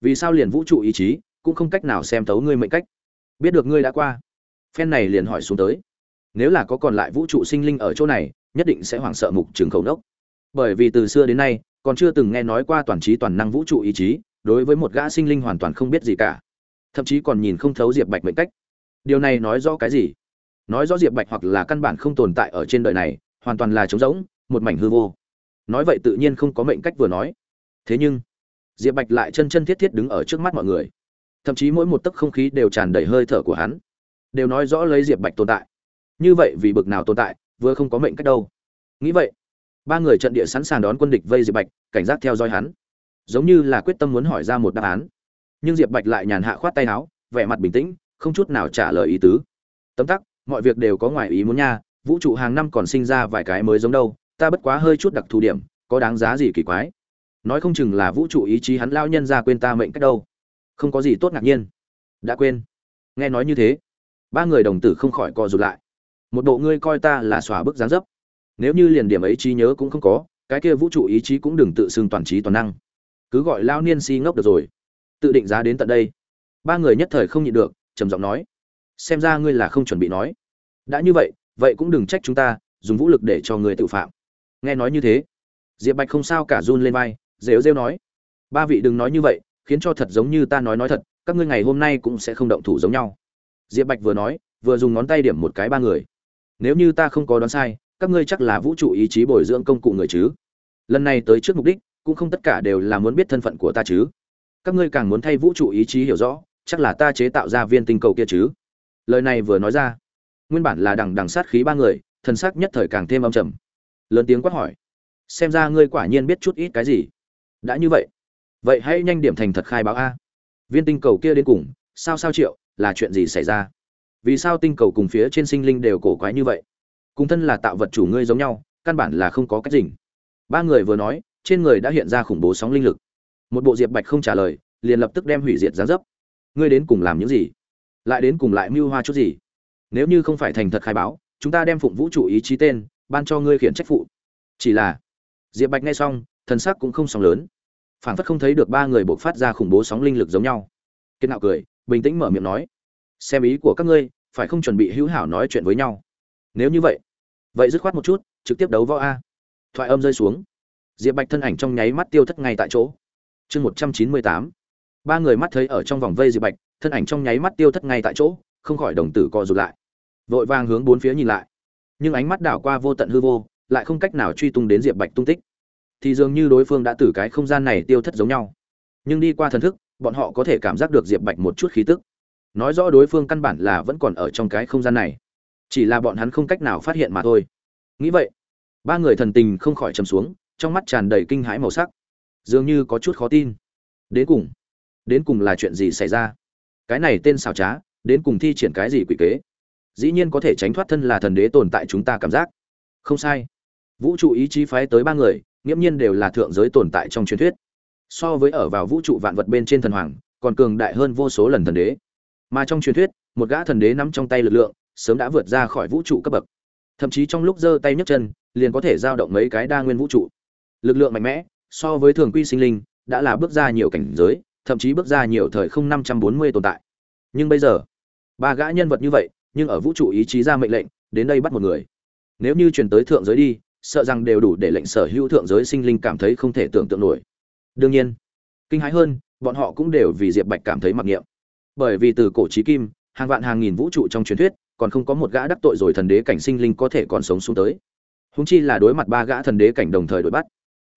Vì sao liền vũ trụ ý chí cũng không cách nào xem thấu ngươi mệnh cách? Biết được ngươi đã qua. Phen này liền hỏi xuống tới. Nếu là có còn lại vũ trụ sinh linh ở chỗ này, nhất định sẽ hoảng sợ mục trường khẩu đốc bởi vì từ xưa đến nay, còn chưa từng nghe nói qua toàn trí toàn năng vũ trụ ý chí, đối với một gã sinh linh hoàn toàn không biết gì cả. Thậm chí còn nhìn không thấu diệp bạch mệnh cách. Điều này nói rõ cái gì? Nói rõ diệp bạch hoặc là căn bản không tồn tại ở trên đời này, hoàn toàn là trống rỗng, một mảnh hư vô nói vậy tự nhiên không có mệnh cách vừa nói. Thế nhưng, diệp bạch lại chân chân thiết thiết đứng ở trước mắt mọi người. Thậm chí mỗi một tấc không khí đều tràn đầy hơi thở của hắn. Đều nói rõ lấy diệp bạch tồn tại. Như vậy vì bực nào tồn tại, vừa không có mệnh cách đâu. Nghĩ vậy, ba người trận địa sẵn sàng đón quân địch vây diệp bạch, cảnh giác theo dõi hắn. Giống như là quyết tâm muốn hỏi ra một đáp án. Nhưng diệp bạch lại nhàn hạ khoát tay áo, vẻ mặt bình tĩnh, không chút nào trả lời ý tứ. Tấm tắc, mọi việc đều có ngoài ý muốn nha, vũ trụ hàng năm còn sinh ra vài cái mới giống đâu ta bất quá hơi chút đặc thù điểm, có đáng giá gì kỳ quái? Nói không chừng là vũ trụ ý chí hắn lao nhân ra quên ta mệnh cách đâu. Không có gì tốt ngạc nhiên. Đã quên. Nghe nói như thế, ba người đồng tử không khỏi co rụt lại. Một bộ ngươi coi ta là xóa bức dáng dấp. Nếu như liền điểm ấy trí nhớ cũng không có, cái kia vũ trụ ý chí cũng đừng tự xưng toàn trí toàn năng. Cứ gọi lao niên si ngốc được rồi. Tự định giá đến tận đây. Ba người nhất thời không nhịn được, trầm giọng nói. Xem ra ngươi là không chuẩn bị nói. Đã như vậy vậy cũng đừng trách chúng ta, dùng vũ lực để cho người tự phạm nghe nói như thế. Diệp bạch không sao cả run lên vai, rêu rêu nói, ba vị đừng nói như vậy, khiến cho thật giống như ta nói nói thật, các ngươi ngày hôm nay cũng sẽ không động thủ giống nhau. Diệp bạch vừa nói, vừa dùng ngón tay điểm một cái ba người. Nếu như ta không có đoán sai, các ngươi chắc là vũ trụ ý chí bồi dưỡng công cụ người chứ. Lần này tới trước mục đích, cũng không tất cả đều là muốn biết thân phận của ta chứ. Các ngươi càng muốn thay vũ trụ ý chí hiểu rõ, chắc là ta chế tạo ra viên tinh cầu kia chứ. Lời này vừa nói ra, nguyên bản là đằng đằng sát khí ba người, thần sắc nhất thời càng thêm âm trầm lớn tiếng quát hỏi. Xem ra ngươi quả nhiên biết chút ít cái gì. Đã như vậy vậy hãy nhanh điểm thành thật khai báo a. Viên tinh cầu kia đến cùng, sao sao triệu, là chuyện gì xảy ra? Vì sao tinh cầu cùng phía trên sinh linh đều cổ quái như vậy? Cùng thân là tạo vật chủ ngươi giống nhau, căn bản là không có cách dình ba người vừa nói, trên người đã hiện ra khủng bố sóng linh lực. Một bộ diệp bạch không trả lời, liền lập tức đem hủy diệt gián dấp. Ngươi đến cùng làm những gì? Lại đến cùng lại mưu hoa chút gì? Nếu như không phải thành thật khai báo, chúng ta đem phụng vũ trụ ý chí tên ban cho ngươi khiển trách phụ. Chỉ là, diệp bạch nghe xong, thần sắc cũng không sóng lớn. Phảng phất không thấy được ba người buộc phát ra khủng bố sóng linh lực giống nhau. Kiên nạo cười, bình tĩnh mở miệng nói, xem ý của các ngươi, phải không chuẩn bị hữu hảo nói chuyện với nhau? Nếu như vậy vậy dứt khoát một chút, trực tiếp đấu võ a. Thoại âm rơi xuống. Diệp bạch thân ảnh trong nháy mắt tiêu thất ngay tại chỗ. Chương một trăm chín mươi tám. Ba người mắt thấy ở trong vòng vây diệp bạch, thân ảnh trong nháy mắt tiêu thất ngay tại chỗ, không khỏi đồng tử co rụt lại. Vội vàng hướng bốn phía nhìn lại nhưng ánh mắt đảo qua vô tận hư vô, lại không cách nào truy tung đến diệp bạch tung tích. Thì dường như đối phương đã từ cái không gian này tiêu thất giống nhau. Nhưng đi qua thần thức, bọn họ có thể cảm giác được diệp bạch một chút khí tức. Nói rõ đối phương căn bản là vẫn còn ở trong cái không gian này. Chỉ là bọn hắn không cách nào phát hiện mà thôi. Nghĩ vậy, ba người thần tình không khỏi trầm xuống, trong mắt tràn đầy kinh hãi màu sắc. Dường như có chút khó tin. Đến cùng đến cùng là chuyện gì xảy ra? Cái này tên xào trá, đến cùng thi triển cái gì quỷ kế? Dĩ nhiên có thể tránh thoát thân là thần đế tồn tại chúng ta cảm giác. Không sai. Vũ trụ ý chí phái tới ba người, nghiễm nhiên đều là thượng giới tồn tại trong truyền thuyết. So với ở vào vũ trụ vạn vật bên trên thần hoàng, còn cường đại hơn vô số lần thần đế. Mà trong truyền thuyết, một gã thần đế nắm trong tay lực lượng, sớm đã vượt ra khỏi vũ trụ cấp bậc. Thậm chí trong lúc giơ tay nhấc chân, liền có thể giao động mấy cái đa nguyên vũ trụ. Lực lượng mạnh mẽ, so với thường quy sinh linh, đã là bước ra nhiều cảnh giới, thậm chí bước ra nhiều thời không năm trăm bốn mươi tồn tại. Nhưng bây giờ, ba gã nhân vật như vậy nhưng ở vũ trụ ý chí ra mệnh lệnh, đến đây bắt một người. Nếu như truyền tới thượng giới đi, sợ rằng đều đủ để lệnh sở hữu thượng giới sinh linh cảm thấy không thể tưởng tượng nổi. Đương nhiên, kinh hãi hơn, bọn họ cũng đều vì diệp bạch cảm thấy mặc niệm. Bởi vì từ cổ trí kim, hàng vạn hàng nghìn vũ trụ trong truyền thuyết, còn không có một gã đắc tội rồi thần đế cảnh sinh linh có thể còn sống xuống tới. Húng chi là đối mặt ba gã thần đế cảnh đồng thời đuổi bắt.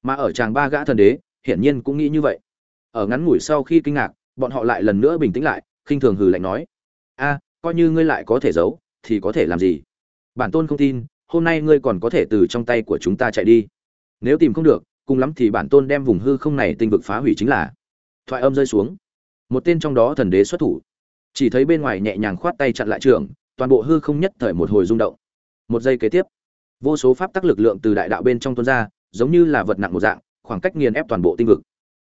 Mà ở tràng ba gã thần đế, hiển nhiên cũng nghĩ như vậy. Ở ngắn ngủi sau khi kinh ngạc, bọn họ lại lần nữa bình tĩnh lại, khinh thường hừ lạnh nói, a coi như ngươi lại có thể giấu, thì có thể làm gì? Bản tôn không tin, hôm nay ngươi còn có thể từ trong tay của chúng ta chạy đi. Nếu tìm không được, cùng lắm thì bản tôn đem vùng hư không này tinh vực phá hủy chính là. Thoại âm rơi xuống. Một tên trong đó thần đế xuất thủ. Chỉ thấy bên ngoài nhẹ nhàng khoát tay chặn lại trường, toàn bộ hư không nhất thời một hồi rung động. Một giây kế tiếp, vô số pháp tắc lực lượng từ đại đạo bên trong tuôn ra, giống như là vật nặng một dạng, khoảng cách nghiền ép toàn bộ tinh vực.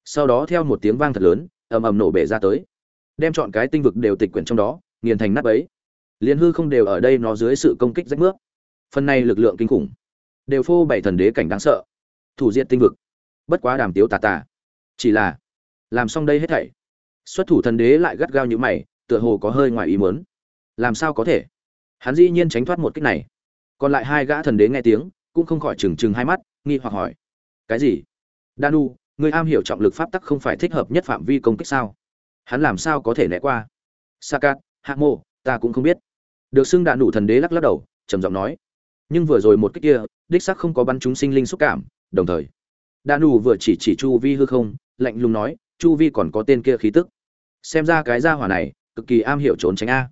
Sau đó theo một tiếng vang thật lớn, ầm ầm nổ bể ra tới. Đem chọn cái tinh vực đều tịch quyển trong đó nghiền thành nắp ấy liền hư không đều ở đây nó dưới sự công kích rách nước phần này lực lượng kinh khủng, đều phô bày thần đế cảnh đáng sợ. Thủ diện tinh vực, bất quá đàm tiếu tà tà. Chỉ là, làm xong đây hết thảy, xuất thủ thần đế lại gắt gao như mày, tựa hồ có hơi ngoài ý muốn. Làm sao có thể? Hắn dĩ nhiên tránh thoát một kích này. Còn lại hai gã thần đế nghe tiếng, cũng không khỏi trừng trừng hai mắt, nghi hoặc hỏi. Cái gì? Danu người am hiểu trọng lực pháp tắc không phải thích hợp nhất phạm vi công kích sao? Hắn làm sao có thể né qua? Sakat hạ mô ta cũng không biết. Được xưng đạn đủ thần đế lắc lắc đầu, trầm giọng nói. Nhưng vừa rồi một kích kia, đích sắc không có bắn chúng sinh linh xúc cảm, đồng thời. Đạn đủ vừa chỉ chỉ chu vi hư không, lạnh lùng nói, chu vi còn có tên kia khí tức. Xem ra cái gia hỏa này, cực kỳ am hiểu trốn tránh a.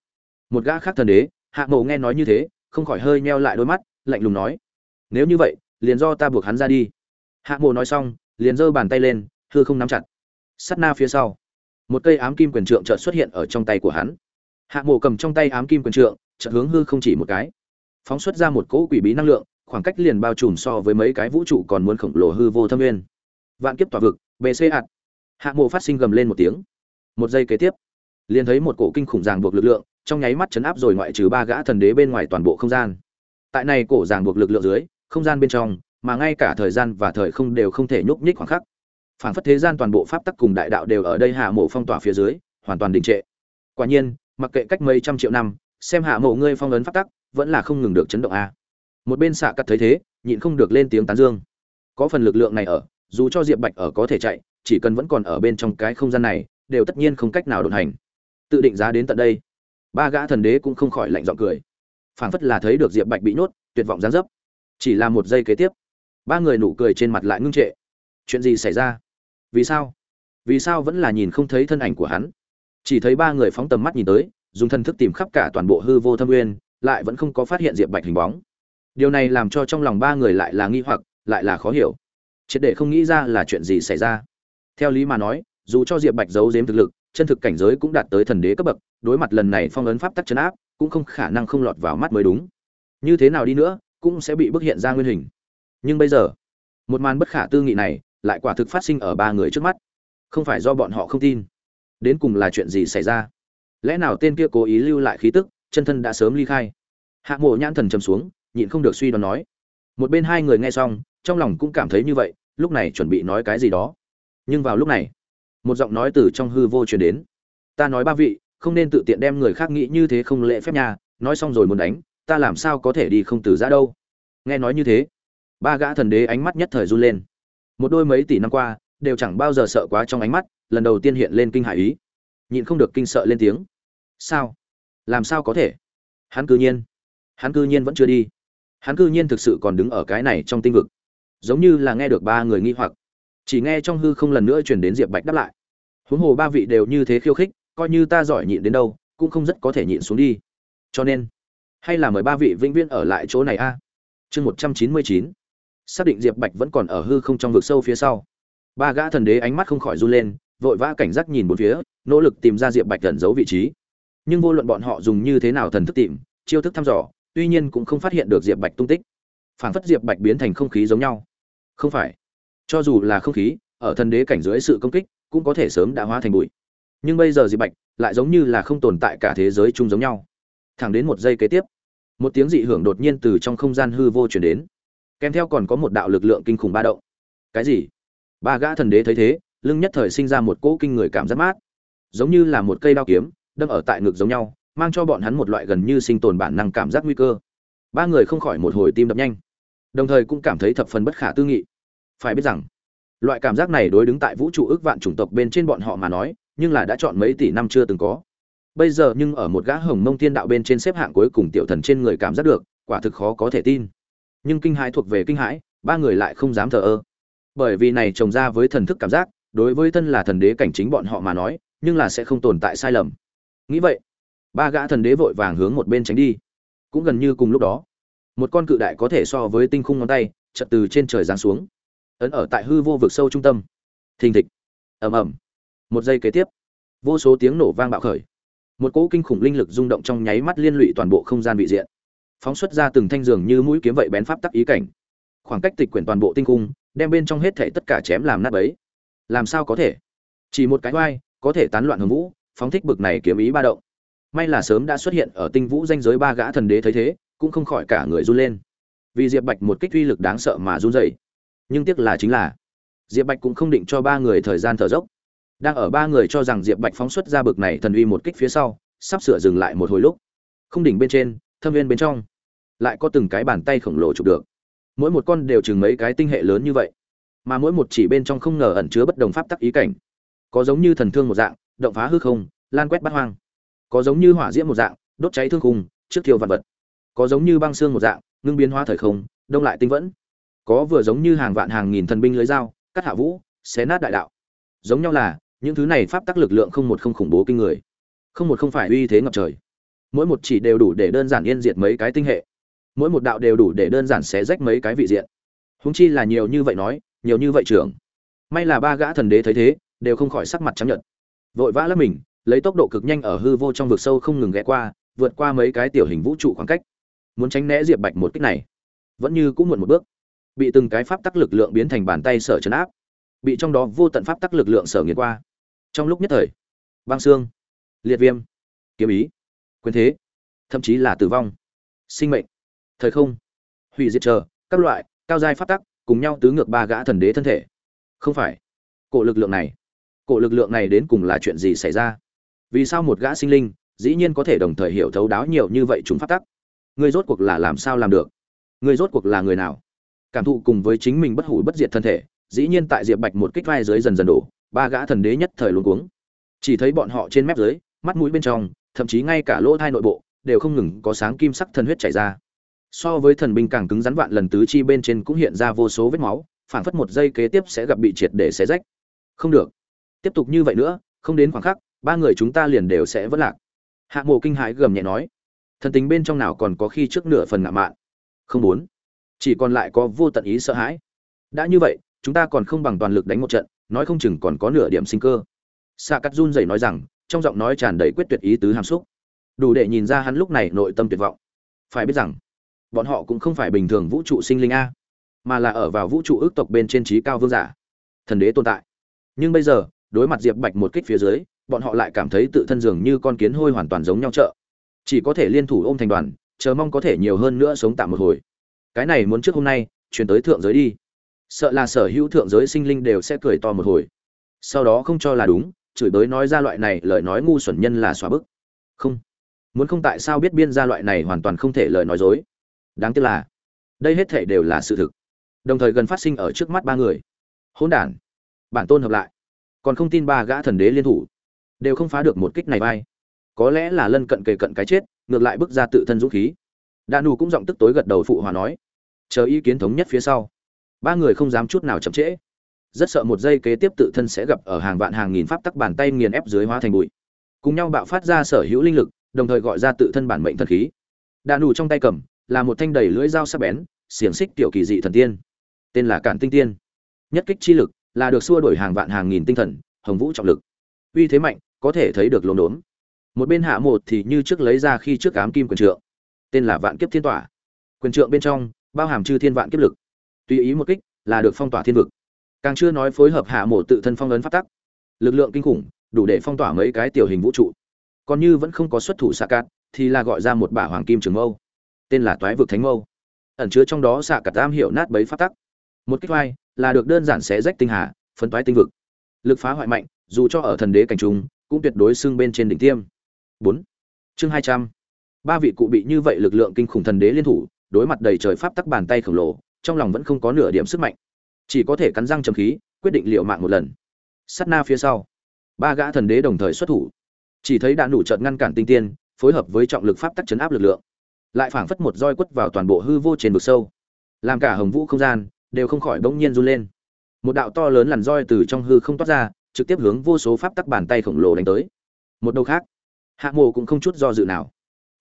Một gã khác thần đế, hạ mộ nghe nói như thế, không khỏi hơi meo lại đôi mắt, lạnh lùng nói, nếu như vậy, liền do ta buộc hắn ra đi. Hạ mộ nói xong, liền giơ bàn tay lên, hư không nắm chặt. Sắt na phía sau, một cây ám kim quyền trượng chợt xuất hiện ở trong tay của hắn hạ mộ cầm trong tay ám kim quyền trượng trận hướng hư không chỉ một cái. Phóng xuất ra một cỗ quỷ bí năng lượng, khoảng cách liền bao trùm so với mấy cái vũ trụ còn muốn khổng lồ hư vô thâm nguyên. Vạn kiếp tỏa vực bc hạt hạ mộ phát sinh gầm lên một tiếng. Một giây kế tiếp, liền thấy một cổ kinh khủng ràng buộc lực lượng, trong nháy mắt chấn áp rồi ngoại trừ ba gã thần đế bên ngoài toàn bộ không gian. Tại này cổ ràng buộc lực lượng dưới, không gian bên trong, mà ngay cả thời gian và thời không đều không thể nhúc nhích khoảng khắc. Phản phất thế gian toàn bộ pháp tắc cùng đại đạo đều ở đây hạ mộ phong tỏa phía dưới, hoàn toàn đình trệ. Quả nhiên mặc kệ cách mấy trăm triệu năm, xem hạ mộ ngươi phong ấn pháp tắc, vẫn là không ngừng được chấn động a. Một bên xạ cắt thấy thế, nhịn không được lên tiếng tán dương. Có phần lực lượng này ở, dù cho diệp bạch ở có thể chạy, chỉ cần vẫn còn ở bên trong cái không gian này, đều tất nhiên không cách nào đột hành. Tự định giá đến tận đây. Ba gã thần đế cũng không khỏi lạnh giọng cười. Phảng phất là thấy được diệp bạch bị nhốt, tuyệt vọng gián dấp. Chỉ là một giây kế tiếp, ba người nụ cười trên mặt lại ngưng trệ. Chuyện gì xảy ra? Vì sao? Vì sao vẫn là nhìn không thấy thân ảnh của hắn? Chỉ thấy ba người phóng tầm mắt nhìn tới, dùng thân thức tìm khắp cả toàn bộ hư vô thâm nguyên, lại vẫn không có phát hiện diệp bạch hình bóng. Điều này làm cho trong lòng ba người lại là nghi hoặc, lại là khó hiểu. Triệt để không nghĩ ra là chuyện gì xảy ra. Theo lý mà nói, dù cho diệp bạch giấu giếm thực lực, chân thực cảnh giới cũng đạt tới thần đế cấp bậc, đối mặt lần này phong ấn pháp tắc chấn áp, cũng không khả năng không lọt vào mắt mới đúng. Như thế nào đi nữa, cũng sẽ bị bức hiện ra nguyên hình. Nhưng bây giờ, một màn bất khả tư nghị này lại quả thực phát sinh ở ba người trước mắt. Không phải do bọn họ không tin đến cùng là chuyện gì xảy ra? Lẽ nào tên kia cố ý lưu lại khí tức, chân thân đã sớm ly khai? Hạ mộ nhãn thần trầm xuống, nhịn không được suy đoán nói. Một bên hai người nghe xong, trong lòng cũng cảm thấy như vậy, lúc này chuẩn bị nói cái gì đó. Nhưng vào lúc này, một giọng nói từ trong hư vô truyền đến. Ta nói ba vị, không nên tự tiện đem người khác nghĩ như thế không lễ phép nhà nói xong rồi muốn đánh, ta làm sao có thể đi không từ ra đâu? Nghe nói như thế, ba gã thần đế ánh mắt nhất thời run lên. Một đôi mấy tỷ năm qua đều chẳng bao giờ sợ quá trong ánh mắt, lần đầu tiên hiện lên kinh hải ý. Nhịn không được kinh sợ lên tiếng. Sao? Làm sao có thể? Hắn cư nhiên. Hắn cư nhiên vẫn chưa đi. Hắn cư nhiên thực sự còn đứng ở cái này trong tinh vực. Giống như là nghe được ba người nghi hoặc. Chỉ nghe trong hư không lần nữa chuyển đến diệp bạch đáp lại. Huống hồ ba vị đều như thế khiêu khích, coi như ta giỏi nhịn đến đâu, cũng không rất có thể nhịn xuống đi. Cho nên, hay là mời ba vị vĩnh viễn ở lại chỗ này a? Chương một trăm chín mươi chín. Xác định diệp bạch vẫn còn ở hư không trong vực sâu phía sau ba gã thần đế ánh mắt không khỏi run lên, vội vã cảnh giác nhìn bốn phía, nỗ lực tìm ra diệp bạch thần giấu vị trí. Nhưng vô luận bọn họ dùng như thế nào thần thức tìm, chiêu thức thăm dò, tuy nhiên cũng không phát hiện được diệp bạch tung tích. Phảng phất diệp bạch biến thành không khí giống nhau. Không phải. Cho dù là không khí, ở thần đế cảnh dưới sự công kích, cũng có thể sớm đã hóa thành bụi. Nhưng bây giờ diệp bạch lại giống như là không tồn tại cả thế giới chung giống nhau. Thẳng đến một giây kế tiếp, một tiếng dị hưởng đột nhiên từ trong không gian hư vô chuyển đến. Kèm theo còn có một đạo lực lượng kinh khủng ba động. Cái gì? Ba gã thần đế thấy thế, lưng nhất thời sinh ra một cỗ kinh người cảm giác mát. Giống như là một cây đao kiếm, đâm ở tại ngực giống nhau, mang cho bọn hắn một loại gần như sinh tồn bản năng cảm giác nguy cơ. Ba người không khỏi một hồi tim đập nhanh, đồng thời cũng cảm thấy thập phần bất khả tư nghị. Phải biết rằng, loại cảm giác này đối đứng tại vũ trụ ước vạn chủng tộc bên trên bọn họ mà nói, nhưng là đã chọn mấy tỷ năm chưa từng có. Bây giờ nhưng ở một gã hồng mông tiên đạo bên trên xếp hạng cuối cùng tiểu thần trên người cảm giác được, quả thực khó có thể tin. Nhưng kinh hãi thuộc về kinh hãi, ba người lại không dám thờ ơ bởi vì này trồng ra với thần thức cảm giác, đối với thân là thần đế cảnh chính bọn họ mà nói, nhưng là sẽ không tồn tại sai lầm. Nghĩ vậy, ba gã thần đế vội vàng hướng một bên tránh đi. Cũng gần như cùng lúc đó, một con cự đại có thể so với tinh khung ngón tay chật từ trên trời giáng xuống, ấn ở tại hư vô vực sâu trung tâm. Thình thịch. Ầm ầm. Một giây kế tiếp, vô số tiếng nổ vang bạo khởi. Một cỗ kinh khủng linh lực rung động trong nháy mắt liên lụy toàn bộ không gian bị diện. Phóng xuất ra từng thanh dường như mũi kiếm vậy bén pháp tắc ý cảnh. Khoảng cách tịch quyển toàn bộ tinh cung đem bên trong hết thể tất cả chém làm nát bấy. Làm sao có thể? Chỉ một cái oai, có thể tán loạn hồng vũ, phóng thích bực này kiếm ý ba động. May là sớm đã xuất hiện ở tinh vũ danh giới ba gã thần đế thấy thế, cũng không khỏi cả người run lên. Vì diệp bạch một kích uy lực đáng sợ mà run rẩy. nhưng tiếc là chính là, diệp bạch cũng không định cho ba người thời gian thở dốc. Đang ở ba người cho rằng diệp bạch phóng xuất ra bực này thần uy một kích phía sau, sắp sửa dừng lại một hồi lúc. Không đỉnh bên trên, thâm viên bên trong, lại có từng cái bàn tay khổng lồ chụp được mỗi một con đều chừng mấy cái tinh hệ lớn như vậy, mà mỗi một chỉ bên trong không ngờ ẩn chứa bất đồng pháp tắc ý cảnh. Có giống như thần thương một dạng, động phá hư không, lan quét bắt hoang. Có giống như hỏa diễm một dạng, đốt cháy thương khung, trước thiêu vạn vật. Có giống như băng xương một dạng, ngưng biến hóa thời không, đông lại tinh vẫn. Có vừa giống như hàng vạn hàng nghìn thần binh lưới dao, cắt hạ vũ, xé nát đại đạo. Giống nhau là, những thứ này pháp tắc lực lượng không một không khủng bố kinh người. Không một không phải uy thế ngập trời. Mỗi một chỉ đều đủ để đơn giản yên diệt mấy cái tinh hệ mỗi một đạo đều đủ để đơn giản xé rách mấy cái vị diện. Húng chi là nhiều như vậy nói, nhiều như vậy trưởng. May là ba gã thần đế thấy thế, đều không khỏi sắc mặt trắng nhợt. Vội vã lấp mình, lấy tốc độ cực nhanh ở hư vô trong vực sâu không ngừng ghé qua, vượt qua mấy cái tiểu hình vũ trụ khoảng cách. Muốn tránh né diệp bạch một kích này, vẫn như cũng muộn một bước. Bị từng cái pháp tắc lực lượng biến thành bàn tay sở chấn áp. Bị trong đó vô tận pháp tắc lực lượng sở nghiền qua. Trong lúc nhất thời, băng xương, liệt viêm, kiếm ý, quyền thế, thậm chí là tử vong. Sinh mệnh thời không, hủy diệt chờ, các loại, cao giai pháp tắc, cùng nhau tứ ngược ba gã thần đế thân thể. Không phải. Cổ lực lượng này, cổ lực lượng này đến cùng là chuyện gì xảy ra? Vì sao một gã sinh linh, dĩ nhiên có thể đồng thời hiểu thấu đáo nhiều như vậy chúng pháp tắc? Người rốt cuộc là làm sao làm được? Người rốt cuộc là người nào? Cảm thụ cùng với chính mình bất hủ bất diệt thân thể, dĩ nhiên tại diệp bạch một kích vai dưới dần dần đổ, ba gã thần đế nhất thời luống cuống. Chỉ thấy bọn họ trên mép dưới, mắt mũi bên trong, thậm chí ngay cả lỗ thai nội bộ, đều không ngừng có sáng kim sắc thần huyết chảy ra so với thần binh càng cứng rắn vạn lần tứ chi bên trên cũng hiện ra vô số vết máu phản phất một giây kế tiếp sẽ gặp bị triệt để xé rách. Không được. Tiếp tục như vậy nữa, không đến khoảng khắc, ba người chúng ta liền đều sẽ vất lạc. Hạ mộ kinh hãi gầm nhẹ nói. Thần tính bên trong nào còn có khi trước nửa phần ngạo mạn? Không muốn. Chỉ còn lại có vô tận ý sợ hãi. Đã như vậy, chúng ta còn không bằng toàn lực đánh một trận, nói không chừng còn có nửa điểm sinh cơ. Xạ cắt run dậy nói rằng, trong giọng nói tràn đầy quyết tuyệt ý tứ hàm xúc. Đủ để nhìn ra hắn lúc này nội tâm tuyệt vọng. Phải biết rằng bọn họ cũng không phải bình thường vũ trụ sinh linh a, mà là ở vào vũ trụ ước tộc bên trên trí cao vương giả, thần đế tồn tại. Nhưng bây giờ, đối mặt diệp bạch một kích phía dưới, bọn họ lại cảm thấy tự thân dường như con kiến hôi hoàn toàn giống nhau chợ. Chỉ có thể liên thủ ôm thành đoàn, chờ mong có thể nhiều hơn nữa sống tạm một hồi. Cái này muốn trước hôm nay, chuyển tới thượng giới đi. Sợ là sở hữu thượng giới sinh linh đều sẽ cười to một hồi. Sau đó không cho là đúng, chửi bới nói ra loại này lời nói ngu xuẩn nhân là xóa bức. Không. Muốn không tại sao biết biên ra loại này hoàn toàn không thể lời nói dối đáng tiếc là, đây hết thể đều là sự thực. Đồng thời gần phát sinh ở trước mắt ba người. Hỗn đản. Bản tôn hợp lại. Còn không tin ba gã thần đế liên thủ. Đều không phá được một kích này vai. Có lẽ là lân cận kề cận cái chết, ngược lại bước ra tự thân dũng khí. Đa nù cũng giọng tức tối gật đầu phụ hòa nói, chờ ý kiến thống nhất phía sau. Ba người không dám chút nào chậm trễ. Rất sợ một giây kế tiếp tự thân sẽ gặp ở hàng vạn hàng nghìn pháp tắc bàn tay nghiền ép dưới hóa thành bụi. Cùng nhau bạo phát ra sở hữu linh lực, đồng thời gọi ra tự thân bản mệnh thần khí. Đa đủ trong tay cầm là một thanh đầy lưỡi dao sắc bén, xiềng xích tiểu kỳ dị thần tiên. Tên là cản tinh tiên. Nhất kích chi lực là được xua đổi hàng vạn hàng nghìn tinh thần, hồng vũ trọng lực. Uy thế mạnh, có thể thấy được lốm đốm. Một bên hạ một thì như trước lấy ra khi trước ám kim quyền trượng. Tên là vạn kiếp thiên tỏa. Quyền trượng bên trong bao hàm chư thiên vạn kiếp lực. Tùy ý một kích là được phong tỏa thiên vực. Càng chưa nói phối hợp hạ mộ tự thân phong ấn pháp tắc. Lực lượng kinh khủng, đủ để phong tỏa mấy cái tiểu hình vũ trụ. Còn như vẫn không có xuất thủ xạ cát thì là gọi ra một bả hoàng kim trường mâu tên là toái vực thánh mâu. Ẩn chứa trong đó xạ cả tam hiệu nát bấy phát tắc. Một kích vai là được đơn giản xé rách tinh hà phân toái tinh vực. Lực phá hoại mạnh, dù cho ở thần đế cảnh trung, cũng tuyệt đối xưng bên trên đỉnh tiêm. Bốn. Chương hai trăm. Ba vị cụ bị như vậy lực lượng kinh khủng thần đế liên thủ, đối mặt đầy trời pháp tắc bàn tay khổng lồ, trong lòng vẫn không có nửa điểm sức mạnh. Chỉ có thể cắn răng trầm khí, quyết định liệu mạng một lần. Sắt na phía sau, ba gã thần đế đồng thời xuất thủ. Chỉ thấy đã đủ trận ngăn cản tinh tiên, phối hợp với trọng lực pháp tắc chấn áp lực lượng lại phảng phất một roi quất vào toàn bộ hư vô trên vực sâu. Làm cả hồng vũ không gian đều không khỏi bỗng nhiên run lên. Một đạo to lớn lằn roi từ trong hư không toát ra, trực tiếp hướng vô số pháp tắc bàn tay khổng lồ đánh tới. Một đầu khác, hạ mộ cũng không chút do dự nào.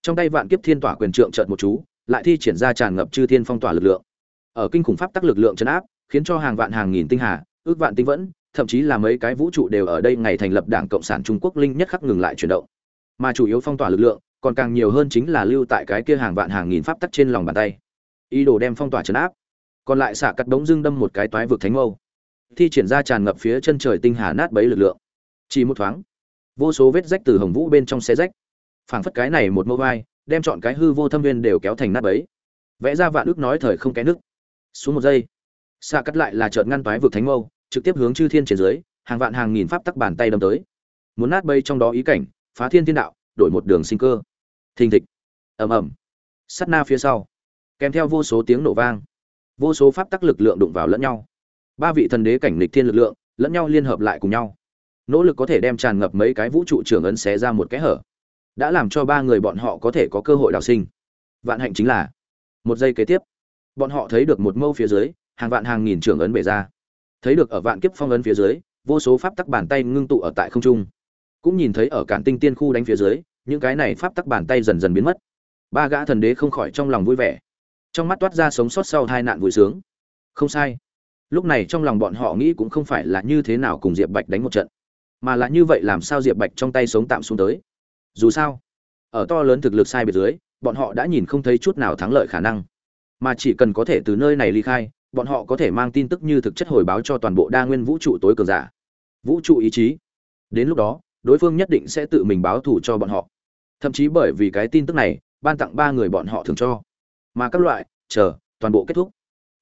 Trong tay vạn kiếp thiên tỏa quyền trượng trợt một chú, lại thi triển ra tràn ngập chư thiên phong tỏa lực lượng. Ở kinh khủng pháp tắc lực lượng chấn áp, khiến cho hàng vạn hàng nghìn tinh hà, ước vạn tinh vẫn, thậm chí là mấy cái vũ trụ đều ở đây ngày thành lập đảng cộng sản trung quốc linh nhất khắc ngừng lại chuyển động. Mà chủ yếu phong tỏa lực lượng còn càng nhiều hơn chính là lưu tại cái kia hàng vạn hàng nghìn pháp tắc trên lòng bàn tay. Ý đồ đem phong tỏa chấn áp. Còn lại xạ cắt đống dưng đâm một cái toái vực thánh mâu. Thi triển ra tràn ngập phía chân trời tinh hà nát bấy lực lượng. Chỉ một thoáng, vô số vết rách từ hồng vũ bên trong xe rách. Phảng phất cái này một mâu vai, đem chọn cái hư vô thâm viên đều kéo thành nát bấy. Vẽ ra vạn ước nói thời không cái nước. Xuống một giây, xạ cắt lại là chợt ngăn toái vực thánh mâu, trực tiếp hướng chư thiên trên dưới, hàng vạn hàng nghìn pháp tắc bàn tay đâm tới. Muốn nát bây trong đó ý cảnh, phá thiên thiên đạo, đổi một đường sinh cơ thình thịch. Ầm ầm. Sắt na phía sau. Kèm theo vô số tiếng nổ vang. Vô số pháp tắc lực lượng đụng vào lẫn nhau. Ba vị thần đế cảnh lịch thiên lực lượng, lẫn nhau liên hợp lại cùng nhau. Nỗ lực có thể đem tràn ngập mấy cái vũ trụ trưởng ấn xé ra một kẽ hở. Đã làm cho ba người bọn họ có thể có cơ hội đào sinh. Vạn hạnh chính là, một giây kế tiếp, bọn họ thấy được một mâu phía dưới, hàng vạn hàng nghìn trưởng ấn bể ra. Thấy được ở vạn kiếp phong ấn phía dưới, vô số pháp tắc bàn tay ngưng tụ ở tại không trung. Cũng nhìn thấy ở cản tinh tiên khu đánh phía dưới những cái này pháp tắc bàn tay dần dần biến mất. Ba gã thần đế không khỏi trong lòng vui vẻ. Trong mắt toát ra sống sót sau hai nạn vui sướng. Không sai. Lúc này trong lòng bọn họ nghĩ cũng không phải là như thế nào cùng diệp bạch đánh một trận, mà là như vậy làm sao diệp bạch trong tay sống tạm xuống tới. Dù sao, ở to lớn thực lực sai biệt dưới, bọn họ đã nhìn không thấy chút nào thắng lợi khả năng. Mà chỉ cần có thể từ nơi này ly khai, bọn họ có thể mang tin tức như thực chất hồi báo cho toàn bộ đa nguyên vũ trụ tối cường giả. Vũ trụ ý chí. Đến lúc đó, đối phương nhất định sẽ tự mình báo thù cho bọn họ thậm chí bởi vì cái tin tức này, ban tặng ba người bọn họ thường cho. Mà các loại, chờ, toàn bộ kết thúc.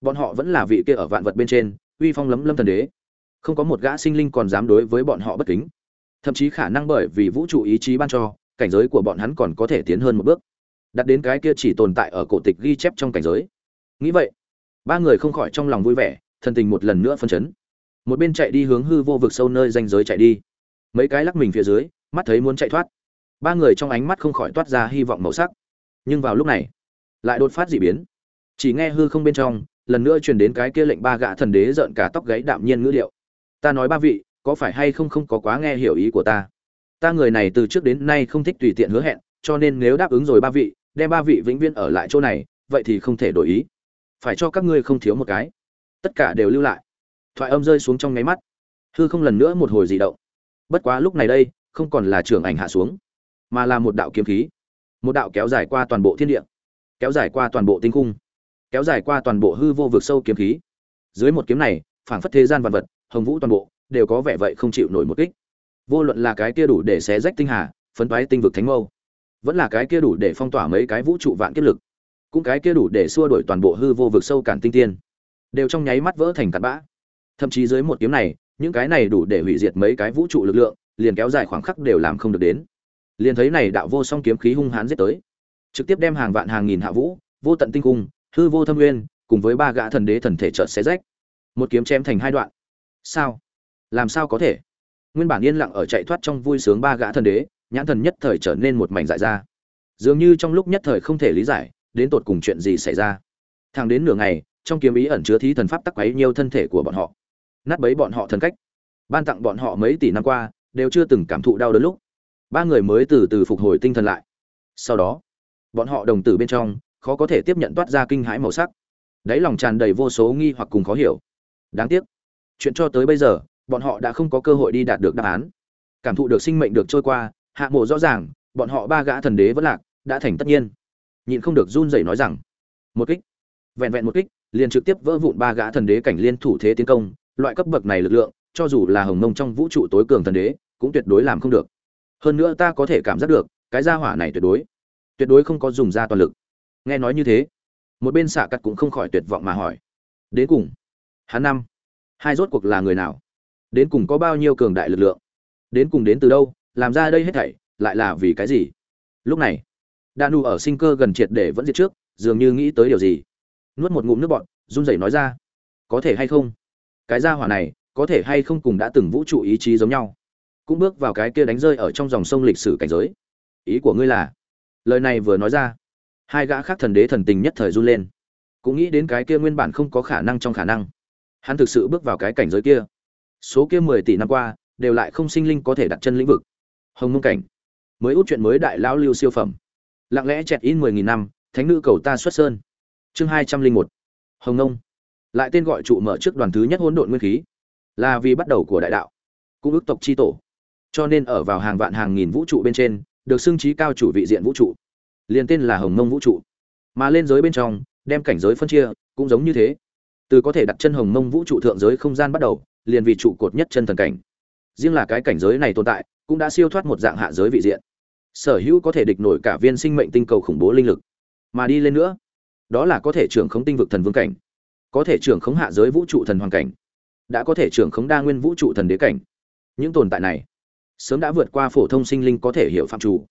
Bọn họ vẫn là vị kia ở vạn vật bên trên, uy phong lấm lâm thần đế. Không có một gã sinh linh còn dám đối với bọn họ bất kính. Thậm chí khả năng bởi vì vũ trụ ý chí ban cho, cảnh giới của bọn hắn còn có thể tiến hơn một bước. Đặt đến cái kia chỉ tồn tại ở cổ tịch ghi chép trong cảnh giới. Nghĩ vậy, ba người không khỏi trong lòng vui vẻ thân tình một lần nữa phân chấn. Một bên chạy đi hướng hư vô vực sâu nơi danh giới chạy đi. Mấy cái lắc mình phía dưới, mắt thấy muốn chạy thoát ba người trong ánh mắt không khỏi toát ra hy vọng màu sắc. Nhưng vào lúc này, lại đột phát dị biến. Chỉ nghe hư không bên trong, lần nữa truyền đến cái kia lệnh ba gã thần đế giận cả tóc gáy đạm nhiên ngữ điệu. Ta nói ba vị, có phải hay không không có quá nghe hiểu ý của ta? Ta người này từ trước đến nay không thích tùy tiện hứa hẹn, cho nên nếu đáp ứng rồi ba vị, đem ba vị vĩnh viễn ở lại chỗ này, vậy thì không thể đổi ý. Phải cho các ngươi không thiếu một cái. Tất cả đều lưu lại. Thoại âm rơi xuống trong nháy mắt. Hư không lần nữa một hồi dị động. Bất quá lúc này đây, không còn là trưởng ảnh hạ xuống mà là một đạo kiếm khí. Một đạo kéo dài qua toàn bộ thiên địa, kéo dài qua toàn bộ tinh cung kéo dài qua toàn bộ hư vô vực sâu kiếm khí. Dưới một kiếm này, phảng phất thế gian vạn vật, hồng vũ toàn bộ, đều có vẻ vậy không chịu nổi một kích. Vô luận là cái kia đủ để xé rách tinh hà, phấn toái tinh vực thánh mâu, vẫn là cái kia đủ để phong tỏa mấy cái vũ trụ vạn kiếp lực, cũng cái kia đủ để xua đuổi toàn bộ hư vô vực sâu cản tinh tiên, đều trong nháy mắt vỡ thành cặn bã. Thậm chí dưới một kiếm này, những cái này đủ để hủy diệt mấy cái vũ trụ lực lượng, liền kéo dài khoảng khắc đều làm không được đến liền thấy này đạo vô song kiếm khí hung hãn giết tới. Trực tiếp đem hàng vạn hàng nghìn hạ vũ, vô tận tinh cung, hư vô thâm nguyên, cùng với ba gã thần đế thần thể trợt xé rách. Một kiếm chém thành hai đoạn. Sao? Làm sao có thể? Nguyên bản yên lặng ở chạy thoát trong vui sướng ba gã thần đế, nhãn thần nhất thời trở nên một mảnh dại ra. Dường như trong lúc nhất thời không thể lý giải, đến tột cùng chuyện gì xảy ra. Thang đến nửa ngày, trong kiếm ý ẩn chứa thí thần pháp tắc quấy nhiều thân thể của bọn họ. Nát bấy bọn họ thần cách. Ban tặng bọn họ mấy tỷ năm qua, đều chưa từng cảm thụ đau đớn lúc ba người mới từ từ phục hồi tinh thần lại. Sau đó, bọn họ đồng tử bên trong, khó có thể tiếp nhận toát ra kinh hãi màu sắc. Đáy lòng tràn đầy vô số nghi hoặc cùng khó hiểu. Đáng tiếc, chuyện cho tới bây giờ, bọn họ đã không có cơ hội đi đạt được đáp án. Cảm thụ được sinh mệnh được trôi qua, hạ mộ rõ ràng, bọn họ ba gã thần đế vẫn lạc, đã thành tất nhiên. Nhịn không được run rẩy nói rằng, một kích. Vẹn vẹn một kích, liền trực tiếp vỡ vụn ba gã thần đế cảnh liên thủ thế tiến công, loại cấp bậc này lực lượng, cho dù là hồng mông trong vũ trụ tối cường thần đế, cũng tuyệt đối làm không được hơn nữa ta có thể cảm giác được, cái gia hỏa này tuyệt đối tuyệt đối không có dùng ra toàn lực. Nghe nói như thế, một bên xạ cắt cũng không khỏi tuyệt vọng mà hỏi. Đến cùng, hắn năm, hai rốt cuộc là người nào? Đến cùng có bao nhiêu cường đại lực lượng? Đến cùng đến từ đâu? Làm ra đây hết thảy, lại là vì cái gì? Lúc này đa nu ở sinh cơ gần triệt để vẫn diệt trước, dường như nghĩ tới điều gì. Nuốt một ngụm nước bọn run rẩy nói ra. Có thể hay không? Cái gia hỏa này, có thể hay không cùng đã từng vũ trụ ý chí giống nhau? Cũng bước vào cái kia đánh rơi ở trong dòng sông lịch sử cảnh giới. Ý của ngươi là, lời này vừa nói ra, hai gã khác thần đế thần tình nhất thời run lên. Cũng nghĩ đến cái kia nguyên bản không có khả năng trong khả năng, hắn thực sự bước vào cái cảnh giới kia. Số kia mười tỷ năm qua, đều lại không sinh linh có thể đặt chân lĩnh vực. Hồng mông cảnh, mới út chuyện mới đại lão lưu siêu phẩm. Lặng lẽ chẹt in mười nghìn năm, thánh nữ cầu ta xuất sơn. Chương hai trăm linh một, hồng nông lại tên gọi trụ mở trước đoàn thứ nhất hỗn độn nguyên khí, là vì bắt đầu của đại đạo. Cũng ước tộc c h i tổ cho nên ở vào hàng vạn hàng nghìn vũ trụ bên trên, được xưng trí cao chủ vị diện vũ trụ. Liền tên là hồng mông vũ trụ. Mà lên giới bên trong, đem cảnh giới phân chia, cũng giống như thế. Từ có thể đặt chân hồng mông vũ trụ thượng giới không gian bắt đầu, liền vì trụ cột nhất chân thần cảnh. Riêng là cái cảnh giới này tồn tại, cũng đã siêu thoát một dạng hạ giới vị diện. Sở hữu có thể địch nổi cả viên sinh mệnh tinh cầu khủng bố linh lực. Mà đi lên nữa, đó là có thể trưởng khống tinh vực thần vương cảnh. Có thể trưởng khống hạ giới vũ trụ thần hoàng cảnh. Đã có thể trưởng khống đa nguyên vũ trụ thần đế cảnh. Những tồn tại này sớm đã vượt qua phổ thông sinh linh có thể hiểu phạm chủ.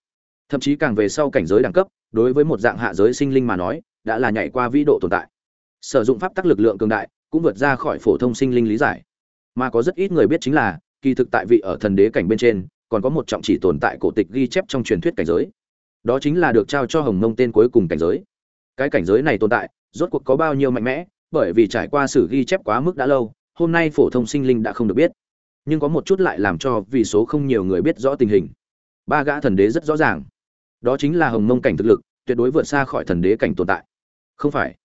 Thậm chí càng về sau cảnh giới đẳng cấp, đối với một dạng hạ giới sinh linh mà nói, đã là nhảy qua vĩ độ tồn tại. Sử dụng pháp tắc lực lượng cường đại, cũng vượt ra khỏi phổ thông sinh linh lý giải. Mà có rất ít người biết chính là, kỳ thực tại vị ở thần đế cảnh bên trên, còn có một trọng chỉ tồn tại cổ tịch ghi chép trong truyền thuyết cảnh giới. Đó chính là được trao cho hồng mông tên cuối cùng cảnh giới. Cái cảnh giới này tồn tại, rốt cuộc có bao nhiêu mạnh mẽ, bởi vì trải qua sử ghi chép quá mức đã lâu, hôm nay phổ thông sinh linh đã không được biết nhưng có một chút lại làm cho vì số không nhiều người biết rõ tình hình. Ba gã thần đế rất rõ ràng. Đó chính là hồng mông cảnh thực lực, tuyệt đối vượt xa khỏi thần đế cảnh tồn tại. Không phải.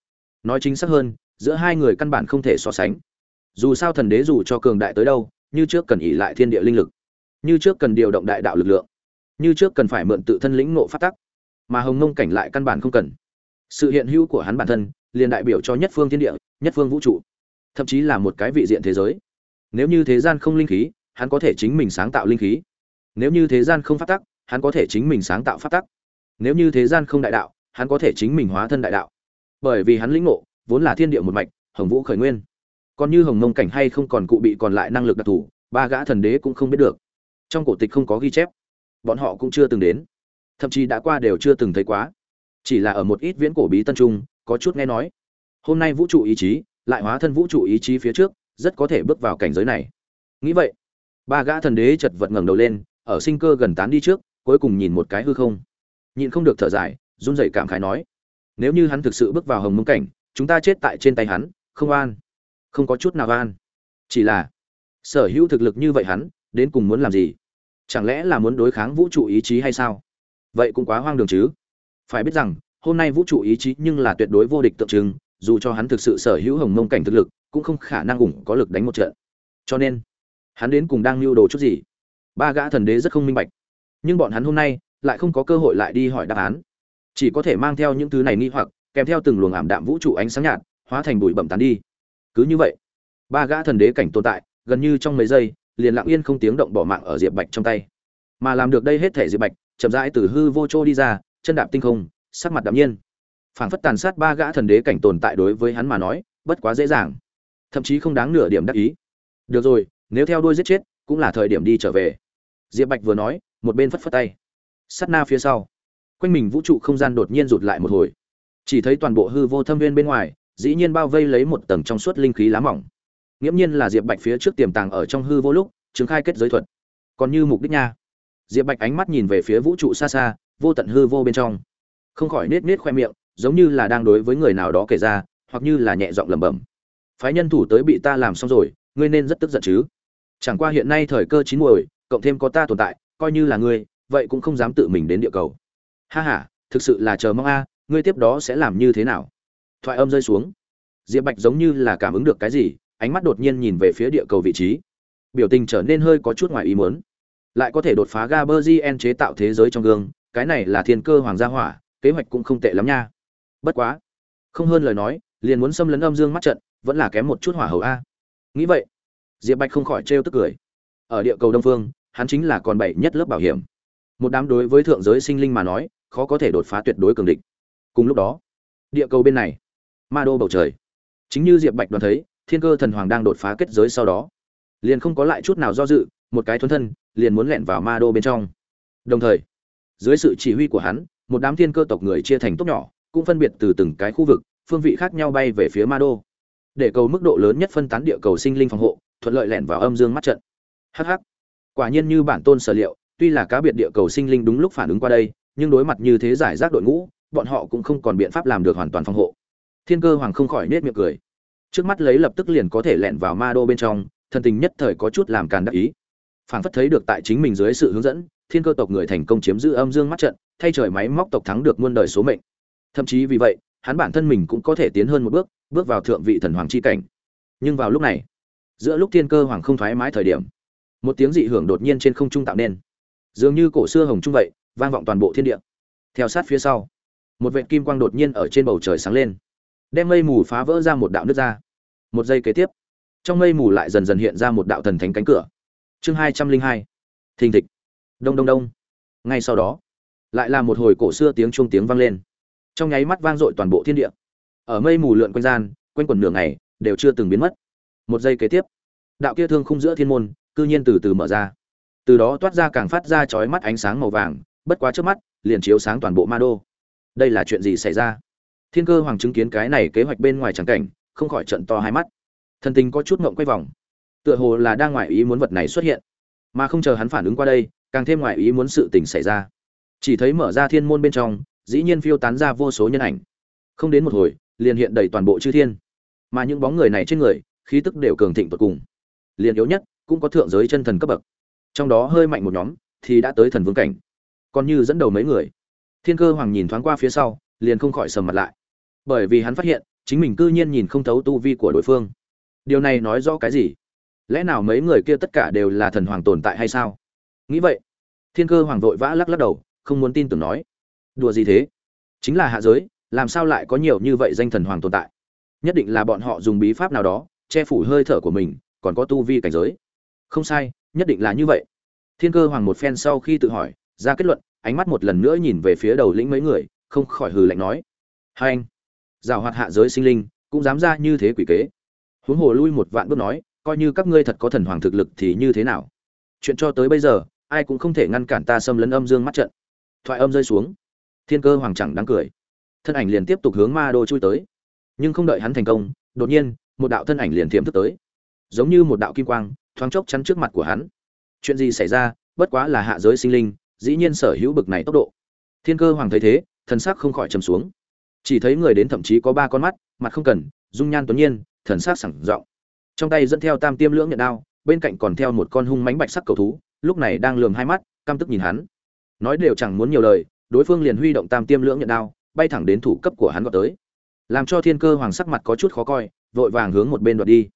Nói chính xác hơn, giữa hai người căn bản không thể so sánh. Dù sao thần đế dù cho cường đại tới đâu, như trước cần ỉ lại thiên địa linh lực. Như trước cần điều động đại đạo lực lượng. Như trước cần phải mượn tự thân lĩnh nộ phát tắc. Mà hồng mông cảnh lại căn bản không cần. Sự hiện hữu của hắn bản thân, liền đại biểu cho nhất phương thiên địa, nhất phương vũ trụ. Thậm chí là một cái vị diện thế giới nếu như thế gian không linh khí, hắn có thể chính mình sáng tạo linh khí. Nếu như thế gian không phát tắc, hắn có thể chính mình sáng tạo phát tắc. Nếu như thế gian không đại đạo, hắn có thể chính mình hóa thân đại đạo. Bởi vì hắn lĩnh ngộ, vốn là thiên địa một mạch, hồng vũ khởi nguyên. Còn như hồng mông cảnh hay không còn cụ bị còn lại năng lực đặc thù, ba gã thần đế cũng không biết được. Trong cổ tịch không có ghi chép. Bọn họ cũng chưa từng đến. Thậm chí đã qua đều chưa từng thấy quá. Chỉ là ở một ít viễn cổ bí tân trung, có chút nghe nói. Hôm nay vũ trụ ý chí, lại hóa thân vũ trụ ý chí phía trước rất có thể bước vào cảnh giới này. Nghĩ vậy, ba gã thần đế chật vật ngẩng đầu lên, ở sinh cơ gần tán đi trước, cuối cùng nhìn một cái hư không. Nhịn không được thở dài, run rẩy cảm khái nói, nếu như hắn thực sự bước vào hồng mông cảnh, chúng ta chết tại trên tay hắn, không an không có chút nào an chỉ là, sở hữu thực lực như vậy hắn, đến cùng muốn làm gì? Chẳng lẽ là muốn đối kháng vũ trụ ý chí hay sao? Vậy cũng quá hoang đường chứ. Phải biết rằng, hôm nay vũ trụ ý chí nhưng là tuyệt đối vô địch tượng trưng, dù cho hắn thực sự sở hữu hồng mông cảnh thực lực cũng không khả năng ủng có lực đánh một trận. Cho nên, hắn đến cùng đang lưu đồ chút gì? Ba gã thần đế rất không minh bạch. Nhưng bọn hắn hôm nay lại không có cơ hội lại đi hỏi đáp án. Chỉ có thể mang theo những thứ này nghi hoặc, kèm theo từng luồng ảm đạm vũ trụ ánh sáng nhạt, hóa thành bụi bẩm tán đi. Cứ như vậy, ba gã thần đế cảnh tồn tại, gần như trong mấy giây, liền lặng yên không tiếng động bỏ mạng ở diệp bạch trong tay. Mà làm được đây hết thể diệp bạch, chậm rãi từ hư vô trô đi ra, chân đạp tinh không, sắc mặt đạm nhiên. Phảng phất tàn sát ba gã thần đế cảnh tồn tại đối với hắn mà nói, bất quá dễ dàng thậm chí không đáng nửa điểm đắc ý. Được rồi, nếu theo đuôi giết chết, cũng là thời điểm đi trở về. Diệp bạch vừa nói, một bên phất phất tay. Sắt na phía sau, quanh mình vũ trụ không gian đột nhiên rụt lại một hồi. Chỉ thấy toàn bộ hư vô thâm viên bên ngoài, dĩ nhiên bao vây lấy một tầng trong suốt linh khí lá mỏng. Nghiễm nhiên là diệp bạch phía trước tiềm tàng ở trong hư vô lúc chứng khai kết giới thuật. Còn như mục đích nha. Diệp bạch ánh mắt nhìn về phía vũ trụ xa xa, vô tận hư vô bên trong. Không khỏi nết nết khoe miệng, giống như là đang đối với người nào đó kể ra, hoặc như là nhẹ giọng lẩm bẩm phái nhân thủ tới bị ta làm xong rồi, ngươi nên rất tức giận chứ. Chẳng qua hiện nay thời cơ chín muồi, cộng thêm có ta tồn tại, coi như là ngươi, vậy cũng không dám tự mình đến địa cầu. Ha ha, thực sự là chờ mong a, ngươi tiếp đó sẽ làm như thế nào? Thoại âm rơi xuống. Diệp bạch giống như là cảm ứng được cái gì, ánh mắt đột nhiên nhìn về phía địa cầu vị trí. Biểu tình trở nên hơi có chút ngoài ý muốn. Lại có thể đột phá gaberzien chế tạo thế giới trong gương, cái này là thiên cơ hoàng gia hỏa, kế hoạch cũng không tệ lắm nha. Bất quá. Không hơn lời nói, liền muốn xâm lấn âm dương mắt trận vẫn là kém một chút hỏa hầu a. Nghĩ vậy, diệp bạch không khỏi trêu tức cười. Ở địa cầu đông phương, hắn chính là còn bảy nhất lớp bảo hiểm. Một đám đối với thượng giới sinh linh mà nói, khó có thể đột phá tuyệt đối cường địch. Cùng lúc đó, địa cầu bên này, ma đô bầu trời. Chính như diệp bạch đoán thấy, thiên cơ thần hoàng đang đột phá kết giới sau đó. Liền không có lại chút nào do dự, một cái thuấn thân, liền muốn lẹn vào ma đô bên trong. Đồng thời, dưới sự chỉ huy của hắn, một đám thiên cơ tộc người chia thành tốc nhỏ, cũng phân biệt từ từng cái khu vực, phương vị khác nhau bay về phía ma đô để cầu mức độ lớn nhất phân tán địa cầu sinh linh phòng hộ thuận lợi lẻn vào âm dương mắt trận. Hắc hắc, quả nhiên như bản tôn sở liệu tuy là cá biệt địa cầu sinh linh đúng lúc phản ứng qua đây nhưng đối mặt như thế giải rác đội ngũ bọn họ cũng không còn biện pháp làm được hoàn toàn phòng hộ. Thiên cơ hoàng không khỏi nhếch miệng cười. Trước mắt lấy lập tức liền có thể lẻn vào ma đô bên trong thân tình nhất thời có chút làm càn đắc ý. Phảng phất thấy được tại chính mình dưới sự hướng dẫn thiên cơ tộc người thành công chiếm giữ âm dương mắt trận thay trời máy móc tộc thắng được muôn đời số mệnh. Thậm chí vì vậy hắn bản thân mình cũng có thể tiến hơn một bước bước vào thượng vị thần hoàng chi cảnh. Nhưng vào lúc này, giữa lúc thiên cơ hoàng không thoải mái thời điểm, một tiếng dị hưởng đột nhiên trên không trung tạo nên. Dường như cổ xưa hồng trung vậy, vang vọng toàn bộ thiên địa. Theo sát phía sau, một vệt kim quang đột nhiên ở trên bầu trời sáng lên, đem mây mù phá vỡ ra một đạo nước ra. Một giây kế tiếp, trong mây mù lại dần dần hiện ra một đạo thần thánh cánh cửa. Chương hai trăm linh hai, thình thịch. Đông đông đông. Ngay sau đó, lại là một hồi cổ xưa tiếng chuông tiếng vang lên trong nháy mắt vang dội toàn bộ thiên địa. Ở mây mù lượn quanh gian, quanh quần nửa ngày, đều chưa từng biến mất. Một giây kế tiếp, đạo kia thương khung giữa thiên môn, cư nhiên từ từ mở ra. Từ đó toát ra càng phát ra chói mắt ánh sáng màu vàng, bất quá trước mắt, liền chiếu sáng toàn bộ ma đô. Đây là chuyện gì xảy ra? Thiên cơ hoàng chứng kiến cái này kế hoạch bên ngoài trắng cảnh, không khỏi trận to hai mắt. Thần tình có chút ngộng quay vòng. Tựa hồ là đang ngoài ý muốn vật này xuất hiện. Mà không chờ hắn phản ứng qua đây, càng thêm ngoài ý muốn sự tình xảy ra. Chỉ thấy mở ra thiên môn bên trong dĩ nhiên phiêu tán ra vô số nhân ảnh. Không đến một hồi, liền hiện đầy toàn bộ chư thiên. Mà những bóng người này trên người, khí tức đều cường thịnh tột cùng. Liền yếu nhất, cũng có thượng giới chân thần cấp bậc. Trong đó hơi mạnh một nhóm, thì đã tới thần vương cảnh. Còn như dẫn đầu mấy người. Thiên cơ hoàng nhìn thoáng qua phía sau, liền không khỏi sầm mặt lại. Bởi vì hắn phát hiện, chính mình cư nhiên nhìn không thấu tu vi của đối phương. Điều này nói rõ cái gì? Lẽ nào mấy người kia tất cả đều là thần hoàng tồn tại hay sao? Nghĩ vậy, thiên cơ hoàng vội vã lắc lắc đầu, không muốn tin tưởng nói đùa gì thế? Chính là hạ giới, làm sao lại có nhiều như vậy danh thần hoàng tồn tại? Nhất định là bọn họ dùng bí pháp nào đó, che phủ hơi thở của mình, còn có tu vi cảnh giới. Không sai, nhất định là như vậy. Thiên cơ hoàng một phen sau khi tự hỏi, ra kết luận, ánh mắt một lần nữa nhìn về phía đầu lĩnh mấy người, không khỏi hừ lạnh nói. Hai anh rào hoạt hạ giới sinh linh, cũng dám ra như thế quỷ kế. Huống hồ lui một vạn bước nói, coi như các ngươi thật có thần hoàng thực lực thì như thế nào? Chuyện cho tới bây giờ, ai cũng không thể ngăn cản ta xâm lấn âm dương mắt trận. Thoại âm rơi xuống thiên cơ hoàng chẳng đáng cười. Thân ảnh liền tiếp tục hướng ma đô chui tới. Nhưng không đợi hắn thành công, đột nhiên, một đạo thân ảnh liền thiểm thức tới. Giống như một đạo kim quang, thoáng chốc chắn trước mặt của hắn. Chuyện gì xảy ra, bất quá là hạ giới sinh linh, dĩ nhiên sở hữu bực này tốc độ. Thiên cơ hoàng thấy thế, thần sắc không khỏi trầm xuống. Chỉ thấy người đến thậm chí có ba con mắt, mặt không cần, dung nhan tuấn nhiên, thần sắc sẳng rộng. Trong tay dẫn theo tam tiêm lưỡng nhận đao, bên cạnh còn theo một con hung mánh bạch sắc cầu thú, lúc này đang lườm hai mắt, căm tức nhìn hắn. Nói đều chẳng muốn nhiều lời đối phương liền huy động tam tiêm lưỡng nhận đao, bay thẳng đến thủ cấp của hắn gọi tới. Làm cho thiên cơ hoàng sắc mặt có chút khó coi, vội vàng hướng một bên đoạt đi.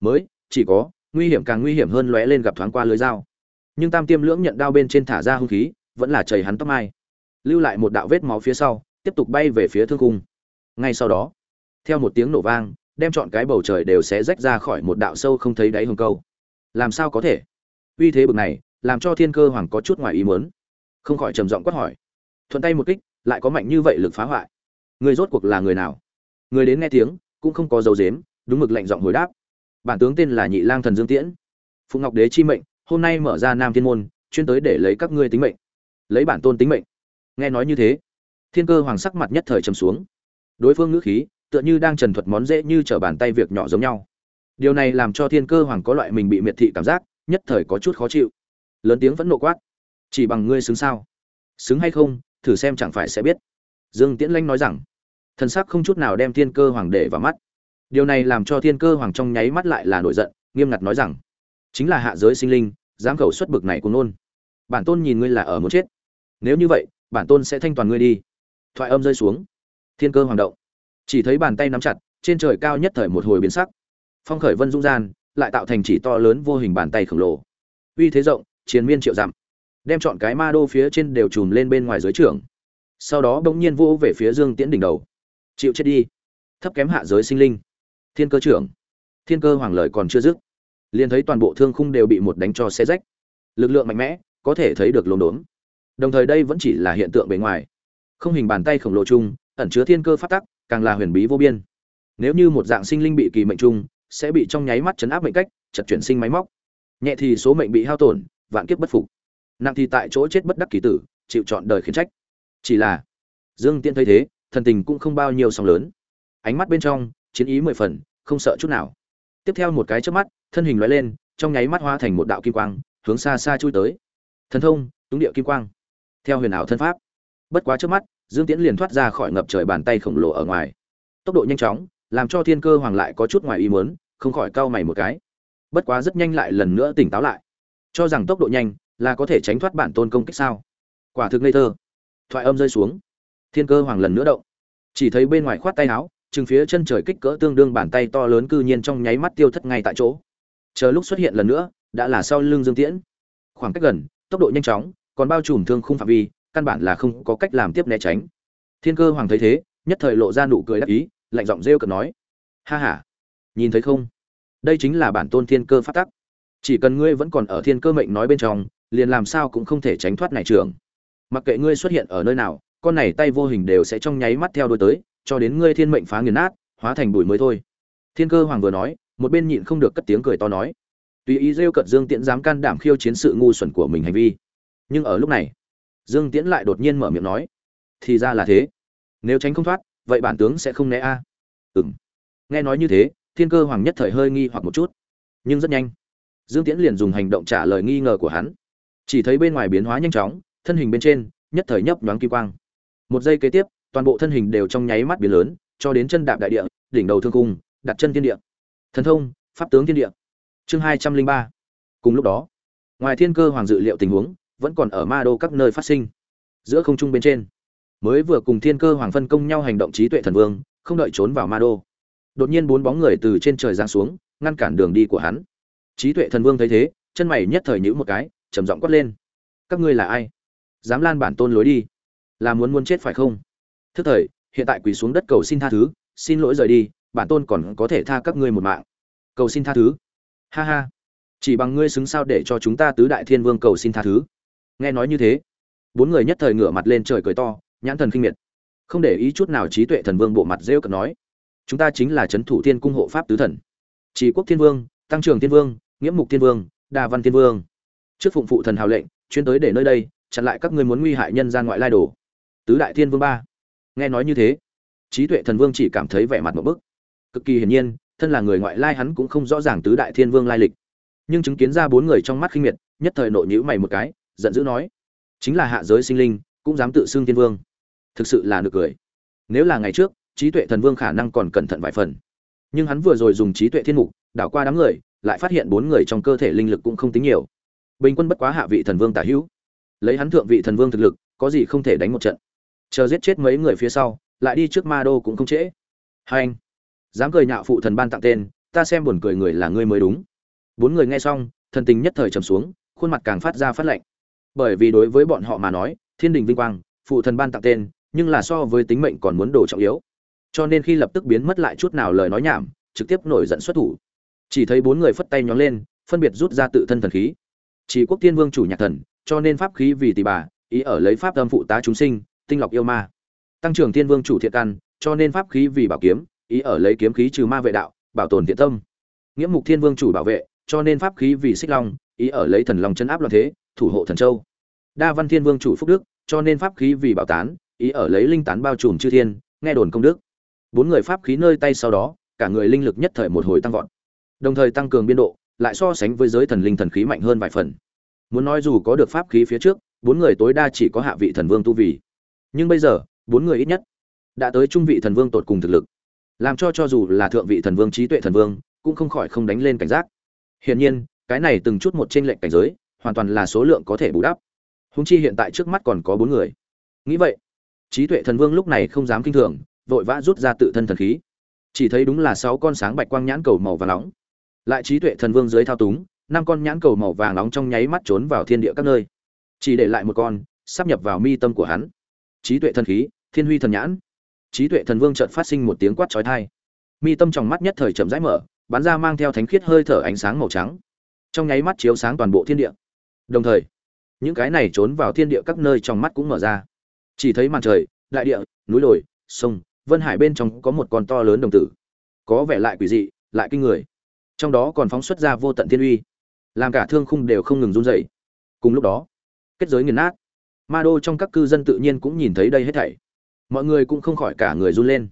Mới, chỉ có, nguy hiểm càng nguy hiểm hơn lóe lên gặp thoáng qua lưới dao. Nhưng tam tiêm lưỡng nhận đao bên trên thả ra hung khí, vẫn là chảy hắn tóc mai. Lưu lại một đạo vết máu phía sau, tiếp tục bay về phía thương cung. Ngay sau đó, theo một tiếng nổ vang, đem chọn cái bầu trời đều sẽ rách ra khỏi một đạo sâu không thấy đáy hồng câu. Làm sao có thể? Uy thế bực này, làm cho thiên cơ hoàng có chút ngoài ý muốn. Không khỏi trầm giọng quát hỏi thuận tay một kích, lại có mạnh như vậy lực phá hoại. Người rốt cuộc là người nào? Người đến nghe tiếng, cũng không có dấu dếm đúng mực lạnh giọng hồi đáp. Bản tướng tên là nhị lang thần dương tiễn. Phụng ngọc đế chi mệnh, hôm nay mở ra nam thiên môn, chuyên tới để lấy các ngươi tính mệnh. Lấy bản tôn tính mệnh. Nghe nói như thế, thiên cơ hoàng sắc mặt nhất thời trầm xuống. Đối phương ngữ khí, tựa như đang trần thuật món dễ như trở bàn tay việc nhỏ giống nhau. Điều này làm cho thiên cơ hoàng có loại mình bị miệt thị cảm giác, nhất thời có chút khó chịu. Lớn tiếng vẫn nộ quát. Chỉ bằng ngươi xứng sao? Xứng hay không thử xem chẳng phải sẽ biết. Dương tiễn lanh nói rằng, thần sắc không chút nào đem thiên cơ hoàng để vào mắt. Điều này làm cho thiên cơ hoàng trong nháy mắt lại là nổi giận, nghiêm ngặt nói rằng, chính là hạ giới sinh linh, dám khẩu xuất bực này của nôn bản tôn nhìn ngươi là ở muốn chết. Nếu như vậy, bản tôn sẽ thanh toàn ngươi đi. Thoại âm rơi xuống. Thiên cơ hoàng động. Chỉ thấy bàn tay nắm chặt, trên trời cao nhất thời một hồi biến sắc. Phong khởi vân dung gian, lại tạo thành chỉ to lớn vô hình bàn tay khổng lồ. Uy thế rộng, chiến miên triệu dặm đem chọn cái ma đô phía trên đều chùm lên bên ngoài dưới trưởng sau đó bỗng nhiên vỗ về phía dương tiễn đỉnh đầu. Chịu chết đi. Thấp kém hạ giới sinh linh. Thiên cơ trưởng. Thiên cơ hoàng lời còn chưa dứt, liền thấy toàn bộ thương khung đều bị một đánh cho xe rách. Lực lượng mạnh mẽ, có thể thấy được lồn đốn. Đồng thời đây vẫn chỉ là hiện tượng bề ngoài. Không hình bàn tay khổng lồ chung, ẩn chứa thiên cơ phát tắc, càng là huyền bí vô biên. Nếu như một dạng sinh linh bị kỳ mệnh chung, sẽ bị trong nháy mắt chấn áp mệnh cách, chật chuyển sinh máy móc. Nhẹ thì số mệnh bị hao tổn, vạn kiếp bất phục nặng thì tại chỗ chết bất đắc kỳ tử, chịu chọn đời khiến trách. Chỉ là, dương tiễn thấy thế, thần tình cũng không bao nhiêu sóng lớn. Ánh mắt bên trong, chiến ý mười phần, không sợ chút nào. Tiếp theo một cái chớp mắt, thân hình loại lên, trong nháy mắt hóa thành một đạo kim quang, hướng xa xa chui tới. Thần thông, túng địa kim quang. Theo huyền ảo thân pháp. Bất quá trước mắt, dương tiễn liền thoát ra khỏi ngập trời bàn tay khổng lồ ở ngoài. Tốc độ nhanh chóng, làm cho thiên cơ hoàng lại có chút ngoài ý muốn, không khỏi cau mày một cái. Bất quá rất nhanh lại lần nữa tỉnh táo lại. Cho rằng tốc độ nhanh là có thể tránh thoát bản tôn công kích sao? Quả thực ngây thơ. Thoại âm rơi xuống. Thiên cơ hoàng lần nữa động. Chỉ thấy bên ngoài khoát tay áo, chừng phía chân trời kích cỡ tương đương bàn tay to lớn cư nhiên trong nháy mắt tiêu thất ngay tại chỗ. Chờ lúc xuất hiện lần nữa, đã là sau lưng dương tiễn. Khoảng cách gần, tốc độ nhanh chóng, còn bao trùm thương khung phạm vi, căn bản là không có cách làm tiếp né tránh. Thiên cơ hoàng thấy thế, nhất thời lộ ra nụ cười đắc ý, lạnh giọng rêu cợt nói. Ha ha. Nhìn thấy không? Đây chính là bản tôn thiên cơ phát tắc. Chỉ cần ngươi vẫn còn ở thiên cơ mệnh nói bên trong liền làm sao cũng không thể tránh thoát này trường mặc kệ ngươi xuất hiện ở nơi nào, con này tay vô hình đều sẽ trong nháy mắt theo đuôi tới, cho đến ngươi thiên mệnh phá nghiền nát, hóa thành bụi mới thôi. Thiên cơ hoàng vừa nói, một bên nhịn không được cất tiếng cười to nói. Tùy ý rêu cận dương tiễn dám can đảm khiêu chiến sự ngu xuẩn của mình hành vi. Nhưng ở lúc này, dương tiễn lại đột nhiên mở miệng nói. Thì ra là thế. Nếu tránh không thoát, vậy bản tướng sẽ không né a. À? ừng nghe nói như thế, thiên cơ hoàng nhất thời hơi nghi hoặc một chút. Nhưng rất nhanh, dương tiễn liền dùng hành động trả lời nghi ngờ của hắn chỉ thấy bên ngoài biến hóa nhanh chóng, thân hình bên trên, nhất thời nhấp nhoáng kim quang. Một giây kế tiếp, toàn bộ thân hình đều trong nháy mắt biến lớn, cho đến chân đạp đại địa, đỉnh đầu thương cung, đặt chân thiên địa. Thần thông, pháp tướng thiên địa. Chương hai trăm linh ba. Cùng lúc đó, ngoài thiên cơ hoàng dự liệu tình huống, vẫn còn ở ma đô các nơi phát sinh. Giữa không trung bên trên, mới vừa cùng thiên cơ hoàng phân công nhau hành động trí tuệ thần vương, không đợi trốn vào ma đô. Đột nhiên bốn bóng người từ trên trời giáng xuống, ngăn cản đường đi của hắn. Trí tuệ thần vương thấy thế, chân mày nhất thời nhữ một cái trầm giọng quát lên. Các ngươi là ai? Dám lan bản tôn lối đi. Là muốn muốn chết phải không? Thức thời, hiện tại quỳ xuống đất cầu xin tha thứ, xin lỗi rời đi, bản tôn còn có thể tha các ngươi một mạng. Cầu xin tha thứ. Ha ha. Chỉ bằng ngươi xứng sao để cho chúng ta tứ đại thiên vương cầu xin tha thứ. Nghe nói như thế, bốn người nhất thời ngửa mặt lên trời cười to, nhãn thần kinh miệt. Không để ý chút nào trí tuệ thần vương bộ mặt rêu cợt nói, chúng ta chính là c h ấ n thủ thiên cung hộ pháp tứ thần. Chỉ quốc thiên vương, tăng trường thiên vương, nghĩa mục thiên vương, đa văn thiên vương trước phụng phụ thần hào lệnh, chuyên tới để nơi đây, chặn lại các ngươi muốn nguy hại nhân gian ngoại lai đồ. Tứ đại thiên vương ba. Nghe nói như thế, trí tuệ thần vương chỉ cảm thấy vẻ mặt một bức. Cực kỳ hiển nhiên, thân là người ngoại lai hắn cũng không rõ ràng tứ đại thiên vương lai lịch. Nhưng chứng kiến ra bốn người trong mắt khinh miệt, nhất thời nội nhữ mày một cái, giận dữ nói, chính là hạ giới sinh linh, cũng dám tự xưng thiên vương. Thực sự là nực cười. Nếu là ngày trước, trí tuệ thần vương khả năng còn cẩn thận vài phần. Nhưng hắn vừa rồi dùng trí tuệ thiên mục, đảo qua đám người, lại phát hiện bốn người trong cơ thể linh lực cũng không tính nhiều bình quân bất quá hạ vị thần vương tả hữu. Lấy hắn thượng vị thần vương thực lực, có gì không thể đánh một trận. Chờ giết chết mấy người phía sau, lại đi trước ma đô cũng không trễ. Hai anh, dám cười nhạo phụ thần ban tặng tên, ta xem buồn cười người là ngươi mới đúng. Bốn người nghe xong, thần tình nhất thời trầm xuống, khuôn mặt càng phát ra phát lạnh. Bởi vì đối với bọn họ mà nói, thiên đình vinh quang, phụ thần ban tặng tên, nhưng là so với tính mệnh còn muốn đồ trọng yếu. Cho nên khi lập tức biến mất lại chút nào lời nói nhảm, trực tiếp nổi giận xuất thủ. Chỉ thấy bốn người phất tay nhón lên, phân biệt rút ra tự thân thần khí chỉ quốc tiên vương chủ nhạc thần, cho nên pháp khí vì tỷ bà, ý ở lấy pháp âm phụ tá chúng sinh, tinh lọc yêu ma. Tăng trưởng tiên vương chủ thiện căn, cho nên pháp khí vì bảo kiếm, ý ở lấy kiếm khí trừ ma vệ đạo, bảo tồn thiện tâm. Nghĩa mục thiên vương chủ bảo vệ, cho nên pháp khí vì xích long, ý ở lấy thần long chân áp loạn thế, thủ hộ thần châu. Đa văn thiên vương chủ phúc đức, cho nên pháp khí vì bảo tán, ý ở lấy linh tán bao trùm chư thiên, nghe đồn công đức. Bốn người pháp khí nơi tay sau đó, cả người linh lực nhất thời một hồi tăng vọt. Đồng thời tăng cường biên độ lại so sánh với giới thần linh thần khí mạnh hơn vài phần. Muốn nói dù có được pháp khí phía trước, bốn người tối đa chỉ có hạ vị thần vương tu vì nhưng bây giờ, bốn người ít nhất đã tới trung vị thần vương tột cùng thực lực. Làm cho cho dù là thượng vị thần vương, trí tuệ thần vương, cũng không khỏi không đánh lên cảnh giác. Hiển nhiên, cái này từng chút một trên lệnh cảnh giới, hoàn toàn là số lượng có thể bù đắp. Húng chi hiện tại trước mắt còn có bốn người. Nghĩ vậy, trí tuệ thần vương lúc này không dám kinh thường, vội vã rút ra tự thân thần khí. Chỉ thấy đúng là sáu con sáng bạch quang nhãn cầu màu vàng nóng lại trí tuệ thần vương dưới thao túng, năm con nhãn cầu màu vàng nóng trong nháy mắt trốn vào thiên địa các nơi. Chỉ để lại một con, sắp nhập vào mi tâm của hắn. Trí tuệ thần khí, thiên huy thần nhãn. Trí tuệ thần vương chợt phát sinh một tiếng quát chói tai. Mi tâm trong mắt nhất thời chậm rãi mở, bắn ra mang theo thánh khiết hơi thở ánh sáng màu trắng. Trong nháy mắt chiếu sáng toàn bộ thiên địa. Đồng thời, những cái này trốn vào thiên địa các nơi trong mắt cũng mở ra. Chỉ thấy màn trời, đại địa, núi đồi, sông, vân hải bên trong có một con to lớn đồng tử. Có vẻ lại quỷ dị, lại kinh người trong đó còn phóng xuất ra vô tận thiên uy, làm cả thương khung đều không ngừng run dậy cùng lúc đó, kết giới nghiền nát. Ma đô trong các cư dân tự nhiên cũng nhìn thấy đây hết thảy. Mọi người cũng không khỏi cả người run lên.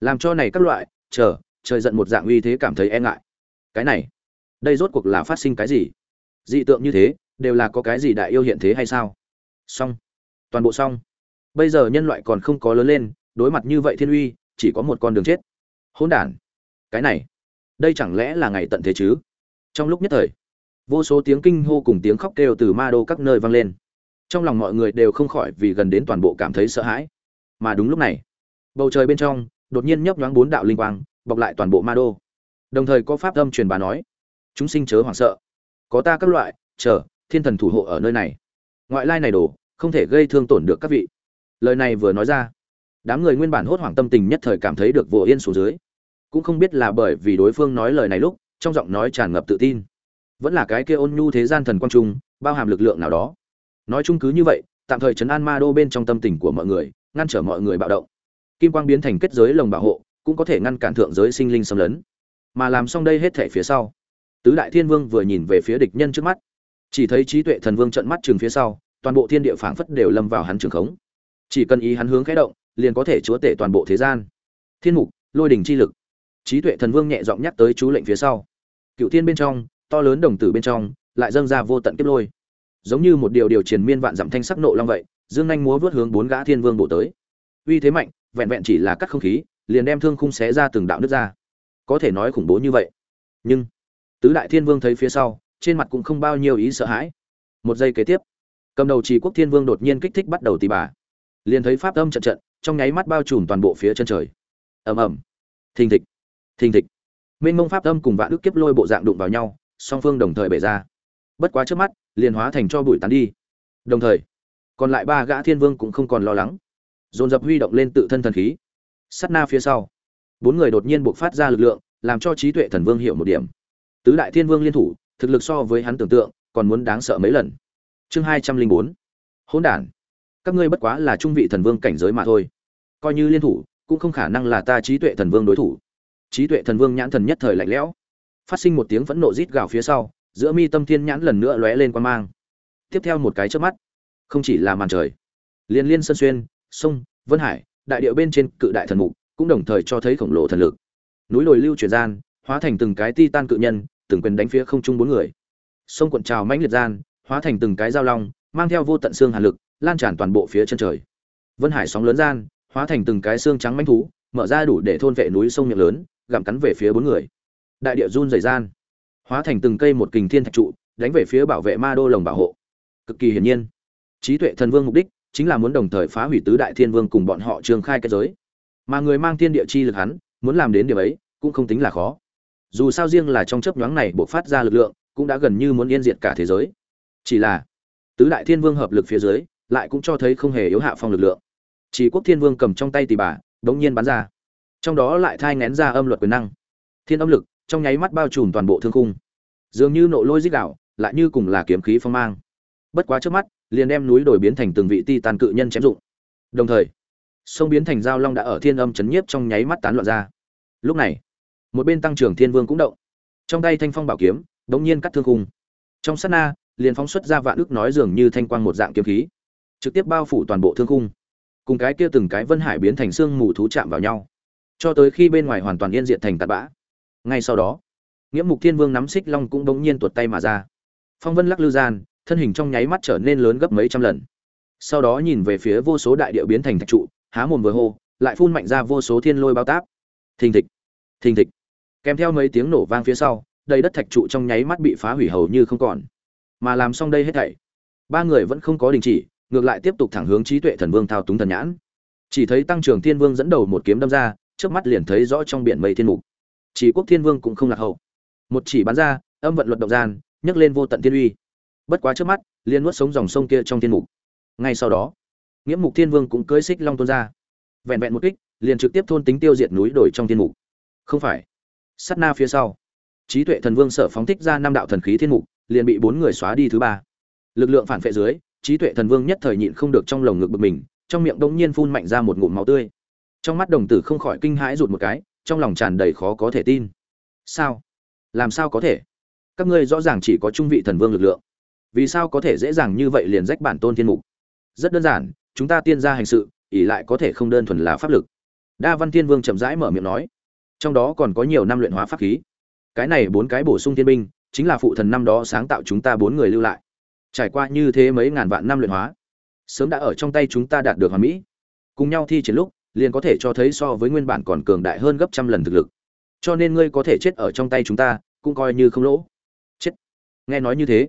Làm cho này các loại, chờ, trời giận một dạng uy thế cảm thấy e ngại. Cái này, đây rốt cuộc là phát sinh cái gì? Dị tượng như thế, đều là có cái gì đại yêu hiện thế hay sao? Xong. Toàn bộ xong. Bây giờ nhân loại còn không có lớn lên, đối mặt như vậy thiên uy, chỉ có một con đường chết. Hỗn đản. Cái này đây chẳng lẽ là ngày tận thế chứ? Trong lúc nhất thời, vô số tiếng kinh hô cùng tiếng khóc kêu từ ma đô các nơi vang lên. Trong lòng mọi người đều không khỏi vì gần đến toàn bộ cảm thấy sợ hãi. Mà đúng lúc này, bầu trời bên trong, đột nhiên nhấp nhoáng bốn đạo linh quang, bọc lại toàn bộ ma đô. Đồng thời có pháp âm truyền bà nói, chúng sinh chớ hoảng sợ. Có ta các loại, chờ, thiên thần thủ hộ ở nơi này. Ngoại lai này đổ, không thể gây thương tổn được các vị. Lời này vừa nói ra, đám người nguyên bản hốt hoảng tâm tình nhất thời cảm thấy được vô yên xuống dưới cũng không biết là bởi vì đối phương nói lời này lúc, trong giọng nói tràn ngập tự tin. Vẫn là cái kia ôn nhu thế gian thần quang trung, bao hàm lực lượng nào đó. Nói chung cứ như vậy, tạm thời chấn an ma đô bên trong tâm tình của mọi người, ngăn trở mọi người bạo động. Kim quang biến thành kết giới lồng bảo hộ, cũng có thể ngăn cản thượng giới sinh linh xâm lấn. Mà làm xong đây hết thể phía sau, tứ đại thiên vương vừa nhìn về phía địch nhân trước mắt. Chỉ thấy trí tuệ thần vương trận mắt trường phía sau, toàn bộ thiên địa phảng phất đều lâm vào hắn trường khống. Chỉ cần ý hắn hướng khẽ động, liền có thể chúa tể toàn bộ thế gian. Thiên mục, lôi đỉnh chi lực trí tuệ thần vương nhẹ giọng nhắc tới chú lệnh phía sau. Cựu thiên bên trong, to lớn đồng tử bên trong, lại dâng ra vô tận kiếp lôi. Giống như một điều điều triền miên vạn dặm thanh sắc nộ long vậy, dương anh múa vớt hướng bốn gã thiên vương bổ tới. Uy thế mạnh, vẹn vẹn chỉ là cắt không khí, liền đem thương khung xé ra từng đạo nước ra. Có thể nói khủng bố như vậy. Nhưng, tứ đại thiên vương thấy phía sau, trên mặt cũng không bao nhiêu ý sợ hãi. Một giây kế tiếp, cầm đầu trì quốc thiên vương đột nhiên kích thích bắt đầu tì bà. Liền thấy pháp âm trận trận, trong nháy mắt bao trùm toàn bộ phía chân trời. Ầm ầm. Thình thịch thình thịch. Mênh mông pháp âm cùng vạn đức kiếp lôi bộ dạng đụng vào nhau, song phương đồng thời bể ra. Bất quá trước mắt, liền hóa thành cho bụi tán đi. Đồng thời, còn lại ba gã thiên vương cũng không còn lo lắng. Dồn dập huy động lên tự thân thần khí. Sắt na phía sau, bốn người đột nhiên buộc phát ra lực lượng, làm cho trí tuệ thần vương hiểu một điểm. Tứ đại thiên vương liên thủ, thực lực so với hắn tưởng tượng, còn muốn đáng sợ mấy lần. Chương hai trăm linh bốn. Hỗn đản. Các ngươi bất quá là trung vị thần vương cảnh giới mà thôi. Coi như liên thủ, cũng không khả năng là ta trí tuệ thần vương đối thủ trí tuệ thần vương nhãn thần nhất thời lạnh lẽo. Phát sinh một tiếng phẫn nộ rít gào phía sau, giữa mi tâm thiên nhãn lần nữa lóe lên quan mang. Tiếp theo một cái chớp mắt, không chỉ là màn trời, liên liên sơn xuyên, sông, vân hải, đại điệu bên trên cự đại thần mục, cũng đồng thời cho thấy khổng lồ thần lực. Núi đồi lưu chuyển gian, hóa thành từng cái ti tan cự nhân, từng quyền đánh phía không trung bốn người. Sông cuộn trào mãnh liệt gian, hóa thành từng cái giao long, mang theo vô tận xương hàn lực, lan tràn toàn bộ phía chân trời. Vân hải sóng lớn gian, hóa thành từng cái xương trắng mãnh thú, mở ra đủ để thôn vệ núi sông miệng lớn gặm cắn về phía bốn người. Đại địa run dày gian, hóa thành từng cây một kình thiên thạch trụ, đánh về phía bảo vệ ma đô lồng bảo hộ. Cực kỳ hiển nhiên, trí tuệ thần vương mục đích chính là muốn đồng thời phá hủy tứ đại thiên vương cùng bọn họ trường khai cái giới. Mà người mang thiên địa chi lực hắn, muốn làm đến điều ấy, cũng không tính là khó. Dù sao riêng là trong chớp nhoáng này buộc phát ra lực lượng, cũng đã gần như muốn yên diệt cả thế giới. Chỉ là, tứ đại thiên vương hợp lực phía dưới, lại cũng cho thấy không hề yếu hạ phong lực lượng. Chỉ quốc thiên vương cầm trong tay tỷ bà, đống nhiên bắn ra trong đó lại thai ngén ra âm luật quyền năng. Thiên âm lực, trong nháy mắt bao trùm toàn bộ thương khung. Dường như nộ lôi dích đạo, lại như cùng là kiếm khí phong mang. Bất quá trước mắt, liền đem núi đổi biến thành từng vị ti tàn cự nhân chém dụng. Đồng thời, sông biến thành giao long đã ở thiên âm chấn nhiếp trong nháy mắt tán loạn ra. Lúc này, một bên tăng trưởng thiên vương cũng động. Trong tay thanh phong bảo kiếm, đống nhiên cắt thương khung. Trong sát na, liền phóng xuất ra vạn ước nói dường như thanh quang một dạng kiếm khí. Trực tiếp bao phủ toàn bộ thương khung. Cùng cái kia từng cái vân hải biến thành xương mù thú chạm vào nhau cho tới khi bên ngoài hoàn toàn yên diện thành tạt bã. Ngay sau đó, nghĩa mục thiên vương nắm xích long cũng bỗng nhiên tuột tay mà ra. Phong vân lắc lư gian, thân hình trong nháy mắt trở nên lớn gấp mấy trăm lần. Sau đó nhìn về phía vô số đại địa biến thành thạch trụ, há mồm vừa hô, lại phun mạnh ra vô số thiên lôi bao táp. Thình thịch thình thịch. Kèm theo mấy tiếng nổ vang phía sau, đầy đất thạch trụ trong nháy mắt bị phá hủy hầu như không còn. Mà làm xong đây hết thảy, ba người vẫn không có đình chỉ, ngược lại tiếp tục thẳng hướng trí tuệ thần vương thao túng thần nhãn. Chỉ thấy tăng trưởng thiên vương dẫn đầu một kiếm đâm ra trước mắt liền thấy rõ trong biển mây thiên mục. Chỉ quốc thiên vương cũng không lạc hậu. Một chỉ bắn ra, âm vận luật động gian, nhấc lên vô tận thiên uy. Bất quá trước mắt, liền nuốt sống dòng sông kia trong thiên mục. Ngay sau đó nghĩa mục thiên vương cũng cưới xích long tuôn ra. Vẹn vẹn một kích, liền trực tiếp thôn tính tiêu diệt núi đổi trong thiên mục. Không phải. Sát na phía sau, trí tuệ thần vương sở phóng thích ra năm đạo thần khí thiên mục, liền bị bốn người xóa đi thứ ba. Lực lượng phản vệ dưới, trí tuệ thần vương nhất thời nhịn không được trong lồng ngực bực mình, trong miệng đống nhiên phun mạnh ra một ngụm máu tươi trong mắt đồng tử không khỏi kinh hãi rụt một cái, trong lòng tràn đầy khó có thể tin. Sao? Làm sao có thể? Các ngươi rõ ràng chỉ có trung vị thần vương lực lượng. Vì sao có thể dễ dàng như vậy liền rách bản tôn thiên mục? Rất đơn giản, chúng ta tiên gia hành sự ỉ lại có thể không đơn thuần là pháp lực. Đa văn thiên vương chậm rãi mở miệng nói. Trong đó còn có nhiều năm luyện hóa pháp khí. Cái này bốn cái bổ sung thiên binh, chính là phụ thần năm đó sáng tạo chúng ta bốn người lưu lại. Trải qua như thế mấy ngàn vạn năm luyện hóa, sớm đã ở trong tay chúng ta đạt được hoàn mỹ. Cùng nhau thi triển lúc liền có thể cho thấy so với nguyên bản còn cường đại hơn gấp trăm lần thực lực. Cho nên ngươi có thể chết ở trong tay chúng ta, cũng coi như không lỗ. Chết. Nghe nói như thế,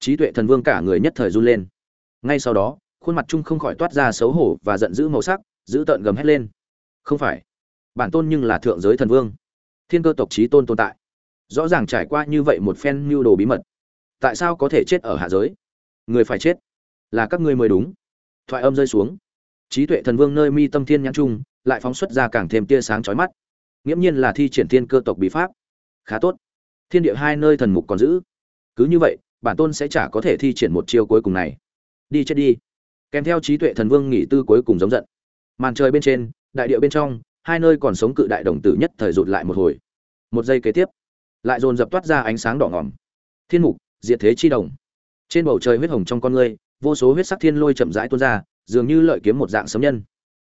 trí tuệ thần vương cả người nhất thời run lên. Ngay sau đó, khuôn mặt trung không khỏi toát ra xấu hổ và giận dữ màu sắc, giữ tợn gầm hét lên. Không phải. Bản tôn nhưng là thượng giới thần vương. Thiên cơ tộc trí tôn tồn tại. Rõ ràng trải qua như vậy một phen mưu đồ bí mật. Tại sao có thể chết ở hạ giới? Người phải chết. Là các ngươi mới đúng. Thoại âm rơi xuống trí tuệ thần vương nơi mi tâm thiên nhãn trung, lại phóng xuất ra càng thêm tia sáng chói mắt. Nghiễm nhiên là thi triển thiên cơ tộc bí pháp. Khá tốt. Thiên địa hai nơi thần mục còn giữ. Cứ như vậy, bản tôn sẽ chả có thể thi triển một chiêu cuối cùng này. Đi chết đi. Kèm theo trí tuệ thần vương nghỉ tư cuối cùng giống giận. Màn trời bên trên, đại địa bên trong, hai nơi còn sống cự đại đồng tử nhất thời rụt lại một hồi. Một giây kế tiếp, lại dồn dập toát ra ánh sáng đỏ ngỏm thiên mục, diệt thế chi đồng. Trên bầu trời huyết hồng trong con ngươi, vô số huyết sắc thiên lôi chậm rãi tuôn ra dường như lợi kiếm một dạng sấm nhân.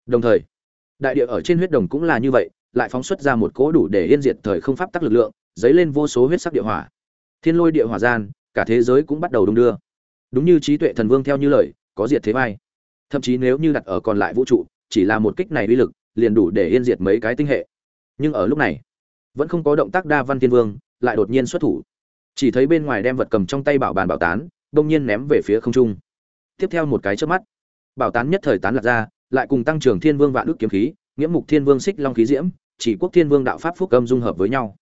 Đồng thời, đại địa ở trên huyết đồng cũng là như vậy, lại phóng xuất ra một cỗ đủ để yên diệt thời không pháp tắc lực lượng, dấy lên vô số huyết sắc địa hỏa. Thiên lôi địa hỏa gian, cả thế giới cũng bắt đầu đung đưa. Đúng như trí tuệ thần vương theo như lời, có diệt thế vai. Thậm chí nếu như đặt ở còn lại vũ trụ, chỉ là một kích này uy lực, liền đủ để yên diệt mấy cái tinh hệ. Nhưng ở lúc này, vẫn không có động tác đa văn thiên vương, lại đột nhiên xuất thủ. Chỉ thấy bên ngoài đem vật cầm trong tay bảo bàn bảo tán, đông nhiên ném về phía không trung. Tiếp theo một cái trước mắt bảo tán nhất thời tán lạc ra, lại cùng tăng trưởng thiên vương vạn ước kiếm khí nghiễm mục thiên vương xích long khí diễm, chỉ quốc thiên vương đạo pháp phúc âm dung hợp với nhau.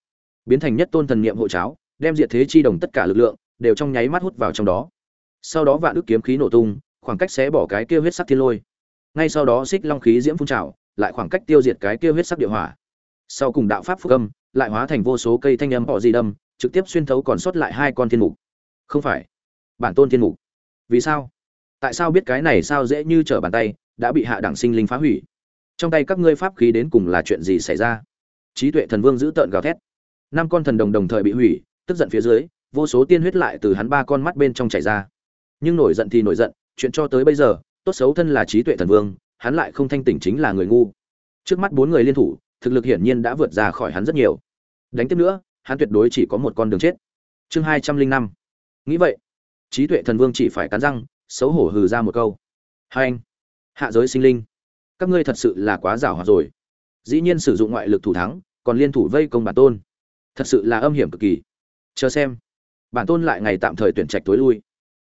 Biến thành nhất tôn thần niệm hộ cháo, đem diệt thế chi đồng tất cả lực lượng, đều trong nháy mắt hút vào trong đó. Sau đó vạn ước kiếm khí nổ tung, khoảng cách xé bỏ cái kia huyết sắc thiên lôi. Ngay sau đó xích long khí diễm phun trào, lại khoảng cách tiêu diệt cái kia huyết sắc địa hỏa. Sau cùng đạo pháp phúc âm, lại hóa thành vô số cây thanh âm họ gì đâm, trực tiếp xuyên thấu còn sót lại hai con thiên mục. Không phải, bản tôn thiên mục. Vì sao? Tại sao biết cái này sao dễ như trở bàn tay, đã bị hạ đẳng sinh linh phá hủy. Trong tay các ngươi pháp khí đến cùng là chuyện gì xảy ra? Trí tuệ thần vương giữ tợn gào thét. Năm con thần đồng đồng thời bị hủy, tức giận phía dưới, vô số tiên huyết lại từ hắn ba con mắt bên trong chảy ra. Nhưng nổi giận thì nổi giận, chuyện cho tới bây giờ, tốt xấu thân là trí tuệ thần vương, hắn lại không thanh tỉnh chính là người ngu. Trước mắt bốn người liên thủ, thực lực hiển nhiên đã vượt ra khỏi hắn rất nhiều. Đánh tiếp nữa, hắn tuyệt đối chỉ có một con đường chết. Chương hai trăm linh năm. Nghĩ vậy, trí tuệ thần vương chỉ phải cắn răng xấu hổ hừ ra một câu. Hai anh, hạ giới sinh linh, các ngươi thật sự là quá giảo hoạt rồi. Dĩ nhiên sử dụng ngoại lực thủ thắng, còn liên thủ vây công bản tôn. Thật sự là âm hiểm cực kỳ. Chờ xem. Bản tôn lại ngày tạm thời tuyển trạch tối lui.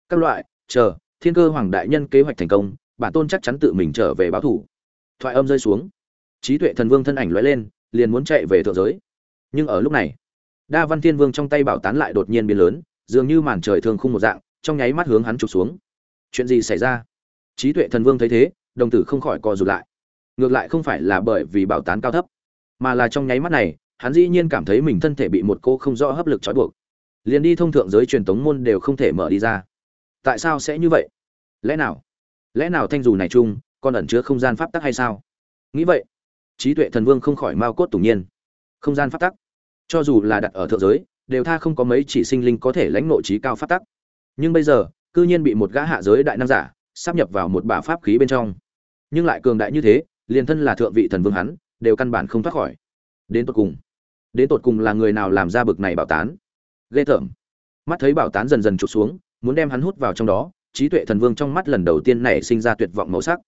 Các loại, chờ, thiên cơ hoàng đại nhân kế hoạch thành công, bản tôn chắc chắn tự mình trở về báo thủ. Thoại âm rơi xuống. Trí tuệ thần vương thân ảnh lóe lên, liền muốn chạy về thượng giới. Nhưng ở lúc này, đa văn thiên vương trong tay bảo tán lại đột nhiên biến lớn, dường như màn trời thường khung một dạng, trong nháy mắt hướng hắn chụp xuống chuyện gì xảy ra? Trí tuệ thần vương thấy thế, đồng tử không khỏi co rụt lại. Ngược lại không phải là bởi vì bảo tán cao thấp, mà là trong nháy mắt này, hắn dĩ nhiên cảm thấy mình thân thể bị một cô không rõ hấp lực trói buộc. Liền đi thông thượng giới truyền tống môn đều không thể mở đi ra. Tại sao sẽ như vậy? Lẽ nào? Lẽ nào thanh dù này chung, còn ẩn chứa không gian pháp tắc hay sao? Nghĩ vậy, trí tuệ thần vương không khỏi mau cốt tủng nhiên. Không gian pháp tắc? Cho dù là đặt ở thượng giới, đều tha không có mấy chỉ sinh linh có thể lãnh nội trí cao pháp tắc. Nhưng bây giờ cư nhiên bị một gã hạ giới đại năng giả sắp nhập vào một bả pháp khí bên trong. Nhưng lại cường đại như thế, liền thân là thượng vị thần vương hắn, đều căn bản không thoát khỏi. Đến tột cùng, đến tột cùng là người nào làm ra bực này bảo tán? Ghê tởm. Mắt thấy bảo tán dần dần trụt xuống, muốn đem hắn hút vào trong đó, trí tuệ thần vương trong mắt lần đầu tiên này sinh ra tuyệt vọng màu sắc.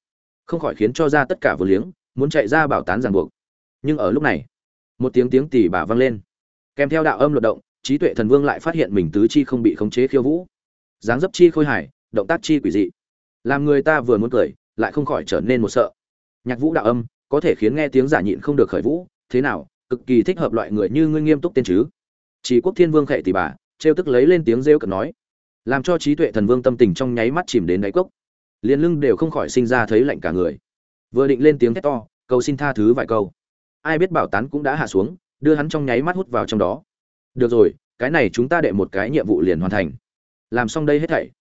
Không khỏi khiến cho ra tất cả vừa liếng, muốn chạy ra bảo tán ràng buộc. Nhưng ở lúc này, một tiếng tiếng tỉ bà vang lên. Kèm theo đạo âm luật động, trí tuệ thần vương lại phát hiện mình tứ chi không bị khống chế khiêu vũ dáng dấp chi khôi hài, động tác chi quỷ dị. Làm người ta vừa muốn cười, lại không khỏi trở nên một sợ. Nhạc vũ đạo âm, có thể khiến nghe tiếng giả nhịn không được khởi vũ, thế nào, cực kỳ thích hợp loại người như ngươi nghiêm túc tiên chứ? Chỉ quốc thiên vương khệ tỷ bà, trêu tức lấy lên tiếng rêu cợt nói. Làm cho trí tuệ thần vương tâm tình trong nháy mắt chìm đến đáy cốc. Liền lưng đều không khỏi sinh ra thấy lạnh cả người. Vừa định lên tiếng thét to, cầu xin tha thứ vài câu. Ai biết bảo tán cũng đã hạ xuống, đưa hắn trong nháy mắt hút vào trong đó. Được rồi, cái này chúng ta đệ một cái nhiệm vụ liền hoàn thành làm xong đây hết thảy.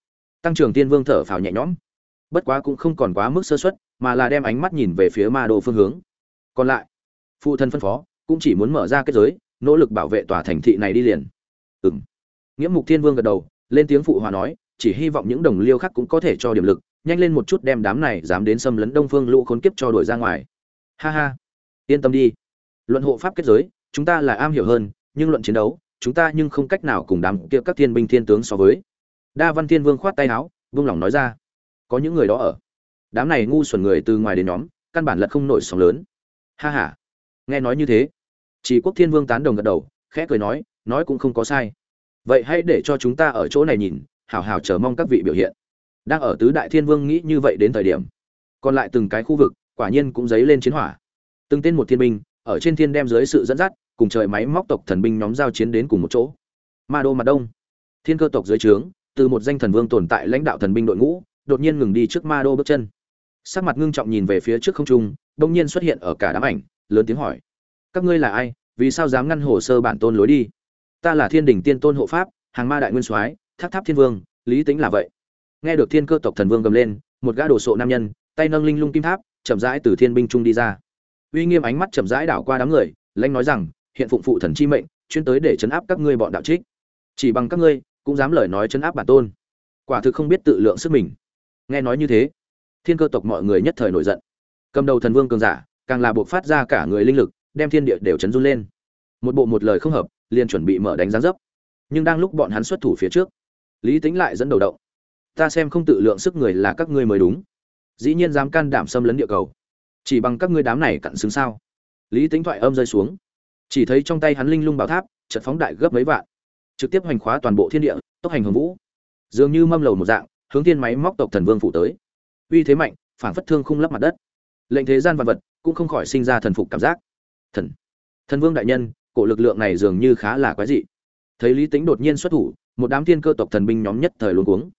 Tăng trưởng tiên vương thở phào nhẹ nhõm. Bất quá cũng không còn quá mức sơ suất, mà là đem ánh mắt nhìn về phía ma đô phương hướng. Còn lại, phụ thân phân phó, cũng chỉ muốn mở ra kết giới, nỗ lực bảo vệ tòa thành thị này đi liền. Ừng nghĩa mục thiên vương gật đầu, lên tiếng phụ hòa nói, chỉ hy vọng những đồng liêu khác cũng có thể cho điểm lực, nhanh lên một chút đem đám này dám đến xâm lấn đông phương lũ khốn kiếp cho đuổi ra ngoài. Ha ha. Yên tâm đi. Luận hộ pháp kết giới, chúng ta là am hiểu hơn, nhưng luận chiến đấu, chúng ta nhưng không cách nào cùng đám kia các thiên binh thiên tướng so với đa văn thiên vương khoát tay áo vương lòng nói ra, có những người đó ở. Đám này ngu xuẩn người từ ngoài đến nhóm, căn bản lật không nổi sóng lớn. Ha ha. Nghe nói như thế, chỉ quốc thiên vương tán đồng gật đầu, khẽ cười nói nói cũng không có sai. Vậy hãy để cho chúng ta ở chỗ này nhìn hào hào chờ mong các vị biểu hiện. Đang ở tứ đại thiên vương nghĩ như vậy đến thời điểm, còn lại từng cái khu vực, quả nhiên cũng dấy lên chiến hỏa. Từng tên một thiên binh, ở trên thiên đem dưới sự dẫn dắt, cùng trời máy móc tộc thần binh nhóm giao chiến đến cùng một chỗ. Ma đô mặt đông, thiên cơ tộc dưới trướng từ một danh thần vương tồn tại lãnh đạo thần binh đội ngũ, đột nhiên ngừng đi trước ma đô bước chân. Sắc mặt ngưng trọng nhìn về phía trước không trung đông nhiên xuất hiện ở cả đám ảnh, lớn tiếng hỏi. Các ngươi là ai? Vì sao dám ngăn hồ sơ bản tôn lối đi? Ta là thiên đình tiên tôn hộ pháp, hàng ma đại nguyên soái tháp tháp thiên vương, lý tính là vậy. Nghe được thiên cơ tộc thần vương gầm lên, một gã đồ sộ nam nhân, tay nâng linh lung kim tháp, chậm rãi từ thiên binh trung đi ra. Uy nghiêm ánh mắt chậm rãi đảo qua đám người, lãnh nói rằng, hiện phụng phụ thần chi mệnh, chuyên tới để chấn áp các ngươi bọn đạo trích. Chỉ bằng các ngươi cũng dám lời nói chấn áp bản tôn. Quả thực không biết tự lượng sức mình. Nghe nói như thế, thiên cơ tộc mọi người nhất thời nổi giận. Cầm đầu thần vương cường giả, càng là buộc phát ra cả người linh lực, đem thiên địa đều chấn run lên. Một bộ một lời không hợp, liền chuẩn bị mở đánh giá dấp. Nhưng đang lúc bọn hắn xuất thủ phía trước, lý tính lại dẫn đầu động. Ta xem không tự lượng sức người là các ngươi mới đúng. Dĩ nhiên dám can đảm xâm lấn địa cầu. Chỉ bằng các ngươi đám này cặn xứng sao? Lý tính thoại âm rơi xuống. Chỉ thấy trong tay hắn linh lung bảo tháp trận phóng đại gấp mấy vạn trực tiếp hoành khóa toàn bộ thiên địa, tốc hành hồng vũ. Dường như mâm lầu một dạng, hướng thiên máy móc tộc thần vương phủ tới. Uy thế mạnh phản phất thương khung lấp mặt đất. Lệnh thế gian vật vật cũng không khỏi sinh ra thần phục cảm giác. Thần thần vương đại nhân, cổ lực lượng này dường như khá là quái dị. Thấy lý tính đột nhiên xuất thủ, một đám thiên cơ tộc thần binh nhóm nhất thời luôn cuống.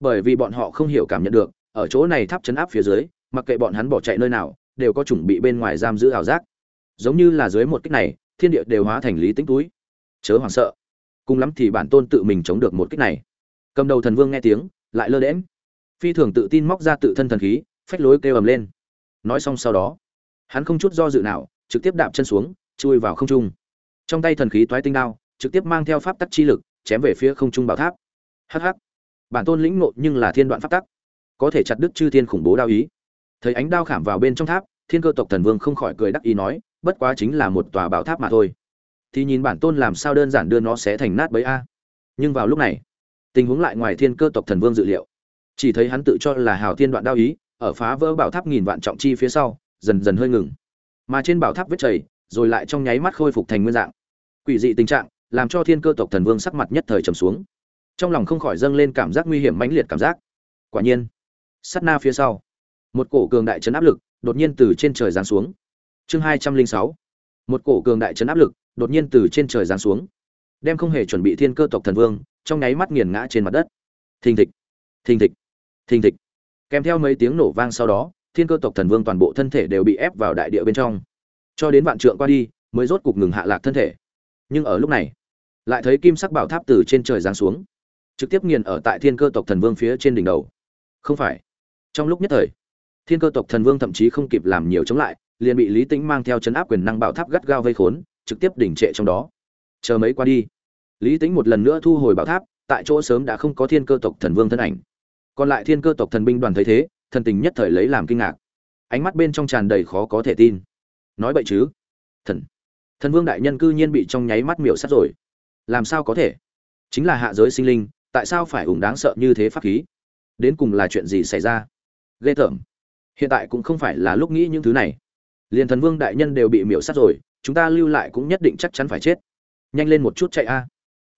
Bởi vì bọn họ không hiểu cảm nhận được, ở chỗ này tháp chấn áp phía dưới, mặc kệ bọn hắn bỏ chạy nơi nào, đều có chuẩn bị bên ngoài giam giữ ảo giác. Giống như là dưới một kích này, thiên địa đều hóa thành lý tính túi. Chớ hoảng sợ cùng lắm thì bản tôn tự mình chống được một kích này. Cầm đầu thần vương nghe tiếng, lại lơ đễm phi thường tự tin móc ra tự thân thần khí, phách lối kêu ầm lên. Nói xong sau đó, hắn không chút do dự nào, trực tiếp đạp chân xuống, chui vào không trung. Trong tay thần khí toái tinh đao, trực tiếp mang theo pháp tắc chi lực, chém về phía không trung bảo tháp. Hh bản tôn lĩnh ngộ nhưng là thiên đoạn pháp tắc. Có thể chặt đứt chư thiên khủng bố đao ý. Thấy ánh đao khảm vào bên trong tháp, thiên cơ tộc thần vương không khỏi cười đắc ý nói, bất quá chính là một tòa bảo tháp mà thôi thì nhìn bản tôn làm sao đơn giản đưa nó sẽ thành nát bấy a. Nhưng vào lúc này, tình huống lại ngoài thiên cơ tộc thần vương dự liệu. Chỉ thấy hắn tự cho là hào thiên đoạn đao ý, ở phá vỡ bảo tháp nghìn vạn trọng chi phía sau, dần dần hơi ngừng. Mà trên bảo tháp vết chảy, rồi lại trong nháy mắt khôi phục thành nguyên dạng. Quỷ dị tình trạng, làm cho thiên cơ tộc thần vương sắc mặt nhất thời trầm xuống. Trong lòng không khỏi dâng lên cảm giác nguy hiểm mãnh liệt cảm giác. Quả nhiên, sát na phía sau, một cổ cường đại chấn áp lực đột nhiên từ trên trời giáng xuống. Chương hai trăm linh sáu, một cổ cường đại chấn áp lực đột nhiên từ trên trời giáng xuống, đem không hề chuẩn bị thiên cơ tộc thần vương trong nháy mắt nghiền ngã trên mặt đất. Thình thịch thình thịch thình thịch. Kèm theo mấy tiếng nổ vang sau đó, thiên cơ tộc thần vương toàn bộ thân thể đều bị ép vào đại địa bên trong. Cho đến vạn trượng qua đi, mới rốt cục ngừng hạ lạc thân thể. Nhưng ở lúc này, lại thấy kim sắc bảo tháp từ trên trời giáng xuống, trực tiếp nghiền ở tại thiên cơ tộc thần vương phía trên đỉnh đầu. Không phải. Trong lúc nhất thời, thiên cơ tộc thần vương thậm chí không kịp làm nhiều chống lại, liền bị lý tĩnh mang theo chấn áp quyền năng bảo tháp gắt gao vây khốn trực tiếp đỉnh trệ trong đó. Chờ mấy qua đi. Lý tĩnh một lần nữa thu hồi bảo tháp, tại chỗ sớm đã không có thiên cơ tộc thần vương thân ảnh. Còn lại thiên cơ tộc thần binh đoàn thấy thế, thần tình nhất thời lấy làm kinh ngạc. Ánh mắt bên trong tràn đầy khó có thể tin. Nói vậy chứ? Thần. Thần vương đại nhân cư nhiên bị trong nháy mắt miểu sát rồi. Làm sao có thể? Chính là hạ giới sinh linh, tại sao phải ủng đáng sợ như thế pháp khí? Đến cùng là chuyện gì xảy ra? Ghê tởm. Hiện tại cũng không phải là lúc nghĩ những thứ này. Liền thần vương đại nhân đều bị miểu sát rồi chúng ta lưu lại cũng nhất định chắc chắn phải chết. Nhanh lên một chút chạy a.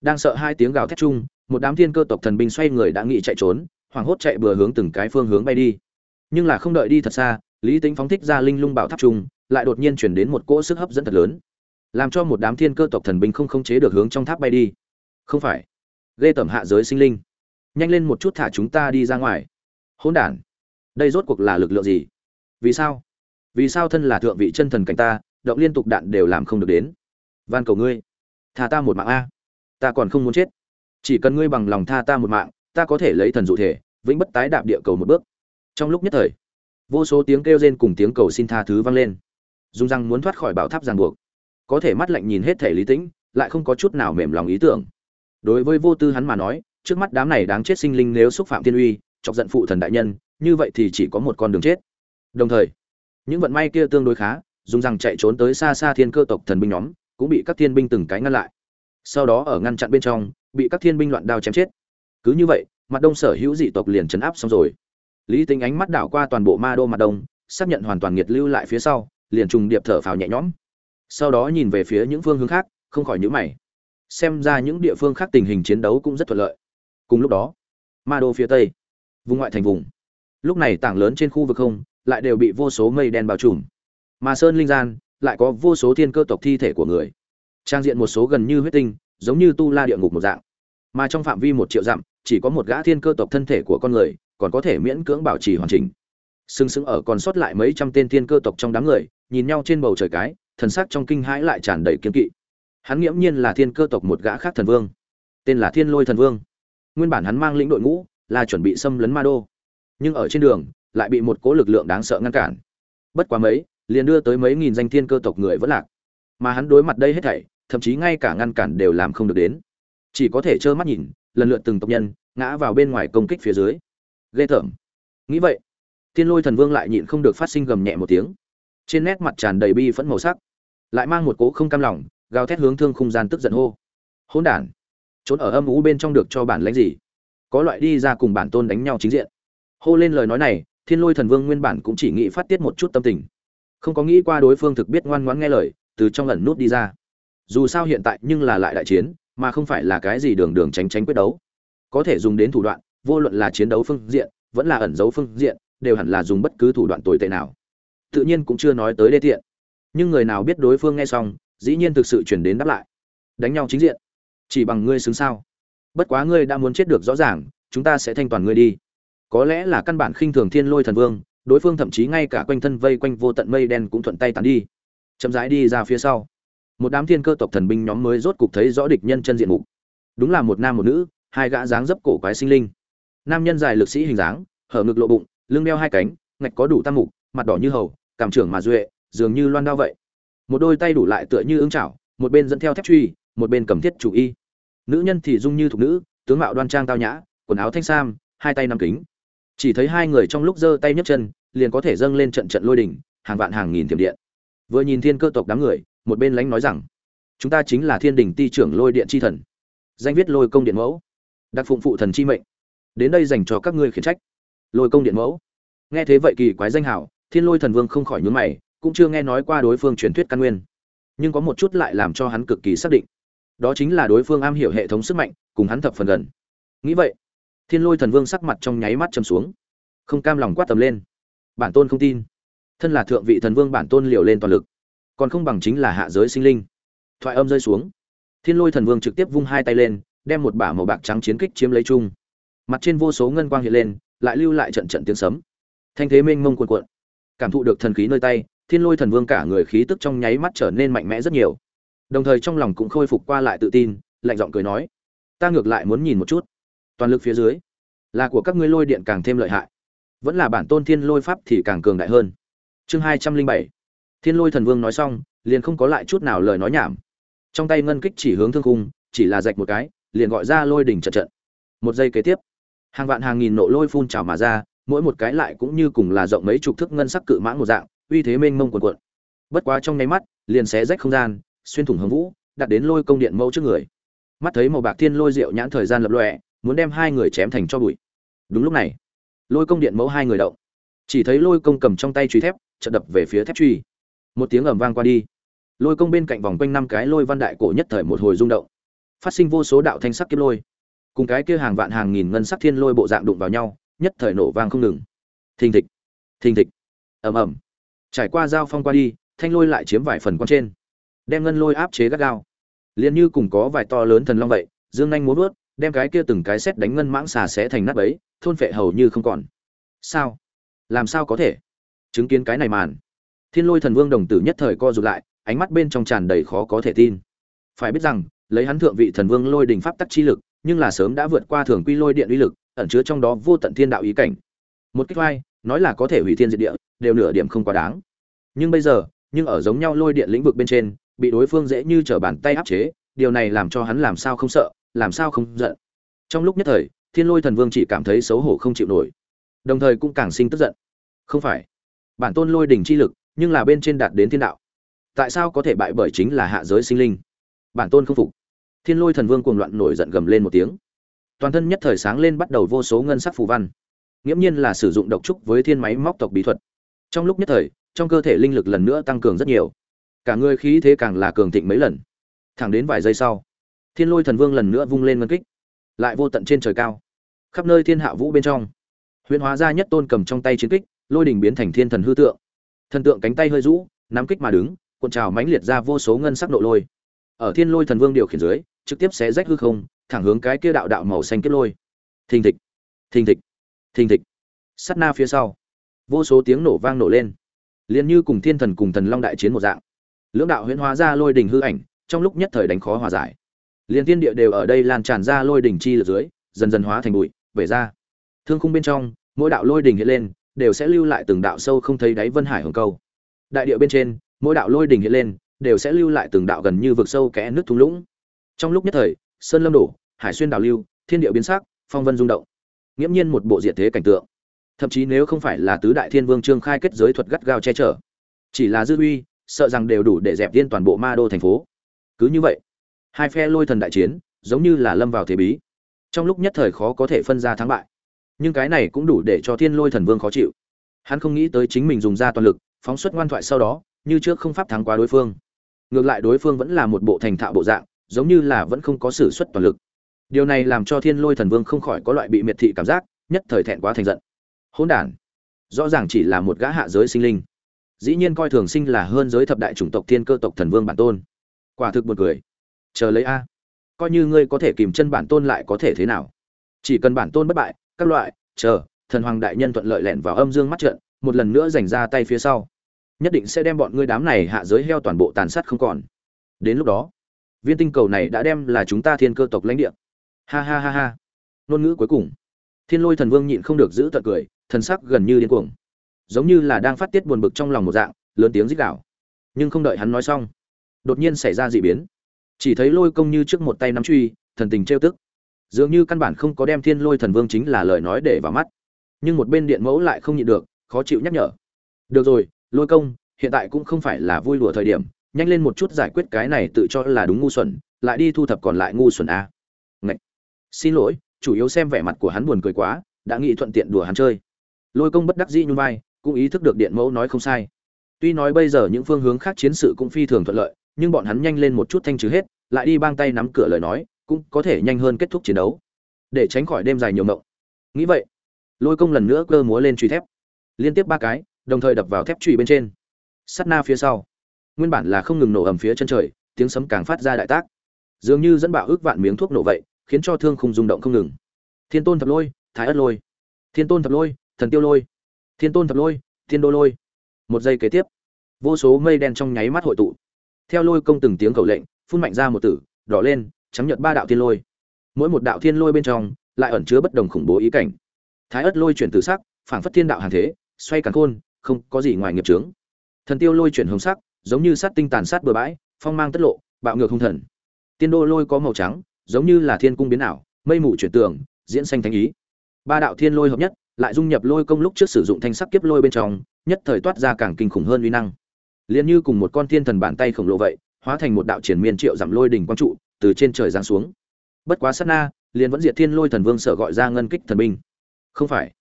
Đang sợ hai tiếng gào thét chung, một đám thiên cơ tộc thần binh xoay người đã nghĩ chạy trốn, hoảng hốt chạy bừa hướng từng cái phương hướng bay đi. Nhưng là không đợi đi thật xa, lý tính phóng thích ra linh lung bảo tháp chung, lại đột nhiên chuyển đến một cỗ sức hấp dẫn thật lớn. Làm cho một đám thiên cơ tộc thần binh không khống chế được hướng trong tháp bay đi. Không phải. Ghê tẩm hạ giới sinh linh. Nhanh lên một chút thả chúng ta đi ra ngoài. Hỗn đản. Đây rốt cuộc là lực lượng gì? Vì sao? Vì sao thân là thượng vị chân thần cảnh ta động liên tục đạn đều làm không được đến. Van cầu ngươi, tha ta một mạng a. Ta còn không muốn chết. Chỉ cần ngươi bằng lòng tha ta một mạng, ta có thể lấy thần dụ thể, vĩnh bất tái đạp địa cầu một bước. Trong lúc nhất thời, vô số tiếng kêu rên cùng tiếng cầu xin tha thứ vang lên. Dùng răng muốn thoát khỏi bảo tháp ràng buộc. Có thể mắt lạnh nhìn hết thể lý tĩnh, lại không có chút nào mềm lòng ý tưởng. Đối với vô tư hắn mà nói, trước mắt đám này đáng chết sinh linh nếu xúc phạm tiên uy, chọc giận phụ thần đại nhân, như vậy thì chỉ có một con đường chết. Đồng thời, những vận may kia tương đối khá dùng rằng chạy trốn tới xa xa thiên cơ tộc thần binh nhóm, cũng bị các thiên binh từng cái ngăn lại. Sau đó ở ngăn chặn bên trong, bị các thiên binh loạn đao chém chết. Cứ như vậy, mặt đông sở hữu dị tộc liền chấn áp xong rồi. Lý tính ánh mắt đảo qua toàn bộ ma đô mặt đông, xác nhận hoàn toàn nghiệt lưu lại phía sau, liền trùng điệp thở phào nhẹ nhõm. Sau đó nhìn về phía những phương hướng khác, không khỏi nhíu mày. Xem ra những địa phương khác tình hình chiến đấu cũng rất thuận lợi. Cùng lúc đó, ma đô phía tây, vùng ngoại thành vùng. Lúc này tảng lớn trên khu vực không, lại đều bị vô số mây đen bao trùm mà sơn linh gian lại có vô số thiên cơ tộc thi thể của người. Trang diện một số gần như huyết tinh, giống như tu la địa ngục một dạng. Mà trong phạm vi một triệu dặm, chỉ có một gã thiên cơ tộc thân thể của con người, còn có thể miễn cưỡng bảo trì hoàn chỉnh. Sừng sững ở còn sót lại mấy trăm tên thiên cơ tộc trong đám người, nhìn nhau trên bầu trời cái, thần sắc trong kinh hãi lại tràn đầy kiên kỵ. Hắn nghiễm nhiên là thiên cơ tộc một gã khác thần vương. Tên là thiên lôi thần vương. Nguyên bản hắn mang lĩnh đội ngũ là chuẩn bị xâm lấn ma đô. Nhưng ở trên đường, lại bị một cố lực lượng đáng sợ ngăn cản. Bất quá mấy liền đưa tới mấy nghìn danh thiên cơ tộc người vẫn lạc. Mà hắn đối mặt đây hết thảy, thậm chí ngay cả ngăn cản đều làm không được đến. Chỉ có thể trơ mắt nhìn, lần lượt từng tộc nhân, ngã vào bên ngoài công kích phía dưới. Ghê tởm. Nghĩ vậy, thiên lôi thần vương lại nhịn không được phát sinh gầm nhẹ một tiếng. Trên nét mặt tràn đầy bi phẫn màu sắc, lại mang một cố không cam lòng, gào thét hướng thương khung gian tức giận hô. Hỗn đản, trốn ở âm ú bên trong được cho bản lãnh gì? Có loại đi ra cùng bản tôn đánh nhau chính diện. Hô lên lời nói này, thiên lôi thần vương nguyên bản cũng chỉ nghĩ phát tiết một chút tâm tình không có nghĩ qua đối phương thực biết ngoan ngoãn nghe lời, từ trong ẩn nút đi ra. Dù sao hiện tại nhưng là lại đại chiến, mà không phải là cái gì đường đường tránh tránh quyết đấu. Có thể dùng đến thủ đoạn, vô luận là chiến đấu phương diện, vẫn là ẩn dấu phương diện, đều hẳn là dùng bất cứ thủ đoạn tồi tệ nào. Tự nhiên cũng chưa nói tới đê tiện. Nhưng người nào biết đối phương nghe xong, dĩ nhiên thực sự chuyển đến đáp lại. Đánh nhau chính diện. Chỉ bằng ngươi xứng sao. Bất quá ngươi đã muốn chết được rõ ràng, chúng ta sẽ thanh toàn ngươi đi. Có lẽ là căn bản khinh thường thiên lôi thần vương đối phương thậm chí ngay cả quanh thân vây quanh vô tận mây đen cũng thuận tay tán đi. Chậm rãi đi ra phía sau. Một đám thiên cơ tộc thần binh nhóm mới rốt cục thấy rõ địch nhân chân diện mục. Đúng là một nam một nữ, hai gã dáng dấp cổ quái sinh linh. Nam nhân dài lực sĩ hình dáng, hở ngực lộ bụng, lưng đeo hai cánh, ngạch có đủ tam mục, mặt đỏ như hầu, cảm trưởng mà duệ, dường như loan đao vậy. Một đôi tay đủ lại tựa như ứng chảo, một bên dẫn theo thép truy, một bên cầm thiết chủ y. Nữ nhân thì dung như thục nữ, tướng mạo đoan trang tao nhã, quần áo thanh sam, hai tay nắm kính chỉ thấy hai người trong lúc giơ tay nhấc chân, liền có thể dâng lên trận trận lôi đỉnh hàng vạn hàng nghìn thiểm điện. Vừa nhìn thiên cơ tộc đám người, một bên lánh nói rằng, chúng ta chính là thiên đình ti trưởng lôi điện chi thần, danh viết lôi công điện mẫu, đặc phụng phụ thần chi mệnh. Đến đây dành cho các ngươi khiển trách. Lôi công điện mẫu. Nghe thế vậy kỳ quái danh hảo thiên lôi thần vương không khỏi nhướng mày, cũng chưa nghe nói qua đối phương truyền thuyết căn nguyên. Nhưng có một chút lại làm cho hắn cực kỳ xác định. Đó chính là đối phương am hiểu hệ thống sức mạnh, cùng hắn thập phần gần. Nghĩ vậy thiên lôi thần vương sắc mặt trong nháy mắt châm xuống. Không cam lòng quát tầm lên. Bản tôn không tin. Thân là thượng vị thần vương bản tôn liều lên toàn lực. Còn không bằng chính là hạ giới sinh linh. Thoại âm rơi xuống. Thiên lôi thần vương trực tiếp vung hai tay lên, đem một bả màu bạc trắng chiến kích chiếm lấy chung. Mặt trên vô số ngân quang hiện lên, lại lưu lại trận trận tiếng sấm. Thanh thế mênh mông cuồn cuộn. Cảm thụ được thần khí nơi tay, thiên lôi thần vương cả người khí tức trong nháy mắt trở nên mạnh mẽ rất nhiều. Đồng thời trong lòng cũng khôi phục qua lại tự tin, lạnh giọng cười nói, ta ngược lại muốn nhìn một chút toàn lực phía dưới, là của các ngươi lôi điện càng thêm lợi hại. Vẫn là bản tôn thiên lôi pháp thì càng cường đại hơn. Chương hai trăm linh bảy. Thiên lôi thần vương nói xong, liền không có lại chút nào lời nói nhảm. Trong tay ngân kích chỉ hướng thương khung, chỉ là rạch một cái, liền gọi ra lôi đỉnh trận trận. Một giây kế tiếp, hàng vạn hàng nghìn nộ lôi phun trào mà ra, mỗi một cái lại cũng như cùng là rộng mấy chục thước ngân sắc cự mãng một dạng, uy thế mênh mông cuồn cuộn. Bất quá trong nháy mắt, liền xé rách không gian, xuyên thủng hồng vũ, đặt đến lôi công điện mẫu trước người. Mắt thấy màu bạc thiên lôi rượu nhãn thời gian lập lòe muốn đem hai người chém thành cho bụi. Đúng lúc này, lôi công điện mẫu hai người động. Chỉ thấy lôi công cầm trong tay truy thép, chợt đập về phía thép truy. Một tiếng ầm vang qua đi. Lôi công bên cạnh vòng quanh năm cái lôi văn đại cổ nhất thời một hồi rung động. Phát sinh vô số đạo thanh sắc kiếp lôi. Cùng cái kia hàng vạn hàng nghìn ngân sắc thiên lôi bộ dạng đụng vào nhau, nhất thời nổ vang không ngừng. Thình thịch thình thịch. Ầm ầm. Trải qua giao phong qua đi, thanh lôi lại chiếm vài phần quan trên. Đem ngân lôi áp chế gắt gao. Liền như cùng có vài to lớn thần long vậy, dương nhanh muốn vớt đem cái kia từng cái xét đánh ngân mãng xà xé thành nát bấy, thôn phệ hầu như không còn. Sao? Làm sao có thể? Chứng kiến cái này màn, thiên lôi thần vương đồng tử nhất thời co rụt lại, ánh mắt bên trong tràn đầy khó có thể tin. Phải biết rằng, lấy hắn thượng vị thần vương lôi đình pháp tắc chi lực, nhưng là sớm đã vượt qua thường quy lôi điện uy lực, ẩn chứa trong đó vô tận thiên đạo ý cảnh. Một kích vai nói là có thể hủy thiên diệt địa, đều nửa điểm không quá đáng. Nhưng bây giờ, nhưng ở giống nhau lôi điện lĩnh vực bên trên, bị đối phương dễ như trở bàn tay áp chế, điều này làm cho hắn làm sao không sợ? Làm sao không giận? Trong lúc nhất thời, thiên lôi thần vương chỉ cảm thấy xấu hổ không chịu nổi, đồng thời cũng càng sinh tức giận. Không phải, bản tôn lôi đỉnh chi lực, nhưng là bên trên đạt đến thiên đạo. Tại sao có thể bại bởi chính là hạ giới sinh linh? Bản tôn không phục. Thiên lôi thần vương cuồng loạn nổi giận gầm lên một tiếng. Toàn thân nhất thời sáng lên bắt đầu vô số ngân sắc phù văn. Nghiễm nhiên là sử dụng độc trúc với thiên máy móc tộc bí thuật. Trong lúc nhất thời, trong cơ thể linh lực lần nữa tăng cường rất nhiều. Cả người khí thế càng là cường thịnh mấy lần. Thẳng đến vài giây sau thiên lôi thần vương lần nữa vung lên ngân kích, lại vô tận trên trời cao, khắp nơi thiên hạ vũ bên trong. Huyễn hóa ra nhất tôn cầm trong tay chiến kích, lôi đỉnh biến thành thiên thần hư tượng. Thần tượng cánh tay hơi rũ, nắm kích mà đứng, cuộn trào mãnh liệt ra vô số ngân sắc nộ lôi. Ở thiên lôi thần vương điều khiển dưới, trực tiếp xé rách hư không, thẳng hướng cái kia đạo đạo màu xanh kết lôi. Thình thịch thình thịch thình thịch. Sắt na phía sau, vô số tiếng nổ vang nổ lên. Liền như cùng thiên thần cùng thần long đại chiến một dạng. Lưỡng đạo huyễn hóa ra lôi đỉnh hư ảnh, trong lúc nhất thời đánh khó hòa giải liền thiên địa đều ở đây lan tràn ra lôi đỉnh chi lực dưới, dần dần hóa thành bụi về ra. Thương khung bên trong, mỗi đạo lôi đỉnh hiện lên, đều sẽ lưu lại từng đạo sâu không thấy đáy vân hải hồng câu. Đại địa bên trên, mỗi đạo lôi đỉnh hiện lên, đều sẽ lưu lại từng đạo gần như vực sâu kẽ nước thung lũng. Trong lúc nhất thời, sơn lâm đổ, hải xuyên đảo lưu, thiên địa biến sắc, phong vân rung động. Nghiễm nhiên một bộ diệt thế cảnh tượng. Thậm chí nếu không phải là tứ đại thiên vương trương khai kết giới thuật gắt gao che chở, chỉ là dư uy, sợ rằng đều đủ để dẹp tiên toàn bộ ma đô thành phố. Cứ như vậy hai phe lôi thần đại chiến, giống như là lâm vào thế bí. Trong lúc nhất thời khó có thể phân ra thắng bại. Nhưng cái này cũng đủ để cho thiên lôi thần vương khó chịu. Hắn không nghĩ tới chính mình dùng ra toàn lực, phóng xuất ngoan thoại sau đó, như trước không pháp thắng quá đối phương. Ngược lại đối phương vẫn là một bộ thành thạo bộ dạng, giống như là vẫn không có sử xuất toàn lực. Điều này làm cho thiên lôi thần vương không khỏi có loại bị miệt thị cảm giác, nhất thời thẹn quá thành giận. Hỗn đản. Rõ ràng chỉ là một gã hạ giới sinh linh. Dĩ nhiên coi thường sinh là hơn giới thập đại chủng tộc thiên cơ tộc thần vương bản tôn. Quả thực một cười chờ lấy a. Coi như ngươi có thể kìm chân bản tôn lại có thể thế nào? Chỉ cần bản tôn bất bại, các loại, chờ, thần hoàng đại nhân thuận lợi lẻn vào âm dương mắt trận, một lần nữa giành ra tay phía sau. Nhất định sẽ đem bọn ngươi đám này hạ giới heo toàn bộ tàn sát không còn. Đến lúc đó, viên tinh cầu này đã đem là chúng ta thiên cơ tộc lãnh địa. Ha ha ha ha. Ngôn ngữ cuối cùng. Thiên lôi thần vương nhịn không được giữ tật cười, thần sắc gần như điên cuồng. Giống như là đang phát tiết buồn bực trong lòng một dạng, lớn tiếng rít gạo nhưng không đợi hắn nói xong, đột nhiên xảy ra dị biến chỉ thấy lôi công như trước một tay nắm truy, thần tình trêu tức. Dường như căn bản không có đem thiên lôi thần vương chính là lời nói để vào mắt. Nhưng một bên điện mẫu lại không nhịn được, khó chịu nhắc nhở. Được rồi, lôi công, hiện tại cũng không phải là vui đùa thời điểm, nhanh lên một chút giải quyết cái này tự cho là đúng ngu xuẩn, lại đi thu thập còn lại ngu xuẩn a Ngậy. xin lỗi, chủ yếu xem vẻ mặt của hắn buồn cười quá, đã nghĩ thuận tiện đùa hắn chơi. Lôi công bất đắc dĩ nhún vai, cũng ý thức được điện mẫu nói không sai. Tuy nói bây giờ những phương hướng khác chiến sự cũng phi thường thuận lợi nhưng bọn hắn nhanh lên một chút thanh trừ hết, lại đi bang tay nắm cửa lời nói, cũng có thể nhanh hơn kết thúc chiến đấu. Để tránh khỏi đêm dài nhiều mộng. Nghĩ vậy, lôi công lần nữa cơ múa lên truy thép. Liên tiếp ba cái, đồng thời đập vào thép truy bên trên. Sắt na phía sau. Nguyên bản là không ngừng nổ ầm phía chân trời, tiếng sấm càng phát ra đại tác. Dường như dẫn bạo ước vạn miếng thuốc nổ vậy, khiến cho thương khung rung động không ngừng. Thiên tôn thập lôi, thái ất lôi. Thiên tôn thập lôi, thần tiêu lôi. Thiên tôn thập lôi, thiên đô lôi. Một giây kế tiếp, vô số mây đen trong nháy mắt hội tụ theo lôi công từng tiếng cầu lệnh, phun mạnh ra một tử, đỏ lên, chấm nhật ba đạo thiên lôi. Mỗi một đạo thiên lôi bên trong, lại ẩn chứa bất đồng khủng bố ý cảnh. Thái ất lôi chuyển từ sắc, phảng phất thiên đạo hàng thế, xoay càn khôn, không có gì ngoài nghiệp trướng thần tiêu lôi chuyển hồng sắc, giống như sát tinh tàn sát bừa bãi, phong mang tất lộ, bạo ngược hung thần. Tiên đô lôi có màu trắng, giống như là thiên cung biến ảo, mây mù chuyển tường, diễn xanh thánh ý. Ba đạo thiên lôi hợp nhất, lại dung nhập lôi công lúc trước sử dụng thanh sắc kiếp lôi bên trong, nhất thời toát ra càng kinh khủng hơn uy năng liền như cùng một con thiên thần bàn tay khổng lồ vậy, hóa thành một đạo triển miên triệu giảm lôi đỉnh quang trụ, từ trên trời giáng xuống. Bất quá sát na, liền vẫn diệt thiên lôi thần vương sở gọi ra ngân kích thần binh. Không phải.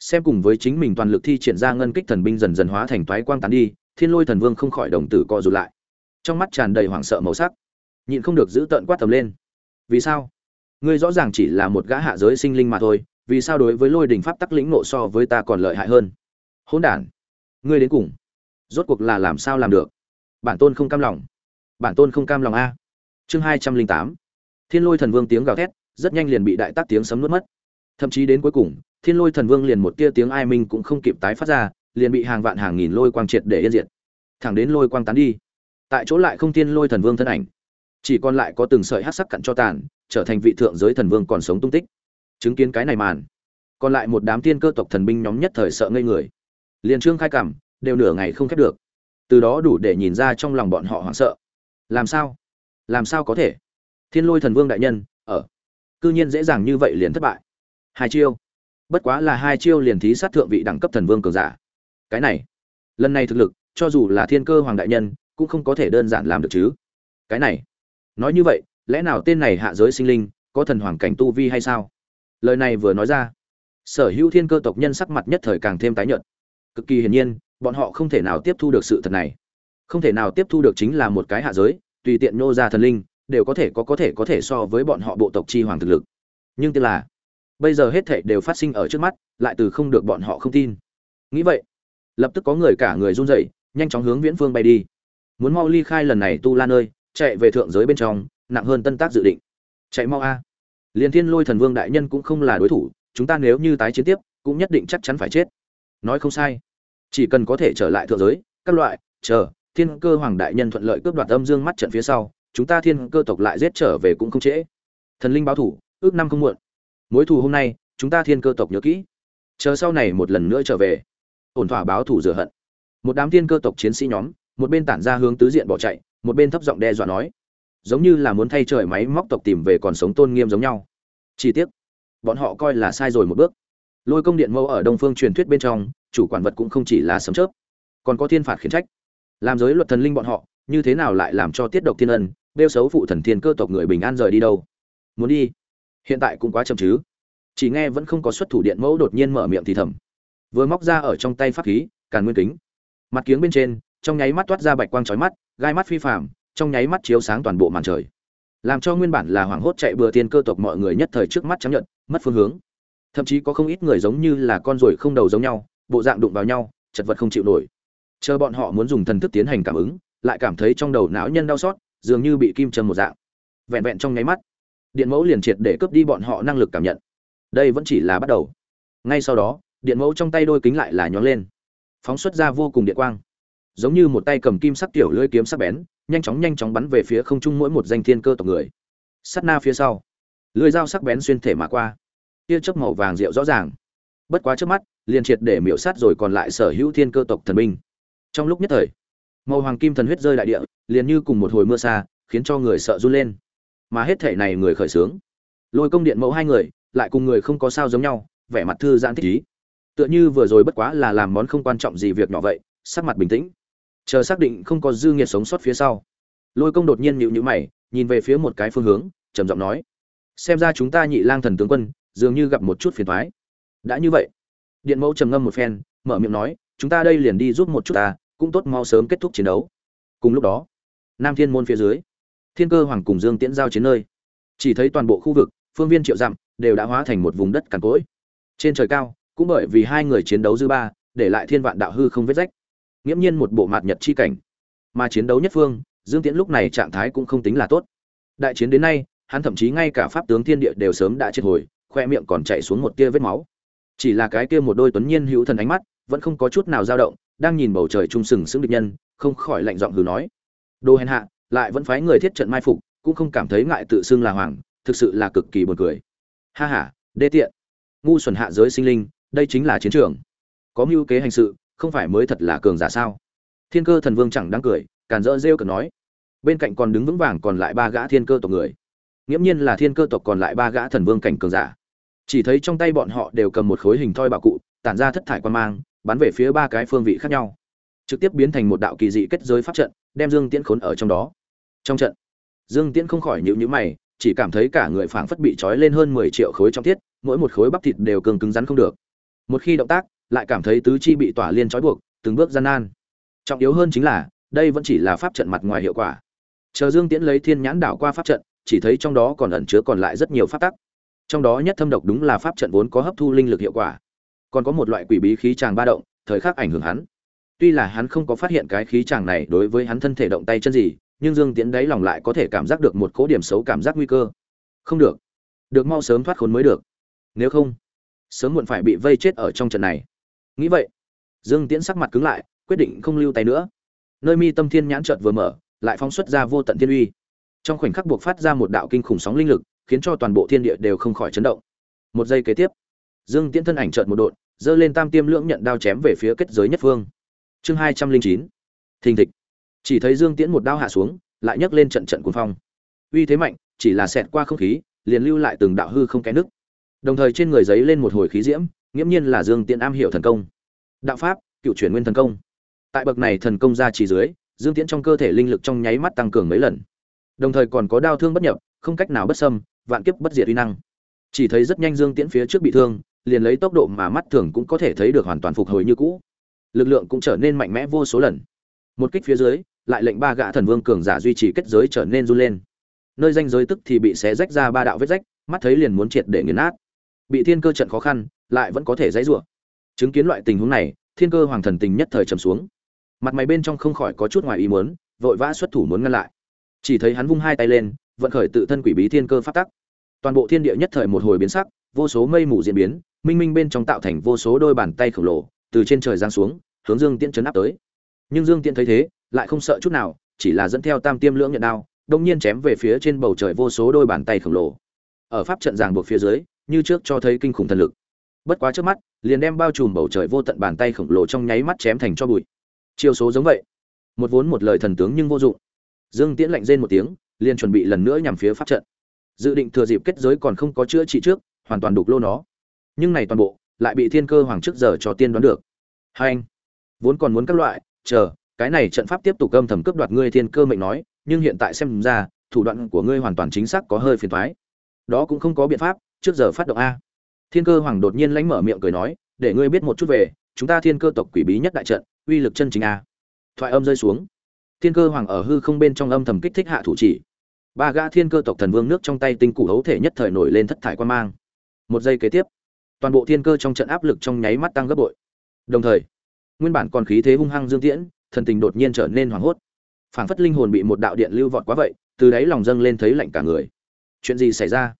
Xem cùng với chính mình toàn lực thi triển ra ngân kích thần binh dần dần hóa thành toái quang tán đi, thiên lôi thần vương không khỏi đồng tử co rụt lại. Trong mắt tràn đầy hoảng sợ màu sắc. Nhịn không được giữ tợn quát tầm lên. Vì sao? Ngươi rõ ràng chỉ là một gã hạ giới sinh linh mà thôi, vì sao đối với lôi đình pháp tắc lĩnh nộ so với ta còn lợi hại hơn? Hỗn đản. Ngươi đến cùng rốt cuộc là làm sao làm được? Bản tôn không cam lòng. Bản tôn không cam lòng a. Chương hai trăm linh tám. Thiên lôi thần vương tiếng gào thét, rất nhanh liền bị đại tác tiếng sấm nuốt mất. Thậm chí đến cuối cùng, thiên lôi thần vương liền một tia tiếng ai minh cũng không kịp tái phát ra, liền bị hàng vạn hàng nghìn lôi quang triệt để yên diệt. Thẳng đến lôi quang tán đi. Tại chỗ lại không thiên lôi thần vương thân ảnh. Chỉ còn lại có từng sợi hát sắc cặn cho tàn, trở thành vị thượng giới thần vương còn sống tung tích. Chứng kiến cái này màn, còn lại một đám tiên cơ tộc thần binh nhóm nhất thời sợ ngây người. Liền trương khai cảm đều nửa ngày không khép được. Từ đó đủ để nhìn ra trong lòng bọn họ hoảng sợ. Làm sao? Làm sao có thể? Thiên lôi thần vương đại nhân, ở. Cư nhiên dễ dàng như vậy liền thất bại. Hai chiêu. Bất quá là hai chiêu liền thí sát thượng vị đẳng cấp thần vương cường giả. Cái này. Lần này thực lực, cho dù là thiên cơ hoàng đại nhân, cũng không có thể đơn giản làm được chứ. Cái này. Nói như vậy, lẽ nào tên này hạ giới sinh linh, có thần hoàng cảnh tu vi hay sao? Lời này vừa nói ra. Sở hữu thiên cơ tộc nhân sắc mặt nhất thời càng thêm tái nhợt. Cực kỳ hiển nhiên bọn họ không thể nào tiếp thu được sự thật này. Không thể nào tiếp thu được chính là một cái hạ giới, tùy tiện nhô ra thần linh, đều có thể có có thể có thể so với bọn họ bộ tộc chi hoàng thực lực. Nhưng tức là, bây giờ hết thảy đều phát sinh ở trước mắt, lại từ không được bọn họ không tin. Nghĩ vậy, lập tức có người cả người run rẩy, nhanh chóng hướng viễn phương bay đi. Muốn mau ly khai lần này tu la nơi chạy về thượng giới bên trong, nặng hơn tân tác dự định. Chạy mau a. Liền thiên lôi thần vương đại nhân cũng không là đối thủ, chúng ta nếu như tái chiến tiếp, cũng nhất định chắc chắn phải chết. Nói không sai chỉ cần có thể trở lại thượng giới, các loại, chờ, thiên cơ hoàng đại nhân thuận lợi cướp đoạt âm dương mắt trận phía sau, chúng ta thiên cơ tộc lại giết trở về cũng không trễ. Thần linh báo thủ, ước năm không muộn. Mối thù hôm nay, chúng ta thiên cơ tộc nhớ kỹ. Chờ sau này một lần nữa trở về. Ổn thỏa báo thủ rửa hận. Một đám thiên cơ tộc chiến sĩ nhóm, một bên tản ra hướng tứ diện bỏ chạy, một bên thấp giọng đe dọa nói. Giống như là muốn thay trời máy móc tộc tìm về còn sống tôn nghiêm giống nhau. Chi tiết bọn họ coi là sai rồi một bước. Lôi công điện mẫu ở đông phương truyền thuyết bên trong chủ quản vật cũng không chỉ là sấm chớp, còn có thiên phạt khiển trách. Làm giới luật thần linh bọn họ, như thế nào lại làm cho tiết độc thiên ân, bêu xấu phụ thần thiên cơ tộc người bình an rời đi đâu? Muốn đi? Hiện tại cũng quá chậm chứ. Chỉ nghe vẫn không có xuất thủ điện mẫu đột nhiên mở miệng thì thầm. Vừa móc ra ở trong tay pháp khí, càn nguyên kính. Mặt kiếng bên trên, trong nháy mắt toát ra bạch quang chói mắt, gai mắt phi phàm, trong nháy mắt chiếu sáng toàn bộ màn trời. Làm cho nguyên bản là hoảng hốt chạy bừa thiên cơ tộc mọi người nhất thời trước mắt chấp nhận, mất phương hướng. Thậm chí có không ít người giống như là con ruồi không đầu giống nhau bộ dạng đụng vào nhau, chật vật không chịu nổi. Chờ bọn họ muốn dùng thần thức tiến hành cảm ứng, lại cảm thấy trong đầu não nhân đau xót, dường như bị kim châm một dạng. Vẹn vẹn trong nháy mắt, điện mẫu liền triệt để cướp đi bọn họ năng lực cảm nhận. Đây vẫn chỉ là bắt đầu. Ngay sau đó, điện mẫu trong tay đôi kính lại là nhón lên. Phóng xuất ra vô cùng điện quang. Giống như một tay cầm kim sắc tiểu lưỡi kiếm sắc bén, nhanh chóng nhanh chóng bắn về phía không trung mỗi một danh thiên cơ tộc người. Sắt na phía sau, lưỡi dao sắc bén xuyên thể mà qua. Tia chớp màu vàng rượu rõ ràng. Bất quá trước mắt liền triệt để miểu sát rồi còn lại sở hữu thiên cơ tộc thần binh. Trong lúc nhất thời, màu hoàng kim thần huyết rơi đại địa, liền như cùng một hồi mưa xa, khiến cho người sợ run lên. Mà hết thể này người khởi sướng. Lôi công điện mẫu hai người, lại cùng người không có sao giống nhau, vẻ mặt thư giãn thích ý. Tựa như vừa rồi bất quá là làm món không quan trọng gì việc nhỏ vậy, sắc mặt bình tĩnh. Chờ xác định không có dư nghiệt sống sót phía sau, lôi công đột nhiên nhịu nhữ mày, nhìn về phía một cái phương hướng, trầm giọng nói, xem ra chúng ta nhị lang thần tướng quân, dường như gặp một chút phiền thoái đã như vậy điện mẫu trầm ngâm một phen, mở miệng nói, chúng ta đây liền đi giúp một chút ta, cũng tốt mau sớm kết thúc chiến đấu. Cùng lúc đó, nam thiên môn phía dưới, thiên cơ hoàng cùng dương tiễn giao chiến nơi. Chỉ thấy toàn bộ khu vực, phương viên triệu dặm, đều đã hóa thành một vùng đất cằn cỗi. Trên trời cao, cũng bởi vì hai người chiến đấu dư ba, để lại thiên vạn đạo hư không vết rách. Nghiễm nhiên một bộ mạt nhật chi cảnh. Mà chiến đấu nhất phương, dương tiễn lúc này trạng thái cũng không tính là tốt. Đại chiến đến nay, hắn thậm chí ngay cả pháp tướng thiên địa đều sớm đã triệt hồi, khoe miệng còn chạy xuống một tia vết máu chỉ là cái kia một đôi tuấn nhiên hữu thần ánh mắt, vẫn không có chút nào dao động, đang nhìn bầu trời trung sừng sững địch nhân, không khỏi lạnh giọng hừ nói. Đồ hèn hạ, lại vẫn phái người thiết trận mai phục, cũng không cảm thấy ngại tự xưng là hoàng, thực sự là cực kỳ buồn cười. Ha ha, đê tiện. Ngu xuẩn hạ giới sinh linh, đây chính là chiến trường. Có mưu kế hành sự, không phải mới thật là cường giả sao? Thiên cơ thần vương chẳng đang cười, càn dỡ rêu cần nói. Bên cạnh còn đứng vững vàng còn lại ba gã thiên cơ tộc người. Nghiễm nhiên là thiên cơ tộc còn lại ba gã thần vương cảnh cường giả chỉ thấy trong tay bọn họ đều cầm một khối hình thoi bảo cụ, tản ra thất thải quan mang, bắn về phía ba cái phương vị khác nhau. Trực tiếp biến thành một đạo kỳ dị kết giới pháp trận, đem dương tiễn khốn ở trong đó. Trong trận, dương tiễn không khỏi nhịu nhữ mày, chỉ cảm thấy cả người phảng phất bị trói lên hơn mười triệu khối trong thiết, mỗi một khối bắp thịt đều cường cứng rắn không được. Một khi động tác, lại cảm thấy tứ chi bị tỏa liên trói buộc, từng bước gian nan. Trọng yếu hơn chính là, đây vẫn chỉ là pháp trận mặt ngoài hiệu quả. Chờ dương tiễn lấy thiên nhãn đảo qua pháp trận, chỉ thấy trong đó còn ẩn chứa còn lại rất nhiều pháp tắc trong đó nhất thâm độc đúng là pháp trận vốn có hấp thu linh lực hiệu quả. Còn có một loại quỷ bí khí tràng ba động, thời khắc ảnh hưởng hắn. Tuy là hắn không có phát hiện cái khí tràng này đối với hắn thân thể động tay chân gì, nhưng dương tiễn đáy lòng lại có thể cảm giác được một cố điểm xấu cảm giác nguy cơ. Không được. Được mau sớm thoát khốn mới được. Nếu không, sớm muộn phải bị vây chết ở trong trận này. Nghĩ vậy, dương tiễn sắc mặt cứng lại, quyết định không lưu tay nữa. Nơi mi tâm thiên nhãn trợt vừa mở, lại phóng xuất ra vô tận thiên uy. Trong khoảnh khắc buộc phát ra một đạo kinh khủng sóng linh lực khiến cho toàn bộ thiên địa đều không khỏi chấn động. Một giây kế tiếp, dương tiễn thân ảnh chợt một đột giơ lên tam tiêm lưỡng nhận đao chém về phía kết giới nhất phương. Chương hai trăm linh chín, thình thịch. Chỉ thấy dương tiễn một đao hạ xuống, lại nhấc lên trận trận cuồng phong. Uy thế mạnh, chỉ là xẹt qua không khí, liền lưu lại từng đạo hư không kẽ nứt. Đồng thời trên người giấy lên một hồi khí diễm, nghiễm nhiên là dương tiễn am hiểu thần công. Đạo pháp, cựu chuyển nguyên thần công. Tại bậc này thần công ra chỉ dưới, dương tiễn trong cơ thể linh lực trong nháy mắt tăng cường mấy lần. Đồng thời còn có đao thương bất nhập, không cách nào bất xâm vạn kiếp bất diệt uy năng. Chỉ thấy rất nhanh dương tiễn phía trước bị thương, liền lấy tốc độ mà mắt thường cũng có thể thấy được hoàn toàn phục hồi như cũ. Lực lượng cũng trở nên mạnh mẽ vô số lần. Một kích phía dưới, lại lệnh ba gã thần vương cường giả duy trì kết giới trở nên run lên. Nơi danh giới tức thì bị xé rách ra ba đạo vết rách, mắt thấy liền muốn triệt để nghiền nát. Bị thiên cơ trận khó khăn, lại vẫn có thể dãy rủa. Chứng kiến loại tình huống này, thiên cơ hoàng thần tình nhất thời trầm xuống. Mặt mày bên trong không khỏi có chút ngoài ý muốn, vội vã xuất thủ muốn ngăn lại. Chỉ thấy hắn vung hai tay lên vận khởi tự thân quỷ bí thiên cơ phát tắc. Toàn bộ thiên địa nhất thời một hồi biến sắc, vô số mây mù diễn biến, minh minh bên trong tạo thành vô số đôi bàn tay khổng lồ, từ trên trời giáng xuống, hướng dương tiễn chấn áp tới. Nhưng dương tiễn thấy thế, lại không sợ chút nào, chỉ là dẫn theo tam tiêm lưỡng nhận đao đông nhiên chém về phía trên bầu trời vô số đôi bàn tay khổng lồ. Ở pháp trận ràng buộc phía dưới, như trước cho thấy kinh khủng thần lực. Bất quá trước mắt, liền đem bao trùm bầu trời vô tận bàn tay khổng lồ trong nháy mắt chém thành cho bụi. Chiêu số giống vậy. Một vốn một lời thần tướng nhưng vô dụng. Dương tiễn lạnh rên một tiếng liền chuẩn bị lần nữa nhằm phía pháp trận. Dự định thừa dịp kết giới còn không có chữa trị trước, hoàn toàn đục lô nó. Nhưng này toàn bộ, lại bị thiên cơ hoàng trước giờ cho tiên đoán được. Hai anh, vốn còn muốn các loại, chờ, cái này trận pháp tiếp tục âm thầm cướp đoạt ngươi thiên cơ mệnh nói, nhưng hiện tại xem ra, thủ đoạn của ngươi hoàn toàn chính xác có hơi phiền thoái đó cũng không có biện pháp, trước giờ phát động a. Thiên cơ hoàng đột nhiên lánh mở miệng cười nói, để ngươi biết một chút về, chúng ta thiên cơ tộc quỷ bí nhất đại trận, uy lực chân chính a. Thoại âm rơi xuống thiên cơ hoàng ở hư không bên trong âm thầm kích thích hạ thủ chỉ. Ba gã thiên cơ tộc thần vương nước trong tay tinh củ hấu thể nhất thời nổi lên thất thải quan mang. Một giây kế tiếp, toàn bộ thiên cơ trong trận áp lực trong nháy mắt tăng gấp bội. Đồng thời, nguyên bản còn khí thế hung hăng dương tiễn, thần tình đột nhiên trở nên hoảng hốt. Phảng phất linh hồn bị một đạo điện lưu vọt quá vậy, từ đáy lòng dâng lên thấy lạnh cả người. Chuyện gì xảy ra?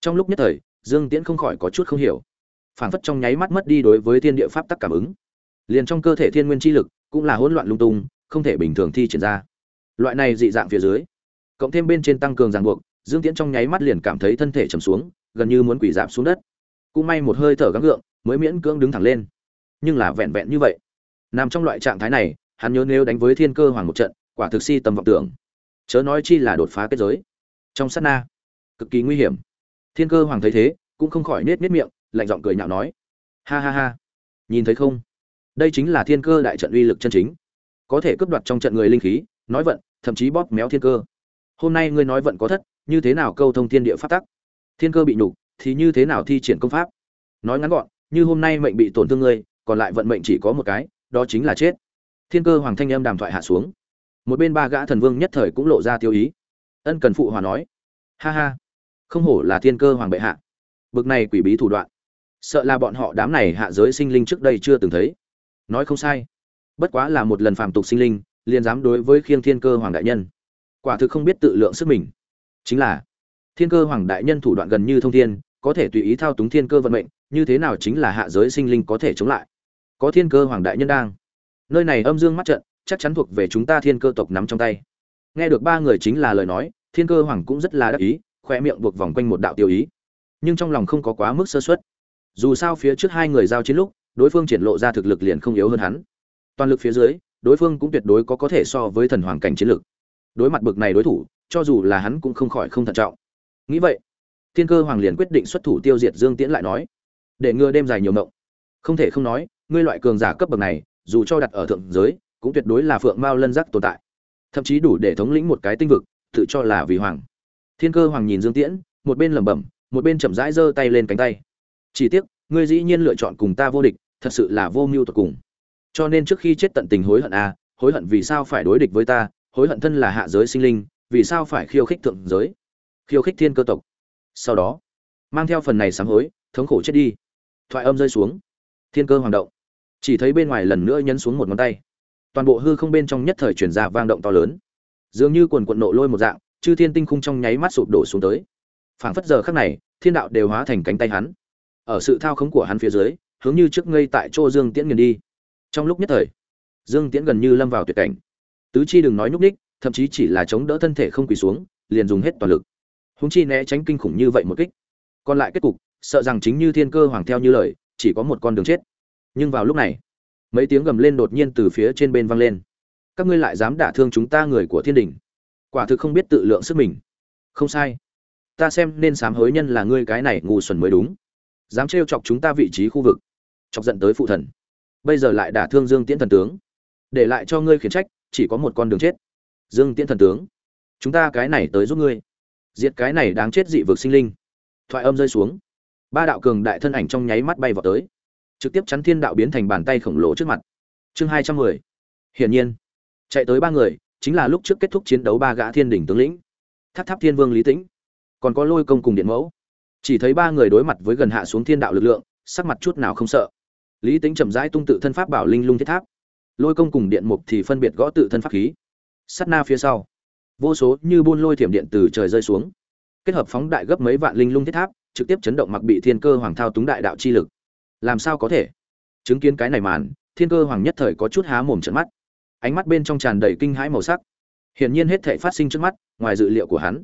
Trong lúc nhất thời, dương tiễn không khỏi có chút không hiểu. Phảng phất trong nháy mắt mất đi đối với thiên địa pháp tắc cảm ứng. Liền trong cơ thể thiên nguyên chi lực cũng là hỗn loạn lung tung không thể bình thường thi triển ra. Loại này dị dạng phía dưới, cộng thêm bên trên tăng cường ràng buộc, dương tiễn trong nháy mắt liền cảm thấy thân thể trầm xuống, gần như muốn quỷ dạp xuống đất. Cũng may một hơi thở gắng gượng, mới miễn cưỡng đứng thẳng lên. Nhưng là vẹn vẹn như vậy, nằm trong loại trạng thái này, hắn nhớ nếu đánh với thiên cơ hoàng một trận, quả thực si tầm vọng tưởng. Chớ nói chi là đột phá kết giới. Trong sát na, cực kỳ nguy hiểm. Thiên cơ hoàng thấy thế, cũng không khỏi nết nết miệng, lạnh giọng cười nhạo nói, ha ha ha, nhìn thấy không? Đây chính là thiên cơ đại trận uy lực chân chính có thể cướp đoạt trong trận người linh khí, nói vận, thậm chí bóp méo thiên cơ. Hôm nay ngươi nói vận có thất, như thế nào câu thông thiên địa pháp tắc? Thiên cơ bị nhục, thì như thế nào thi triển công pháp? Nói ngắn gọn, như hôm nay mệnh bị tổn thương ngươi, còn lại vận mệnh chỉ có một cái, đó chính là chết. Thiên cơ hoàng thanh âm đàm thoại hạ xuống. Một bên ba gã thần vương nhất thời cũng lộ ra tiêu ý. Ân cần phụ hòa nói. Ha ha, không hổ là thiên cơ hoàng bệ hạ. Bực này quỷ bí thủ đoạn. Sợ là bọn họ đám này hạ giới sinh linh trước đây chưa từng thấy. Nói không sai bất quá là một lần phàm tục sinh linh, liền dám đối với khiêng thiên cơ hoàng đại nhân. Quả thực không biết tự lượng sức mình. Chính là, thiên cơ hoàng đại nhân thủ đoạn gần như thông thiên, có thể tùy ý thao túng thiên cơ vận mệnh, như thế nào chính là hạ giới sinh linh có thể chống lại? Có thiên cơ hoàng đại nhân đang. Nơi này âm dương mắt trận, chắc chắn thuộc về chúng ta thiên cơ tộc nắm trong tay. Nghe được ba người chính là lời nói, thiên cơ hoàng cũng rất là đắc ý, khoe miệng buộc vòng quanh một đạo tiêu ý. Nhưng trong lòng không có quá mức sơ suất. Dù sao phía trước hai người giao chiến lúc, đối phương triển lộ ra thực lực liền không yếu hơn hắn toàn lực phía dưới, đối phương cũng tuyệt đối có có thể so với thần hoàng cảnh chiến lực. Đối mặt bực này đối thủ, cho dù là hắn cũng không khỏi không thận trọng. Nghĩ vậy, thiên cơ hoàng liền quyết định xuất thủ tiêu diệt dương tiễn lại nói, để ngừa đêm dài nhiều mộng. Không thể không nói, ngươi loại cường giả cấp bậc này, dù cho đặt ở thượng giới, cũng tuyệt đối là phượng mao lân giác tồn tại. Thậm chí đủ để thống lĩnh một cái tinh vực, tự cho là vì hoàng. Thiên cơ hoàng nhìn dương tiễn, một bên lẩm bẩm, một bên chậm rãi giơ tay lên cánh tay. Chỉ tiếc, ngươi dĩ nhiên lựa chọn cùng ta vô địch, thật sự là vô mưu tột cùng cho nên trước khi chết tận tình hối hận à hối hận vì sao phải đối địch với ta, hối hận thân là hạ giới sinh linh, vì sao phải khiêu khích thượng giới? Khiêu khích thiên cơ tộc. Sau đó, mang theo phần này sám hối, thống khổ chết đi. Thoại âm rơi xuống. Thiên cơ hoàng động. Chỉ thấy bên ngoài lần nữa nhấn xuống một ngón tay. Toàn bộ hư không bên trong nhất thời chuyển ra vang động to lớn. Dường như quần quận nộ lôi một dạng, chư thiên tinh khung trong nháy mắt sụp đổ xuống tới. Phảng phất giờ khắc này, thiên đạo đều hóa thành cánh tay hắn. Ở sự thao khống của hắn phía dưới, hướng như trước ngây tại chỗ dương tiễn nghiền đi trong lúc nhất thời, dương tiễn gần như lâm vào tuyệt cảnh. Tứ chi đừng nói nhúc ních thậm chí chỉ là chống đỡ thân thể không quỳ xuống, liền dùng hết toàn lực. Húng chi né tránh kinh khủng như vậy một kích. Còn lại kết cục, sợ rằng chính như thiên cơ hoàng theo như lời, chỉ có một con đường chết. Nhưng vào lúc này, mấy tiếng gầm lên đột nhiên từ phía trên bên vang lên. Các ngươi lại dám đả thương chúng ta người của thiên đình. Quả thực không biết tự lượng sức mình. Không sai. Ta xem nên sám hối nhân là ngươi cái này ngu xuẩn mới đúng. Dám trêu chọc chúng ta vị trí khu vực. Chọc giận tới phụ thần bây giờ lại đả thương dương tiễn thần tướng. Để lại cho ngươi khiển trách, chỉ có một con đường chết. Dương tiễn thần tướng, chúng ta cái này tới giúp ngươi. Diệt cái này đáng chết dị vực sinh linh. Thoại âm rơi xuống. Ba đạo cường đại thân ảnh trong nháy mắt bay vào tới. Trực tiếp chắn thiên đạo biến thành bàn tay khổng lồ trước mặt. Chương hai trăm mười. Hiển nhiên, chạy tới ba người, chính là lúc trước kết thúc chiến đấu ba gã thiên đỉnh tướng lĩnh. Tháp tháp thiên vương lý tĩnh. Còn có lôi công cùng điện mẫu. Chỉ thấy ba người đối mặt với gần hạ xuống thiên đạo lực lượng, sắc mặt chút nào không sợ lý tính chậm rãi tung tự thân pháp bảo linh lung thiết tháp. Lôi công cùng điện mục thì phân biệt gõ tự thân pháp khí. Sắt na phía sau, vô số như buôn lôi thiểm điện từ trời rơi xuống. Kết hợp phóng đại gấp mấy vạn linh lung thiết tháp, trực tiếp chấn động mặc bị thiên cơ hoàng thao túng đại đạo chi lực. Làm sao có thể? Chứng kiến cái này màn, thiên cơ hoàng nhất thời có chút há mồm trận mắt. Ánh mắt bên trong tràn đầy kinh hãi màu sắc. Hiển nhiên hết thể phát sinh trước mắt, ngoài dự liệu của hắn.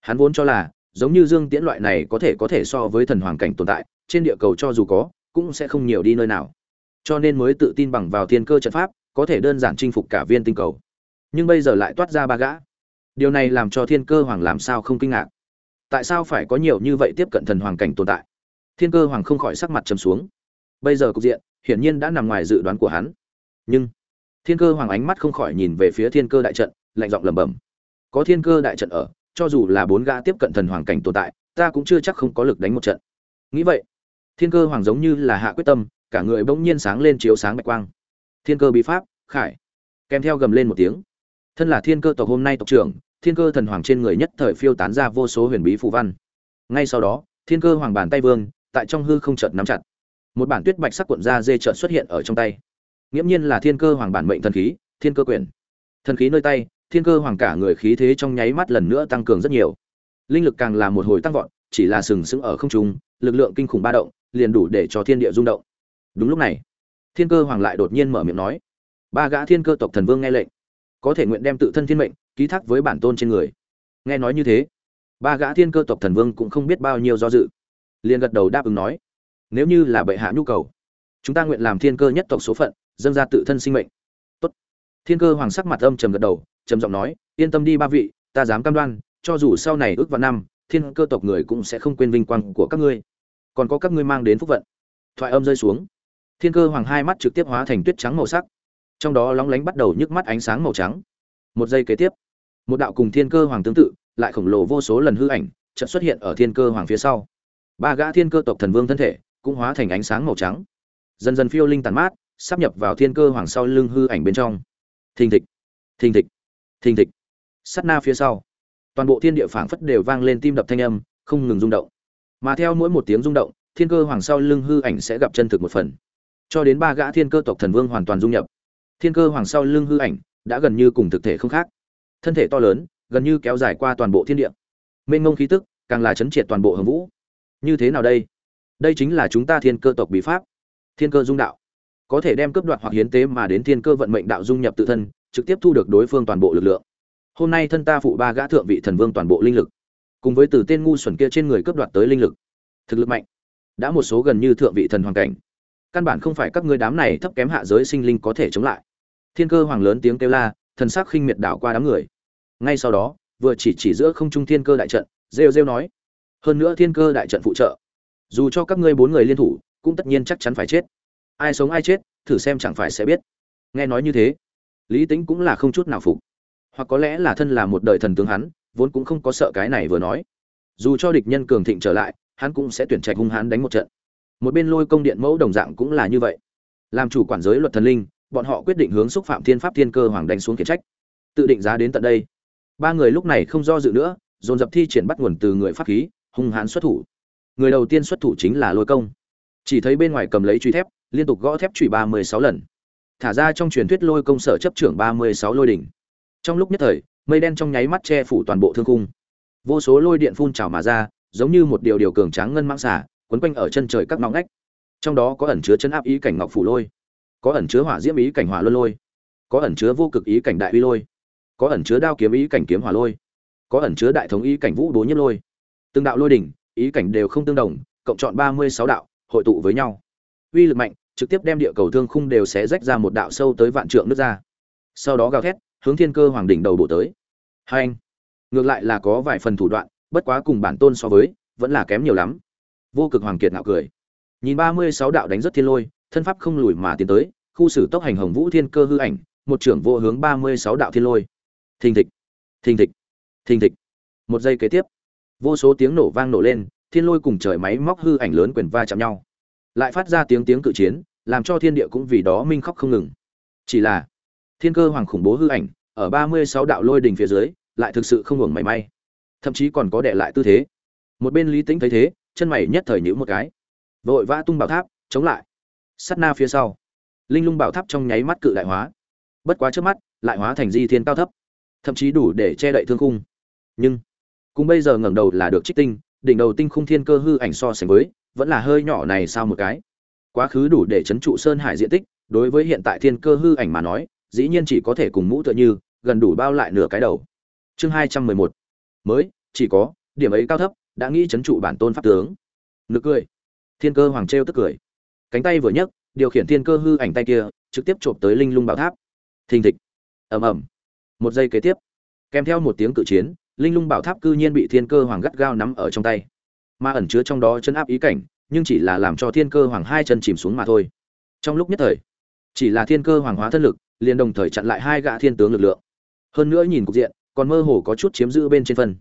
Hắn vốn cho là, giống như dương tiễn loại này có thể có thể so với thần hoàng cảnh tồn tại, trên địa cầu cho dù có cũng sẽ không nhiều đi nơi nào. Cho nên mới tự tin bằng vào thiên cơ trận pháp, có thể đơn giản chinh phục cả viên tinh cầu. Nhưng bây giờ lại toát ra ba gã. Điều này làm cho thiên cơ hoàng làm sao không kinh ngạc? Tại sao phải có nhiều như vậy tiếp cận thần hoàng cảnh tồn tại? Thiên cơ hoàng không khỏi sắc mặt trầm xuống. Bây giờ cục diện, hiển nhiên đã nằm ngoài dự đoán của hắn. Nhưng, thiên cơ hoàng ánh mắt không khỏi nhìn về phía thiên cơ đại trận, lạnh giọng lẩm bẩm. Có thiên cơ đại trận ở, cho dù là bốn gã tiếp cận thần hoàng cảnh tồn tại, ta cũng chưa chắc không có lực đánh một trận. Nghĩ vậy thiên cơ hoàng giống như là hạ quyết tâm, cả người bỗng nhiên sáng lên chiếu sáng bạch quang. Thiên cơ bí pháp, khải. Kèm theo gầm lên một tiếng. Thân là thiên cơ tộc hôm nay tộc trưởng, thiên cơ thần hoàng trên người nhất thời phiêu tán ra vô số huyền bí phù văn. Ngay sau đó, thiên cơ hoàng bàn tay vương, tại trong hư không chợt nắm chặt. Một bản tuyết bạch sắc cuộn da dê chợt xuất hiện ở trong tay. Nghiễm nhiên là thiên cơ hoàng bản mệnh thần khí, thiên cơ quyền. Thần khí nơi tay, thiên cơ hoàng cả người khí thế trong nháy mắt lần nữa tăng cường rất nhiều. Linh lực càng là một hồi tăng vọt, chỉ là sừng sững ở không trung, lực lượng kinh khủng ba động liền đủ để cho thiên địa rung động. Đúng lúc này, thiên cơ hoàng lại đột nhiên mở miệng nói, ba gã thiên cơ tộc thần vương nghe lệnh, có thể nguyện đem tự thân thiên mệnh ký thác với bản tôn trên người. Nghe nói như thế, ba gã thiên cơ tộc thần vương cũng không biết bao nhiêu do dự, liền gật đầu đáp ứng nói, nếu như là bệ hạ nhu cầu, chúng ta nguyện làm thiên cơ nhất tộc số phận, dâng ra tự thân sinh mệnh. Tốt. Thiên cơ hoàng sắc mặt âm trầm gật đầu, trầm giọng nói, yên tâm đi ba vị, ta dám cam đoan, cho dù sau này ước vào năm, thiên cơ tộc người cũng sẽ không quên vinh quang của các ngươi còn có các ngươi mang đến phúc vận. Thoại âm rơi xuống. Thiên cơ hoàng hai mắt trực tiếp hóa thành tuyết trắng màu sắc. Trong đó lóng lánh bắt đầu nhức mắt ánh sáng màu trắng. Một giây kế tiếp, một đạo cùng thiên cơ hoàng tương tự, lại khổng lồ vô số lần hư ảnh chợt xuất hiện ở thiên cơ hoàng phía sau. Ba gã thiên cơ tộc thần vương thân thể cũng hóa thành ánh sáng màu trắng. Dần dần phiêu linh tàn mát, sắp nhập vào thiên cơ hoàng sau lưng hư ảnh bên trong. Thình thịch thình thịch thình thịch. Sắt na phía sau, toàn bộ thiên địa phảng phất đều vang lên tim đập thanh âm, không ngừng rung động mà theo mỗi một tiếng rung động, thiên cơ hoàng sau lưng hư ảnh sẽ gặp chân thực một phần. Cho đến ba gã thiên cơ tộc thần vương hoàn toàn dung nhập, thiên cơ hoàng sau lưng hư ảnh đã gần như cùng thực thể không khác. Thân thể to lớn, gần như kéo dài qua toàn bộ thiên địa. Mênh ngông khí tức càng là chấn triệt toàn bộ hồng vũ. Như thế nào đây? Đây chính là chúng ta thiên cơ tộc bí pháp, thiên cơ dung đạo. Có thể đem cướp đoạt hoặc hiến tế mà đến thiên cơ vận mệnh đạo dung nhập tự thân, trực tiếp thu được đối phương toàn bộ lực lượng. Hôm nay thân ta phụ ba gã thượng vị thần vương toàn bộ linh lực cùng với từ tên ngu xuẩn kia trên người cướp đoạt tới linh lực. Thực lực mạnh. Đã một số gần như thượng vị thần hoàng cảnh. Căn bản không phải các ngươi đám này thấp kém hạ giới sinh linh có thể chống lại. Thiên cơ hoàng lớn tiếng kêu la, thần sắc khinh miệt đảo qua đám người. Ngay sau đó, vừa chỉ chỉ giữa không trung thiên cơ đại trận, rêu rêu nói, hơn nữa thiên cơ đại trận phụ trợ, dù cho các ngươi bốn người liên thủ, cũng tất nhiên chắc chắn phải chết. Ai sống ai chết, thử xem chẳng phải sẽ biết. Nghe nói như thế, lý tính cũng là không chút nào phục. Hoặc có lẽ là thân là một đời thần tướng hắn vốn cũng không có sợ cái này vừa nói. Dù cho địch nhân cường thịnh trở lại, hắn cũng sẽ tuyển trạch hung hãn đánh một trận. Một bên lôi công điện mẫu đồng dạng cũng là như vậy. Làm chủ quản giới luật thần linh, bọn họ quyết định hướng xúc phạm thiên pháp thiên cơ hoàng đánh xuống khiển trách. Tự định giá đến tận đây. Ba người lúc này không do dự nữa, dồn dập thi triển bắt nguồn từ người pháp khí, hung hãn xuất thủ. Người đầu tiên xuất thủ chính là lôi công. Chỉ thấy bên ngoài cầm lấy truy thép, liên tục gõ thép trụy ba mươi sáu lần. Thả ra trong truyền thuyết lôi công sở chấp trưởng ba mươi sáu lôi đỉnh. Trong lúc nhất thời mây đen trong nháy mắt che phủ toàn bộ thương khung, vô số lôi điện phun trào mà ra giống như một điều điều cường tráng ngân mãng xả quấn quanh ở chân trời các ngõ ngách. Trong đó có ẩn chứa chân áp ý cảnh ngọc phủ lôi có ẩn chứa hỏa diễm ý cảnh hỏa luân lôi có ẩn chứa vô cực ý cảnh đại uy lôi có ẩn chứa đao kiếm ý cảnh kiếm hỏa lôi có ẩn chứa đại thống ý cảnh vũ đố nhất lôi. Từng đạo lôi đỉnh ý cảnh đều không tương đồng cộng chọn ba mươi sáu đạo hội tụ với nhau. Uy lực mạnh trực tiếp đem địa cầu thương khung đều xé rách ra một đạo sâu tới vạn trượng nước ra. Sau đó gào thét hướng thiên cơ hoàng đỉnh đầu bổ tới. Hai anh, ngược lại là có vài phần thủ đoạn, bất quá cùng bản tôn so với, vẫn là kém nhiều lắm. Vô cực hoàng kiệt ngạo cười. Nhìn ba mươi sáu đạo đánh rất thiên lôi, thân pháp không lùi mà tiến tới, khu xử tốc hành hồng vũ thiên cơ hư ảnh, một trưởng vô hướng ba mươi sáu đạo thiên lôi. Thình thịch thình thịch thình thịch. Một giây kế tiếp, vô số tiếng nổ vang nổ lên, thiên lôi cùng trời máy móc hư ảnh lớn quyền va chạm nhau. Lại phát ra tiếng tiếng cự chiến, làm cho thiên địa cũng vì đó minh khóc không ngừng. Chỉ là, thiên cơ hoàng khủng bố hư ảnh ở ba mươi sáu đạo lôi đỉnh phía dưới, lại thực sự không hưởng mảy may. Thậm chí còn có đệ lại tư thế. Một bên lý tĩnh thấy thế, chân mày nhất thời nhíu một cái. Vội vã tung bảo tháp, chống lại. Sát na phía sau, linh lung bảo tháp trong nháy mắt cự đại hóa. Bất quá trước mắt, lại hóa thành di thiên cao thấp. Thậm chí đủ để che đậy thương khung. Nhưng, cùng bây giờ ngẩng đầu là được trích tinh, đỉnh đầu tinh khung thiên cơ hư ảnh so sánh với, vẫn là hơi nhỏ này sao một cái. Quá khứ đủ để chấn trụ sơn hải diện tích, đối với hiện tại thiên cơ hư ảnh mà nói, dĩ nhiên chỉ có thể cùng mũ tựa như gần đủ bao lại nửa cái đầu. Chương hai trăm mười một. Mới, chỉ có, điểm ấy cao thấp, đã nghĩ chấn trụ bản tôn pháp tướng. Nực cười. Thiên cơ hoàng trêu tức cười. Cánh tay vừa nhấc, điều khiển thiên cơ hư ảnh tay kia, trực tiếp chộp tới linh lung bảo tháp. Thình thịch. Ầm ầm. Một giây kế tiếp. Kèm theo một tiếng cự chiến, linh lung bảo tháp cư nhiên bị thiên cơ hoàng gắt gao nắm ở trong tay. Mà ẩn chứa trong đó chân áp ý cảnh, nhưng chỉ là làm cho thiên cơ hoàng hai chân chìm xuống mà thôi. Trong lúc nhất thời, chỉ là thiên cơ hoàng hóa thân lực, liền đồng thời chặn lại hai gã thiên tướng lực lượng hơn nữa nhìn cục diện, còn mơ hồ có chút chiếm giữ bên trên phần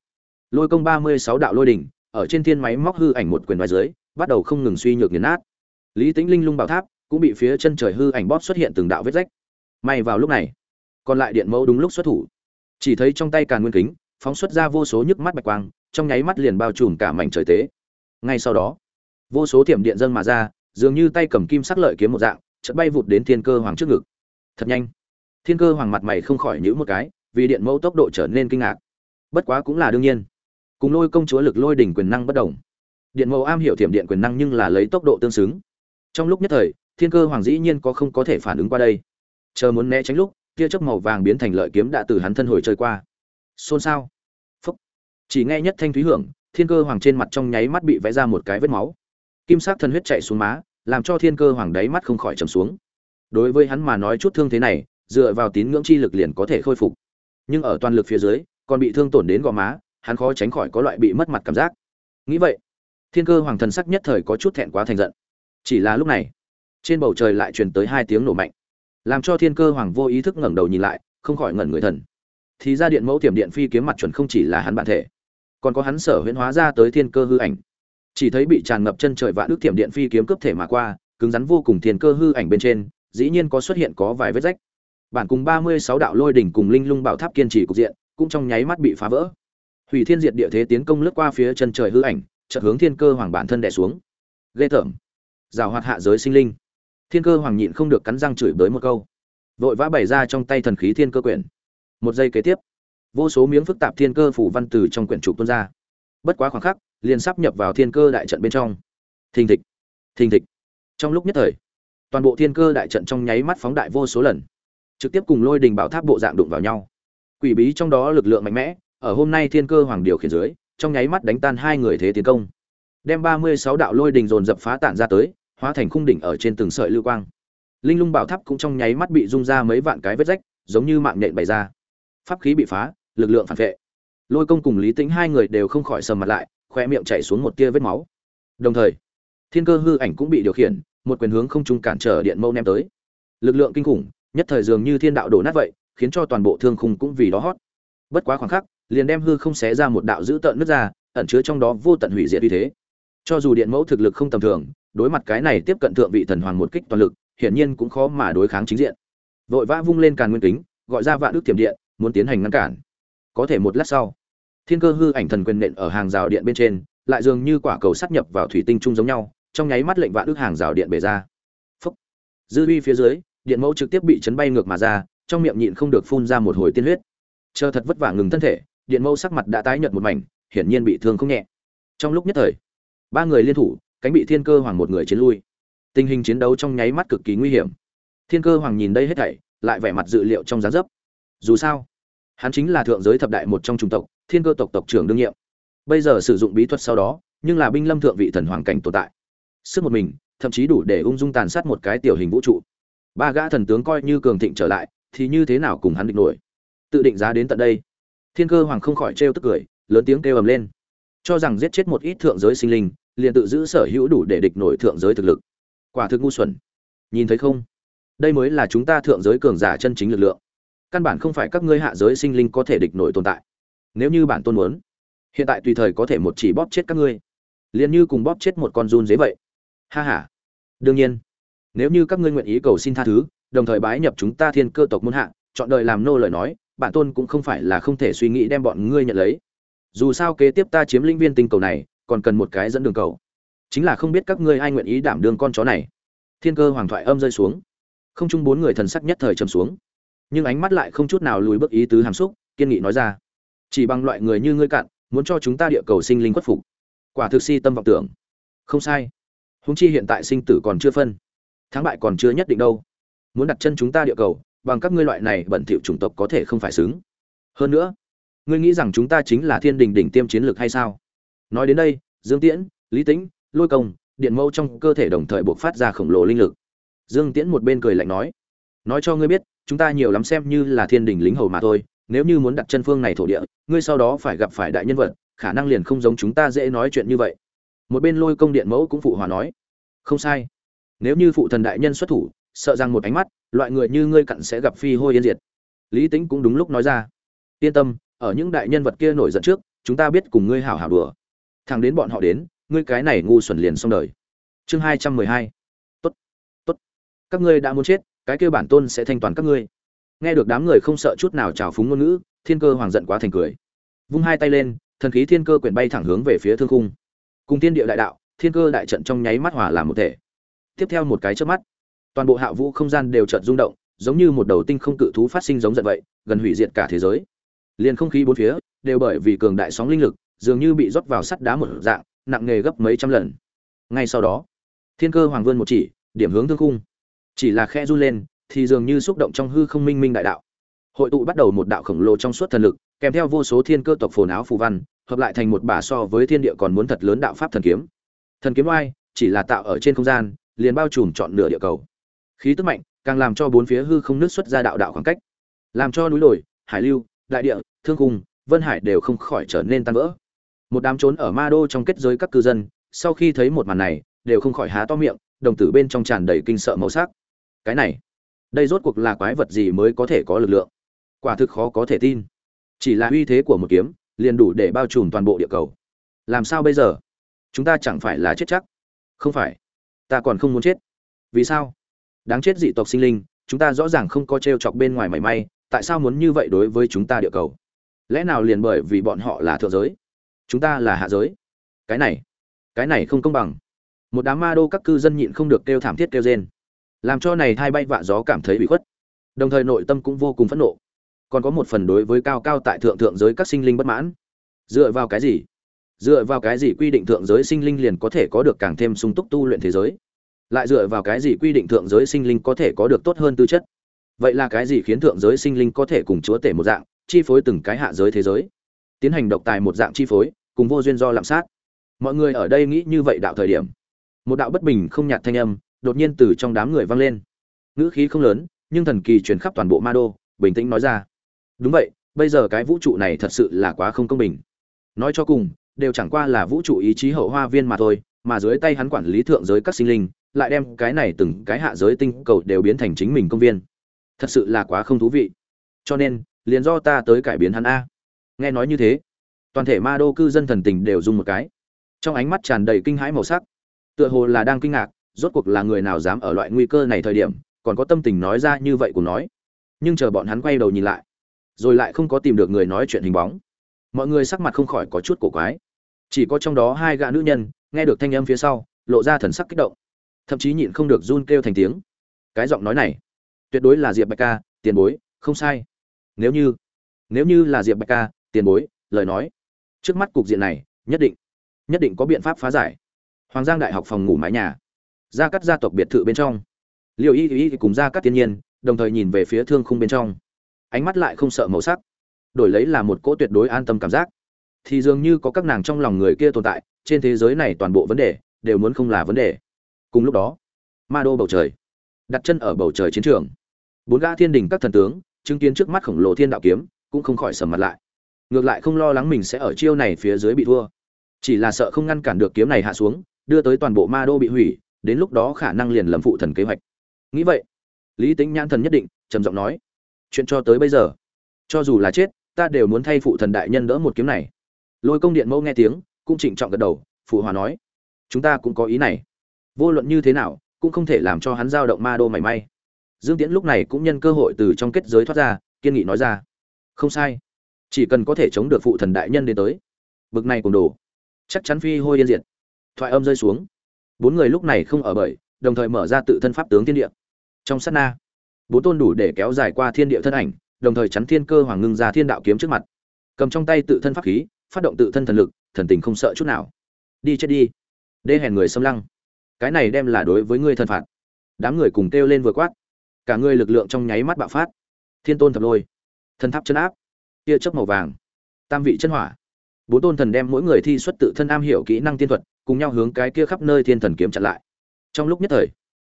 lôi công ba mươi sáu đạo lôi đỉnh, ở trên thiên máy móc hư ảnh một quyền vai dưới, bắt đầu không ngừng suy nhược nghiền nát. Lý tính linh lung bảo tháp, cũng bị phía chân trời hư ảnh bóp xuất hiện từng đạo vết rách. May vào lúc này, còn lại điện mẫu đúng lúc xuất thủ. Chỉ thấy trong tay càn nguyên kính, phóng xuất ra vô số nhức mắt bạch quang, trong nháy mắt liền bao trùm cả mảnh trời tế. Ngay sau đó, vô số thiểm điện dâng mà ra, dường như tay cầm kim sắc lợi kiếm một dạng, chợt bay vụt đến thiên cơ hoàng trước ngực. Thật nhanh. Thiên cơ hoàng mặt mày không khỏi nhữ một cái vì điện mẫu tốc độ trở nên kinh ngạc. Bất quá cũng là đương nhiên. Cùng lôi công chúa lực lôi đỉnh quyền năng bất đồng. Điện mẫu am hiểu thiểm điện quyền năng nhưng là lấy tốc độ tương xứng. Trong lúc nhất thời, thiên cơ hoàng dĩ nhiên có không có thể phản ứng qua đây. Chờ muốn né tránh lúc, tia chớp màu vàng biến thành lợi kiếm đã từ hắn thân hồi chơi qua. Xôn xao. Phúc. Chỉ nghe nhất thanh thúy hưởng, thiên cơ hoàng trên mặt trong nháy mắt bị vẽ ra một cái vết máu. Kim sắc thân huyết chạy xuống má, làm cho thiên cơ hoàng đáy mắt không khỏi trầm xuống. Đối với hắn mà nói chút thương thế này, dựa vào tín ngưỡng chi lực liền có thể khôi phục nhưng ở toàn lực phía dưới, còn bị thương tổn đến gò má, hắn khó tránh khỏi có loại bị mất mặt cảm giác. Nghĩ vậy, thiên cơ hoàng thần sắc nhất thời có chút thẹn quá thành giận. Chỉ là lúc này, trên bầu trời lại truyền tới hai tiếng nổ mạnh, làm cho thiên cơ hoàng vô ý thức ngẩng đầu nhìn lại, không khỏi ngẩn người thần. Thì ra điện mẫu tiềm điện phi kiếm mặt chuẩn không chỉ là hắn bản thể, còn có hắn sở huyễn hóa ra tới thiên cơ hư ảnh. Chỉ thấy bị tràn ngập chân trời vạn đức tiềm điện phi kiếm cướp thể mà qua, cứng rắn vô cùng thiên cơ hư ảnh bên trên, dĩ nhiên có xuất hiện có vài vết rách bản cùng ba mươi sáu đạo lôi đỉnh cùng linh lung bảo tháp kiên trì cục diện, cũng trong nháy mắt bị phá vỡ. Hủy thiên diệt địa thế tiến công lướt qua phía chân trời hư ảnh, chợt hướng thiên cơ hoàng bản thân đè xuống. Ghê tởm. Rào hoạt hạ giới sinh linh. Thiên cơ hoàng nhịn không được cắn răng chửi bới một câu. Vội vã bày ra trong tay thần khí thiên cơ quyển. Một giây kế tiếp, vô số miếng phức tạp thiên cơ phủ văn từ trong quyển trục tuôn ra. Bất quá khoảng khắc, liền sắp nhập vào thiên cơ đại trận bên trong. Thình thịch. Thình thịch. Trong lúc nhất thời, toàn bộ thiên cơ đại trận trong nháy mắt phóng đại vô số lần trực tiếp cùng lôi đình bảo tháp bộ dạng đụng vào nhau. Quỷ bí trong đó lực lượng mạnh mẽ, ở hôm nay thiên cơ hoàng điều khiển dưới, trong nháy mắt đánh tan hai người thế tiến công. Đem ba mươi sáu đạo lôi đình dồn dập phá tản ra tới, hóa thành khung đỉnh ở trên từng sợi lưu quang. Linh lung bảo tháp cũng trong nháy mắt bị rung ra mấy vạn cái vết rách, giống như mạng nhện bày ra. Pháp khí bị phá, lực lượng phản vệ. Lôi công cùng lý tĩnh hai người đều không khỏi sầm mặt lại, khoe miệng chảy xuống một tia vết máu. Đồng thời, thiên cơ hư ảnh cũng bị điều khiển, một quyền hướng không trung cản trở điện mâu ném tới. Lực lượng kinh khủng nhất thời dường như thiên đạo đổ nát vậy, khiến cho toàn bộ thương khung cũng vì đó hót. Bất quá khoảng khắc, liền đem hư không xé ra một đạo dữ tợn nước ra, ẩn chứa trong đó vô tận hủy diệt uy thế. Cho dù điện mẫu thực lực không tầm thường, đối mặt cái này tiếp cận thượng vị thần hoàng một kích toàn lực, hiển nhiên cũng khó mà đối kháng chính diện. Vội vã vung lên càn nguyên kính, gọi ra vạn đức tiềm điện, muốn tiến hành ngăn cản. Có thể một lát sau, thiên cơ hư ảnh thần quyền nện ở hàng rào điện bên trên, lại dường như quả cầu sắt nhập vào thủy tinh chung giống nhau, trong nháy mắt lệnh vạn đức hàng rào điện bể ra. Phúc. Dư uy phía dưới điện mẫu trực tiếp bị chấn bay ngược mà ra, trong miệng nhịn không được phun ra một hồi tiên huyết. Chờ thật vất vả ngừng thân thể, điện mẫu sắc mặt đã tái nhợt một mảnh, hiển nhiên bị thương không nhẹ. Trong lúc nhất thời, ba người liên thủ, cánh bị thiên cơ hoàng một người chiến lui. Tình hình chiến đấu trong nháy mắt cực kỳ nguy hiểm. Thiên cơ hoàng nhìn đây hết thảy, lại vẻ mặt dự liệu trong giá dấp. Dù sao, hắn chính là thượng giới thập đại một trong chủng tộc, thiên cơ tộc tộc trưởng đương nhiệm. Bây giờ sử dụng bí thuật sau đó, nhưng là binh lâm thượng vị thần hoàng cảnh tồn tại. Sức một mình, thậm chí đủ để ung dung tàn sát một cái tiểu hình vũ trụ ba gã thần tướng coi như cường thịnh trở lại, thì như thế nào cùng hắn địch nổi? Tự định giá đến tận đây. Thiên cơ hoàng không khỏi trêu tức cười, lớn tiếng kêu ầm lên. Cho rằng giết chết một ít thượng giới sinh linh, liền tự giữ sở hữu đủ để địch nổi thượng giới thực lực. Quả thực ngu xuẩn. Nhìn thấy không? Đây mới là chúng ta thượng giới cường giả chân chính lực lượng. Căn bản không phải các ngươi hạ giới sinh linh có thể địch nổi tồn tại. Nếu như bản tôn muốn, hiện tại tùy thời có thể một chỉ bóp chết các ngươi. Liền như cùng bóp chết một con run dế vậy. Ha ha. Đương nhiên nếu như các ngươi nguyện ý cầu xin tha thứ, đồng thời bái nhập chúng ta thiên cơ tộc muôn hạ, chọn đời làm nô lời nói, bản tôn cũng không phải là không thể suy nghĩ đem bọn ngươi nhận lấy. Dù sao kế tiếp ta chiếm linh viên tinh cầu này, còn cần một cái dẫn đường cầu. Chính là không biết các ngươi ai nguyện ý đảm đương con chó này. Thiên cơ hoàng thoại âm rơi xuống. Không chung bốn người thần sắc nhất thời trầm xuống. Nhưng ánh mắt lại không chút nào lùi bước ý tứ hàm xúc, kiên nghị nói ra. Chỉ bằng loại người như ngươi cạn, muốn cho chúng ta địa cầu sinh linh khuất phục. Quả thực si tâm vọng tưởng. Không sai. Húng chi hiện tại sinh tử còn chưa phân thắng bại còn chưa nhất định đâu. Muốn đặt chân chúng ta địa cầu, bằng các ngươi loại này bẩn thỉu chủng tộc có thể không phải xứng. Hơn nữa, ngươi nghĩ rằng chúng ta chính là thiên đình đỉnh tiêm chiến lược hay sao? Nói đến đây, dương tiễn, lý tĩnh, lôi công, điện mâu trong cơ thể đồng thời buộc phát ra khổng lồ linh lực. Dương tiễn một bên cười lạnh nói nói cho ngươi biết, chúng ta nhiều lắm xem như là thiên đình lính hầu mà thôi, nếu như muốn đặt chân phương này thổ địa, ngươi sau đó phải gặp phải đại nhân vật, khả năng liền không giống chúng ta dễ nói chuyện như vậy. Một bên lôi công điện mẫu cũng phụ hòa nói, không sai nếu như phụ thần đại nhân xuất thủ, sợ rằng một ánh mắt, loại người như ngươi cặn sẽ gặp phi hôi yên diệt. Lý tính cũng đúng lúc nói ra. Yên tâm, ở những đại nhân vật kia nổi giận trước, chúng ta biết cùng ngươi hảo hảo đùa. Thằng đến bọn họ đến, ngươi cái này ngu xuẩn liền xong đời. Chương hai trăm mười hai. Tốt tốt. Các ngươi đã muốn chết, cái kêu bản tôn sẽ thanh toàn các ngươi. Nghe được đám người không sợ chút nào trào phúng ngôn ngữ, thiên cơ hoàng giận quá thành cười. Vung hai tay lên, thần khí thiên cơ quyển bay thẳng hướng về phía thương khung. Cùng thiên địa đại đạo, thiên cơ đại trận trong nháy mắt hòa làm một thể tiếp theo một cái chớp mắt. Toàn bộ hạ vũ không gian đều chợt rung động, giống như một đầu tinh không cự thú phát sinh giống giận vậy, gần hủy diệt cả thế giới. Liền không khí bốn phía đều bởi vì cường đại sóng linh lực, dường như bị rót vào sắt đá một dạng, nặng nề gấp mấy trăm lần. Ngay sau đó, thiên cơ hoàng vươn một chỉ, điểm hướng thương khung. Chỉ là khe run lên, thì dường như xúc động trong hư không minh minh đại đạo. Hội tụ bắt đầu một đạo khổng lồ trong suốt thần lực, kèm theo vô số thiên cơ tộc phồn áo phù văn, hợp lại thành một bả so với thiên địa còn muốn thật lớn đạo pháp thần kiếm. Thần kiếm oai chỉ là tạo ở trên không gian liền bao trùm trọn nửa địa cầu. Khí tức mạnh, càng làm cho bốn phía hư không nước xuất ra đạo đạo khoảng cách. Làm cho núi đồi, hải lưu, đại địa, thương cung vân hải đều không khỏi trở nên tan vỡ. Một đám trốn ở ma đô trong kết giới các cư dân, sau khi thấy một màn này, đều không khỏi há to miệng, đồng tử bên trong tràn đầy kinh sợ màu sắc. Cái này, đây rốt cuộc là quái vật gì mới có thể có lực lượng? Quả thực khó có thể tin. Chỉ là uy thế của một kiếm, liền đủ để bao trùm toàn bộ địa cầu. Làm sao bây giờ? Chúng ta chẳng phải là chết chắc. Không phải ta còn không muốn chết. Vì sao? Đáng chết dị tộc sinh linh, chúng ta rõ ràng không có t r e o chọc bên ngoài mảy may, tại sao muốn như vậy đối với chúng ta địa cầu? Lẽ nào liền bởi vì bọn họ là thượng giới? Chúng ta là hạ giới. Cái này cái này không công bằng. Một đám ma đô các cư dân nhịn không được kêu thảm thiết kêu rên. Làm cho này thay bay vạ gió cảm thấy bị khuất. Đồng thời nội tâm cũng vô cùng phẫn nộ. Còn có một phần đối với cao cao tại thượng thượng giới các sinh linh bất mãn. Dựa vào cái gì? Dựa vào cái gì quy định thượng giới sinh linh liền có thể có được càng thêm sung túc tu luyện thế giới? Lại dựa vào cái gì quy định thượng giới sinh linh có thể có được tốt hơn tư chất? Vậy là cái gì khiến thượng giới sinh linh có thể cùng chúa tể một dạng, chi phối từng cái hạ giới thế giới? Tiến hành độc tài một dạng chi phối, cùng vô duyên do lạm sát. Mọi người ở đây nghĩ như vậy đạo thời điểm, một đạo bất bình không nhạt thanh âm đột nhiên từ trong đám người vang lên. Ngữ khí không lớn, nhưng thần kỳ truyền khắp toàn bộ ma đô, bình tĩnh nói ra. Đúng vậy, bây giờ cái vũ trụ này thật sự là quá không công bình. Nói cho cùng đều chẳng qua là vũ trụ ý chí hậu hoa viên mà thôi, mà dưới tay hắn quản lý thượng giới các sinh linh, lại đem cái này từng cái hạ giới tinh cầu đều biến thành chính mình công viên. Thật sự là quá không thú vị. Cho nên, liền do ta tới cải biến hắn a. Nghe nói như thế, toàn thể ma đô cư dân thần tình đều dùng một cái. Trong ánh mắt tràn đầy kinh hãi màu sắc. Tựa hồ là đang kinh ngạc, rốt cuộc là người nào dám ở loại nguy cơ này thời điểm, còn có tâm tình nói ra như vậy của nói. Nhưng chờ bọn hắn quay đầu nhìn lại, rồi lại không có tìm được người nói chuyện hình bóng. Mọi người sắc mặt không khỏi có chút cổ quái chỉ có trong đó hai gã nữ nhân, nghe được thanh âm phía sau, lộ ra thần sắc kích động. Thậm chí nhịn không được run kêu thành tiếng. Cái giọng nói này, tuyệt đối là diệp bạch ca, tiền bối, không sai. Nếu như nếu như là diệp bạch ca, tiền bối, lời nói, trước mắt cục diện này, nhất định nhất định có biện pháp phá giải. Hoàng giang đại học phòng ngủ mái nhà, gia cắt gia tộc biệt thự bên trong. Liệu y y cùng gia cắt tiên nhiên, đồng thời nhìn về phía thương khung bên trong. Ánh mắt lại không sợ màu sắc, đổi lấy là một cỗ tuyệt đối an tâm cảm giác thì dường như có các nàng trong lòng người kia tồn tại, trên thế giới này toàn bộ vấn đề đều muốn không là vấn đề. Cùng lúc đó, ma đô bầu trời, đặt chân ở bầu trời chiến trường. Bốn gã thiên đình các thần tướng, chứng kiến trước mắt khổng lồ thiên đạo kiếm, cũng không khỏi sầm mặt lại. Ngược lại không lo lắng mình sẽ ở chiêu này phía dưới bị thua. Chỉ là sợ không ngăn cản được kiếm này hạ xuống, đưa tới toàn bộ ma đô bị hủy, đến lúc đó khả năng liền lầm phụ thần kế hoạch. Nghĩ vậy, lý tính nhãn thần nhất định, trầm giọng nói, chuyện cho tới bây giờ, cho dù là chết, ta đều muốn thay phụ thần đại nhân đỡ một kiếm này lôi công điện mẫu nghe tiếng, cũng trịnh trọng gật đầu, phụ hòa nói, chúng ta cũng có ý này. Vô luận như thế nào, cũng không thể làm cho hắn giao động ma đô mảy may. Dương tiễn lúc này cũng nhân cơ hội từ trong kết giới thoát ra, kiên nghị nói ra, không sai. Chỉ cần có thể chống được phụ thần đại nhân đến tới, bực này cùng đồ. Chắc chắn phi hôi yên diệt. Thoại âm rơi xuống. Bốn người lúc này không ở bởi, đồng thời mở ra tự thân pháp tướng thiên địa. Trong sát na, bốn tôn đủ để kéo dài qua thiên địa thân ảnh, đồng thời chắn thiên cơ hoàng ngưng ra thiên đạo kiếm trước mặt. Cầm trong tay tự thân pháp khí phát động tự thân thần lực, thần tình không sợ chút nào. Đi chết đi. Đê hèn người xâm lăng. Cái này đem là đối với ngươi thần phạt. Đám người cùng kêu lên vừa quát. Cả người lực lượng trong nháy mắt bạo phát. Thiên tôn thập lôi. Thân tháp chân áp. Tia chớp màu vàng. Tam vị chân hỏa. Bốn tôn thần đem mỗi người thi xuất tự thân am hiểu kỹ năng tiên thuật, cùng nhau hướng cái kia khắp nơi thiên thần kiếm chặn lại. Trong lúc nhất thời,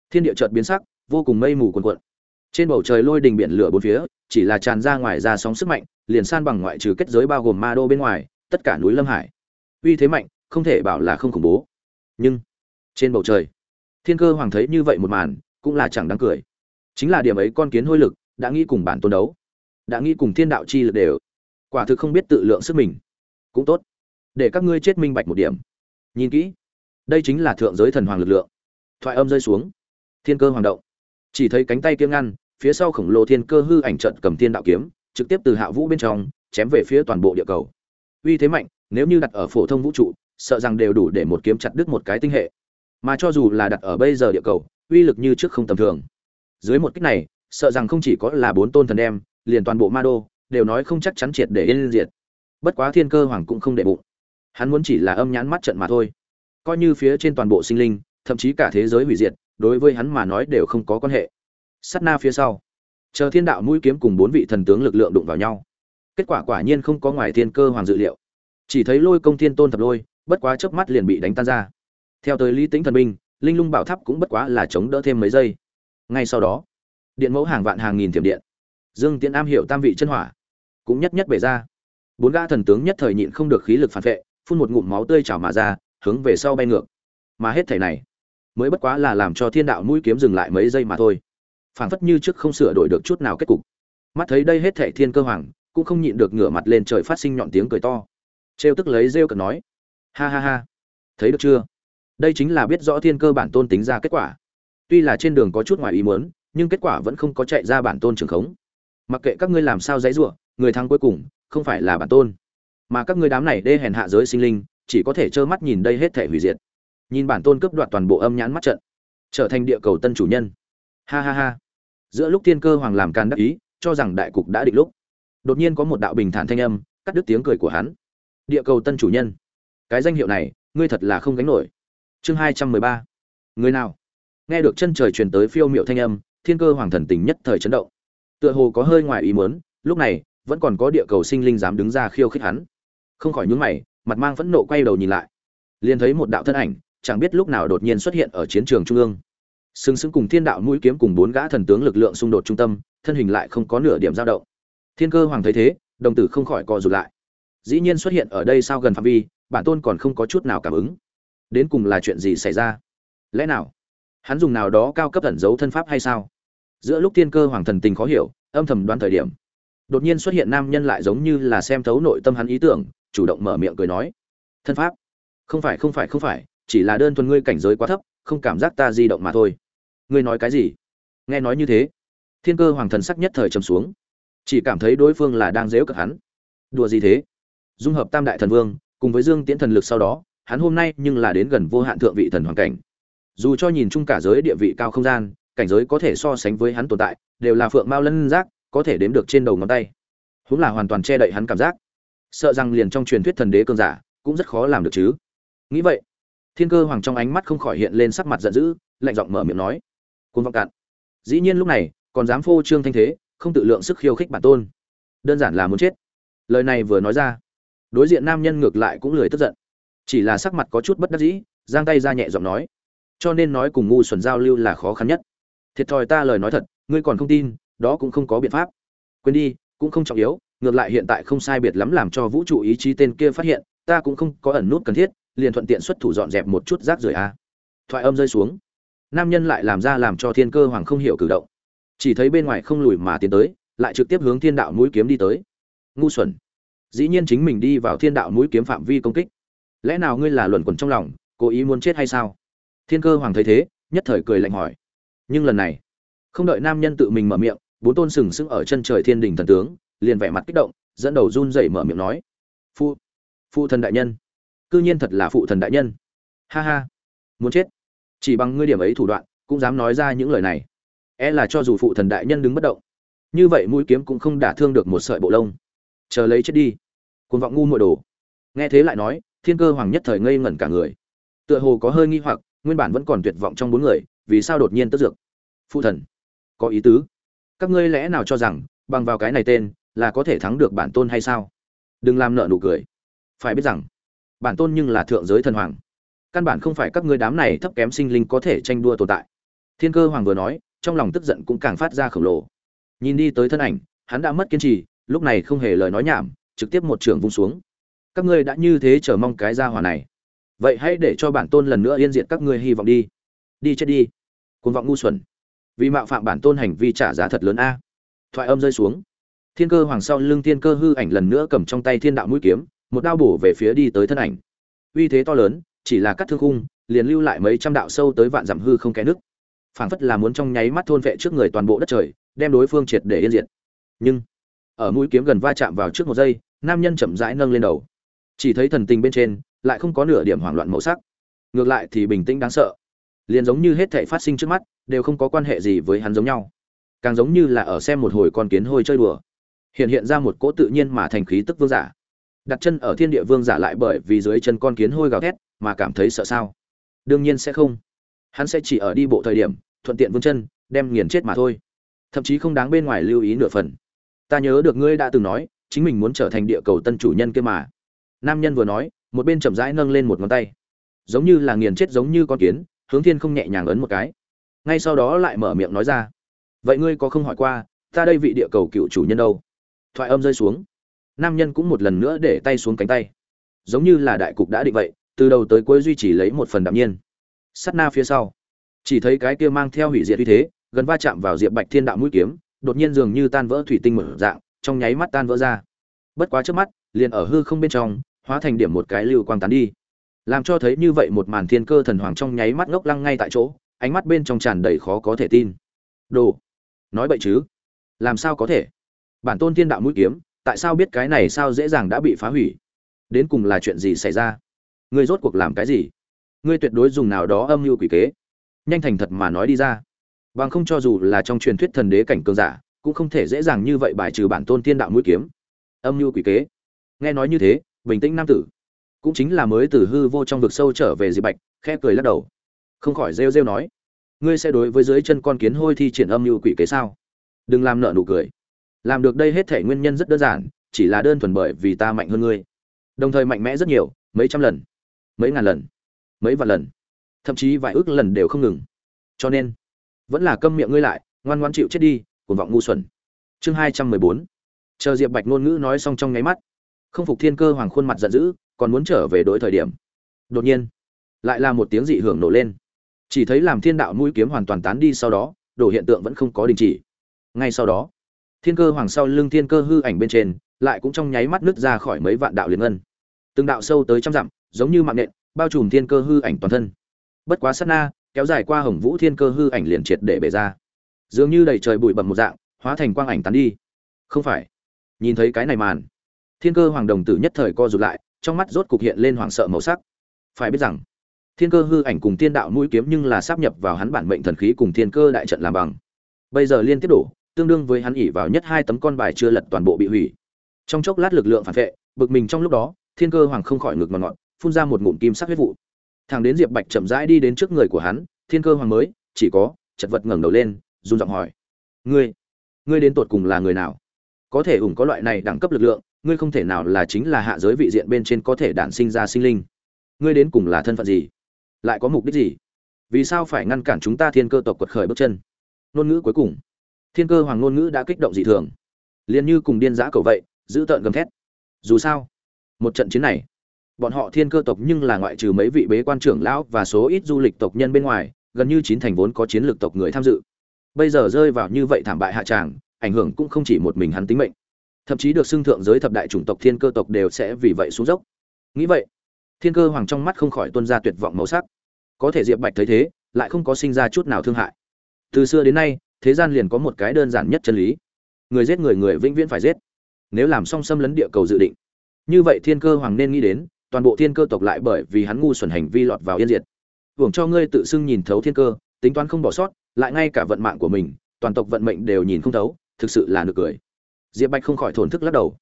thiên địa chợt biến sắc, vô cùng mây mù cuồn cuộn. Trên bầu trời lôi đình biển lửa bốn phía, chỉ là tràn ra ngoài ra sóng sức mạnh, liền san bằng ngoại trừ kết giới bao gồm ma đô bên ngoài tất cả núi lâm hải. Uy thế mạnh, không thể bảo là không khủng bố. Nhưng, trên bầu trời, thiên cơ hoàng thấy như vậy một màn, cũng là chẳng đáng cười. Chính là điểm ấy con kiến hôi lực, đã nghĩ cùng bản tôn đấu. Đã nghĩ cùng thiên đạo chi lực đều. Quả thực không biết tự lượng sức mình. Cũng tốt. Để các ngươi chết minh bạch một điểm. Nhìn kỹ. Đây chính là thượng giới thần hoàng lực lượng. Thoại âm rơi xuống. Thiên cơ hoàng động. Chỉ thấy cánh tay kiêng ngăn, phía sau khổng lồ thiên cơ hư ảnh trận cầm thiên đạo kiếm, trực tiếp từ hạ vũ bên trong, chém về phía toàn bộ địa cầu uy thế mạnh, nếu như đặt ở phổ thông vũ trụ, sợ rằng đều đủ để một kiếm chặt đứt một cái tinh hệ. Mà cho dù là đặt ở bây giờ địa cầu, uy lực như trước không tầm thường. Dưới một kích này, sợ rằng không chỉ có là bốn tôn thần đem, liền toàn bộ ma đô, đều nói không chắc chắn triệt để yên diệt. Bất quá thiên cơ hoàng cũng không để bụng. Hắn muốn chỉ là âm nhãn mắt trận mà thôi. Coi như phía trên toàn bộ sinh linh, thậm chí cả thế giới hủy diệt, đối với hắn mà nói đều không có quan hệ. Sắt na phía sau, chờ thiên đạo mũi kiếm cùng bốn vị thần tướng lực lượng đụng vào nhau kết quả quả nhiên không có ngoài thiên cơ hoàng dự liệu. Chỉ thấy lôi công thiên tôn thập lôi, bất quá chớp mắt liền bị đánh tan ra. Theo tới lý tính thần binh, linh lung bảo tháp cũng bất quá là chống đỡ thêm mấy giây. Ngay sau đó, điện mẫu hàng vạn hàng nghìn thiểm điện. Dương tiễn am hiểu tam vị chân hỏa, cũng nhất nhất bể ra. Bốn gã thần tướng nhất thời nhịn không được khí lực phản vệ, phun một ngụm máu tươi trào mà ra, hướng về sau bay ngược. Mà hết thảy này, mới bất quá là làm cho thiên đạo mũi kiếm dừng lại mấy giây mà thôi. Phảng phất như trước không sửa đổi được chút nào kết cục. Mắt thấy đây hết thảy thiên cơ hoàng cũng không nhịn được ngửa mặt lên trời phát sinh nhọn tiếng cười to. Trêu tức lấy rêu cợt nói, ha ha ha, thấy được chưa? Đây chính là biết rõ thiên cơ bản tôn tính ra kết quả. Tuy là trên đường có chút ngoài ý muốn, nhưng kết quả vẫn không có chạy ra bản tôn trường khống. Mặc kệ các ngươi làm sao dãy ruộng người thắng cuối cùng không phải là bản tôn. Mà các ngươi đám này đê hèn hạ giới sinh linh, chỉ có thể trơ mắt nhìn đây hết thể hủy diệt. Nhìn bản tôn cướp đoạt toàn bộ âm nhãn mắt trận, trở thành địa cầu tân chủ nhân. Ha ha ha. Giữa lúc thiên cơ hoàng làm can đắc ý, cho rằng đại cục đã định lúc đột nhiên có một đạo bình thản thanh âm, cắt đứt tiếng cười của hắn. Địa cầu tân chủ nhân, cái danh hiệu này, ngươi thật là không gánh nổi. Chương hai trăm mười ba, người nào? Nghe được chân trời truyền tới phiêu miệu thanh âm, thiên cơ hoàng thần tình nhất thời chấn động. Tựa hồ có hơi ngoài ý muốn, lúc này, vẫn còn có địa cầu sinh linh dám đứng ra khiêu khích hắn. Không khỏi nhún mày, mặt mang phẫn nộ quay đầu nhìn lại. Liền thấy một đạo thân ảnh, chẳng biết lúc nào đột nhiên xuất hiện ở chiến trường trung ương. Xứng xứng cùng thiên đạo mũi kiếm cùng bốn gã thần tướng lực lượng xung đột trung tâm, thân hình lại không có nửa điểm dao động thiên cơ hoàng thấy thế, đồng tử không khỏi co rụt lại. Dĩ nhiên xuất hiện ở đây sao gần phạm vi, bản tôn còn không có chút nào cảm ứng. Đến cùng là chuyện gì xảy ra? Lẽ nào, hắn dùng nào đó cao cấp ẩn giấu thân pháp hay sao? Giữa lúc thiên cơ hoàng thần tình khó hiểu, âm thầm đoán thời điểm, đột nhiên xuất hiện nam nhân lại giống như là xem thấu nội tâm hắn ý tưởng, chủ động mở miệng cười nói, thân pháp? Không phải không phải không phải, chỉ là đơn thuần ngươi cảnh giới quá thấp, không cảm giác ta di động mà thôi. Ngươi nói cái gì? Nghe nói như thế. Thiên cơ hoàng thần sắc nhất thời trầm xuống chỉ cảm thấy đối phương là đang dếu cực hắn. Đùa gì thế? Dung hợp tam đại thần vương, cùng với dương tiễn thần lực sau đó, hắn hôm nay nhưng là đến gần vô hạn thượng vị thần hoàn cảnh. Dù cho nhìn chung cả giới địa vị cao không gian, cảnh giới có thể so sánh với hắn tồn tại, đều là phượng mao lân giác, có thể đếm được trên đầu ngón tay. Huống là hoàn toàn che đậy hắn cảm giác. Sợ rằng liền trong truyền thuyết thần đế cơn giả, cũng rất khó làm được chứ. Nghĩ vậy, thiên cơ hoàng trong ánh mắt không khỏi hiện lên sắc mặt giận dữ, lạnh giọng mở miệng nói côn vọng cạn. Dĩ nhiên lúc này, còn dám phô trương thanh thế không tự lượng sức khiêu khích bản tôn. Đơn giản là muốn chết. Lời này vừa nói ra, đối diện nam nhân ngược lại cũng lười tức giận. Chỉ là sắc mặt có chút bất đắc dĩ, giang tay ra nhẹ giọng nói. Cho nên nói cùng ngu xuẩn giao lưu là khó khăn nhất. Thiệt thòi ta lời nói thật, ngươi còn không tin, đó cũng không có biện pháp. Quên đi, cũng không trọng yếu, ngược lại hiện tại không sai biệt lắm làm cho vũ trụ ý chí tên kia phát hiện, ta cũng không có ẩn nút cần thiết, liền thuận tiện xuất thủ dọn dẹp một chút rác rưởi a. Thoại âm rơi xuống. Nam nhân lại làm ra làm cho thiên cơ hoàng không hiểu cử động chỉ thấy bên ngoài không lùi mà tiến tới, lại trực tiếp hướng thiên đạo mũi kiếm đi tới. Ngu xuẩn. Dĩ nhiên chính mình đi vào thiên đạo mũi kiếm phạm vi công kích. Lẽ nào ngươi là luẩn quẩn trong lòng, cố ý muốn chết hay sao? Thiên cơ hoàng thấy thế, nhất thời cười lạnh hỏi. Nhưng lần này, không đợi nam nhân tự mình mở miệng, bốn tôn sừng sững ở chân trời thiên đình thần tướng, liền vẻ mặt kích động, dẫn đầu run rẩy mở miệng nói. Phụ phụ thần đại nhân. Cư nhiên thật là phụ thần đại nhân. Ha ha. Muốn chết. Chỉ bằng ngươi điểm ấy thủ đoạn, cũng dám nói ra những lời này e là cho dù phụ thần đại nhân đứng bất động. Như vậy mũi kiếm cũng không đả thương được một sợi bộ lông. Chờ lấy chết đi. Cuồng vọng ngu muội đồ. Nghe thế lại nói, thiên cơ hoàng nhất thời ngây ngẩn cả người. Tựa hồ có hơi nghi hoặc, nguyên bản vẫn còn tuyệt vọng trong bốn người, vì sao đột nhiên tức dược? Phụ thần, có ý tứ. Các ngươi lẽ nào cho rằng, bằng vào cái này tên, là có thể thắng được bản tôn hay sao? Đừng làm nợ nụ cười. Phải biết rằng, bản tôn nhưng là thượng giới thần hoàng. Căn bản không phải các ngươi đám này thấp kém sinh linh có thể tranh đua tồn tại. Thiên cơ hoàng vừa nói trong lòng tức giận cũng càng phát ra khổng lồ. Nhìn đi tới thân ảnh, hắn đã mất kiên trì, lúc này không hề lời nói nhảm, trực tiếp một trường vung xuống. Các ngươi đã như thế chờ mong cái gia hỏa này. Vậy hãy để cho bản tôn lần nữa yên diện các ngươi hy vọng đi. Đi chết đi. Cuồng vọng ngu xuẩn. Vì mạo phạm bản tôn hành vi trả giá thật lớn a. Thoại âm rơi xuống. Thiên cơ hoàng sau lưng thiên cơ hư ảnh lần nữa cầm trong tay thiên đạo mũi kiếm, một đao bổ về phía đi tới thân ảnh. Uy thế to lớn, chỉ là cắt thương khung, liền lưu lại mấy trăm đạo sâu tới vạn dặm hư không kẽ nước phảng phất là muốn trong nháy mắt thôn vệ trước người toàn bộ đất trời, đem đối phương triệt để yên diệt. Nhưng, ở mũi kiếm gần va chạm vào trước một giây, nam nhân chậm rãi nâng lên đầu. Chỉ thấy thần tình bên trên, lại không có nửa điểm hoảng loạn màu sắc. Ngược lại thì bình tĩnh đáng sợ. Liền giống như hết thảy phát sinh trước mắt, đều không có quan hệ gì với hắn giống nhau. Càng giống như là ở xem một hồi con kiến hôi chơi đùa. Hiện hiện ra một cỗ tự nhiên mà thành khí tức vương giả. Đặt chân ở thiên địa vương giả lại bởi vì dưới chân con kiến hôi gào thét mà cảm thấy sợ sao? Đương nhiên sẽ không hắn sẽ chỉ ở đi bộ thời điểm, thuận tiện vương chân, đem nghiền chết mà thôi. Thậm chí không đáng bên ngoài lưu ý nửa phần. Ta nhớ được ngươi đã từng nói, chính mình muốn trở thành địa cầu tân chủ nhân kia mà. Nam nhân vừa nói, một bên chậm rãi nâng lên một ngón tay. Giống như là nghiền chết giống như con kiến, hướng thiên không nhẹ nhàng ấn một cái. Ngay sau đó lại mở miệng nói ra. Vậy ngươi có không hỏi qua, ta đây vị địa cầu cựu chủ nhân đâu? Thoại âm rơi xuống. Nam nhân cũng một lần nữa để tay xuống cánh tay. Giống như là đại cục đã định vậy, từ đầu tới cuối duy trì lấy một phần đạm nhiên sắt na phía sau. Chỉ thấy cái kia mang theo hủy diệt uy thế, gần va chạm vào diệp bạch thiên đạo mũi kiếm, đột nhiên dường như tan vỡ thủy tinh mở dạng, trong nháy mắt tan vỡ ra. Bất quá trước mắt, liền ở hư không bên trong, hóa thành điểm một cái lưu quang tán đi. Làm cho thấy như vậy một màn thiên cơ thần hoàng trong nháy mắt ngốc lăng ngay tại chỗ, ánh mắt bên trong tràn đầy khó có thể tin. Đồ, nói vậy chứ? Làm sao có thể? Bản tôn thiên đạo mũi kiếm, tại sao biết cái này sao dễ dàng đã bị phá hủy? Đến cùng là chuyện gì xảy ra? Ngươi rốt cuộc làm cái gì? Ngươi tuyệt đối dùng nào đó âm mưu quỷ kế. Nhanh thành thật mà nói đi ra. Bằng không cho dù là trong truyền thuyết thần đế cảnh cường giả, cũng không thể dễ dàng như vậy bài trừ bản tôn tiên đạo mũi kiếm. Âm mưu quỷ kế. Nghe nói như thế, bình tĩnh nam tử. Cũng chính là mới từ hư vô trong vực sâu trở về dị bạch, khẽ cười lắc đầu. Không khỏi rêu rêu nói, ngươi sẽ đối với dưới chân con kiến hôi thi triển âm mưu quỷ kế sao? Đừng làm nợ nụ cười. Làm được đây hết thể nguyên nhân rất đơn giản, chỉ là đơn thuần bởi vì ta mạnh hơn ngươi. Đồng thời mạnh mẽ rất nhiều, mấy trăm lần, mấy ngàn lần mấy vạn lần. Thậm chí vài ước lần đều không ngừng. Cho nên, vẫn là câm miệng ngươi lại, ngoan ngoan chịu chết đi, cuồng vọng ngu xuẩn. Chương hai trăm mười bốn. Chờ diệp bạch ngôn ngữ nói xong trong nháy mắt, không phục thiên cơ hoàng khuôn mặt giận dữ, còn muốn trở về đối thời điểm. Đột nhiên, lại là một tiếng dị hưởng nổ lên. Chỉ thấy làm thiên đạo mũi kiếm hoàn toàn tán đi sau đó đổ hiện tượng vẫn không có đình chỉ. Ngay sau đó, thiên cơ hoàng sau lưng thiên cơ hư ảnh bên trên, lại cũng trong nháy mắt nứt ra khỏi mấy vạn đạo liền ngân. Từng đạo sâu tới trăm dặm, giống như mạng nện bao trùm thiên cơ hư ảnh toàn thân. Bất quá sát na, kéo dài qua hồng vũ thiên cơ hư ảnh liền triệt để bể ra. Dường như đầy trời bụi bầm một dạng, hóa thành quang ảnh tán đi. Không phải. Nhìn thấy cái này màn, thiên cơ hoàng đồng tử nhất thời co rụt lại, trong mắt rốt cục hiện lên hoảng sợ màu sắc. Phải biết rằng, thiên cơ hư ảnh cùng thiên đạo mũi kiếm nhưng là sáp nhập vào hắn bản mệnh thần khí cùng thiên cơ đại trận làm bằng. Bây giờ liên tiếp đổ, tương đương với hắn ỉ vào nhất hai tấm con bài chưa lật toàn bộ bị hủy. Trong chốc lát lực lượng phản vệ, bực mình trong lúc đó, thiên cơ hoàng không khỏi ngực ngọt ngọt phun ra một ngụm kim sắc huyết vụ. Thằng đến diệp bạch chậm rãi đi đến trước người của hắn, thiên cơ hoàng mới, chỉ có, chật vật ngẩng đầu lên, run giọng hỏi. Ngươi ngươi đến tột cùng là người nào? Có thể ủng có loại này đẳng cấp lực lượng, ngươi không thể nào là chính là hạ giới vị diện bên trên có thể đản sinh ra sinh linh. Ngươi đến cùng là thân phận gì? Lại có mục đích gì? Vì sao phải ngăn cản chúng ta thiên cơ tộc quật khởi bước chân? Ngôn ngữ cuối cùng. Thiên cơ hoàng ngôn ngữ đã kích động dị thường. Liền như cùng điên giã cầu vậy, giữ tợn gầm thét. Dù sao, một trận chiến này bọn họ thiên cơ tộc nhưng là ngoại trừ mấy vị bế quan trưởng lão và số ít du lịch tộc nhân bên ngoài, gần như chín thành vốn có chiến lược tộc người tham dự. Bây giờ rơi vào như vậy thảm bại hạ tràng, ảnh hưởng cũng không chỉ một mình hắn tính mệnh. Thậm chí được xưng thượng giới thập đại chủng tộc thiên cơ tộc đều sẽ vì vậy xuống dốc. Nghĩ vậy, thiên cơ hoàng trong mắt không khỏi tuân ra tuyệt vọng màu sắc. Có thể diệp bạch thấy thế, lại không có sinh ra chút nào thương hại. Từ xưa đến nay, thế gian liền có một cái đơn giản nhất chân lý. Người giết người người vĩnh viễn phải giết. Nếu làm song xâm lấn địa cầu dự định. Như vậy thiên cơ hoàng nên nghĩ đến toàn bộ thiên cơ tộc lại bởi vì hắn ngu xuẩn hành vi lọt vào yên diệt. Hưởng cho ngươi tự xưng nhìn thấu thiên cơ, tính toán không bỏ sót, lại ngay cả vận mạng của mình, toàn tộc vận mệnh đều nhìn không thấu, thực sự là nực cười. Diệp bạch không khỏi thổn thức lắc đầu.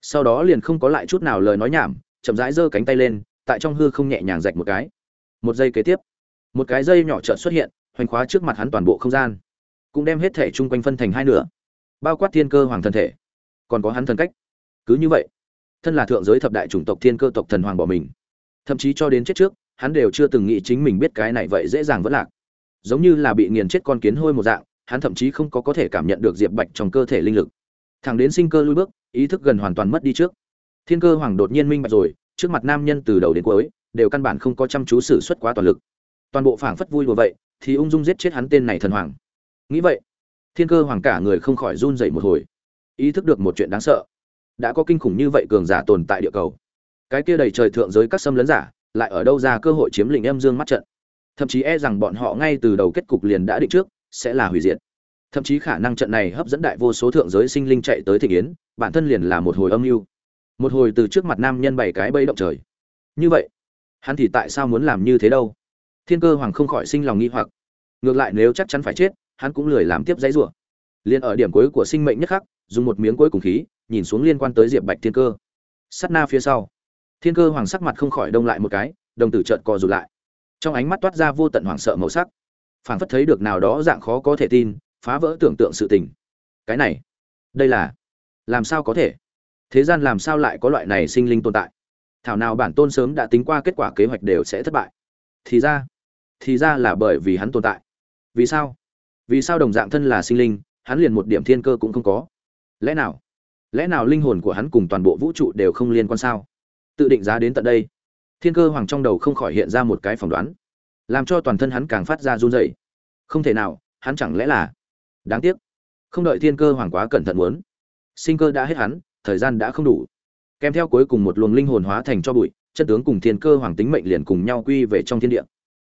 Sau đó liền không có lại chút nào lời nói nhảm, chậm rãi giơ cánh tay lên, tại trong hư không nhẹ nhàng rạch một cái. Một giây kế tiếp, một cái dây nhỏ trợn xuất hiện, hoành khóa trước mặt hắn toàn bộ không gian. Cũng đem hết thể chung quanh phân thành hai nửa, bao quát thiên cơ hoàng thân thể. Còn có hắn thần cách. Cứ như vậy thân là thượng giới thập đại chủng tộc thiên cơ tộc thần hoàng bỏ mình. Thậm chí cho đến chết trước, hắn đều chưa từng nghĩ chính mình biết cái này vậy dễ dàng vẫn lạc. Giống như là bị nghiền chết con kiến hôi một dạng, hắn thậm chí không có có thể cảm nhận được diệp bạch trong cơ thể linh lực. Thẳng đến sinh cơ lui bước, ý thức gần hoàn toàn mất đi trước. Thiên cơ hoàng đột nhiên minh bạch rồi, trước mặt nam nhân từ đầu đến cuối, đều căn bản không có chăm chú xử suất quá toàn lực. Toàn bộ phảng phất vui đùa vậy, thì ung dung giết chết hắn tên này thần hoàng. Nghĩ vậy, thiên cơ hoàng cả người không khỏi run dậy một hồi. Ý thức được một chuyện đáng sợ đã có kinh khủng như vậy cường giả tồn tại địa cầu. Cái kia đầy trời thượng giới các xâm lấn giả lại ở đâu ra cơ hội chiếm lĩnh âm dương mắt trận? Thậm chí e rằng bọn họ ngay từ đầu kết cục liền đã định trước, sẽ là hủy diệt. Thậm chí khả năng trận này hấp dẫn đại vô số thượng giới sinh linh chạy tới thị yến, bản thân liền là một hồi âm mưu. Một hồi từ trước mặt nam nhân bảy cái bẫy động trời. Như vậy, hắn thì tại sao muốn làm như thế đâu? Thiên cơ hoàng không khỏi sinh lòng nghi hoặc. Ngược lại nếu chắc chắn phải chết, hắn cũng lười làm tiếp giấy rủa. Liền ở điểm cuối của sinh mệnh nhất khắc, dùng một miếng cuối cùng khí nhìn xuống liên quan tới diệp bạch thiên cơ. Sắt na phía sau, thiên cơ hoàng sắc mặt không khỏi đông lại một cái, đồng tử trợn co rụt lại. Trong ánh mắt toát ra vô tận hoảng sợ màu sắc. Phảng phất thấy được nào đó dạng khó có thể tin, phá vỡ tưởng tượng sự tình. Cái này, đây là, làm sao có thể? Thế gian làm sao lại có loại này sinh linh tồn tại? Thảo nào bản tôn sớm đã tính qua kết quả kế hoạch đều sẽ thất bại. Thì ra thì ra là bởi vì hắn tồn tại. Vì sao? Vì sao đồng dạng thân là sinh linh, hắn liền một điểm thiên cơ cũng không có? Lẽ nào? Lẽ nào linh hồn của hắn cùng toàn bộ vũ trụ đều không liên quan sao? Tự định giá đến tận đây. Thiên cơ hoàng trong đầu không khỏi hiện ra một cái phỏng đoán, làm cho toàn thân hắn càng phát ra run rẩy. Không thể nào, hắn chẳng lẽ là đáng tiếc? Không đợi thiên cơ hoàng quá cẩn thận muốn, sinh cơ đã hết hắn, thời gian đã không đủ. Kèm theo cuối cùng một luồng linh hồn hóa thành cho bụi, chân tướng cùng thiên cơ hoàng tính mệnh liền cùng nhau quy về trong thiên địa.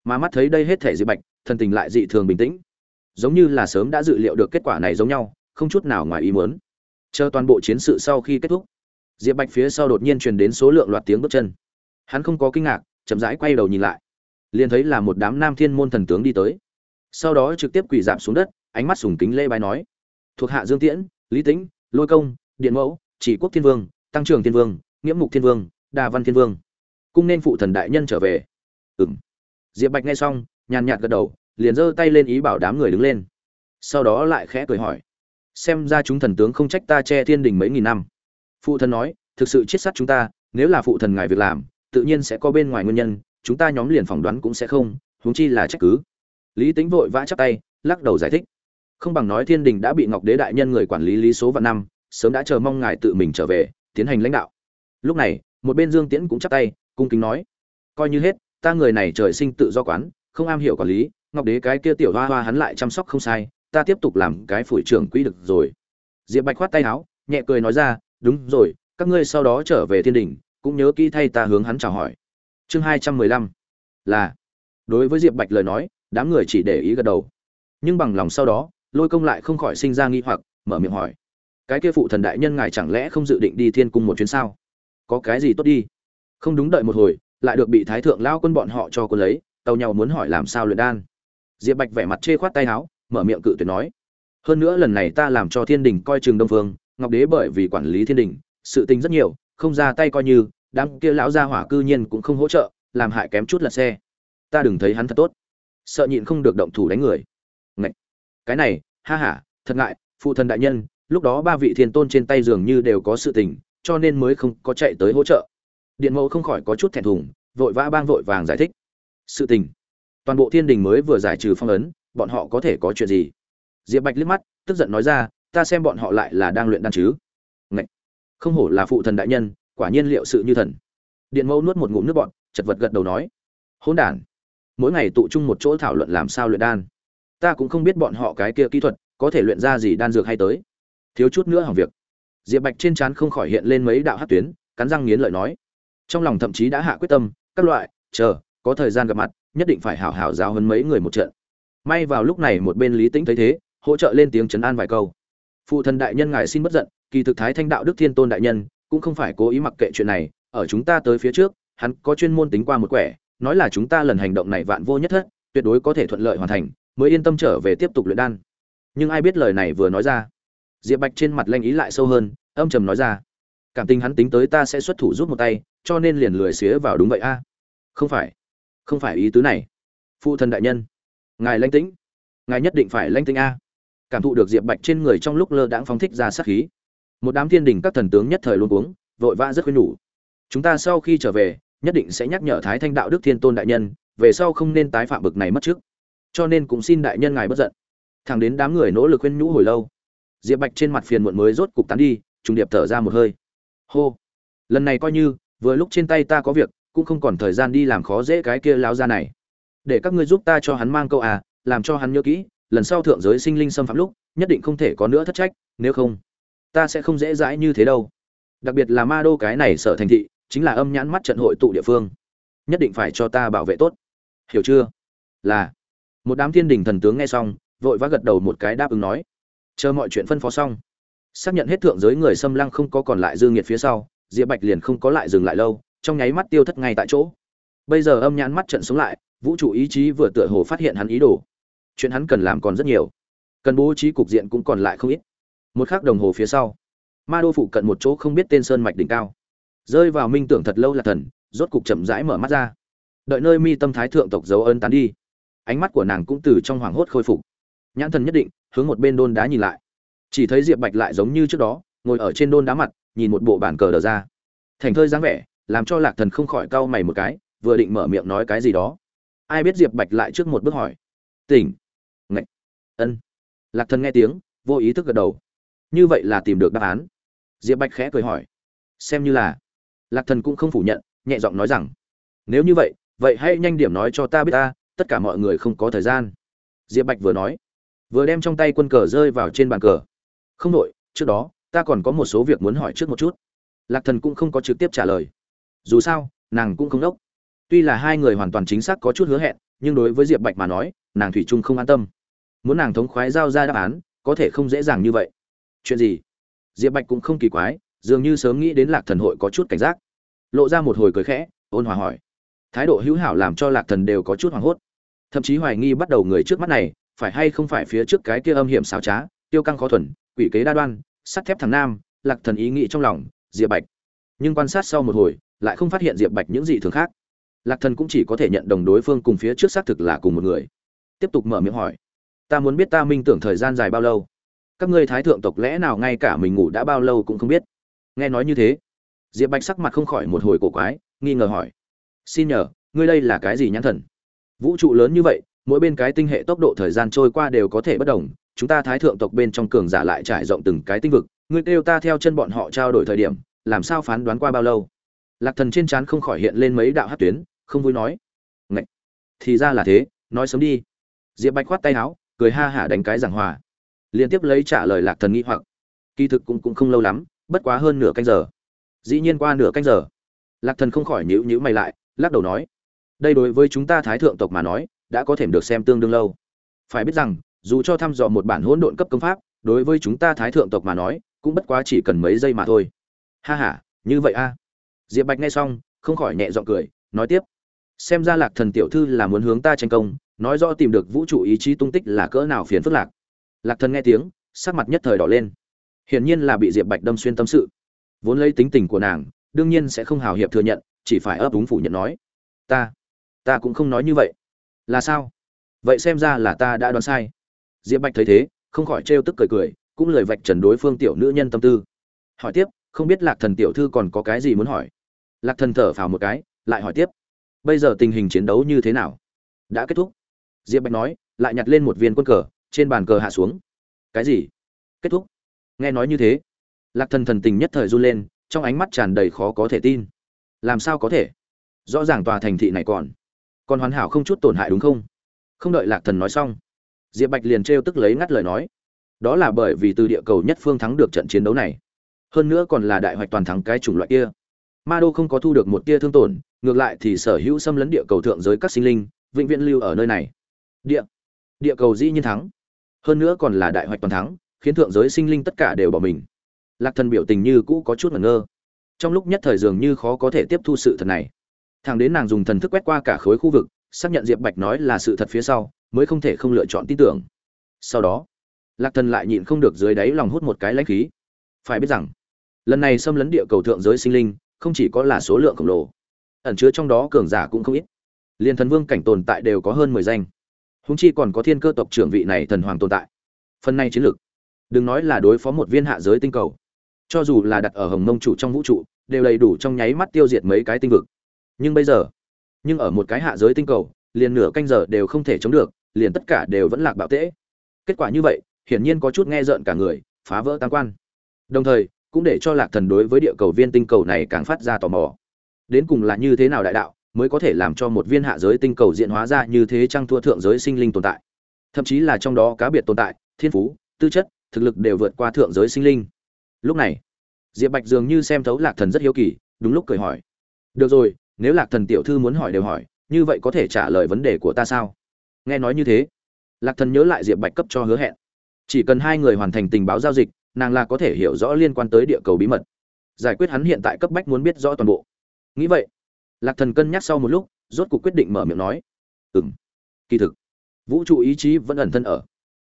Mà mắt thấy đây hết thể dị bạch thân tình lại dị thường bình tĩnh. Giống như là sớm đã dự liệu được kết quả này giống nhau, không chút nào ngoài ý muốn chờ toàn bộ chiến sự sau khi kết thúc, diệp bạch phía sau đột nhiên truyền đến số lượng loạt tiếng bước chân. Hắn không có kinh ngạc, chậm rãi quay đầu nhìn lại, liền thấy là một đám nam thiên môn thần tướng đi tới. Sau đó trực tiếp quỳ giảm xuống đất, ánh mắt sùng kính lê bài nói, thuộc hạ dương tiễn, lý tĩnh, lôi công, điện mẫu, chỉ quốc thiên vương, tăng trưởng thiên vương nghĩa mục thiên vương, đà văn thiên vương, cung nên phụ thần đại nhân trở về. Ừng diệp bạch nghe xong, nhàn nhạt gật đầu, liền giơ tay lên ý bảo đám người đứng lên. Sau đó lại khẽ cười hỏi xem ra chúng thần tướng không trách ta che thiên đình mấy nghìn năm. Phụ thần nói, thực sự chiết sát chúng ta, nếu là phụ thần ngài việc làm, tự nhiên sẽ có bên ngoài nguyên nhân, chúng ta nhóm liền phỏng đoán cũng sẽ không, huống chi là trách cứ. Lý tính vội vã chắp tay, lắc đầu giải thích. Không bằng nói thiên đình đã bị ngọc đế đại nhân người quản lý lý số vạn năm, sớm đã chờ mong ngài tự mình trở về, tiến hành lãnh đạo. Lúc này, một bên dương tiễn cũng chắp tay, cung kính nói, coi như hết, ta người này trời sinh tự do quán, không am hiểu quản lý, ngọc đế cái kia tiểu hoa hoa hắn lại chăm sóc không sai ta tiếp tục làm cái phủi trưởng quỹ được rồi. Diệp bạch khoát tay áo, nhẹ cười nói ra, đúng rồi, các ngươi sau đó trở về thiên đình, cũng nhớ kỹ thay ta hướng hắn chào hỏi. Chương hai trăm mười lăm là, đối với diệp bạch lời nói, đám người chỉ để ý gật đầu. Nhưng bằng lòng sau đó, lôi công lại không khỏi sinh ra nghi hoặc, mở miệng hỏi, cái kia phụ thần đại nhân ngài chẳng lẽ không dự định đi thiên cung một chuyến sao? Có cái gì tốt đi? Không đúng đợi một hồi, lại được bị thái thượng lao quân bọn họ cho quân lấy tàu nhau muốn hỏi làm sao luyện đan. Diệp bạch vẻ mặt chê khoát tay áo mở miệng cự tuyệt nói. Hơn nữa lần này ta làm cho thiên đình coi chừng đông phương, ngọc đế bởi vì quản lý thiên đình, sự tình rất nhiều, không ra tay coi như, đám kia lão gia hỏa cư nhiên cũng không hỗ trợ, làm hại kém chút lật xe. Ta đừng thấy hắn thật tốt. Sợ nhịn không được động thủ đánh người. Ngậy! cái này, ha ha, thật ngại, phụ thần đại nhân, lúc đó ba vị thiên tôn trên tay dường như đều có sự tình, cho nên mới không có chạy tới hỗ trợ. Điện mẫu không khỏi có chút thẹn thùng, vội vã bang vội vàng giải thích. Sự tình. Toàn bộ thiên đình mới vừa giải trừ phong ấn bọn họ có thể có chuyện gì? Diệp bạch liếc mắt, tức giận nói ra, ta xem bọn họ lại là đang luyện đan chứ? Ngậy! không hổ là phụ thần đại nhân, quả nhiên liệu sự như thần. Điện mẫu nuốt một ngụm nước bọn chật vật gật đầu nói, hỗn đản, mỗi ngày tụ chung một chỗ thảo luận làm sao luyện đan. Ta cũng không biết bọn họ cái kia kỹ thuật có thể luyện ra gì đan dược hay tới. Thiếu chút nữa hỏng việc. Diệp bạch trên trán không khỏi hiện lên mấy đạo hát tuyến, cắn răng nghiến lợi nói, trong lòng thậm chí đã hạ quyết tâm, các loại, chờ, có thời gian gặp mặt, nhất định phải hảo hảo giao hơn mấy người một trận may vào lúc này một bên lý tĩnh thấy thế, hỗ trợ lên tiếng chấn an vài câu. Phụ thần đại nhân ngài xin bất giận, kỳ thực thái thanh đạo đức thiên tôn đại nhân, cũng không phải cố ý mặc kệ chuyện này, ở chúng ta tới phía trước, hắn có chuyên môn tính qua một quẻ, nói là chúng ta lần hành động này vạn vô nhất thất, tuyệt đối có thể thuận lợi hoàn thành, mới yên tâm trở về tiếp tục luyện đan. Nhưng ai biết lời này vừa nói ra. Diệp bạch trên mặt lanh ý lại sâu hơn, âm trầm nói ra. Cảm tình hắn tính tới ta sẽ xuất thủ giúp một tay, cho nên liền lười xía vào đúng vậy a. Không phải. Không phải ý tứ này. Phụ thân đại nhân ngài lanh tĩnh. Ngài nhất định phải lanh tĩnh a. Cảm thụ được diệp bạch trên người trong lúc lơ đãng phóng thích ra sát khí. Một đám thiên đình các thần tướng nhất thời luôn uống vội vã rất khuyên nhủ. Chúng ta sau khi trở về, nhất định sẽ nhắc nhở thái thanh đạo đức thiên tôn đại nhân, về sau không nên tái phạm bực này mất trước. Cho nên cũng xin đại nhân ngài bất giận. Thẳng đến đám người nỗ lực khuyên nhũ hồi lâu, diệp bạch trên mặt phiền muộn mới rốt cục tán đi, trùng điệp thở ra một hơi. Hô. Lần này coi như, vừa lúc trên tay ta có việc, cũng không còn thời gian đi làm khó dễ cái kia láo ra này để các ngươi giúp ta cho hắn mang câu à làm cho hắn nhớ kỹ, lần sau thượng giới sinh linh xâm phạm lúc, nhất định không thể có nữa thất trách, nếu không, ta sẽ không dễ dãi như thế đâu. Đặc biệt là ma đô cái này sở thành thị, chính là âm nhãn mắt trận hội tụ địa phương. Nhất định phải cho ta bảo vệ tốt. Hiểu chưa? Là. Một đám thiên đình thần tướng nghe xong, vội vã gật đầu một cái đáp ứng nói. Chờ mọi chuyện phân phó xong. Xác nhận hết thượng giới người xâm lăng không có còn lại dư nghiệt phía sau, diệp bạch liền không có lại dừng lại lâu, trong nháy mắt tiêu thất ngay tại chỗ. Bây giờ âm nhãn mắt trận xuống lại vũ trụ ý chí vừa tựa hồ phát hiện hắn ý đồ. Chuyện hắn cần làm còn rất nhiều. Cần bố trí cục diện cũng còn lại không ít. Một khắc đồng hồ phía sau, ma đô phụ cận một chỗ không biết tên sơn mạch đỉnh cao. Rơi vào minh tưởng thật lâu là thần, rốt cục chậm rãi mở mắt ra. Đợi nơi mi tâm thái thượng tộc dấu ơn tán đi, ánh mắt của nàng cũng từ trong hoảng hốt khôi phục. Nhãn thần nhất định, hướng một bên đôn đá nhìn lại. Chỉ thấy diệp bạch lại giống như trước đó, ngồi ở trên đôn đá mặt, nhìn một bộ bản cờ đờ ra. Thành thơi dáng vẻ, làm cho lạc thần không khỏi cau mày một cái, vừa định mở miệng nói cái gì đó ai biết diệp bạch lại trước một bước hỏi. Tỉnh. Ngạch. Ân. Lạc thần nghe tiếng, vô ý thức gật đầu. Như vậy là tìm được đáp án. Diệp bạch khẽ cười hỏi. Xem như là. Lạc thần cũng không phủ nhận, nhẹ giọng nói rằng, nếu như vậy vậy hãy nhanh điểm nói cho ta biết ta, tất cả mọi người không có thời gian. Diệp bạch vừa nói, vừa đem trong tay quân cờ rơi vào trên bàn cờ. Không đội, trước đó, ta còn có một số việc muốn hỏi trước một chút. Lạc thần cũng không có trực tiếp trả lời. Dù sao, nàng cũng không đốc tuy là hai người hoàn toàn chính xác có chút hứa hẹn, nhưng đối với diệp bạch mà nói, nàng thủy trung không an tâm. Muốn nàng thống khoái giao ra đáp án, có thể không dễ dàng như vậy. Chuyện gì? Diệp bạch cũng không kỳ quái, dường như sớm nghĩ đến lạc thần hội có chút cảnh giác. Lộ ra một hồi cười khẽ, ôn hòa hỏi. Thái độ hữu hảo làm cho lạc thần đều có chút hoảng hốt. Thậm chí hoài nghi bắt đầu người trước mắt này, phải hay không phải phía trước cái kia âm hiểm xảo trá, tiêu căng khó thuần, quỷ kế đa đoan, sắt thép thằng nam, lạc thần ý nghĩ trong lòng, diệp bạch. Nhưng quan sát sau một hồi, lại không phát hiện diệp bạch những gì thường khác lạc thần cũng chỉ có thể nhận đồng đối phương cùng phía trước xác thực là cùng một người. Tiếp tục mở miệng hỏi, ta muốn biết ta minh tưởng thời gian dài bao lâu? Các ngươi thái thượng tộc lẽ nào ngay cả mình ngủ đã bao lâu cũng không biết? Nghe nói như thế, diệp bạch sắc mặt không khỏi một hồi cổ quái, nghi ngờ hỏi, xin nhờ, ngươi đây là cái gì nhãn thần? Vũ trụ lớn như vậy, mỗi bên cái tinh hệ tốc độ thời gian trôi qua đều có thể bất đồng, chúng ta thái thượng tộc bên trong cường giả lại trải rộng từng cái tinh vực, ngươi kêu ta theo chân bọn họ trao đổi thời điểm, làm sao phán đoán qua bao lâu? Lạc thần trên trán không khỏi hiện lên mấy đạo hát tuyến không vui nói. Ngậy! thì ra là thế, nói sớm đi. Diệp bạch khoát tay áo, cười ha hả đánh cái giảng hòa. Liên tiếp lấy trả lời lạc thần nghĩ hoặc. Kỳ thực cũng cũng không lâu lắm, bất quá hơn nửa canh giờ. Dĩ nhiên qua nửa canh giờ, lạc thần không khỏi nhữ nhữ mày lại, lắc đầu nói. Đây đối với chúng ta thái thượng tộc mà nói, đã có thể được xem tương đương lâu. Phải biết rằng, dù cho thăm dò một bản hỗn độn cấp công pháp, đối với chúng ta thái thượng tộc mà nói, cũng bất quá chỉ cần mấy giây mà thôi. Ha ha, như vậy a. Diệp bạch nghe xong, không khỏi nhẹ giọng cười, nói tiếp xem ra lạc thần tiểu thư là muốn hướng ta tranh công, nói rõ tìm được vũ trụ ý chí tung tích là cỡ nào phiền phức lạc. Lạc thần nghe tiếng, sắc mặt nhất thời đỏ lên. Hiển nhiên là bị diệp bạch đâm xuyên tâm sự. Vốn lấy tính tình của nàng, đương nhiên sẽ không hào hiệp thừa nhận, chỉ phải ấp úng phủ nhận nói. Ta ta cũng không nói như vậy. Là sao? Vậy xem ra là ta đã đoán sai. Diệp bạch thấy thế, không khỏi trêu tức cười cười, cũng lời vạch trần đối phương tiểu nữ nhân tâm tư. Hỏi tiếp, không biết lạc thần tiểu thư còn có cái gì muốn hỏi? Lạc thần thở phào một cái, lại hỏi tiếp bây giờ tình hình chiến đấu như thế nào? Đã kết thúc. Diệp bạch nói, lại nhặt lên một viên quân cờ, trên bàn cờ hạ xuống. Cái gì? Kết thúc. Nghe nói như thế, lạc thần thần tình nhất thời run lên, trong ánh mắt tràn đầy khó có thể tin. Làm sao có thể? Rõ ràng tòa thành thị này còn còn hoàn hảo không chút tổn hại đúng không? Không đợi lạc thần nói xong, diệp bạch liền trêu tức lấy ngắt lời nói. Đó là bởi vì từ địa cầu nhất phương thắng được trận chiến đấu này. Hơn nữa còn là đại hoạch toàn thắng cái chủng loại kia. Ma đô không có thu được một tia thương tổn ngược lại thì sở hữu xâm lấn địa cầu thượng giới các sinh linh, vĩnh viễn lưu ở nơi này. Địa địa cầu dĩ nhiên thắng. Hơn nữa còn là đại hoạch toàn thắng, khiến thượng giới sinh linh tất cả đều bỏ mình. Lạc thần biểu tình như cũ có chút ngẩn ngơ. Trong lúc nhất thời dường như khó có thể tiếp thu sự thật này. Thằng đến nàng dùng thần thức quét qua cả khối khu vực, xác nhận diệp bạch nói là sự thật phía sau, mới không thể không lựa chọn tin tưởng. Sau đó, lạc thần lại nhịn không được dưới đáy lòng hút một cái lãnh khí. Phải biết rằng, lần này xâm lấn địa cầu thượng giới sinh linh, không chỉ có là số lượng khổng lồ ẩn chứa trong đó cường giả cũng không ít. Liền thần vương cảnh tồn tại đều có hơn mười danh. Húng chi còn có thiên cơ tộc trưởng vị này thần hoàng tồn tại. Phần này chiến lược, đừng nói là đối phó một viên hạ giới tinh cầu. Cho dù là đặt ở hồng mông chủ trong vũ trụ, đều đầy đủ trong nháy mắt tiêu diệt mấy cái tinh vực. Nhưng bây giờ, nhưng ở một cái hạ giới tinh cầu, liền nửa canh giờ đều không thể chống được, liền tất cả đều vẫn lạc bạo tễ. Kết quả như vậy, hiển nhiên có chút nghe rợn cả người, phá vỡ tam quan. Đồng thời, cũng để cho lạc thần đối với địa cầu viên tinh cầu này càng phát ra tò mò đến cùng là như thế nào đại đạo, mới có thể làm cho một viên hạ giới tinh cầu diện hóa ra như thế trăng thua thượng giới sinh linh tồn tại. Thậm chí là trong đó cá biệt tồn tại, thiên phú, tư chất, thực lực đều vượt qua thượng giới sinh linh. Lúc này, diệp bạch dường như xem thấu lạc thần rất hiếu kỳ, đúng lúc cười hỏi. Được rồi, nếu lạc thần tiểu thư muốn hỏi đều hỏi, như vậy có thể trả lời vấn đề của ta sao? Nghe nói như thế, lạc thần nhớ lại diệp bạch cấp cho hứa hẹn. Chỉ cần hai người hoàn thành tình báo giao dịch, nàng là có thể hiểu rõ liên quan tới địa cầu bí mật. Giải quyết hắn hiện tại cấp bách muốn biết rõ toàn bộ nghĩ vậy, lạc thần cân nhắc sau một lúc, rốt cuộc quyết định mở miệng nói. Ừ m kỳ thực, vũ trụ ý chí vẫn ẩn thân ở